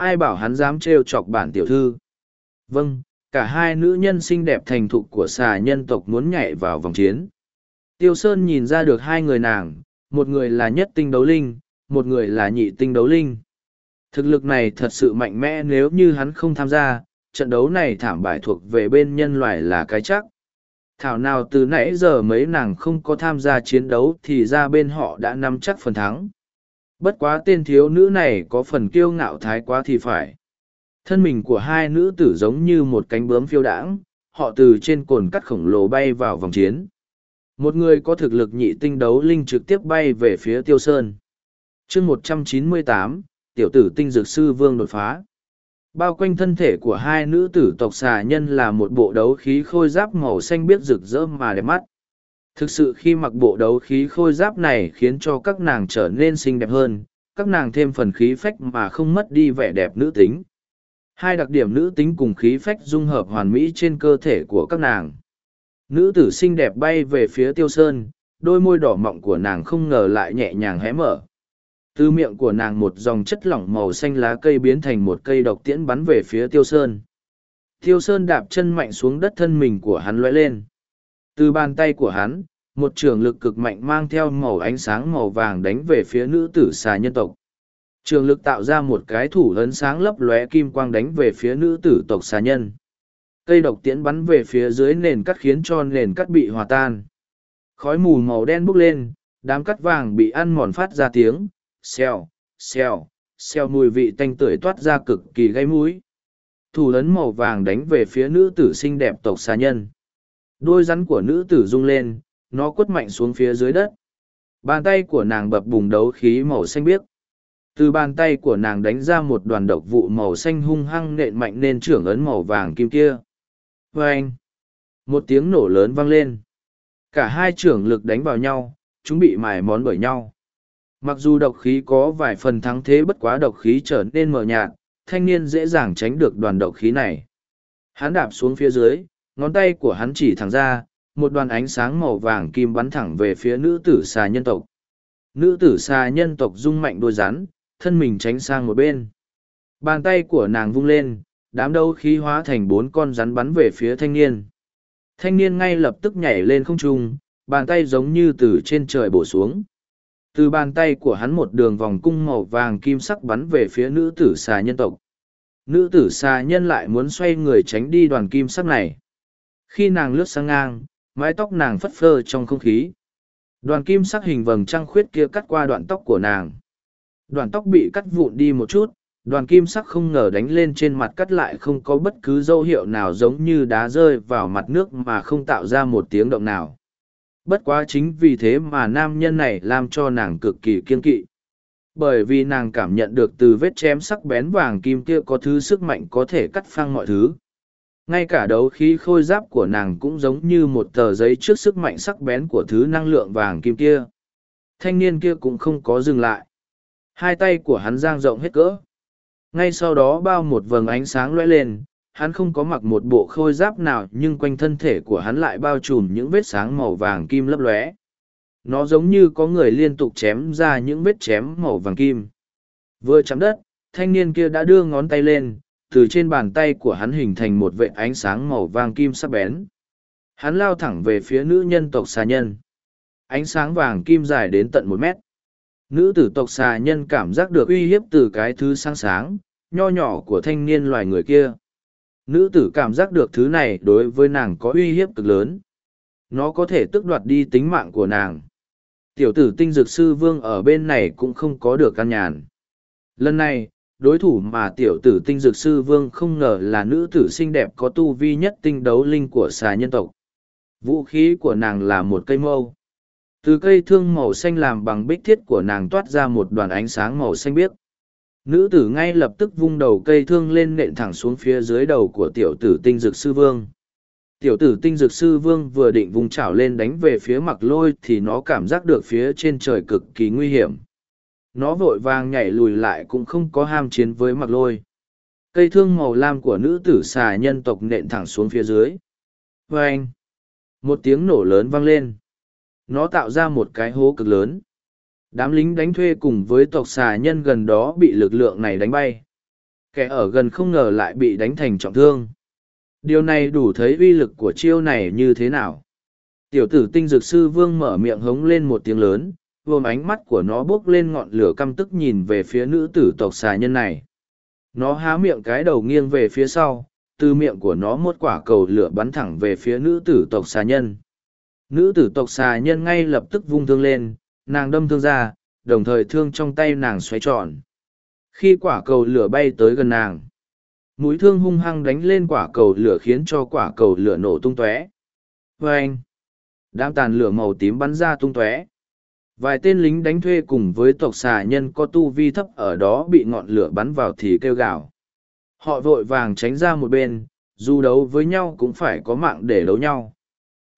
ai bảo hắn dám trêu chọc bản tiểu thư? Vâng cả hai nữ nhân xinh đẹp thành thục của xà nhân tộc muốn nhảy vào vòng chiến tiêu sơn nhìn ra được hai người nàng, một người là nhất tinh đấu linh, một người là nhị tinh đấu linh. Thực lực này thật sự mạnh mẽ nếu như hắn không tham gia, trận đấu này thảm bại thuộc về bên nhân loại là cái chắc. Thảo nào từ nãy giờ mấy nàng không có tham gia chiến đấu thì ra bên họ đã nắm chắc phần thắng. Bất quá tên thiếu nữ này có phần kiêu ngạo thái quá thì phải. Thân mình của hai nữ tử giống như một cánh bướm phiêu đãng, họ từ trên cồn cắt khổng lồ bay vào vòng chiến một người có thực lực nhị tinh đấu linh trực tiếp bay về phía tiêu sơn. Chương một trăm chín mươi tám, tiểu tử tinh dược sư vương đột phá. Bao quanh thân thể của hai nữ tử tộc xà nhân là một bộ đấu khí khôi giáp màu xanh biếc rực rỡ mà đẹp mắt. Thực sự khi mặc bộ đấu khí khôi giáp này khiến cho các nàng trở nên xinh đẹp hơn, các nàng thêm phần khí phách mà không mất đi vẻ đẹp nữ tính. Hai đặc điểm nữ tính cùng khí phách dung hợp hoàn mỹ trên cơ thể của các nàng nữ tử xinh đẹp bay về phía tiêu sơn, đôi môi đỏ mọng của nàng không ngờ lại nhẹ nhàng hé mở. Từ miệng của nàng một dòng chất lỏng màu xanh lá cây biến thành một cây độc tiễn bắn về phía tiêu sơn. Tiêu sơn đạp chân mạnh xuống đất thân mình của hắn loay lên. Từ bàn tay của hắn, một trường lực cực mạnh mang theo màu ánh sáng màu vàng đánh về phía nữ tử xà nhân tộc. Trường lực tạo ra một cái thủ ấn sáng lấp lóe kim quang đánh về phía nữ tử tộc xà nhân cây độc tiễn bắn về phía dưới nền cắt khiến cho nền cắt bị hòa tan. Khói mù màu đen bốc lên, đám cắt vàng bị ăn mòn phát ra tiếng, xèo xèo xèo mùi vị tanh tưởi toát ra cực kỳ gây mũi. Thủ lớn màu vàng đánh về phía nữ tử xinh đẹp tộc xà nhân. Đôi rắn của nữ tử rung lên, nó quất mạnh xuống phía dưới đất. Bàn tay của nàng bập bùng đấu khí màu xanh biếc. Từ bàn tay của nàng đánh ra một đoàn độc vụ màu xanh hung hăng nện mạnh nên trưởng ấn màu vàng kim kia vê anh, một tiếng nổ lớn vang lên. Cả hai trưởng lực đánh vào nhau, chúng bị mài món bởi nhau. Mặc dù độc khí có vài phần thắng thế bất quá độc khí trở nên mờ nhạt, thanh niên dễ dàng tránh được đoàn độc khí này. Hắn đạp xuống phía dưới, ngón tay của hắn chỉ thẳng ra, một đoàn ánh sáng màu vàng kim bắn thẳng về phía nữ tử xà nhân tộc. Nữ tử xà nhân tộc rung mạnh đôi rắn, thân mình tránh sang một bên. Bàn tay của nàng vung lên đám đấu khí hóa thành bốn con rắn bắn về phía thanh niên. Thanh niên ngay lập tức nhảy lên không trung, bàn tay giống như từ trên trời bổ xuống. Từ bàn tay của hắn một đường vòng cung màu vàng kim sắc bắn về phía nữ tử xà nhân tộc. Nữ tử xà nhân lại muốn xoay người tránh đi đoàn kim sắc này. Khi nàng lướt sang ngang, mái tóc nàng phất phơ trong không khí. Đoàn kim sắc hình vầng trăng khuyết kia cắt qua đoạn tóc của nàng. Đoàn tóc bị cắt vụn đi một chút đoàn kim sắc không ngờ đánh lên trên mặt cắt lại không có bất cứ dấu hiệu nào giống như đá rơi vào mặt nước mà không tạo ra một tiếng động nào. Bất quá chính vì thế mà nam nhân này làm cho nàng cực kỳ kiên kỵ. Bởi vì nàng cảm nhận được từ vết chém sắc bén vàng kim kia có thứ sức mạnh có thể cắt phăng mọi thứ. Ngay cả đấu khí khôi giáp của nàng cũng giống như một tờ giấy trước sức mạnh sắc bén của thứ năng lượng vàng kim kia. Thanh niên kia cũng không có dừng lại. Hai tay của hắn giang rộng hết cỡ ngay sau đó bao một vầng ánh sáng lóe lên, hắn không có mặc một bộ khôi giáp nào nhưng quanh thân thể của hắn lại bao trùm những vết sáng màu vàng kim lấp lóe. Nó giống như có người liên tục chém ra những vết chém màu vàng kim. Vừa chạm đất, thanh niên kia đã đưa ngón tay lên, từ trên bàn tay của hắn hình thành một vệ ánh sáng màu vàng kim sắc bén. Hắn lao thẳng về phía nữ nhân tộc xà nhân. Ánh sáng vàng kim dài đến tận một mét nữ tử tộc xà nhân cảm giác được uy hiếp từ cái thứ sáng sáng nho nhỏ của thanh niên loài người kia nữ tử cảm giác được thứ này đối với nàng có uy hiếp cực lớn nó có thể tước đoạt đi tính mạng của nàng tiểu tử tinh dược sư vương ở bên này cũng không có được căn nhàn. Lần này, đối thủ mà tiểu tử tinh dược sư vương không ngờ là nữ tử xinh đẹp có tu vi nhất tinh đấu linh của xà nhân tộc. Vũ khí của nàng là một cây mâu. Từ cây thương màu xanh làm bằng bích thiết của nàng toát ra một đoàn ánh sáng màu xanh biếc. Nữ tử ngay lập tức vung đầu cây thương lên nện thẳng xuống phía dưới đầu của tiểu tử tinh dược sư vương. Tiểu tử tinh dược sư vương vừa định vùng chảo lên đánh về phía mặc lôi thì nó cảm giác được phía trên trời cực kỳ nguy hiểm. Nó vội vàng nhảy lùi lại cũng không có ham chiến với mặc lôi. Cây thương màu lam của nữ tử xà nhân tộc nện thẳng xuống phía dưới. Anh. Một tiếng nổ lớn vang lên. Nó tạo ra một cái hố cực lớn. Đám lính đánh thuê cùng với tộc xà nhân gần đó bị lực lượng này đánh bay. Kẻ ở gần không ngờ lại bị đánh thành trọng thương. Điều này đủ thấy uy lực của chiêu này như thế nào. Tiểu tử tinh dược sư vương mở miệng hống lên một tiếng lớn, vồm ánh mắt của nó bốc lên ngọn lửa căm tức nhìn về phía nữ tử tộc xà nhân này. Nó há miệng cái đầu nghiêng về phía sau, từ miệng của nó một quả cầu lửa bắn thẳng về phía nữ tử tộc xà nhân. Nữ tử tộc xà nhân ngay lập tức vung thương lên, nàng đâm thương ra, đồng thời thương trong tay nàng xoáy tròn. Khi quả cầu lửa bay tới gần nàng, mũi thương hung hăng đánh lên quả cầu lửa khiến cho quả cầu lửa nổ tung tóe. Vâng! Đám tàn lửa màu tím bắn ra tung tóe. Vài tên lính đánh thuê cùng với tộc xà nhân có tu vi thấp ở đó bị ngọn lửa bắn vào thì kêu gào. Họ vội vàng tránh ra một bên, dù đấu với nhau cũng phải có mạng để đấu nhau.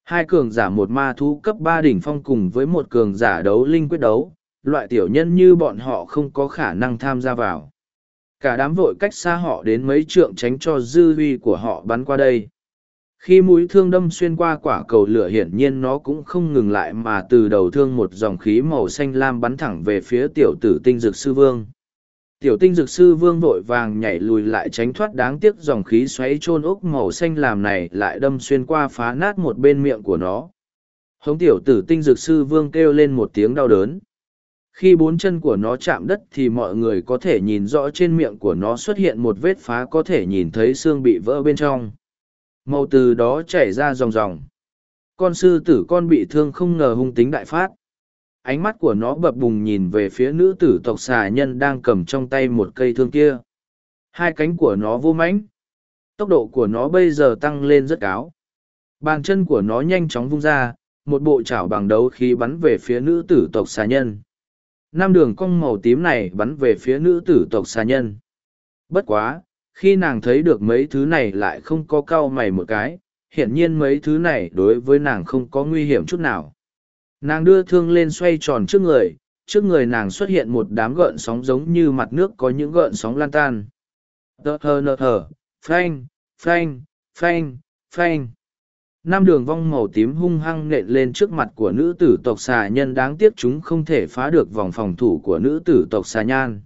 Hai cường giả một ma thú cấp ba đỉnh phong cùng với một cường giả đấu linh quyết đấu, loại tiểu nhân như bọn họ không có khả năng tham gia vào. Cả đám vội cách xa họ đến mấy trượng tránh cho dư huy của họ bắn qua đây. Khi mũi thương đâm xuyên qua quả cầu lửa hiển nhiên nó cũng không ngừng lại mà từ đầu thương một dòng khí màu xanh lam bắn thẳng về phía tiểu tử tinh dược sư vương. Tiểu tinh dược sư vương vội vàng nhảy lùi lại tránh thoát đáng tiếc dòng khí xoáy trôn ốc màu xanh làm này lại đâm xuyên qua phá nát một bên miệng của nó. Hống tiểu tử tinh dược sư vương kêu lên một tiếng đau đớn. Khi bốn chân của nó chạm đất thì mọi người có thể nhìn rõ trên miệng của nó xuất hiện một vết phá có thể nhìn thấy xương bị vỡ bên trong. Màu từ đó chảy ra ròng ròng. Con sư tử con bị thương không ngờ hung tính đại phát ánh mắt của nó bập bùng nhìn về phía nữ tử tộc xà nhân đang cầm trong tay một cây thương kia. Hai cánh của nó vô mãnh. Tốc độ của nó bây giờ tăng lên rất cao bàn chân của nó nhanh chóng vung ra, một bộ chảo bằng đấu khí bắn về phía nữ tử tộc xà nhân. Năm đường cong màu tím này bắn về phía nữ tử tộc xà nhân. Bất quá, khi nàng thấy được mấy thứ này lại không có cau mày một cái, hiển nhiên mấy thứ này đối với nàng không có nguy hiểm chút nào nàng đưa thương lên xoay tròn trước người trước người nàng xuất hiện một đám gợn sóng giống như mặt nước có những gợn sóng lan tan. Tờ hờ nờ hờ, phanh phanh phanh phanh. Năm đường vong màu tím hung hăng nện lên trước mặt của nữ tử tộc xà nhân đáng tiếc chúng không thể phá được vòng phòng thủ của nữ tử tộc xà nhan.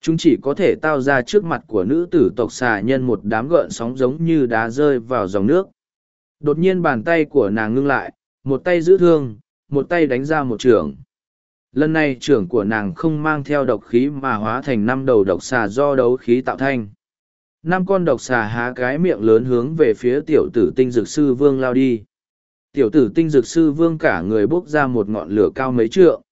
Chúng chỉ có thể tạo ra trước mặt của nữ tử tộc xà nhân một đám gợn sóng giống như đá rơi vào dòng nước. Đột nhiên bàn tay của nàng ngưng lại, một tay giữ thương một tay đánh ra một trường. Lần này trưởng của nàng không mang theo độc khí mà hóa thành năm đầu độc xà do đấu khí tạo thành. Năm con độc xà há cái miệng lớn hướng về phía tiểu tử tinh dược sư vương lao đi. Tiểu tử tinh dược sư vương cả người bốc ra một ngọn lửa cao mấy trượng.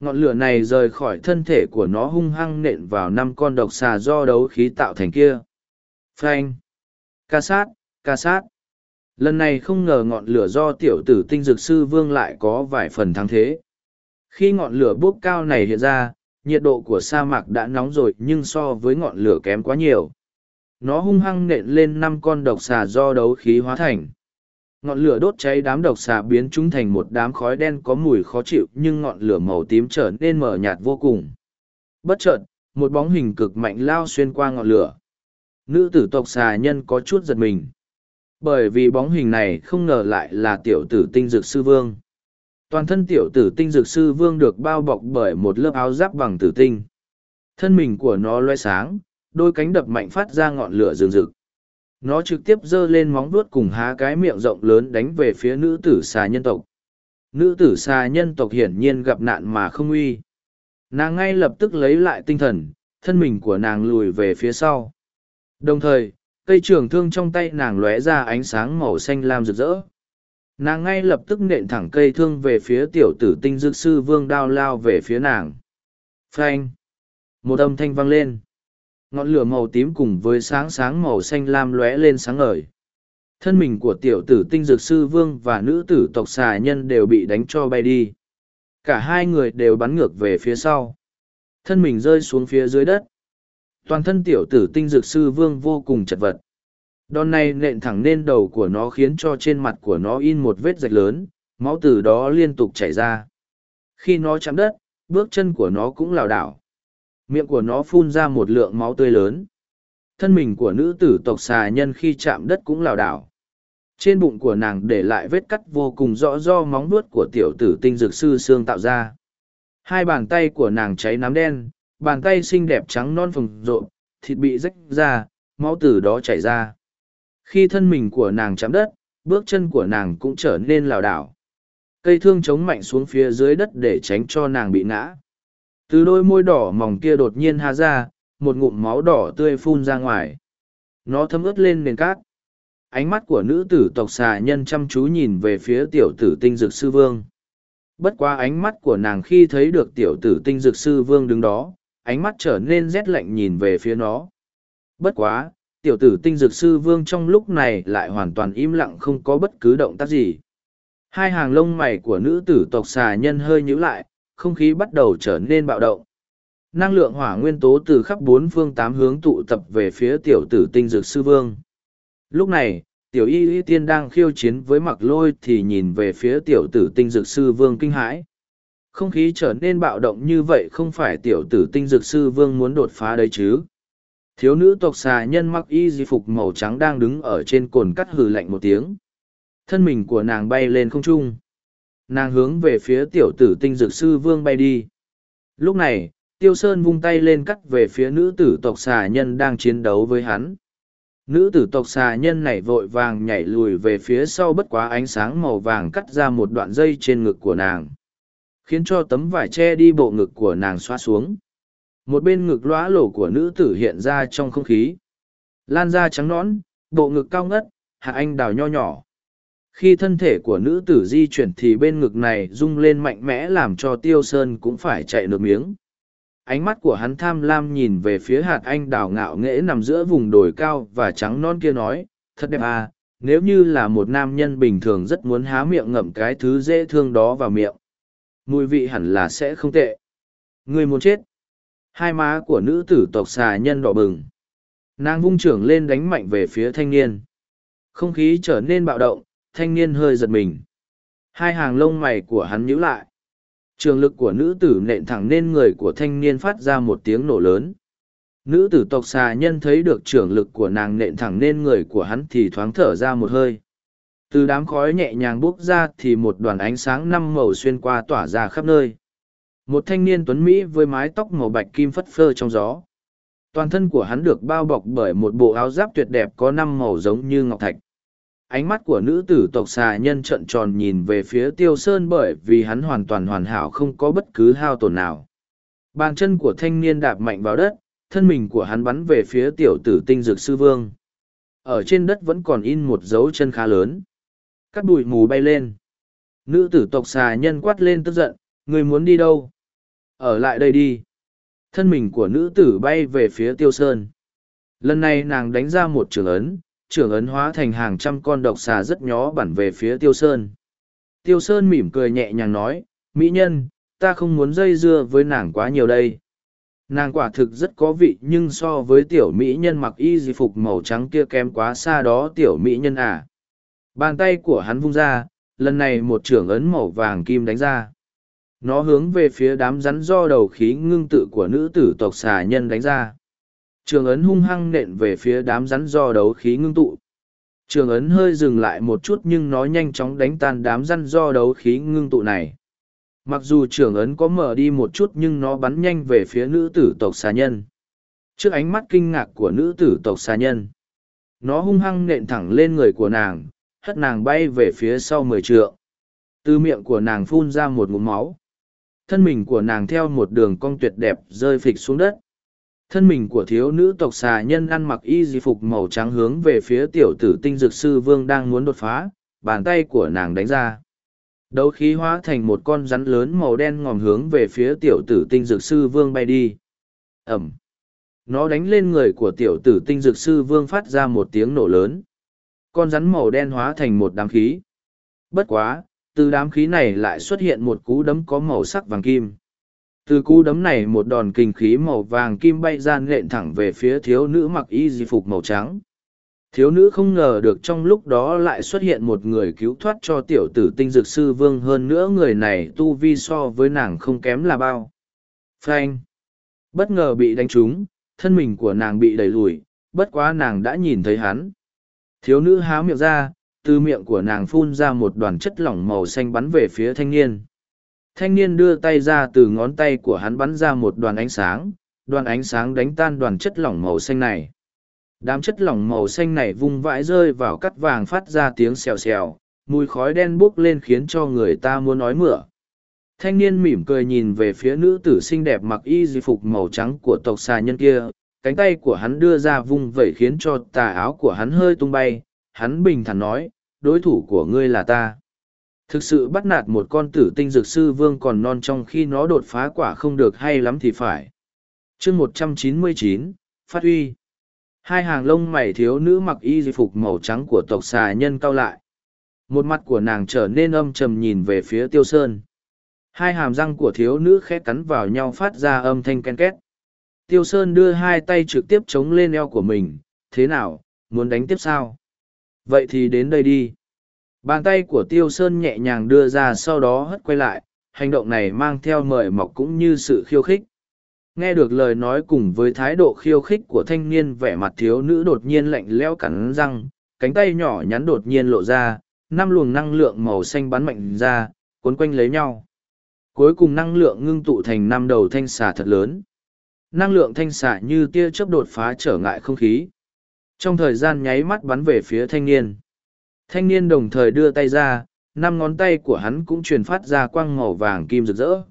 Ngọn lửa này rời khỏi thân thể của nó hung hăng nện vào năm con độc xà do đấu khí tạo thành kia. Phanh! Ca sát! Ca sát! Lần này không ngờ ngọn lửa do tiểu tử tinh dược sư vương lại có vài phần thắng thế. Khi ngọn lửa bốc cao này hiện ra, nhiệt độ của sa mạc đã nóng rồi nhưng so với ngọn lửa kém quá nhiều. Nó hung hăng nện lên năm con độc xà do đấu khí hóa thành. Ngọn lửa đốt cháy đám độc xà biến chúng thành một đám khói đen có mùi khó chịu nhưng ngọn lửa màu tím trở nên mờ nhạt vô cùng. Bất chợt, một bóng hình cực mạnh lao xuyên qua ngọn lửa. Nữ tử tộc xà nhân có chút giật mình bởi vì bóng hình này không ngờ lại là tiểu tử tinh dược sư vương. Toàn thân tiểu tử tinh dược sư vương được bao bọc bởi một lớp áo giáp bằng tử tinh. Thân mình của nó loe sáng, đôi cánh đập mạnh phát ra ngọn lửa rừng rực. Nó trực tiếp giơ lên móng vuốt cùng há cái miệng rộng lớn đánh về phía nữ tử xà nhân tộc. Nữ tử xà nhân tộc hiển nhiên gặp nạn mà không uy. Nàng ngay lập tức lấy lại tinh thần, thân mình của nàng lùi về phía sau. Đồng thời, cây trường thương trong tay nàng lóe ra ánh sáng màu xanh lam rực rỡ. Nàng ngay lập tức nện thẳng cây thương về phía tiểu tử tinh dược sư vương đao lao về phía nàng. Phanh! Một âm thanh vang lên. Ngọn lửa màu tím cùng với sáng sáng màu xanh lam lóe lên sáng ngời. Thân mình của tiểu tử tinh dược sư vương và nữ tử tộc xà nhân đều bị đánh cho bay đi. Cả hai người đều bắn ngược về phía sau. Thân mình rơi xuống phía dưới đất toàn thân tiểu tử tinh dược sư vương vô cùng chật vật. Đòn này nện thẳng lên đầu của nó khiến cho trên mặt của nó in một vết rạch lớn, máu từ đó liên tục chảy ra. Khi nó chạm đất, bước chân của nó cũng lảo đảo. Miệng của nó phun ra một lượng máu tươi lớn. Thân mình của nữ tử tộc xà nhân khi chạm đất cũng lảo đảo. Trên bụng của nàng để lại vết cắt vô cùng rõ do móng vuốt của tiểu tử tinh dược sư xương tạo ra. Hai bàn tay của nàng cháy nám đen bàn tay xinh đẹp trắng non phồng rộn thịt bị rách ra, máu từ đó chảy ra. Khi thân mình của nàng chạm đất, bước chân của nàng cũng trở nên lảo đảo. Cây thương chống mạnh xuống phía dưới đất để tránh cho nàng bị ngã. Từ đôi môi đỏ mỏng kia đột nhiên ha ra, một ngụm máu đỏ tươi phun ra ngoài. Nó thấm ướt lên nền cát. Ánh mắt của nữ tử tộc xà nhân chăm chú nhìn về phía tiểu tử tinh dược sư vương. Bất quá ánh mắt của nàng khi thấy được tiểu tử tinh dược sư vương đứng đó ánh mắt trở nên rét lạnh nhìn về phía nó. Bất quá, tiểu tử tinh dược sư vương trong lúc này lại hoàn toàn im lặng không có bất cứ động tác gì. Hai hàng lông mày của nữ tử tộc xà nhân hơi nhíu lại, không khí bắt đầu trở nên bạo động. Năng lượng hỏa nguyên tố từ khắp bốn phương tám hướng tụ tập về phía tiểu tử tinh dược sư vương. Lúc này, tiểu y y tiên đang khiêu chiến với mặc lôi thì nhìn về phía tiểu tử tinh dược sư vương kinh hãi không khí trở nên bạo động như vậy không phải tiểu tử tinh dược sư vương muốn đột phá đấy chứ? Thiếu nữ tộc xà nhân mặc y di phục màu trắng đang đứng ở trên cồn cắt hừ lạnh một tiếng. Thân mình của nàng bay lên không trung. Nàng hướng về phía tiểu tử tinh dược sư vương bay đi. Lúc này, tiêu sơn vung tay lên cắt về phía nữ tử tộc xà nhân đang chiến đấu với hắn. Nữ tử tộc xà nhân này vội vàng nhảy lùi về phía sau bất quá ánh sáng màu vàng cắt ra một đoạn dây trên ngực của nàng khiến cho tấm vải che đi bộ ngực của nàng xoa xuống. Một bên ngực lõa lổ của nữ tử hiện ra trong không khí. Lan da trắng nõn, bộ ngực cao ngất, hạ anh đào nho nhỏ. Khi thân thể của nữ tử di chuyển thì bên ngực này rung lên mạnh mẽ làm cho tiêu sơn cũng phải chạy nước miếng. Ánh mắt của hắn tham lam nhìn về phía hạt anh đào ngạo nghễ nằm giữa vùng đồi cao và trắng non kia nói, thật đẹp à nếu như là một nam nhân bình thường rất muốn há miệng ngậm cái thứ dễ thương đó vào miệng mùi vị hẳn là sẽ không tệ. Người muốn chết. Hai má của nữ tử tộc xà nhân đỏ bừng. Nàng vung trưởng lên đánh mạnh về phía thanh niên. Không khí trở nên bạo động, thanh niên hơi giật mình. Hai hàng lông mày của hắn nhíu lại. Trường lực của nữ tử nện thẳng lên người của thanh niên phát ra một tiếng nổ lớn. Nữ tử tộc xà nhân thấy được trường lực của nàng nện thẳng lên người của hắn thì thoáng thở ra một hơi từ đám khói nhẹ nhàng buốc ra thì một đoàn ánh sáng năm màu xuyên qua tỏa ra khắp nơi. Một thanh niên tuấn mỹ với mái tóc màu bạch kim phất phơ trong gió. Toàn thân của hắn được bao bọc bởi một bộ áo giáp tuyệt đẹp có năm màu giống như ngọc thạch. Ánh mắt của nữ tử tộc xà nhân trợn tròn nhìn về phía tiêu sơn bởi vì hắn hoàn toàn hoàn hảo không có bất cứ hao tổn nào. Bàn chân của thanh niên đạp mạnh vào đất, thân mình của hắn bắn về phía tiểu tử tinh dược sư vương. Ở trên đất vẫn còn in một dấu chân khá lớn cắt bụi mù bay lên. Nữ tử tộc xà nhân quát lên tức giận người muốn đi đâu? Ở lại đây đi. Thân mình của nữ tử bay về phía tiêu sơn. Lần này nàng đánh ra một trường ấn, trưởng ấn hóa thành hàng trăm con độc xà rất nhó bẩn về phía tiêu sơn. Tiêu sơn mỉm cười nhẹ nhàng nói, mỹ nhân, ta không muốn dây dưa với nàng quá nhiều đây. Nàng quả thực rất có vị nhưng so với tiểu mỹ nhân mặc y di phục màu trắng kia kém quá xa đó tiểu mỹ nhân à bàn tay của hắn vung ra, lần này một trưởng ấn màu vàng kim đánh ra. Nó hướng về phía đám rắn do đầu khí ngưng tự của nữ tử tộc xà nhân đánh ra. Trường ấn hung hăng nện về phía đám rắn do đấu khí ngưng tụ. Trường ấn hơi dừng lại một chút nhưng nó nhanh chóng đánh tan đám rắn do đấu khí ngưng tụ này. Mặc dù trường ấn có mở đi một chút nhưng nó bắn nhanh về phía nữ tử tộc xà nhân. Trước ánh mắt kinh ngạc của nữ tử tộc xà nhân, nó hung hăng nện thẳng lên người của nàng hất nàng bay về phía sau mười trượng từ miệng của nàng phun ra một ngụm máu thân mình của nàng theo một đường cong tuyệt đẹp rơi phịch xuống đất thân mình của thiếu nữ tộc xà nhân ăn mặc y di phục màu trắng hướng về phía tiểu tử tinh dược sư vương đang muốn đột phá, bàn tay của nàng đánh ra. Đấu khí hóa thành một con rắn lớn màu đen ngòm hướng về phía tiểu tử tinh dược sư vương bay đi. Ẩm. Nó đánh lên người của tiểu tử tinh dược sư vương phát ra một tiếng nổ lớn. Con rắn màu đen hóa thành một đám khí. Bất quá, từ đám khí này lại xuất hiện một cú đấm có màu sắc vàng kim. Từ cú đấm này một đòn kinh khí màu vàng kim bay ra nện thẳng về phía thiếu nữ mặc y di phục màu trắng. Thiếu nữ không ngờ được trong lúc đó lại xuất hiện một người cứu thoát cho tiểu tử tinh dược sư vương hơn nữa người này tu vi so với nàng không kém là bao. Frank! Bất ngờ bị đánh trúng, thân mình của nàng bị đẩy lùi, bất quá nàng đã nhìn thấy hắn. Thiếu nữ há miệng ra, từ miệng của nàng phun ra một đoàn chất lỏng màu xanh bắn về phía thanh niên. Thanh niên đưa tay ra từ ngón tay của hắn bắn ra một đoàn ánh sáng, đoàn ánh sáng đánh tan đoàn chất lỏng màu xanh này. Đám chất lỏng màu xanh này vung vãi rơi vào cắt vàng phát ra tiếng xèo xèo, mùi khói đen bốc lên khiến cho người ta muốn nói mửa. Thanh niên mỉm cười nhìn về phía nữ tử xinh đẹp mặc y di phục màu trắng của tộc xà nhân kia, cánh tay của hắn đưa ra vung vẩy khiến cho tà áo của hắn hơi tung bay, hắn bình thản nói, đối thủ của ngươi là ta. Thực sự bắt nạt một con tử tinh dược sư vương còn non trong khi nó đột phá quả không được hay lắm thì phải. chương một trăm chín mươi chín Phát huy Hai hàng lông mày thiếu nữ mặc y di phục màu trắng của tộc xà nhân cao lại. Một mặt của nàng trở nên âm trầm nhìn về phía tiêu sơn. Hai hàm răng của thiếu nữ khẽ cắn vào nhau phát ra âm thanh ken két. Tiêu sơn đưa hai tay trực tiếp chống lên eo của mình. Thế nào, muốn đánh tiếp sao? Vậy thì đến đây đi. Bàn tay của tiêu sơn nhẹ nhàng đưa ra sau đó hất quay lại, hành động này mang theo mời mọc cũng như sự khiêu khích. Nghe được lời nói cùng với thái độ khiêu khích của thanh niên vẻ mặt thiếu nữ đột nhiên lạnh lẽo cắn răng, cánh tay nhỏ nhắn đột nhiên lộ ra, năm luồng năng lượng màu xanh bắn mạnh ra, cuốn quanh lấy nhau. Cuối cùng năng lượng ngưng tụ thành năm đầu thanh xà thật lớn. Năng lượng thanh xạ như tia chớp đột phá trở ngại không khí. Trong thời gian nháy mắt bắn về phía thanh niên. Thanh niên đồng thời đưa tay ra, năm ngón tay của hắn cũng truyền phát ra quang màu vàng kim rực rỡ.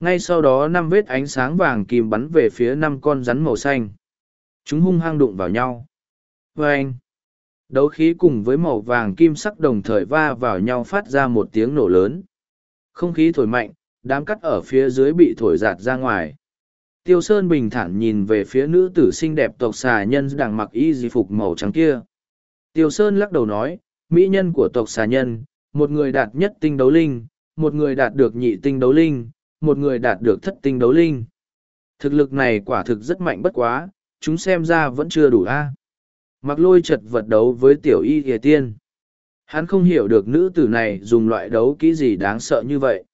Ngay sau đó năm vết ánh sáng vàng kim bắn về phía năm con rắn màu xanh. Chúng hung hăng đụng vào nhau. Vê anh đấu khí cùng với màu vàng kim sắc đồng thời va vào nhau phát ra một tiếng nổ lớn. Không khí thổi mạnh đám cắt ở phía dưới bị thổi giạt ra ngoài tiêu sơn bình thản nhìn về phía nữ tử xinh đẹp tộc xà nhân đang mặc y di phục màu trắng kia tiêu sơn lắc đầu nói mỹ nhân của tộc xà nhân một người đạt nhất tinh đấu linh một người đạt được nhị tinh đấu linh một người đạt được thất tinh đấu linh. Thực lực này quả thực rất mạnh bất quá, chúng xem ra vẫn chưa đủ a. Mặc lôi chật vật đấu với tiểu y thìa tiên. Hắn không hiểu được nữ tử này dùng loại đấu kỹ gì đáng sợ như vậy.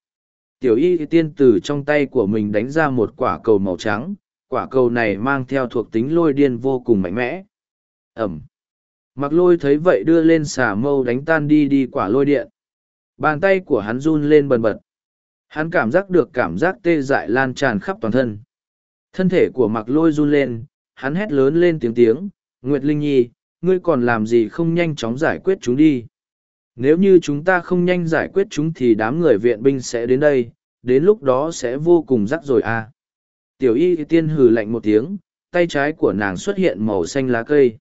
Tiểu y tiên từ trong tay của mình đánh ra một quả cầu màu trắng, quả cầu này mang theo thuộc tính lôi điên vô cùng mạnh mẽ. Ẩm. Mặc lôi thấy vậy đưa lên xà mâu đánh tan đi đi quả lôi điện. Bàn tay của hắn run lên bần bật. Hắn cảm giác được cảm giác tê dại lan tràn khắp toàn thân. Thân thể của mặc lôi run lên, hắn hét lớn lên tiếng tiếng, Nguyệt Linh Nhi, ngươi còn làm gì không nhanh chóng giải quyết chúng đi. Nếu như chúng ta không nhanh giải quyết chúng thì đám người viện binh sẽ đến đây, đến lúc đó sẽ vô cùng rắc rồi à. Tiểu y tiên hừ lạnh một tiếng, tay trái của nàng xuất hiện màu xanh lá cây.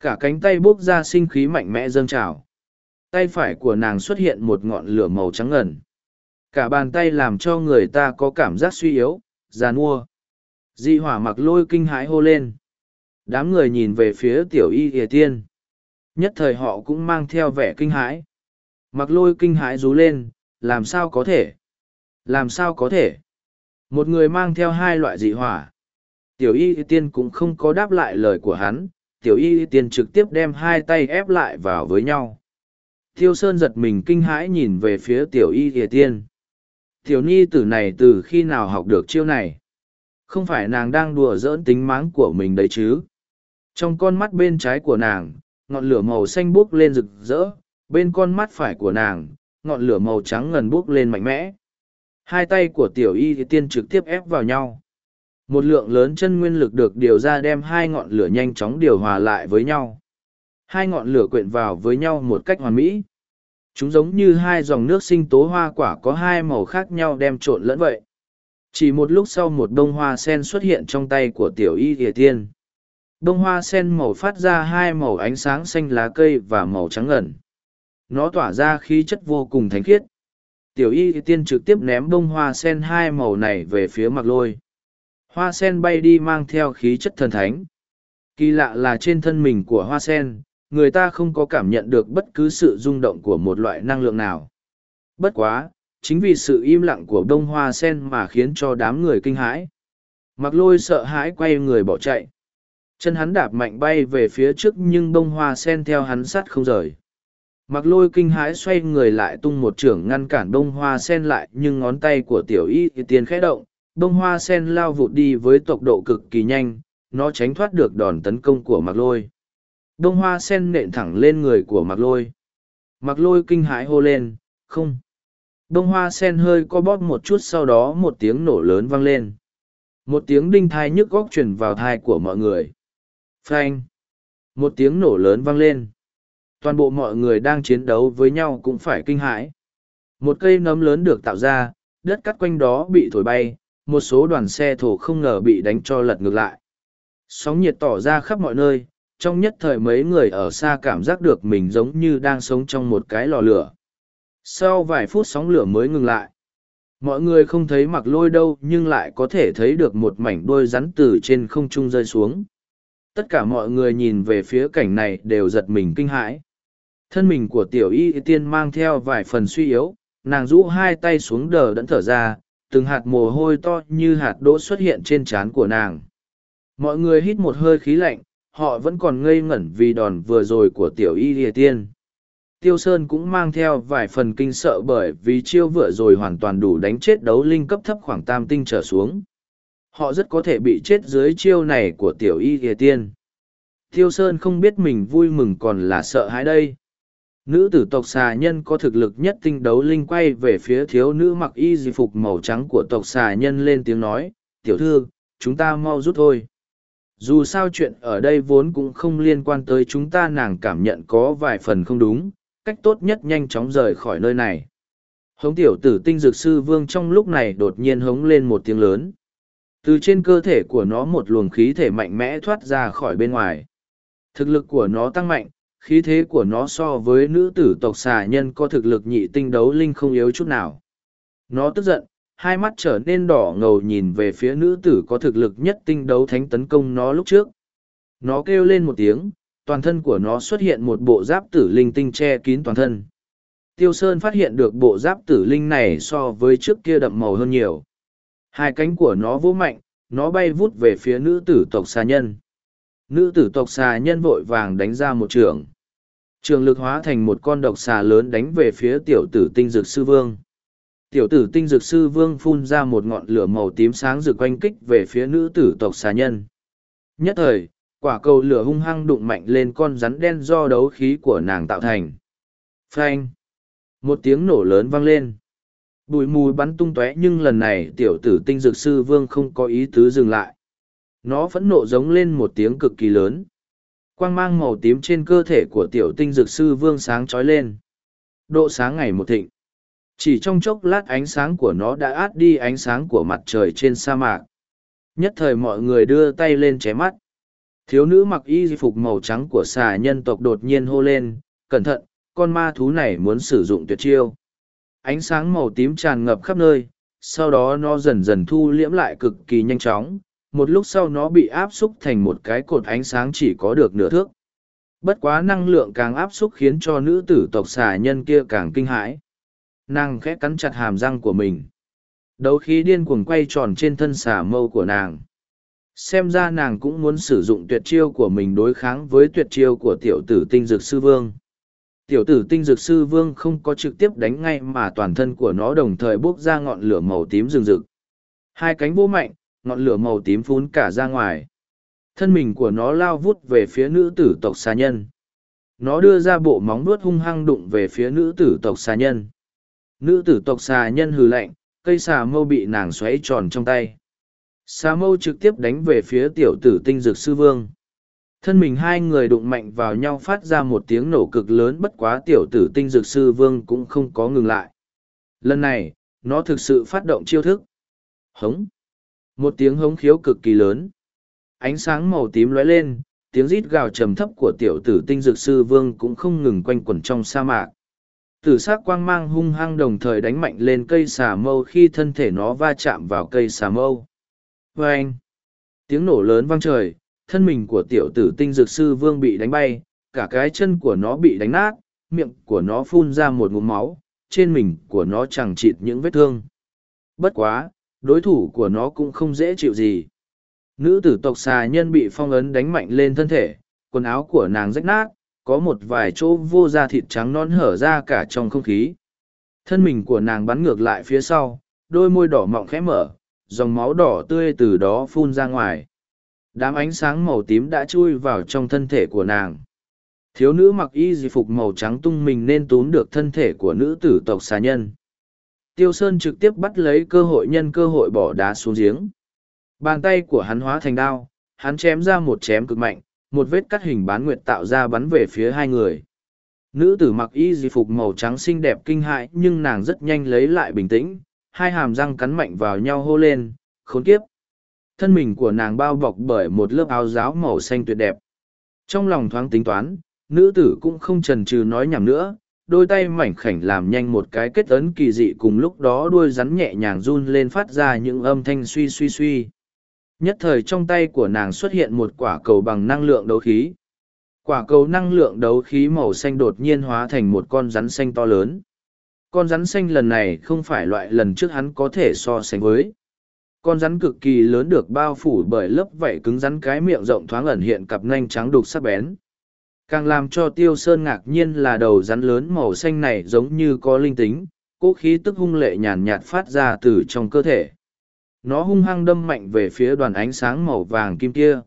Cả cánh tay bốc ra sinh khí mạnh mẽ dâng trào. Tay phải của nàng xuất hiện một ngọn lửa màu trắng ngần cả bàn tay làm cho người ta có cảm giác suy yếu già nua Di hỏa mặc lôi kinh hãi hô lên đám người nhìn về phía tiểu y ỉa tiên nhất thời họ cũng mang theo vẻ kinh hãi. Mặc lôi kinh hãi rú lên, làm sao có thể? Làm sao có thể? Một người mang theo hai loại dị hỏa. Tiểu y tiên cũng không có đáp lại lời của hắn, tiểu y tiên trực tiếp đem hai tay ép lại vào với nhau. Thiêu sơn giật mình kinh hãi nhìn về phía tiểu y ỉa tiên. Tiểu nhi tử này từ khi nào học được chiêu này? Không phải nàng đang đùa giỡn tính máng của mình đấy chứ? Trong con mắt bên trái của nàng ngọn lửa màu xanh buốc lên rực rỡ, bên con mắt phải của nàng, ngọn lửa màu trắng ngần buốc lên mạnh mẽ. Hai tay của tiểu y tiên trực tiếp ép vào nhau. Một lượng lớn chân nguyên lực được điều ra đem hai ngọn lửa nhanh chóng điều hòa lại với nhau. Hai ngọn lửa quyện vào với nhau một cách hoàn mỹ. Chúng giống như hai dòng nước sinh tố hoa quả có hai màu khác nhau đem trộn lẫn vậy. Chỉ một lúc sau một bông hoa sen xuất hiện trong tay của tiểu y ỉa tiên bông hoa sen màu phát ra hai màu ánh sáng xanh lá cây và màu trắng ngần. nó tỏa ra khí chất vô cùng thánh khiết. Tiểu y tiên trực tiếp ném bông hoa sen hai màu này về phía mặc lôi. Hoa sen bay đi mang theo khí chất thần thánh. Kỳ lạ là trên thân mình của hoa sen, người ta không có cảm nhận được bất cứ sự rung động của một loại năng lượng nào. Bất quá, chính vì sự im lặng của đông hoa sen mà khiến cho đám người kinh hãi. Mặc lôi sợ hãi quay người bỏ chạy. Chân hắn đạp mạnh bay về phía trước nhưng bông hoa sen theo hắn sắt không rời. Mặc lôi kinh hãi xoay người lại tung một trưởng ngăn cản bông hoa sen lại nhưng ngón tay của tiểu y tiên khẽ động, bông hoa sen lao vụt đi với tốc độ cực kỳ nhanh, nó tránh thoát được đòn tấn công của mặc lôi. Bông hoa sen nện thẳng lên người của mặc lôi. Mặc lôi kinh hãi hô lên, không. Bông hoa sen hơi co bóp một chút sau đó một tiếng nổ lớn vang lên. Một tiếng đinh thai nhức góc truyền vào thai của mọi người. Phanh. Một tiếng nổ lớn vang lên. Toàn bộ mọi người đang chiến đấu với nhau cũng phải kinh hãi. Một cây nấm lớn được tạo ra, đất cắt quanh đó bị thổi bay, một số đoàn xe thổ không ngờ bị đánh cho lật ngược lại. Sóng nhiệt tỏ ra khắp mọi nơi, trong nhất thời mấy người ở xa cảm giác được mình giống như đang sống trong một cái lò lửa. Sau vài phút sóng lửa mới ngừng lại. Mọi người không thấy mặc lôi đâu nhưng lại có thể thấy được một mảnh đôi rắn từ trên không trung rơi xuống. Tất cả mọi người nhìn về phía cảnh này đều giật mình kinh hãi. Thân mình của tiểu y tiên mang theo vài phần suy yếu, nàng rũ hai tay xuống đờ đẫn thở ra, từng hạt mồ hôi to như hạt đỗ xuất hiện trên trán của nàng. Mọi người hít một hơi khí lạnh, họ vẫn còn ngây ngẩn vì đòn vừa rồi của tiểu y lìa tiên. Tiêu Sơn cũng mang theo vài phần kinh sợ bởi vì chiêu vừa rồi hoàn toàn đủ đánh chết đấu linh cấp thấp khoảng tam tinh trở xuống. Họ rất có thể bị chết dưới chiêu này của tiểu y kìa tiên. thiêu Sơn không biết mình vui mừng còn là sợ hãi đây. Nữ tử tộc xà nhân có thực lực nhất tinh đấu linh quay về phía thiếu nữ mặc y di phục màu trắng của tộc xà nhân lên tiếng nói, tiểu thư, chúng ta mau rút thôi dù sao chuyện ở đây vốn cũng không liên quan tới chúng ta nàng cảm nhận có vài phần không đúng cách tốt nhất nhanh chóng rời khỏi nơi này hống tiểu tử tinh dược sư vương trong lúc này đột nhiên hống lên một tiếng lớn từ trên cơ thể của nó một luồng khí thể mạnh mẽ thoát ra khỏi bên ngoài thực lực của nó tăng mạnh khí thế của nó so với nữ tử tộc xà nhân có thực lực nhị tinh đấu linh không yếu chút nào nó tức giận hai mắt trở nên đỏ ngầu nhìn về phía nữ tử có thực lực nhất tinh đấu thánh tấn công nó lúc trước. Nó kêu lên một tiếng, toàn thân của nó xuất hiện một bộ giáp tử linh tinh che kín toàn thân. Tiêu Sơn phát hiện được bộ giáp tử linh này so với trước kia đậm màu hơn nhiều. Hai cánh của nó vỗ mạnh, nó bay vút về phía nữ tử tộc xà nhân. Nữ tử tộc xà nhân vội vàng đánh ra một trường. Trường lực hóa thành một con độc xà lớn đánh về phía tiểu tử tinh dược sư vương. Tiểu tử tinh dược sư vương phun ra một ngọn lửa màu tím sáng rực quanh kích về phía nữ tử tộc xà nhân. Nhất thời, quả cầu lửa hung hăng đụng mạnh lên con rắn đen do đấu khí của nàng tạo thành. Phanh! Một tiếng nổ lớn vang lên. Bụi mù bắn tung tóe nhưng lần này tiểu tử tinh dược sư vương không có ý tứ dừng lại. Nó phẫn nộ giống lên một tiếng cực kỳ lớn. Quang mang màu tím trên cơ thể của tiểu tinh dược sư vương sáng trói lên. Độ sáng ngày một thịnh chỉ trong chốc lát ánh sáng của nó đã át đi ánh sáng của mặt trời trên sa mạc nhất thời mọi người đưa tay lên ché mắt thiếu nữ mặc y phục màu trắng của xà nhân tộc đột nhiên hô lên, cẩn thận, con ma thú này muốn sử dụng tuyệt chiêu ánh sáng màu tím tràn ngập khắp nơi, sau đó nó dần dần thu liễm lại cực kỳ nhanh chóng, một lúc sau nó bị áp xúc thành một cái cột ánh sáng chỉ có được nửa thước. Bất quá năng lượng càng áp xúc khiến cho nữ tử tộc xà nhân kia càng kinh hãi. Nàng khẽ cắn chặt hàm răng của mình. Đấu khí điên cuồng quay tròn trên thân xà mâu của nàng. Xem ra nàng cũng muốn sử dụng tuyệt chiêu của mình đối kháng với tuyệt chiêu của tiểu tử tinh dược sư vương tiểu tử tinh dược sư vương không có trực tiếp đánh ngay mà toàn thân của nó đồng thời bốc ra ngọn lửa màu tím rừng rực hai cánh vô mạnh ngọn lửa màu tím phún cả ra ngoài thân mình của nó lao vút về phía nữ tử tộc xà nhân nó đưa ra bộ móng vuốt hung hăng đụng về phía nữ tử tộc xà nhân Nữ tử tộc xà nhân hừ lạnh, cây xà mâu bị nàng xoáy tròn trong tay. Xà mâu trực tiếp đánh về phía tiểu tử tinh dược sư vương. Thân mình hai người đụng mạnh vào nhau phát ra một tiếng nổ cực lớn bất quá tiểu tử tinh dược sư vương cũng không có ngừng lại. Lần này, nó thực sự phát động chiêu thức. Hống. Một tiếng hống khiếu cực kỳ lớn. Ánh sáng màu tím lóe lên, tiếng rít gào trầm thấp của tiểu tử tinh dược sư vương cũng không ngừng quanh quẩn trong sa mạc. Tử sắc quang mang hung hăng đồng thời đánh mạnh lên cây xà mâu khi thân thể nó va chạm vào cây xà mâu. vê anh, tiếng nổ lớn vang trời, thân mình của tiểu tử tinh dược sư vương bị đánh bay, cả cái chân của nó bị đánh nát, miệng của nó phun ra một ngụm máu, trên mình của nó chẳng chịt những vết thương. Bất quá, đối thủ của nó cũng không dễ chịu gì. Nữ tử tộc xà nhân bị phong ấn đánh mạnh lên thân thể, quần áo của nàng rách nát, có một vài chỗ vô da thịt trắng non hở ra cả trong không khí. Thân mình của nàng bắn ngược lại phía sau, đôi môi đỏ mọng khẽ mở, dòng máu đỏ tươi từ đó phun ra ngoài. Đám ánh sáng màu tím đã chui vào trong thân thể của nàng. Thiếu nữ mặc y di phục màu trắng tung mình nên tốn được thân thể của nữ tử tộc xà nhân. Tiêu Sơn trực tiếp bắt lấy cơ hội nhân cơ hội bỏ đá xuống giếng. Bàn tay của hắn hóa thành đao, hắn chém ra một chém cực mạnh, một vết cắt hình bán nguyệt tạo ra bắn về phía hai người. Nữ tử mặc y di phục màu trắng xinh đẹp kinh hại nhưng nàng rất nhanh lấy lại bình tĩnh, hai hàm răng cắn mạnh vào nhau hô lên, khốn kiếp. Thân mình của nàng bao bọc bởi một lớp áo giáo màu xanh tuyệt đẹp. Trong lòng thoáng tính toán, nữ tử cũng không chần chừ nói nhảm nữa, đôi tay mảnh khảnh làm nhanh một cái kết ấn kỳ dị cùng lúc đó đuôi rắn nhẹ nhàng run lên phát ra những âm thanh suy suy suy. Nhất thời trong tay của nàng xuất hiện một quả cầu bằng năng lượng đấu khí. Quả cầu năng lượng đấu khí màu xanh đột nhiên hóa thành một con rắn xanh to lớn. Con rắn xanh lần này không phải loại lần trước hắn có thể so sánh với. Con rắn cực kỳ lớn được bao phủ bởi lớp vảy cứng rắn cái miệng rộng thoáng ẩn hiện cặp nanh trắng đục sắc bén. Càng làm cho tiêu sơn ngạc nhiên là đầu rắn lớn màu xanh này giống như có linh tính, cỗ khí tức hung lệ nhàn nhạt phát ra từ trong cơ thể nó hung hăng đâm mạnh về phía đoàn ánh sáng màu vàng kim kia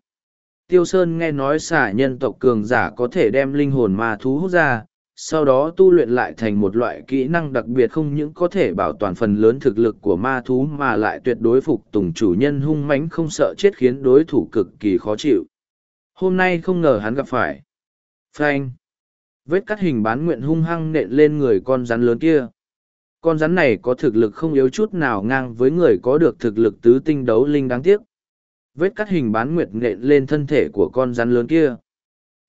tiêu sơn nghe nói xả nhân tộc cường giả có thể đem linh hồn ma thú hút ra sau đó tu luyện lại thành một loại kỹ năng đặc biệt không những có thể bảo toàn phần lớn thực lực của ma thú mà lại tuyệt đối phục tùng chủ nhân hung mãnh không sợ chết khiến đối thủ cực kỳ khó chịu hôm nay không ngờ hắn gặp phải Frank. vết cắt hình bán nguyện hung hăng nện lên người con rắn lớn kia con rắn này có thực lực không yếu chút nào ngang với người có được thực lực tứ tinh đấu linh đáng tiếc. Vết cắt hình bán nguyệt nện lên thân thể của con rắn lớn kia.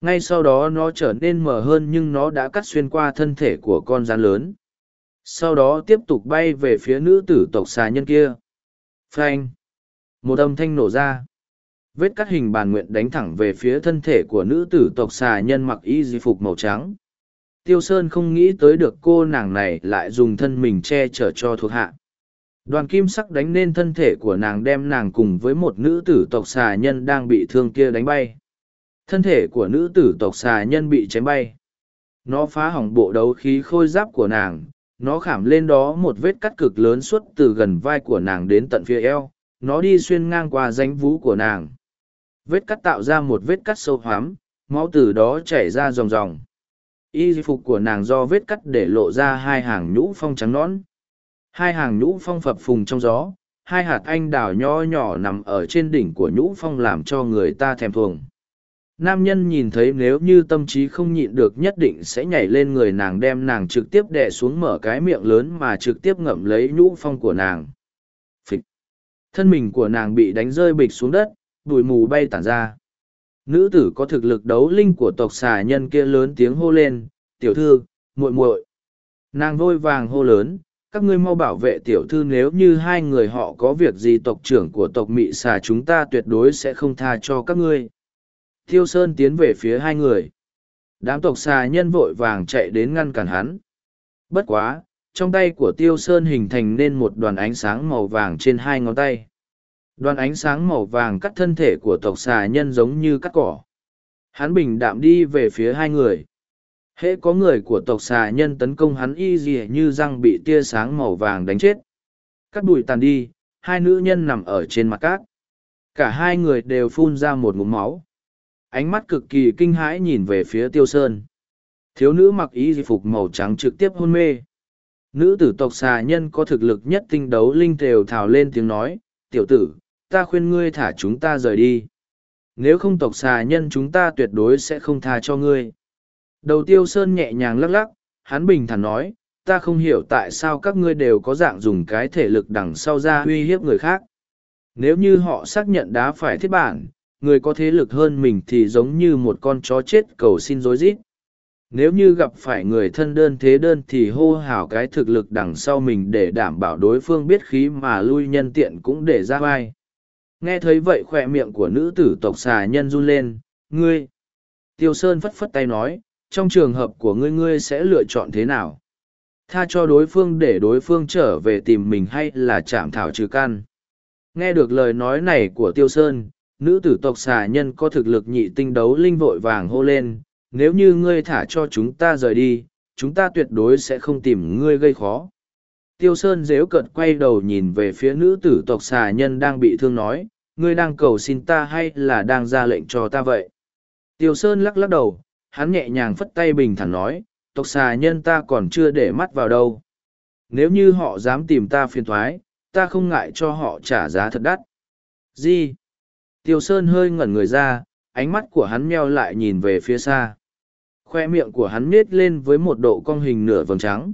Ngay sau đó nó trở nên mở hơn nhưng nó đã cắt xuyên qua thân thể của con rắn lớn. Sau đó tiếp tục bay về phía nữ tử tộc xà nhân kia. Phanh! Một âm thanh nổ ra. Vết cắt hình bàn nguyện đánh thẳng về phía thân thể của nữ tử tộc xà nhân mặc y di phục màu trắng Tiêu Sơn không nghĩ tới được cô nàng này lại dùng thân mình che chở cho thuộc hạ. Đoàn kim sắc đánh nên thân thể của nàng đem nàng cùng với một nữ tử tộc xà nhân đang bị thương kia đánh bay. Thân thể của nữ tử tộc xà nhân bị chém bay. Nó phá hỏng bộ đấu khí khôi giáp của nàng, nó khảm lên đó một vết cắt cực lớn suốt từ gần vai của nàng đến tận phía eo, nó đi xuyên ngang qua danh vú của nàng. Vết cắt tạo ra một vết cắt sâu hoám máu từ đó chảy ra ròng ròng y phục của nàng do vết cắt để lộ ra hai hàng nhũ phong trắng nõn hai hàng nhũ phong phập phùng trong gió hai hạt anh đào nho nhỏ nằm ở trên đỉnh của nhũ phong làm cho người ta thèm thuồng nam nhân nhìn thấy nếu như tâm trí không nhịn được nhất định sẽ nhảy lên người nàng đem nàng trực tiếp đè xuống mở cái miệng lớn mà trực tiếp ngậm lấy nhũ phong của nàng phịch thân mình của nàng bị đánh rơi bịch xuống đất bụi mù bay tản ra Nữ tử có thực lực đấu linh của tộc xà nhân kia lớn tiếng hô lên, tiểu thư, muội muội. Nàng vôi vàng hô lớn, các ngươi mau bảo vệ tiểu thư nếu như hai người họ có việc gì tộc trưởng của tộc mị xà chúng ta tuyệt đối sẽ không tha cho các ngươi. Thiêu Sơn tiến về phía hai người. Đám tộc xà nhân vội vàng chạy đến ngăn cản hắn. Bất quá, trong tay của Tiêu Sơn hình thành nên một đoàn ánh sáng màu vàng trên hai ngón tay. Đoàn ánh sáng màu vàng cắt thân thể của tộc xà nhân giống như cắt cỏ. Hắn bình đạm đi về phía hai người. Hễ có người của tộc xà nhân tấn công hắn y dì như răng bị tia sáng màu vàng đánh chết. Cắt bụi tàn đi, hai nữ nhân nằm ở trên mặt cát. Cả hai người đều phun ra một ngụm máu. Ánh mắt cực kỳ kinh hãi nhìn về phía tiêu sơn. Thiếu nữ mặc y di phục màu trắng trực tiếp hôn mê. Nữ tử tộc xà nhân có thực lực nhất tinh đấu linh tều thào lên tiếng nói, tiểu tử, ta khuyên ngươi thả chúng ta rời đi. Nếu không tộc xà nhân chúng ta tuyệt đối sẽ không tha cho ngươi. Đầu tiêu sơn nhẹ nhàng lắc lắc, hắn bình thản nói, ta không hiểu tại sao các ngươi đều có dạng dùng cái thể lực đằng sau ra uy hiếp người khác. Nếu như họ xác nhận đá phải thiết bản, người có thế lực hơn mình thì giống như một con chó chết cầu xin rối rít. nếu như gặp phải người thân đơn thế đơn thì hô hào cái thực lực đằng sau mình để đảm bảo đối phương biết khí mà lui nhân tiện cũng để ra vai. Nghe thấy vậy khoe miệng của nữ tử tộc xà nhân run lên, ngươi? Tiêu sơn phất phất tay nói, trong trường hợp của ngươi ngươi sẽ lựa chọn thế nào? Tha cho đối phương để đối phương trở về tìm mình hay là chạm thảo trừ căn? Nghe được lời nói này của tiêu sơn nữ tử tộc xà nhân có thực lực nhị tinh đấu linh vội vàng hô lên, nếu như ngươi thả cho chúng ta rời đi, chúng ta tuyệt đối sẽ không tìm ngươi gây khó. Tiêu sơn dễu cợt quay đầu nhìn về phía nữ tử tộc xà nhân đang bị thương nói, ngươi đang cầu xin ta hay là đang ra lệnh cho ta vậy? Tiêu sơn lắc lắc đầu, hắn nhẹ nhàng phất tay bình thản nói, tộc xà nhân ta còn chưa để mắt vào đâu. Nếu như họ dám tìm ta phiền thoái, ta không ngại cho họ trả giá thật đắt. Gì? Tiêu sơn hơi ngẩn người ra ánh mắt của hắn meo lại nhìn về phía xa. Khoe miệng của hắn nết lên với một độ cong hình nửa vầng trắng.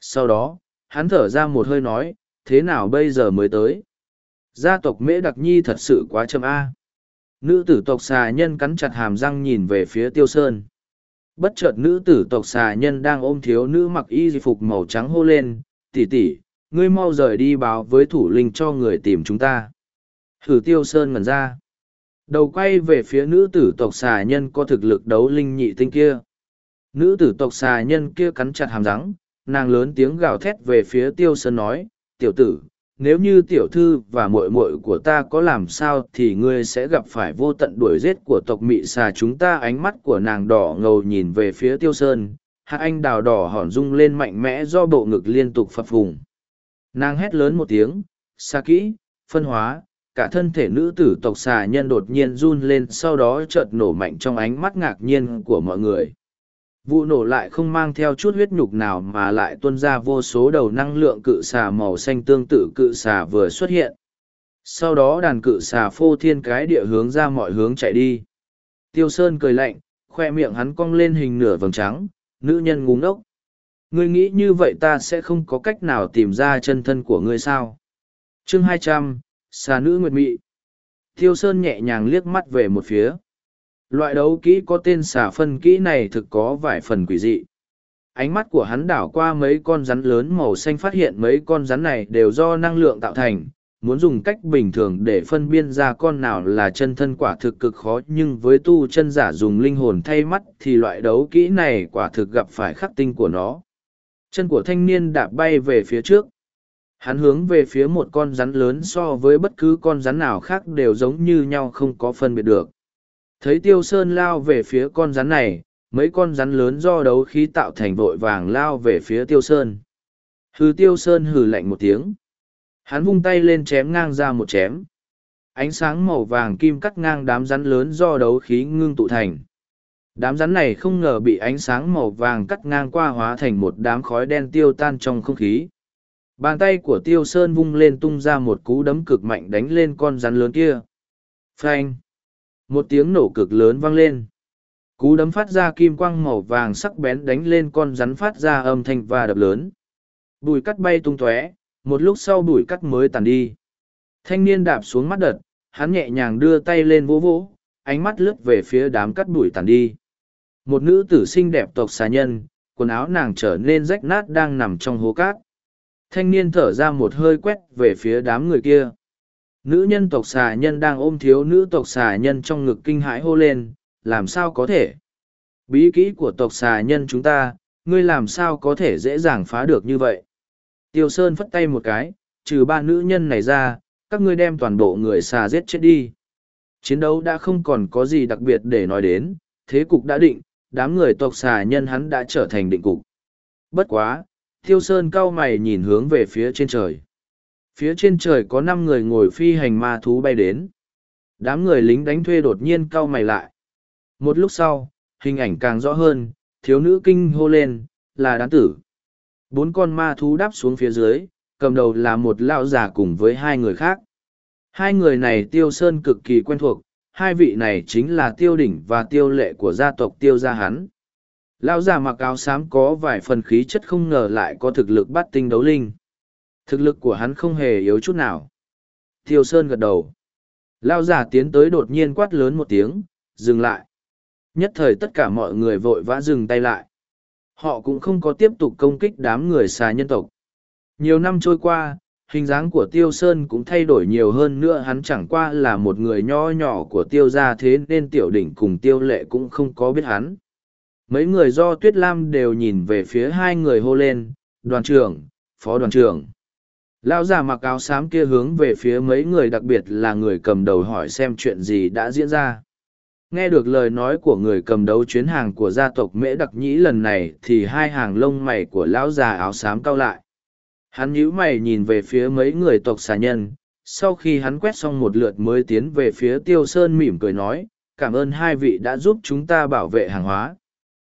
Sau đó hắn thở ra một hơi nói thế nào bây giờ mới tới? Gia tộc mễ đặc nhi thật sự quá chậm a. Nữ tử tộc xà nhân cắn chặt hàm răng nhìn về phía tiêu sơn. Bất chợt nữ tử tộc xà nhân đang ôm thiếu nữ mặc y phục màu trắng hô lên Tỷ tỷ, ngươi mau rời đi báo với thủ linh cho người tìm chúng ta thử tiêu sơn ngẩn ra. Đầu quay về phía nữ tử tộc xà nhân có thực lực đấu linh nhị tinh kia. Nữ tử tộc xà nhân kia cắn chặt hàm răng, nàng lớn tiếng gào thét về phía tiêu sơn nói, tiểu tử, nếu như tiểu thư và muội muội của ta có làm sao thì ngươi sẽ gặp phải vô tận đuổi giết của tộc mị xà. Chúng ta ánh mắt của nàng đỏ ngầu nhìn về phía tiêu sơn, hạ anh đào đỏ hòn rung lên mạnh mẽ do bộ ngực liên tục phập phùng. Nàng hét lớn một tiếng xa kỹ, phân hóa cả thân thể nữ tử tộc xà nhân đột nhiên run lên, sau đó chợt nổ mạnh trong ánh mắt ngạc nhiên của mọi người. Vụ nổ lại không mang theo chút huyết nhục nào mà lại tuôn ra vô số đầu năng lượng cự xà màu xanh tương tự cự xà vừa xuất hiện. Sau đó đàn cự xà phô thiên cái địa hướng ra mọi hướng chạy đi. Tiêu sơn cười lạnh, khoe miệng hắn cong lên hình nửa vầng trắng, nữ nhân ngúng ốc ngươi nghĩ như vậy ta sẽ không có cách nào tìm ra chân thân của ngươi sao? Chương hai trăm xà nữ nguyệt mị tiêu sơn nhẹ nhàng liếc mắt về một phía Loại đấu kỹ có tên xà phân kỹ này thực có vài phần quỷ dị. Ánh mắt của hắn đảo qua mấy con rắn lớn màu xanh phát hiện mấy con rắn này đều do năng lượng tạo thành, muốn dùng cách bình thường để phân biên ra con nào là chân thân quả thực cực khó nhưng với tu chân giả dùng linh hồn thay mắt thì loại đấu kỹ này quả thực gặp phải khắc tinh của nó. Chân của thanh niên đạp bay về phía trước. Hắn hướng về phía một con rắn lớn so với bất cứ con rắn nào khác đều giống như nhau không có phân biệt được. Thấy tiêu sơn lao về phía con rắn này, mấy con rắn lớn do đấu khí tạo thành vội vàng lao về phía tiêu sơn. Hừ tiêu sơn hừ lạnh một tiếng. Hắn vung tay lên chém ngang ra một chém. Ánh sáng màu vàng kim cắt ngang đám rắn lớn do đấu khí ngưng tụ thành. Đám rắn này không ngờ bị ánh sáng màu vàng cắt ngang qua hóa thành một đám khói đen tiêu tan trong không khí. Bàn tay của tiêu sơn vung lên tung ra một cú đấm cực mạnh đánh lên con rắn lớn kia. Phanh! một tiếng nổ cực lớn vang lên. Cú đấm phát ra kim quang màu vàng sắc bén đánh lên con rắn phát ra âm thanh và đập lớn. Bùi cắt bay tung tóe, một lúc sau bùi cắt mới tàn đi. Thanh niên đạp xuống mắt đợt hắn nhẹ nhàng đưa tay lên vỗ vỗ, ánh mắt lướt về phía đám cắt bụi tàn đi. Một nữ tử xinh đẹp tộc xà nhân, quần áo nàng trở nên rách nát đang nằm trong hố cát thanh niên thở ra một hơi quét về phía đám người kia. Nữ nhân tộc xà nhân đang ôm thiếu nữ tộc xà nhân trong ngực kinh hãi hô lên, làm sao có thể? Bí kỹ của tộc xà nhân chúng ta, ngươi làm sao có thể dễ dàng phá được như vậy? Tiêu sơn phất tay một cái, trừ ba nữ nhân này ra, các ngươi đem toàn bộ người xà giết chết đi. Chiến đấu đã không còn có gì đặc biệt để nói đến, thế cục đã định, đám người tộc xà nhân hắn đã trở thành định cục. Bất quá tiêu sơn cau mày nhìn hướng về phía trên trời. Phía trên trời có năm người ngồi phi hành ma thú bay đến. Đám người lính đánh thuê đột nhiên cau mày lại. Một lúc sau, hình ảnh càng rõ hơn, thiếu nữ kinh hô lên, là đán tử. Bốn con ma thú đáp xuống phía dưới, cầm đầu là một lão già cùng với hai người khác. Hai người này tiêu sơn cực kỳ quen thuộc, hai vị này chính là tiêu đỉnh và tiêu lệ của gia tộc tiêu gia hắn lão già mặc áo xám có vài phần khí chất không ngờ lại có thực lực bắt tinh đấu linh Thực lực của hắn không hề yếu chút nào. Tiêu Sơn gật đầu. lão già tiến tới đột nhiên quát lớn một tiếng, dừng lại. Nhất thời tất cả mọi người vội vã dừng tay lại. Họ cũng không có tiếp tục công kích đám người xà nhân tộc. Nhiều năm trôi qua, hình dáng của Tiêu Sơn cũng thay đổi nhiều hơn nữa hắn chẳng qua là một người nho nhỏ của Tiêu gia thế nên Tiểu Đỉnh cùng Tiêu Lệ cũng không có biết hắn. Mấy người do Tuyết Lam đều nhìn về phía hai người hô lên, đoàn trưởng, phó đoàn trưởng. Lão già mặc áo xám kia hướng về phía mấy người đặc biệt là người cầm đầu hỏi xem chuyện gì đã diễn ra. Nghe được lời nói của người cầm đấu chuyến hàng của gia tộc Mễ Đặc Nhĩ lần này thì hai hàng lông mày của lão già áo xám cau lại. Hắn nhíu mày nhìn về phía mấy người tộc xà nhân, sau khi hắn quét xong một lượt mới tiến về phía Tiêu Sơn mỉm cười nói, cảm ơn hai vị đã giúp chúng ta bảo vệ hàng hóa.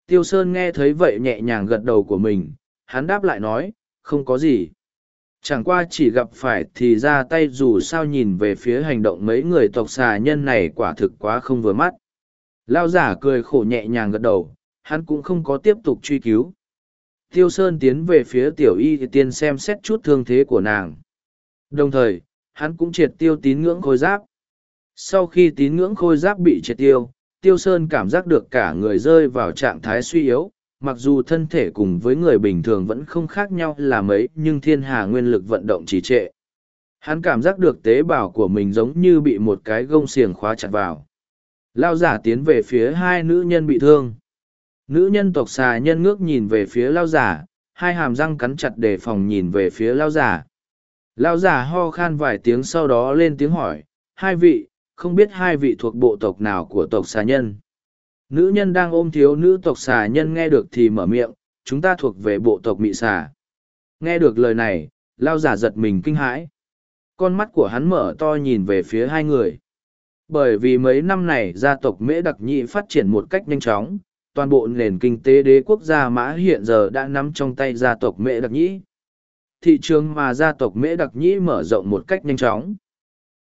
Tiêu Sơn nghe thấy vậy nhẹ nhàng gật đầu của mình, hắn đáp lại nói, không có gì. Chẳng qua chỉ gặp phải thì ra tay dù sao nhìn về phía hành động mấy người tộc xà nhân này quả thực quá không vừa mắt. Lao giả cười khổ nhẹ nhàng gật đầu, hắn cũng không có tiếp tục truy cứu. Tiêu Sơn tiến về phía tiểu y thì tiên xem xét chút thương thế của nàng. Đồng thời, hắn cũng triệt tiêu tín ngưỡng khôi giáp. Sau khi tín ngưỡng khôi giáp bị triệt tiêu, Tiêu Sơn cảm giác được cả người rơi vào trạng thái suy yếu, mặc dù thân thể cùng với người bình thường vẫn không khác nhau là mấy nhưng thiên hà nguyên lực vận động trì trệ. Hắn cảm giác được tế bào của mình giống như bị một cái gông xiềng khóa chặt vào. Lao giả tiến về phía hai nữ nhân bị thương. Nữ nhân tộc xà nhân ngước nhìn về phía lao giả, hai hàm răng cắn chặt để phòng nhìn về phía lao giả. Lao giả ho khan vài tiếng sau đó lên tiếng hỏi, hai vị, không biết hai vị thuộc bộ tộc nào của tộc xà nhân. Nữ nhân đang ôm thiếu nữ tộc xà nhân nghe được thì mở miệng, chúng ta thuộc về bộ tộc mị xà. Nghe được lời này, lao giả giật mình kinh hãi. Con mắt của hắn mở to nhìn về phía hai người. Bởi vì mấy năm này gia tộc Mễ Đặc Nhị phát triển một cách nhanh chóng, toàn bộ nền kinh tế đế quốc gia mã hiện giờ đã nắm trong tay gia tộc Mễ Đặc Nhĩ. Thị trường mà gia tộc Mễ Đặc Nhĩ mở rộng một cách nhanh chóng.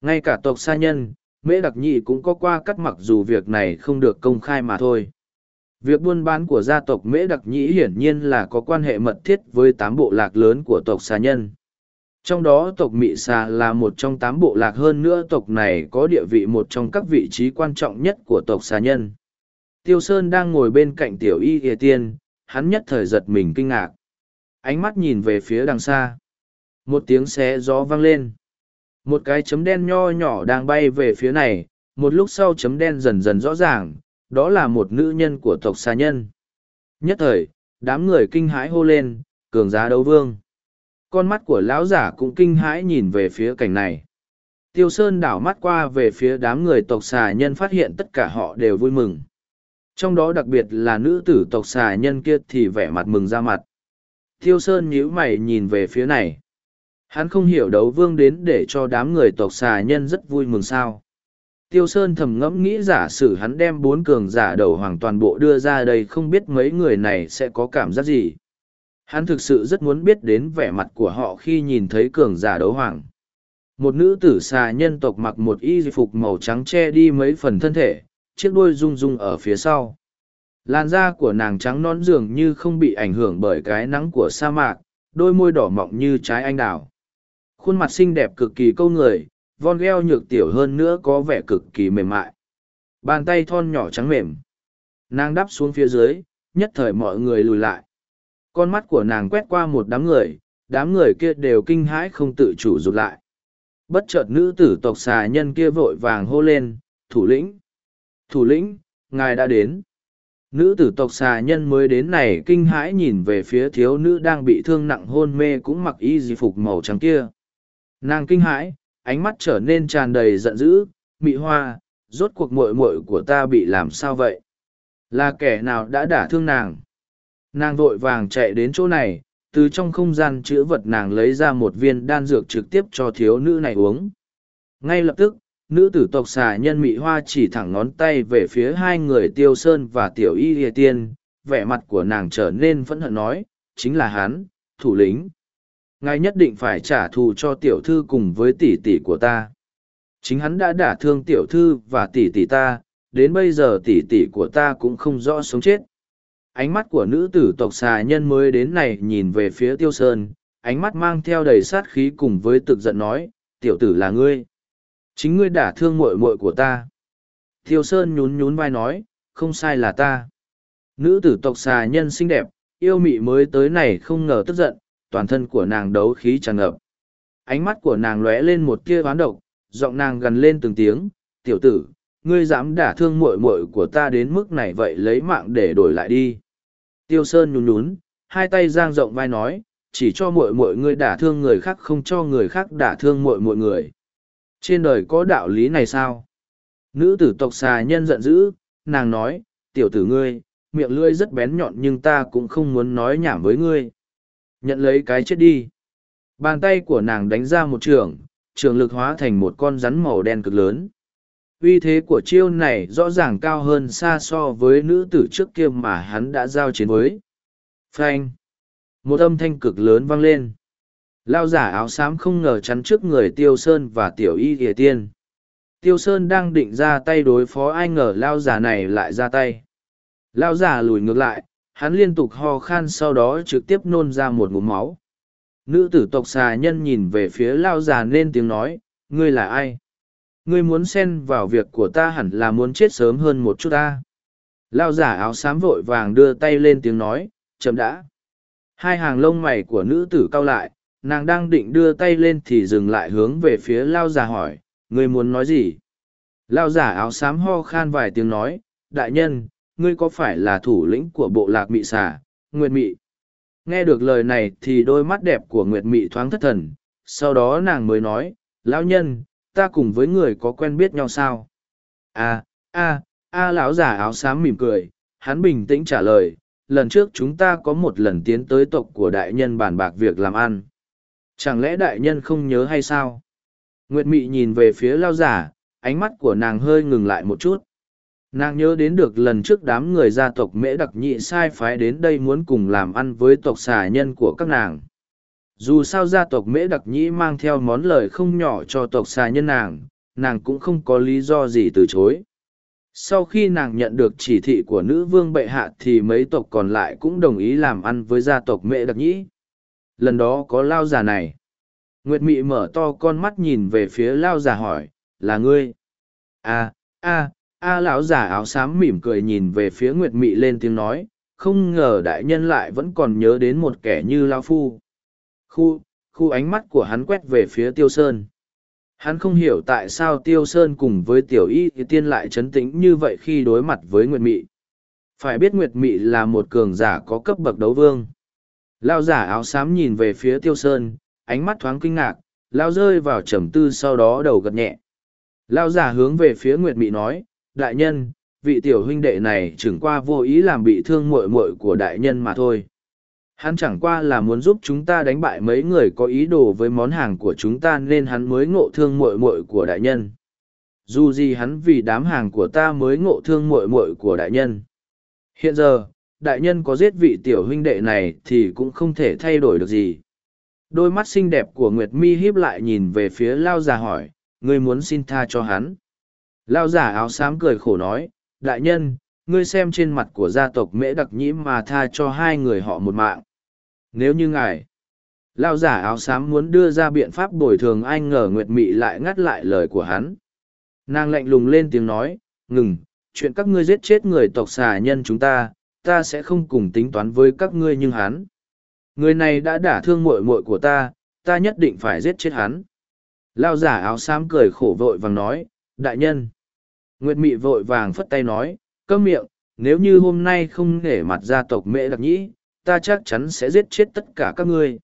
Ngay cả tộc sa nhân, Mễ Đặc Nhĩ cũng có qua cắt mặc dù việc này không được công khai mà thôi. Việc buôn bán của gia tộc Mễ Đặc Nhĩ hiển nhiên là có quan hệ mật thiết với tám bộ lạc lớn của tộc sa nhân. Trong đó tộc Mị Xà là một trong tám bộ lạc hơn nữa tộc này có địa vị một trong các vị trí quan trọng nhất của tộc xà nhân. Tiêu Sơn đang ngồi bên cạnh tiểu y Y tiên, hắn nhất thời giật mình kinh ngạc. Ánh mắt nhìn về phía đằng xa. Một tiếng xé gió vang lên. Một cái chấm đen nho nhỏ đang bay về phía này, một lúc sau chấm đen dần dần rõ ràng, đó là một nữ nhân của tộc xà nhân. Nhất thời, đám người kinh hãi hô lên, cường giá đấu vương. Con mắt của lão giả cũng kinh hãi nhìn về phía cảnh này. Tiêu Sơn đảo mắt qua về phía đám người tộc xà nhân phát hiện tất cả họ đều vui mừng. Trong đó đặc biệt là nữ tử tộc xà nhân kia thì vẻ mặt mừng ra mặt. Tiêu Sơn nhíu mày nhìn về phía này. Hắn không hiểu đấu vương đến để cho đám người tộc xà nhân rất vui mừng sao. Tiêu Sơn thầm ngẫm nghĩ giả sử hắn đem bốn cường giả đầu hoàng toàn bộ đưa ra đây không biết mấy người này sẽ có cảm giác gì. Hắn thực sự rất muốn biết đến vẻ mặt của họ khi nhìn thấy cường giả đấu hoàng. Một nữ tử xà nhân tộc mặc một y phục màu trắng che đi mấy phần thân thể, chiếc đuôi rung rung ở phía sau. Làn da của nàng trắng non dường như không bị ảnh hưởng bởi cái nắng của sa mạc, đôi môi đỏ mọng như trái anh đào. Khuôn mặt xinh đẹp cực kỳ câu người, von gheo nhược tiểu hơn nữa có vẻ cực kỳ mềm mại. Bàn tay thon nhỏ trắng mềm. Nàng đắp xuống phía dưới, nhất thời mọi người lùi lại. Con mắt của nàng quét qua một đám người, đám người kia đều kinh hãi không tự chủ rụt lại. Bất chợt nữ tử tộc xà nhân kia vội vàng hô lên, thủ lĩnh thủ lĩnh ngài đã đến nữ tử tộc xà nhân mới đến này kinh hãi nhìn về phía thiếu nữ đang bị thương nặng hôn mê cũng mặc y di phục màu trắng kia nàng kinh hãi, ánh mắt trở nên tràn đầy giận dữ, mị hoa, rốt cuộc muội muội của ta bị làm sao vậy? Là kẻ nào đã đả thương nàng? Nàng vội vàng chạy đến chỗ này, từ trong không gian chữ vật nàng lấy ra một viên đan dược trực tiếp cho thiếu nữ này uống. Ngay lập tức, nữ tử tộc xà nhân mị hoa chỉ thẳng ngón tay về phía hai người tiêu sơn và tiểu y lìa tiên, vẻ mặt của nàng trở nên phẫn hận nói, chính là hắn, thủ lĩnh ngài nhất định phải trả thù cho tiểu thư cùng với tỷ tỷ của ta chính hắn đã đả thương tiểu thư và tỷ tỷ ta đến bây giờ tỷ tỷ của ta cũng không rõ sống chết ánh mắt của nữ tử tộc xà nhân mới đến này nhìn về phía tiêu sơn ánh mắt mang theo đầy sát khí cùng với tực giận nói tiểu tử là ngươi Chính ngươi đả thương muội muội của ta. Thiêu Sơn nhún nhún vai nói, không sai là ta. Nữ tử tộc xà nhân xinh đẹp, yêu mị mới tới này không ngờ tức giận, toàn thân của nàng đấu khí tràn ngập. Ánh mắt của nàng lóe lên một tia oán độc, giọng nàng gần lên từng tiếng, tiểu tử, ngươi dám đả thương muội muội của ta đến mức này vậy lấy mạng để đổi lại đi. Tiêu Sơn nhún nhún, hai tay giang rộng vai nói, chỉ cho muội muội ngươi đả thương người khác không cho người khác đả thương muội muội người. Trên đời có đạo lý này sao? Nữ tử tộc xà nhân giận dữ, nàng nói, tiểu tử ngươi, miệng lưỡi rất bén nhọn nhưng ta cũng không muốn nói nhảm với ngươi. Nhận lấy cái chết đi. Bàn tay của nàng đánh ra một trường, trường lực hóa thành một con rắn màu đen cực lớn. Uy thế của chiêu này rõ ràng cao hơn xa so với nữ tử trước kia mà hắn đã giao chiến với. Phanh! Một âm thanh cực lớn vang lên. Lao giả áo xám không ngờ chắn trước người Tiêu Sơn và Tiểu Y Thìa Tiên. Tiêu Sơn đang định ra tay đối phó ai ngờ Lao giả này lại ra tay. Lao giả lùi ngược lại, hắn liên tục ho khan sau đó trực tiếp nôn ra một ngụm máu. Nữ tử tộc xà nhân nhìn về phía Lao già nên tiếng nói, ngươi là ai? Ngươi muốn xen vào việc của ta hẳn là muốn chết sớm hơn một chút ta. Lao giả áo xám vội vàng đưa tay lên tiếng nói, chậm đã. Hai hàng lông mày của nữ tử cau lại, nàng đang định đưa tay lên thì dừng lại hướng về phía Lao giả hỏi, ngươi muốn nói gì? Lao giả áo xám ho khan vài tiếng nói, đại nhân, ngươi có phải là thủ lĩnh của bộ lạc mị xà, Nguyệt Mị? Nghe được lời này thì đôi mắt đẹp của Nguyệt Mị thoáng thất thần, sau đó nàng mới nói, lão nhân, ta cùng với người có quen biết nhau sao? À, a, a lão giả áo xám mỉm cười, hắn bình tĩnh trả lời, lần trước chúng ta có một lần tiến tới tộc của đại nhân bàn bạc việc làm ăn. Chẳng lẽ đại nhân không nhớ hay sao? Nguyệt Mị nhìn về phía lao giả, ánh mắt của nàng hơi ngừng lại một chút. Nàng nhớ đến được lần trước đám người gia tộc mễ đặc nhị sai phái đến đây muốn cùng làm ăn với tộc xà nhân của các nàng. Dù sao gia tộc mễ đặc nhĩ mang theo món lời không nhỏ cho tộc xà nhân nàng, nàng cũng không có lý do gì từ chối. Sau khi nàng nhận được chỉ thị của nữ vương bệ hạ thì mấy tộc còn lại cũng đồng ý làm ăn với gia tộc mễ đặc nhĩ. Lần đó có lao già này. Nguyệt Mị mở to con mắt nhìn về phía lao già hỏi, là ngươi? À, a, a lão giả áo xám mỉm cười nhìn về phía Nguyệt Mị lên tiếng nói, không ngờ đại nhân lại vẫn còn nhớ đến một kẻ như lao phu. Khu khu ánh mắt của hắn quét về phía tiêu sơn. Hắn không hiểu tại sao tiêu sơn cùng với tiểu y thì tiên lại chấn tĩnh như vậy khi đối mặt với nguyệt mị. Phải biết nguyệt mị là một cường giả có cấp bậc đấu vương. Lao giả áo xám nhìn về phía tiêu sơn ánh mắt thoáng kinh ngạc lao rơi vào trầm tư sau đó đầu gật nhẹ. Lao giả hướng về phía nguyệt mị nói đại nhân vị tiểu huynh đệ này chừng qua vô ý làm bị thương muội muội của đại nhân mà thôi Hắn chẳng qua là muốn giúp chúng ta đánh bại mấy người có ý đồ với món hàng của chúng ta nên hắn mới ngộ thương muội muội của đại nhân. Dù gì hắn vì đám hàng của ta mới ngộ thương muội muội của đại nhân. Hiện giờ, đại nhân có giết vị tiểu huynh đệ này thì cũng không thể thay đổi được gì. Đôi mắt xinh đẹp của Nguyệt Mi híp lại nhìn về phía Lao già hỏi, ngươi muốn xin tha cho hắn. Lao giả áo xám cười khổ nói, đại nhân, ngươi xem trên mặt của gia tộc mễ đặc nhĩ mà tha cho hai người họ một mạng. Nếu như ngài lao giả áo xám muốn đưa ra biện pháp bồi thường anh ngờ nguyệt mị lại ngắt lại lời của hắn. Nàng lạnh lùng lên tiếng nói ngừng chuyện các ngươi giết chết người tộc xà nhân chúng ta ta sẽ không cùng tính toán với các ngươi nhưng hắn. Người này đã đả thương muội muội của ta ta nhất định phải giết chết hắn. Lao giả áo xám cười khổ vội vàng nói đại nhân nguyệt mị vội vàng phất tay nói câm miệng nếu như hôm nay không nể mặt gia tộc mễ đặc nhĩ ta chắc chắn sẽ giết chết tất cả các ngươi.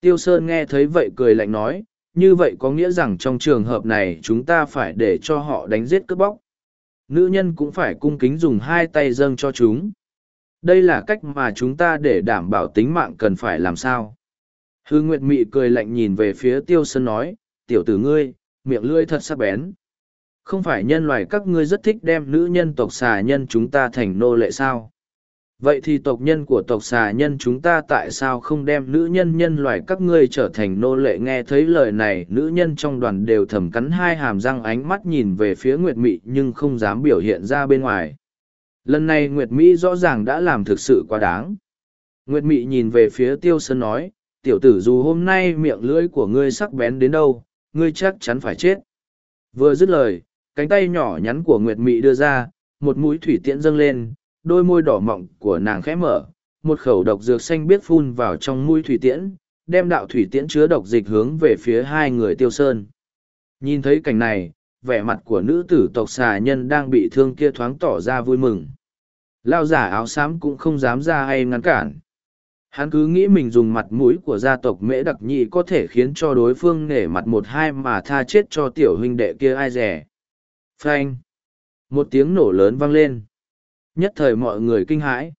Tiêu Sơn nghe thấy vậy cười lạnh nói, như vậy có nghĩa rằng trong trường hợp này chúng ta phải để cho họ đánh giết cướp bóc. Nữ nhân cũng phải cung kính dùng hai tay dâng cho chúng. Đây là cách mà chúng ta để đảm bảo tính mạng cần phải làm sao. Hư Nguyệt Mị cười lạnh nhìn về phía Tiêu Sơn nói, tiểu tử ngươi, miệng lưỡi thật sắc bén. Không phải nhân loại các ngươi rất thích đem nữ nhân tộc xà nhân chúng ta thành nô lệ sao? vậy thì tộc nhân của tộc xà nhân chúng ta tại sao không đem nữ nhân nhân loại các ngươi trở thành nô lệ? Nghe thấy lời này, nữ nhân trong đoàn đều thầm cắn hai hàm răng ánh mắt nhìn về phía nguyệt mị nhưng không dám biểu hiện ra bên ngoài. Lần này nguyệt mỹ rõ ràng đã làm thực sự quá đáng. Nguyệt mị nhìn về phía tiêu sơn nói, tiểu tử dù hôm nay miệng lưỡi của ngươi sắc bén đến đâu, ngươi chắc chắn phải chết. Vừa dứt lời cánh tay nhỏ nhắn của nguyệt mị đưa ra một mũi thủy tiễn dâng lên, đôi môi đỏ mọng của nàng khẽ mở, một khẩu độc dược xanh biết phun vào trong mũi thủy tiễn, đem đạo thủy tiễn chứa độc dịch hướng về phía hai người tiêu sơn. Nhìn thấy cảnh này, vẻ mặt của nữ tử tộc xà nhân đang bị thương kia thoáng tỏ ra vui mừng. Lao giả áo xám cũng không dám ra hay ngăn cản. Hắn cứ nghĩ mình dùng mặt mũi của gia tộc mễ đặc nhị có thể khiến cho đối phương nể mặt một hai mà tha chết cho tiểu huynh đệ kia ai rẻ. Phanh! Một tiếng nổ lớn vang lên. Nhất thời mọi người kinh hãi.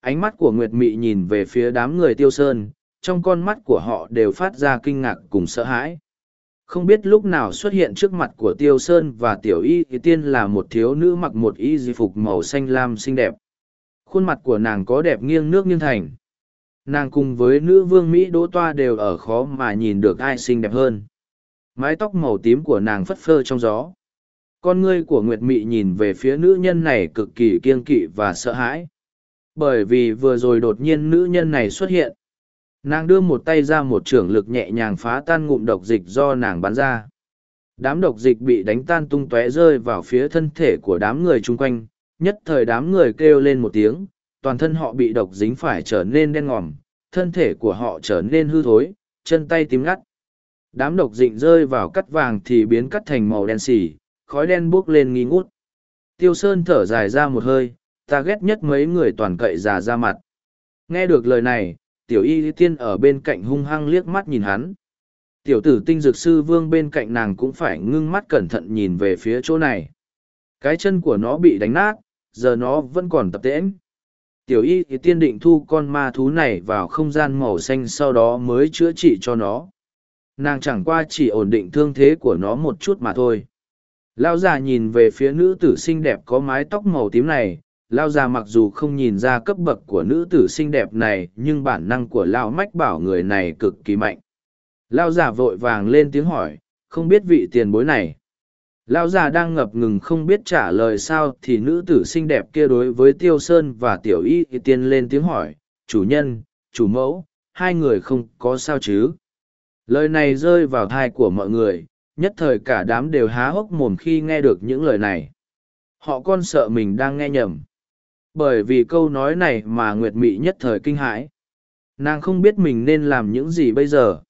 Ánh mắt của Nguyệt Mị nhìn về phía đám người tiêu sơn, trong con mắt của họ đều phát ra kinh ngạc cùng sợ hãi. Không biết lúc nào xuất hiện trước mặt của Tiêu Sơn và Tiểu Y thì tiên là một thiếu nữ mặc một y di phục màu xanh lam xinh đẹp. Khuôn mặt của nàng có đẹp nghiêng nước nghiêng thành. Nàng cùng với nữ vương Mỹ Đỗ Toa đều ở khó mà nhìn được ai xinh đẹp hơn. Mái tóc màu tím của nàng phất phơ trong gió. Con ngươi của Nguyệt Mị nhìn về phía nữ nhân này cực kỳ kiêng kỵ và sợ hãi. Bởi vì vừa rồi đột nhiên nữ nhân này xuất hiện. Nàng đưa một tay ra một trưởng lực nhẹ nhàng phá tan ngụm độc dịch do nàng bắn ra. Đám độc dịch bị đánh tan tung tóe rơi vào phía thân thể của đám người chung quanh. Nhất thời đám người kêu lên một tiếng, toàn thân họ bị độc dính phải trở nên đen ngòm, thân thể của họ trở nên hư thối, chân tay tím ngắt. Đám độc dịnh rơi vào cắt vàng thì biến cắt thành màu đen xì khói đen buốc lên nghi ngút tiêu sơn thở dài ra một hơi ta ghét nhất mấy người toàn cậy già ra mặt nghe được lời này tiểu y tiên ở bên cạnh hung hăng liếc mắt nhìn hắn. Tiểu tử tinh dược sư vương bên cạnh nàng cũng phải ngưng mắt cẩn thận nhìn về phía chỗ này. Cái chân của nó bị đánh nát, giờ nó vẫn còn tập tễm. Tiểu y thì tiên định thu con ma thú này vào không gian màu xanh sau đó mới chữa trị cho nó. Nàng chẳng qua chỉ ổn định thương thế của nó một chút mà thôi. Lao già nhìn về phía nữ tử xinh đẹp có mái tóc màu tím này, lao già mặc dù không nhìn ra cấp bậc của nữ tử xinh đẹp này nhưng bản năng của lao mách bảo người này cực kỳ mạnh. Lao già vội vàng lên tiếng hỏi không biết vị tiền bối này? Lao già đang ngập ngừng không biết trả lời sao thì nữ tử xinh đẹp kia đối với tiêu sơn và tiểu y thì tiên lên tiếng hỏi chủ nhân chủ mẫu hai người không có sao chứ? Lời này rơi vào thai của mọi người nhất thời cả đám đều há hốc mồm khi nghe được những lời này. Họ con sợ mình đang nghe nhầm. Bởi vì câu nói này mà nguyệt mị nhất thời kinh hãi. Nàng không biết mình nên làm những gì bây giờ.